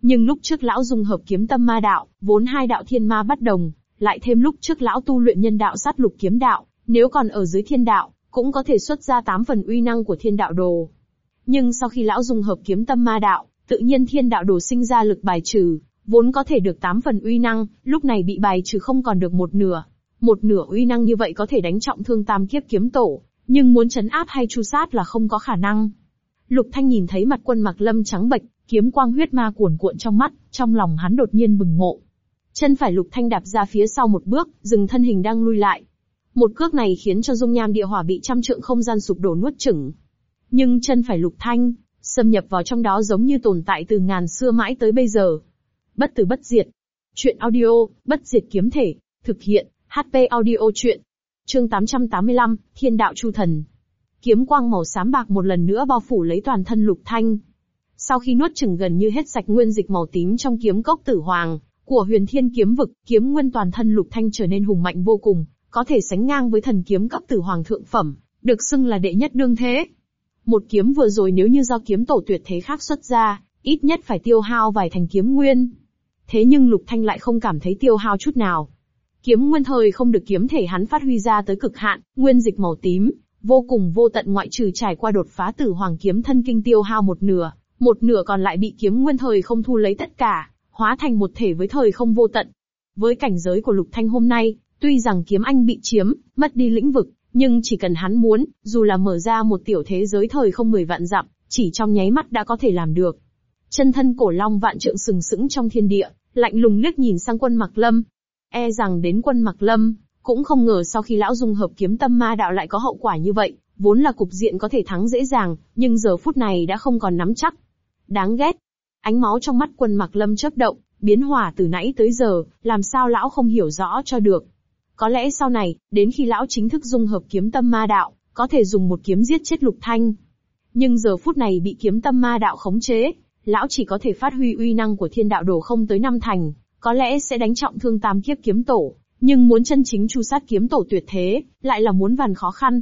A: nhưng lúc trước lão dung hợp kiếm tâm ma đạo, vốn hai đạo thiên ma bất đồng, lại thêm lúc trước lão tu luyện nhân đạo sát lục kiếm đạo, nếu còn ở dưới thiên đạo, cũng có thể xuất ra tám phần uy năng của thiên đạo đồ. Nhưng sau khi lão dung hợp kiếm tâm ma đạo, tự nhiên thiên đạo đồ sinh ra lực bài trừ, vốn có thể được tám phần uy năng, lúc này bị bài trừ không còn được một nửa. Một nửa uy năng như vậy có thể đánh trọng thương tam kiếp kiếm tổ, nhưng muốn chấn áp hay tru sát là không có khả năng. Lục Thanh nhìn thấy mặt quân mặc lâm trắng bệch, kiếm quang huyết ma cuồn cuộn trong mắt, trong lòng hắn đột nhiên bừng ngộ. Chân phải lục thanh đạp ra phía sau một bước, dừng thân hình đang lui lại. Một cước này khiến cho dung nham địa hỏa bị trăm trượng không gian sụp đổ nuốt chửng. Nhưng chân phải lục thanh, xâm nhập vào trong đó giống như tồn tại từ ngàn xưa mãi tới bây giờ. Bất tử bất diệt. Chuyện audio, bất diệt kiếm thể, thực hiện, HP audio chuyện. Chương 885, Thiên đạo Chu Thần. Kiếm quang màu xám bạc một lần nữa bao phủ lấy toàn thân lục thanh. Sau khi nuốt chửng gần như hết sạch nguyên dịch màu tím trong kiếm cốc tử hoàng của huyền thiên kiếm vực, kiếm nguyên toàn thân lục thanh trở nên hùng mạnh vô cùng, có thể sánh ngang với thần kiếm cấp tử hoàng thượng phẩm, được xưng là đệ nhất đương thế. Một kiếm vừa rồi nếu như do kiếm tổ tuyệt thế khác xuất ra, ít nhất phải tiêu hao vài thành kiếm nguyên. Thế nhưng lục thanh lại không cảm thấy tiêu hao chút nào. Kiếm nguyên thời không được kiếm thể hắn phát huy ra tới cực hạn, nguyên dịch màu tím, vô cùng vô tận ngoại trừ trải qua đột phá tử hoàng kiếm thân kinh tiêu hao một nửa, một nửa còn lại bị kiếm nguyên thời không thu lấy tất cả, hóa thành một thể với thời không vô tận. Với cảnh giới của Lục Thanh hôm nay, tuy rằng kiếm anh bị chiếm, mất đi lĩnh vực, nhưng chỉ cần hắn muốn, dù là mở ra một tiểu thế giới thời không mười vạn dặm, chỉ trong nháy mắt đã có thể làm được. Chân thân cổ long vạn trượng sừng sững trong thiên địa, lạnh lùng liếc nhìn sang quân Mặc Lâm. E rằng đến quân Mặc Lâm, cũng không ngờ sau khi lão dung hợp kiếm tâm ma đạo lại có hậu quả như vậy, vốn là cục diện có thể thắng dễ dàng, nhưng giờ phút này đã không còn nắm chắc. Đáng ghét. Ánh máu trong mắt quân mặc lâm chớp động, biến hỏa từ nãy tới giờ, làm sao lão không hiểu rõ cho được. Có lẽ sau này, đến khi lão chính thức dung hợp kiếm tâm ma đạo, có thể dùng một kiếm giết chết lục thanh. Nhưng giờ phút này bị kiếm tâm ma đạo khống chế, lão chỉ có thể phát huy uy năng của thiên đạo đổ không tới năm thành, có lẽ sẽ đánh trọng thương tam kiếp kiếm tổ, nhưng muốn chân chính chu sát kiếm tổ tuyệt thế, lại là muốn vằn khó khăn.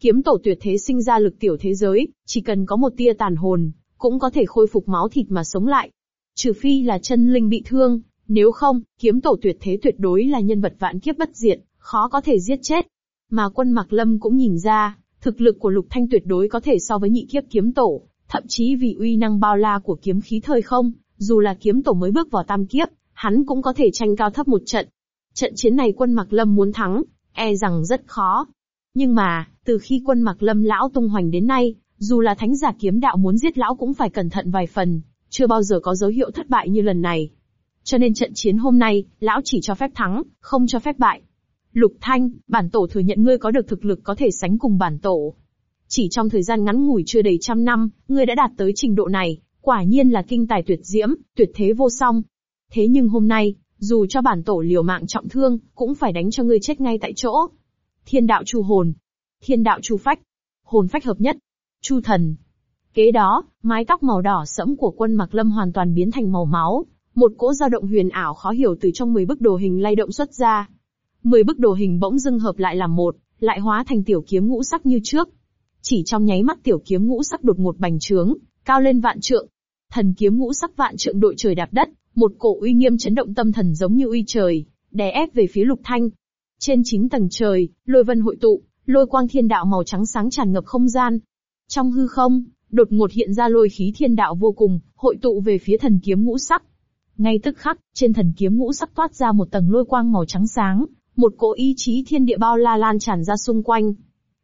A: Kiếm tổ tuyệt thế sinh ra lực tiểu thế giới, chỉ cần có một tia tàn hồn, cũng có thể khôi phục máu thịt mà sống lại. Trừ phi là chân linh bị thương, nếu không, kiếm tổ tuyệt thế tuyệt đối là nhân vật vạn kiếp bất diệt, khó có thể giết chết. Mà quân Mạc Lâm cũng nhìn ra, thực lực của Lục Thanh tuyệt đối có thể so với nhị kiếp kiếm tổ, thậm chí vì uy năng bao la của kiếm khí thời không, dù là kiếm tổ mới bước vào tam kiếp, hắn cũng có thể tranh cao thấp một trận. Trận chiến này quân Mạc Lâm muốn thắng, e rằng rất khó. Nhưng mà, từ khi quân Mạc Lâm lão tung hoành đến nay, dù là thánh giả kiếm đạo muốn giết lão cũng phải cẩn thận vài phần, chưa bao giờ có dấu hiệu thất bại như lần này. Cho nên trận chiến hôm nay, lão chỉ cho phép thắng, không cho phép bại. Lục Thanh, bản tổ thừa nhận ngươi có được thực lực có thể sánh cùng bản tổ. Chỉ trong thời gian ngắn ngủi chưa đầy trăm năm, ngươi đã đạt tới trình độ này, quả nhiên là kinh tài tuyệt diễm, tuyệt thế vô song. Thế nhưng hôm nay, dù cho bản tổ liều mạng trọng thương, cũng phải đánh cho ngươi chết ngay tại chỗ. Thiên đạo chu hồn, thiên đạo chu phách, hồn phách hợp nhất, Chu thần. Kế đó, mái tóc màu đỏ sẫm của quân Mạc Lâm hoàn toàn biến thành màu máu, một cỗ dao động huyền ảo khó hiểu từ trong 10 bức đồ hình lay động xuất ra. 10 bức đồ hình bỗng dưng hợp lại làm một, lại hóa thành tiểu kiếm ngũ sắc như trước. Chỉ trong nháy mắt tiểu kiếm ngũ sắc đột ngột bành trướng, cao lên vạn trượng. Thần kiếm ngũ sắc vạn trượng đội trời đạp đất, một cổ uy nghiêm chấn động tâm thần giống như uy trời, đè ép về phía Lục Thanh. Trên chín tầng trời, lôi vân hội tụ, lôi quang thiên đạo màu trắng sáng tràn ngập không gian, trong hư không, đột ngột hiện ra lôi khí thiên đạo vô cùng, hội tụ về phía thần kiếm ngũ sắc. Ngay tức khắc, trên thần kiếm ngũ sắc toát ra một tầng lôi quang màu trắng sáng, một cỗ ý chí thiên địa bao la lan tràn ra xung quanh.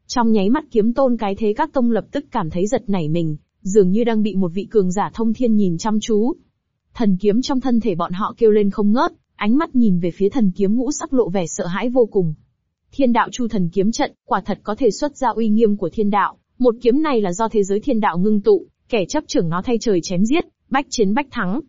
A: Trong nháy mắt kiếm tôn cái thế các tông lập tức cảm thấy giật nảy mình, dường như đang bị một vị cường giả thông thiên nhìn chăm chú. Thần kiếm trong thân thể bọn họ kêu lên không ngớt, ánh mắt nhìn về phía thần kiếm ngũ sắc lộ vẻ sợ hãi vô cùng. Thiên đạo chu thần kiếm trận, quả thật có thể xuất ra uy nghiêm của thiên đạo, một kiếm này là do thế giới thiên đạo ngưng tụ, kẻ chấp trưởng nó thay trời chém giết, bách chiến bách thắng.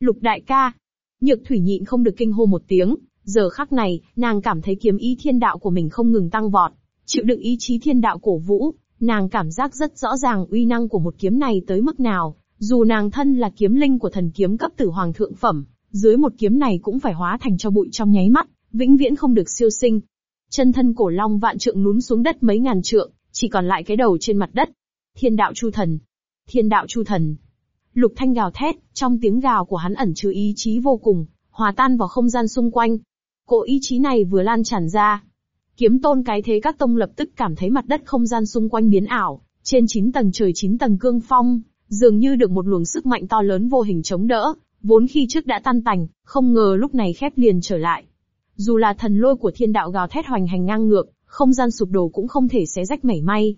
A: Lục đại ca. Nhược thủy nhịn không được kinh hô một tiếng, giờ khắc này, nàng cảm thấy kiếm ý thiên đạo của mình không ngừng tăng vọt, chịu đựng ý chí thiên đạo cổ vũ, nàng cảm giác rất rõ ràng uy năng của một kiếm này tới mức nào, dù nàng thân là kiếm linh của thần kiếm cấp tử hoàng thượng phẩm, dưới một kiếm này cũng phải hóa thành cho bụi trong nháy mắt, vĩnh viễn không được siêu sinh. Chân thân cổ long vạn trượng lún xuống đất mấy ngàn trượng, chỉ còn lại cái đầu trên mặt đất. Thiên đạo chu thần. Thiên đạo chu thần. Lục Thanh gào thét, trong tiếng gào của hắn ẩn chứa ý chí vô cùng, hòa tan vào không gian xung quanh. Cổ ý chí này vừa lan tràn ra. Kiếm tôn cái thế các tông lập tức cảm thấy mặt đất không gian xung quanh biến ảo, trên 9 tầng trời 9 tầng cương phong, dường như được một luồng sức mạnh to lớn vô hình chống đỡ, vốn khi trước đã tan tành, không ngờ lúc này khép liền trở lại. Dù là thần lôi của thiên đạo gào thét hoành hành ngang ngược, không gian sụp đổ cũng không thể xé rách mảy may.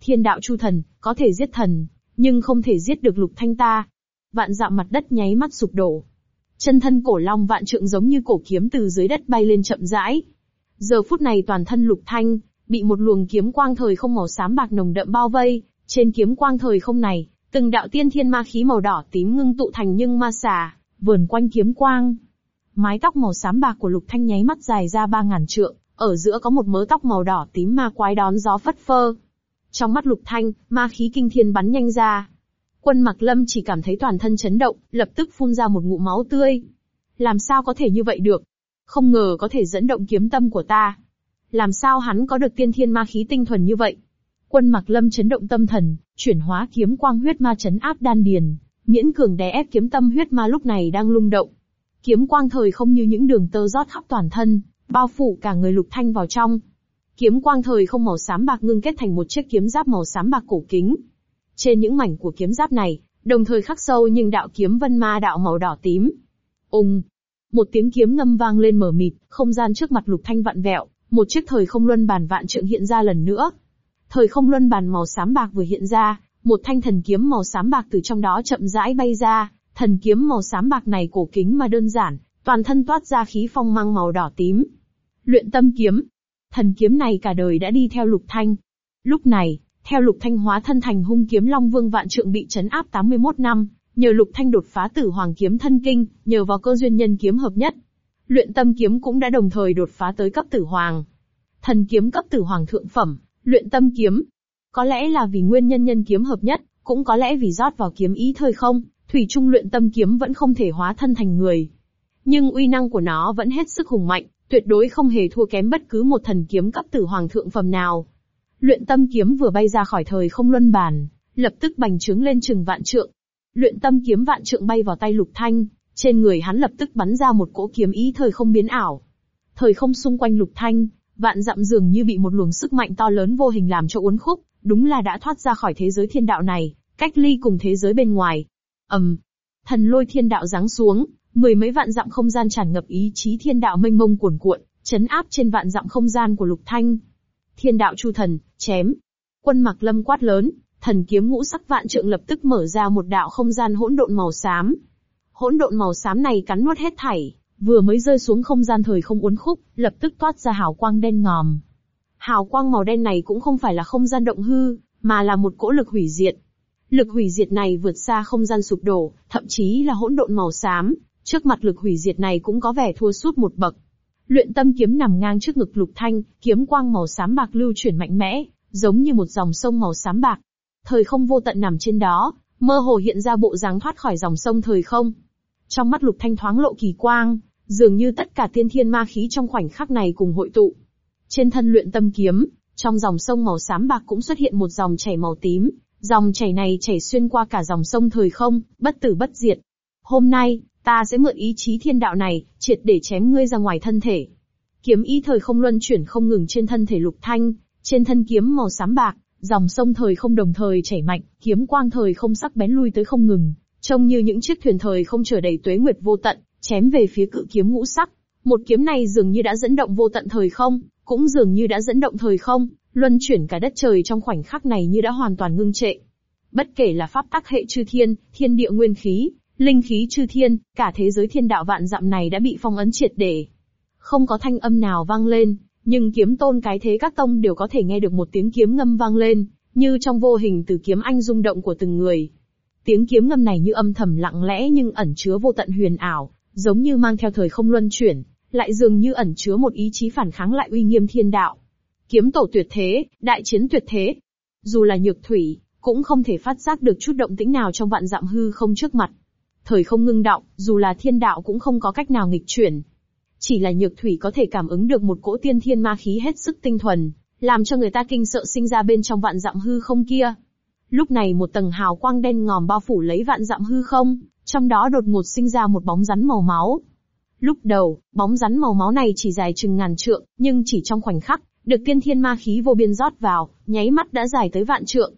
A: Thiên đạo chu thần, có thể giết thần, nhưng không thể giết được lục thanh ta. Vạn dạo mặt đất nháy mắt sụp đổ. Chân thân cổ long vạn trượng giống như cổ kiếm từ dưới đất bay lên chậm rãi. Giờ phút này toàn thân lục thanh, bị một luồng kiếm quang thời không màu xám bạc nồng đậm bao vây, trên kiếm quang thời không này, từng đạo tiên thiên ma khí màu đỏ tím ngưng tụ thành nhưng ma xà, vườn quanh kiếm quang. Mái tóc màu xám bạc của Lục Thanh nháy mắt dài ra ba ngàn trượng, ở giữa có một mớ tóc màu đỏ tím ma quái đón gió phất phơ. Trong mắt lục thanh, ma khí kinh thiên bắn nhanh ra. Quân mặc lâm chỉ cảm thấy toàn thân chấn động, lập tức phun ra một ngụm máu tươi. Làm sao có thể như vậy được? Không ngờ có thể dẫn động kiếm tâm của ta. Làm sao hắn có được tiên thiên ma khí tinh thuần như vậy? Quân mặc lâm chấn động tâm thần, chuyển hóa kiếm quang huyết ma chấn áp đan điền, miễn cường đè ép kiếm tâm huyết ma lúc này đang lung động. Kiếm quang thời không như những đường tơ rót khắp toàn thân, bao phủ cả người lục thanh vào trong. Kiếm quang thời không màu xám bạc ngưng kết thành một chiếc kiếm giáp màu xám bạc cổ kính. Trên những mảnh của kiếm giáp này, đồng thời khắc sâu nhưng đạo kiếm vân ma đạo màu đỏ tím. Ùng! Một tiếng kiếm ngâm vang lên mở mịt, không gian trước mặt lục thanh vặn vẹo, một chiếc thời không luân bàn vạn trượng hiện ra lần nữa. Thời không luân bàn màu xám bạc vừa hiện ra, một thanh thần kiếm màu xám bạc từ trong đó chậm rãi bay ra, thần kiếm màu xám bạc này cổ kính mà đơn giản, toàn thân toát ra khí phong mang màu đỏ tím, Luyện tâm kiếm. Thần kiếm này cả đời đã đi theo lục thanh. Lúc này, theo lục thanh hóa thân thành hung kiếm long vương vạn trượng bị chấn áp 81 năm, nhờ lục thanh đột phá tử hoàng kiếm thân kinh, nhờ vào cơ duyên nhân kiếm hợp nhất. Luyện tâm kiếm cũng đã đồng thời đột phá tới cấp tử hoàng. Thần kiếm cấp tử hoàng thượng phẩm, luyện tâm kiếm. Có lẽ là vì nguyên nhân nhân kiếm hợp nhất, cũng có lẽ vì rót vào kiếm ý thời không, thủy trung luyện tâm kiếm vẫn không thể hóa thân thành người. Nhưng uy năng của nó vẫn hết sức hùng mạnh, tuyệt đối không hề thua kém bất cứ một thần kiếm cấp tử hoàng thượng phẩm nào. Luyện tâm kiếm vừa bay ra khỏi thời không luân bàn, lập tức bành trướng lên chừng vạn trượng. Luyện tâm kiếm vạn trượng bay vào tay Lục Thanh, trên người hắn lập tức bắn ra một cỗ kiếm ý thời không biến ảo. Thời không xung quanh Lục Thanh, vạn dặm dường như bị một luồng sức mạnh to lớn vô hình làm cho uốn khúc, đúng là đã thoát ra khỏi thế giới thiên đạo này, cách ly cùng thế giới bên ngoài. ầm, thần lôi thiên đạo giáng xuống, Mười mấy vạn dặm không gian tràn ngập ý chí thiên đạo mênh mông cuồn cuộn, chấn áp trên vạn dặm không gian của Lục Thanh. Thiên đạo chu thần, chém. Quân mặc lâm quát lớn, thần kiếm ngũ sắc vạn trượng lập tức mở ra một đạo không gian hỗn độn màu xám. Hỗn độn màu xám này cắn nuốt hết thảy, vừa mới rơi xuống không gian thời không uốn khúc, lập tức toát ra hào quang đen ngòm. Hào quang màu đen này cũng không phải là không gian động hư, mà là một cỗ lực hủy diệt. Lực hủy diệt này vượt xa không gian sụp đổ, thậm chí là hỗn độn màu xám, Trước mặt lực hủy diệt này cũng có vẻ thua sút một bậc. Luyện tâm kiếm nằm ngang trước ngực lục thanh, kiếm quang màu xám bạc lưu chuyển mạnh mẽ, giống như một dòng sông màu xám bạc. Thời không vô tận nằm trên đó, mơ hồ hiện ra bộ dáng thoát khỏi dòng sông thời không. Trong mắt lục thanh thoáng lộ kỳ quang, dường như tất cả tiên thiên ma khí trong khoảnh khắc này cùng hội tụ. Trên thân luyện tâm kiếm, trong dòng sông màu xám bạc cũng xuất hiện một dòng chảy màu tím, dòng chảy này chảy xuyên qua cả dòng sông thời không, bất tử bất diệt. Hôm nay, Ta sẽ mượn ý chí thiên đạo này, triệt để chém ngươi ra ngoài thân thể. Kiếm ý thời không luân chuyển không ngừng trên thân thể lục thanh, trên thân kiếm màu xám bạc, dòng sông thời không đồng thời chảy mạnh, kiếm quang thời không sắc bén lui tới không ngừng, trông như những chiếc thuyền thời không trở đầy tuế nguyệt vô tận, chém về phía cự kiếm ngũ sắc. Một kiếm này dường như đã dẫn động vô tận thời không, cũng dường như đã dẫn động thời không, luân chuyển cả đất trời trong khoảnh khắc này như đã hoàn toàn ngưng trệ. Bất kể là pháp tắc hệ chư thiên, thiên địa nguyên khí, Linh khí chư thiên, cả thế giới thiên đạo vạn dặm này đã bị phong ấn triệt để. Không có thanh âm nào vang lên, nhưng kiếm tôn cái thế các tông đều có thể nghe được một tiếng kiếm ngâm vang lên, như trong vô hình từ kiếm anh rung động của từng người. Tiếng kiếm ngâm này như âm thầm lặng lẽ nhưng ẩn chứa vô tận huyền ảo, giống như mang theo thời không luân chuyển, lại dường như ẩn chứa một ý chí phản kháng lại uy nghiêm thiên đạo. Kiếm tổ tuyệt thế, đại chiến tuyệt thế. Dù là nhược thủy, cũng không thể phát giác được chút động tĩnh nào trong vạn dặm hư không trước mặt thời không ngưng động, dù là thiên đạo cũng không có cách nào nghịch chuyển. Chỉ là nhược thủy có thể cảm ứng được một cỗ tiên thiên ma khí hết sức tinh thuần, làm cho người ta kinh sợ sinh ra bên trong vạn dặm hư không kia. Lúc này một tầng hào quang đen ngòm bao phủ lấy vạn dặm hư không, trong đó đột ngột sinh ra một bóng rắn màu máu. Lúc đầu, bóng rắn màu máu này chỉ dài chừng ngàn trượng, nhưng chỉ trong khoảnh khắc, được tiên thiên ma khí vô biên rót vào, nháy mắt đã dài tới vạn trượng.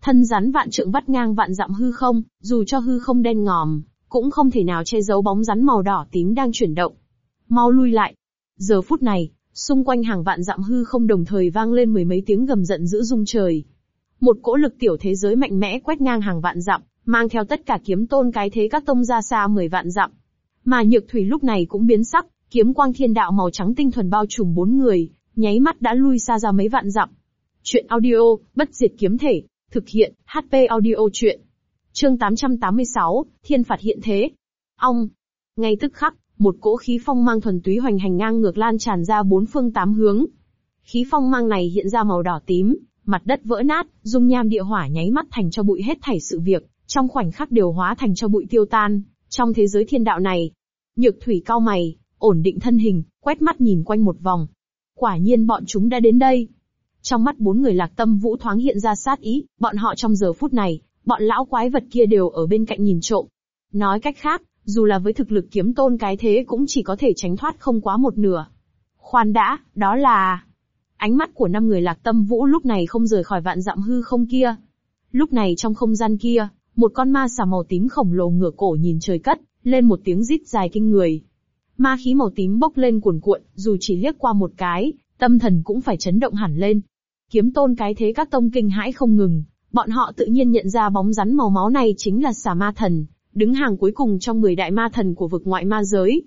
A: Thân rắn vạn trượng vắt ngang vạn dặm hư không, dù cho hư không đen ngòm, cũng không thể nào che giấu bóng rắn màu đỏ tím đang chuyển động. Mau lui lại. Giờ phút này, xung quanh hàng vạn dặm hư không đồng thời vang lên mười mấy tiếng gầm giận dữ rung trời. Một cỗ lực tiểu thế giới mạnh mẽ quét ngang hàng vạn dặm, mang theo tất cả kiếm tôn cái thế các tông ra xa mười vạn dặm. Mà Nhược Thủy lúc này cũng biến sắc, kiếm quang thiên đạo màu trắng tinh thuần bao trùm bốn người, nháy mắt đã lui xa ra mấy vạn dặm. Chuyện audio, bất diệt kiếm thể, thực hiện, HP audio chuyện. Chương 886, Thiên phạt hiện thế. Ong. Ngay tức khắc, một cỗ khí phong mang thuần túy hoành hành ngang ngược lan tràn ra bốn phương tám hướng. Khí phong mang này hiện ra màu đỏ tím, mặt đất vỡ nát, dung nham địa hỏa nháy mắt thành cho bụi hết thảy sự việc, trong khoảnh khắc đều hóa thành cho bụi tiêu tan, trong thế giới thiên đạo này. Nhược thủy cao mày, ổn định thân hình, quét mắt nhìn quanh một vòng. Quả nhiên bọn chúng đã đến đây. Trong mắt bốn người lạc tâm vũ thoáng hiện ra sát ý, bọn họ trong giờ phút này, bọn lão quái vật kia đều ở bên cạnh nhìn trộm. Nói cách khác, dù là với thực lực kiếm tôn cái thế cũng chỉ có thể tránh thoát không quá một nửa. Khoan đã, đó là... Ánh mắt của năm người lạc tâm vũ lúc này không rời khỏi vạn dặm hư không kia. Lúc này trong không gian kia, một con ma xà màu tím khổng lồ ngửa cổ nhìn trời cất, lên một tiếng rít dài kinh người. Ma khí màu tím bốc lên cuồn cuộn, dù chỉ liếc qua một cái, tâm thần cũng phải chấn động hẳn lên. Kiếm tôn cái thế các tông kinh hãi không ngừng, Bọn họ tự nhiên nhận ra bóng rắn màu máu này chính là xà ma thần, đứng hàng cuối cùng trong 10 đại ma thần của vực ngoại ma giới.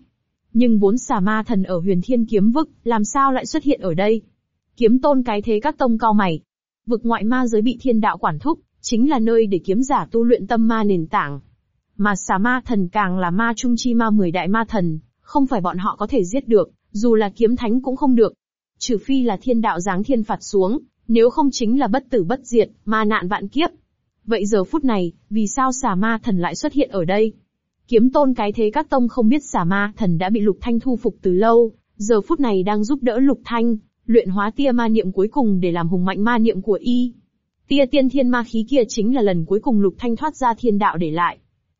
A: Nhưng vốn xà ma thần ở huyền thiên kiếm vực, làm sao lại xuất hiện ở đây? Kiếm tôn cái thế các tông cao mày. Vực ngoại ma giới bị thiên đạo quản thúc, chính là nơi để kiếm giả tu luyện tâm ma nền tảng. Mà xà ma thần càng là ma trung chi ma 10 đại ma thần, không phải bọn họ có thể giết được, dù là kiếm thánh cũng không được. Trừ phi là thiên đạo giáng thiên phạt xuống, nếu không chính là bất tử bất diệt, ma nạn vạn kiếp. Vậy giờ phút này, vì sao xà ma thần lại xuất hiện ở đây? Kiếm tôn cái thế các tông không biết xà ma thần đã bị lục thanh thu phục từ lâu, giờ phút này đang giúp đỡ lục thanh, luyện hóa tia ma niệm cuối cùng để làm hùng mạnh ma niệm của y. Tia tiên thiên ma khí kia chính là lần cuối cùng lục thanh thoát ra thiên đạo để lại.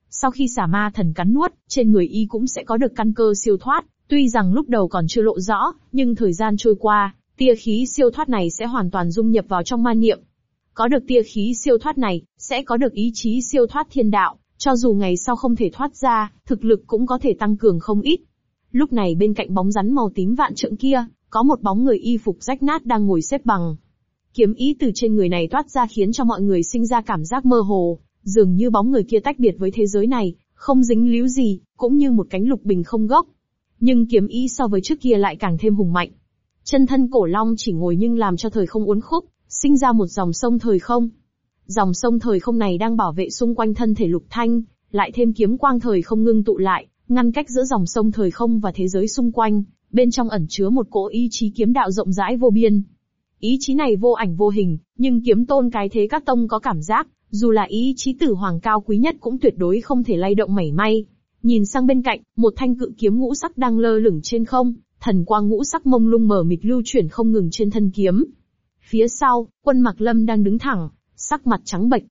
A: Sau khi xà ma thần cắn nuốt, trên người y cũng sẽ có được căn cơ siêu thoát, tuy rằng lúc đầu còn chưa lộ rõ, nhưng thời gian trôi qua, tia khí siêu thoát này sẽ hoàn toàn dung nhập vào trong ma niệm. Có được tia khí siêu thoát này, sẽ có được ý chí siêu thoát thiên đạo, cho dù ngày sau không thể thoát ra, thực lực cũng có thể tăng cường không ít. Lúc này bên cạnh bóng rắn màu tím vạn trượng kia, có một bóng người y phục rách nát đang ngồi xếp bằng. Kiếm ý từ trên người này thoát ra khiến cho mọi người sinh ra cảm giác mơ hồ, dường như bóng người kia tách biệt với thế giới này, không dính líu gì, cũng như một cánh lục bình không gốc. Nhưng kiếm ý so với trước kia lại càng thêm hùng mạnh. Chân thân cổ long chỉ ngồi nhưng làm cho thời không uốn khúc, sinh ra một dòng sông thời không. Dòng sông thời không này đang bảo vệ xung quanh thân thể lục thanh, lại thêm kiếm quang thời không ngưng tụ lại, ngăn cách giữa dòng sông thời không và thế giới xung quanh, bên trong ẩn chứa một cỗ ý chí kiếm đạo rộng rãi vô biên. Ý chí này vô ảnh vô hình, nhưng kiếm tôn cái thế các tông có cảm giác, dù là ý chí tử hoàng cao quý nhất cũng tuyệt đối không thể lay động mảy may. Nhìn sang bên cạnh, một thanh cự kiếm ngũ sắc đang lơ lửng trên không, thần quang ngũ sắc mông lung mờ mịt lưu chuyển không ngừng trên thân kiếm. Phía sau, quân mặc lâm đang đứng thẳng, sắc mặt trắng bệch.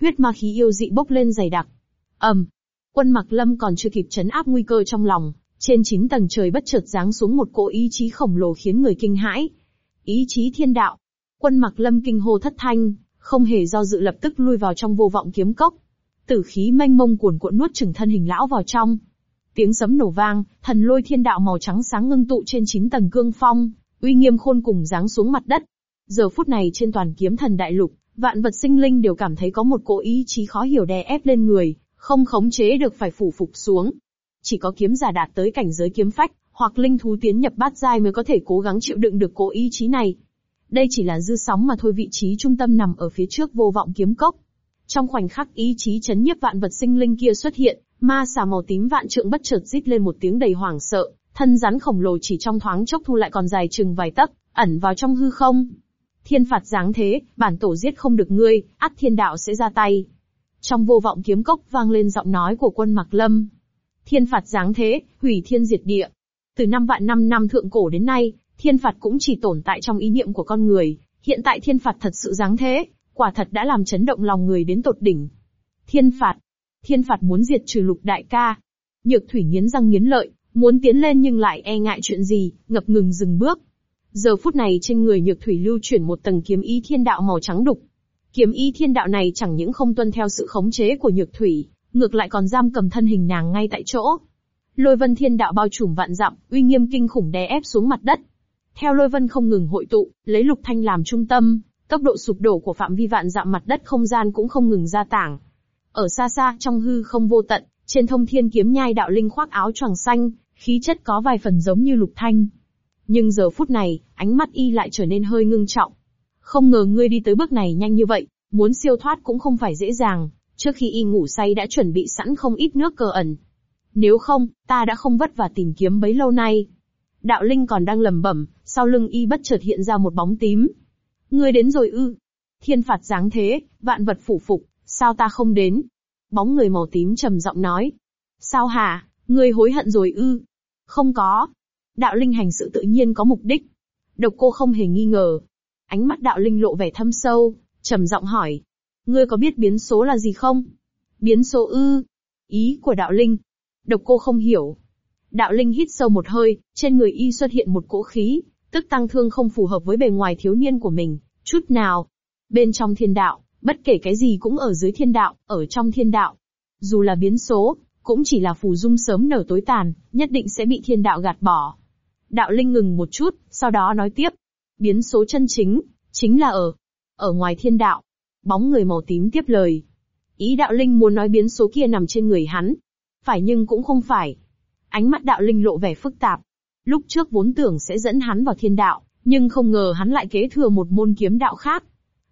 A: Huyết ma khí yêu dị bốc lên dày đặc. ầm, quân mặc lâm còn chưa kịp chấn áp nguy cơ trong lòng, trên chín tầng trời bất chợt giáng xuống một cỗ ý chí khổng lồ khiến người kinh hãi. Ý chí thiên đạo. Quân mặc lâm kinh hô thất thanh, không hề do dự lập tức lui vào trong vô vọng kiếm cốc. Tử khí mênh mông cuồn cuộn nuốt chửng thân hình lão vào trong, Tiếng sấm nổ vang, thần lôi thiên đạo màu trắng sáng ngưng tụ trên chín tầng cương phong, uy nghiêm khôn cùng giáng xuống mặt đất. Giờ phút này trên toàn kiếm thần đại lục, vạn vật sinh linh đều cảm thấy có một cỗ ý chí khó hiểu đè ép lên người, không khống chế được phải phủ phục xuống. Chỉ có kiếm giả đạt tới cảnh giới kiếm phách, hoặc linh thú tiến nhập bát giai mới có thể cố gắng chịu đựng được cỗ ý chí này. Đây chỉ là dư sóng mà thôi vị trí trung tâm nằm ở phía trước vô vọng kiếm cốc. Trong khoảnh khắc ý chí chấn nhiếp vạn vật sinh linh kia xuất hiện, Ma xà màu tím vạn trượng bất chợt rít lên một tiếng đầy hoảng sợ, thân rắn khổng lồ chỉ trong thoáng chốc thu lại còn dài chừng vài tấc, ẩn vào trong hư không. Thiên phạt dáng thế, bản tổ giết không được ngươi, ắt thiên đạo sẽ ra tay. Trong vô vọng kiếm cốc vang lên giọng nói của quân Mặc Lâm. Thiên phạt dáng thế, hủy thiên diệt địa. Từ năm vạn năm năm thượng cổ đến nay, thiên phạt cũng chỉ tồn tại trong ý niệm của con người, hiện tại thiên phạt thật sự dáng thế, quả thật đã làm chấn động lòng người đến tột đỉnh. Thiên phạt, thiên phạt muốn diệt trừ lục đại ca. Nhược thủy nghiến răng nghiến lợi, muốn tiến lên nhưng lại e ngại chuyện gì, ngập ngừng dừng bước. Giờ phút này trên người nhược thủy lưu chuyển một tầng kiếm ý thiên đạo màu trắng đục. Kiếm ý thiên đạo này chẳng những không tuân theo sự khống chế của nhược thủy, ngược lại còn giam cầm thân hình nàng ngay tại chỗ. Lôi vân thiên đạo bao trùm vạn dặm, uy nghiêm kinh khủng đè ép xuống mặt đất. Theo lôi vân không ngừng hội tụ, lấy lục thanh làm trung tâm, tốc độ sụp đổ của phạm vi vạn dặm mặt đất không gian cũng không ngừng gia tăng. Ở xa xa trong hư không vô tận, trên thông thiên kiếm nhai đạo linh khoác áo choàng xanh, khí chất có vài phần giống như lục thanh. Nhưng giờ phút này, ánh mắt y lại trở nên hơi ngưng trọng. Không ngờ ngươi đi tới bước này nhanh như vậy, muốn siêu thoát cũng không phải dễ dàng, trước khi y ngủ say đã chuẩn bị sẵn không ít nước cờ ẩn. Nếu không, ta đã không vất vả tìm kiếm bấy lâu nay. Đạo Linh còn đang lầm bẩm, sau lưng y bất chợt hiện ra một bóng tím. Ngươi đến rồi ư. Thiên phạt giáng thế, vạn vật phủ phục, sao ta không đến? Bóng người màu tím trầm giọng nói. Sao hả, ngươi hối hận rồi ư? Không có. Đạo linh hành sự tự nhiên có mục đích. Độc cô không hề nghi ngờ. Ánh mắt đạo linh lộ vẻ thâm sâu, trầm giọng hỏi. Ngươi có biết biến số là gì không? Biến số ư? Ý của đạo linh. Độc cô không hiểu. Đạo linh hít sâu một hơi, trên người y xuất hiện một cỗ khí, tức tăng thương không phù hợp với bề ngoài thiếu niên của mình, chút nào. Bên trong thiên đạo, Bất kể cái gì cũng ở dưới thiên đạo, ở trong thiên đạo. Dù là biến số, cũng chỉ là phù dung sớm nở tối tàn, nhất định sẽ bị thiên đạo gạt bỏ. Đạo Linh ngừng một chút, sau đó nói tiếp. Biến số chân chính, chính là ở, ở ngoài thiên đạo. Bóng người màu tím tiếp lời. Ý đạo Linh muốn nói biến số kia nằm trên người hắn. Phải nhưng cũng không phải. Ánh mắt đạo Linh lộ vẻ phức tạp. Lúc trước vốn tưởng sẽ dẫn hắn vào thiên đạo, nhưng không ngờ hắn lại kế thừa một môn kiếm đạo khác,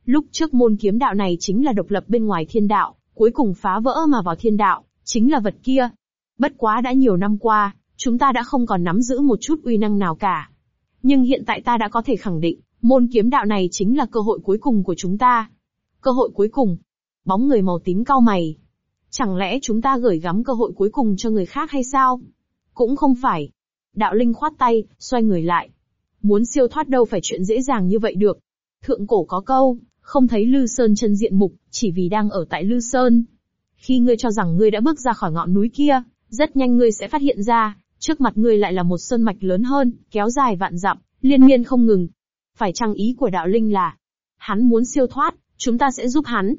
A: Lúc trước môn kiếm đạo này chính là độc lập bên ngoài thiên đạo, cuối cùng phá vỡ mà vào thiên đạo, chính là vật kia. Bất quá đã nhiều năm qua, chúng ta đã không còn nắm giữ một chút uy năng nào cả. Nhưng hiện tại ta đã có thể khẳng định, môn kiếm đạo này chính là cơ hội cuối cùng của chúng ta. Cơ hội cuối cùng. Bóng người màu tím cao mày. Chẳng lẽ chúng ta gửi gắm cơ hội cuối cùng cho người khác hay sao? Cũng không phải. Đạo Linh khoát tay, xoay người lại. Muốn siêu thoát đâu phải chuyện dễ dàng như vậy được. Thượng cổ có câu, không thấy Lư Sơn chân diện mục, chỉ vì đang ở tại Lư Sơn. Khi ngươi cho rằng ngươi đã bước ra khỏi ngọn núi kia, rất nhanh ngươi sẽ phát hiện ra, trước mặt ngươi lại là một sơn mạch lớn hơn, kéo dài vạn dặm, liên miên không ngừng. Phải chăng ý của đạo linh là, hắn muốn siêu thoát, chúng ta sẽ giúp hắn.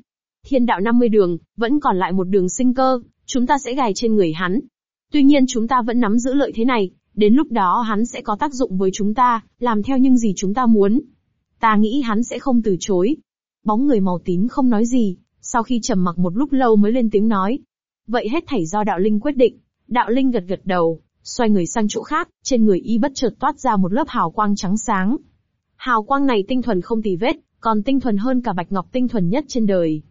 A: Thiên đạo 50 đường, vẫn còn lại một đường sinh cơ, chúng ta sẽ gài trên người hắn. Tuy nhiên chúng ta vẫn nắm giữ lợi thế này, đến lúc đó hắn sẽ có tác dụng với chúng ta, làm theo những gì chúng ta muốn. Ta nghĩ hắn sẽ không từ chối, Bóng người màu tím không nói gì, sau khi trầm mặc một lúc lâu mới lên tiếng nói. Vậy hết thảy do đạo linh quyết định, đạo linh gật gật đầu, xoay người sang chỗ khác, trên người y bất chợt toát ra một lớp hào quang trắng sáng. Hào quang này tinh thuần không tì vết, còn tinh thuần hơn cả bạch ngọc tinh thuần nhất trên đời.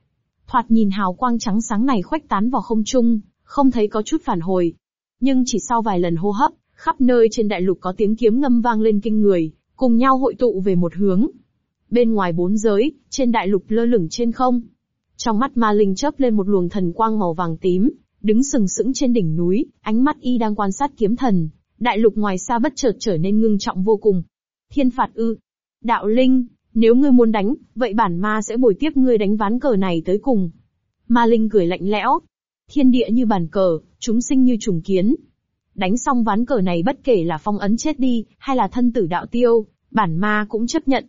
A: Thoạt nhìn hào quang trắng sáng này khuếch tán vào không trung, không thấy có chút phản hồi. Nhưng chỉ sau vài lần hô hấp, khắp nơi trên đại lục có tiếng kiếm ngâm vang lên kinh người, cùng nhau hội tụ về một hướng, bên ngoài bốn giới, trên đại lục lơ lửng trên không. Trong mắt ma linh chớp lên một luồng thần quang màu vàng tím, đứng sừng sững trên đỉnh núi, ánh mắt y đang quan sát kiếm thần, đại lục ngoài xa bất chợt trở nên ngưng trọng vô cùng. Thiên phạt ư. Đạo linh, nếu ngươi muốn đánh, vậy bản ma sẽ bồi tiếp ngươi đánh ván cờ này tới cùng. Ma linh cười lạnh lẽo. Thiên địa như bàn cờ, chúng sinh như trùng kiến. Đánh xong ván cờ này bất kể là phong ấn chết đi, hay là thân tử đạo tiêu, bản ma cũng chấp nhận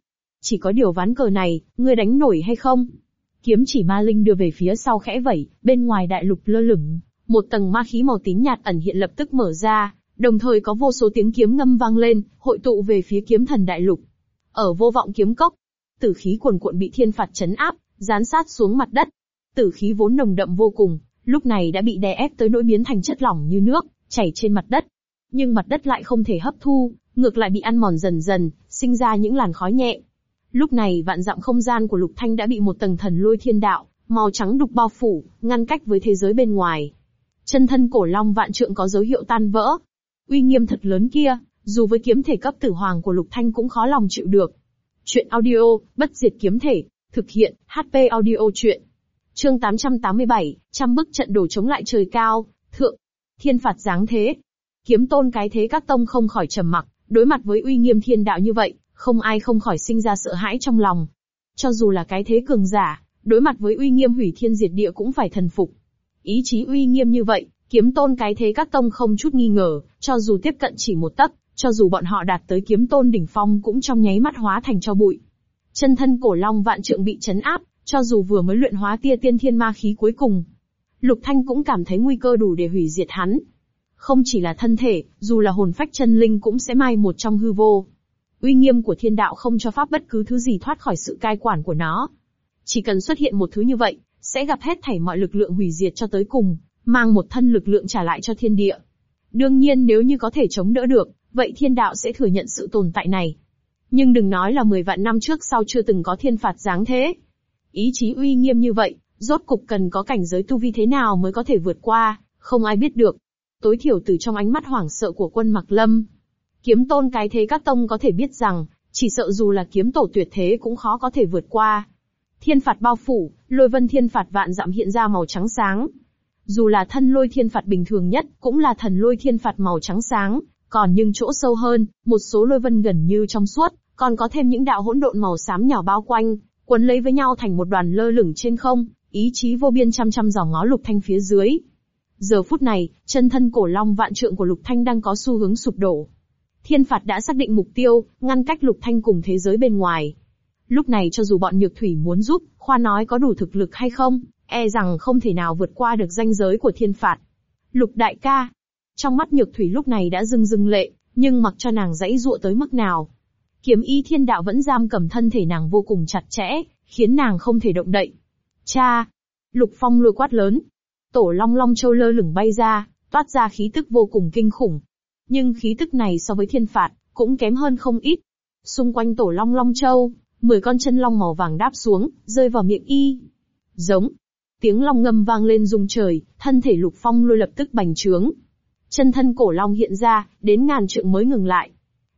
A: chỉ có điều ván cờ này, ngươi đánh nổi hay không? Kiếm chỉ ma linh đưa về phía sau khẽ vẩy, bên ngoài đại lục lơ lửng, một tầng ma khí màu tím nhạt ẩn hiện lập tức mở ra, đồng thời có vô số tiếng kiếm ngâm vang lên, hội tụ về phía kiếm thần đại lục. Ở vô vọng kiếm cốc, tử khí cuồn cuộn bị thiên phạt chấn áp, dán sát xuống mặt đất. Tử khí vốn nồng đậm vô cùng, lúc này đã bị đè ép tới nỗi biến thành chất lỏng như nước, chảy trên mặt đất. Nhưng mặt đất lại không thể hấp thu, ngược lại bị ăn mòn dần dần, sinh ra những làn khói nhẹ, Lúc này vạn dặm không gian của Lục Thanh đã bị một tầng thần lôi thiên đạo, màu trắng đục bao phủ, ngăn cách với thế giới bên ngoài. Chân thân cổ long vạn trượng có dấu hiệu tan vỡ. Uy nghiêm thật lớn kia, dù với kiếm thể cấp tử hoàng của Lục Thanh cũng khó lòng chịu được. Chuyện audio, bất diệt kiếm thể, thực hiện, HP audio chuyện. Chương 887, trăm bức trận đổ chống lại trời cao, thượng, thiên phạt giáng thế. Kiếm tôn cái thế các tông không khỏi trầm mặc, đối mặt với uy nghiêm thiên đạo như vậy, không ai không khỏi sinh ra sợ hãi trong lòng. Cho dù là cái thế cường giả, đối mặt với uy nghiêm hủy thiên diệt địa cũng phải thần phục. Ý chí uy nghiêm như vậy, kiếm tôn cái thế các tông không chút nghi ngờ, cho dù tiếp cận chỉ một tấc, cho dù bọn họ đạt tới kiếm tôn đỉnh phong cũng trong nháy mắt hóa thành cho bụi. Chân thân cổ long vạn trượng bị chấn áp, cho dù vừa mới luyện hóa tia tiên thiên ma khí cuối cùng. Lục Thanh cũng cảm thấy nguy cơ đủ để hủy diệt hắn. Không chỉ là thân thể, dù là hồn phách chân linh cũng sẽ mai một trong hư vô uy nghiêm của thiên đạo không cho phép bất cứ thứ gì thoát khỏi sự cai quản của nó. Chỉ cần xuất hiện một thứ như vậy, sẽ gặp hết thảy mọi lực lượng hủy diệt cho tới cùng, mang một thân lực lượng trả lại cho thiên địa. Đương nhiên nếu như có thể chống đỡ được, vậy thiên đạo sẽ thừa nhận sự tồn tại này. Nhưng đừng nói là 10 vạn năm trước sau chưa từng có thiên phạt giáng thế. Ý chí uy nghiêm như vậy, rốt cục cần có cảnh giới tu vi thế nào mới có thể vượt qua, không ai biết được. Tối thiểu từ trong ánh mắt hoảng sợ của quân Mặc Lâm, Kiếm tôn cái thế các tông có thể biết rằng, chỉ sợ dù là kiếm tổ tuyệt thế cũng khó có thể vượt qua. Thiên phạt bao phủ, lôi vân thiên phạt vạn dặm hiện ra màu trắng sáng. Dù là thân lôi thiên phạt bình thường nhất, cũng là thần lôi thiên phạt màu trắng sáng, còn nhưng chỗ sâu hơn, một số lôi vân gần như trong suốt, còn có thêm những đạo hỗn độn màu xám nhỏ bao quanh, quấn lấy với nhau thành một đoàn lơ lửng trên không, ý chí vô biên chăm chăm dò ngó lục thanh phía dưới. Giờ phút này, chân thân cổ long vạn trượng của lục thanh đang có xu hướng sụp đổ, thiên phạt đã xác định mục tiêu, ngăn cách lục thanh cùng thế giới bên ngoài. Lúc này cho dù bọn nhược thủy muốn giúp, khoa nói có đủ thực lực hay không, e rằng không thể nào vượt qua được ranh giới của thiên phạt. Lục đại ca, trong mắt nhược thủy lúc này đã rưng rưng lệ, nhưng mặc cho nàng dãy dụa tới mức nào. Kiếm y thiên đạo vẫn giam cầm thân thể nàng vô cùng chặt chẽ, khiến nàng không thể động đậy. Cha! Lục phong lùi quát lớn. Tổ long long châu lơ lửng bay ra, toát ra khí tức vô cùng kinh khủng, nhưng khí tức này so với thiên phạt, cũng kém hơn không ít. Xung quanh tổ long long châu, 10 con chân long màu vàng đáp xuống, rơi vào miệng y. Giống. Tiếng long ngâm vang lên rung trời, thân thể lục phong lôi lập tức bành trướng. Chân thân cổ long hiện ra, đến ngàn trượng mới ngừng lại.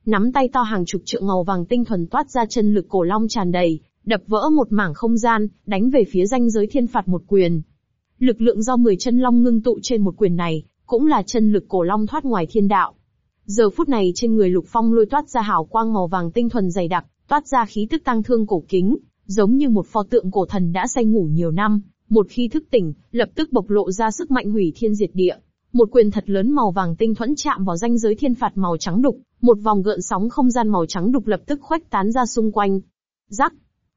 A: Nắm tay to hàng chục trượng màu vàng tinh thuần toát ra chân lực cổ long tràn đầy, đập vỡ một mảng không gian, đánh về phía danh giới thiên phạt một quyền. Lực lượng do 10 chân long ngưng tụ trên một quyền này, cũng là chân lực cổ long thoát ngoài thiên đạo. Giờ phút này trên người Lục Phong lôi toát ra hào quang màu vàng tinh thuần dày đặc, toát ra khí tức tăng thương cổ kính, giống như một pho tượng cổ thần đã say ngủ nhiều năm, một khi thức tỉnh, lập tức bộc lộ ra sức mạnh hủy thiên diệt địa. Một quyền thật lớn màu vàng tinh thuẫn chạm vào ranh giới thiên phạt màu trắng đục, một vòng gợn sóng không gian màu trắng đục lập tức khuếch tán ra xung quanh. Rắc!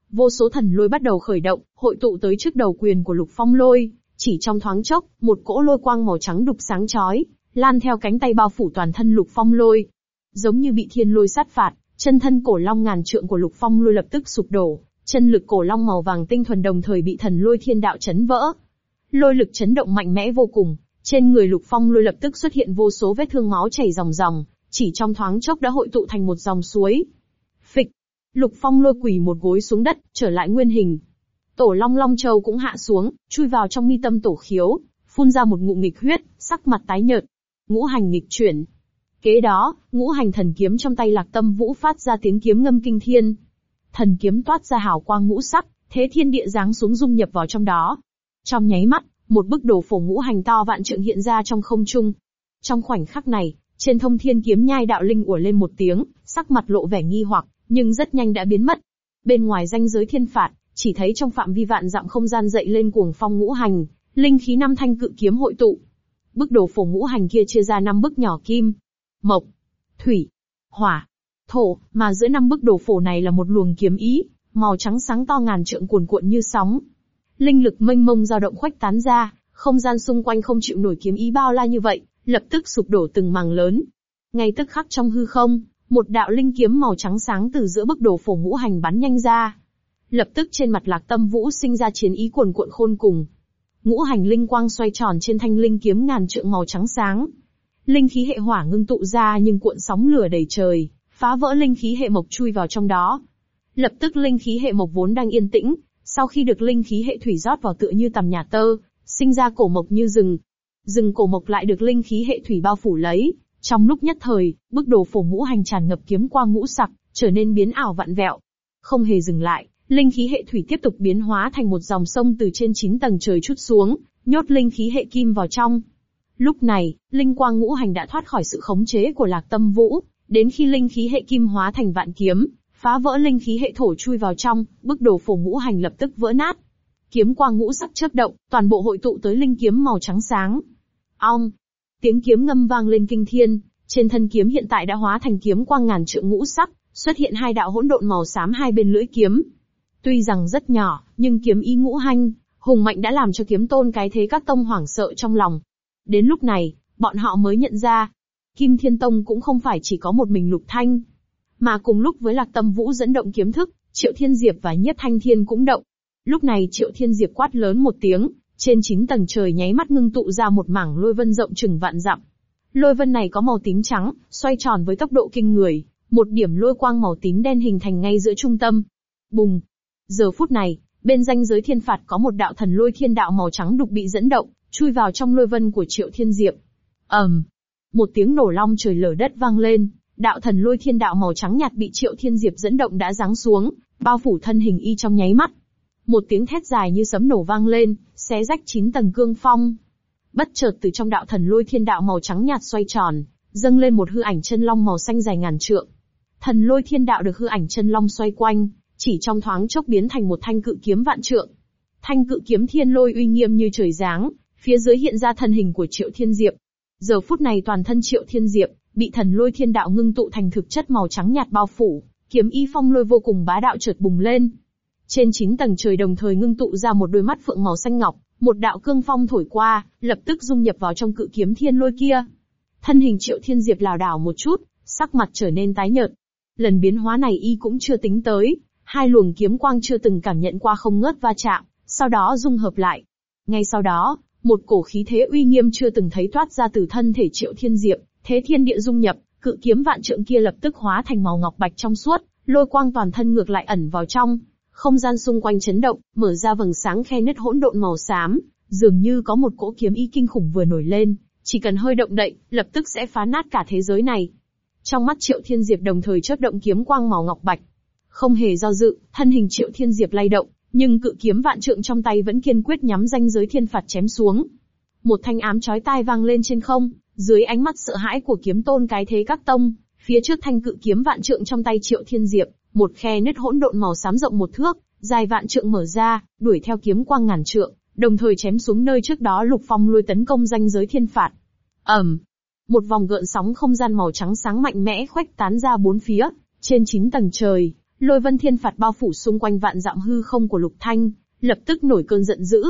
A: Vô số thần lôi bắt đầu khởi động, hội tụ tới trước đầu quyền của lục phong lôi. Chỉ trong thoáng chốc, một cỗ lôi quang màu trắng đục sáng chói, lan theo cánh tay bao phủ toàn thân lục phong lôi. Giống như bị thiên lôi sát phạt, chân thân cổ long ngàn trượng của lục phong lôi lập tức sụp đổ, chân lực cổ long màu vàng tinh thuần đồng thời bị thần lôi thiên đạo chấn vỡ. Lôi lực chấn động mạnh mẽ vô cùng, trên người lục phong lôi lập tức xuất hiện vô số vết thương máu chảy ròng ròng, chỉ trong thoáng chốc đã hội tụ thành một dòng suối. Phịch! Lục phong lôi quỳ một gối xuống đất, trở lại nguyên hình, Tổ long long châu cũng hạ xuống, chui vào trong mi tâm tổ khiếu, phun ra một ngụm nghịch huyết, sắc mặt tái nhợt. Ngũ hành nghịch chuyển. Kế đó, ngũ hành thần kiếm trong tay lạc tâm vũ phát ra tiếng kiếm ngâm kinh thiên. Thần kiếm toát ra hào quang ngũ sắc, thế thiên địa giáng xuống dung nhập vào trong đó. Trong nháy mắt, một bức đồ phổ ngũ hành to vạn trượng hiện ra trong không trung. Trong khoảnh khắc này, trên thông thiên kiếm nhai đạo linh ủa lên một tiếng, sắc mặt lộ vẻ nghi hoặc, nhưng rất nhanh đã biến mất. Bên ngoài danh giới thiên phạt, chỉ thấy trong phạm vi vạn dặm không gian dậy lên cuồng phong ngũ hành, linh khí năm thanh cự kiếm hội tụ. Bức đồ phổ ngũ hành kia chia ra năm bức nhỏ kim, mộc, thủy, hỏa, thổ, mà giữa năm bức đồ phổ này là một luồng kiếm ý, màu trắng sáng to ngàn trượng cuồn cuộn như sóng. Linh lực mênh mông dao động khuếch tán ra, không gian xung quanh không chịu nổi kiếm ý bao la như vậy, lập tức sụp đổ từng màng lớn. Ngay tức khắc trong hư không, một đạo linh kiếm màu trắng sáng từ giữa bức đồ phổ ngũ hành bắn nhanh ra, Lập tức trên mặt lạc tâm vũ sinh ra chiến ý cuồn cuộn khôn cùng. Ngũ hành linh quang xoay tròn trên thanh linh kiếm ngàn trượng màu trắng sáng. Linh khí hệ hỏa ngưng tụ ra nhưng cuộn sóng lửa đầy trời, phá vỡ linh khí hệ mộc chui vào trong đó. Lập tức linh khí hệ mộc vốn đang yên tĩnh, sau khi được linh khí hệ thủy rót vào tựa như tầm nhà tơ, sinh ra cổ mộc như rừng. Rừng cổ mộc lại được linh khí hệ thủy bao phủ lấy, trong lúc nhất thời, bức đồ phổ ngũ hành tràn ngập kiếm quang ngũ sặc, trở nên biến ảo vặn vẹo. Không hề dừng lại, Linh khí hệ thủy tiếp tục biến hóa thành một dòng sông từ trên 9 tầng trời chút xuống, nhốt linh khí hệ kim vào trong. Lúc này, linh quang ngũ hành đã thoát khỏi sự khống chế của lạc tâm vũ, đến khi linh khí hệ kim hóa thành vạn kiếm, phá vỡ linh khí hệ thổ chui vào trong, bức đồ phổ ngũ hành lập tức vỡ nát. Kiếm quang ngũ sắc chớp động, toàn bộ hội tụ tới linh kiếm màu trắng sáng. Ong! Tiếng kiếm ngâm vang lên kinh thiên, trên thân kiếm hiện tại đã hóa thành kiếm quang ngàn trượng ngũ sắc, xuất hiện hai đạo hỗn độn màu xám hai bên lưỡi kiếm, Tuy rằng rất nhỏ, nhưng kiếm ý ngũ hanh, hùng mạnh đã làm cho kiếm tôn cái thế các tông hoảng sợ trong lòng. Đến lúc này, bọn họ mới nhận ra, Kim Thiên Tông cũng không phải chỉ có một mình Lục Thanh, mà cùng lúc với Lạc Tâm Vũ dẫn động kiếm thức, Triệu Thiên Diệp và Nhất Thanh Thiên cũng động. Lúc này Triệu Thiên Diệp quát lớn một tiếng, trên chín tầng trời nháy mắt ngưng tụ ra một mảng lôi vân rộng chừng vạn dặm. Lôi vân này có màu tím trắng, xoay tròn với tốc độ kinh người, một điểm lôi quang màu tím đen hình thành ngay giữa trung tâm. Bùng, Giờ phút này, bên danh giới thiên phạt có một đạo thần lôi thiên đạo màu trắng đục bị dẫn động, chui vào trong lôi vân của Triệu Thiên Diệp. ầm, um, một tiếng nổ long trời lở đất vang lên, đạo thần lôi thiên đạo màu trắng nhạt bị Triệu Thiên Diệp dẫn động đã giáng xuống, bao phủ thân hình y trong nháy mắt. Một tiếng thét dài như sấm nổ vang lên, xé rách chín tầng cương phong. Bất chợt từ trong đạo thần lôi thiên đạo màu trắng nhạt xoay tròn, dâng lên một hư ảnh chân long màu xanh dài ngàn trượng. Thần lôi thiên đạo được hư ảnh chân long xoay quanh, chỉ trong thoáng chốc biến thành một thanh cự kiếm vạn trượng. Thanh cự kiếm thiên lôi uy nghiêm như trời giáng, phía dưới hiện ra thân hình của Triệu Thiên Diệp. Giờ phút này toàn thân Triệu Thiên Diệp, bị thần lôi thiên đạo ngưng tụ thành thực chất màu trắng nhạt bao phủ, kiếm y phong lôi vô cùng bá đạo chợt bùng lên. Trên chín tầng trời đồng thời ngưng tụ ra một đôi mắt phượng màu xanh ngọc, một đạo cương phong thổi qua, lập tức dung nhập vào trong cự kiếm thiên lôi kia. Thân hình Triệu Thiên Diệp lảo đảo một chút, sắc mặt trở nên tái nhợt. Lần biến hóa này y cũng chưa tính tới, hai luồng kiếm quang chưa từng cảm nhận qua không ngớt va chạm, sau đó dung hợp lại. Ngay sau đó, một cổ khí thế uy nghiêm chưa từng thấy thoát ra từ thân thể Triệu Thiên Diệp, thế thiên địa dung nhập, cự kiếm vạn trượng kia lập tức hóa thành màu ngọc bạch trong suốt, lôi quang toàn thân ngược lại ẩn vào trong. Không gian xung quanh chấn động, mở ra vầng sáng khe nứt hỗn độn màu xám, dường như có một cỗ kiếm ý kinh khủng vừa nổi lên, chỉ cần hơi động đậy, lập tức sẽ phá nát cả thế giới này. Trong mắt Triệu Thiên Diệp đồng thời chớp động kiếm quang màu ngọc bạch, không hề do dự, thân hình Triệu Thiên Diệp lay động, nhưng cự kiếm vạn trượng trong tay vẫn kiên quyết nhắm danh giới thiên phạt chém xuống. Một thanh ám chói tai vang lên trên không, dưới ánh mắt sợ hãi của kiếm tôn cái thế các tông, phía trước thanh cự kiếm vạn trượng trong tay Triệu Thiên Diệp, một khe nứt hỗn độn màu xám rộng một thước, dài vạn trượng mở ra, đuổi theo kiếm quang ngàn trượng, đồng thời chém xuống nơi trước đó Lục Phong lui tấn công danh giới thiên phạt. Ầm. một vòng gợn sóng không gian màu trắng sáng mạnh mẽ khuếch tán ra bốn phía, trên chín tầng trời, Lôi vân thiên phạt bao phủ xung quanh vạn dặm hư không của Lục Thanh, lập tức nổi cơn giận dữ.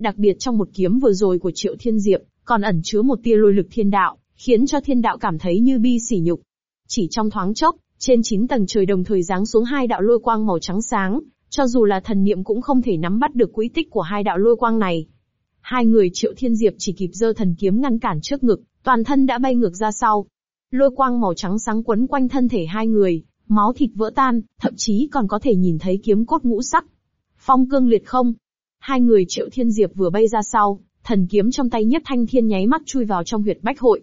A: Đặc biệt trong một kiếm vừa rồi của Triệu Thiên Diệp, còn ẩn chứa một tia lôi lực thiên đạo, khiến cho thiên đạo cảm thấy như bi sỉ nhục. Chỉ trong thoáng chốc, trên chín tầng trời đồng thời giáng xuống hai đạo lôi quang màu trắng sáng, cho dù là thần niệm cũng không thể nắm bắt được quỹ tích của hai đạo lôi quang này. Hai người Triệu Thiên Diệp chỉ kịp giơ thần kiếm ngăn cản trước ngực, toàn thân đã bay ngược ra sau. Lôi quang màu trắng sáng quấn quanh thân thể hai người, Máu thịt vỡ tan, thậm chí còn có thể nhìn thấy kiếm cốt ngũ sắc. Phong cương liệt không. Hai người triệu thiên diệp vừa bay ra sau, thần kiếm trong tay nhất thanh thiên nháy mắt chui vào trong huyệt bách hội.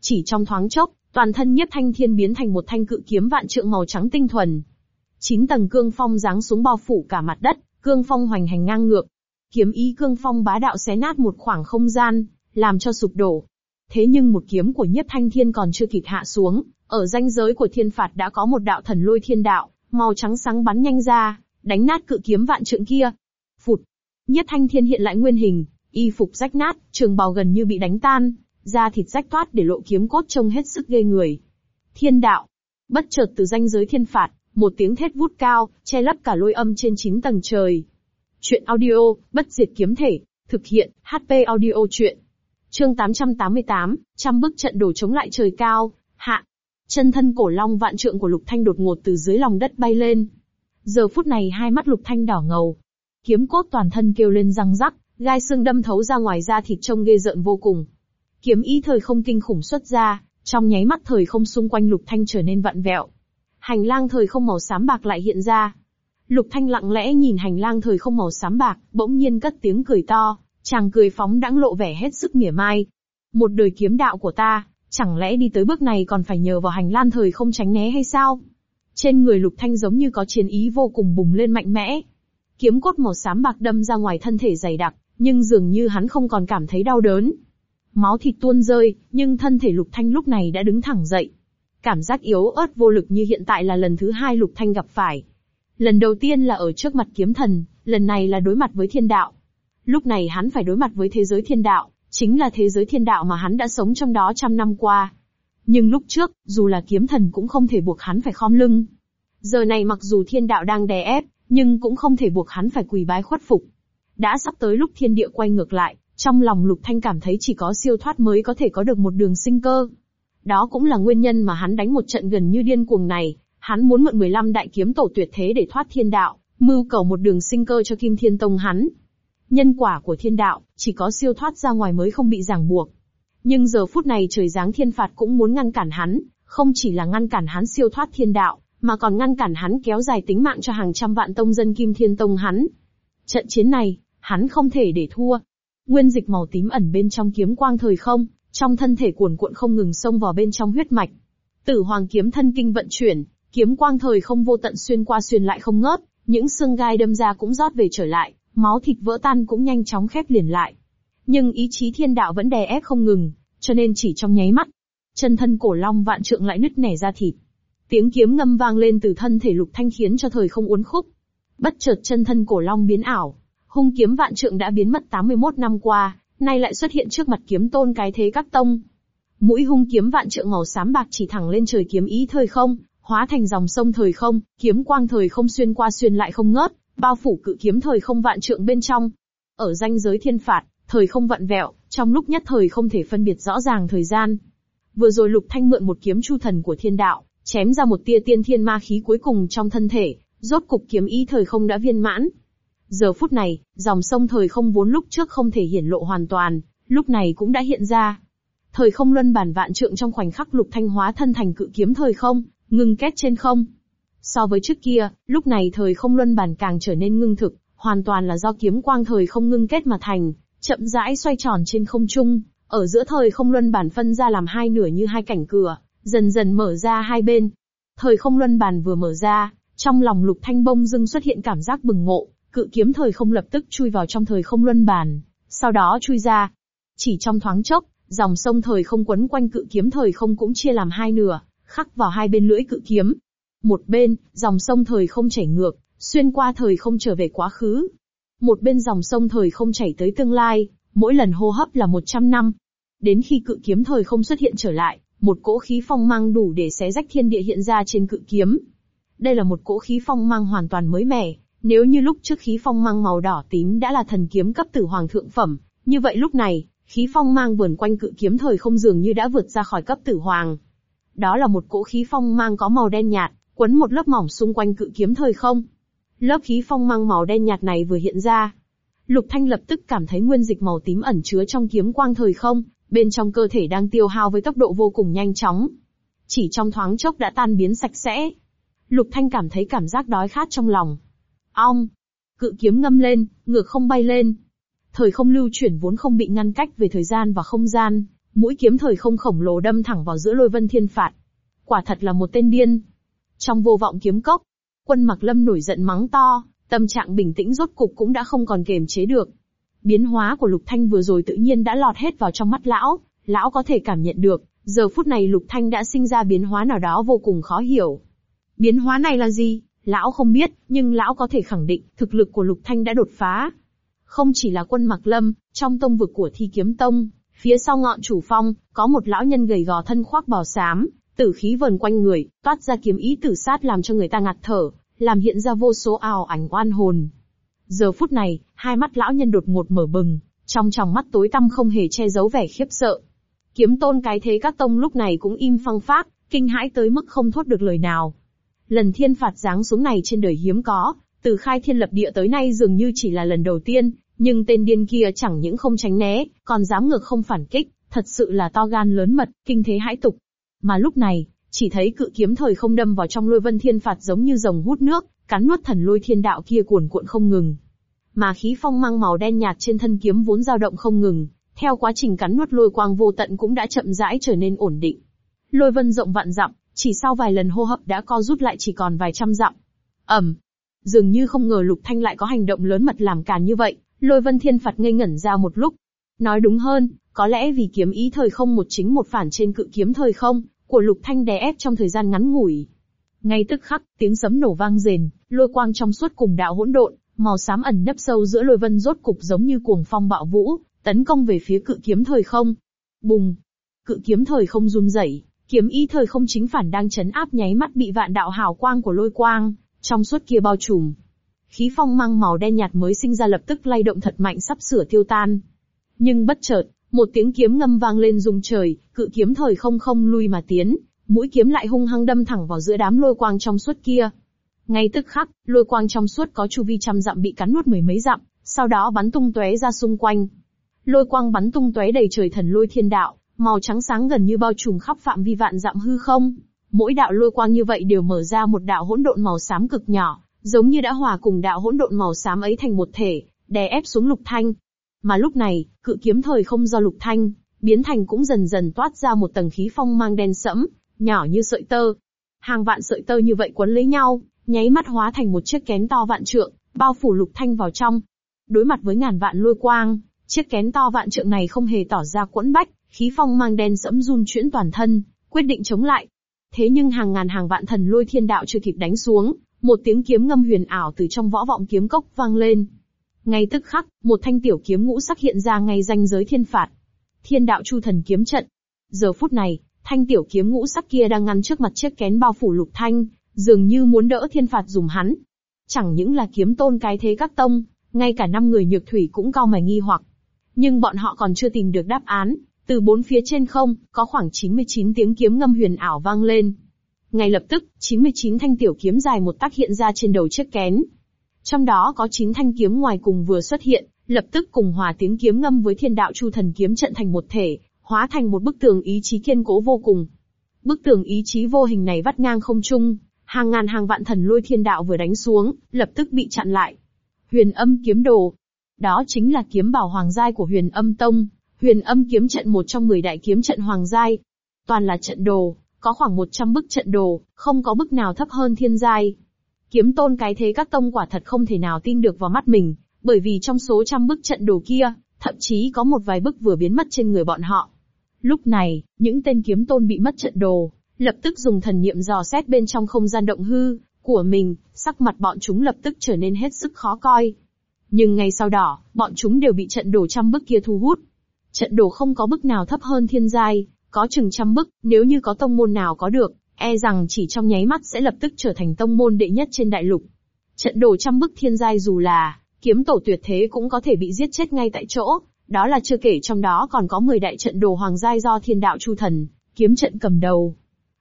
A: Chỉ trong thoáng chốc, toàn thân nhất thanh thiên biến thành một thanh cự kiếm vạn trượng màu trắng tinh thuần. Chín tầng cương phong giáng xuống bao phủ cả mặt đất, cương phong hoành hành ngang ngược. Kiếm ý cương phong bá đạo xé nát một khoảng không gian, làm cho sụp đổ, Thế nhưng một kiếm của Nhất Thanh Thiên còn chưa kịp hạ xuống, ở ranh giới của thiên phạt đã có một đạo thần lôi thiên đạo, màu trắng sáng bắn nhanh ra, đánh nát cự kiếm vạn trượng kia. Phụt! Nhất Thanh Thiên hiện lại nguyên hình, y phục rách nát, trường bào gần như bị đánh tan, da thịt rách toát để lộ kiếm cốt trông hết sức ghê người. Thiên đạo! Bất chợt từ ranh giới thiên phạt, một tiếng thét vút cao, che lấp cả lôi âm trên chín tầng trời. Chuyện audio, bất diệt kiếm thể, thực hiện, HP audio chuyện chương 888, trăm bức trận đổ chống lại trời cao, hạ. Chân thân cổ long vạn trượng của Lục Thanh đột ngột từ dưới lòng đất bay lên. Giờ phút này hai mắt Lục Thanh đỏ ngầu. Kiếm cốt toàn thân kêu lên răng rắc, gai xương đâm thấu ra ngoài da thịt trông ghê rợn vô cùng. Kiếm ý thời không kinh khủng xuất ra, trong nháy mắt thời không xung quanh Lục Thanh trở nên vặn vẹo. Hành lang thời không màu xám bạc lại hiện ra. Lục Thanh lặng lẽ nhìn hành lang thời không màu xám bạc, bỗng nhiên cất tiếng cười to. Chàng cười phóng đãng lộ vẻ hết sức mỉa mai. Một đời kiếm đạo của ta, chẳng lẽ đi tới bước này còn phải nhờ vào hành lan thời không tránh né hay sao? Trên người lục thanh giống như có chiến ý vô cùng bùng lên mạnh mẽ. Kiếm cốt màu xám bạc đâm ra ngoài thân thể dày đặc, nhưng dường như hắn không còn cảm thấy đau đớn. Máu thịt tuôn rơi, nhưng thân thể lục thanh lúc này đã đứng thẳng dậy. Cảm giác yếu ớt vô lực như hiện tại là lần thứ hai lục thanh gặp phải. Lần đầu tiên là ở trước mặt kiếm thần, lần này là đối mặt với thiên đạo. Lúc này hắn phải đối mặt với thế giới thiên đạo, chính là thế giới thiên đạo mà hắn đã sống trong đó trăm năm qua. Nhưng lúc trước, dù là kiếm thần cũng không thể buộc hắn phải khom lưng. Giờ này mặc dù thiên đạo đang đè ép, nhưng cũng không thể buộc hắn phải quỳ bái khuất phục. Đã sắp tới lúc thiên địa quay ngược lại, trong lòng Lục Thanh cảm thấy chỉ có siêu thoát mới có thể có được một đường sinh cơ. Đó cũng là nguyên nhân mà hắn đánh một trận gần như điên cuồng này, hắn muốn mượn 15 đại kiếm tổ tuyệt thế để thoát thiên đạo, mưu cầu một đường sinh cơ cho Kim Thiên Tông hắn, Nhân quả của thiên đạo, chỉ có siêu thoát ra ngoài mới không bị ràng buộc. Nhưng giờ phút này trời giáng thiên phạt cũng muốn ngăn cản hắn, không chỉ là ngăn cản hắn siêu thoát thiên đạo, mà còn ngăn cản hắn kéo dài tính mạng cho hàng trăm vạn tông dân Kim Thiên Tông hắn. Trận chiến này, hắn không thể để thua. Nguyên dịch màu tím ẩn bên trong kiếm quang thời không, trong thân thể cuồn cuộn không ngừng xông vào bên trong huyết mạch. Tử hoàng kiếm thân kinh vận chuyển, kiếm quang thời không vô tận xuyên qua xuyên lại không ngớt, những xương gai đâm ra cũng rót về trở lại, máu thịt vỡ tan cũng nhanh chóng khép liền lại. Nhưng ý chí thiên đạo vẫn đè ép không ngừng, cho nên chỉ trong nháy mắt, chân thân cổ long vạn trượng lại nứt nẻ ra thịt. Tiếng kiếm ngâm vang lên từ thân thể lục thanh khiến cho thời không uốn khúc. Bất chợt chân thân cổ long biến ảo, hung kiếm vạn trượng đã biến mất 81 năm qua, nay lại xuất hiện trước mặt kiếm tôn cái thế các tông. Mũi hung kiếm vạn trượng màu xám bạc chỉ thẳng lên trời kiếm ý thời không, hóa thành dòng sông thời không, kiếm quang thời không xuyên qua xuyên lại không ngớt, bao phủ cự kiếm thời không vạn trượng bên trong. Ở danh giới thiên phạt, thời không vạn vẹo, trong lúc nhất thời không thể phân biệt rõ ràng thời gian. Vừa rồi Lục Thanh mượn một kiếm chu thần của thiên đạo, chém ra một tia tiên thiên ma khí cuối cùng trong thân thể, rốt cục kiếm ý thời không đã viên mãn. Giờ phút này, dòng sông thời không vốn lúc trước không thể hiển lộ hoàn toàn, lúc này cũng đã hiện ra. Thời không luân bản vạn trượng trong khoảnh khắc Lục Thanh hóa thân thành cự kiếm thời không, ngừng kết trên không. So với trước kia, lúc này thời không luân bàn càng trở nên ngưng thực, hoàn toàn là do kiếm quang thời không ngưng kết mà thành, chậm rãi xoay tròn trên không trung, ở giữa thời không luân bàn phân ra làm hai nửa như hai cảnh cửa, dần dần mở ra hai bên. Thời không luân bàn vừa mở ra, trong lòng lục thanh bông dưng xuất hiện cảm giác bừng ngộ, cự kiếm thời không lập tức chui vào trong thời không luân bàn, sau đó chui ra. Chỉ trong thoáng chốc, dòng sông thời không quấn quanh cự kiếm thời không cũng chia làm hai nửa, khắc vào hai bên lưỡi cự kiếm. Một bên, dòng sông thời không chảy ngược, xuyên qua thời không trở về quá khứ. Một bên dòng sông thời không chảy tới tương lai, mỗi lần hô hấp là 100 năm. Đến khi cự kiếm thời không xuất hiện trở lại, một cỗ khí phong mang đủ để xé rách thiên địa hiện ra trên cự kiếm. Đây là một cỗ khí phong mang hoàn toàn mới mẻ, nếu như lúc trước khí phong mang màu đỏ tím đã là thần kiếm cấp tử hoàng thượng phẩm, như vậy lúc này, khí phong mang vườn quanh cự kiếm thời không dường như đã vượt ra khỏi cấp tử hoàng. Đó là một cỗ khí phong mang có màu đen nhạt, quấn một lớp mỏng xung quanh cự kiếm thời không. Lớp khí phong mang màu đen nhạt này vừa hiện ra, Lục Thanh lập tức cảm thấy nguyên dịch màu tím ẩn chứa trong kiếm quang thời không, bên trong cơ thể đang tiêu hao với tốc độ vô cùng nhanh chóng. Chỉ trong thoáng chốc đã tan biến sạch sẽ. Lục Thanh cảm thấy cảm giác đói khát trong lòng. Ong! Cự kiếm ngâm lên, ngược không bay lên. Thời không lưu chuyển vốn không bị ngăn cách về thời gian và không gian, mũi kiếm thời không khổng lồ đâm thẳng vào giữa lôi vân thiên phạt. Quả thật là một tên điên, trong vô vọng kiếm cốc, quân mặc lâm nổi giận mắng to, tâm trạng bình tĩnh rốt cục cũng đã không còn kềm chế được. Biến hóa của Lục Thanh vừa rồi tự nhiên đã lọt hết vào trong mắt lão, lão có thể cảm nhận được, giờ phút này Lục Thanh đã sinh ra biến hóa nào đó vô cùng khó hiểu. Biến hóa này là gì? Lão không biết, nhưng lão có thể khẳng định thực lực của Lục Thanh đã đột phá. Không chỉ là quân mặc Lâm, trong tông vực của Thi Kiếm Tông, phía sau ngọn chủ phong, có một lão nhân gầy gò thân khoác bào xám, Tử khí vần quanh người, toát ra kiếm ý tử sát làm cho người ta ngạt thở, làm hiện ra vô số ảo ảnh oan hồn. Giờ phút này, hai mắt lão nhân đột ngột mở bừng, trong tròng mắt tối tăm không hề che giấu vẻ khiếp sợ. Kiếm tôn cái thế các tông lúc này cũng im phăng phát, kinh hãi tới mức không thốt được lời nào. Lần thiên phạt giáng xuống này trên đời hiếm có, từ khai thiên lập địa tới nay dường như chỉ là lần đầu tiên, nhưng tên điên kia chẳng những không tránh né, còn dám ngược không phản kích, thật sự là to gan lớn mật, kinh thế hãi tục, mà lúc này, chỉ thấy cự kiếm thời không đâm vào trong lôi vân thiên phạt giống như rồng hút nước, cắn nuốt thần lôi thiên đạo kia cuồn cuộn không ngừng. Mà khí phong mang màu đen nhạt trên thân kiếm vốn dao động không ngừng, theo quá trình cắn nuốt lôi quang vô tận cũng đã chậm rãi trở nên ổn định. Lôi vân rộng vạn dặm, chỉ sau vài lần hô hấp đã co rút lại chỉ còn vài trăm dặm. Ẩm. Dường như không ngờ Lục Thanh lại có hành động lớn mật làm càn như vậy, lôi vân thiên phạt ngây ngẩn ra một lúc. Nói đúng hơn, có lẽ vì kiếm ý thời không một chính một phản trên cự kiếm thời không, của Lục Thanh đè ép trong thời gian ngắn ngủi. Ngay tức khắc, tiếng sấm nổ vang rền, lôi quang trong suốt cùng đạo hỗn độn, màu xám ẩn nấp sâu giữa lôi vân rốt cục giống như cuồng phong bạo vũ, tấn công về phía cự kiếm thời không. Bùng! Cự kiếm thời không run rẩy, kiếm y thời không chính phản đang chấn áp nháy mắt bị vạn đạo hào quang của lôi quang, trong suốt kia bao trùm. Khí phong mang màu đen nhạt mới sinh ra lập tức lay động thật mạnh sắp sửa tiêu tan. Nhưng bất chợt, một tiếng kiếm ngâm vang lên rung trời, cự kiếm thời không không lui mà tiến, mũi kiếm lại hung hăng đâm thẳng vào giữa đám lôi quang trong suốt kia. Ngay tức khắc, lôi quang trong suốt có chu vi trăm dặm bị cắn nuốt mười mấy dặm, sau đó bắn tung tóe ra xung quanh. Lôi quang bắn tung tóe đầy trời thần lôi thiên đạo, màu trắng sáng gần như bao trùm khắp phạm vi vạn dặm hư không. Mỗi đạo lôi quang như vậy đều mở ra một đạo hỗn độn màu xám cực nhỏ, giống như đã hòa cùng đạo hỗn độn màu xám ấy thành một thể, đè ép xuống Lục Thanh, mà lúc này, cự kiếm thời không do lục thanh, biến thành cũng dần dần toát ra một tầng khí phong mang đen sẫm, nhỏ như sợi tơ. Hàng vạn sợi tơ như vậy quấn lấy nhau, nháy mắt hóa thành một chiếc kén to vạn trượng, bao phủ lục thanh vào trong. Đối mặt với ngàn vạn lôi quang, chiếc kén to vạn trượng này không hề tỏ ra cuỗn bách, khí phong mang đen sẫm run chuyển toàn thân, quyết định chống lại. Thế nhưng hàng ngàn hàng vạn thần lôi thiên đạo chưa kịp đánh xuống, một tiếng kiếm ngâm huyền ảo từ trong võ vọng kiếm cốc vang lên, ngay tức khắc, một thanh tiểu kiếm ngũ sắc hiện ra ngay ranh giới thiên phạt. Thiên đạo chu thần kiếm trận. Giờ phút này, thanh tiểu kiếm ngũ sắc kia đang ngăn trước mặt chiếc kén bao phủ lục thanh, dường như muốn đỡ thiên phạt dùng hắn. Chẳng những là kiếm tôn cái thế các tông, ngay cả năm người nhược thủy cũng cao mày nghi hoặc. Nhưng bọn họ còn chưa tìm được đáp án, từ bốn phía trên không, có khoảng 99 tiếng kiếm ngâm huyền ảo vang lên. Ngay lập tức, 99 thanh tiểu kiếm dài một tác hiện ra trên đầu chiếc kén, trong đó có 9 thanh kiếm ngoài cùng vừa xuất hiện, lập tức cùng hòa tiếng kiếm ngâm với thiên đạo chu thần kiếm trận thành một thể, hóa thành một bức tường ý chí kiên cố vô cùng. Bức tường ý chí vô hình này vắt ngang không trung, hàng ngàn hàng vạn thần lôi thiên đạo vừa đánh xuống, lập tức bị chặn lại. Huyền âm kiếm đồ. Đó chính là kiếm bảo hoàng giai của huyền âm tông, huyền âm kiếm trận một trong 10 đại kiếm trận hoàng giai. Toàn là trận đồ, có khoảng 100 bức trận đồ, không có bức nào thấp hơn thiên giai kiếm tôn cái thế các tông quả thật không thể nào tin được vào mắt mình, bởi vì trong số trăm bức trận đồ kia, thậm chí có một vài bức vừa biến mất trên người bọn họ. Lúc này, những tên kiếm tôn bị mất trận đồ, lập tức dùng thần niệm dò xét bên trong không gian động hư của mình, sắc mặt bọn chúng lập tức trở nên hết sức khó coi. Nhưng ngay sau đó, bọn chúng đều bị trận đồ trăm bức kia thu hút. Trận đồ không có bức nào thấp hơn thiên giai, có chừng trăm bức, nếu như có tông môn nào có được, e rằng chỉ trong nháy mắt sẽ lập tức trở thành tông môn đệ nhất trên đại lục. Trận đồ trăm bức thiên giai dù là kiếm tổ tuyệt thế cũng có thể bị giết chết ngay tại chỗ, đó là chưa kể trong đó còn có 10 đại trận đồ hoàng giai do thiên đạo chu thần, kiếm trận cầm đầu.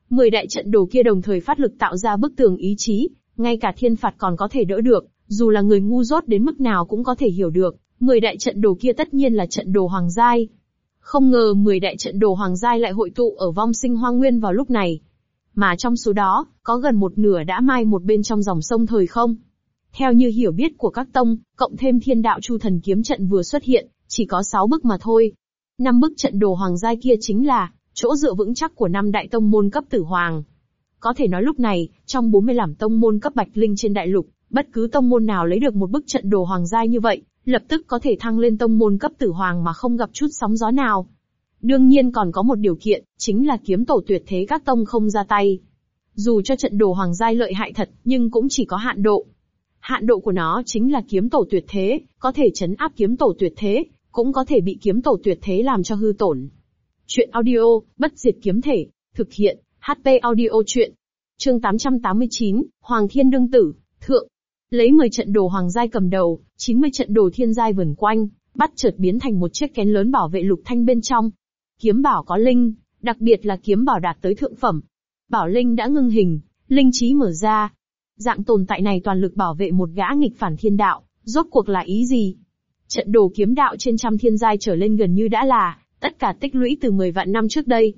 A: 10 đại trận đồ kia đồng thời phát lực tạo ra bức tường ý chí, ngay cả thiên phạt còn có thể đỡ được, dù là người ngu dốt đến mức nào cũng có thể hiểu được, 10 đại trận đồ kia tất nhiên là trận đồ hoàng giai. Không ngờ 10 đại trận đồ hoàng giai lại hội tụ ở vong sinh hoang nguyên vào lúc này, mà trong số đó, có gần một nửa đã mai một bên trong dòng sông thời không. Theo như hiểu biết của các tông, cộng thêm thiên đạo chu thần kiếm trận vừa xuất hiện, chỉ có sáu bức mà thôi. Năm bức trận đồ hoàng giai kia chính là, chỗ dựa vững chắc của năm đại tông môn cấp tử hoàng. Có thể nói lúc này, trong 45 tông môn cấp bạch linh trên đại lục, bất cứ tông môn nào lấy được một bức trận đồ hoàng giai như vậy, lập tức có thể thăng lên tông môn cấp tử hoàng mà không gặp chút sóng gió nào. Đương nhiên còn có một điều kiện, chính là kiếm tổ tuyệt thế các tông không ra tay. Dù cho trận đồ hoàng giai lợi hại thật, nhưng cũng chỉ có hạn độ. Hạn độ của nó chính là kiếm tổ tuyệt thế, có thể chấn áp kiếm tổ tuyệt thế, cũng có thể bị kiếm tổ tuyệt thế làm cho hư tổn. Chuyện audio, bất diệt kiếm thể, thực hiện, HP audio chuyện. Chương 889, Hoàng Thiên Đương Tử, Thượng. Lấy 10 trận đồ hoàng giai cầm đầu, 90 trận đồ thiên giai vần quanh, bắt chợt biến thành một chiếc kén lớn bảo vệ lục thanh bên trong, kiếm bảo có linh, đặc biệt là kiếm bảo đạt tới thượng phẩm. Bảo linh đã ngưng hình, linh trí mở ra. Dạng tồn tại này toàn lực bảo vệ một gã nghịch phản thiên đạo, rốt cuộc là ý gì? Trận đồ kiếm đạo trên trăm thiên giai trở lên gần như đã là, tất cả tích lũy từ 10 vạn năm trước đây.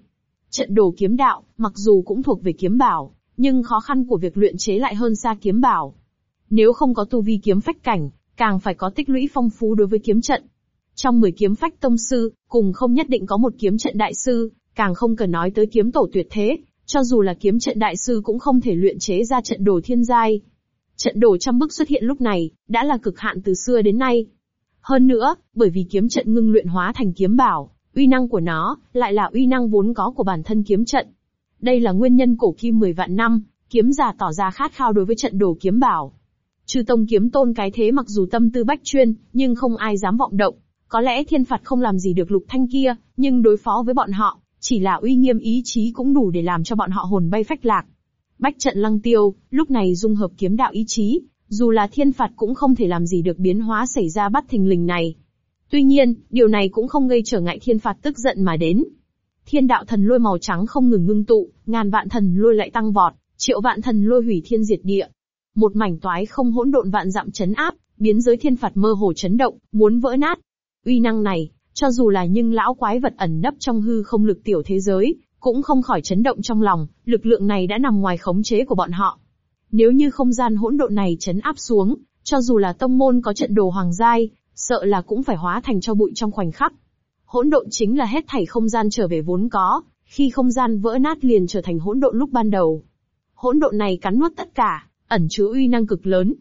A: Trận đồ kiếm đạo, mặc dù cũng thuộc về kiếm bảo, nhưng khó khăn của việc luyện chế lại hơn xa kiếm bảo. Nếu không có tu vi kiếm phách cảnh, càng phải có tích lũy phong phú đối với kiếm trận. Trong 10 kiếm phách tông sư, cùng không nhất định có một kiếm trận đại sư, càng không cần nói tới kiếm tổ tuyệt thế, cho dù là kiếm trận đại sư cũng không thể luyện chế ra trận đồ thiên giai. Trận đồ trăm bức xuất hiện lúc này, đã là cực hạn từ xưa đến nay. Hơn nữa, bởi vì kiếm trận ngưng luyện hóa thành kiếm bảo, uy năng của nó lại là uy năng vốn có của bản thân kiếm trận. Đây là nguyên nhân cổ kim 10 vạn năm, kiếm giả tỏ ra khát khao đối với trận đồ kiếm bảo. Chư tông kiếm tôn cái thế mặc dù tâm tư bách chuyên, nhưng không ai dám vọng động. Có lẽ thiên phạt không làm gì được lục thanh kia, nhưng đối phó với bọn họ, chỉ là uy nghiêm ý chí cũng đủ để làm cho bọn họ hồn bay phách lạc. Bách trận lăng tiêu, lúc này dung hợp kiếm đạo ý chí, dù là thiên phạt cũng không thể làm gì được biến hóa xảy ra bắt thình lình này. Tuy nhiên, điều này cũng không gây trở ngại thiên phạt tức giận mà đến. Thiên đạo thần lôi màu trắng không ngừng ngưng tụ, ngàn vạn thần lôi lại tăng vọt, triệu vạn thần lôi hủy thiên diệt địa. Một mảnh toái không hỗn độn vạn dặm chấn áp, biến giới thiên phạt mơ hồ chấn động, muốn vỡ nát, Uy năng này, cho dù là những lão quái vật ẩn nấp trong hư không lực tiểu thế giới, cũng không khỏi chấn động trong lòng, lực lượng này đã nằm ngoài khống chế của bọn họ. Nếu như không gian hỗn độn này chấn áp xuống, cho dù là tông môn có trận đồ hoàng giai, sợ là cũng phải hóa thành cho bụi trong khoảnh khắc. Hỗn độn chính là hết thảy không gian trở về vốn có, khi không gian vỡ nát liền trở thành hỗn độn lúc ban đầu. Hỗn độn này cắn nuốt tất cả, ẩn chứa uy năng cực lớn.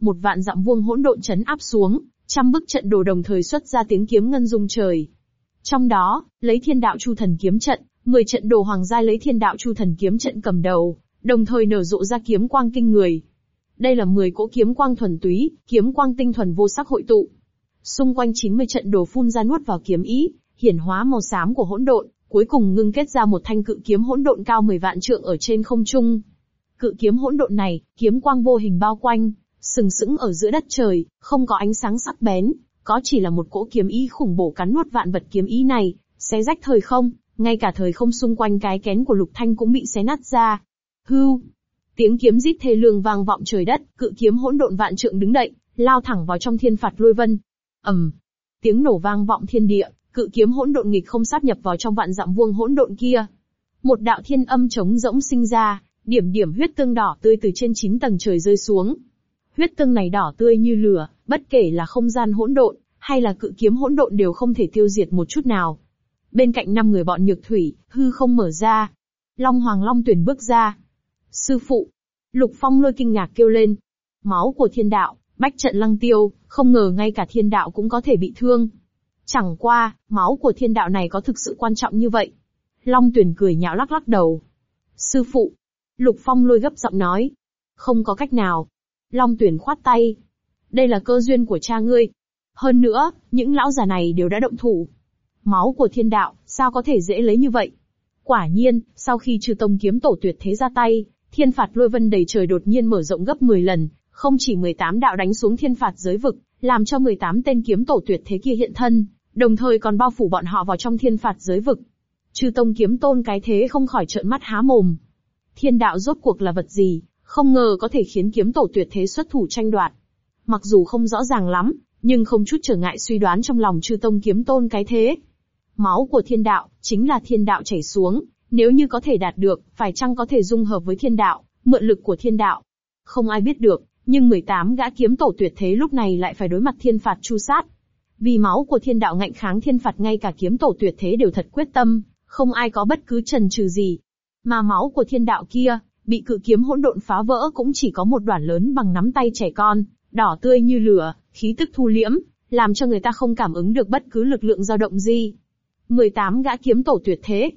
A: Một vạn dặm vuông hỗn độn chấn áp xuống, Trăm bức trận đồ đồng thời xuất ra tiếng kiếm ngân dung trời. Trong đó, lấy thiên đạo chu thần kiếm trận, 10 trận đồ hoàng giai lấy thiên đạo chu thần kiếm trận cầm đầu, đồng thời nở rộ ra kiếm quang kinh người. Đây là 10 cỗ kiếm quang thuần túy, kiếm quang tinh thuần vô sắc hội tụ. Xung quanh 90 trận đồ phun ra nuốt vào kiếm ý, hiển hóa màu xám của hỗn độn, cuối cùng ngưng kết ra một thanh cự kiếm hỗn độn cao 10 vạn trượng ở trên không trung. Cự kiếm hỗn độn này, kiếm quang vô hình bao quanh, sừng sững ở giữa đất trời, không có ánh sáng sắc bén, có chỉ là một cỗ kiếm ý khủng bố cắn nuốt vạn vật kiếm ý này, xé rách thời không, ngay cả thời không xung quanh cái kén của Lục Thanh cũng bị xé nát ra. Hưu! Tiếng kiếm rít thê lương vang vọng trời đất, cự kiếm hỗn độn vạn trượng đứng đậy, lao thẳng vào trong thiên phạt lôi vân. ầm! Tiếng nổ vang vọng thiên địa, cự kiếm hỗn độn nghịch không sát nhập vào trong vạn dặm vuông hỗn độn kia. Một đạo thiên âm trống rỗng sinh ra, điểm điểm huyết tương đỏ tươi từ trên chín tầng trời rơi xuống, Huyết tương này đỏ tươi như lửa, bất kể là không gian hỗn độn, hay là cự kiếm hỗn độn đều không thể tiêu diệt một chút nào. Bên cạnh năm người bọn nhược thủy, hư không mở ra. Long Hoàng Long tuyển bước ra. Sư phụ. Lục Phong lôi kinh ngạc kêu lên. Máu của thiên đạo, bách trận lăng tiêu, không ngờ ngay cả thiên đạo cũng có thể bị thương. Chẳng qua, máu của thiên đạo này có thực sự quan trọng như vậy. Long tuyển cười nhạo lắc lắc đầu. Sư phụ. Lục Phong lôi gấp giọng nói. Không có cách nào, Long Tuyền khoát tay. Đây là cơ duyên của cha ngươi. Hơn nữa, những lão già này đều đã động thủ. Máu của thiên đạo, sao có thể dễ lấy như vậy? Quả nhiên, sau khi trừ tông kiếm tổ tuyệt thế ra tay, thiên phạt lôi vân đầy trời đột nhiên mở rộng gấp 10 lần, không chỉ 18 đạo đánh xuống thiên phạt giới vực, làm cho 18 tên kiếm tổ tuyệt thế kia hiện thân, đồng thời còn bao phủ bọn họ vào trong thiên phạt giới vực. Trừ tông kiếm tôn cái thế không khỏi trợn mắt há mồm. Thiên đạo rốt cuộc là vật gì? không ngờ có thể khiến kiếm tổ tuyệt thế xuất thủ tranh đoạt. Mặc dù không rõ ràng lắm, nhưng không chút trở ngại suy đoán trong lòng chư tông kiếm tôn cái thế. Máu của thiên đạo, chính là thiên đạo chảy xuống, nếu như có thể đạt được, phải chăng có thể dung hợp với thiên đạo, mượn lực của thiên đạo. Không ai biết được, nhưng 18 gã kiếm tổ tuyệt thế lúc này lại phải đối mặt thiên phạt chu sát. Vì máu của thiên đạo ngạnh kháng thiên phạt ngay cả kiếm tổ tuyệt thế đều thật quyết tâm, không ai có bất cứ trần trừ gì. Mà máu của thiên đạo kia, bị cự kiếm hỗn độn phá vỡ cũng chỉ có một đoạn lớn bằng nắm tay trẻ con, đỏ tươi như lửa, khí tức thu liễm, làm cho người ta không cảm ứng được bất cứ lực lượng dao động gì. 18 gã kiếm tổ tuyệt thế.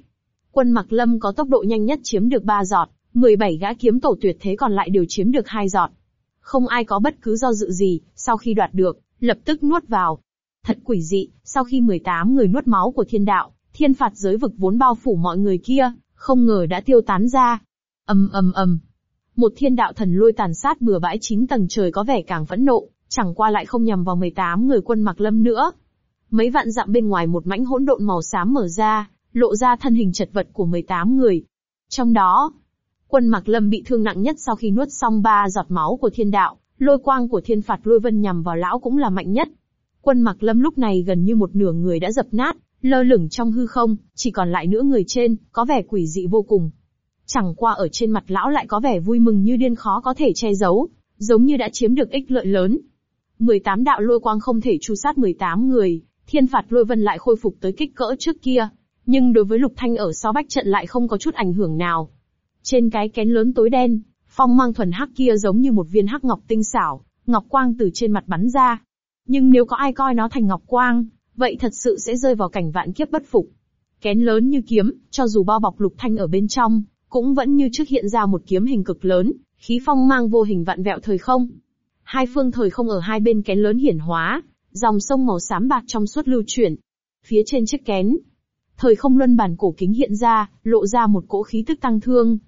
A: Quân Mặc Lâm có tốc độ nhanh nhất chiếm được 3 giọt, 17 gã kiếm tổ tuyệt thế còn lại đều chiếm được 2 giọt. Không ai có bất cứ do dự gì, sau khi đoạt được, lập tức nuốt vào. Thật quỷ dị, sau khi 18 người nuốt máu của thiên đạo, thiên phạt giới vực vốn bao phủ mọi người kia, không ngờ đã tiêu tán ra, Âm âm âm. Một thiên đạo thần lôi tàn sát bừa bãi chín tầng trời có vẻ càng phẫn nộ, chẳng qua lại không nhằm vào 18 người quân mặc lâm nữa. Mấy vạn dặm bên ngoài một mảnh hỗn độn màu xám mở ra, lộ ra thân hình chật vật của 18 người. Trong đó, quân mặc lâm bị thương nặng nhất sau khi nuốt xong ba giọt máu của thiên đạo, lôi quang của thiên phạt lôi vân nhằm vào lão cũng là mạnh nhất. Quân mặc lâm lúc này gần như một nửa người đã dập nát, lơ lửng trong hư không, chỉ còn lại nửa người trên, có vẻ quỷ dị vô cùng, Chẳng qua ở trên mặt lão lại có vẻ vui mừng như điên khó có thể che giấu, giống như đã chiếm được ích lợi lớn. 18 đạo lôi quang không thể tru sát 18 người, thiên phạt lôi vân lại khôi phục tới kích cỡ trước kia, nhưng đối với lục thanh ở sau bách trận lại không có chút ảnh hưởng nào. Trên cái kén lớn tối đen, phong mang thuần hắc kia giống như một viên hắc ngọc tinh xảo, ngọc quang từ trên mặt bắn ra. Nhưng nếu có ai coi nó thành ngọc quang, vậy thật sự sẽ rơi vào cảnh vạn kiếp bất phục. Kén lớn như kiếm, cho dù bao bọc lục thanh ở bên trong, cũng vẫn như trước hiện ra một kiếm hình cực lớn, khí phong mang vô hình vạn vẹo thời không. Hai phương thời không ở hai bên kén lớn hiển hóa, dòng sông màu xám bạc trong suốt lưu chuyển. Phía trên chiếc kén, thời không luân bản cổ kính hiện ra, lộ ra một cỗ khí tức tăng thương.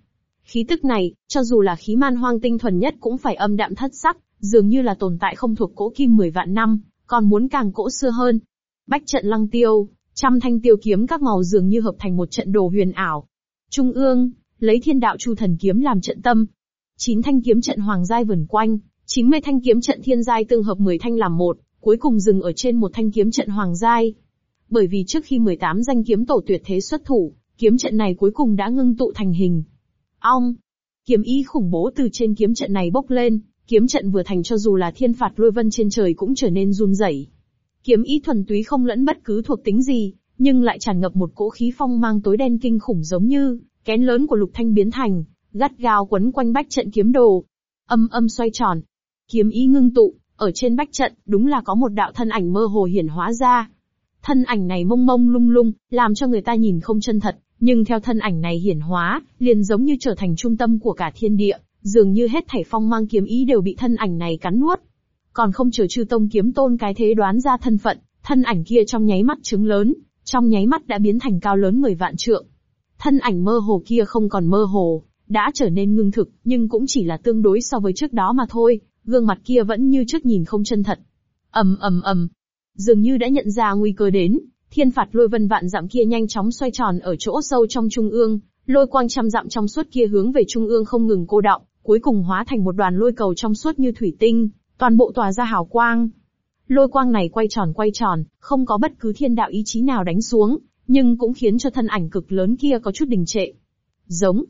A: Khí tức này, cho dù là khí man hoang tinh thuần nhất cũng phải âm đạm thất sắc, dường như là tồn tại không thuộc cỗ kim mười vạn năm, còn muốn càng cỗ xưa hơn. Bách trận lăng tiêu, trăm thanh tiêu kiếm các màu dường như hợp thành một trận đồ huyền ảo. Trung ương, lấy thiên đạo chu thần kiếm làm trận tâm. Chín thanh kiếm trận hoàng giai vần quanh, chín mươi thanh kiếm trận thiên giai tương hợp 10 thanh làm một, cuối cùng dừng ở trên một thanh kiếm trận hoàng giai. Bởi vì trước khi 18 danh kiếm tổ tuyệt thế xuất thủ, kiếm trận này cuối cùng đã ngưng tụ thành hình. Ong! Kiếm ý khủng bố từ trên kiếm trận này bốc lên, kiếm trận vừa thành cho dù là thiên phạt lôi vân trên trời cũng trở nên run rẩy. Kiếm ý thuần túy không lẫn bất cứ thuộc tính gì, nhưng lại tràn ngập một cỗ khí phong mang tối đen kinh khủng giống như Kén lớn của lục thanh biến thành, gắt gao quấn quanh bách trận kiếm đồ. Âm âm xoay tròn. Kiếm ý ngưng tụ, ở trên bách trận, đúng là có một đạo thân ảnh mơ hồ hiển hóa ra. Thân ảnh này mông mông lung lung, làm cho người ta nhìn không chân thật, nhưng theo thân ảnh này hiển hóa, liền giống như trở thành trung tâm của cả thiên địa, dường như hết thảy phong mang kiếm ý đều bị thân ảnh này cắn nuốt. Còn không chờ chư tông kiếm tôn cái thế đoán ra thân phận, thân ảnh kia trong nháy mắt trứng lớn, trong nháy mắt đã biến thành cao lớn người vạn trượng, Thân ảnh mơ hồ kia không còn mơ hồ, đã trở nên ngưng thực, nhưng cũng chỉ là tương đối so với trước đó mà thôi, gương mặt kia vẫn như trước nhìn không chân thật. ầm ầm ầm, dường như đã nhận ra nguy cơ đến, thiên phạt lôi vân vạn dặm kia nhanh chóng xoay tròn ở chỗ sâu trong trung ương, lôi quang trăm dặm trong suốt kia hướng về trung ương không ngừng cô đọng, cuối cùng hóa thành một đoàn lôi cầu trong suốt như thủy tinh, toàn bộ tỏa ra hào quang. Lôi quang này quay tròn quay tròn, không có bất cứ thiên đạo ý chí nào đánh xuống, nhưng cũng khiến cho thân ảnh cực lớn kia có chút đình trệ. Giống.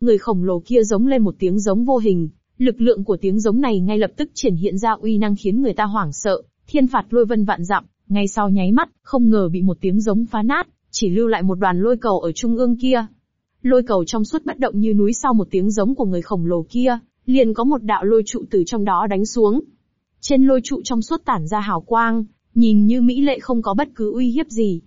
A: Người khổng lồ kia giống lên một tiếng giống vô hình, lực lượng của tiếng giống này ngay lập tức triển hiện ra uy năng khiến người ta hoảng sợ, thiên phạt lôi vân vạn dặm, ngay sau nháy mắt, không ngờ bị một tiếng giống phá nát, chỉ lưu lại một đoàn lôi cầu ở trung ương kia. Lôi cầu trong suốt bất động như núi sau một tiếng giống của người khổng lồ kia, liền có một đạo lôi trụ từ trong đó đánh xuống. Trên lôi trụ trong suốt tản ra hào quang, nhìn như mỹ lệ không có bất cứ uy hiếp gì,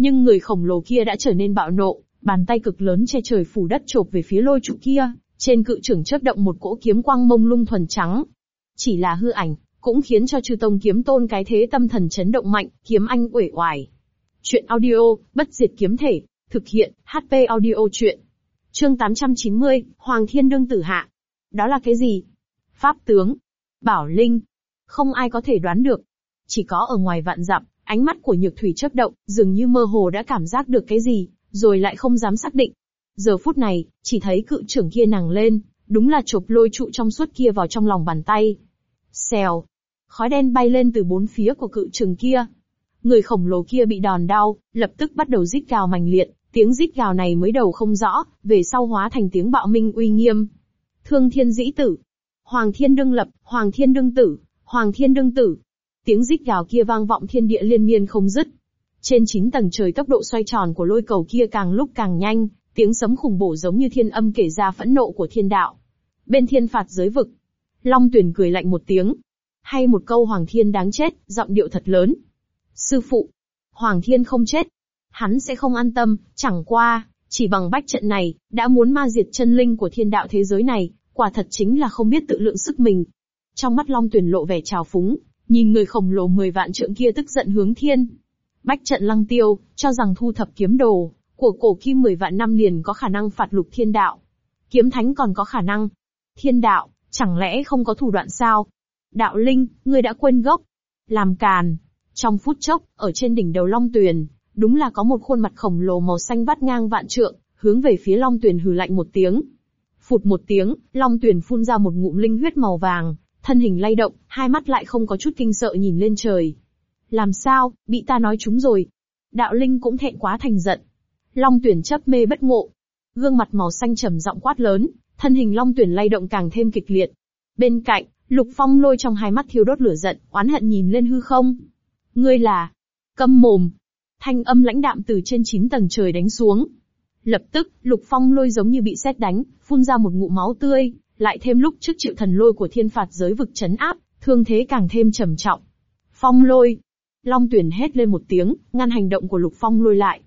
A: nhưng người khổng lồ kia đã trở nên bạo nộ, bàn tay cực lớn che trời phủ đất chộp về phía lôi trụ kia, trên cự trưởng chớp động một cỗ kiếm quang mông lung thuần trắng. Chỉ là hư ảnh, cũng khiến cho chư tông kiếm tôn cái thế tâm thần chấn động mạnh, kiếm anh uể oải. Chuyện audio, bất diệt kiếm thể, thực hiện, HP audio chuyện. Chương 890, Hoàng Thiên Đương Tử Hạ. Đó là cái gì? Pháp tướng. Bảo Linh. Không ai có thể đoán được. Chỉ có ở ngoài vạn dặm, Ánh mắt của Nhược Thủy chớp động, dường như mơ hồ đã cảm giác được cái gì, rồi lại không dám xác định. Giờ phút này, chỉ thấy cự trưởng kia nàng lên, đúng là chộp lôi trụ trong suốt kia vào trong lòng bàn tay. Xèo. Khói đen bay lên từ bốn phía của cự trưởng kia. Người khổng lồ kia bị đòn đau, lập tức bắt đầu rít gào mảnh liệt, tiếng rít gào này mới đầu không rõ, về sau hóa thành tiếng bạo minh uy nghiêm. Thương thiên dĩ tử. Hoàng thiên đương lập, hoàng thiên đương tử, hoàng thiên đương tử, Tiếng rít gào kia vang vọng thiên địa liên miên không dứt. Trên chín tầng trời tốc độ xoay tròn của lôi cầu kia càng lúc càng nhanh, tiếng sấm khủng bổ giống như thiên âm kể ra phẫn nộ của thiên đạo. Bên thiên phạt giới vực, Long Tuyền cười lạnh một tiếng, hay một câu Hoàng Thiên đáng chết, giọng điệu thật lớn. Sư phụ, Hoàng Thiên không chết, hắn sẽ không an tâm, chẳng qua, chỉ bằng bách trận này, đã muốn ma diệt chân linh của thiên đạo thế giới này, quả thật chính là không biết tự lượng sức mình. Trong mắt Long Tuyền lộ vẻ trào phúng, Nhìn người khổng lồ 10 vạn trượng kia tức giận hướng thiên. Bách trận lăng tiêu, cho rằng thu thập kiếm đồ, của cổ kim 10 vạn năm liền có khả năng phạt lục thiên đạo. Kiếm thánh còn có khả năng. Thiên đạo, chẳng lẽ không có thủ đoạn sao? Đạo linh, ngươi đã quên gốc. Làm càn. Trong phút chốc, ở trên đỉnh đầu long tuyền, đúng là có một khuôn mặt khổng lồ màu xanh vắt ngang vạn trượng, hướng về phía long tuyền hừ lạnh một tiếng. Phụt một tiếng, long tuyền phun ra một ngụm linh huyết màu vàng, thân hình lay động, hai mắt lại không có chút kinh sợ nhìn lên trời. Làm sao, bị ta nói chúng rồi. Đạo Linh cũng thẹn quá thành giận. Long tuyển chấp mê bất ngộ. Gương mặt màu xanh trầm giọng quát lớn, thân hình long tuyển lay động càng thêm kịch liệt. Bên cạnh, Lục Phong lôi trong hai mắt thiêu đốt lửa giận, oán hận nhìn lên hư không. Ngươi là... Câm mồm. Thanh âm lãnh đạm từ trên chín tầng trời đánh xuống. Lập tức, Lục Phong lôi giống như bị xét đánh, phun ra một ngụ máu tươi, lại thêm lúc trước chịu thần lôi của thiên phạt giới vực chấn áp, thương thế càng thêm trầm trọng. Phong lôi. Long tuyển hét lên một tiếng, ngăn hành động của lục phong lôi lại.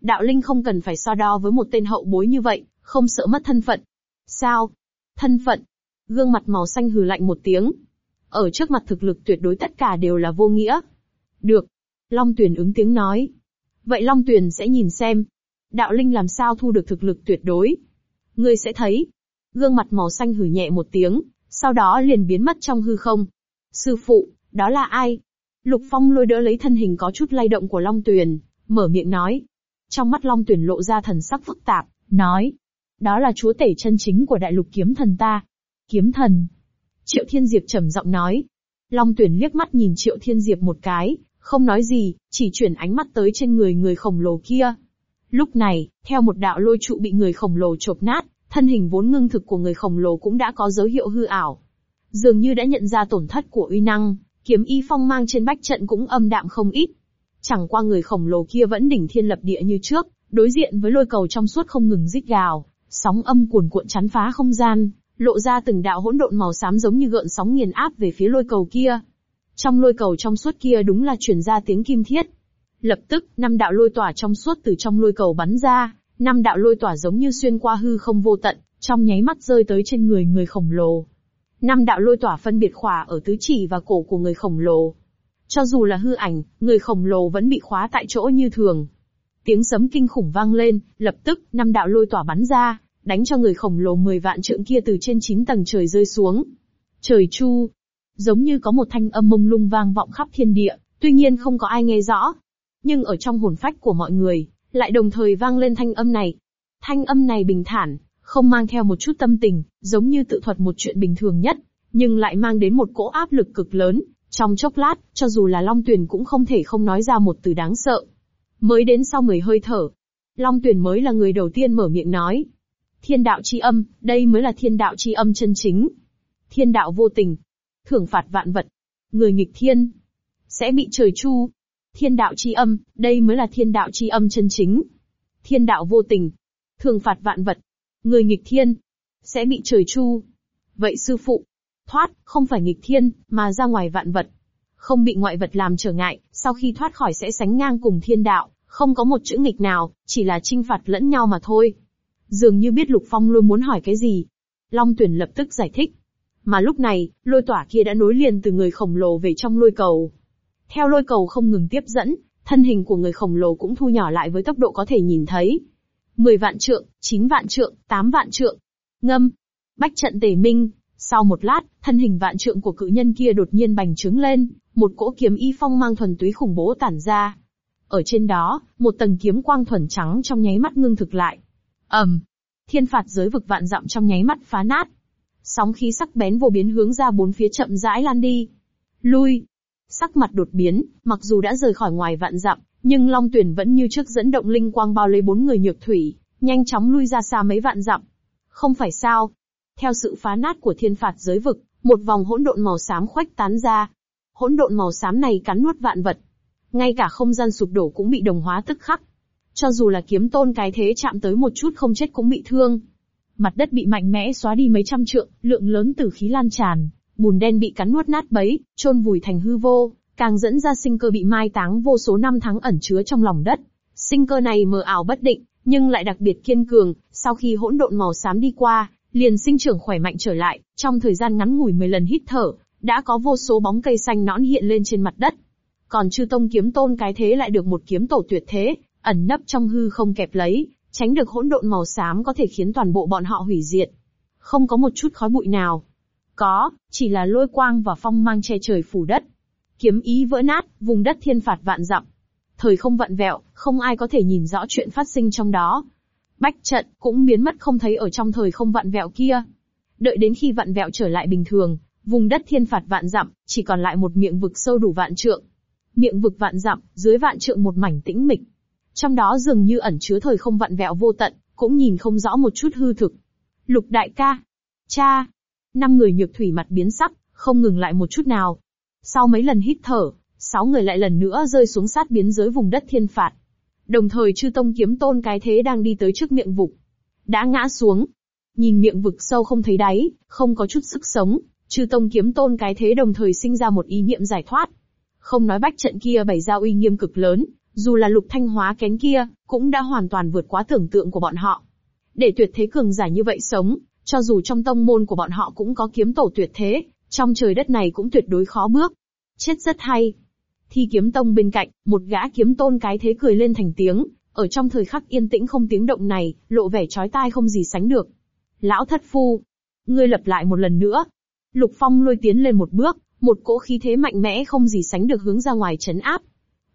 A: Đạo linh không cần phải so đo với một tên hậu bối như vậy, không sợ mất thân phận. Sao? Thân phận. Gương mặt màu xanh hừ lạnh một tiếng. Ở trước mặt thực lực tuyệt đối tất cả đều là vô nghĩa. Được. Long tuyển ứng tiếng nói. Vậy Long tuyển sẽ nhìn xem. Đạo linh làm sao thu được thực lực tuyệt đối. Ngươi sẽ thấy, gương mặt màu xanh hử nhẹ một tiếng, sau đó liền biến mất trong hư không. Sư phụ, đó là ai? Lục Phong lôi đỡ lấy thân hình có chút lay động của Long Tuyền, mở miệng nói. Trong mắt Long Tuyền lộ ra thần sắc phức tạp, nói. Đó là chúa tể chân chính của đại lục kiếm thần ta. Kiếm thần. Triệu Thiên Diệp trầm giọng nói. Long Tuyền liếc mắt nhìn Triệu Thiên Diệp một cái, không nói gì, chỉ chuyển ánh mắt tới trên người người khổng lồ kia. Lúc này, theo một đạo lôi trụ bị người khổng lồ chộp nát, Thân hình vốn ngưng thực của người khổng lồ cũng đã có dấu hiệu hư ảo. Dường như đã nhận ra tổn thất của uy năng, kiếm y phong mang trên bách trận cũng âm đạm không ít. Chẳng qua người khổng lồ kia vẫn đỉnh thiên lập địa như trước, đối diện với lôi cầu trong suốt không ngừng rít gào, sóng âm cuồn cuộn chắn phá không gian, lộ ra từng đạo hỗn độn màu xám giống như gợn sóng nghiền áp về phía lôi cầu kia. Trong lôi cầu trong suốt kia đúng là truyền ra tiếng kim thiết. Lập tức, năm đạo lôi tỏa trong suốt từ trong lôi cầu bắn ra, Năm đạo lôi tỏa giống như xuyên qua hư không vô tận, trong nháy mắt rơi tới trên người người khổng lồ. Năm đạo lôi tỏa phân biệt khỏa ở tứ chỉ và cổ của người khổng lồ. Cho dù là hư ảnh, người khổng lồ vẫn bị khóa tại chỗ như thường. Tiếng sấm kinh khủng vang lên, lập tức, năm đạo lôi tỏa bắn ra, đánh cho người khổng lồ 10 vạn trượng kia từ trên 9 tầng trời rơi xuống. Trời chu, giống như có một thanh âm mông lung vang vọng khắp thiên địa, tuy nhiên không có ai nghe rõ. Nhưng ở trong hồn phách của mọi người, lại đồng thời vang lên thanh âm này. Thanh âm này bình thản, không mang theo một chút tâm tình, giống như tự thuật một chuyện bình thường nhất, nhưng lại mang đến một cỗ áp lực cực lớn. Trong chốc lát, cho dù là Long Tuyền cũng không thể không nói ra một từ đáng sợ. Mới đến sau mười hơi thở, Long Tuyền mới là người đầu tiên mở miệng nói. Thiên đạo chi âm, đây mới là thiên đạo chi âm chân chính. Thiên đạo vô tình, thưởng phạt vạn vật, người nghịch thiên, sẽ bị trời chu. Thiên đạo chi âm, đây mới là thiên đạo chi âm chân chính. Thiên đạo vô tình, thường phạt vạn vật. Người nghịch thiên, sẽ bị trời chu. Vậy sư phụ, thoát, không phải nghịch thiên, mà ra ngoài vạn vật. Không bị ngoại vật làm trở ngại, sau khi thoát khỏi sẽ sánh ngang cùng thiên đạo, không có một chữ nghịch nào, chỉ là trinh phạt lẫn nhau mà thôi. Dường như biết Lục Phong luôn muốn hỏi cái gì. Long tuyển lập tức giải thích. Mà lúc này, lôi tỏa kia đã nối liền từ người khổng lồ về trong lôi cầu. Theo lôi cầu không ngừng tiếp dẫn, thân hình của người khổng lồ cũng thu nhỏ lại với tốc độ có thể nhìn thấy. Mười vạn trượng, chín vạn trượng, tám vạn trượng. Ngâm. Bách trận tề minh. Sau một lát, thân hình vạn trượng của cự nhân kia đột nhiên bành trướng lên, một cỗ kiếm y phong mang thuần túy khủng bố tản ra. Ở trên đó, một tầng kiếm quang thuần trắng trong nháy mắt ngưng thực lại. ầm, Thiên phạt giới vực vạn dặm trong nháy mắt phá nát. Sóng khí sắc bén vô biến hướng ra bốn phía chậm rãi lan đi. Lui, sắc mặt đột biến, mặc dù đã rời khỏi ngoài vạn dặm, nhưng Long Tuyển vẫn như trước dẫn động linh quang bao lấy bốn người nhược thủy, nhanh chóng lui ra xa mấy vạn dặm. Không phải sao? Theo sự phá nát của thiên phạt giới vực, một vòng hỗn độn màu xám khoách tán ra. Hỗn độn màu xám này cắn nuốt vạn vật, ngay cả không gian sụp đổ cũng bị đồng hóa tức khắc. Cho dù là kiếm tôn cái thế chạm tới một chút không chết cũng bị thương. Mặt đất bị mạnh mẽ xóa đi mấy trăm trượng, lượng lớn tử khí lan tràn, bùn đen bị cắn nuốt nát bấy, trôn vùi thành hư vô, càng dẫn ra sinh cơ bị mai táng vô số năm tháng ẩn chứa trong lòng đất. Sinh cơ này mờ ảo bất định, nhưng lại đặc biệt kiên cường, sau khi hỗn độn màu xám đi qua, liền sinh trưởng khỏe mạnh trở lại, trong thời gian ngắn ngủi 10 lần hít thở, đã có vô số bóng cây xanh nõn hiện lên trên mặt đất. Còn chư tông kiếm tôn cái thế lại được một kiếm tổ tuyệt thế, ẩn nấp trong hư không kẹp lấy, tránh được hỗn độn màu xám có thể khiến toàn bộ bọn họ hủy diệt. Không có một chút khói bụi nào, có, chỉ là lôi quang và phong mang che trời phủ đất. Kiếm ý vỡ nát, vùng đất thiên phạt vạn dặm. Thời không vặn vẹo, không ai có thể nhìn rõ chuyện phát sinh trong đó. Bách trận cũng biến mất không thấy ở trong thời không vặn vẹo kia. Đợi đến khi vặn vẹo trở lại bình thường, vùng đất thiên phạt vạn dặm, chỉ còn lại một miệng vực sâu đủ vạn trượng. Miệng vực vạn dặm, dưới vạn trượng một mảnh tĩnh mịch. Trong đó dường như ẩn chứa thời không vặn vẹo vô tận, cũng nhìn không rõ một chút hư thực. Lục đại ca. Cha, năm người nhược thủy mặt biến sắc, không ngừng lại một chút nào. Sau mấy lần hít thở, sáu người lại lần nữa rơi xuống sát biến giới vùng đất thiên phạt. Đồng thời chư tông kiếm tôn cái thế đang đi tới trước miệng vực. Đã ngã xuống. Nhìn miệng vực sâu không thấy đáy, không có chút sức sống, chư tông kiếm tôn cái thế đồng thời sinh ra một ý niệm giải thoát. Không nói bách trận kia bày ra uy nghiêm cực lớn, dù là lục thanh hóa kén kia, cũng đã hoàn toàn vượt quá tưởng tượng của bọn họ. Để tuyệt thế cường giả như vậy sống, cho dù trong tông môn của bọn họ cũng có kiếm tổ tuyệt thế, trong trời đất này cũng tuyệt đối khó bước. Chết rất hay. Thi kiếm tông bên cạnh, một gã kiếm tôn cái thế cười lên thành tiếng, ở trong thời khắc yên tĩnh không tiếng động này, lộ vẻ chói tai không gì sánh được. Lão thất phu, ngươi lập lại một lần nữa. Lục Phong lôi tiến lên một bước, một cỗ khí thế mạnh mẽ không gì sánh được hướng ra ngoài chấn áp.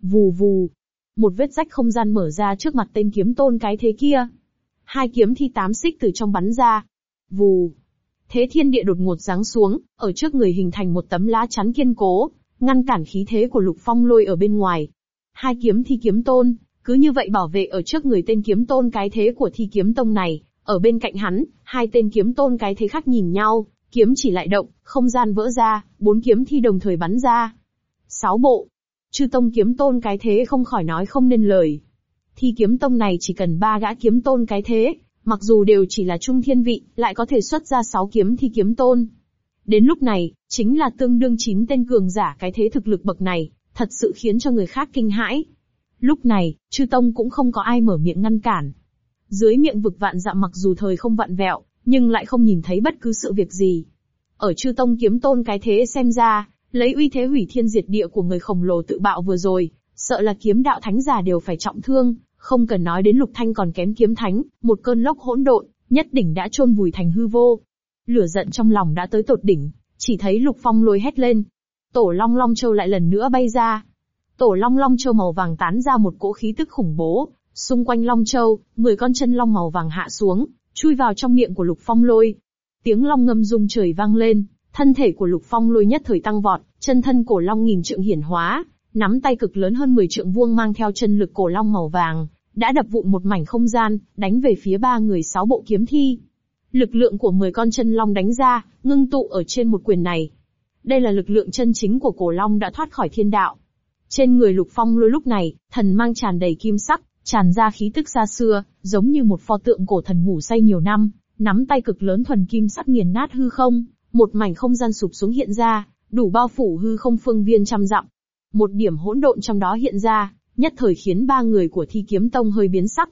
A: Vù vù, một vết rách không gian mở ra trước mặt tên kiếm tôn cái thế kia. Hai kiếm thi tám xích từ trong bắn ra, Vù. Thế thiên địa đột ngột giáng xuống, ở trước người hình thành một tấm lá chắn kiên cố, ngăn cản khí thế của lục phong lôi ở bên ngoài. Hai kiếm thi kiếm tôn, cứ như vậy bảo vệ ở trước người tên kiếm tôn cái thế của thi kiếm tông này, ở bên cạnh hắn, hai tên kiếm tôn cái thế khác nhìn nhau, kiếm chỉ lại động, không gian vỡ ra, bốn kiếm thi đồng thời bắn ra. Sáu bộ. Chư tông kiếm tôn cái thế không khỏi nói không nên lời. Thi kiếm tông này chỉ cần ba gã kiếm tôn cái thế, mặc dù đều chỉ là trung thiên vị, lại có thể xuất ra sáu kiếm thi kiếm tôn. Đến lúc này, chính là tương đương chín tên cường giả cái thế thực lực bậc này, thật sự khiến cho người khác kinh hãi. Lúc này, chư tông cũng không có ai mở miệng ngăn cản. Dưới miệng vực vạn dặm dạ mặc dù thời không vạn vẹo, nhưng lại không nhìn thấy bất cứ sự việc gì. Ở chư tông kiếm tôn cái thế xem ra, lấy uy thế hủy thiên diệt địa của người khổng lồ tự bạo vừa rồi, sợ là kiếm đạo thánh giả đều phải trọng thương, không cần nói đến lục thanh còn kém kiếm thánh, một cơn lốc hỗn độn, nhất đỉnh đã chôn vùi thành hư vô. Lửa giận trong lòng đã tới tột đỉnh, chỉ thấy lục phong lôi hét lên. Tổ long long châu lại lần nữa bay ra. Tổ long long châu màu vàng tán ra một cỗ khí tức khủng bố, xung quanh long châu, 10 con chân long màu vàng hạ xuống, chui vào trong miệng của lục phong lôi. Tiếng long ngâm rung trời vang lên, thân thể của lục phong lôi nhất thời tăng vọt, chân thân cổ long nghìn trượng hiển hóa, nắm tay cực lớn hơn 10 trượng vuông mang theo chân lực cổ long màu vàng, đã đập vụn một mảnh không gian, đánh về phía ba người sáu bộ kiếm thi. Lực lượng của 10 con chân long đánh ra, ngưng tụ ở trên một quyền này. Đây là lực lượng chân chính của cổ long đã thoát khỏi thiên đạo. Trên người lục phong lôi lúc này, thần mang tràn đầy kim sắc, tràn ra khí tức xa xưa, giống như một pho tượng cổ thần ngủ say nhiều năm, nắm tay cực lớn thuần kim sắc nghiền nát hư không, một mảnh không gian sụp xuống hiện ra, đủ bao phủ hư không phương viên trăm dặm, một điểm hỗn độn trong đó hiện ra, nhất thời khiến ba người của thi kiếm tông hơi biến sắc.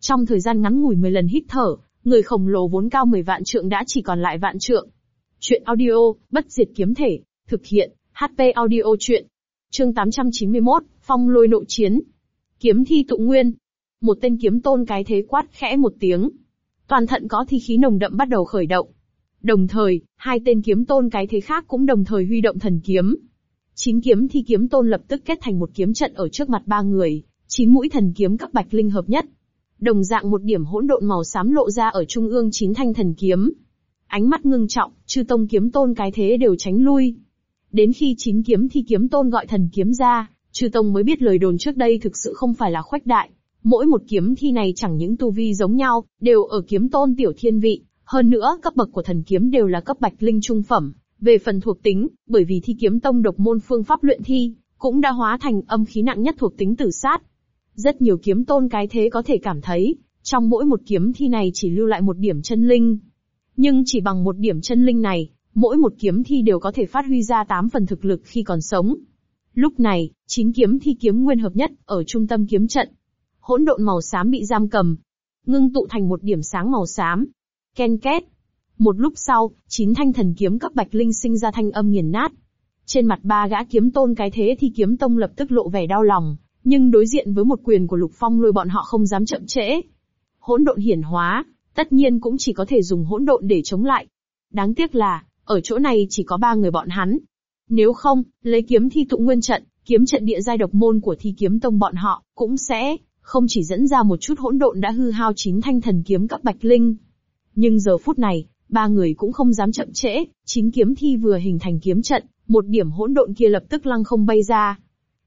A: Trong thời gian ngắn ngủi 10 lần hít thở, người khổng lồ vốn cao 10 vạn trượng đã chỉ còn lại vạn trượng. Chuyện audio, bất diệt kiếm thể, thực hiện, HP audio chuyện. Chương 891, phong lôi nội chiến. Kiếm thi tụ nguyên. Một tên kiếm tôn cái thế quát khẽ một tiếng. Toàn thận có thi khí nồng đậm bắt đầu khởi động. Đồng thời, hai tên kiếm tôn cái thế khác cũng đồng thời huy động thần kiếm, Chín kiếm thi kiếm tôn lập tức kết thành một kiếm trận ở trước mặt ba người, chín mũi thần kiếm cấp bạch linh hợp nhất. Đồng dạng một điểm hỗn độn màu xám lộ ra ở trung ương chín thanh thần kiếm. Ánh mắt ngưng trọng, chư tông kiếm tôn cái thế đều tránh lui. Đến khi chín kiếm thi kiếm tôn gọi thần kiếm ra, chư tông mới biết lời đồn trước đây thực sự không phải là khoách đại. Mỗi một kiếm thi này chẳng những tu vi giống nhau, đều ở kiếm tôn tiểu thiên vị, hơn nữa cấp bậc của thần kiếm đều là cấp bạch linh trung phẩm. Về phần thuộc tính, bởi vì thi kiếm tông độc môn phương pháp luyện thi, cũng đã hóa thành âm khí nặng nhất thuộc tính tử sát. Rất nhiều kiếm tôn cái thế có thể cảm thấy, trong mỗi một kiếm thi này chỉ lưu lại một điểm chân linh. Nhưng chỉ bằng một điểm chân linh này, mỗi một kiếm thi đều có thể phát huy ra 8 phần thực lực khi còn sống. Lúc này, chín kiếm thi kiếm nguyên hợp nhất ở trung tâm kiếm trận. Hỗn độn màu xám bị giam cầm, ngưng tụ thành một điểm sáng màu xám. Ken két. Một lúc sau, chín thanh thần kiếm cấp bạch linh sinh ra thanh âm nghiền nát. Trên mặt ba gã kiếm tôn cái thế thì kiếm tông lập tức lộ vẻ đau lòng, nhưng đối diện với một quyền của lục phong lôi bọn họ không dám chậm trễ. Hỗn độn hiển hóa, tất nhiên cũng chỉ có thể dùng hỗn độn để chống lại. Đáng tiếc là, ở chỗ này chỉ có ba người bọn hắn. Nếu không, lấy kiếm thi tụ nguyên trận, kiếm trận địa giai độc môn của thi kiếm tông bọn họ, cũng sẽ không chỉ dẫn ra một chút hỗn độn đã hư hao chín thanh thần kiếm cấp bạch linh. Nhưng giờ phút này, ba người cũng không dám chậm trễ, chín kiếm thi vừa hình thành kiếm trận, một điểm hỗn độn kia lập tức lăng không bay ra.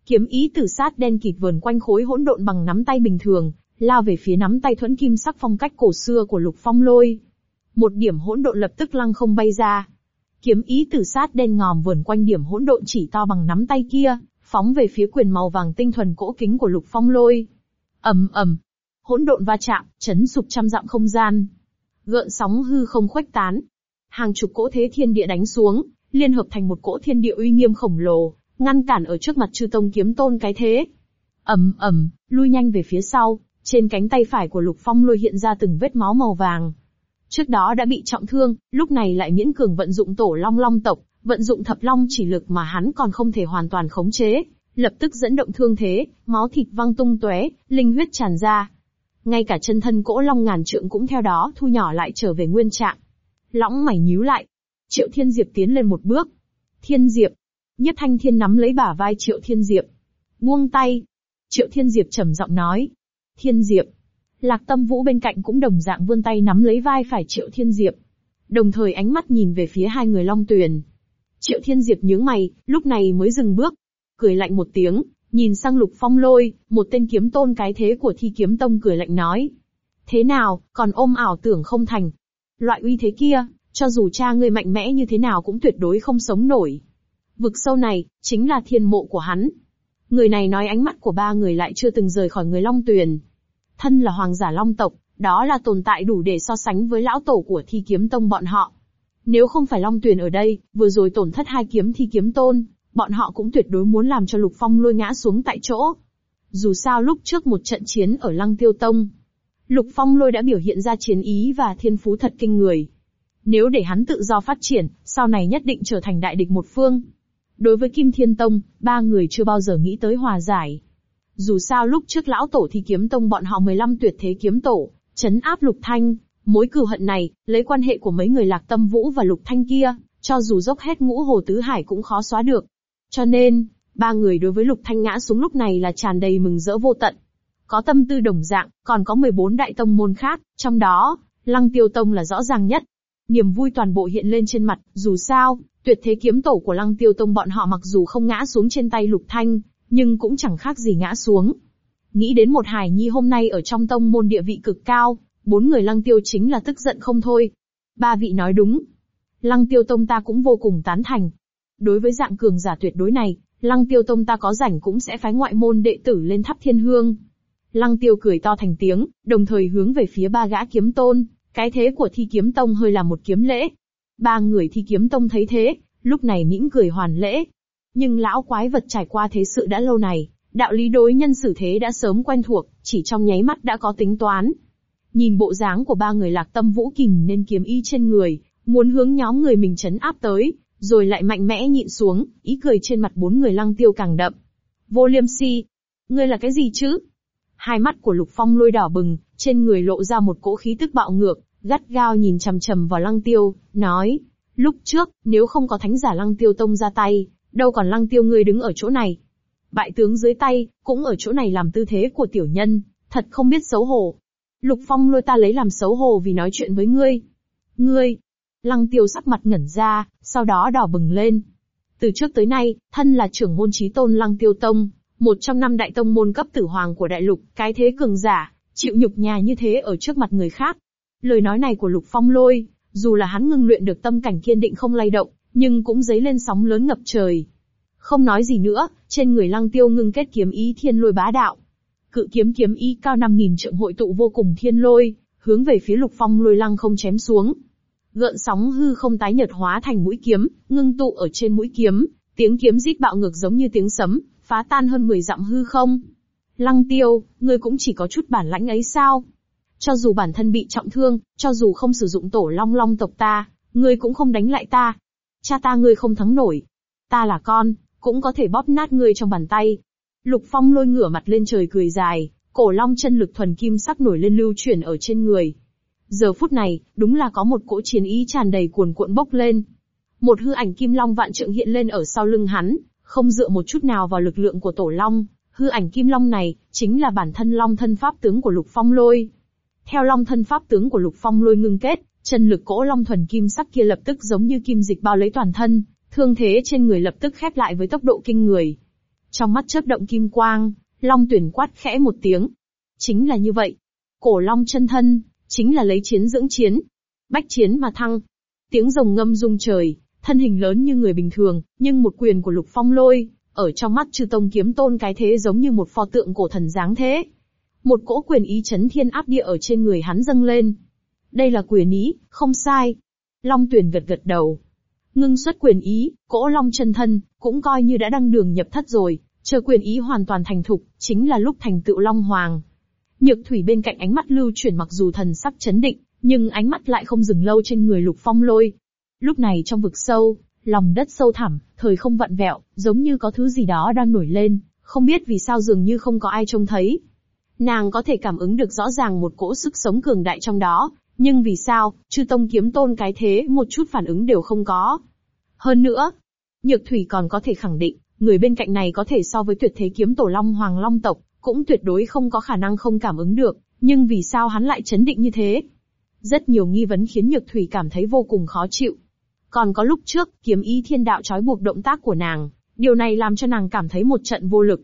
A: Kiếm ý tử sát đen kịt vờn quanh khối hỗn độn bằng nắm tay bình thường, lao về phía nắm tay thuẫn kim sắc phong cách cổ xưa của lục phong lôi. Một điểm hỗn độn lập tức lăng không bay ra. Kiếm ý tử sát đen ngòm vờn quanh điểm hỗn độn chỉ to bằng nắm tay kia, phóng về phía quyền màu vàng tinh thuần cỗ kính của lục phong lôi. ầm ầm, hỗn độn va chạm, chấn sụp trăm dặm không gian gợn sóng hư không khuếch tán. Hàng chục cỗ thế thiên địa đánh xuống, liên hợp thành một cỗ thiên địa uy nghiêm khổng lồ, ngăn cản ở trước mặt chư tông kiếm tôn cái thế. ầm ầm, lui nhanh về phía sau, trên cánh tay phải của lục phong lôi hiện ra từng vết máu màu vàng. Trước đó đã bị trọng thương, lúc này lại miễn cường vận dụng tổ long long tộc, vận dụng thập long chỉ lực mà hắn còn không thể hoàn toàn khống chế, lập tức dẫn động thương thế, máu thịt văng tung tóe, linh huyết tràn ra ngay cả chân thân cỗ long ngàn trượng cũng theo đó thu nhỏ lại trở về nguyên trạng. Lõng mày nhíu lại. Triệu Thiên Diệp tiến lên một bước. Thiên Diệp. Nhất Thanh Thiên nắm lấy bả vai Triệu Thiên Diệp. Buông tay. Triệu Thiên Diệp trầm giọng nói. Thiên Diệp. Lạc Tâm Vũ bên cạnh cũng đồng dạng vươn tay nắm lấy vai phải Triệu Thiên Diệp. Đồng thời ánh mắt nhìn về phía hai người Long Tuyền. Triệu Thiên Diệp nhướng mày, lúc này mới dừng bước. Cười lạnh một tiếng, Nhìn sang lục phong lôi, một tên kiếm tôn cái thế của thi kiếm tông cười lạnh nói. Thế nào, còn ôm ảo tưởng không thành. Loại uy thế kia, cho dù cha ngươi mạnh mẽ như thế nào cũng tuyệt đối không sống nổi. Vực sâu này, chính là thiên mộ của hắn. Người này nói ánh mắt của ba người lại chưa từng rời khỏi người Long Tuyền. Thân là hoàng giả Long tộc, đó là tồn tại đủ để so sánh với lão tổ của thi kiếm tông bọn họ. Nếu không phải Long Tuyền ở đây, vừa rồi tổn thất hai kiếm thi kiếm tôn, bọn họ cũng tuyệt đối muốn làm cho Lục Phong lôi ngã xuống tại chỗ. Dù sao lúc trước một trận chiến ở Lăng Tiêu Tông, Lục Phong lôi đã biểu hiện ra chiến ý và thiên phú thật kinh người. Nếu để hắn tự do phát triển, sau này nhất định trở thành đại địch một phương. Đối với Kim Thiên Tông, ba người chưa bao giờ nghĩ tới hòa giải. Dù sao lúc trước lão tổ thi kiếm tông bọn họ 15 tuyệt thế kiếm tổ, chấn áp Lục Thanh, mối cừu hận này, lấy quan hệ của mấy người Lạc Tâm Vũ và Lục Thanh kia, cho dù dốc hết ngũ hồ tứ hải cũng khó xóa được. Cho nên, ba người đối với Lục Thanh ngã xuống lúc này là tràn đầy mừng rỡ vô tận. Có tâm tư đồng dạng, còn có 14 đại tông môn khác, trong đó, Lăng Tiêu Tông là rõ ràng nhất. Niềm vui toàn bộ hiện lên trên mặt, dù sao, tuyệt thế kiếm tổ của Lăng Tiêu Tông bọn họ mặc dù không ngã xuống trên tay Lục Thanh, nhưng cũng chẳng khác gì ngã xuống. Nghĩ đến một hải nhi hôm nay ở trong tông môn địa vị cực cao, bốn người Lăng Tiêu chính là tức giận không thôi. Ba vị nói đúng. Lăng Tiêu Tông ta cũng vô cùng tán thành, Đối với dạng cường giả tuyệt đối này, Lăng Tiêu Tông ta có rảnh cũng sẽ phái ngoại môn đệ tử lên thắp thiên hương. Lăng Tiêu cười to thành tiếng, đồng thời hướng về phía ba gã kiếm tôn, cái thế của thi kiếm tông hơi là một kiếm lễ. Ba người thi kiếm tông thấy thế, lúc này mỉm cười hoàn lễ. Nhưng lão quái vật trải qua thế sự đã lâu này, đạo lý đối nhân xử thế đã sớm quen thuộc, chỉ trong nháy mắt đã có tính toán. Nhìn bộ dáng của ba người lạc tâm vũ kình nên kiếm y trên người, muốn hướng nhóm người mình chấn áp tới, rồi lại mạnh mẽ nhịn xuống, ý cười trên mặt bốn người lăng tiêu càng đậm. Vô liêm si, ngươi là cái gì chứ? Hai mắt của Lục Phong lôi đỏ bừng, trên người lộ ra một cỗ khí tức bạo ngược, gắt gao nhìn chầm chầm vào lăng tiêu, nói, lúc trước, nếu không có thánh giả lăng tiêu tông ra tay, đâu còn lăng tiêu ngươi đứng ở chỗ này. Bại tướng dưới tay, cũng ở chỗ này làm tư thế của tiểu nhân, thật không biết xấu hổ. Lục Phong lôi ta lấy làm xấu hổ vì nói chuyện với ngươi. Ngươi, Lăng tiêu sắc mặt ngẩn ra, sau đó đỏ bừng lên. Từ trước tới nay, thân là trưởng môn trí tôn lăng tiêu tông, một trong năm đại tông môn cấp tử hoàng của đại lục, cái thế cường giả, chịu nhục nhà như thế ở trước mặt người khác. Lời nói này của lục phong lôi, dù là hắn ngưng luyện được tâm cảnh kiên định không lay động, nhưng cũng dấy lên sóng lớn ngập trời. Không nói gì nữa, trên người lăng tiêu ngưng kết kiếm ý thiên lôi bá đạo. Cự kiếm kiếm ý cao 5.000 trượng hội tụ vô cùng thiên lôi, hướng về phía lục phong lôi lăng không chém xuống gợn sóng hư không tái nhật hóa thành mũi kiếm, ngưng tụ ở trên mũi kiếm, tiếng kiếm rít bạo ngược giống như tiếng sấm, phá tan hơn 10 dặm hư không. Lăng tiêu, ngươi cũng chỉ có chút bản lãnh ấy sao? Cho dù bản thân bị trọng thương, cho dù không sử dụng tổ long long tộc ta, ngươi cũng không đánh lại ta. Cha ta ngươi không thắng nổi. Ta là con, cũng có thể bóp nát ngươi trong bàn tay. Lục Phong lôi ngửa mặt lên trời cười dài, cổ long chân lực thuần kim sắc nổi lên lưu chuyển ở trên người, Giờ phút này, đúng là có một cỗ chiến ý tràn đầy cuồn cuộn bốc lên. Một hư ảnh kim long vạn trượng hiện lên ở sau lưng hắn, không dựa một chút nào vào lực lượng của tổ long, hư ảnh kim long này chính là bản thân long thân pháp tướng của lục phong lôi. Theo long thân pháp tướng của lục phong lôi ngưng kết, chân lực cỗ long thuần kim sắc kia lập tức giống như kim dịch bao lấy toàn thân, thương thế trên người lập tức khép lại với tốc độ kinh người. Trong mắt chớp động kim quang, long tuyển quát khẽ một tiếng. Chính là như vậy. Cổ long chân thân, chính là lấy chiến dưỡng chiến. Bách chiến mà thăng. Tiếng rồng ngâm rung trời, thân hình lớn như người bình thường, nhưng một quyền của lục phong lôi, ở trong mắt chư tông kiếm tôn cái thế giống như một pho tượng cổ thần dáng thế. Một cỗ quyền ý chấn thiên áp địa ở trên người hắn dâng lên. Đây là quyền ý, không sai. Long tuyển gật gật đầu. Ngưng xuất quyền ý, cỗ long chân thân, cũng coi như đã đăng đường nhập thất rồi, chờ quyền ý hoàn toàn thành thục, chính là lúc thành tựu long hoàng. Nhược thủy bên cạnh ánh mắt lưu chuyển mặc dù thần sắc chấn định, nhưng ánh mắt lại không dừng lâu trên người lục phong lôi. Lúc này trong vực sâu, lòng đất sâu thẳm, thời không vặn vẹo, giống như có thứ gì đó đang nổi lên, không biết vì sao dường như không có ai trông thấy. Nàng có thể cảm ứng được rõ ràng một cỗ sức sống cường đại trong đó, nhưng vì sao, chư tông kiếm tôn cái thế một chút phản ứng đều không có. Hơn nữa, Nhược Thủy còn có thể khẳng định, người bên cạnh này có thể so với tuyệt thế kiếm tổ Long Hoàng Long tộc, cũng tuyệt đối không có khả năng không cảm ứng được, nhưng vì sao hắn lại chấn định như thế? Rất nhiều nghi vấn khiến Nhược Thủy cảm thấy vô cùng khó chịu. Còn có lúc trước, kiếm ý thiên đạo trói buộc động tác của nàng, điều này làm cho nàng cảm thấy một trận vô lực.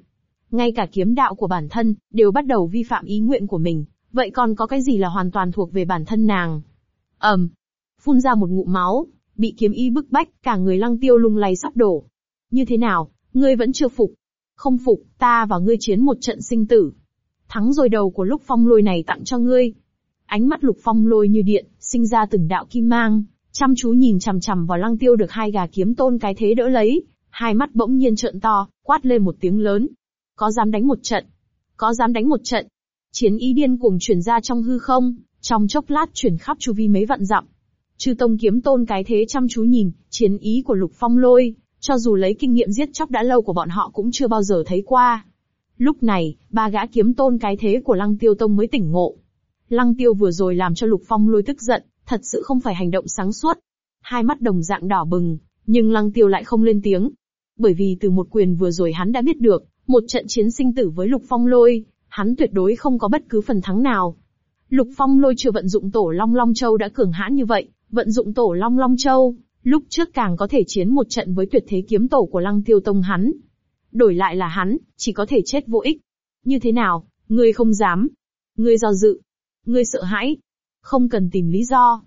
A: Ngay cả kiếm đạo của bản thân, đều bắt đầu vi phạm ý nguyện của mình, vậy còn có cái gì là hoàn toàn thuộc về bản thân nàng? ầm, um, phun ra một ngụm máu, bị kiếm ý bức bách, cả người lăng tiêu lung lay sắp đổ. Như thế nào, ngươi vẫn chưa phục? không phục, ta và ngươi chiến một trận sinh tử. Thắng rồi đầu của lúc phong lôi này tặng cho ngươi. Ánh mắt lục phong lôi như điện, sinh ra từng đạo kim mang, chăm chú nhìn chằm chằm vào lăng tiêu được hai gà kiếm tôn cái thế đỡ lấy, hai mắt bỗng nhiên trợn to, quát lên một tiếng lớn. Có dám đánh một trận? Có dám đánh một trận? Chiến ý điên cuồng truyền ra trong hư không, trong chốc lát chuyển khắp chu vi mấy vạn dặm. Chư tông kiếm tôn cái thế chăm chú nhìn, chiến ý của lục phong lôi, cho dù lấy kinh nghiệm giết chóc đã lâu của bọn họ cũng chưa bao giờ thấy qua. Lúc này, ba gã kiếm tôn cái thế của Lăng Tiêu Tông mới tỉnh ngộ. Lăng Tiêu vừa rồi làm cho Lục Phong lôi tức giận, thật sự không phải hành động sáng suốt. Hai mắt đồng dạng đỏ bừng, nhưng Lăng Tiêu lại không lên tiếng. Bởi vì từ một quyền vừa rồi hắn đã biết được, một trận chiến sinh tử với Lục Phong lôi, hắn tuyệt đối không có bất cứ phần thắng nào. Lục Phong lôi chưa vận dụng tổ Long Long Châu đã cường hãn như vậy, vận dụng tổ Long Long Châu, Lúc trước càng có thể chiến một trận với tuyệt thế kiếm tổ của lăng tiêu tông hắn. Đổi lại là hắn, chỉ có thể chết vô ích. Như thế nào, ngươi không dám. Ngươi do dự. Ngươi sợ hãi. Không cần tìm lý do.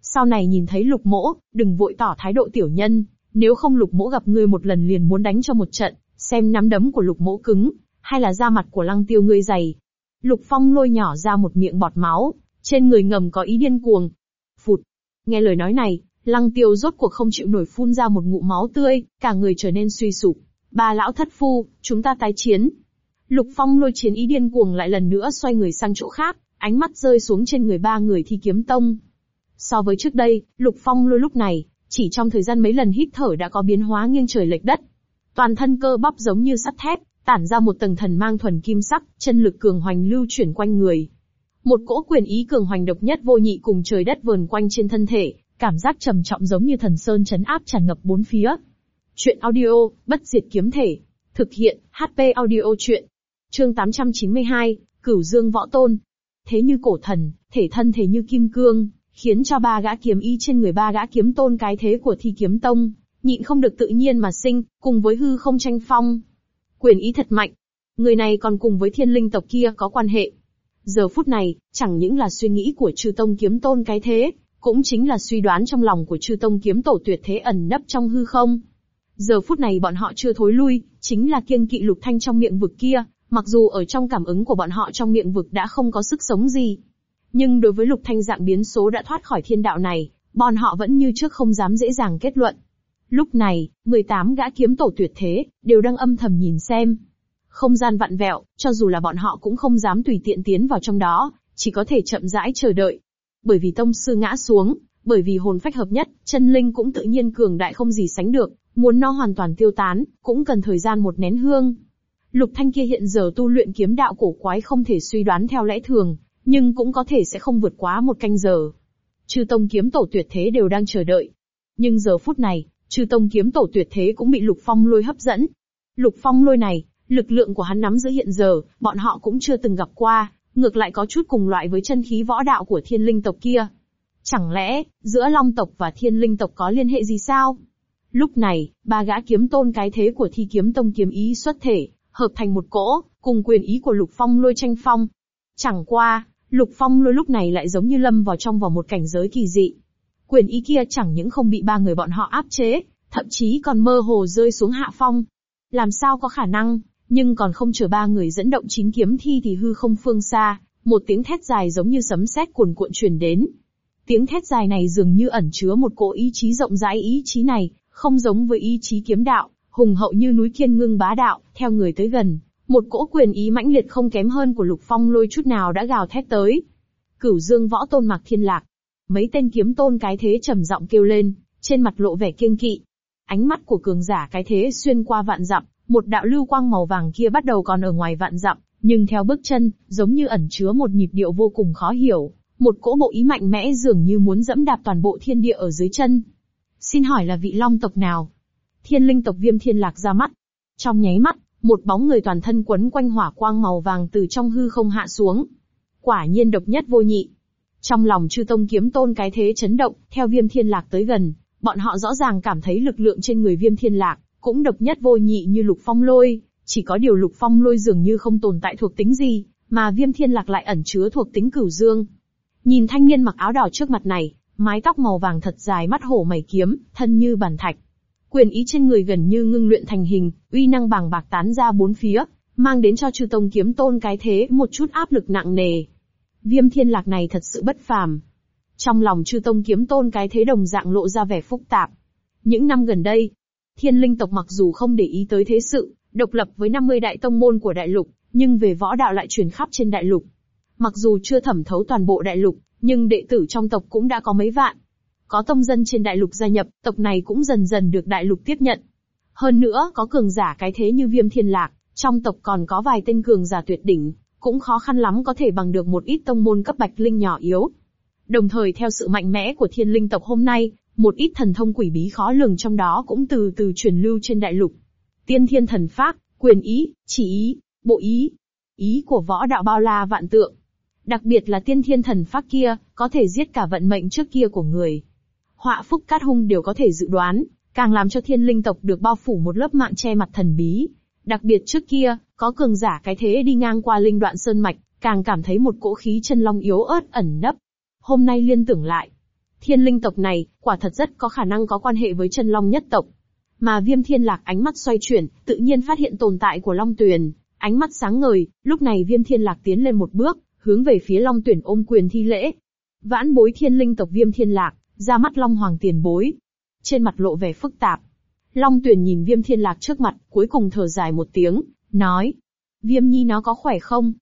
A: Sau này nhìn thấy lục mỗ, đừng vội tỏ thái độ tiểu nhân. Nếu không lục mỗ gặp ngươi một lần liền muốn đánh cho một trận, xem nắm đấm của lục mỗ cứng, hay là da mặt của lăng tiêu ngươi dày. Lục phong lôi nhỏ ra một miệng bọt máu, trên người ngầm có ý điên cuồng. Phụt. Nghe lời nói này, Lăng tiêu rốt cuộc không chịu nổi phun ra một ngụm máu tươi, cả người trở nên suy sụp. Bà lão thất phu, chúng ta tái chiến. Lục phong lôi chiến ý điên cuồng lại lần nữa xoay người sang chỗ khác, ánh mắt rơi xuống trên người ba người thi kiếm tông. So với trước đây, lục phong lôi lúc này, chỉ trong thời gian mấy lần hít thở đã có biến hóa nghiêng trời lệch đất. Toàn thân cơ bắp giống như sắt thép, tản ra một tầng thần mang thuần kim sắc, chân lực cường hoành lưu chuyển quanh người. Một cỗ quyền ý cường hoành độc nhất vô nhị cùng trời đất vờn quanh trên thân thể, Cảm giác trầm trọng giống như thần sơn chấn áp tràn ngập bốn phía. Chuyện audio, bất diệt kiếm thể. Thực hiện, HP audio chuyện. Chương 892, Cửu Dương Võ Tôn. Thế như cổ thần, thể thân thế như kim cương, khiến cho ba gã kiếm y trên người ba gã kiếm tôn cái thế của thi kiếm tông, nhịn không được tự nhiên mà sinh, cùng với hư không tranh phong. Quyền ý thật mạnh. Người này còn cùng với thiên linh tộc kia có quan hệ. Giờ phút này, chẳng những là suy nghĩ của trừ tông kiếm tôn cái thế, cũng chính là suy đoán trong lòng của chư tông kiếm tổ tuyệt thế ẩn nấp trong hư không. Giờ phút này bọn họ chưa thối lui, chính là kiêng kỵ lục thanh trong miệng vực kia, mặc dù ở trong cảm ứng của bọn họ trong miệng vực đã không có sức sống gì. Nhưng đối với lục thanh dạng biến số đã thoát khỏi thiên đạo này, bọn họ vẫn như trước không dám dễ dàng kết luận. Lúc này, 18 gã kiếm tổ tuyệt thế, đều đang âm thầm nhìn xem. Không gian vặn vẹo, cho dù là bọn họ cũng không dám tùy tiện tiến vào trong đó, chỉ có thể chậm rãi chờ đợi, bởi vì tông sư ngã xuống, bởi vì hồn phách hợp nhất, chân linh cũng tự nhiên cường đại không gì sánh được, muốn nó hoàn toàn tiêu tán, cũng cần thời gian một nén hương. Lục Thanh kia hiện giờ tu luyện kiếm đạo cổ quái không thể suy đoán theo lẽ thường, nhưng cũng có thể sẽ không vượt quá một canh giờ. Chư tông kiếm tổ tuyệt thế đều đang chờ đợi. Nhưng giờ phút này, chư tông kiếm tổ tuyệt thế cũng bị Lục Phong lôi hấp dẫn. Lục Phong lôi này, lực lượng của hắn nắm giữ hiện giờ, bọn họ cũng chưa từng gặp qua, ngược lại có chút cùng loại với chân khí võ đạo của thiên linh tộc kia. Chẳng lẽ, giữa long tộc và thiên linh tộc có liên hệ gì sao? Lúc này, ba gã kiếm tôn cái thế của thi kiếm tông kiếm ý xuất thể, hợp thành một cỗ, cùng quyền ý của lục phong lôi tranh phong. Chẳng qua, lục phong lôi lúc này lại giống như lâm vào trong vào một cảnh giới kỳ dị. Quyền ý kia chẳng những không bị ba người bọn họ áp chế, thậm chí còn mơ hồ rơi xuống hạ phong. Làm sao có khả năng, nhưng còn không chờ ba người dẫn động chín kiếm thi thì hư không phương xa, một tiếng thét dài giống như sấm sét cuồn cuộn truyền đến. Tiếng thét dài này dường như ẩn chứa một cỗ ý chí rộng rãi ý chí này, không giống với ý chí kiếm đạo, hùng hậu như núi kiên ngưng bá đạo, theo người tới gần, một cỗ quyền ý mãnh liệt không kém hơn của Lục Phong lôi chút nào đã gào thét tới. Cửu Dương võ tôn Mạc Thiên Lạc, mấy tên kiếm tôn cái thế trầm giọng kêu lên, trên mặt lộ vẻ kiêng kỵ. Ánh mắt của cường giả cái thế xuyên qua vạn dặm, một đạo lưu quang màu vàng kia bắt đầu còn ở ngoài vạn dặm, nhưng theo bước chân, giống như ẩn chứa một nhịp điệu vô cùng khó hiểu, một cỗ bộ ý mạnh mẽ dường như muốn dẫm đạp toàn bộ thiên địa ở dưới chân. Xin hỏi là vị long tộc nào? Thiên linh tộc viêm thiên lạc ra mắt. Trong nháy mắt, một bóng người toàn thân quấn quanh hỏa quang màu vàng từ trong hư không hạ xuống. Quả nhiên độc nhất vô nhị. Trong lòng chư tông kiếm tôn cái thế chấn động, theo viêm thiên lạc tới gần, bọn họ rõ ràng cảm thấy lực lượng trên người viêm thiên lạc, cũng độc nhất vô nhị như lục phong lôi, chỉ có điều lục phong lôi dường như không tồn tại thuộc tính gì, mà viêm thiên lạc lại ẩn chứa thuộc tính cửu dương. Nhìn thanh niên mặc áo đỏ trước mặt này, mái tóc màu vàng thật dài mắt hổ mày kiếm, thân như bản thạch. Quyền ý trên người gần như ngưng luyện thành hình, uy năng bàng bạc tán ra bốn phía, mang đến cho chư tông kiếm tôn cái thế một chút áp lực nặng nề. Viêm thiên lạc này thật sự bất phàm. Trong lòng chư tông kiếm tôn cái thế đồng dạng lộ ra vẻ phức tạp. Những năm gần đây, Thiên linh tộc mặc dù không để ý tới thế sự, độc lập với 50 đại tông môn của đại lục, nhưng về võ đạo lại truyền khắp trên đại lục. Mặc dù chưa thẩm thấu toàn bộ đại lục, nhưng đệ tử trong tộc cũng đã có mấy vạn. Có tông dân trên đại lục gia nhập, tộc này cũng dần dần được đại lục tiếp nhận. Hơn nữa, có cường giả cái thế như viêm thiên lạc, trong tộc còn có vài tên cường giả tuyệt đỉnh, cũng khó khăn lắm có thể bằng được một ít tông môn cấp bạch linh nhỏ yếu. Đồng thời theo sự mạnh mẽ của thiên linh tộc hôm nay, một ít thần thông quỷ bí khó lường trong đó cũng từ từ truyền lưu trên đại lục. Tiên thiên thần pháp, quyền ý, chỉ ý, bộ ý, ý của võ đạo bao la vạn tượng. Đặc biệt là tiên thiên thần pháp kia, có thể giết cả vận mệnh trước kia của người. Họa phúc cát hung đều có thể dự đoán, càng làm cho thiên linh tộc được bao phủ một lớp mạng che mặt thần bí. Đặc biệt trước kia, có cường giả cái thế đi ngang qua linh đoạn sơn mạch, càng cảm thấy một cỗ khí chân long yếu ớt ẩn nấp. Hôm nay liên tưởng lại, Thiên linh tộc này, quả thật rất có khả năng có quan hệ với chân long nhất tộc. Mà viêm thiên lạc ánh mắt xoay chuyển, tự nhiên phát hiện tồn tại của long tuyển, ánh mắt sáng ngời, lúc này viêm thiên lạc tiến lên một bước, hướng về phía long tuyển ôm quyền thi lễ. Vãn bối thiên linh tộc viêm thiên lạc, ra mắt long hoàng tiền bối. Trên mặt lộ vẻ phức tạp. Long tuyển nhìn viêm thiên lạc trước mặt, cuối cùng thở dài một tiếng, nói. Viêm nhi nó có khỏe không?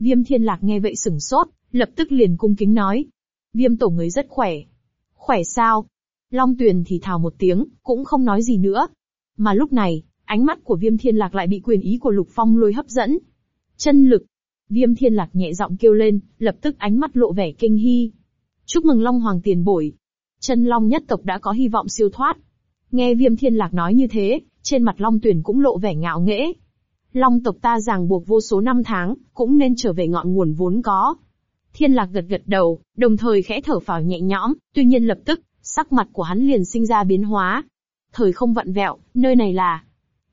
A: Viêm thiên lạc nghe vậy sửng sốt, lập tức liền cung kính nói. Viêm tổ người rất khỏe, khỏe sao? Long Tuyền thì thào một tiếng, cũng không nói gì nữa. Mà lúc này, ánh mắt của Viêm Thiên Lạc lại bị quyền ý của Lục Phong lôi hấp dẫn. Chân lực. Viêm Thiên Lạc nhẹ giọng kêu lên, lập tức ánh mắt lộ vẻ kinh hy. Chúc mừng Long Hoàng tiền bổi. Chân Long nhất tộc đã có hy vọng siêu thoát. Nghe Viêm Thiên Lạc nói như thế, trên mặt Long Tuyền cũng lộ vẻ ngạo nghễ. Long tộc ta ràng buộc vô số năm tháng, cũng nên trở về ngọn nguồn vốn có. Thiên lạc gật gật đầu, đồng thời khẽ thở phào nhẹ nhõm, tuy nhiên lập tức, sắc mặt của hắn liền sinh ra biến hóa. Thời không vặn vẹo, nơi này là...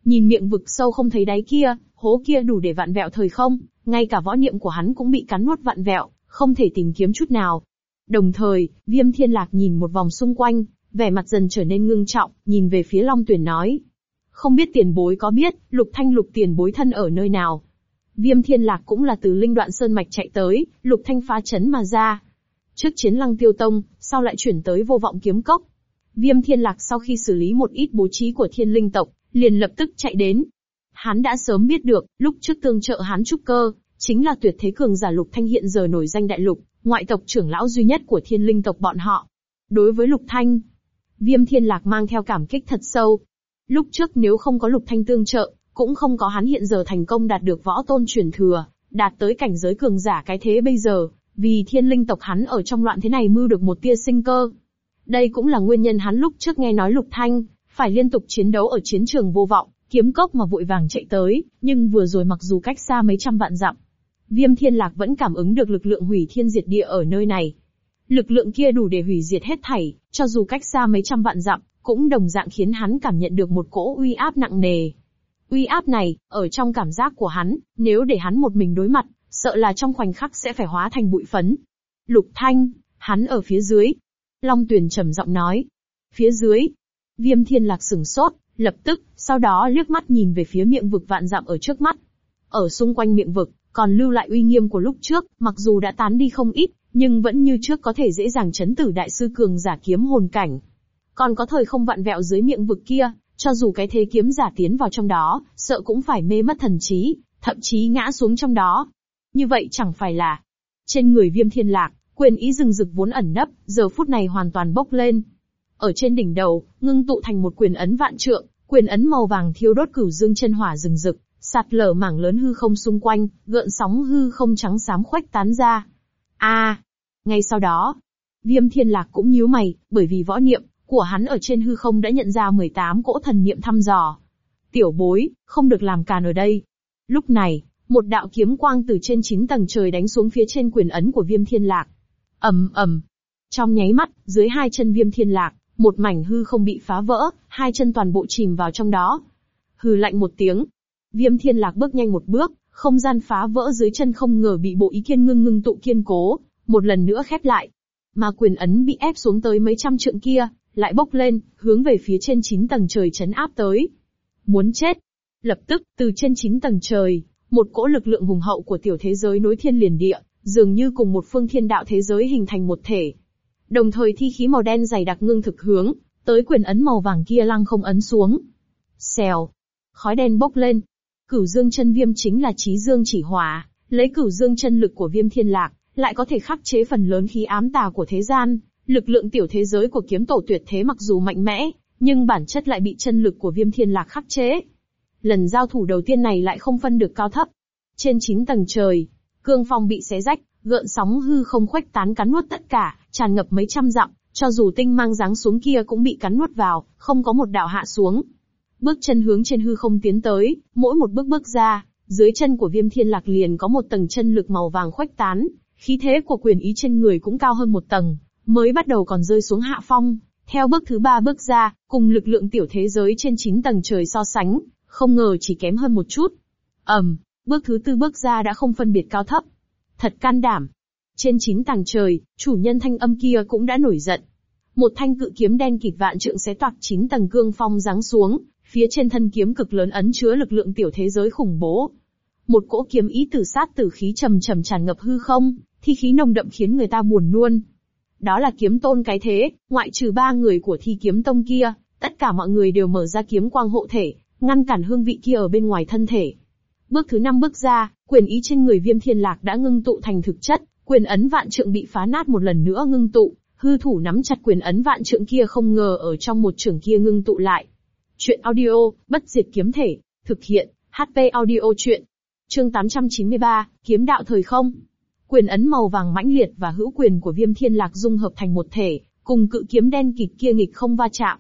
A: Nhìn miệng vực sâu không thấy đáy kia, hố kia đủ để vặn vẹo thời không, ngay cả võ niệm của hắn cũng bị cắn nuốt vặn vẹo, không thể tìm kiếm chút nào. Đồng thời, viêm thiên lạc nhìn một vòng xung quanh, vẻ mặt dần trở nên ngưng trọng, nhìn về phía Long Tuyển nói. Không biết tiền bối có biết, lục thanh lục tiền bối thân ở nơi nào, Viêm Thiên Lạc cũng là từ linh đoạn sơn mạch chạy tới, Lục Thanh phá chấn mà ra. Trước chiến lăng tiêu tông, sau lại chuyển tới vô vọng kiếm cốc. Viêm Thiên Lạc sau khi xử lý một ít bố trí của thiên linh tộc, liền lập tức chạy đến. Hắn đã sớm biết được, lúc trước tương trợ hắn trúc cơ, chính là tuyệt thế cường giả Lục Thanh hiện giờ nổi danh đại lục, ngoại tộc trưởng lão duy nhất của thiên linh tộc bọn họ. Đối với Lục Thanh, Viêm Thiên Lạc mang theo cảm kích thật sâu. Lúc trước nếu không có Lục Thanh tương trợ, cũng không có hắn hiện giờ thành công đạt được võ tôn truyền thừa, đạt tới cảnh giới cường giả cái thế bây giờ, vì thiên linh tộc hắn ở trong loạn thế này mưu được một tia sinh cơ. Đây cũng là nguyên nhân hắn lúc trước nghe nói Lục Thanh, phải liên tục chiến đấu ở chiến trường vô vọng, kiếm cốc mà vội vàng chạy tới, nhưng vừa rồi mặc dù cách xa mấy trăm vạn dặm, Viêm Thiên Lạc vẫn cảm ứng được lực lượng hủy thiên diệt địa ở nơi này. Lực lượng kia đủ để hủy diệt hết thảy, cho dù cách xa mấy trăm vạn dặm, cũng đồng dạng khiến hắn cảm nhận được một cỗ uy áp nặng nề. Uy áp này, ở trong cảm giác của hắn, nếu để hắn một mình đối mặt, sợ là trong khoảnh khắc sẽ phải hóa thành bụi phấn. Lục Thanh, hắn ở phía dưới. Long Tuyền trầm giọng nói. Phía dưới. Viêm thiên lạc sửng sốt, lập tức, sau đó liếc mắt nhìn về phía miệng vực vạn dặm ở trước mắt. Ở xung quanh miệng vực, còn lưu lại uy nghiêm của lúc trước, mặc dù đã tán đi không ít, nhưng vẫn như trước có thể dễ dàng chấn tử đại sư cường giả kiếm hồn cảnh. Còn có thời không vặn vẹo dưới miệng vực kia, cho dù cái thế kiếm giả tiến vào trong đó, sợ cũng phải mê mất thần trí, thậm chí ngã xuống trong đó. Như vậy chẳng phải là trên người viêm thiên lạc, quyền ý rừng rực vốn ẩn nấp, giờ phút này hoàn toàn bốc lên. Ở trên đỉnh đầu, ngưng tụ thành một quyền ấn vạn trượng, quyền ấn màu vàng thiêu đốt cửu dương chân hỏa rừng rực, sạt lở mảng lớn hư không xung quanh, gợn sóng hư không trắng xám khoách tán ra. A! ngay sau đó, Viêm Thiên Lạc cũng nhíu mày, bởi vì võ niệm của hắn ở trên hư không đã nhận ra 18 cỗ thần niệm thăm dò. Tiểu bối, không được làm càn ở đây. Lúc này, một đạo kiếm quang từ trên 9 tầng trời đánh xuống phía trên quyền ấn của viêm thiên lạc. ầm ầm Trong nháy mắt, dưới hai chân viêm thiên lạc, một mảnh hư không bị phá vỡ, hai chân toàn bộ chìm vào trong đó. hư lạnh một tiếng. Viêm thiên lạc bước nhanh một bước, không gian phá vỡ dưới chân không ngờ bị bộ ý kiên ngưng ngưng tụ kiên cố, một lần nữa khép lại. Mà quyền ấn bị ép xuống tới mấy trăm trượng kia, lại bốc lên, hướng về phía trên 9 tầng trời chấn áp tới. Muốn chết! Lập tức, từ trên 9 tầng trời, một cỗ lực lượng hùng hậu của tiểu thế giới nối thiên liền địa, dường như cùng một phương thiên đạo thế giới hình thành một thể. Đồng thời thi khí màu đen dày đặc ngưng thực hướng, tới quyền ấn màu vàng kia lăng không ấn xuống. Xèo! Khói đen bốc lên. Cửu dương chân viêm chính là trí dương chỉ hỏa, lấy cửu dương chân lực của viêm thiên lạc, lại có thể khắc chế phần lớn khí ám tà của thế gian. Lực lượng tiểu thế giới của kiếm tổ tuyệt thế mặc dù mạnh mẽ, nhưng bản chất lại bị chân lực của viêm thiên lạc khắc chế. Lần giao thủ đầu tiên này lại không phân được cao thấp. Trên 9 tầng trời, cương phong bị xé rách, gợn sóng hư không khuếch tán cắn nuốt tất cả, tràn ngập mấy trăm dặm, cho dù tinh mang dáng xuống kia cũng bị cắn nuốt vào, không có một đạo hạ xuống. Bước chân hướng trên hư không tiến tới, mỗi một bước bước ra, dưới chân của viêm thiên lạc liền có một tầng chân lực màu vàng khuếch tán, khí thế của quyền ý trên người cũng cao hơn một tầng, mới bắt đầu còn rơi xuống hạ phong, theo bước thứ ba bước ra, cùng lực lượng tiểu thế giới trên 9 tầng trời so sánh, không ngờ chỉ kém hơn một chút. ầm, bước thứ tư bước ra đã không phân biệt cao thấp. Thật can đảm. Trên 9 tầng trời, chủ nhân thanh âm kia cũng đã nổi giận. Một thanh cự kiếm đen kịt vạn trượng xé toạc 9 tầng cương phong giáng xuống, phía trên thân kiếm cực lớn ấn chứa lực lượng tiểu thế giới khủng bố. Một cỗ kiếm ý tử sát tử khí trầm trầm tràn ngập hư không, thi khí nồng đậm khiến người ta buồn nuôn. Đó là kiếm tôn cái thế, ngoại trừ ba người của thi kiếm tông kia, tất cả mọi người đều mở ra kiếm quang hộ thể, ngăn cản hương vị kia ở bên ngoài thân thể. Bước thứ năm bước ra, quyền ý trên người viêm thiên lạc đã ngưng tụ thành thực chất, quyền ấn vạn trượng bị phá nát một lần nữa ngưng tụ, hư thủ nắm chặt quyền ấn vạn trượng kia không ngờ ở trong một trường kia ngưng tụ lại. Chuyện audio, bất diệt kiếm thể, thực hiện, HP audio chuyện. Chương 893, kiếm đạo thời không. Quyền ấn màu vàng mãnh liệt và hữu quyền của Viêm Thiên Lạc dung hợp thành một thể, cùng cự kiếm đen kịch kia nghịch không va chạm.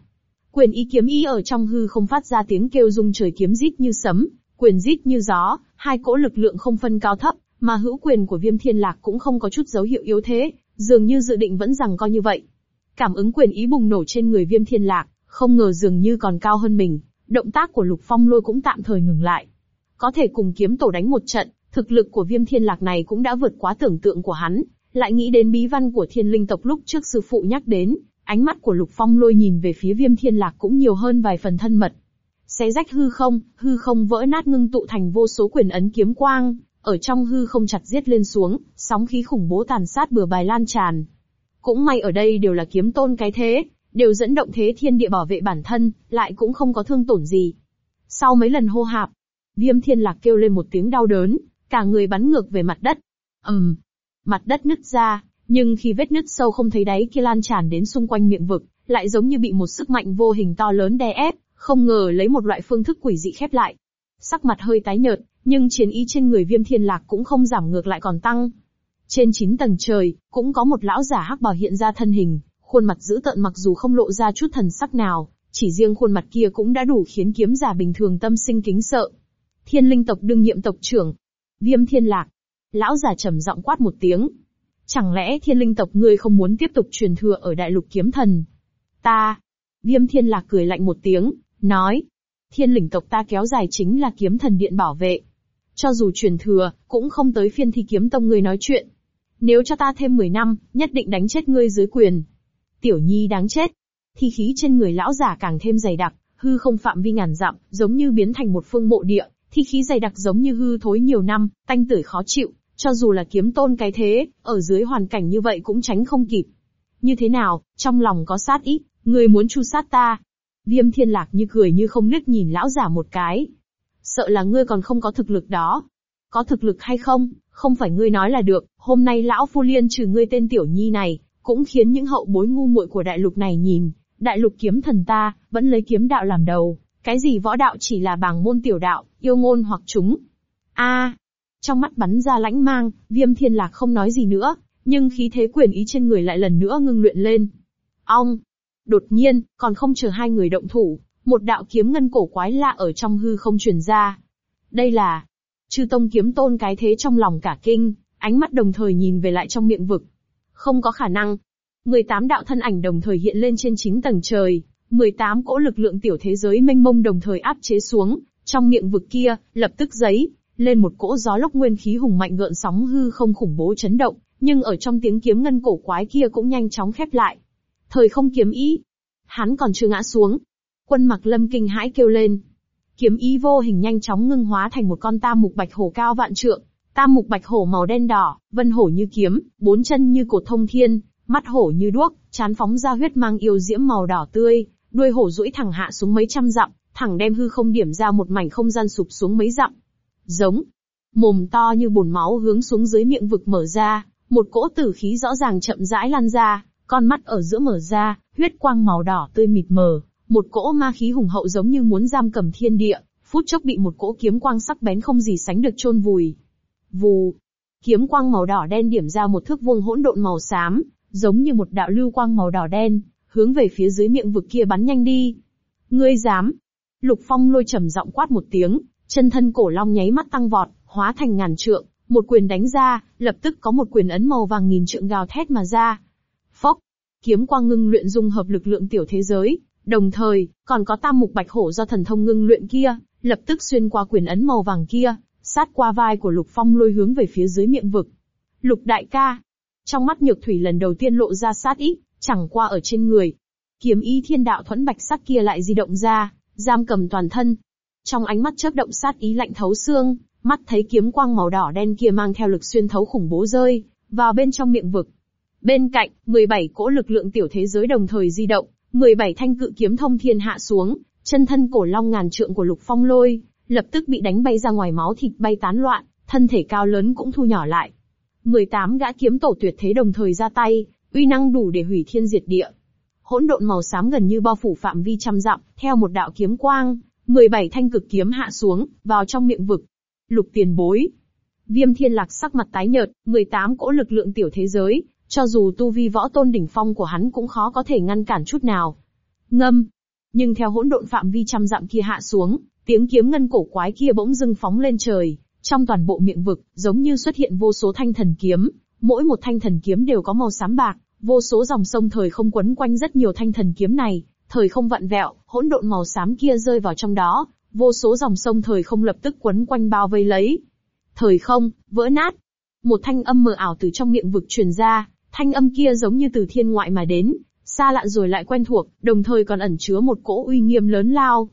A: Quyền ý kiếm ý ở trong hư không phát ra tiếng kêu rung trời kiếm rít như sấm, quyền rít như gió, hai cỗ lực lượng không phân cao thấp, mà hữu quyền của Viêm Thiên Lạc cũng không có chút dấu hiệu yếu thế, dường như dự định vẫn rằng co như vậy. Cảm ứng quyền ý bùng nổ trên người Viêm Thiên Lạc, không ngờ dường như còn cao hơn mình, động tác của Lục Phong Lôi cũng tạm thời ngừng lại. Có thể cùng kiếm tổ đánh một trận, Thực lực của viêm thiên lạc này cũng đã vượt quá tưởng tượng của hắn, lại nghĩ đến bí văn của thiên linh tộc lúc trước sư phụ nhắc đến, ánh mắt của lục phong lôi nhìn về phía viêm thiên lạc cũng nhiều hơn vài phần thân mật. Xé rách hư không, hư không vỡ nát ngưng tụ thành vô số quyền ấn kiếm quang, ở trong hư không chặt giết lên xuống, sóng khí khủng bố tàn sát bừa bài lan tràn. Cũng may ở đây đều là kiếm tôn cái thế, đều dẫn động thế thiên địa bảo vệ bản thân, lại cũng không có thương tổn gì. Sau mấy lần hô hạp, viêm thiên lạc kêu lên một tiếng đau đớn, cả người bắn ngược về mặt đất. ầm, mặt đất nứt ra, nhưng khi vết nứt sâu không thấy đáy kia lan tràn đến xung quanh miệng vực, lại giống như bị một sức mạnh vô hình to lớn đè ép, không ngờ lấy một loại phương thức quỷ dị khép lại. Sắc mặt hơi tái nhợt, nhưng chiến ý trên người Viêm Thiên Lạc cũng không giảm ngược lại còn tăng. Trên chín tầng trời, cũng có một lão giả hắc bảo hiện ra thân hình, khuôn mặt dữ tợn mặc dù không lộ ra chút thần sắc nào, chỉ riêng khuôn mặt kia cũng đã đủ khiến kiếm giả bình thường tâm sinh kính sợ. Thiên linh tộc đương nhiệm tộc trưởng, Viêm thiên lạc. Lão già trầm giọng quát một tiếng. Chẳng lẽ thiên linh tộc ngươi không muốn tiếp tục truyền thừa ở đại lục kiếm thần? Ta. Viêm thiên lạc cười lạnh một tiếng, nói. Thiên linh tộc ta kéo dài chính là kiếm thần điện bảo vệ. Cho dù truyền thừa, cũng không tới phiên thi kiếm tông ngươi nói chuyện. Nếu cho ta thêm 10 năm, nhất định đánh chết ngươi dưới quyền. Tiểu nhi đáng chết. Thi khí trên người lão già càng thêm dày đặc, hư không phạm vi ngàn dặm, giống như biến thành một phương mộ địa, thi khí dày đặc giống như hư thối nhiều năm, tanh tưởi khó chịu, cho dù là kiếm tôn cái thế, ở dưới hoàn cảnh như vậy cũng tránh không kịp. Như thế nào, trong lòng có sát ý, người muốn chu sát ta. Viêm thiên lạc như cười như không liếc nhìn lão giả một cái. Sợ là ngươi còn không có thực lực đó. Có thực lực hay không, không phải ngươi nói là được, hôm nay lão phu liên trừ ngươi tên tiểu nhi này, cũng khiến những hậu bối ngu muội của đại lục này nhìn, đại lục kiếm thần ta, vẫn lấy kiếm đạo làm đầu, cái gì võ đạo chỉ là bảng môn tiểu đạo, yêu ngôn hoặc chúng. A, trong mắt bắn ra lãnh mang, viêm thiên lạc không nói gì nữa, nhưng khí thế quyền ý trên người lại lần nữa ngưng luyện lên. Ong! Đột nhiên, còn không chờ hai người động thủ, một đạo kiếm ngân cổ quái lạ ở trong hư không truyền ra. Đây là... Chư Tông kiếm tôn cái thế trong lòng cả kinh, ánh mắt đồng thời nhìn về lại trong miệng vực. Không có khả năng. 18 đạo thân ảnh đồng thời hiện lên trên 9 tầng trời, 18 cỗ lực lượng tiểu thế giới mênh mông đồng thời áp chế xuống, trong miệng vực kia, lập tức giấy, lên một cỗ gió lốc nguyên khí hùng mạnh gợn sóng hư không khủng bố chấn động, nhưng ở trong tiếng kiếm ngân cổ quái kia cũng nhanh chóng khép lại. Thời không kiếm ý. Hắn còn chưa ngã xuống. Quân mặc lâm kinh hãi kêu lên. Kiếm ý vô hình nhanh chóng ngưng hóa thành một con tam mục bạch hổ cao vạn trượng, tam mục bạch hổ màu đen đỏ, vân hổ như kiếm, bốn chân như cột thông thiên, mắt hổ như đuốc, chán phóng ra huyết mang yêu diễm màu đỏ tươi, Đuôi hổ duỗi thẳng hạ xuống mấy trăm dặm, thẳng đem hư không điểm ra một mảnh không gian sụp xuống mấy dặm. Giống, mồm to như bồn máu hướng xuống dưới miệng vực mở ra, một cỗ tử khí rõ ràng chậm rãi lan ra, con mắt ở giữa mở ra, huyết quang màu đỏ tươi mịt mờ, một cỗ ma khí hùng hậu giống như muốn giam cầm thiên địa, phút chốc bị một cỗ kiếm quang sắc bén không gì sánh được chôn vùi. Vù, kiếm quang màu đỏ đen điểm ra một thước vuông hỗn độn màu xám, giống như một đạo lưu quang màu đỏ đen, hướng về phía dưới miệng vực kia bắn nhanh đi. Ngươi dám? Lục Phong lôi trầm giọng quát một tiếng, chân thân cổ long nháy mắt tăng vọt, hóa thành ngàn trượng, một quyền đánh ra, lập tức có một quyền ấn màu vàng nghìn trượng gào thét mà ra. Phốc, kiếm quang ngưng luyện dung hợp lực lượng tiểu thế giới, đồng thời, còn có tam mục bạch hổ do thần thông ngưng luyện kia, lập tức xuyên qua quyền ấn màu vàng kia, sát qua vai của Lục Phong lôi hướng về phía dưới miệng vực. Lục đại ca, trong mắt nhược thủy lần đầu tiên lộ ra sát ý, Chẳng qua ở trên người, kiếm ý thiên đạo thuẫn bạch sắc kia lại di động ra, giam cầm toàn thân. Trong ánh mắt chớp động sát ý lạnh thấu xương, mắt thấy kiếm quang màu đỏ đen kia mang theo lực xuyên thấu khủng bố rơi vào bên trong miệng vực. Bên cạnh, 17 cỗ lực lượng tiểu thế giới đồng thời di động, 17 thanh cự kiếm thông thiên hạ xuống, chân thân cổ long ngàn trượng của Lục Phong Lôi lập tức bị đánh bay ra ngoài máu thịt bay tán loạn, thân thể cao lớn cũng thu nhỏ lại. 18 gã kiếm tổ tuyệt thế đồng thời ra tay, uy năng đủ để hủy thiên diệt địa. Hỗn độn màu xám gần như bao phủ phạm vi trăm dặm, theo một đạo kiếm quang, 17 thanh cực kiếm hạ xuống, vào trong miệng vực. Lục tiền bối. Viêm thiên lạc sắc mặt tái nhợt, 18 cỗ lực lượng tiểu thế giới, cho dù tu vi võ tôn đỉnh phong của hắn cũng khó có thể ngăn cản chút nào. Ngâm. Nhưng theo hỗn độn phạm vi trăm dặm kia hạ xuống, tiếng kiếm ngân cổ quái kia bỗng dưng phóng lên trời, trong toàn bộ miệng vực, giống như xuất hiện vô số thanh thần kiếm, Mỗi một thanh thần kiếm đều có màu xám bạc, vô số dòng sông thời không quấn quanh rất nhiều thanh thần kiếm này, thời không vặn vẹo, hỗn độn màu xám kia rơi vào trong đó, vô số dòng sông thời không lập tức quấn quanh bao vây lấy. Thời không, vỡ nát. Một thanh âm mờ ảo từ trong miệng vực truyền ra, thanh âm kia giống như từ thiên ngoại mà đến, xa lạ rồi lại quen thuộc, đồng thời còn ẩn chứa một cỗ uy nghiêm lớn lao.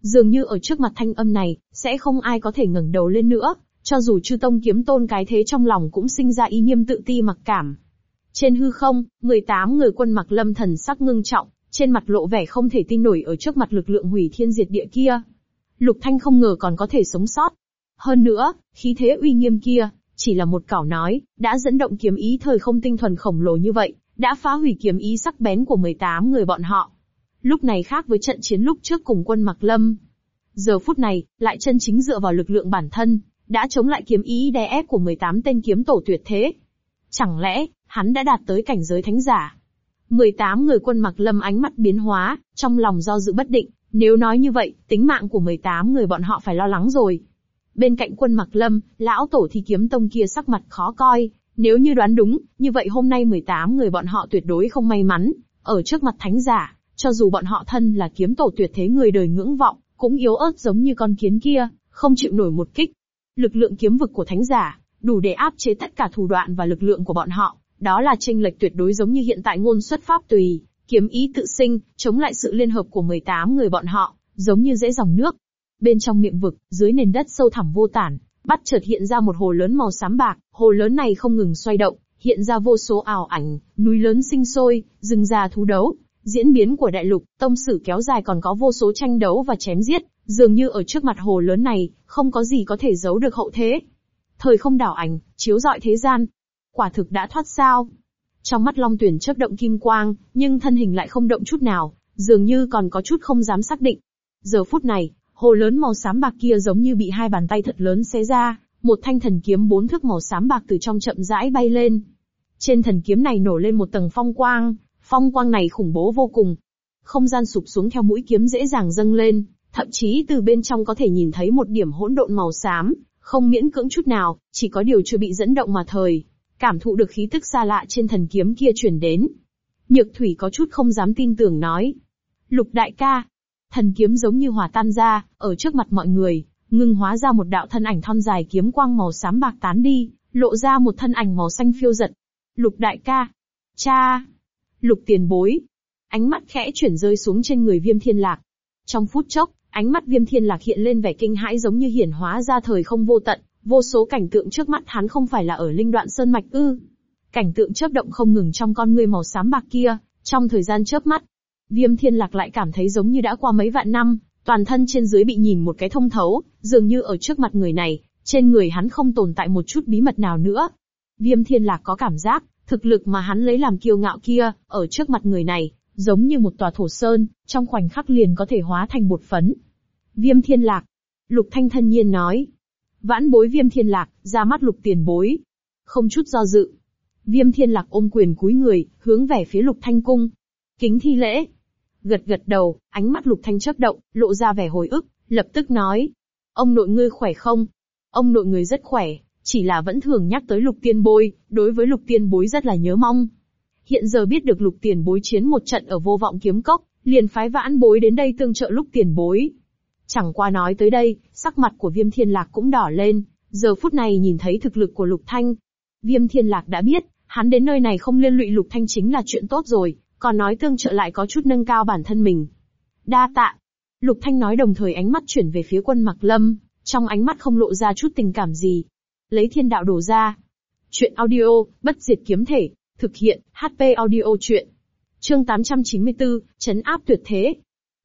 A: Dường như ở trước mặt thanh âm này, sẽ không ai có thể ngẩng đầu lên nữa, cho dù chư tông kiếm tôn cái thế trong lòng cũng sinh ra ý nghiêm tự ti mặc cảm. Trên hư không, 18 người quân mặc lâm thần sắc ngưng trọng, trên mặt lộ vẻ không thể tin nổi ở trước mặt lực lượng hủy thiên diệt địa kia. Lục Thanh không ngờ còn có thể sống sót. Hơn nữa, khí thế uy nghiêm kia, chỉ là một cảo nói, đã dẫn động kiếm ý thời không tinh thuần khổng lồ như vậy, đã phá hủy kiếm ý sắc bén của 18 người bọn họ. Lúc này khác với trận chiến lúc trước cùng quân Mạc Lâm. Giờ phút này, lại chân chính dựa vào lực lượng bản thân, đã chống lại kiếm ý đè ép của 18 tên kiếm tổ tuyệt thế. Chẳng lẽ, hắn đã đạt tới cảnh giới thánh giả? 18 người quân mặc lâm ánh mắt biến hóa, trong lòng do dự bất định, nếu nói như vậy, tính mạng của 18 người bọn họ phải lo lắng rồi. Bên cạnh quân mặc lâm, lão tổ thi kiếm tông kia sắc mặt khó coi, nếu như đoán đúng, như vậy hôm nay 18 người bọn họ tuyệt đối không may mắn, ở trước mặt thánh giả, cho dù bọn họ thân là kiếm tổ tuyệt thế người đời ngưỡng vọng, cũng yếu ớt giống như con kiến kia, không chịu nổi một kích. Lực lượng kiếm vực của thánh giả, đủ để áp chế tất cả thủ đoạn và lực lượng của bọn họ, đó là tranh lệch tuyệt đối giống như hiện tại ngôn xuất pháp tùy, kiếm ý tự sinh, chống lại sự liên hợp của 18 người bọn họ, giống như dễ dòng nước. Bên trong miệng vực, dưới nền đất sâu thẳm vô tản, bắt chợt hiện ra một hồ lớn màu xám bạc, hồ lớn này không ngừng xoay động, hiện ra vô số ảo ảnh, núi lớn sinh sôi, rừng già thú đấu, Diễn biến của đại lục, tông sử kéo dài còn có vô số tranh đấu và chém giết, dường như ở trước mặt hồ lớn này, không có gì có thể giấu được hậu thế. Thời không đảo ảnh, chiếu dọi thế gian. Quả thực đã thoát sao. Trong mắt Long Tuyển chớp động kim quang, nhưng thân hình lại không động chút nào, dường như còn có chút không dám xác định. Giờ phút này, hồ lớn màu xám bạc kia giống như bị hai bàn tay thật lớn xé ra, một thanh thần kiếm bốn thước màu xám bạc từ trong chậm rãi bay lên. Trên thần kiếm này nổ lên một tầng phong quang, Phong quang này khủng bố vô cùng. Không gian sụp xuống theo mũi kiếm dễ dàng dâng lên, thậm chí từ bên trong có thể nhìn thấy một điểm hỗn độn màu xám, không miễn cưỡng chút nào, chỉ có điều chưa bị dẫn động mà thời. Cảm thụ được khí tức xa lạ trên thần kiếm kia chuyển đến. Nhược thủy có chút không dám tin tưởng nói. Lục đại ca. Thần kiếm giống như hòa tan ra, ở trước mặt mọi người, ngưng hóa ra một đạo thân ảnh thon dài kiếm quang màu xám bạc tán đi, lộ ra một thân ảnh màu xanh phiêu giật. Lục đại ca. Cha! Lục tiền bối. Ánh mắt khẽ chuyển rơi xuống trên người viêm thiên lạc. Trong phút chốc, ánh mắt viêm thiên lạc hiện lên vẻ kinh hãi giống như hiển hóa ra thời không vô tận, vô số cảnh tượng trước mắt hắn không phải là ở linh đoạn sơn mạch ư. Cảnh tượng chớp động không ngừng trong con người màu xám bạc kia, trong thời gian chớp mắt. Viêm thiên lạc lại cảm thấy giống như đã qua mấy vạn năm, toàn thân trên dưới bị nhìn một cái thông thấu, dường như ở trước mặt người này, trên người hắn không tồn tại một chút bí mật nào nữa. Viêm thiên lạc có cảm giác, Thực lực mà hắn lấy làm kiêu ngạo kia, ở trước mặt người này, giống như một tòa thổ sơn, trong khoảnh khắc liền có thể hóa thành bột phấn. Viêm thiên lạc. Lục thanh thân nhiên nói. Vãn bối viêm thiên lạc, ra mắt lục tiền bối. Không chút do dự. Viêm thiên lạc ôm quyền cúi người, hướng về phía lục thanh cung. Kính thi lễ. Gật gật đầu, ánh mắt lục thanh chớp động, lộ ra vẻ hồi ức, lập tức nói. Ông nội ngươi khỏe không? Ông nội người rất khỏe chỉ là vẫn thường nhắc tới lục tiên bối đối với lục tiên bối rất là nhớ mong. Hiện giờ biết được lục tiền bối chiến một trận ở vô vọng kiếm cốc, liền phái vãn bối đến đây tương trợ lục tiền bối. Chẳng qua nói tới đây, sắc mặt của viêm thiên lạc cũng đỏ lên, giờ phút này nhìn thấy thực lực của lục thanh. Viêm thiên lạc đã biết, hắn đến nơi này không liên lụy lục thanh chính là chuyện tốt rồi, còn nói tương trợ lại có chút nâng cao bản thân mình. Đa tạ. Lục thanh nói đồng thời ánh mắt chuyển về phía quân mặc lâm, trong ánh mắt không lộ ra chút tình cảm gì, Lấy thiên đạo đổ ra. Chuyện audio, bất diệt kiếm thể, thực hiện, HP audio chuyện. Chương 894, chấn áp tuyệt thế.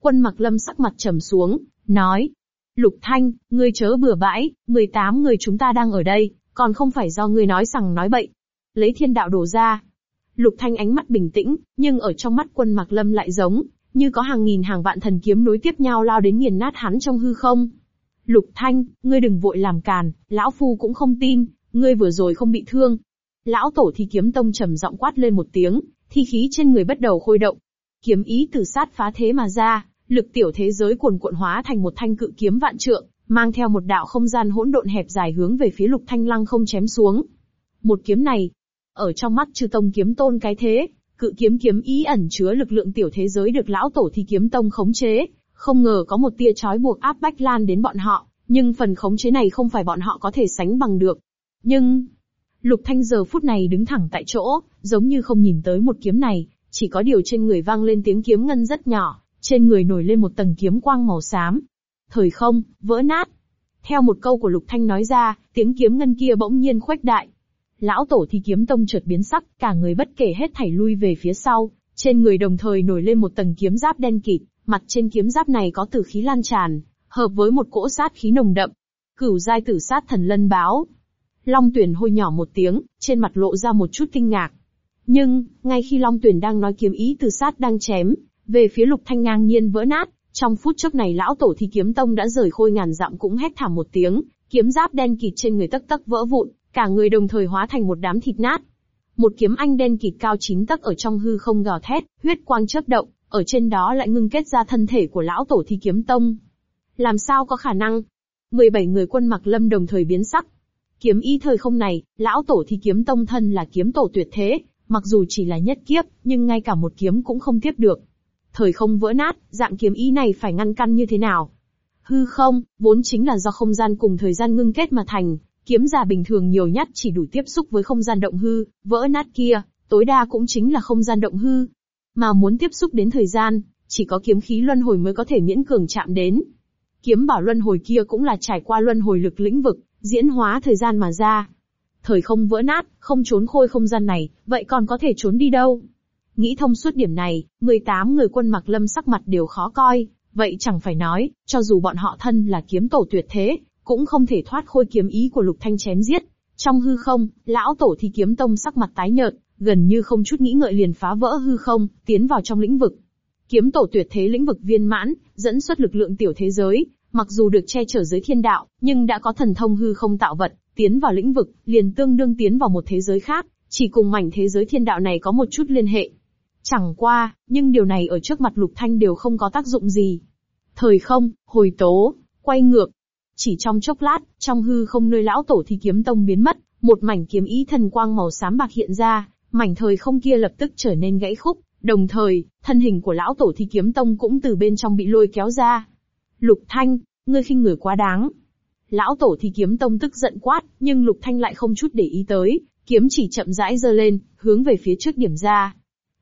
A: Quân mặc lâm sắc mặt trầm xuống, nói. Lục Thanh, ngươi chớ bừa bãi, 18 người chúng ta đang ở đây, còn không phải do ngươi nói rằng nói bậy. Lấy thiên đạo đổ ra. Lục Thanh ánh mắt bình tĩnh, nhưng ở trong mắt quân mặc lâm lại giống, như có hàng nghìn hàng vạn thần kiếm nối tiếp nhau lao đến nghiền nát hắn trong hư không. Lục Thanh, ngươi đừng vội làm càn, lão phu cũng không tin, ngươi vừa rồi không bị thương. Lão tổ thì kiếm tông trầm giọng quát lên một tiếng, thi khí trên người bắt đầu khôi động. Kiếm ý từ sát phá thế mà ra, lực tiểu thế giới cuồn cuộn hóa thành một thanh cự kiếm vạn trượng, mang theo một đạo không gian hỗn độn hẹp dài hướng về phía lục thanh lăng không chém xuống. Một kiếm này, ở trong mắt chư tông kiếm tôn cái thế, cự kiếm kiếm ý ẩn chứa lực lượng tiểu thế giới được lão tổ thi kiếm tông khống chế, không ngờ có một tia chói buộc áp bách lan đến bọn họ, nhưng phần khống chế này không phải bọn họ có thể sánh bằng được. Nhưng, Lục Thanh giờ phút này đứng thẳng tại chỗ, giống như không nhìn tới một kiếm này, chỉ có điều trên người vang lên tiếng kiếm ngân rất nhỏ, trên người nổi lên một tầng kiếm quang màu xám. Thời không, vỡ nát. Theo một câu của Lục Thanh nói ra, tiếng kiếm ngân kia bỗng nhiên khuếch đại. Lão tổ thì kiếm tông chợt biến sắc, cả người bất kể hết thảy lui về phía sau, trên người đồng thời nổi lên một tầng kiếm giáp đen kịt. Mặt trên kiếm giáp này có tử khí lan tràn, hợp với một cỗ sát khí nồng đậm. Cửu giai tử sát thần lân báo. Long tuyển hôi nhỏ một tiếng, trên mặt lộ ra một chút kinh ngạc. Nhưng, ngay khi Long tuyển đang nói kiếm ý tử sát đang chém, về phía lục thanh ngang nhiên vỡ nát, trong phút chốc này lão tổ thì kiếm tông đã rời khôi ngàn dặm cũng hét thảm một tiếng, kiếm giáp đen kịt trên người tấc tấc vỡ vụn, cả người đồng thời hóa thành một đám thịt nát. Một kiếm anh đen kịt cao chín tấc ở trong hư không gào thét, huyết quang chớp động, ở trên đó lại ngưng kết ra thân thể của lão tổ thi kiếm tông. Làm sao có khả năng? 17 người quân mặc lâm đồng thời biến sắc. Kiếm y thời không này, lão tổ thi kiếm tông thân là kiếm tổ tuyệt thế, mặc dù chỉ là nhất kiếp, nhưng ngay cả một kiếm cũng không tiếp được. Thời không vỡ nát, dạng kiếm ý này phải ngăn căn như thế nào? Hư không, vốn chính là do không gian cùng thời gian ngưng kết mà thành, kiếm giả bình thường nhiều nhất chỉ đủ tiếp xúc với không gian động hư, vỡ nát kia, tối đa cũng chính là không gian động hư, mà muốn tiếp xúc đến thời gian, chỉ có kiếm khí luân hồi mới có thể miễn cường chạm đến. Kiếm bảo luân hồi kia cũng là trải qua luân hồi lực lĩnh vực, diễn hóa thời gian mà ra. Thời không vỡ nát, không trốn khôi không gian này, vậy còn có thể trốn đi đâu? Nghĩ thông suốt điểm này, 18 người quân mặc lâm sắc mặt đều khó coi, vậy chẳng phải nói, cho dù bọn họ thân là kiếm tổ tuyệt thế, cũng không thể thoát khôi kiếm ý của lục thanh chém giết. Trong hư không, lão tổ thi kiếm tông sắc mặt tái nhợt, gần như không chút nghĩ ngợi liền phá vỡ hư không, tiến vào trong lĩnh vực. Kiếm tổ tuyệt thế lĩnh vực viên mãn, dẫn xuất lực lượng tiểu thế giới, mặc dù được che chở dưới thiên đạo, nhưng đã có thần thông hư không tạo vật, tiến vào lĩnh vực, liền tương đương tiến vào một thế giới khác, chỉ cùng mảnh thế giới thiên đạo này có một chút liên hệ. Chẳng qua, nhưng điều này ở trước mặt Lục Thanh đều không có tác dụng gì. Thời không, hồi tố, quay ngược. Chỉ trong chốc lát, trong hư không nơi lão tổ thì kiếm tông biến mất, một mảnh kiếm ý thần quang màu xám bạc hiện ra, mảnh thời không kia lập tức trở nên gãy khúc, đồng thời, thân hình của lão tổ thi kiếm tông cũng từ bên trong bị lôi kéo ra. Lục Thanh, ngươi khinh người quá đáng. Lão tổ thi kiếm tông tức giận quát, nhưng Lục Thanh lại không chút để ý tới, kiếm chỉ chậm rãi giơ lên, hướng về phía trước điểm ra.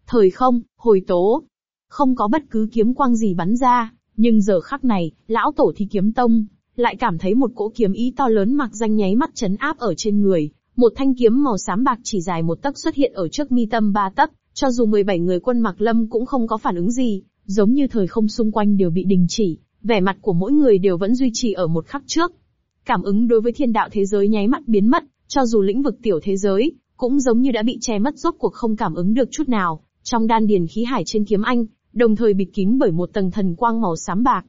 A: Thời không, hồi tố. Không có bất cứ kiếm quang gì bắn ra, nhưng giờ khắc này, lão tổ thi kiếm tông, lại cảm thấy một cỗ kiếm ý to lớn mặc danh nháy mắt chấn áp ở trên người, một thanh kiếm màu xám bạc chỉ dài một tấc xuất hiện ở trước mi tâm ba tấc, cho dù 17 người quân mặc Lâm cũng không có phản ứng gì, giống như thời không xung quanh đều bị đình chỉ, vẻ mặt của mỗi người đều vẫn duy trì ở một khắc trước. Cảm ứng đối với thiên đạo thế giới nháy mắt biến mất, cho dù lĩnh vực tiểu thế giới, cũng giống như đã bị che mất rốt cuộc không cảm ứng được chút nào, trong đan điền khí hải trên kiếm anh, đồng thời bịt kín bởi một tầng thần quang màu xám bạc.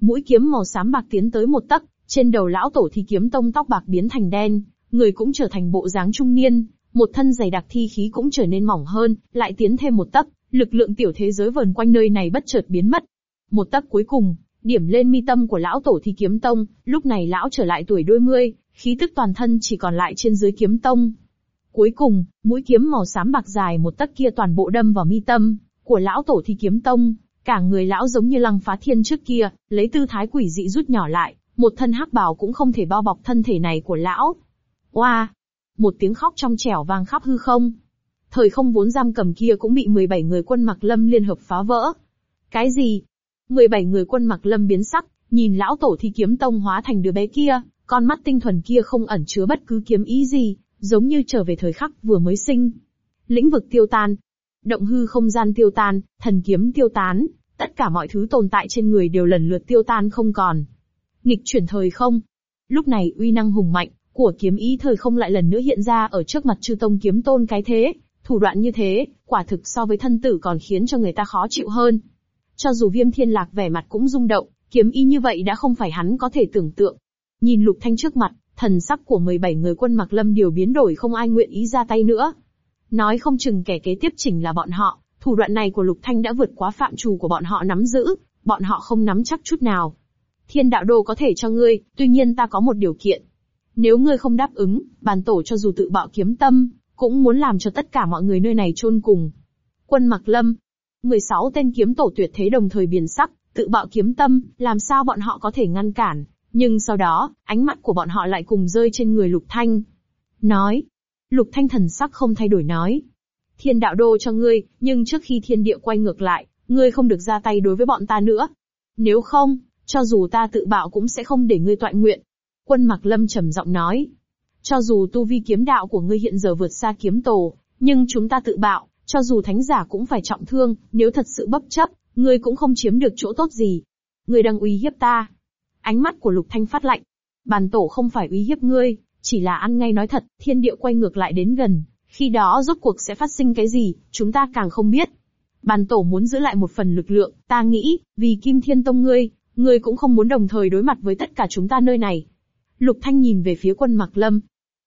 A: Mũi kiếm màu xám bạc tiến tới một tấc, trên đầu lão tổ thì kiếm tông tóc bạc biến thành đen, người cũng trở thành bộ dáng trung niên, một thân dày đặc thi khí cũng trở nên mỏng hơn, lại tiến thêm một tấc, lực lượng tiểu thế giới vần quanh nơi này bất chợt biến mất. Một tấc cuối cùng, điểm lên mi tâm của lão tổ thi kiếm tông, lúc này lão trở lại tuổi đôi mươi, khí tức toàn thân chỉ còn lại trên dưới kiếm tông. Cuối cùng, mũi kiếm màu xám bạc dài một tấc kia toàn bộ đâm vào mi tâm của lão tổ thi kiếm tông, cả người lão giống như lăng phá thiên trước kia, lấy tư thái quỷ dị rút nhỏ lại, một thân hắc bào cũng không thể bao bọc thân thể này của lão, Oa! Một tiếng khóc trong trẻo vang khắp hư không. Thời không vốn giam cầm kia cũng bị 17 người quân mặc lâm liên hợp phá vỡ. Cái gì? 17 người quân mặc lâm biến sắc, nhìn lão tổ thi kiếm tông hóa thành đứa bé kia, con mắt tinh thuần kia không ẩn chứa bất cứ kiếm ý gì, giống như trở về thời khắc vừa mới sinh. Lĩnh vực tiêu tan. Động hư không gian tiêu tan, thần kiếm tiêu tán, tất cả mọi thứ tồn tại trên người đều lần lượt tiêu tan không còn. Nghịch chuyển thời không. Lúc này uy năng hùng mạnh, của kiếm ý thời không lại lần nữa hiện ra ở trước mặt chư tông kiếm tôn cái thế, thủ đoạn như thế, quả thực so với thân tử còn khiến cho người ta khó chịu hơn. Cho dù viêm thiên lạc vẻ mặt cũng rung động, kiếm ý như vậy đã không phải hắn có thể tưởng tượng. Nhìn lục thanh trước mặt, thần sắc của 17 người quân mặc lâm điều biến đổi không ai nguyện ý ra tay nữa. Nói không chừng kẻ kế tiếp chỉnh là bọn họ, thủ đoạn này của lục thanh đã vượt quá phạm trù của bọn họ nắm giữ, bọn họ không nắm chắc chút nào. Thiên đạo đồ có thể cho ngươi, tuy nhiên ta có một điều kiện, nếu ngươi không đáp ứng, bản tổ cho dù tự bạo kiếm tâm, cũng muốn làm cho tất cả mọi người nơi này chôn cùng. Quân Mặc Lâm, 16 tên kiếm tổ tuyệt thế đồng thời biến sắc, tự bạo kiếm tâm, làm sao bọn họ có thể ngăn cản, nhưng sau đó, ánh mắt của bọn họ lại cùng rơi trên người Lục Thanh. Nói, Lục Thanh thần sắc không thay đổi nói, thiên đạo đô cho ngươi, nhưng trước khi thiên địa quay ngược lại, ngươi không được ra tay đối với bọn ta nữa. Nếu không, cho dù ta tự bạo cũng sẽ không để ngươi tọa nguyện. Quân Mặc Lâm trầm giọng nói. Cho dù tu vi kiếm đạo của ngươi hiện giờ vượt xa kiếm tổ, nhưng chúng ta tự bạo, cho dù thánh giả cũng phải trọng thương, nếu thật sự bất chấp, ngươi cũng không chiếm được chỗ tốt gì. Ngươi đang uy hiếp ta. Ánh mắt của Lục Thanh phát lạnh. Bàn tổ không phải uy hiếp ngươi, chỉ là ăn ngay nói thật, thiên địa quay ngược lại đến gần, khi đó rốt cuộc sẽ phát sinh cái gì, chúng ta càng không biết. Bàn tổ muốn giữ lại một phần lực lượng, ta nghĩ, vì Kim Thiên Tông ngươi, ngươi cũng không muốn đồng thời đối mặt với tất cả chúng ta nơi này. Lục Thanh nhìn về phía quân Mạc Lâm.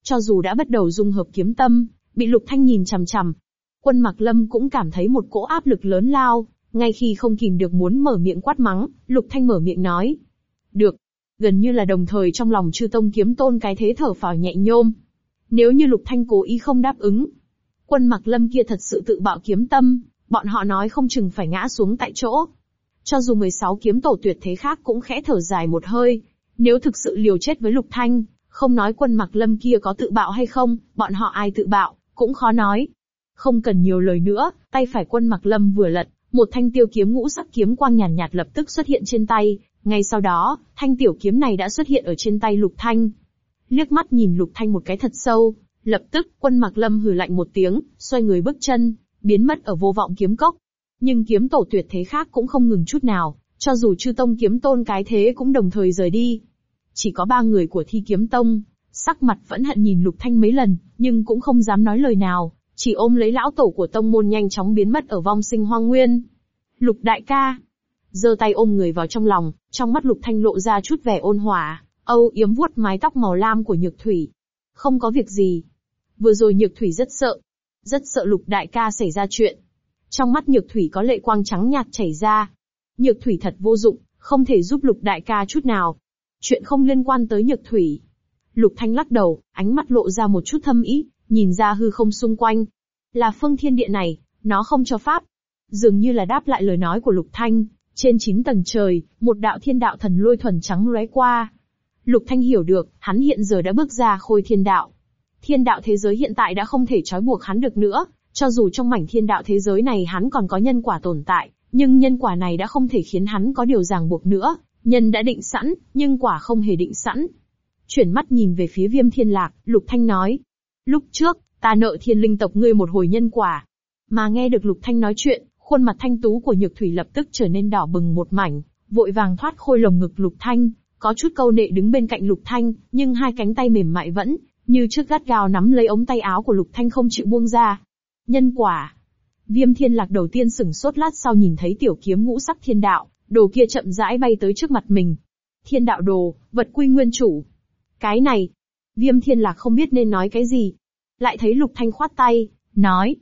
A: Cho dù đã bắt đầu dung hợp kiếm tâm, bị Lục Thanh nhìn chằm chằm. Quân Mạc Lâm cũng cảm thấy một cỗ áp lực lớn lao, ngay khi không kìm được muốn mở miệng quát mắng, Lục Thanh mở miệng nói. Được. Gần như là đồng thời trong lòng chư tông kiếm tôn cái thế thở phào nhẹ nhôm. Nếu như Lục Thanh cố ý không đáp ứng, quân Mạc Lâm kia thật sự tự bạo kiếm tâm, bọn họ nói không chừng phải ngã xuống tại chỗ. Cho dù 16 kiếm tổ tuyệt thế khác cũng khẽ thở dài một hơi, nếu thực sự liều chết với Lục Thanh, không nói quân mặc lâm kia có tự bạo hay không, bọn họ ai tự bạo, cũng khó nói. Không cần nhiều lời nữa, tay phải quân mặc lâm vừa lật, một thanh tiêu kiếm ngũ sắc kiếm quang nhàn nhạt, nhạt lập tức xuất hiện trên tay, ngay sau đó, thanh tiểu kiếm này đã xuất hiện ở trên tay Lục Thanh. Liếc mắt nhìn Lục Thanh một cái thật sâu, lập tức quân mặc lâm hừ lạnh một tiếng, xoay người bước chân, biến mất ở vô vọng kiếm cốc. Nhưng kiếm tổ tuyệt thế khác cũng không ngừng chút nào, cho dù chư tông kiếm tôn cái thế cũng đồng thời rời đi. Chỉ có ba người của thi kiếm tông, sắc mặt vẫn hận nhìn lục thanh mấy lần, nhưng cũng không dám nói lời nào, chỉ ôm lấy lão tổ của tông môn nhanh chóng biến mất ở vong sinh hoang nguyên. Lục đại ca, giơ tay ôm người vào trong lòng, trong mắt lục thanh lộ ra chút vẻ ôn hòa, âu yếm vuốt mái tóc màu lam của nhược thủy. Không có việc gì. Vừa rồi nhược thủy rất sợ, rất sợ lục đại ca xảy ra chuyện. Trong mắt nhược thủy có lệ quang trắng nhạt chảy ra, nhược thủy thật vô dụng, không thể giúp lục đại ca chút nào. Chuyện không liên quan tới nhược thủy. Lục Thanh lắc đầu, ánh mắt lộ ra một chút thâm ý, nhìn ra hư không xung quanh. Là phương thiên địa này, nó không cho pháp. Dường như là đáp lại lời nói của Lục Thanh, trên chín tầng trời, một đạo thiên đạo thần lôi thuần trắng lóe qua. Lục Thanh hiểu được, hắn hiện giờ đã bước ra khôi thiên đạo. Thiên đạo thế giới hiện tại đã không thể trói buộc hắn được nữa, cho dù trong mảnh thiên đạo thế giới này hắn còn có nhân quả tồn tại, nhưng nhân quả này đã không thể khiến hắn có điều ràng buộc nữa, nhân đã định sẵn, nhưng quả không hề định sẵn. Chuyển mắt nhìn về phía viêm thiên lạc, Lục Thanh nói. Lúc trước, ta nợ thiên linh tộc ngươi một hồi nhân quả. Mà nghe được Lục Thanh nói chuyện, khuôn mặt thanh tú của Nhược Thủy lập tức trở nên đỏ bừng một mảnh, vội vàng thoát khôi lồng ngực Lục Thanh, có chút câu nệ đứng bên cạnh Lục Thanh, nhưng hai cánh tay mềm mại vẫn, như trước gắt gao nắm lấy ống tay áo của Lục Thanh không chịu buông ra. Nhân quả, Viêm thiên lạc đầu tiên sửng sốt lát sau nhìn thấy tiểu kiếm ngũ sắc thiên đạo, đồ kia chậm rãi bay tới trước mặt mình. Thiên đạo đồ, vật quy nguyên chủ. Cái này, viêm thiên lạc không biết nên nói cái gì. Lại thấy lục thanh khoát tay, nói.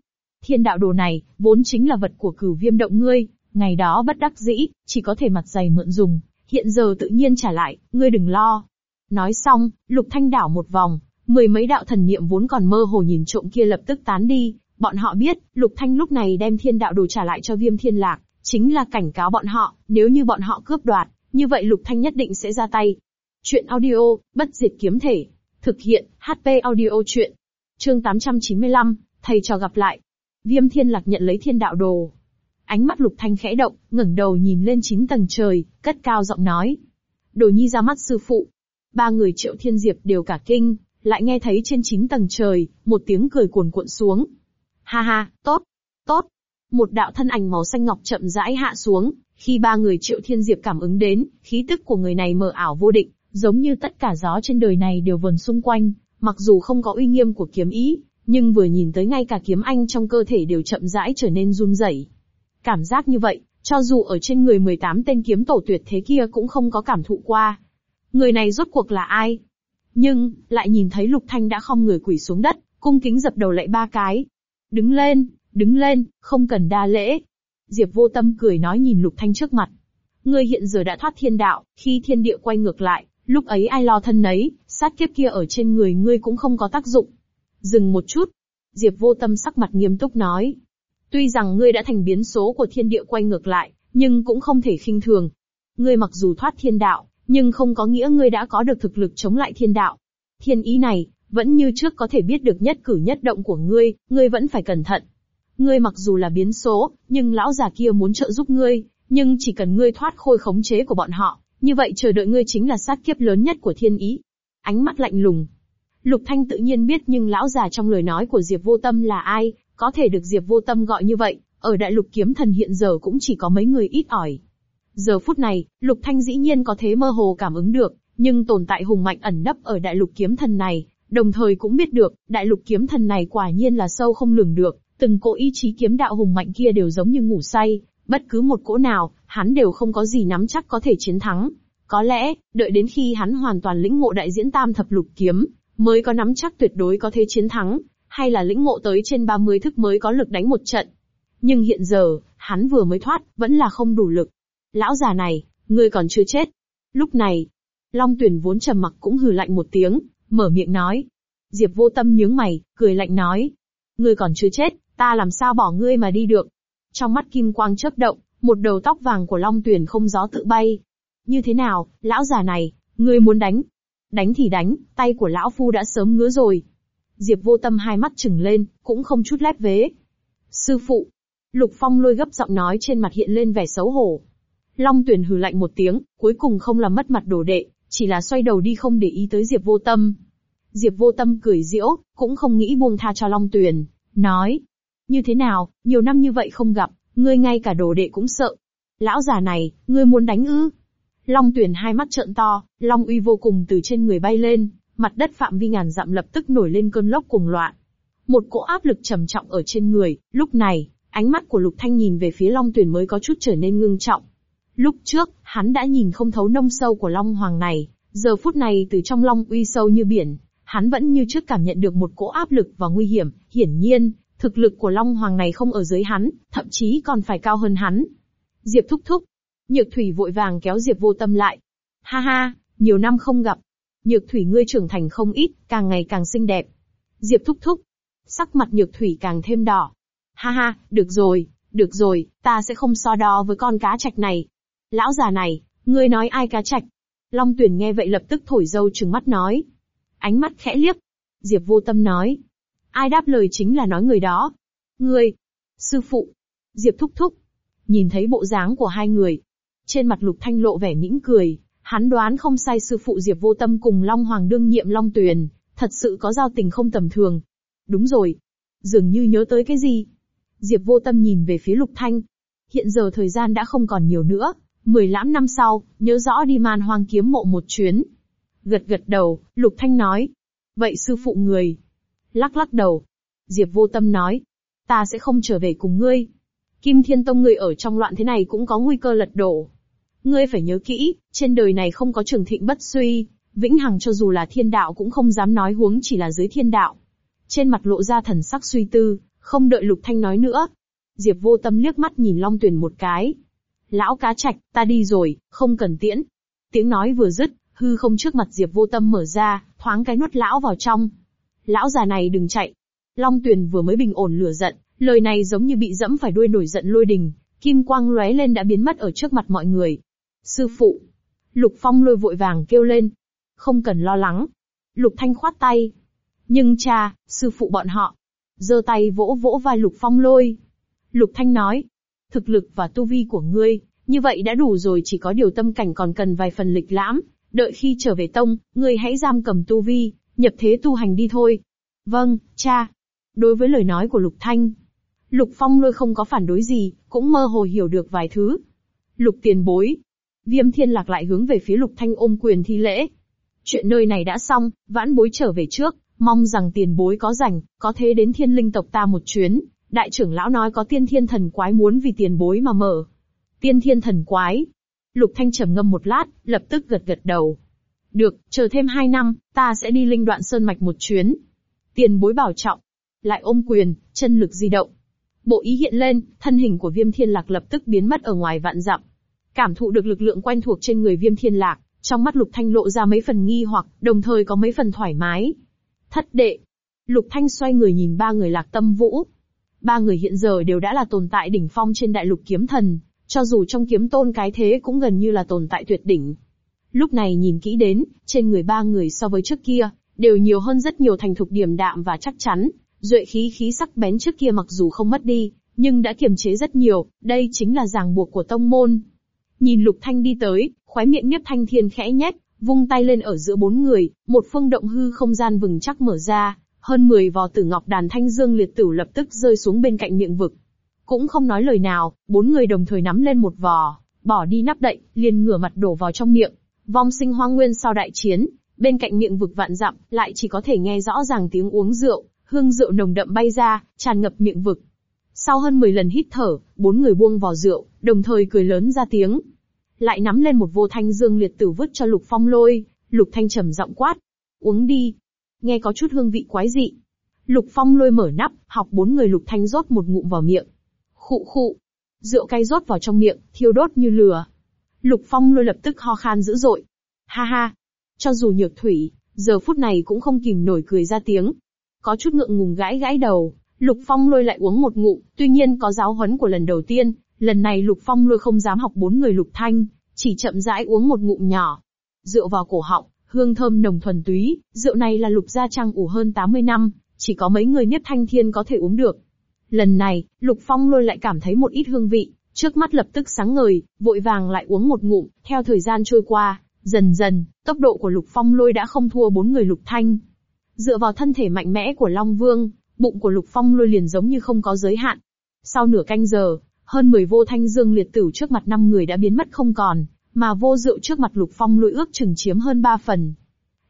A: Thiên đạo đồ này, vốn chính là vật của cửu viêm động ngươi, ngày đó bất đắc dĩ, chỉ có thể mặt dày mượn dùng, hiện giờ tự nhiên trả lại, ngươi đừng lo. Nói xong, lục thanh đảo một vòng, mười mấy đạo thần niệm vốn còn mơ hồ nhìn trộm kia lập tức tán đi, Bọn họ biết, Lục Thanh lúc này đem thiên đạo đồ trả lại cho viêm thiên lạc, chính là cảnh cáo bọn họ, nếu như bọn họ cướp đoạt, như vậy Lục Thanh nhất định sẽ ra tay. Chuyện audio, bất diệt kiếm thể. Thực hiện, HP audio chuyện. Chương 895, thầy trò gặp lại. Viêm thiên lạc nhận lấy thiên đạo đồ. Ánh mắt Lục Thanh khẽ động, ngẩng đầu nhìn lên chín tầng trời, cất cao giọng nói. Đồ nhi ra mắt sư phụ. Ba người triệu thiên diệp đều cả kinh, lại nghe thấy trên chín tầng trời, một tiếng cười cuồn cuộn xuống, Ha ha, tốt, tốt. Một đạo thân ảnh màu xanh ngọc chậm rãi hạ xuống, khi ba người triệu thiên diệp cảm ứng đến, khí tức của người này mờ ảo vô định, giống như tất cả gió trên đời này đều vần xung quanh, mặc dù không có uy nghiêm của kiếm ý, nhưng vừa nhìn tới ngay cả kiếm anh trong cơ thể đều chậm rãi trở nên run rẩy. Cảm giác như vậy, cho dù ở trên người 18 tên kiếm tổ tuyệt thế kia cũng không có cảm thụ qua. Người này rốt cuộc là ai? Nhưng, lại nhìn thấy Lục Thanh đã không người quỷ xuống đất, cung kính dập đầu lại ba cái, Đứng lên, đứng lên, không cần đa lễ. Diệp vô tâm cười nói nhìn lục thanh trước mặt. Ngươi hiện giờ đã thoát thiên đạo, khi thiên địa quay ngược lại, lúc ấy ai lo thân nấy, sát kiếp kia ở trên người ngươi cũng không có tác dụng. Dừng một chút. Diệp vô tâm sắc mặt nghiêm túc nói. Tuy rằng ngươi đã thành biến số của thiên địa quay ngược lại, nhưng cũng không thể khinh thường. Ngươi mặc dù thoát thiên đạo, nhưng không có nghĩa ngươi đã có được thực lực chống lại thiên đạo. Thiên ý này, vẫn như trước có thể biết được nhất cử nhất động của ngươi, ngươi vẫn phải cẩn thận. Ngươi mặc dù là biến số, nhưng lão già kia muốn trợ giúp ngươi, nhưng chỉ cần ngươi thoát khôi khống chế của bọn họ, như vậy chờ đợi ngươi chính là sát kiếp lớn nhất của thiên ý. Ánh mắt lạnh lùng. Lục Thanh tự nhiên biết nhưng lão già trong lời nói của Diệp Vô Tâm là ai, có thể được Diệp Vô Tâm gọi như vậy, ở đại lục kiếm thần hiện giờ cũng chỉ có mấy người ít ỏi. Giờ phút này, Lục Thanh dĩ nhiên có thế mơ hồ cảm ứng được, nhưng tồn tại hùng mạnh ẩn nấp ở đại lục kiếm thần này, Đồng thời cũng biết được, đại lục kiếm thần này quả nhiên là sâu không lường được, từng cỗ ý chí kiếm đạo hùng mạnh kia đều giống như ngủ say, bất cứ một cỗ nào, hắn đều không có gì nắm chắc có thể chiến thắng. Có lẽ, đợi đến khi hắn hoàn toàn lĩnh ngộ đại diễn tam thập lục kiếm, mới có nắm chắc tuyệt đối có thể chiến thắng, hay là lĩnh ngộ tới trên 30 thức mới có lực đánh một trận. Nhưng hiện giờ, hắn vừa mới thoát, vẫn là không đủ lực. Lão già này, ngươi còn chưa chết. Lúc này, Long Tuyển vốn trầm mặc cũng hừ lạnh một tiếng, mở miệng nói. Diệp vô tâm nhướng mày, cười lạnh nói. Ngươi còn chưa chết, ta làm sao bỏ ngươi mà đi được. Trong mắt kim quang chớp động, một đầu tóc vàng của Long Tuyền không gió tự bay. Như thế nào, lão già này, ngươi muốn đánh? Đánh thì đánh, tay của lão phu đã sớm ngứa rồi. Diệp vô tâm hai mắt trừng lên, cũng không chút lép vế. Sư phụ. Lục Phong lôi gấp giọng nói trên mặt hiện lên vẻ xấu hổ. Long Tuyền hừ lạnh một tiếng, cuối cùng không làm mất mặt đồ đệ, chỉ là xoay đầu đi không để ý tới Diệp Vô Tâm. Diệp Vô Tâm cười giễu, cũng không nghĩ buông tha cho Long Tuyền, nói, như thế nào, nhiều năm như vậy không gặp, ngươi ngay cả đồ đệ cũng sợ. Lão già này, ngươi muốn đánh ư? Long Tuyền hai mắt trợn to, Long uy vô cùng từ trên người bay lên, mặt đất phạm vi ngàn dặm lập tức nổi lên cơn lốc cuồng loạn. Một cỗ áp lực trầm trọng ở trên người, lúc này, ánh mắt của Lục Thanh nhìn về phía Long Tuyền mới có chút trở nên ngưng trọng. Lúc trước, hắn đã nhìn không thấu nông sâu của Long Hoàng này, giờ phút này từ trong Long uy sâu như biển, hắn vẫn như trước cảm nhận được một cỗ áp lực và nguy hiểm, hiển nhiên, thực lực của Long Hoàng này không ở dưới hắn, thậm chí còn phải cao hơn hắn. Diệp thúc thúc. Nhược Thủy vội vàng kéo Diệp vô tâm lại. Ha ha, nhiều năm không gặp. Nhược Thủy ngươi trưởng thành không ít, càng ngày càng xinh đẹp. Diệp thúc thúc. Sắc mặt Nhược Thủy càng thêm đỏ. Ha ha, được rồi, được rồi, ta sẽ không so đo với con cá trạch này. Lão già này, ngươi nói ai cá trạch? Long Tuyền nghe vậy lập tức thổi dâu trừng mắt nói. Ánh mắt khẽ liếc. Diệp vô tâm nói. Ai đáp lời chính là nói người đó. Ngươi. Sư phụ. Diệp thúc thúc. Nhìn thấy bộ dáng của hai người. Trên mặt lục thanh lộ vẻ mỉm cười. Hắn đoán không sai sư phụ Diệp vô tâm cùng Long Hoàng đương nhiệm Long Tuyền. Thật sự có giao tình không tầm thường. Đúng rồi. Dường như nhớ tới cái gì. Diệp vô tâm nhìn về phía lục thanh. Hiện giờ thời gian đã không còn nhiều nữa, Mười lãm năm sau, nhớ rõ đi man hoang kiếm mộ một chuyến. Gật gật đầu, Lục Thanh nói. Vậy sư phụ người? Lắc lắc đầu. Diệp vô tâm nói. Ta sẽ không trở về cùng ngươi. Kim Thiên Tông ngươi ở trong loạn thế này cũng có nguy cơ lật đổ. Ngươi phải nhớ kỹ, trên đời này không có trường thịnh bất suy, vĩnh hằng cho dù là thiên đạo cũng không dám nói huống chỉ là dưới thiên đạo. Trên mặt lộ ra thần sắc suy tư, không đợi Lục Thanh nói nữa. Diệp vô tâm liếc mắt nhìn Long Tuyền một cái, Lão cá trạch, ta đi rồi, không cần tiễn. Tiếng nói vừa dứt, hư không trước mặt Diệp vô tâm mở ra, thoáng cái nuốt lão vào trong. Lão già này đừng chạy. Long tuyền vừa mới bình ổn lửa giận, lời này giống như bị dẫm phải đuôi nổi giận lôi đình, kim quang lóe lên đã biến mất ở trước mặt mọi người. Sư phụ. Lục Phong lôi vội vàng kêu lên. Không cần lo lắng. Lục Thanh khoát tay. Nhưng cha, sư phụ bọn họ. giơ tay vỗ vỗ vai Lục Phong lôi. Lục Thanh nói, thực lực và tu vi của ngươi, như vậy đã đủ rồi chỉ có điều tâm cảnh còn cần vài phần lịch lãm, đợi khi trở về tông, ngươi hãy giam cầm tu vi, nhập thế tu hành đi thôi. Vâng, cha. Đối với lời nói của Lục Thanh, Lục Phong lôi không có phản đối gì, cũng mơ hồ hiểu được vài thứ. Lục tiền bối. Viêm thiên lạc lại hướng về phía Lục Thanh ôm quyền thi lễ. Chuyện nơi này đã xong, vãn bối trở về trước, mong rằng tiền bối có rảnh, có thế đến thiên linh tộc ta một chuyến, Đại trưởng lão nói có tiên thiên thần quái muốn vì tiền bối mà mở. Tiên thiên thần quái. Lục Thanh trầm ngâm một lát, lập tức gật gật đầu. Được, chờ thêm hai năm, ta sẽ đi linh đoạn sơn mạch một chuyến. Tiền bối bảo trọng. Lại ôm quyền, chân lực di động. Bộ ý hiện lên, thân hình của viêm thiên lạc lập tức biến mất ở ngoài vạn dặm. Cảm thụ được lực lượng quen thuộc trên người viêm thiên lạc, trong mắt Lục Thanh lộ ra mấy phần nghi hoặc, đồng thời có mấy phần thoải mái. Thất đệ. Lục Thanh xoay người nhìn ba người lạc tâm vũ, Ba người hiện giờ đều đã là tồn tại đỉnh phong trên đại lục kiếm thần, cho dù trong kiếm tôn cái thế cũng gần như là tồn tại tuyệt đỉnh. Lúc này nhìn kỹ đến, trên người ba người so với trước kia, đều nhiều hơn rất nhiều thành thục điểm đạm và chắc chắn, duệ khí khí sắc bén trước kia mặc dù không mất đi, nhưng đã kiềm chế rất nhiều, đây chính là ràng buộc của tông môn. Nhìn Lục Thanh đi tới, khóe miệng Niếp Thanh Thiên khẽ nhếch, vung tay lên ở giữa bốn người, một phương động hư không gian vừng chắc mở ra, hơn 10 vò tử ngọc đàn thanh dương liệt tử lập tức rơi xuống bên cạnh miệng vực. Cũng không nói lời nào, bốn người đồng thời nắm lên một vò, bỏ đi nắp đậy, liền ngửa mặt đổ vào trong miệng. Vong sinh hoang nguyên sau đại chiến, bên cạnh miệng vực vạn dặm, lại chỉ có thể nghe rõ ràng tiếng uống rượu, hương rượu nồng đậm bay ra, tràn ngập miệng vực. Sau hơn 10 lần hít thở, bốn người buông vò rượu, đồng thời cười lớn ra tiếng. Lại nắm lên một vô thanh dương liệt tử vứt cho lục phong lôi, lục thanh trầm giọng quát. Uống đi, nghe có chút hương vị quái dị. Lục Phong lôi mở nắp, học bốn người Lục Thanh rót một ngụm vào miệng. Khụ khụ, rượu cay rót vào trong miệng, thiêu đốt như lửa. Lục Phong lôi lập tức ho khan dữ dội. Ha ha, cho dù nhược thủy, giờ phút này cũng không kìm nổi cười ra tiếng. Có chút ngượng ngùng gãi gãi đầu, Lục Phong lôi lại uống một ngụm, tuy nhiên có giáo huấn của lần đầu tiên, lần này Lục Phong lôi không dám học bốn người Lục Thanh, chỉ chậm rãi uống một ngụm nhỏ. Dựa vào cổ họng, hương thơm nồng thuần túy, rượu này là lục gia trang ủ hơn 80 năm, chỉ có mấy người nhất thanh thiên có thể uống được. Lần này, lục phong lôi lại cảm thấy một ít hương vị, trước mắt lập tức sáng ngời, vội vàng lại uống một ngụm, theo thời gian trôi qua, dần dần, tốc độ của lục phong lôi đã không thua bốn người lục thanh. Dựa vào thân thể mạnh mẽ của Long Vương, bụng của lục phong lôi liền giống như không có giới hạn. Sau nửa canh giờ, hơn 10 vô thanh dương liệt tử trước mặt năm người đã biến mất không còn, mà vô rượu trước mặt Lục Phong lũi ước chừng chiếm hơn ba phần.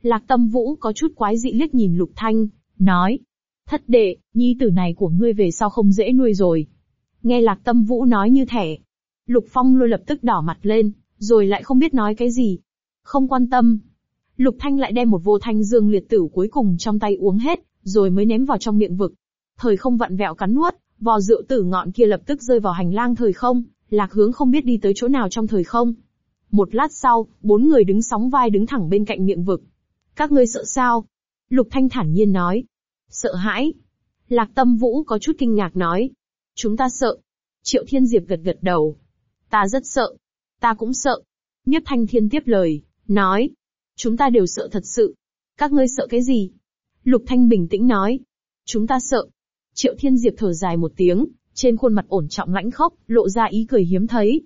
A: Lạc Tâm Vũ có chút quái dị liếc nhìn Lục Thanh, nói, thất đệ, nhi tử này của ngươi về sao không dễ nuôi rồi. Nghe Lạc Tâm Vũ nói như thể Lục Phong lôi lập tức đỏ mặt lên, rồi lại không biết nói cái gì. Không quan tâm. Lục Thanh lại đem một vô thanh dương liệt tử cuối cùng trong tay uống hết, rồi mới ném vào trong miệng vực. Thời không vặn vẹo cắn nuốt, vò rượu tử ngọn kia lập tức rơi vào hành lang thời không, lạc hướng không biết đi tới chỗ nào trong thời không. Một lát sau, bốn người đứng sóng vai đứng thẳng bên cạnh miệng vực. Các ngươi sợ sao? Lục Thanh thản nhiên nói. Sợ hãi. Lạc Tâm Vũ có chút kinh ngạc nói. Chúng ta sợ. Triệu Thiên Diệp gật gật đầu. Ta rất sợ. Ta cũng sợ. Nhất Thanh Thiên tiếp lời, nói. Chúng ta đều sợ thật sự. Các ngươi sợ cái gì? Lục Thanh bình tĩnh nói. Chúng ta sợ. Triệu Thiên Diệp thở dài một tiếng, trên khuôn mặt ổn trọng lãnh khốc, lộ ra ý cười hiếm thấy.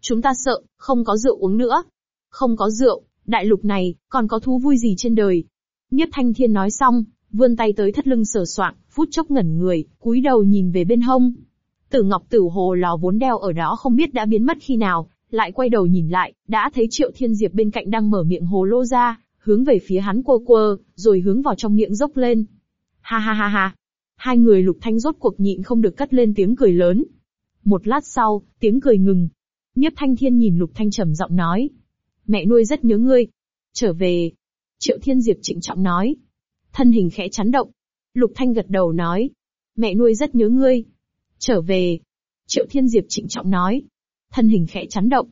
A: Chúng ta sợ, không có rượu uống nữa. Không có rượu, đại lục này, còn có thú vui gì trên đời. Nhất Thanh Thiên nói xong, vươn tay tới thất lưng sờ soạn, phút chốc ngẩn người, cúi đầu nhìn về bên hông. Tử Ngọc Tử Hồ lò vốn đeo ở đó không biết đã biến mất khi nào, lại quay đầu nhìn lại, đã thấy Triệu Thiên Diệp bên cạnh đang mở miệng hồ lô ra, hướng về phía hắn quơ quơ, rồi hướng vào trong miệng dốc lên. Ha ha ha ha. Hai người lục thanh rốt cuộc nhịn không được cất lên tiếng cười lớn. Một lát sau, tiếng cười ngừng, Nhất Thanh Thiên nhìn Lục Thanh trầm giọng nói. Mẹ nuôi rất nhớ ngươi. Trở về. Triệu Thiên Diệp trịnh trọng nói. Thân hình khẽ chấn động. Lục Thanh gật đầu nói. Mẹ nuôi rất nhớ ngươi. Trở về. Triệu Thiên Diệp trịnh trọng nói. Thân hình khẽ chấn động.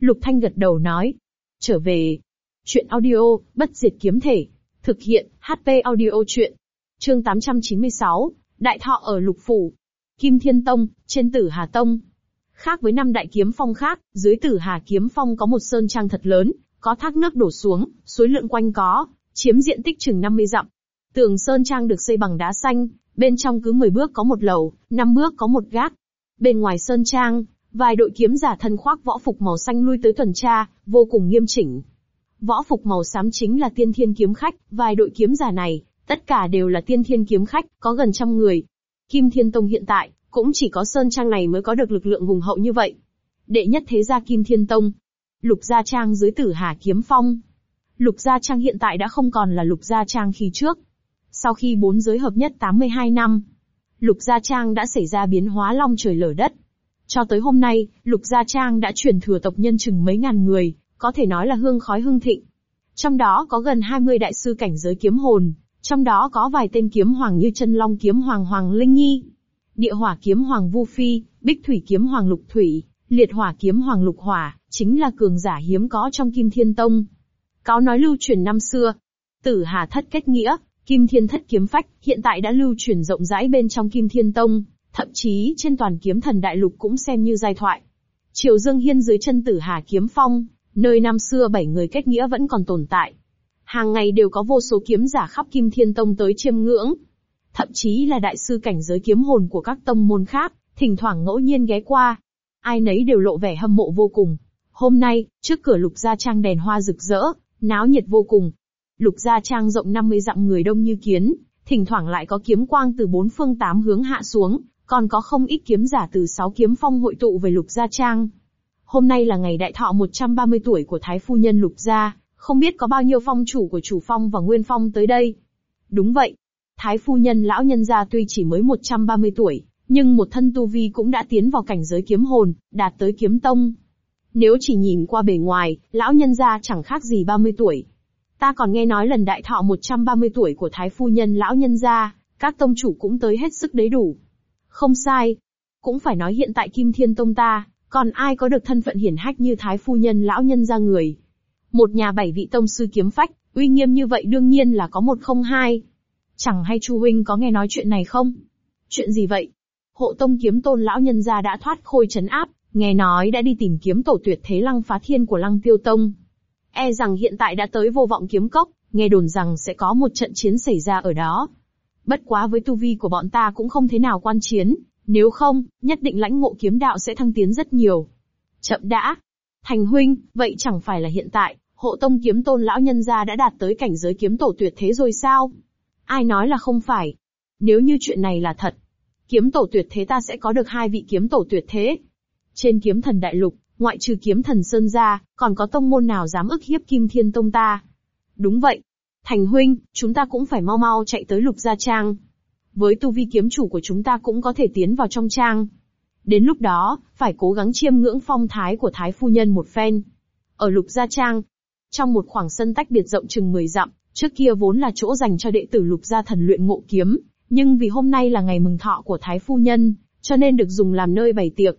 A: Lục Thanh gật đầu nói. Trở về. Chuyện audio, bất diệt kiếm thể. Thực hiện, HP audio chuyện. Chương 896, Đại Thọ ở Lục Phủ. Kim Thiên Tông, trên tử Hà Tông, Khác với năm đại kiếm phong khác, dưới tử hà kiếm phong có một sơn trang thật lớn, có thác nước đổ xuống, suối lượn quanh có, chiếm diện tích chừng 50 dặm. Tường sơn trang được xây bằng đá xanh, bên trong cứ 10 bước có một lầu, 5 bước có một gác. Bên ngoài sơn trang, vài đội kiếm giả thân khoác võ phục màu xanh lui tới tuần tra, vô cùng nghiêm chỉnh. Võ phục màu xám chính là tiên thiên kiếm khách, vài đội kiếm giả này, tất cả đều là tiên thiên kiếm khách, có gần trăm người. Kim Thiên Tông hiện tại, cũng chỉ có Sơn Trang này mới có được lực lượng hùng hậu như vậy. Đệ nhất thế gia Kim Thiên Tông. Lục Gia Trang dưới tử Hà Kiếm Phong. Lục Gia Trang hiện tại đã không còn là Lục Gia Trang khi trước. Sau khi bốn giới hợp nhất 82 năm, Lục Gia Trang đã xảy ra biến hóa long trời lở đất. Cho tới hôm nay, Lục Gia Trang đã chuyển thừa tộc nhân chừng mấy ngàn người, có thể nói là hương khói hương thịnh. Trong đó có gần 20 đại sư cảnh giới kiếm hồn, trong đó có vài tên kiếm hoàng như chân long kiếm hoàng hoàng Linh Nhi, địa hỏa kiếm hoàng Vu Phi, bích thủy kiếm hoàng Lục Thủy, liệt hỏa kiếm hoàng Lục Hỏa, chính là cường giả hiếm có trong Kim Thiên Tông. Cáo nói lưu truyền năm xưa, tử hà thất kết nghĩa, Kim Thiên Thất Kiếm Phách hiện tại đã lưu truyền rộng rãi bên trong Kim Thiên Tông, thậm chí trên toàn kiếm thần đại lục cũng xem như giai thoại. Triều Dương Hiên dưới chân tử Hà Kiếm Phong, nơi năm xưa bảy người kết nghĩa vẫn còn tồn tại. Hàng ngày đều có vô số kiếm giả khắp Kim Thiên Tông tới chiêm ngưỡng thậm chí là đại sư cảnh giới kiếm hồn của các tông môn khác, thỉnh thoảng ngẫu nhiên ghé qua. Ai nấy đều lộ vẻ hâm mộ vô cùng. Hôm nay, trước cửa lục gia trang đèn hoa rực rỡ, náo nhiệt vô cùng. Lục gia trang rộng 50 dặm người đông như kiến, thỉnh thoảng lại có kiếm quang từ bốn phương tám hướng hạ xuống, còn có không ít kiếm giả từ sáu kiếm phong hội tụ về lục gia trang. Hôm nay là ngày đại thọ 130 tuổi của thái phu nhân lục gia, không biết có bao nhiêu phong chủ của chủ phong và nguyên phong tới đây. Đúng vậy, Thái phu nhân lão nhân gia tuy chỉ mới 130 tuổi, nhưng một thân tu vi cũng đã tiến vào cảnh giới kiếm hồn, đạt tới kiếm tông. Nếu chỉ nhìn qua bề ngoài, lão nhân gia chẳng khác gì 30 tuổi. Ta còn nghe nói lần đại thọ 130 tuổi của thái phu nhân lão nhân gia, các tông chủ cũng tới hết sức đấy đủ. Không sai. Cũng phải nói hiện tại Kim Thiên Tông ta, còn ai có được thân phận hiển hách như thái phu nhân lão nhân gia người. Một nhà bảy vị tông sư kiếm phách, uy nghiêm như vậy đương nhiên là có một không hai chẳng hay Chu huynh có nghe nói chuyện này không? Chuyện gì vậy? Hộ tông kiếm tôn lão nhân gia đã thoát khôi chấn áp, nghe nói đã đi tìm kiếm tổ tuyệt thế lăng phá thiên của lăng tiêu tông. E rằng hiện tại đã tới vô vọng kiếm cốc, nghe đồn rằng sẽ có một trận chiến xảy ra ở đó. Bất quá với tu vi của bọn ta cũng không thế nào quan chiến, nếu không, nhất định lãnh ngộ kiếm đạo sẽ thăng tiến rất nhiều. Chậm đã. Thành huynh, vậy chẳng phải là hiện tại, hộ tông kiếm tôn lão nhân gia đã đạt tới cảnh giới kiếm tổ tuyệt thế rồi sao? Ai nói là không phải? Nếu như chuyện này là thật, kiếm tổ tuyệt thế ta sẽ có được hai vị kiếm tổ tuyệt thế. Trên kiếm thần đại lục, ngoại trừ kiếm thần Sơn gia, còn có tông môn nào dám ức hiếp Kim Thiên Tông ta? Đúng vậy. Thành huynh, chúng ta cũng phải mau mau chạy tới lục gia trang. Với tu vi kiếm chủ của chúng ta cũng có thể tiến vào trong trang. Đến lúc đó, phải cố gắng chiêm ngưỡng phong thái của Thái Phu Nhân một phen. Ở lục gia trang, trong một khoảng sân tách biệt rộng chừng 10 dặm, Trước kia vốn là chỗ dành cho đệ tử lục gia thần luyện ngộ kiếm, nhưng vì hôm nay là ngày mừng thọ của Thái Phu Nhân, cho nên được dùng làm nơi bày tiệc.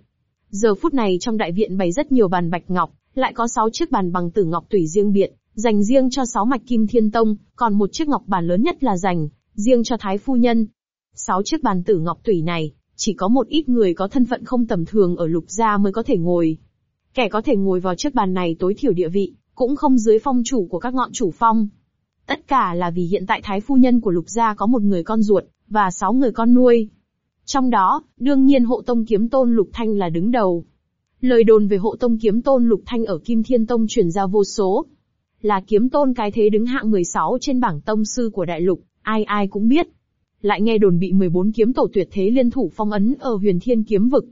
A: Giờ phút này trong đại viện bày rất nhiều bàn bạch ngọc, lại có 6 chiếc bàn bằng tử ngọc tùy riêng biệt, dành riêng cho 6 mạch kim thiên tông, còn một chiếc ngọc bàn lớn nhất là dành, riêng cho Thái Phu Nhân. 6 chiếc bàn tử ngọc tùy này, chỉ có một ít người có thân phận không tầm thường ở lục gia mới có thể ngồi. Kẻ có thể ngồi vào chiếc bàn này tối thiểu địa vị, cũng không dưới phong chủ của các ngọn chủ phong. Tất cả là vì hiện tại thái phu nhân của lục gia có một người con ruột, và sáu người con nuôi. Trong đó, đương nhiên hộ tông kiếm tôn lục thanh là đứng đầu. Lời đồn về hộ tông kiếm tôn lục thanh ở Kim Thiên Tông truyền ra vô số. Là kiếm tôn cái thế đứng hạng 16 trên bảng tông sư của đại lục, ai ai cũng biết. Lại nghe đồn bị 14 kiếm tổ tuyệt thế liên thủ phong ấn ở huyền thiên kiếm vực.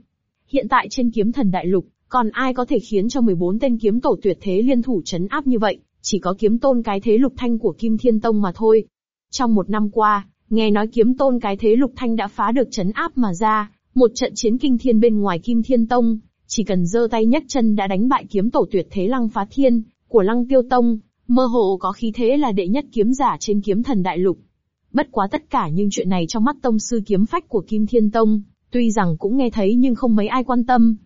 A: Hiện tại trên kiếm thần đại lục, còn ai có thể khiến cho 14 tên kiếm tổ tuyệt thế liên thủ chấn áp như vậy, chỉ có kiếm tôn cái thế lục thanh của Kim Thiên Tông mà thôi. Trong một năm qua, nghe nói kiếm tôn cái thế lục thanh đã phá được chấn áp mà ra, một trận chiến kinh thiên bên ngoài Kim Thiên Tông, chỉ cần giơ tay nhấc chân đã đánh bại kiếm tổ tuyệt thế lăng phá thiên, của lăng tiêu tông, mơ hồ có khí thế là đệ nhất kiếm giả trên kiếm thần đại lục. Bất quá tất cả những chuyện này trong mắt tông sư kiếm phách của Kim Thiên Tông, tuy rằng cũng nghe thấy nhưng không mấy ai quan tâm.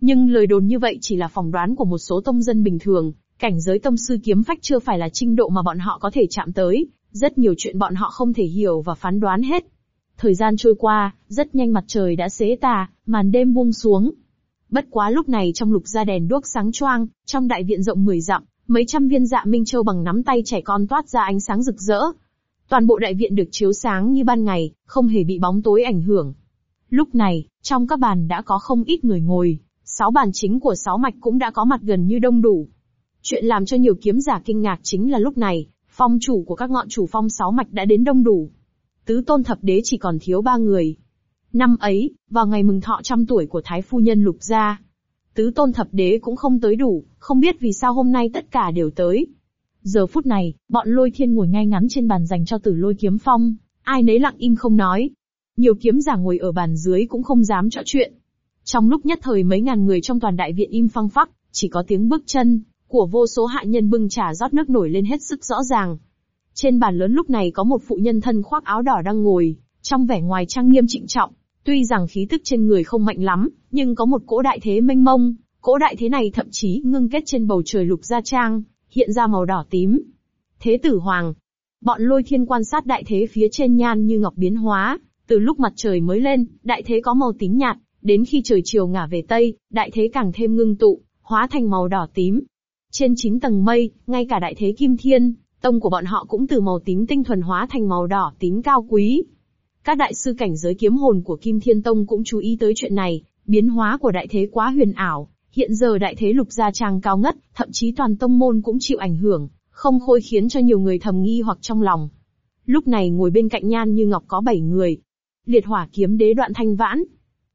A: Nhưng lời đồn như vậy chỉ là phỏng đoán của một số tông dân bình thường, Cảnh giới tông sư kiếm phách chưa phải là trình độ mà bọn họ có thể chạm tới, rất nhiều chuyện bọn họ không thể hiểu và phán đoán hết. Thời gian trôi qua, rất nhanh mặt trời đã xế tà, màn đêm buông xuống. Bất quá lúc này trong lục gia đèn đuốc sáng choang, trong đại viện rộng mười dặm, mấy trăm viên dạ minh châu bằng nắm tay trẻ con toát ra ánh sáng rực rỡ. Toàn bộ đại viện được chiếu sáng như ban ngày, không hề bị bóng tối ảnh hưởng. Lúc này, trong các bàn đã có không ít người ngồi, sáu bàn chính của sáu mạch cũng đã có mặt gần như đông đủ. Chuyện làm cho nhiều kiếm giả kinh ngạc chính là lúc này, phong chủ của các ngọn chủ phong sáu mạch đã đến đông đủ. Tứ tôn thập đế chỉ còn thiếu ba người. Năm ấy, vào ngày mừng thọ trăm tuổi của Thái Phu Nhân Lục Gia, tứ tôn thập đế cũng không tới đủ, không biết vì sao hôm nay tất cả đều tới. Giờ phút này, bọn lôi thiên ngồi ngay ngắn trên bàn dành cho tử lôi kiếm phong, ai nấy lặng im không nói. Nhiều kiếm giả ngồi ở bàn dưới cũng không dám trò chuyện. Trong lúc nhất thời mấy ngàn người trong toàn đại viện im phăng phắc, chỉ có tiếng bước chân, của vô số hạ nhân bưng trà rót nước nổi lên hết sức rõ ràng. Trên bàn lớn lúc này có một phụ nhân thân khoác áo đỏ đang ngồi, trong vẻ ngoài trang nghiêm trịnh trọng, tuy rằng khí tức trên người không mạnh lắm, nhưng có một cỗ đại thế mênh mông, cỗ đại thế này thậm chí ngưng kết trên bầu trời lục gia trang, hiện ra màu đỏ tím. Thế tử hoàng, bọn lôi thiên quan sát đại thế phía trên nhan như ngọc biến hóa, từ lúc mặt trời mới lên, đại thế có màu tím nhạt, đến khi trời chiều ngả về tây, đại thế càng thêm ngưng tụ, hóa thành màu đỏ tím, trên chín tầng mây, ngay cả đại thế kim thiên, tông của bọn họ cũng từ màu tím tinh thuần hóa thành màu đỏ tím cao quý. Các đại sư cảnh giới kiếm hồn của Kim Thiên Tông cũng chú ý tới chuyện này, biến hóa của đại thế quá huyền ảo, hiện giờ đại thế lục gia trang cao ngất, thậm chí toàn tông môn cũng chịu ảnh hưởng, không khôi khiến cho nhiều người thầm nghi hoặc trong lòng. Lúc này ngồi bên cạnh Nhan Như Ngọc có bảy người. Liệt Hỏa kiếm đế Đoạn Thanh Vãn,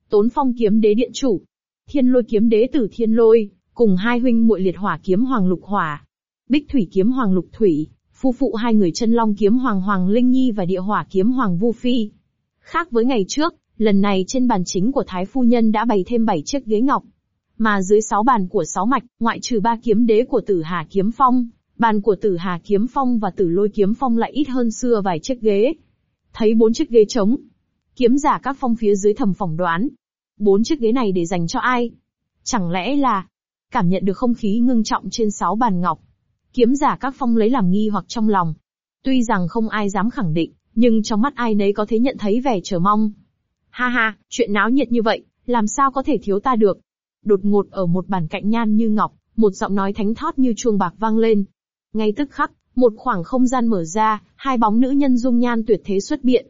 A: Tốn Phong kiếm đế Điện chủ, Thiên Lôi kiếm đế Tử Thiên Lôi, cùng hai huynh muội liệt hỏa kiếm hoàng lục hỏa, bích thủy kiếm hoàng lục thủy, phu phụ hai người chân long kiếm hoàng hoàng linh nhi và địa hỏa kiếm hoàng vu phi. Khác với ngày trước, lần này trên bàn chính của thái phu nhân đã bày thêm bảy chiếc ghế ngọc, mà dưới sáu bàn của sáu mạch, ngoại trừ ba kiếm đế của Tử Hà kiếm phong, bàn của Tử Hà kiếm phong và Tử Lôi kiếm phong lại ít hơn xưa vài chiếc ghế. Thấy bốn chiếc ghế trống, kiếm giả các phong phía dưới thầm phỏng đoán, bốn chiếc ghế này để dành cho ai? Chẳng lẽ là cảm nhận được không khí ngưng trọng trên sáu bàn ngọc. Kiếm giả các phong lấy làm nghi hoặc trong lòng. Tuy rằng không ai dám khẳng định, nhưng trong mắt ai nấy có thể nhận thấy vẻ chờ mong. Ha ha, chuyện náo nhiệt như vậy, làm sao có thể thiếu ta được? Đột ngột ở một bàn cạnh nhan như ngọc, một giọng nói thánh thót như chuông bạc vang lên. Ngay tức khắc, một khoảng không gian mở ra, hai bóng nữ nhân dung nhan tuyệt thế xuất biện.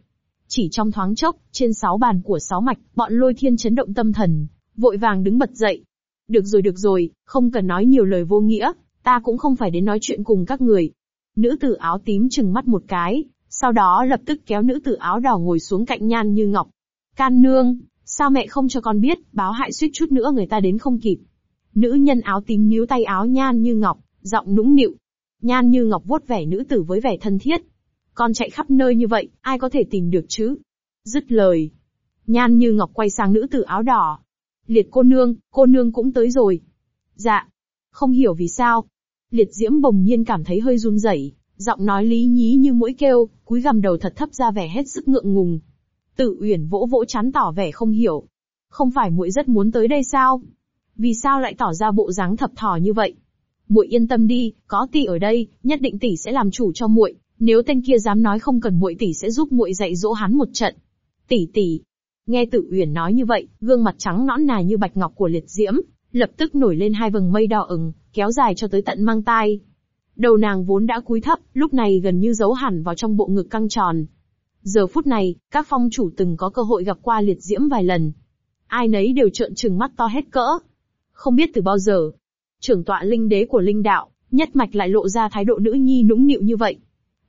A: Chỉ trong thoáng chốc, trên sáu bàn của sáu mạch, bọn lôi thiên chấn động tâm thần, vội vàng đứng bật dậy, được rồi được rồi, không cần nói nhiều lời vô nghĩa, ta cũng không phải đến nói chuyện cùng các người. Nữ tử áo tím chừng mắt một cái, sau đó lập tức kéo nữ tử áo đỏ ngồi xuống cạnh nhan như ngọc. Can nương, sao mẹ không cho con biết, báo hại suýt chút nữa người ta đến không kịp. Nữ nhân áo tím níu tay áo nhan như ngọc, giọng nũng nịu. Nhan như ngọc vuốt vẻ nữ tử với vẻ thân thiết. Con chạy khắp nơi như vậy, ai có thể tìm được chứ? Dứt lời. Nhan như ngọc quay sang nữ tử áo đỏ, Liệt cô nương, cô nương cũng tới rồi. Dạ. Không hiểu vì sao. Liệt diễm bồng nhiên cảm thấy hơi run rẩy, giọng nói lý nhí như mũi kêu, cúi gằm đầu thật thấp ra vẻ hết sức ngượng ngùng. tự Uyển vỗ vỗ chán tỏ vẻ không hiểu. Không phải muội rất muốn tới đây sao? Vì sao lại tỏ ra bộ dáng thập thò như vậy? Muội yên tâm đi, có tỷ ở đây, nhất định tỷ sẽ làm chủ cho muội, nếu tên kia dám nói không cần muội tỷ sẽ giúp muội dạy dỗ hắn một trận. Tỷ tỷ, Nghe tự uyển nói như vậy, gương mặt trắng nõn nà như bạch ngọc của liệt diễm, lập tức nổi lên hai vầng mây đỏ ửng, kéo dài cho tới tận mang tai. Đầu nàng vốn đã cúi thấp, lúc này gần như giấu hẳn vào trong bộ ngực căng tròn. Giờ phút này, các phong chủ từng có cơ hội gặp qua liệt diễm vài lần. Ai nấy đều trợn trừng mắt to hết cỡ. Không biết từ bao giờ, trưởng tọa linh đế của linh đạo, nhất mạch lại lộ ra thái độ nữ nhi nũng nịu như vậy.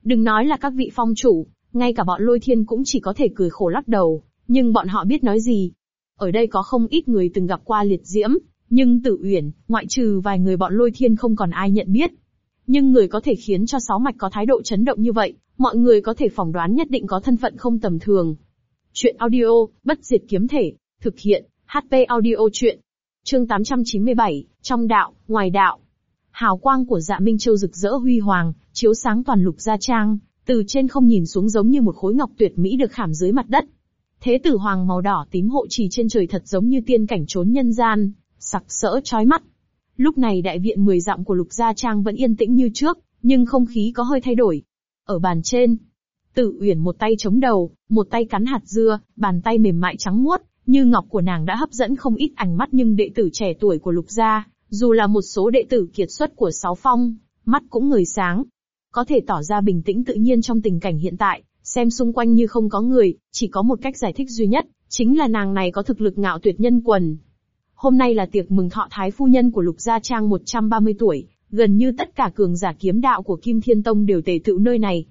A: Đừng nói là các vị phong chủ, ngay cả bọn lôi thiên cũng chỉ có thể cười khổ lắc đầu nhưng bọn họ biết nói gì. Ở đây có không ít người từng gặp qua liệt diễm, nhưng tử uyển, ngoại trừ vài người bọn lôi thiên không còn ai nhận biết. Nhưng người có thể khiến cho sáu mạch có thái độ chấn động như vậy, mọi người có thể phỏng đoán nhất định có thân phận không tầm thường. Chuyện audio, bất diệt kiếm thể, thực hiện, HP audio chuyện. Chương 897, trong đạo, ngoài đạo. Hào quang của dạ Minh Châu rực rỡ huy hoàng, chiếu sáng toàn lục gia trang, từ trên không nhìn xuống giống như một khối ngọc tuyệt mỹ được khảm dưới mặt đất, Thế tử hoàng màu đỏ tím hộ trì trên trời thật giống như tiên cảnh trốn nhân gian, sặc sỡ chói mắt. Lúc này đại viện mười dặm của lục gia trang vẫn yên tĩnh như trước, nhưng không khí có hơi thay đổi. Ở bàn trên, Tự Uyển một tay chống đầu, một tay cắn hạt dưa, bàn tay mềm mại trắng muốt, như ngọc của nàng đã hấp dẫn không ít ánh mắt nhưng đệ tử trẻ tuổi của Lục gia, dù là một số đệ tử kiệt xuất của Sáu Phong, mắt cũng người sáng, có thể tỏ ra bình tĩnh tự nhiên trong tình cảnh hiện tại, xem xung quanh như không có người, chỉ có một cách giải thích duy nhất, chính là nàng này có thực lực ngạo tuyệt nhân quần. Hôm nay là tiệc mừng thọ thái phu nhân của Lục Gia Trang 130 tuổi, gần như tất cả cường giả kiếm đạo của Kim Thiên Tông đều tề tựu nơi này.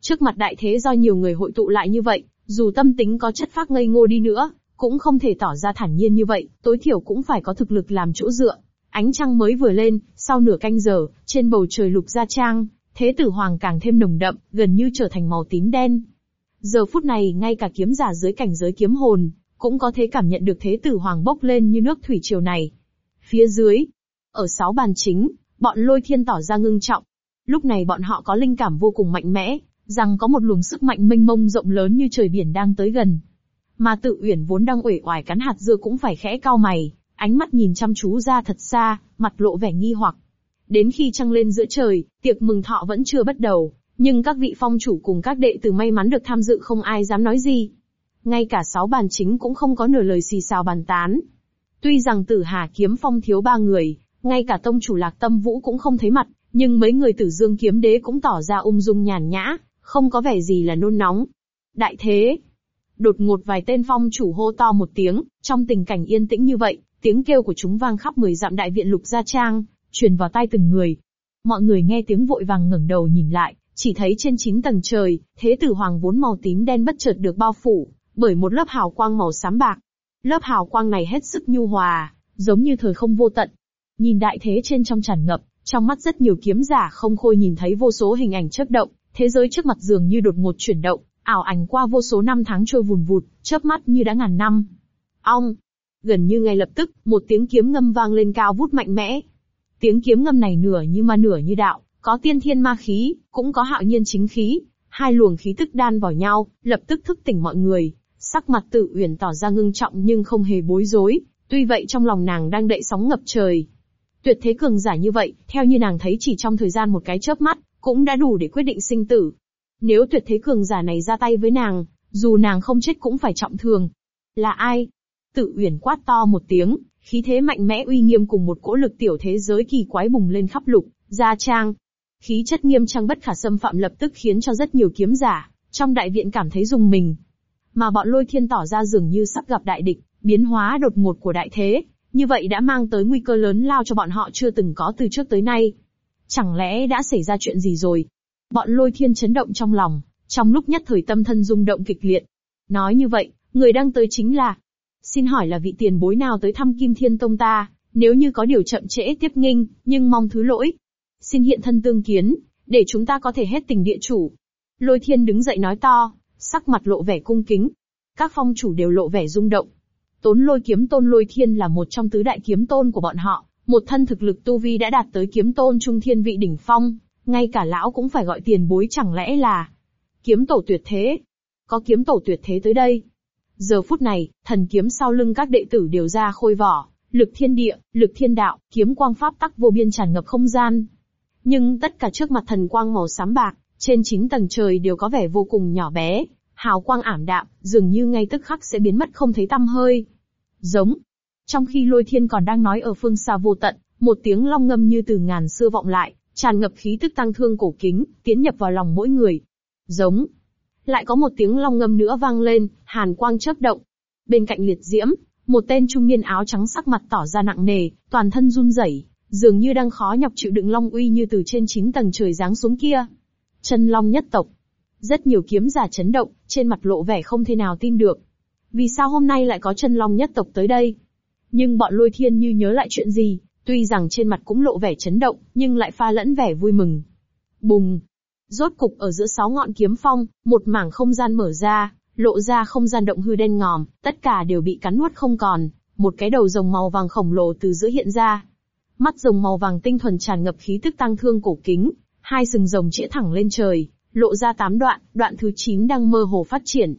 A: Trước mặt đại thế do nhiều người hội tụ lại như vậy, dù tâm tính có chất phác ngây ngô đi nữa, cũng không thể tỏ ra thản nhiên như vậy, tối thiểu cũng phải có thực lực làm chỗ dựa. Ánh trăng mới vừa lên, sau nửa canh giờ, trên bầu trời Lục Gia Trang, thế tử hoàng càng thêm nồng đậm, gần như trở thành màu tím đen. Giờ phút này ngay cả kiếm giả dưới cảnh giới kiếm hồn, cũng có thể cảm nhận được thế tử hoàng bốc lên như nước thủy triều này. Phía dưới, ở sáu bàn chính, bọn lôi thiên tỏ ra ngưng trọng. Lúc này bọn họ có linh cảm vô cùng mạnh mẽ, rằng có một luồng sức mạnh mênh mông rộng lớn như trời biển đang tới gần. Mà tự uyển vốn đang uể oải cắn hạt dưa cũng phải khẽ cau mày, ánh mắt nhìn chăm chú ra thật xa, mặt lộ vẻ nghi hoặc. Đến khi trăng lên giữa trời, tiệc mừng thọ vẫn chưa bắt đầu, nhưng các vị phong chủ cùng các đệ tử may mắn được tham dự không ai dám nói gì. Ngay cả sáu bàn chính cũng không có nửa lời xì xào bàn tán. Tuy rằng tử hà kiếm phong thiếu ba người, ngay cả tông chủ lạc tâm vũ cũng không thấy mặt, nhưng mấy người tử dương kiếm đế cũng tỏ ra ung dung nhàn nhã, không có vẻ gì là nôn nóng. Đại thế! Đột ngột vài tên phong chủ hô to một tiếng, trong tình cảnh yên tĩnh như vậy, tiếng kêu của chúng vang khắp mười dặm đại viện lục gia trang, truyền vào tai từng người. Mọi người nghe tiếng vội vàng ngẩng đầu nhìn lại, chỉ thấy trên chín tầng trời, thế tử hoàng vốn màu tím đen bất chợt được bao phủ, bởi một lớp hào quang màu xám bạc. Lớp hào quang này hết sức nhu hòa, giống như thời không vô tận. Nhìn đại thế trên trong tràn ngập, trong mắt rất nhiều kiếm giả không khôi nhìn thấy vô số hình ảnh chớp động, thế giới trước mặt dường như đột ngột chuyển động, ảo ảnh qua vô số năm tháng trôi vùn vụt, chớp mắt như đã ngàn năm. Ong! Gần như ngay lập tức, một tiếng kiếm ngâm vang lên cao vút mạnh mẽ, Tiếng kiếm ngâm này nửa như ma nửa như đạo, có tiên thiên ma khí, cũng có hạo nhiên chính khí, hai luồng khí tức đan vào nhau, lập tức thức tỉnh mọi người. Sắc mặt Tự Uyển tỏ ra ngưng trọng nhưng không hề bối rối, tuy vậy trong lòng nàng đang đậy sóng ngập trời. Tuyệt thế cường giả như vậy, theo như nàng thấy chỉ trong thời gian một cái chớp mắt, cũng đã đủ để quyết định sinh tử. Nếu tuyệt thế cường giả này ra tay với nàng, dù nàng không chết cũng phải trọng thương. Là ai? Tự Uyển quát to một tiếng, khí thế mạnh mẽ uy nghiêm cùng một cỗ lực tiểu thế giới kỳ quái bùng lên khắp lục, gia trang. Khí chất nghiêm trang bất khả xâm phạm lập tức khiến cho rất nhiều kiếm giả, trong đại viện cảm thấy dùng mình. Mà bọn lôi thiên tỏ ra dường như sắp gặp đại địch, biến hóa đột ngột của đại thế, như vậy đã mang tới nguy cơ lớn lao cho bọn họ chưa từng có từ trước tới nay. Chẳng lẽ đã xảy ra chuyện gì rồi? Bọn lôi thiên chấn động trong lòng, trong lúc nhất thời tâm thân rung động kịch liệt. Nói như vậy, người đang tới chính là Xin hỏi là vị tiền bối nào tới thăm Kim Thiên Tông ta, nếu như có điều chậm trễ tiếp nghinh, nhưng mong thứ lỗi. Xin hiện thân tương kiến, để chúng ta có thể hết tình địa chủ. Lôi thiên đứng dậy nói to, sắc mặt lộ vẻ cung kính. Các phong chủ đều lộ vẻ rung động. Tốn lôi kiếm tôn lôi thiên là một trong tứ đại kiếm tôn của bọn họ, một thân thực lực tu vi đã đạt tới kiếm tôn trung thiên vị đỉnh phong, ngay cả lão cũng phải gọi tiền bối chẳng lẽ là kiếm tổ tuyệt thế. Có kiếm tổ tuyệt thế tới đây, Giờ phút này, thần kiếm sau lưng các đệ tử đều ra khôi vỏ, lực thiên địa, lực thiên đạo, kiếm quang pháp tắc vô biên tràn ngập không gian. Nhưng tất cả trước mặt thần quang màu xám bạc, trên chín tầng trời đều có vẻ vô cùng nhỏ bé, hào quang ảm đạm, dường như ngay tức khắc sẽ biến mất không thấy tăm hơi. Giống. Trong khi lôi thiên còn đang nói ở phương xa vô tận, một tiếng long ngâm như từ ngàn xưa vọng lại, tràn ngập khí tức tăng thương cổ kính, tiến nhập vào lòng mỗi người. Giống lại có một tiếng long ngâm nữa vang lên, hàn quang chớp động. Bên cạnh liệt diễm, một tên trung niên áo trắng sắc mặt tỏ ra nặng nề, toàn thân run rẩy, dường như đang khó nhọc chịu đựng long uy như từ trên chín tầng trời giáng xuống kia. Chân long nhất tộc. Rất nhiều kiếm giả chấn động, trên mặt lộ vẻ không thể nào tin được. Vì sao hôm nay lại có chân long nhất tộc tới đây? Nhưng bọn lôi thiên như nhớ lại chuyện gì, tuy rằng trên mặt cũng lộ vẻ chấn động, nhưng lại pha lẫn vẻ vui mừng. Bùng, Rốt cục ở giữa sáu ngọn kiếm phong, một mảng không gian mở ra, lộ ra không gian động hư đen ngòm, tất cả đều bị cắn nuốt không còn, một cái đầu rồng màu vàng khổng lồ từ giữa hiện ra. Mắt rồng màu vàng tinh thuần tràn ngập khí tức tăng thương cổ kính, hai sừng rồng chĩa thẳng lên trời, lộ ra tám đoạn, đoạn thứ chín đang mơ hồ phát triển.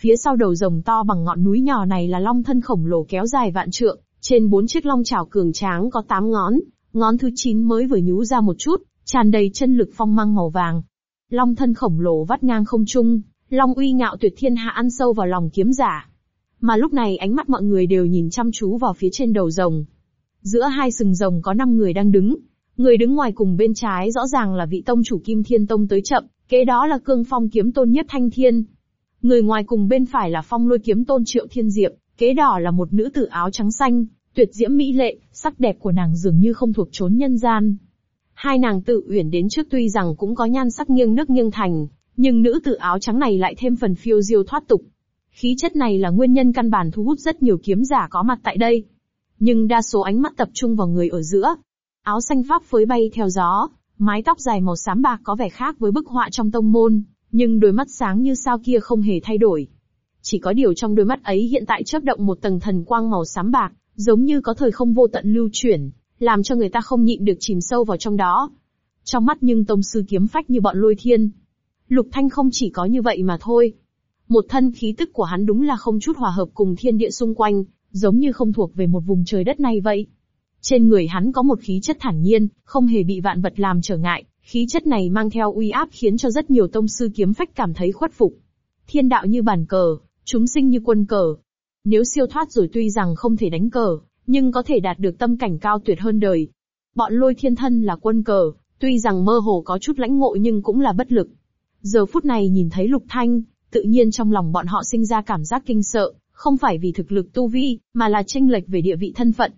A: Phía sau đầu rồng to bằng ngọn núi nhỏ này là long thân khổng lồ kéo dài vạn trượng, trên bốn chiếc long chảo cường tráng có tám ngón, ngón thứ chín mới vừa nhú ra một chút, tràn đầy chân lực phong mang màu vàng. Long thân khổng lồ vắt ngang không trung, long uy ngạo tuyệt thiên hạ ăn sâu vào lòng kiếm giả. Mà lúc này ánh mắt mọi người đều nhìn chăm chú vào phía trên đầu rồng. Giữa hai sừng rồng có 5 người đang đứng. Người đứng ngoài cùng bên trái rõ ràng là vị tông chủ Kim Thiên Tông tới chậm, kế đó là Cương Phong kiếm tôn nhất Thanh Thiên. Người ngoài cùng bên phải là Phong Lôi kiếm tôn Triệu Thiên Diệp, kế đỏ là một nữ tử áo trắng xanh, tuyệt diễm mỹ lệ, sắc đẹp của nàng dường như không thuộc chốn nhân gian. Hai nàng tự uyển đến trước tuy rằng cũng có nhan sắc nghiêng nước nghiêng thành, nhưng nữ tử áo trắng này lại thêm phần phiêu diêu thoát tục. Khí chất này là nguyên nhân căn bản thu hút rất nhiều kiếm giả có mặt tại đây. Nhưng đa số ánh mắt tập trung vào người ở giữa. Áo xanh pháp phới bay theo gió, mái tóc dài màu xám bạc có vẻ khác với bức họa trong tông môn, nhưng đôi mắt sáng như sao kia không hề thay đổi. Chỉ có điều trong đôi mắt ấy hiện tại chớp động một tầng thần quang màu xám bạc, giống như có thời không vô tận lưu chuyển, làm cho người ta không nhịn được chìm sâu vào trong đó. Trong mắt nhưng tông sư kiếm phách như bọn lôi thiên. Lục Thanh không chỉ có như vậy mà thôi. Một thân khí tức của hắn đúng là không chút hòa hợp cùng thiên địa xung quanh, giống như không thuộc về một vùng trời đất này vậy. Trên người hắn có một khí chất thản nhiên, không hề bị vạn vật làm trở ngại, khí chất này mang theo uy áp khiến cho rất nhiều tông sư kiếm phách cảm thấy khuất phục. Thiên đạo như bàn cờ, chúng sinh như quân cờ. Nếu siêu thoát rồi tuy rằng không thể đánh cờ, nhưng có thể đạt được tâm cảnh cao tuyệt hơn đời. Bọn lôi thiên thân là quân cờ, tuy rằng mơ hồ có chút lãnh ngộ nhưng cũng là bất lực. Giờ phút này nhìn thấy lục thanh, tự nhiên trong lòng bọn họ sinh ra cảm giác kinh sợ, không phải vì thực lực tu vi, mà là tranh lệch về địa vị thân phận.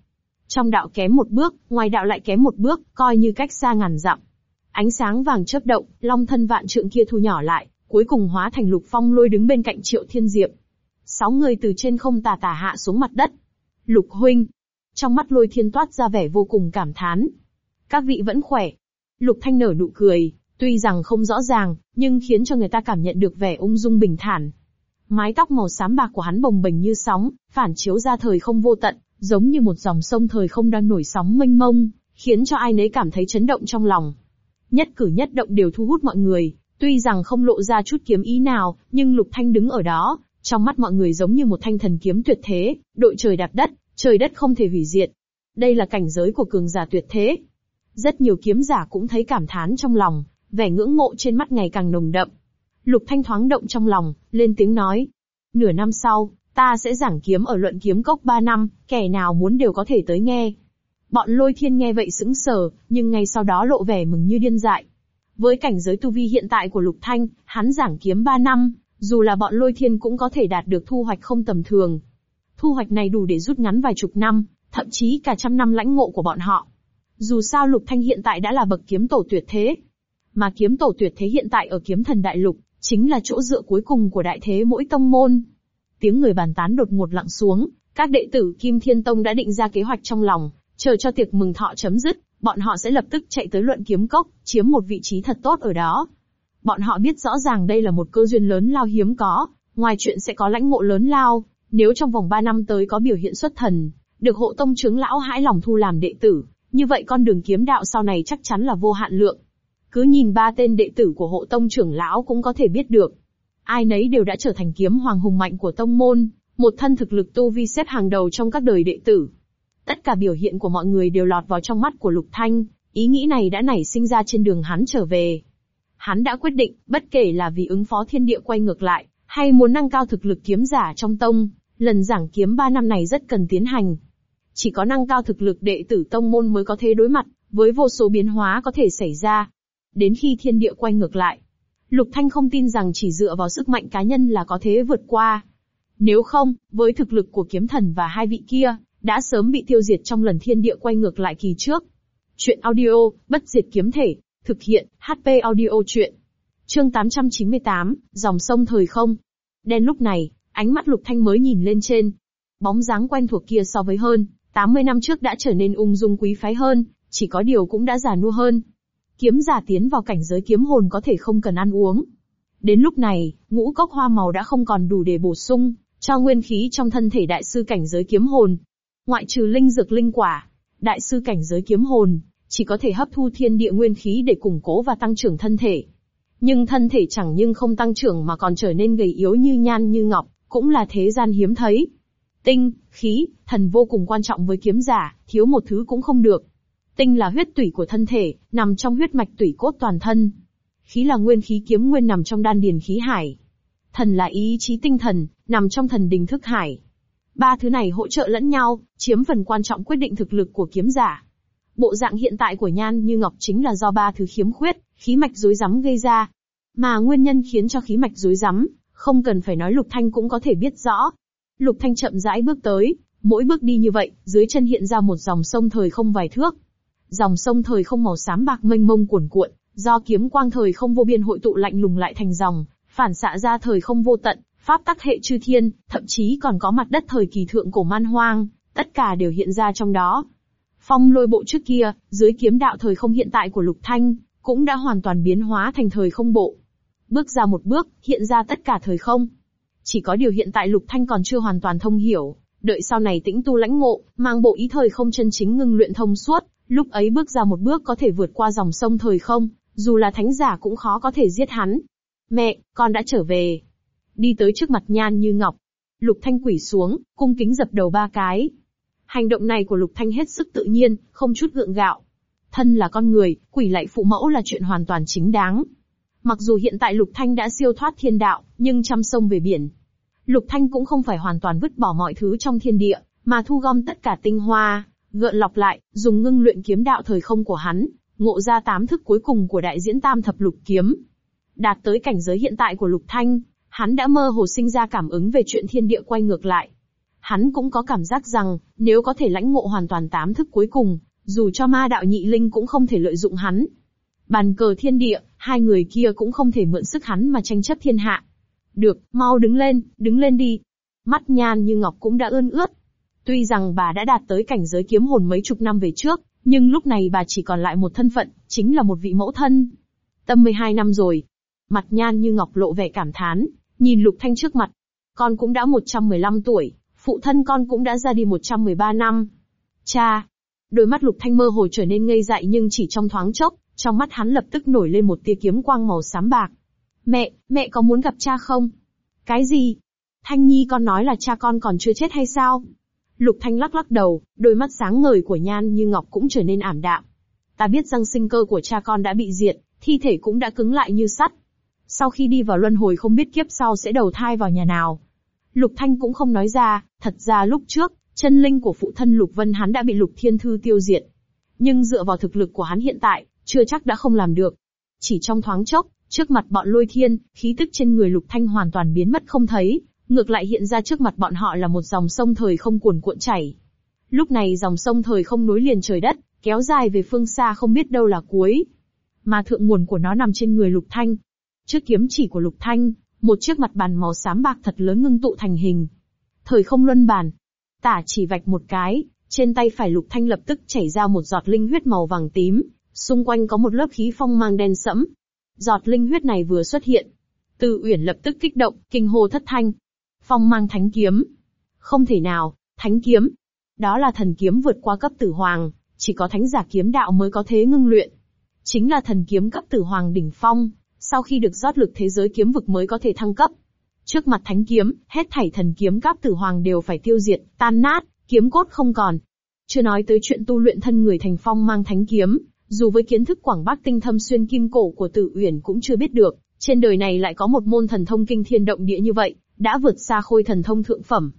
A: Trong đạo kém một bước, ngoài đạo lại kém một bước, coi như cách xa ngàn dặm. Ánh sáng vàng chớp động, long thân vạn trượng kia thu nhỏ lại, cuối cùng hóa thành lục phong lôi đứng bên cạnh triệu thiên diệp. Sáu người từ trên không tà tà hạ xuống mặt đất, Lục huynh. Trong mắt lôi thiên toát ra vẻ vô cùng cảm thán. Các vị vẫn khỏe. Lục thanh nở nụ cười, tuy rằng không rõ ràng, nhưng khiến cho người ta cảm nhận được vẻ ung dung bình thản. Mái tóc màu xám bạc của hắn bồng bềnh như sóng, phản chiếu ra thời không vô tận, giống như một dòng sông thời không đang nổi sóng mênh mông, khiến cho ai nấy cảm thấy chấn động trong lòng. Nhất cử nhất động đều thu hút mọi người, tuy rằng không lộ ra chút kiếm ý nào, nhưng Lục Thanh đứng ở đó, trong mắt mọi người giống như một thanh thần kiếm tuyệt thế, đội trời đạp đất, trời đất không thể hủy diệt. Đây là cảnh giới của cường giả tuyệt thế. Rất nhiều kiếm giả cũng thấy cảm thán trong lòng, vẻ ngưỡng mộ trên mắt ngày càng nồng đậm. Lục Thanh thoáng động trong lòng, lên tiếng nói. Nửa năm sau, ta sẽ giảng kiếm ở luận kiếm cốc ba năm, kẻ nào muốn đều có thể tới nghe. Bọn lôi thiên nghe vậy sững sờ, nhưng ngay sau đó lộ vẻ mừng như điên dại. Với cảnh giới tu vi hiện tại của Lục Thanh, hắn giảng kiếm ba năm, dù là bọn lôi thiên cũng có thể đạt được thu hoạch không tầm thường. Thu hoạch này đủ để rút ngắn vài chục năm, thậm chí cả trăm năm lãnh ngộ của bọn họ. Dù sao Lục Thanh hiện tại đã là bậc kiếm tổ tuyệt thế, mà kiếm tổ tuyệt thế hiện tại ở kiếm thần đại lục, chính là chỗ dựa cuối cùng của đại thế mỗi tông môn. Tiếng người bàn tán đột ngột lặng xuống, các đệ tử Kim Thiên Tông đã định ra kế hoạch trong lòng, chờ cho tiệc mừng thọ chấm dứt, bọn họ sẽ lập tức chạy tới luận kiếm cốc, chiếm một vị trí thật tốt ở đó. Bọn họ biết rõ ràng đây là một cơ duyên lớn lao hiếm có, ngoài chuyện sẽ có lãnh ngộ lớn lao, nếu trong vòng 3 năm tới có biểu hiện xuất thần, được hộ tông trưởng lão hãi lòng thu làm đệ tử, như vậy con đường kiếm đạo sau này chắc chắn là vô hạn lượng. Cứ nhìn ba tên đệ tử của hộ tông trưởng lão cũng có thể biết được. Ai nấy đều đã trở thành kiếm hoàng hùng mạnh của tông môn, một thân thực lực tu vi xếp hàng đầu trong các đời đệ tử. Tất cả biểu hiện của mọi người đều lọt vào trong mắt của Lục Thanh, ý nghĩ này đã nảy sinh ra trên đường hắn trở về, Hắn đã quyết định, bất kể là vì ứng phó thiên địa quay ngược lại, hay muốn nâng cao thực lực kiếm giả trong tông, lần giảng kiếm 3 năm này rất cần tiến hành. Chỉ có nâng cao thực lực đệ tử tông môn mới có thế đối mặt với vô số biến hóa có thể xảy ra. Đến khi thiên địa quay ngược lại, Lục Thanh không tin rằng chỉ dựa vào sức mạnh cá nhân là có thế vượt qua. Nếu không, với thực lực của kiếm thần và hai vị kia, đã sớm bị tiêu diệt trong lần thiên địa quay ngược lại kỳ trước. Chuyện audio, bất diệt kiếm thể, Thực hiện, HP audio chuyện. Chương 898, dòng sông thời không. Đen lúc này, ánh mắt Lục Thanh mới nhìn lên trên. Bóng dáng quen thuộc kia so với hơn, 80 năm trước đã trở nên ung dung quý phái hơn, chỉ có điều cũng đã già nua hơn. Kiếm giả tiến vào cảnh giới kiếm hồn có thể không cần ăn uống. Đến lúc này, ngũ cốc hoa màu đã không còn đủ để bổ sung, cho nguyên khí trong thân thể đại sư cảnh giới kiếm hồn. Ngoại trừ linh dược linh quả, đại sư cảnh giới kiếm hồn, chỉ có thể hấp thu thiên địa nguyên khí để củng cố và tăng trưởng thân thể. Nhưng thân thể chẳng nhưng không tăng trưởng mà còn trở nên gầy yếu như nhan như ngọc, cũng là thế gian hiếm thấy. Tinh, khí, thần vô cùng quan trọng với kiếm giả, thiếu một thứ cũng không được. Tinh là huyết tủy của thân thể, nằm trong huyết mạch tủy cốt toàn thân. Khí là nguyên khí kiếm nguyên nằm trong đan điền khí hải. Thần là ý chí tinh thần, nằm trong thần đình thức hải. Ba thứ này hỗ trợ lẫn nhau, chiếm phần quan trọng quyết định thực lực của kiếm giả. Bộ dạng hiện tại của Nhan Như Ngọc chính là do ba thứ khiếm khuyết, khí mạch rối rắm gây ra. Mà nguyên nhân khiến cho khí mạch rối rắm, không cần phải nói Lục Thanh cũng có thể biết rõ. Lục Thanh chậm rãi bước tới, mỗi bước đi như vậy, dưới chân hiện ra một dòng sông thời không vài thước. Dòng sông thời không màu xám bạc mênh mông cuồn cuộn, do kiếm quang thời không vô biên hội tụ lạnh lùng lại thành dòng, phản xạ ra thời không vô tận, pháp tắc hệ chư thiên, thậm chí còn có mặt đất thời kỳ thượng cổ man hoang, tất cả đều hiện ra trong đó. Phong lôi bộ trước kia, dưới kiếm đạo thời không hiện tại của Lục Thanh, cũng đã hoàn toàn biến hóa thành thời không bộ. Bước ra một bước, hiện ra tất cả thời không. Chỉ có điều hiện tại Lục Thanh còn chưa hoàn toàn thông hiểu, đợi sau này tĩnh tu lãnh ngộ, mang bộ ý thời không chân chính ngưng luyện thông suốt, lúc ấy bước ra một bước có thể vượt qua dòng sông thời không, dù là thánh giả cũng khó có thể giết hắn. Mẹ, con đã trở về. Đi tới trước mặt nhan như ngọc. Lục Thanh quỷ xuống, cung kính dập đầu ba cái, Hành động này của Lục Thanh hết sức tự nhiên, không chút gượng gạo. Thân là con người, quỷ lạy phụ mẫu là chuyện hoàn toàn chính đáng. Mặc dù hiện tại Lục Thanh đã siêu thoát thiên đạo, nhưng chăm sông về biển. Lục Thanh cũng không phải hoàn toàn vứt bỏ mọi thứ trong thiên địa, mà thu gom tất cả tinh hoa, gợn lọc lại, dùng ngưng luyện kiếm đạo thời không của hắn, ngộ ra tám thức cuối cùng của đại diễn tam thập lục kiếm. Đạt tới cảnh giới hiện tại của Lục Thanh, hắn đã mơ hồ sinh ra cảm ứng về chuyện thiên địa quay ngược lại, Hắn cũng có cảm giác rằng, nếu có thể lãnh ngộ hoàn toàn tám thức cuối cùng, dù cho ma đạo nhị linh cũng không thể lợi dụng hắn. Bàn cờ thiên địa, hai người kia cũng không thể mượn sức hắn mà tranh chấp thiên hạ. Được, mau đứng lên, đứng lên đi. Mắt nhan như ngọc cũng đã ươn ướt. Tuy rằng bà đã đạt tới cảnh giới kiếm hồn mấy chục năm về trước, nhưng lúc này bà chỉ còn lại một thân phận, chính là một vị mẫu thân. Tâm 12 năm rồi. Mặt nhan như ngọc lộ vẻ cảm thán, nhìn lục thanh trước mặt. Con cũng đã 115 tuổi, phụ thân con cũng đã ra đi 113 năm. Cha! Đôi mắt lục thanh mơ hồ trở nên ngây dại nhưng chỉ trong thoáng chốc, trong mắt hắn lập tức nổi lên một tia kiếm quang màu xám bạc. Mẹ, mẹ có muốn gặp cha không? Cái gì? Thanh Nhi con nói là cha con còn chưa chết hay sao? Lục Thanh lắc lắc đầu, đôi mắt sáng ngời của Nhan như ngọc cũng trở nên ảm đạm. Ta biết rằng sinh cơ của cha con đã bị diệt, thi thể cũng đã cứng lại như sắt. Sau khi đi vào luân hồi không biết kiếp sau sẽ đầu thai vào nhà nào. Lục Thanh cũng không nói ra, thật ra lúc trước, chân linh của phụ thân Lục Vân hắn đã bị Lục Thiên Thư tiêu diệt. Nhưng dựa vào thực lực của hắn hiện tại, chưa chắc đã không làm được. Chỉ trong thoáng chốc, trước mặt bọn lôi thiên, khí tức trên người Lục Thanh hoàn toàn biến mất không thấy, ngược lại hiện ra trước mặt bọn họ là một dòng sông thời không cuồn cuộn chảy. Lúc này dòng sông thời không nối liền trời đất, kéo dài về phương xa không biết đâu là cuối. Mà thượng nguồn của nó nằm trên người Lục Thanh. Trước kiếm chỉ của Lục Thanh, một chiếc mặt bàn màu xám bạc thật lớn ngưng tụ thành hình. Thời không luân bàn. Tả chỉ vạch một cái, trên tay phải lục thanh lập tức chảy ra một giọt linh huyết màu vàng tím, xung quanh có một lớp khí phong mang đen sẫm. Giọt linh huyết này vừa xuất hiện. Từ Uyển lập tức kích động, kinh hô thất thanh. Phong mang thánh kiếm. Không thể nào, thánh kiếm. Đó là thần kiếm vượt qua cấp tử hoàng, chỉ có thánh giả kiếm đạo mới có thế ngưng luyện. Chính là thần kiếm cấp tử hoàng đỉnh phong, sau khi được rót lực thế giới kiếm vực mới có thể thăng cấp. Trước mặt thánh kiếm, hết thảy thần kiếm các tử hoàng đều phải tiêu diệt, tan nát, kiếm cốt không còn. Chưa nói tới chuyện tu luyện thân người thành phong mang thánh kiếm, dù với kiến thức quảng bác tinh thâm xuyên kim cổ của tử uyển cũng chưa biết được, trên đời này lại có một môn thần thông kinh thiên động địa như vậy, đã vượt xa khôi thần thông thượng phẩm.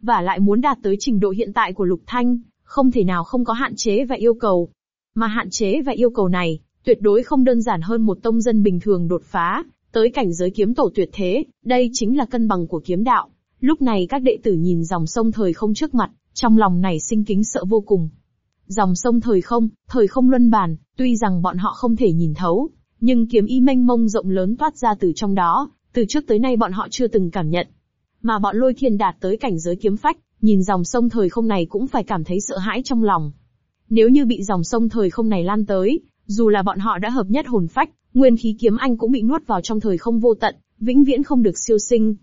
A: Và lại muốn đạt tới trình độ hiện tại của lục thanh, không thể nào không có hạn chế và yêu cầu. Mà hạn chế và yêu cầu này, tuyệt đối không đơn giản hơn một tông dân bình thường đột phá, tới cảnh giới kiếm tổ tuyệt thế, đây chính là cân bằng của kiếm đạo. Lúc này các đệ tử nhìn dòng sông thời không trước mặt, trong lòng này sinh kính sợ vô cùng. Dòng sông thời không, thời không luân bàn, tuy rằng bọn họ không thể nhìn thấu, nhưng kiếm y mênh mông rộng lớn toát ra từ trong đó, từ trước tới nay bọn họ chưa từng cảm nhận. Mà bọn lôi thiên đạt tới cảnh giới kiếm phách, nhìn dòng sông thời không này cũng phải cảm thấy sợ hãi trong lòng. Nếu như bị dòng sông thời không này lan tới, dù là bọn họ đã hợp nhất hồn phách, nguyên khí kiếm anh cũng bị nuốt vào trong thời không vô tận, vĩnh viễn không được siêu sinh.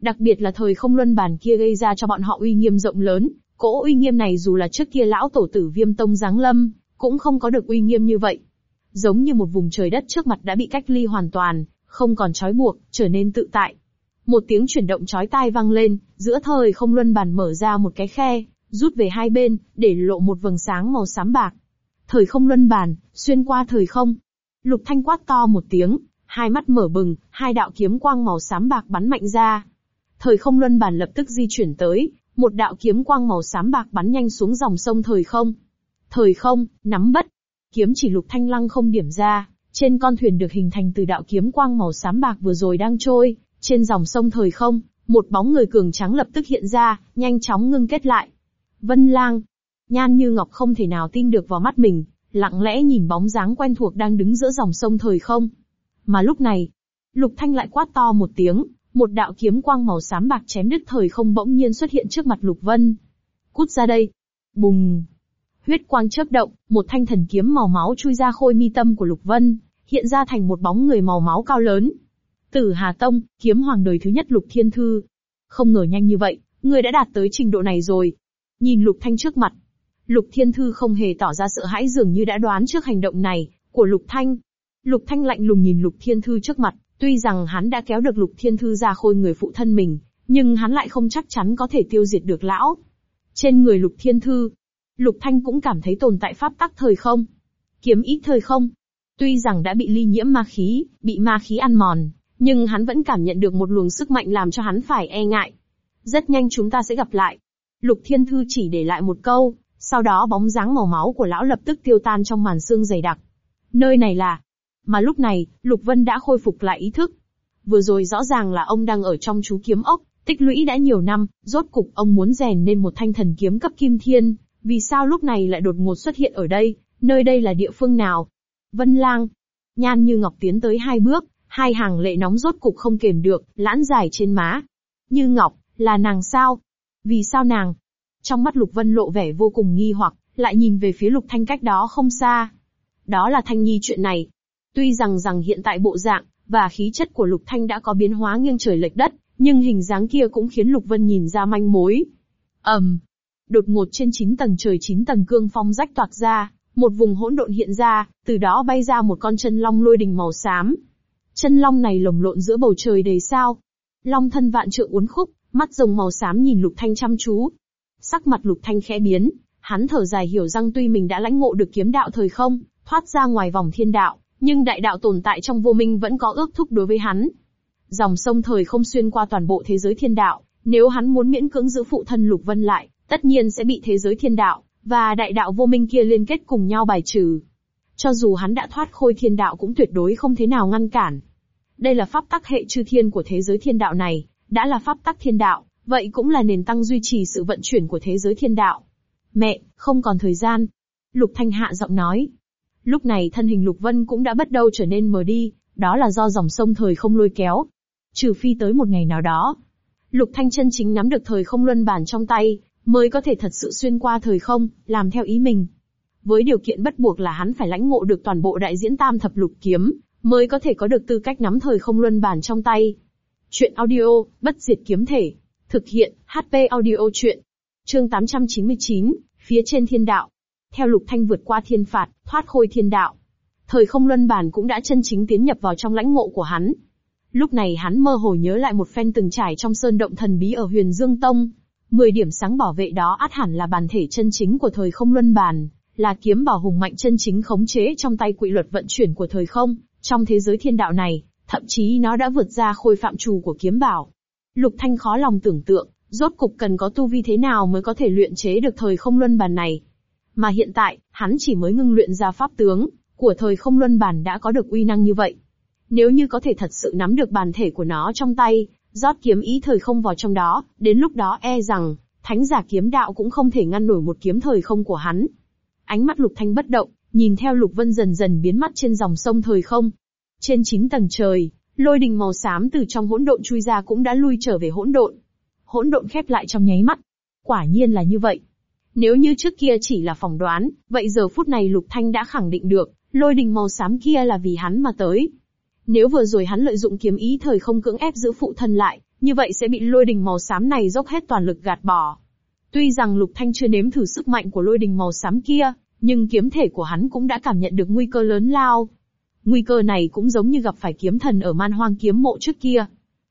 A: Đặc biệt là thời không luân bàn kia gây ra cho bọn họ uy nghiêm rộng lớn, cỗ uy nghiêm này dù là trước kia lão tổ tử viêm tông giáng lâm, cũng không có được uy nghiêm như vậy. Giống như một vùng trời đất trước mặt đã bị cách ly hoàn toàn, không còn trói buộc, trở nên tự tại. Một tiếng chuyển động chói tai vang lên, giữa thời không luân bàn mở ra một cái khe, rút về hai bên, để lộ một vầng sáng màu xám bạc. Thời không luân bàn, xuyên qua thời không. Lục Thanh quát to một tiếng, hai mắt mở bừng, hai đạo kiếm quang màu xám bạc bắn mạnh ra. Thời không luân bàn lập tức di chuyển tới, một đạo kiếm quang màu xám bạc bắn nhanh xuống dòng sông thời không. Thời không, nắm bắt Kiếm chỉ Lục Thanh lăng không điểm ra, trên con thuyền được hình thành từ đạo kiếm quang màu xám bạc vừa rồi đang trôi, trên dòng sông thời không, một bóng người cường trắng lập tức hiện ra, nhanh chóng ngưng kết lại. Vân Lang, Nhan Như Ngọc không thể nào tin được vào mắt mình, lặng lẽ nhìn bóng dáng quen thuộc đang đứng giữa dòng sông thời không. Mà lúc này, Lục Thanh lại quát to một tiếng, một đạo kiếm quang màu xám bạc chém đứt thời không bỗng nhiên xuất hiện trước mặt Lục Vân. Cút ra đây. Bùng. Huyết quang chớp động, một thanh thần kiếm màu máu chui ra khôi mi tâm của Lục Vân, hiện ra thành một bóng người màu máu cao lớn. Tử Hà Tông, kiếm hoàng đời thứ nhất Lục Thiên Thư. Không ngờ nhanh như vậy, người đã đạt tới trình độ này rồi. Nhìn Lục Thanh trước mặt, Lục Thiên Thư không hề tỏ ra sợ hãi dường như đã đoán trước hành động này của Lục Thanh. Lục Thanh lạnh lùng nhìn Lục Thiên Thư trước mặt, tuy rằng hắn đã kéo được Lục Thiên Thư ra khôi người phụ thân mình, nhưng hắn lại không chắc chắn có thể tiêu diệt được lão. Trên người Lục Thiên Thư, Lục Thanh cũng cảm thấy tồn tại pháp tắc thời không, kiếm ít thời không. Tuy rằng đã bị ly nhiễm ma khí, bị ma khí ăn mòn, nhưng hắn vẫn cảm nhận được một luồng sức mạnh làm cho hắn phải e ngại. Rất nhanh chúng ta sẽ gặp lại. Lục Thiên Thư chỉ để lại một câu, sau đó bóng dáng màu máu của lão lập tức tiêu tan trong màn xương dày đặc. Nơi này là... Mà lúc này, Lục Vân đã khôi phục lại ý thức. Vừa rồi rõ ràng là ông đang ở trong chú kiếm ốc, tích lũy đã nhiều năm, rốt cục ông muốn rèn nên một thanh thần kiếm cấp kim thiên, vì sao lúc này lại đột ngột xuất hiện ở đây, nơi đây là địa phương nào? Vân Lang, Nhan Như Ngọc tiến tới hai bước, hai hàng lệ nóng rốt cục không kềm được, lãn dài trên má. Như Ngọc, là nàng sao? Vì sao nàng? Trong mắt Lục Vân lộ vẻ vô cùng nghi hoặc, lại nhìn về phía Lục Thanh cách đó không xa. Đó là Thanh Nhi chuyện này. Tuy rằng rằng hiện tại bộ dạng và khí chất của Lục Thanh đã có biến hóa nghiêng trời lệch đất, nhưng hình dáng kia cũng khiến Lục Vân nhìn ra manh mối. ầm, um, đột ngột trên chín tầng trời chín tầng cương phong rách toạc ra, một vùng hỗn độn hiện ra, từ đó bay ra một con chân long lôi đình màu xám. Chân long này lồng lộn giữa bầu trời đầy sao. Long thân vạn trượng uốn khúc, mắt rồng màu xám nhìn Lục Thanh chăm chú, Sắc mặt lục thanh khẽ biến, hắn thở dài hiểu rằng tuy mình đã lãnh ngộ được kiếm đạo thời không, thoát ra ngoài vòng thiên đạo, nhưng đại đạo tồn tại trong vô minh vẫn có ước thúc đối với hắn. Dòng sông thời không xuyên qua toàn bộ thế giới thiên đạo, nếu hắn muốn miễn cưỡng giữ phụ thân Lục Vân lại, tất nhiên sẽ bị thế giới thiên đạo, và đại đạo vô minh kia liên kết cùng nhau bài trừ. Cho dù hắn đã thoát khôi thiên đạo cũng tuyệt đối không thế nào ngăn cản. Đây là pháp tắc hệ chư thiên của thế giới thiên đạo này, đã là pháp tắc thiên đạo, Vậy cũng là nền tăng duy trì sự vận chuyển của thế giới thiên đạo. Mẹ, không còn thời gian. Lục Thanh hạ giọng nói. Lúc này thân hình Lục Vân cũng đã bắt đầu trở nên mờ đi, đó là do dòng sông thời không lôi kéo. Trừ phi tới một ngày nào đó. Lục Thanh chân chính nắm được thời không luân bản trong tay, mới có thể thật sự xuyên qua thời không, làm theo ý mình. Với điều kiện bắt buộc là hắn phải lãnh ngộ được toàn bộ đại diễn tam thập lục kiếm, mới có thể có được tư cách nắm thời không luân bản trong tay. Chuyện audio, bất diệt kiếm thể. Thực hiện, HP audio truyện Chương 899, phía trên thiên đạo. Theo lục thanh vượt qua thiên phạt, thoát khôi thiên đạo. Thời không luân bản cũng đã chân chính tiến nhập vào trong lãnh ngộ của hắn. Lúc này hắn mơ hồ nhớ lại một phen từng trải trong sơn động thần bí ở huyền Dương Tông. Mười điểm sáng bảo vệ đó át hẳn là bản thể chân chính của thời không luân bản, là kiếm bảo hùng mạnh chân chính khống chế trong tay quy luật vận chuyển của thời không, trong thế giới thiên đạo này, thậm chí nó đã vượt ra khôi phạm trù của kiếm bảo, Lục Thanh khó lòng tưởng tượng, rốt cục cần có tu vi thế nào mới có thể luyện chế được thời không luân bàn này. Mà hiện tại, hắn chỉ mới ngưng luyện ra pháp tướng, của thời không luân bàn đã có được uy năng như vậy. Nếu như có thể thật sự nắm được bàn thể của nó trong tay, rót kiếm ý thời không vào trong đó, đến lúc đó e rằng, thánh giả kiếm đạo cũng không thể ngăn nổi một kiếm thời không của hắn. Ánh mắt lục thanh bất động, nhìn theo lục vân dần dần biến mất trên dòng sông thời không. Trên chín tầng trời, Lôi đình màu xám từ trong hỗn độn chui ra cũng đã lui trở về hỗn độn. Hỗn độn khép lại trong nháy mắt. Quả nhiên là như vậy. Nếu như trước kia chỉ là phỏng đoán, vậy giờ phút này Lục Thanh đã khẳng định được, lôi đình màu xám kia là vì hắn mà tới. Nếu vừa rồi hắn lợi dụng kiếm ý thời không cưỡng ép giữ phụ thân lại, như vậy sẽ bị lôi đình màu xám này dốc hết toàn lực gạt bỏ. Tuy rằng Lục Thanh chưa nếm thử sức mạnh của lôi đình màu xám kia, nhưng kiếm thể của hắn cũng đã cảm nhận được nguy cơ lớn lao, Nguy cơ này cũng giống như gặp phải kiếm thần ở man hoang kiếm mộ trước kia.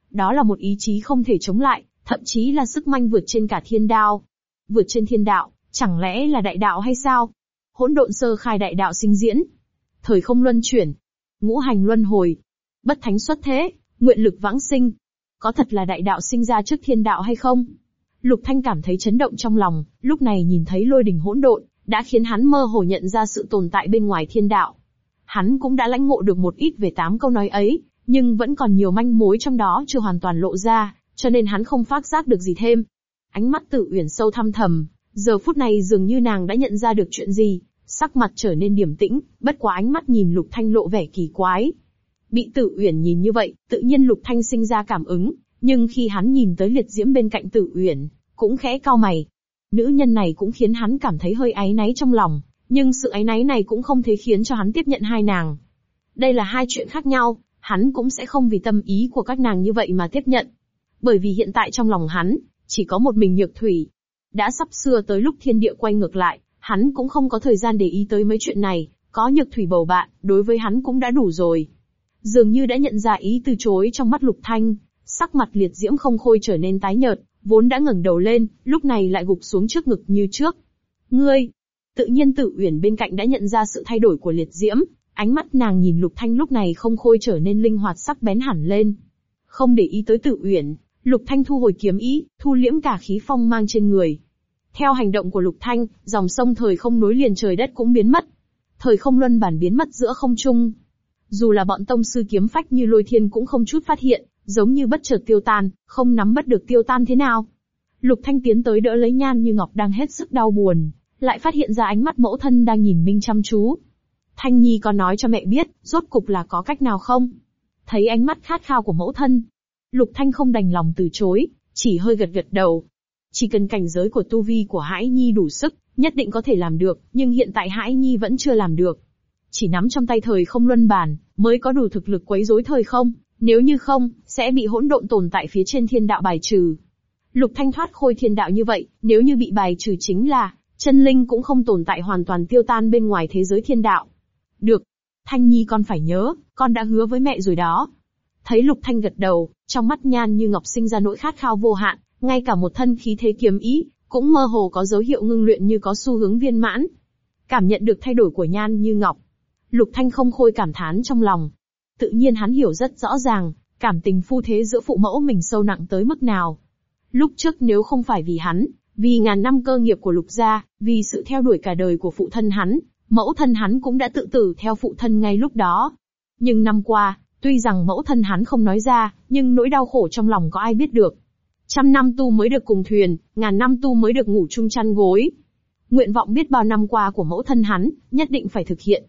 A: Đó là một ý chí không thể chống lại, thậm chí là sức manh vượt trên cả thiên đao. Vượt trên thiên đạo, chẳng lẽ là đại đạo hay sao? Hỗn độn sơ khai đại đạo sinh diễn. Thời không luân chuyển. Ngũ hành luân hồi. Bất thánh xuất thế, nguyện lực vãng sinh. Có thật là đại đạo sinh ra trước thiên đạo hay không? Lục Thanh cảm thấy chấn động trong lòng, lúc này nhìn thấy lôi đình hỗn độn, đã khiến hắn mơ hồ nhận ra sự tồn tại bên ngoài thiên đạo. Hắn cũng đã lãnh ngộ được một ít về tám câu nói ấy, nhưng vẫn còn nhiều manh mối trong đó chưa hoàn toàn lộ ra, cho nên hắn không phát giác được gì thêm. Ánh mắt tự uyển sâu thăm thầm, giờ phút này dường như nàng đã nhận ra được chuyện gì, sắc mặt trở nên điềm tĩnh, bất quá ánh mắt nhìn Lục Thanh lộ vẻ kỳ quái. Bị tự Uyển nhìn như vậy, tự nhiên Lục Thanh sinh ra cảm ứng, nhưng khi hắn nhìn tới liệt diễm bên cạnh tự Uyển, cũng khẽ cau mày. Nữ nhân này cũng khiến hắn cảm thấy hơi áy náy trong lòng, nhưng sự ấy náy này cũng không thể khiến cho hắn tiếp nhận hai nàng. Đây là hai chuyện khác nhau, hắn cũng sẽ không vì tâm ý của các nàng như vậy mà tiếp nhận. Bởi vì hiện tại trong lòng hắn, chỉ có một mình nhược thủy. Đã sắp xưa tới lúc thiên địa quay ngược lại, hắn cũng không có thời gian để ý tới mấy chuyện này, có nhược thủy bầu bạn, đối với hắn cũng đã đủ rồi. Dường như đã nhận ra ý từ chối trong mắt lục thanh, sắc mặt liệt diễm không khôi trở nên tái nhợt, vốn đã ngẩng đầu lên, lúc này lại gục xuống trước ngực như trước. Ngươi, Tự nhiên tự uyển bên cạnh đã nhận ra sự thay đổi của liệt diễm, ánh mắt nàng nhìn lục thanh lúc này không khôi trở nên linh hoạt sắc bén hẳn lên. Không để ý tới tự uyển, lục thanh thu hồi kiếm ý, thu liễm cả khí phong mang trên người. Theo hành động của lục thanh, dòng sông thời không nối liền trời đất cũng biến mất. Thời không luân bản biến mất giữa không trung. Dù là bọn tông sư kiếm phách như lôi thiên cũng không chút phát hiện, giống như bất chợt tiêu tan, không nắm bắt được tiêu tan thế nào. Lục Thanh tiến tới đỡ lấy Nhan Như Ngọc đang hết sức đau buồn lại phát hiện ra ánh mắt mẫu thân đang nhìn Minh chăm chú. Thanh Nhi có nói cho mẹ biết, rốt cục là có cách nào không? Thấy ánh mắt khát khao của mẫu thân, Lục Thanh không đành lòng từ chối, chỉ hơi gật gật đầu. Chỉ cần cảnh giới của tu vi của Hãi Nhi đủ sức, nhất định có thể làm được, nhưng hiện tại Hãi Nhi vẫn chưa làm được. Chỉ nắm trong tay thời không luân bàn, mới có đủ thực lực quấy rối thời không, nếu như không, sẽ bị hỗn độn tồn tại phía trên thiên đạo bài trừ. Lục Thanh thoát khôi thiên đạo như vậy, nếu như bị bài trừ chính là chân linh cũng không tồn tại hoàn toàn tiêu tan bên ngoài thế giới thiên đạo. Được. Thanh Nhi con phải nhớ, con đã hứa với mẹ rồi đó. Thấy Lục Thanh gật đầu, trong mắt nhan như ngọc sinh ra nỗi khát khao vô hạn, ngay cả một thân khí thế kiếm ý, cũng mơ hồ có dấu hiệu ngưng luyện như có xu hướng viên mãn. Cảm nhận được thay đổi của nhan như ngọc. Lục Thanh không khôi cảm thán trong lòng. Tự nhiên hắn hiểu rất rõ ràng, cảm tình phu thế giữa phụ mẫu mình sâu nặng tới mức nào. Lúc trước nếu không phải vì hắn, vì ngàn năm cơ nghiệp của lục gia, vì sự theo đuổi cả đời của phụ thân hắn, mẫu thân hắn cũng đã tự tử theo phụ thân ngay lúc đó. Nhưng năm qua, tuy rằng mẫu thân hắn không nói ra, nhưng nỗi đau khổ trong lòng có ai biết được. Trăm năm tu mới được cùng thuyền, ngàn năm tu mới được ngủ chung chăn gối. Nguyện vọng biết bao năm qua của mẫu thân hắn, nhất định phải thực hiện.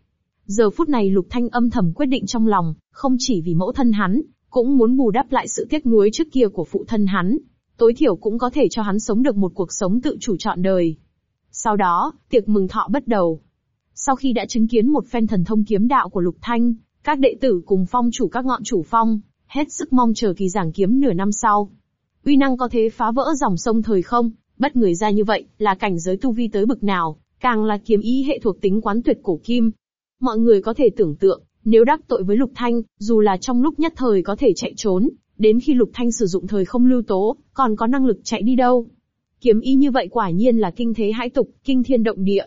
A: Giờ phút này Lục Thanh âm thầm quyết định trong lòng, không chỉ vì mẫu thân hắn, cũng muốn bù đắp lại sự tiếc nuối trước kia của phụ thân hắn, tối thiểu cũng có thể cho hắn sống được một cuộc sống tự chủ chọn đời. Sau đó, tiệc mừng thọ bắt đầu. Sau khi đã chứng kiến một phen thần thông kiếm đạo của Lục Thanh, các đệ tử cùng phong chủ các ngọn chủ phong, hết sức mong chờ kỳ giảng kiếm nửa năm sau. Uy năng có thể phá vỡ dòng sông thời không, bất người ra như vậy, là cảnh giới tu vi tới bực nào, càng là kiếm ý hệ thuộc tính quán tuyệt cổ kim. Mọi người có thể tưởng tượng, nếu đắc tội với Lục Thanh, dù là trong lúc nhất thời có thể chạy trốn, Đến khi Lục Thanh sử dụng thời không lưu tố, còn có năng lực chạy đi đâu? Kiếm ý như vậy quả nhiên là kinh thế hãi tục, kinh thiên động địa.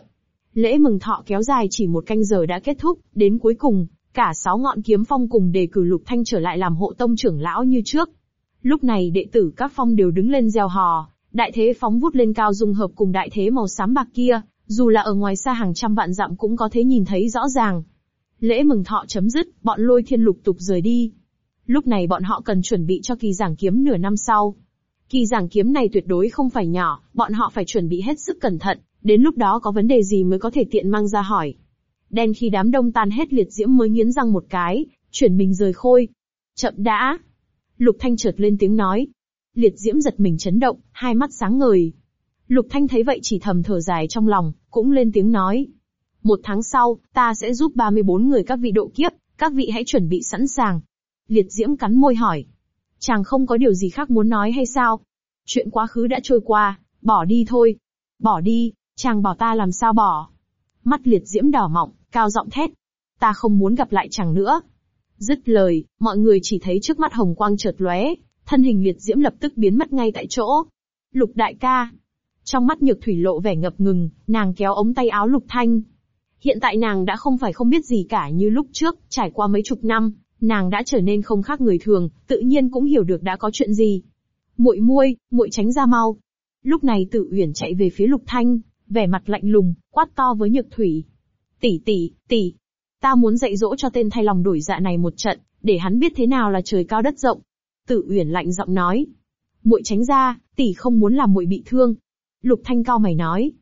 A: Lễ mừng thọ kéo dài chỉ một canh giờ đã kết thúc, đến cuối cùng, cả sáu ngọn kiếm phong cùng đề cử Lục Thanh trở lại làm hộ tông trưởng lão như trước. Lúc này đệ tử các phong đều đứng lên gieo hò, đại thế phóng vút lên cao dung hợp cùng đại thế màu xám bạc kia, dù là ở ngoài xa hàng trăm vạn dặm cũng có thể nhìn thấy rõ ràng. Lễ mừng thọ chấm dứt, bọn lôi thiên lục tục rời đi. Lúc này bọn họ cần chuẩn bị cho kỳ giảng kiếm nửa năm sau. Kỳ giảng kiếm này tuyệt đối không phải nhỏ, bọn họ phải chuẩn bị hết sức cẩn thận, đến lúc đó có vấn đề gì mới có thể tiện mang ra hỏi. Đen khi đám đông tan hết liệt diễm mới nghiến răng một cái, chuyển mình rời khôi. Chậm đã. Lục Thanh chợt lên tiếng nói. Liệt diễm giật mình chấn động, hai mắt sáng ngời. Lục Thanh thấy vậy chỉ thầm thở dài trong lòng, cũng lên tiếng nói. Một tháng sau, ta sẽ giúp 34 người các vị độ kiếp, các vị hãy chuẩn bị sẵn sàng, Liệt diễm cắn môi hỏi. Chàng không có điều gì khác muốn nói hay sao? Chuyện quá khứ đã trôi qua, bỏ đi thôi. Bỏ đi, chàng bỏ ta làm sao bỏ? Mắt liệt diễm đỏ mọng, cao giọng thét. Ta không muốn gặp lại chàng nữa. Dứt lời, mọi người chỉ thấy trước mắt hồng quang chợt lóe, thân hình liệt diễm lập tức biến mất ngay tại chỗ. Lục đại ca. Trong mắt nhược thủy lộ vẻ ngập ngừng, nàng kéo ống tay áo lục thanh. Hiện tại nàng đã không phải không biết gì cả như lúc trước, trải qua mấy chục năm, Nàng đã trở nên không khác người thường, tự nhiên cũng hiểu được đã có chuyện gì. Muội muôi, muội tránh ra mau. Lúc này tự Uyển chạy về phía Lục Thanh, vẻ mặt lạnh lùng, quát to với Nhược Thủy. Tỷ tỷ, tỷ, ta muốn dạy dỗ cho tên thay lòng đổi dạ này một trận, để hắn biết thế nào là trời cao đất rộng. tự Uyển lạnh giọng nói. Muội tránh ra, tỷ không muốn làm muội bị thương. Lục Thanh cao mày nói.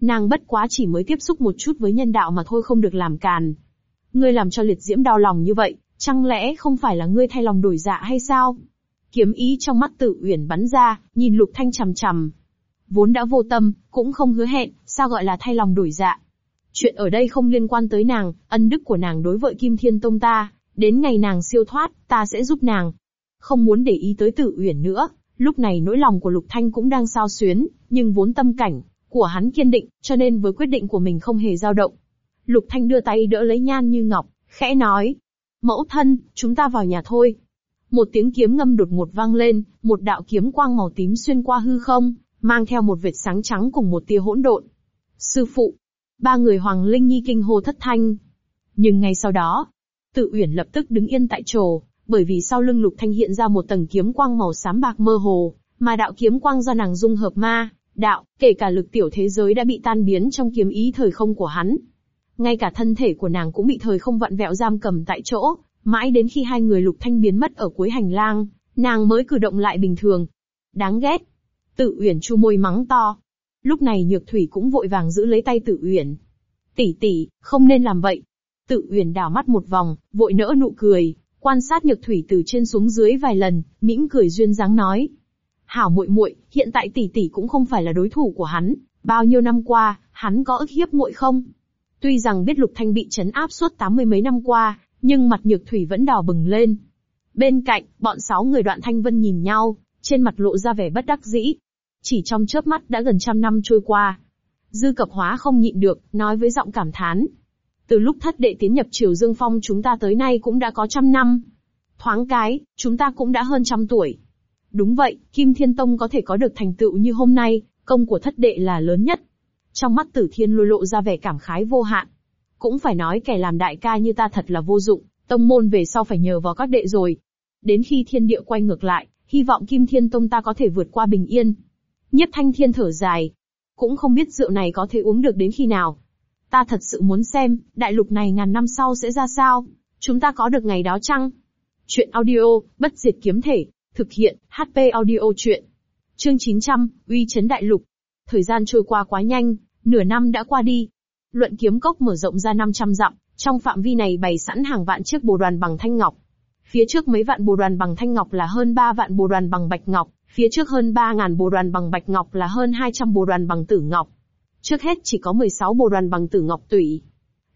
A: Nàng bất quá chỉ mới tiếp xúc một chút với nhân đạo mà thôi không được làm càn. Ngươi làm cho liệt diễm đau lòng như vậy, Chẳng lẽ không phải là ngươi thay lòng đổi dạ hay sao? Kiếm ý trong mắt tự uyển bắn ra, nhìn lục thanh chằm chằm. Vốn đã vô tâm, cũng không hứa hẹn, sao gọi là thay lòng đổi dạ? Chuyện ở đây không liên quan tới nàng, ân đức của nàng đối với Kim Thiên Tông ta, đến ngày nàng siêu thoát, ta sẽ giúp nàng. Không muốn để ý tới tự uyển nữa, lúc này nỗi lòng của Lục Thanh cũng đang sao xuyến, nhưng vốn tâm cảnh của hắn kiên định, cho nên với quyết định của mình không hề dao động. Lục Thanh đưa tay đỡ lấy Nhan Như Ngọc, khẽ nói, Mẫu thân, chúng ta vào nhà thôi. Một tiếng kiếm ngâm đột ngột vang lên, một đạo kiếm quang màu tím xuyên qua hư không, mang theo một vệt sáng trắng cùng một tia hỗn độn. Sư phụ, ba người Hoàng Linh Nhi kinh hô thất thanh. Nhưng ngay sau đó, Tự Uyển lập tức đứng yên tại chỗ, bởi vì sau lưng Lục Thanh hiện ra một tầng kiếm quang màu xám bạc mơ hồ, mà đạo kiếm quang do nàng dung hợp ma, đạo, kể cả lực tiểu thế giới đã bị tan biến trong kiếm ý thời không của hắn ngay cả thân thể của nàng cũng bị thời không vặn vẹo giam cầm tại chỗ, mãi đến khi hai người lục thanh biến mất ở cuối hành lang, nàng mới cử động lại bình thường. Đáng ghét. Tự Uyển chu môi mắng to. Lúc này Nhược Thủy cũng vội vàng giữ lấy tay Tự Uyển. Tỷ tỷ, không nên làm vậy. Tự Uyển đảo mắt một vòng, vội nỡ nụ cười, quan sát Nhược Thủy từ trên xuống dưới vài lần, mỉm cười duyên dáng nói: "Hảo muội muội, hiện tại tỷ tỷ cũng không phải là đối thủ của hắn, bao nhiêu năm qua, hắn có ức hiếp muội không?" Tuy rằng biết Lục Thanh bị chấn áp suốt tám mươi mấy năm qua, nhưng mặt Nhược Thủy vẫn đỏ bừng lên. Bên cạnh, bọn sáu người đoạn Thanh Vân nhìn nhau, trên mặt lộ ra vẻ bất đắc dĩ. Chỉ trong chớp mắt đã gần trăm năm trôi qua. Dư cập hóa không nhịn được, nói với giọng cảm thán. Từ lúc thất đệ tiến nhập Triều Dương Phong chúng ta tới nay cũng đã có trăm năm. Thoáng cái, chúng ta cũng đã hơn trăm tuổi. Đúng vậy, Kim Thiên Tông có thể có được thành tựu như hôm nay, công của thất đệ là lớn nhất. Trong mắt tử thiên lôi lộ ra vẻ cảm khái vô hạn. Cũng phải nói kẻ làm đại ca như ta thật là vô dụng, tông môn về sau phải nhờ vào các đệ rồi. Đến khi thiên địa quay ngược lại, hy vọng kim thiên tông ta có thể vượt qua bình yên. Nhất thanh thiên thở dài. Cũng không biết rượu này có thể uống được đến khi nào. Ta thật sự muốn xem, đại lục này ngàn năm sau sẽ ra sao? Chúng ta có được ngày đó chăng? Chuyện audio, bất diệt kiếm thể, thực hiện, HP audio chuyện. Chương 900, uy chấn đại lục. Thời gian trôi qua quá nhanh, Nửa năm đã qua đi. Luận kiếm cốc mở rộng ra 500 dặm, trong phạm vi này bày sẵn hàng vạn chiếc bồ đoàn bằng thanh ngọc. Phía trước mấy vạn bồ đoàn bằng thanh ngọc là hơn 3 vạn bồ đoàn bằng bạch ngọc, phía trước hơn 3.000 bồ đoàn bằng bạch ngọc là hơn 200 bồ đoàn bằng tử ngọc. Trước hết chỉ có 16 bồ đoàn bằng tử ngọc tủy.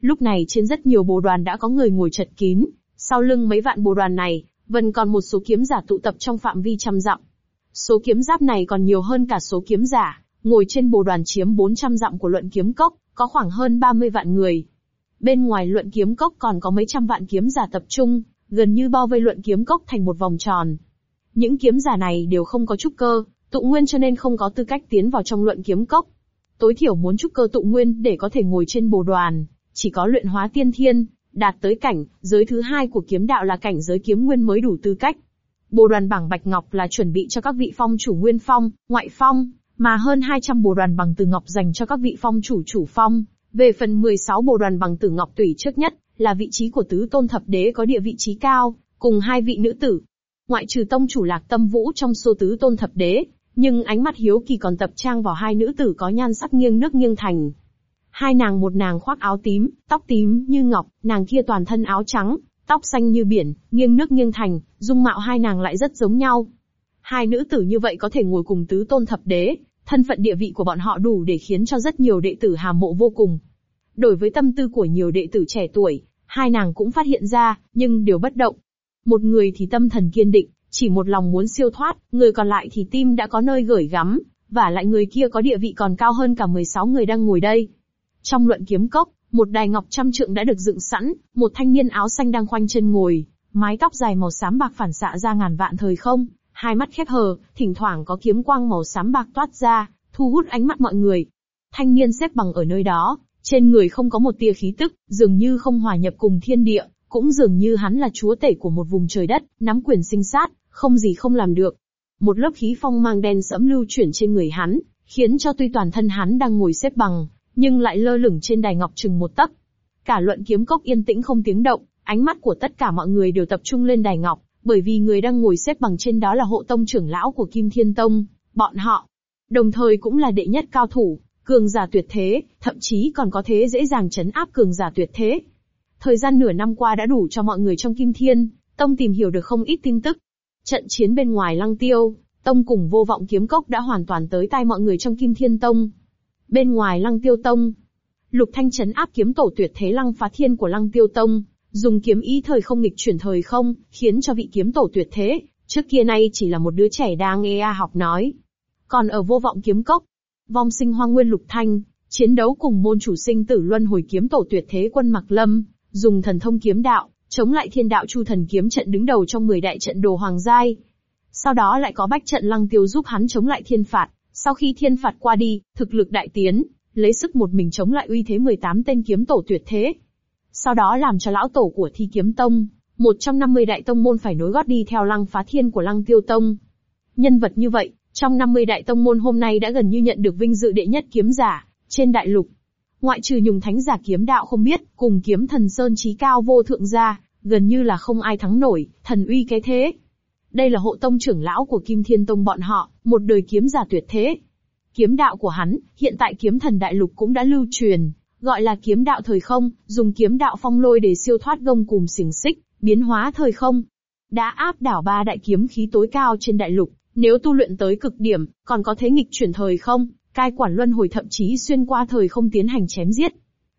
A: Lúc này trên rất nhiều bồ đoàn đã có người ngồi chật kín, sau lưng mấy vạn bồ đoàn này, vẫn còn một số kiếm giả tụ tập trong phạm vi trăm dặm. Số kiếm giáp này còn nhiều hơn cả số kiếm giả ngồi trên bồ đoàn chiếm 400 dặm của luận kiếm cốc, có khoảng hơn 30 vạn người. Bên ngoài luận kiếm cốc còn có mấy trăm vạn kiếm giả tập trung, gần như bao vây luận kiếm cốc thành một vòng tròn. Những kiếm giả này đều không có trúc cơ, tụ nguyên cho nên không có tư cách tiến vào trong luận kiếm cốc. Tối thiểu muốn trúc cơ tụ nguyên để có thể ngồi trên bồ đoàn, chỉ có luyện hóa tiên thiên, đạt tới cảnh, giới thứ hai của kiếm đạo là cảnh giới kiếm nguyên mới đủ tư cách. Bồ đoàn bảng Bạch Ngọc là chuẩn bị cho các vị phong chủ nguyên phong, ngoại phong, mà hơn 200 bộ đoàn bằng từ ngọc dành cho các vị phong chủ chủ phong. Về phần 16 bộ đoàn bằng từ ngọc tùy trước nhất, là vị trí của tứ tôn thập đế có địa vị trí cao, cùng hai vị nữ tử. Ngoại trừ tông chủ lạc tâm vũ trong số tứ tôn thập đế, nhưng ánh mắt hiếu kỳ còn tập trang vào hai nữ tử có nhan sắc nghiêng nước nghiêng thành. Hai nàng một nàng khoác áo tím, tóc tím như ngọc, nàng kia toàn thân áo trắng, tóc xanh như biển, nghiêng nước nghiêng thành, dung mạo hai nàng lại rất giống nhau. Hai nữ tử như vậy có thể ngồi cùng tứ tôn thập đế, thân phận địa vị của bọn họ đủ để khiến cho rất nhiều đệ tử hàm mộ vô cùng. đối với tâm tư của nhiều đệ tử trẻ tuổi, hai nàng cũng phát hiện ra, nhưng đều bất động. Một người thì tâm thần kiên định, chỉ một lòng muốn siêu thoát, người còn lại thì tim đã có nơi gửi gắm, và lại người kia có địa vị còn cao hơn cả 16 người đang ngồi đây. Trong luận kiếm cốc, một đài ngọc trăm trượng đã được dựng sẵn, một thanh niên áo xanh đang khoanh chân ngồi, mái tóc dài màu xám bạc phản xạ ra ngàn vạn thời không, Hai mắt khép hờ, thỉnh thoảng có kiếm quang màu xám bạc toát ra, thu hút ánh mắt mọi người. Thanh niên xếp bằng ở nơi đó, trên người không có một tia khí tức, dường như không hòa nhập cùng thiên địa, cũng dường như hắn là chúa tể của một vùng trời đất, nắm quyền sinh sát, không gì không làm được. Một lớp khí phong mang đen sẫm lưu chuyển trên người hắn, khiến cho tuy toàn thân hắn đang ngồi xếp bằng, nhưng lại lơ lửng trên đài ngọc chừng một tấc. Cả luận kiếm cốc yên tĩnh không tiếng động, ánh mắt của tất cả mọi người đều tập trung lên đài ngọc, bởi vì người đang ngồi xếp bằng trên đó là hộ tông trưởng lão của Kim Thiên Tông, bọn họ, đồng thời cũng là đệ nhất cao thủ, cường giả tuyệt thế, thậm chí còn có thế dễ dàng chấn áp cường giả tuyệt thế. Thời gian nửa năm qua đã đủ cho mọi người trong Kim Thiên, Tông tìm hiểu được không ít tin tức. Trận chiến bên ngoài lăng tiêu, Tông cùng vô vọng kiếm cốc đã hoàn toàn tới tay mọi người trong Kim Thiên Tông. Bên ngoài lăng tiêu Tông, Lục Thanh chấn áp kiếm tổ tuyệt thế lăng phá thiên của lăng tiêu Tông, dùng kiếm ý thời không nghịch chuyển thời không, khiến cho vị kiếm tổ tuyệt thế, trước kia nay chỉ là một đứa trẻ đang nghe a học nói. Còn ở vô vọng kiếm cốc, vong sinh hoang nguyên lục thanh, chiến đấu cùng môn chủ sinh tử luân hồi kiếm tổ tuyệt thế quân Mạc Lâm, dùng thần thông kiếm đạo, chống lại thiên đạo chu thần kiếm trận đứng đầu trong 10 đại trận đồ hoàng giai. Sau đó lại có bách trận lăng tiêu giúp hắn chống lại thiên phạt, sau khi thiên phạt qua đi, thực lực đại tiến, lấy sức một mình chống lại uy thế 18 tên kiếm tổ tuyệt thế sau đó làm cho lão tổ của Thi Kiếm Tông, một trong 50 đại tông môn phải nối gót đi theo Lăng Phá Thiên của Lăng Tiêu Tông. Nhân vật như vậy, trong 50 đại tông môn hôm nay đã gần như nhận được vinh dự đệ nhất kiếm giả trên đại lục. Ngoại trừ Nhùng Thánh giả kiếm đạo không biết, cùng kiếm thần sơn trí cao vô thượng gia, gần như là không ai thắng nổi, thần uy cái thế. Đây là hộ tông trưởng lão của Kim Thiên Tông bọn họ, một đời kiếm giả tuyệt thế. Kiếm đạo của hắn, hiện tại kiếm thần đại lục cũng đã lưu truyền, gọi là kiếm đạo thời không, dùng kiếm đạo phong lôi để siêu thoát gông cùm xiềng xích, biến hóa thời không. Đã áp đảo ba đại kiếm khí tối cao trên đại lục, nếu tu luyện tới cực điểm, còn có thế nghịch chuyển thời không, cai quản luân hồi thậm chí xuyên qua thời không tiến hành chém giết.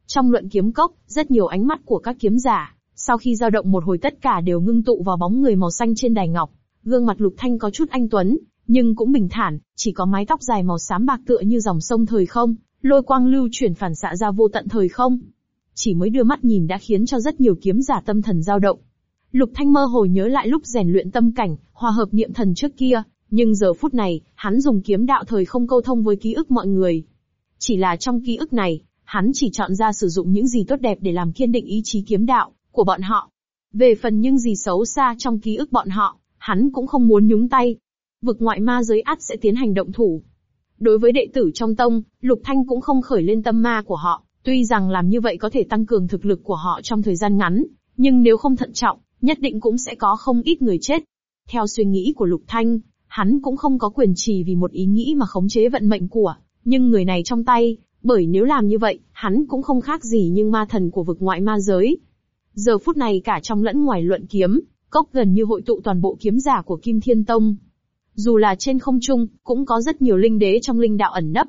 A: Trong luận kiếm cốc, rất nhiều ánh mắt của các kiếm giả, sau khi dao động một hồi tất cả đều ngưng tụ vào bóng người màu xanh trên đài ngọc, gương mặt Lục Thanh có chút anh tuấn, nhưng cũng bình thản, chỉ có mái tóc dài màu xám bạc tựa như dòng sông thời không, lôi quang lưu chuyển phản xạ ra vô tận thời không. Chỉ mới đưa mắt nhìn đã khiến cho rất nhiều kiếm giả tâm thần dao động. Lục Thanh mơ hồ nhớ lại lúc rèn luyện tâm cảnh, hòa hợp niệm thần trước kia, nhưng giờ phút này, hắn dùng kiếm đạo thời không câu thông với ký ức mọi người. Chỉ là trong ký ức này, hắn chỉ chọn ra sử dụng những gì tốt đẹp để làm kiên định ý chí kiếm đạo của bọn họ. Về phần những gì xấu xa trong ký ức bọn họ, hắn cũng không muốn nhúng tay. Vực ngoại ma giới ắt sẽ tiến hành động thủ, Đối với đệ tử trong tông, Lục Thanh cũng không khởi lên tâm ma của họ, tuy rằng làm như vậy có thể tăng cường thực lực của họ trong thời gian ngắn, nhưng nếu không thận trọng, nhất định cũng sẽ có không ít người chết. Theo suy nghĩ của Lục Thanh, hắn cũng không có quyền chỉ vì một ý nghĩ mà khống chế vận mệnh của, nhưng người này trong tay, bởi nếu làm như vậy, hắn cũng không khác gì nhưng ma thần của vực ngoại ma giới. Giờ phút này cả trong lẫn ngoài luận kiếm, cốc gần như hội tụ toàn bộ kiếm giả của Kim Thiên Tông. Dù là trên không trung, cũng có rất nhiều linh đế trong linh đạo ẩn nấp.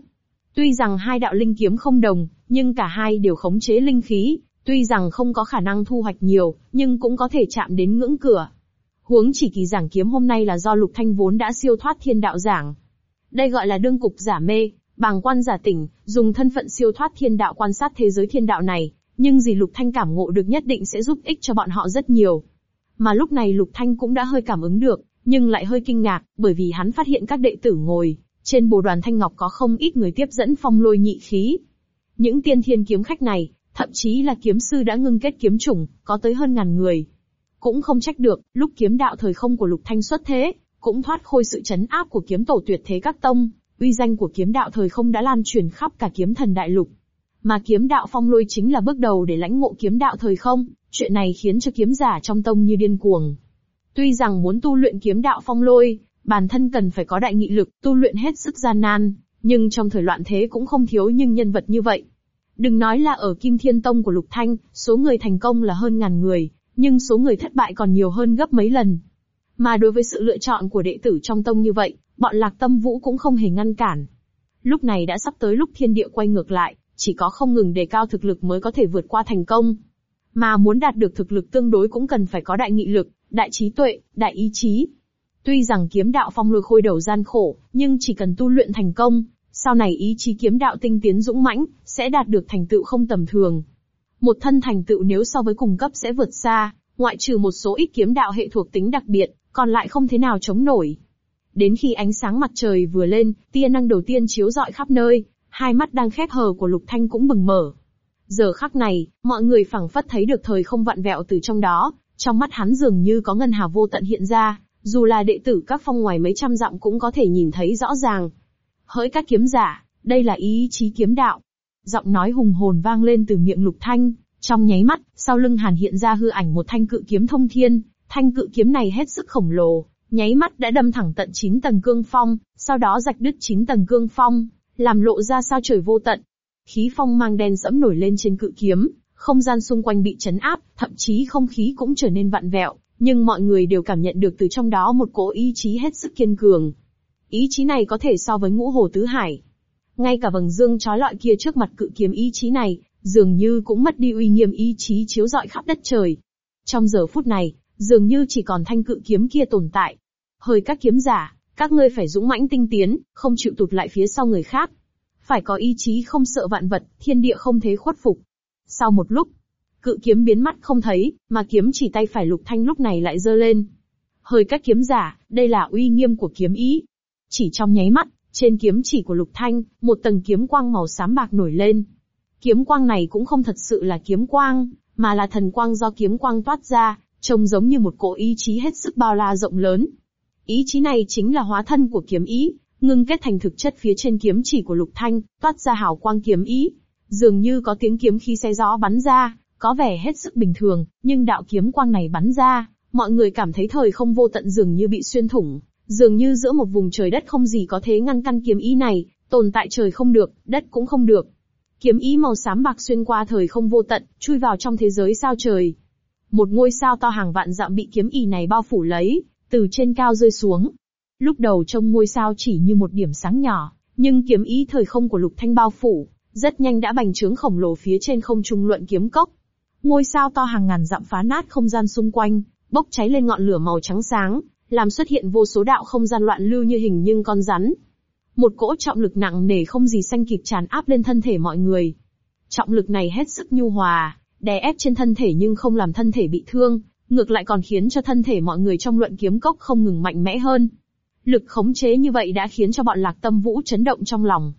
A: Tuy rằng hai đạo linh kiếm không đồng, nhưng cả hai đều khống chế linh khí, tuy rằng không có khả năng thu hoạch nhiều, nhưng cũng có thể chạm đến ngưỡng cửa. Huống chỉ kỳ giảng kiếm hôm nay là do Lục Thanh vốn đã siêu thoát thiên đạo giảng. Đây gọi là đương cục giả mê, bàng quan giả tỉnh, dùng thân phận siêu thoát thiên đạo quan sát thế giới thiên đạo này, nhưng gì Lục Thanh cảm ngộ được nhất định sẽ giúp ích cho bọn họ rất nhiều. Mà lúc này Lục Thanh cũng đã hơi cảm ứng được, nhưng lại hơi kinh ngạc, bởi vì hắn phát hiện các đệ tử ngồi trên bồ đoàn thanh ngọc có không ít người tiếp dẫn phong lôi nhị khí. Những tiên thiên kiếm khách này, thậm chí là kiếm sư đã ngưng kết kiếm chủng, có tới hơn ngàn người. Cũng không trách được, lúc kiếm đạo thời không của Lục Thanh xuất thế, cũng thoát khôi sự chấn áp của kiếm tổ tuyệt thế các tông, uy danh của kiếm đạo thời không đã lan truyền khắp cả kiếm thần đại lục. Mà kiếm đạo phong lôi chính là bước đầu để lãnh ngộ kiếm đạo thời không, chuyện này khiến cho kiếm giả trong tông như điên cuồng, Tuy rằng muốn tu luyện kiếm đạo phong lôi, bản thân cần phải có đại nghị lực, tu luyện hết sức gian nan, nhưng trong thời loạn thế cũng không thiếu những nhân vật như vậy. Đừng nói là ở Kim Thiên Tông của Lục Thanh, số người thành công là hơn ngàn người, nhưng số người thất bại còn nhiều hơn gấp mấy lần. Mà đối với sự lựa chọn của đệ tử trong tông như vậy, bọn Lạc Tâm Vũ cũng không hề ngăn cản. Lúc này đã sắp tới lúc thiên địa quay ngược lại, chỉ có không ngừng đề cao thực lực mới có thể vượt qua thành công. Mà muốn đạt được thực lực tương đối cũng cần phải có đại nghị lực, đại trí tuệ, đại ý chí. Tuy rằng kiếm đạo phong lôi khôi đầu gian khổ, nhưng chỉ cần tu luyện thành công, sau này ý chí kiếm đạo tinh tiến dũng mãnh, sẽ đạt được thành tựu không tầm thường. Một thân thành tựu nếu so với cùng cấp sẽ vượt xa, ngoại trừ một số ít kiếm đạo hệ thuộc tính đặc biệt, còn lại không thế nào chống nổi. Đến khi ánh sáng mặt trời vừa lên, tia năng đầu tiên chiếu rọi khắp nơi, hai mắt đang khép hờ của Lục Thanh cũng bừng mở. Giờ khắc này, mọi người phảng phất thấy được thời không vặn vẹo từ trong đó, trong mắt hắn dường như có ngân hà vô tận hiện ra, dù là đệ tử các phong ngoài mấy trăm dặm cũng có thể nhìn thấy rõ ràng. Hỡi các kiếm giả, đây là ý chí kiếm đạo. Giọng nói hùng hồn vang lên từ miệng lục thanh, trong nháy mắt, sau lưng hàn hiện ra hư ảnh một thanh cự kiếm thông thiên, thanh cự kiếm này hết sức khổng lồ, nháy mắt đã đâm thẳng tận 9 tầng cương phong, sau đó rạch đứt 9 tầng cương phong, làm lộ ra sao trời vô tận. Khí phong mang đen sẫm nổi lên trên cự kiếm, không gian xung quanh bị chấn áp, thậm chí không khí cũng trở nên vặn vẹo, nhưng mọi người đều cảm nhận được từ trong đó một cỗ ý chí hết sức kiên cường. Ý chí này có thể so với ngũ hồ tứ hải. Ngay cả vầng dương trói lọi kia trước mặt cự kiếm ý chí này, dường như cũng mất đi uy nghiêm ý chí chiếu rọi khắp đất trời. Trong giờ phút này, dường như chỉ còn thanh cự kiếm kia tồn tại. Hơi các kiếm giả, các ngươi phải dũng mãnh tinh tiến, không chịu tụt lại phía sau người khác. Phải có ý chí không sợ vạn vật, thiên địa không thế khuất phục, sau một lúc, cự kiếm biến mất không thấy, mà kiếm chỉ tay phải lục thanh lúc này lại giơ lên. Hơi các kiếm giả, đây là uy nghiêm của kiếm ý. Chỉ trong nháy mắt, trên kiếm chỉ của lục thanh, một tầng kiếm quang màu xám bạc nổi lên. Kiếm quang này cũng không thật sự là kiếm quang, mà là thần quang do kiếm quang toát ra, trông giống như một cỗ ý chí hết sức bao la rộng lớn. Ý chí này chính là hóa thân của kiếm ý, ngưng kết thành thực chất phía trên kiếm chỉ của lục thanh, toát ra hào quang kiếm ý, Dường như có tiếng kiếm khí xé gió bắn ra, có vẻ hết sức bình thường, nhưng đạo kiếm quang này bắn ra, mọi người cảm thấy thời không vô tận dường như bị xuyên thủng, dường như giữa một vùng trời đất không gì có thế ngăn căn kiếm ý này, tồn tại trời không được, đất cũng không được. Kiếm ý màu xám bạc xuyên qua thời không vô tận, chui vào trong thế giới sao trời. Một ngôi sao to hàng vạn dặm bị kiếm ý này bao phủ lấy, từ trên cao rơi xuống. Lúc đầu trông ngôi sao chỉ như một điểm sáng nhỏ, nhưng kiếm ý thời không của Lục Thanh bao phủ, rất nhanh đã bành trướng khổng lồ phía trên không trung luận kiếm cốc. Ngôi sao to hàng ngàn dặm phá nát không gian xung quanh, bốc cháy lên ngọn lửa màu trắng sáng, làm xuất hiện vô số đạo không gian loạn lưu như hình nhưng con rắn. Một cỗ trọng lực nặng nề không gì sanh kịp tràn áp lên thân thể mọi người. Trọng lực này hết sức nhu hòa, đè ép trên thân thể nhưng không làm thân thể bị thương, ngược lại còn khiến cho thân thể mọi người trong luận kiếm cốc không ngừng mạnh mẽ hơn. Lực khống chế như vậy đã khiến cho bọn lạc tâm vũ chấn động trong lòng,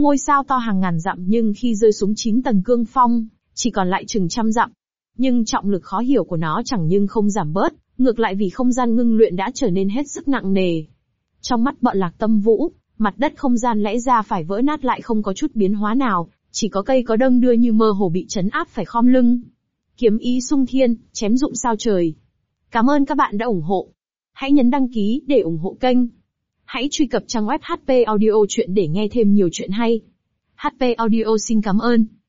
A: Ngôi sao to hàng ngàn dặm nhưng khi rơi xuống chín tầng cương phong, chỉ còn lại chừng trăm dặm. Nhưng trọng lực khó hiểu của nó chẳng nhưng không giảm bớt, ngược lại vì không gian ngưng luyện đã trở nên hết sức nặng nề. Trong mắt bọn lạc tâm vũ, mặt đất không gian lẽ ra phải vỡ nát lại không có chút biến hóa nào, chỉ có cây có đâng đưa như mơ hồ bị chấn áp phải khom lưng. Kiếm ý sung thiên, chém dụng sao trời. Cảm ơn các bạn đã ủng hộ. Hãy nhấn đăng ký để ủng hộ kênh Hãy truy cập trang web HP Audio Chuyện để nghe thêm nhiều chuyện hay. HP Audio xin cảm ơn.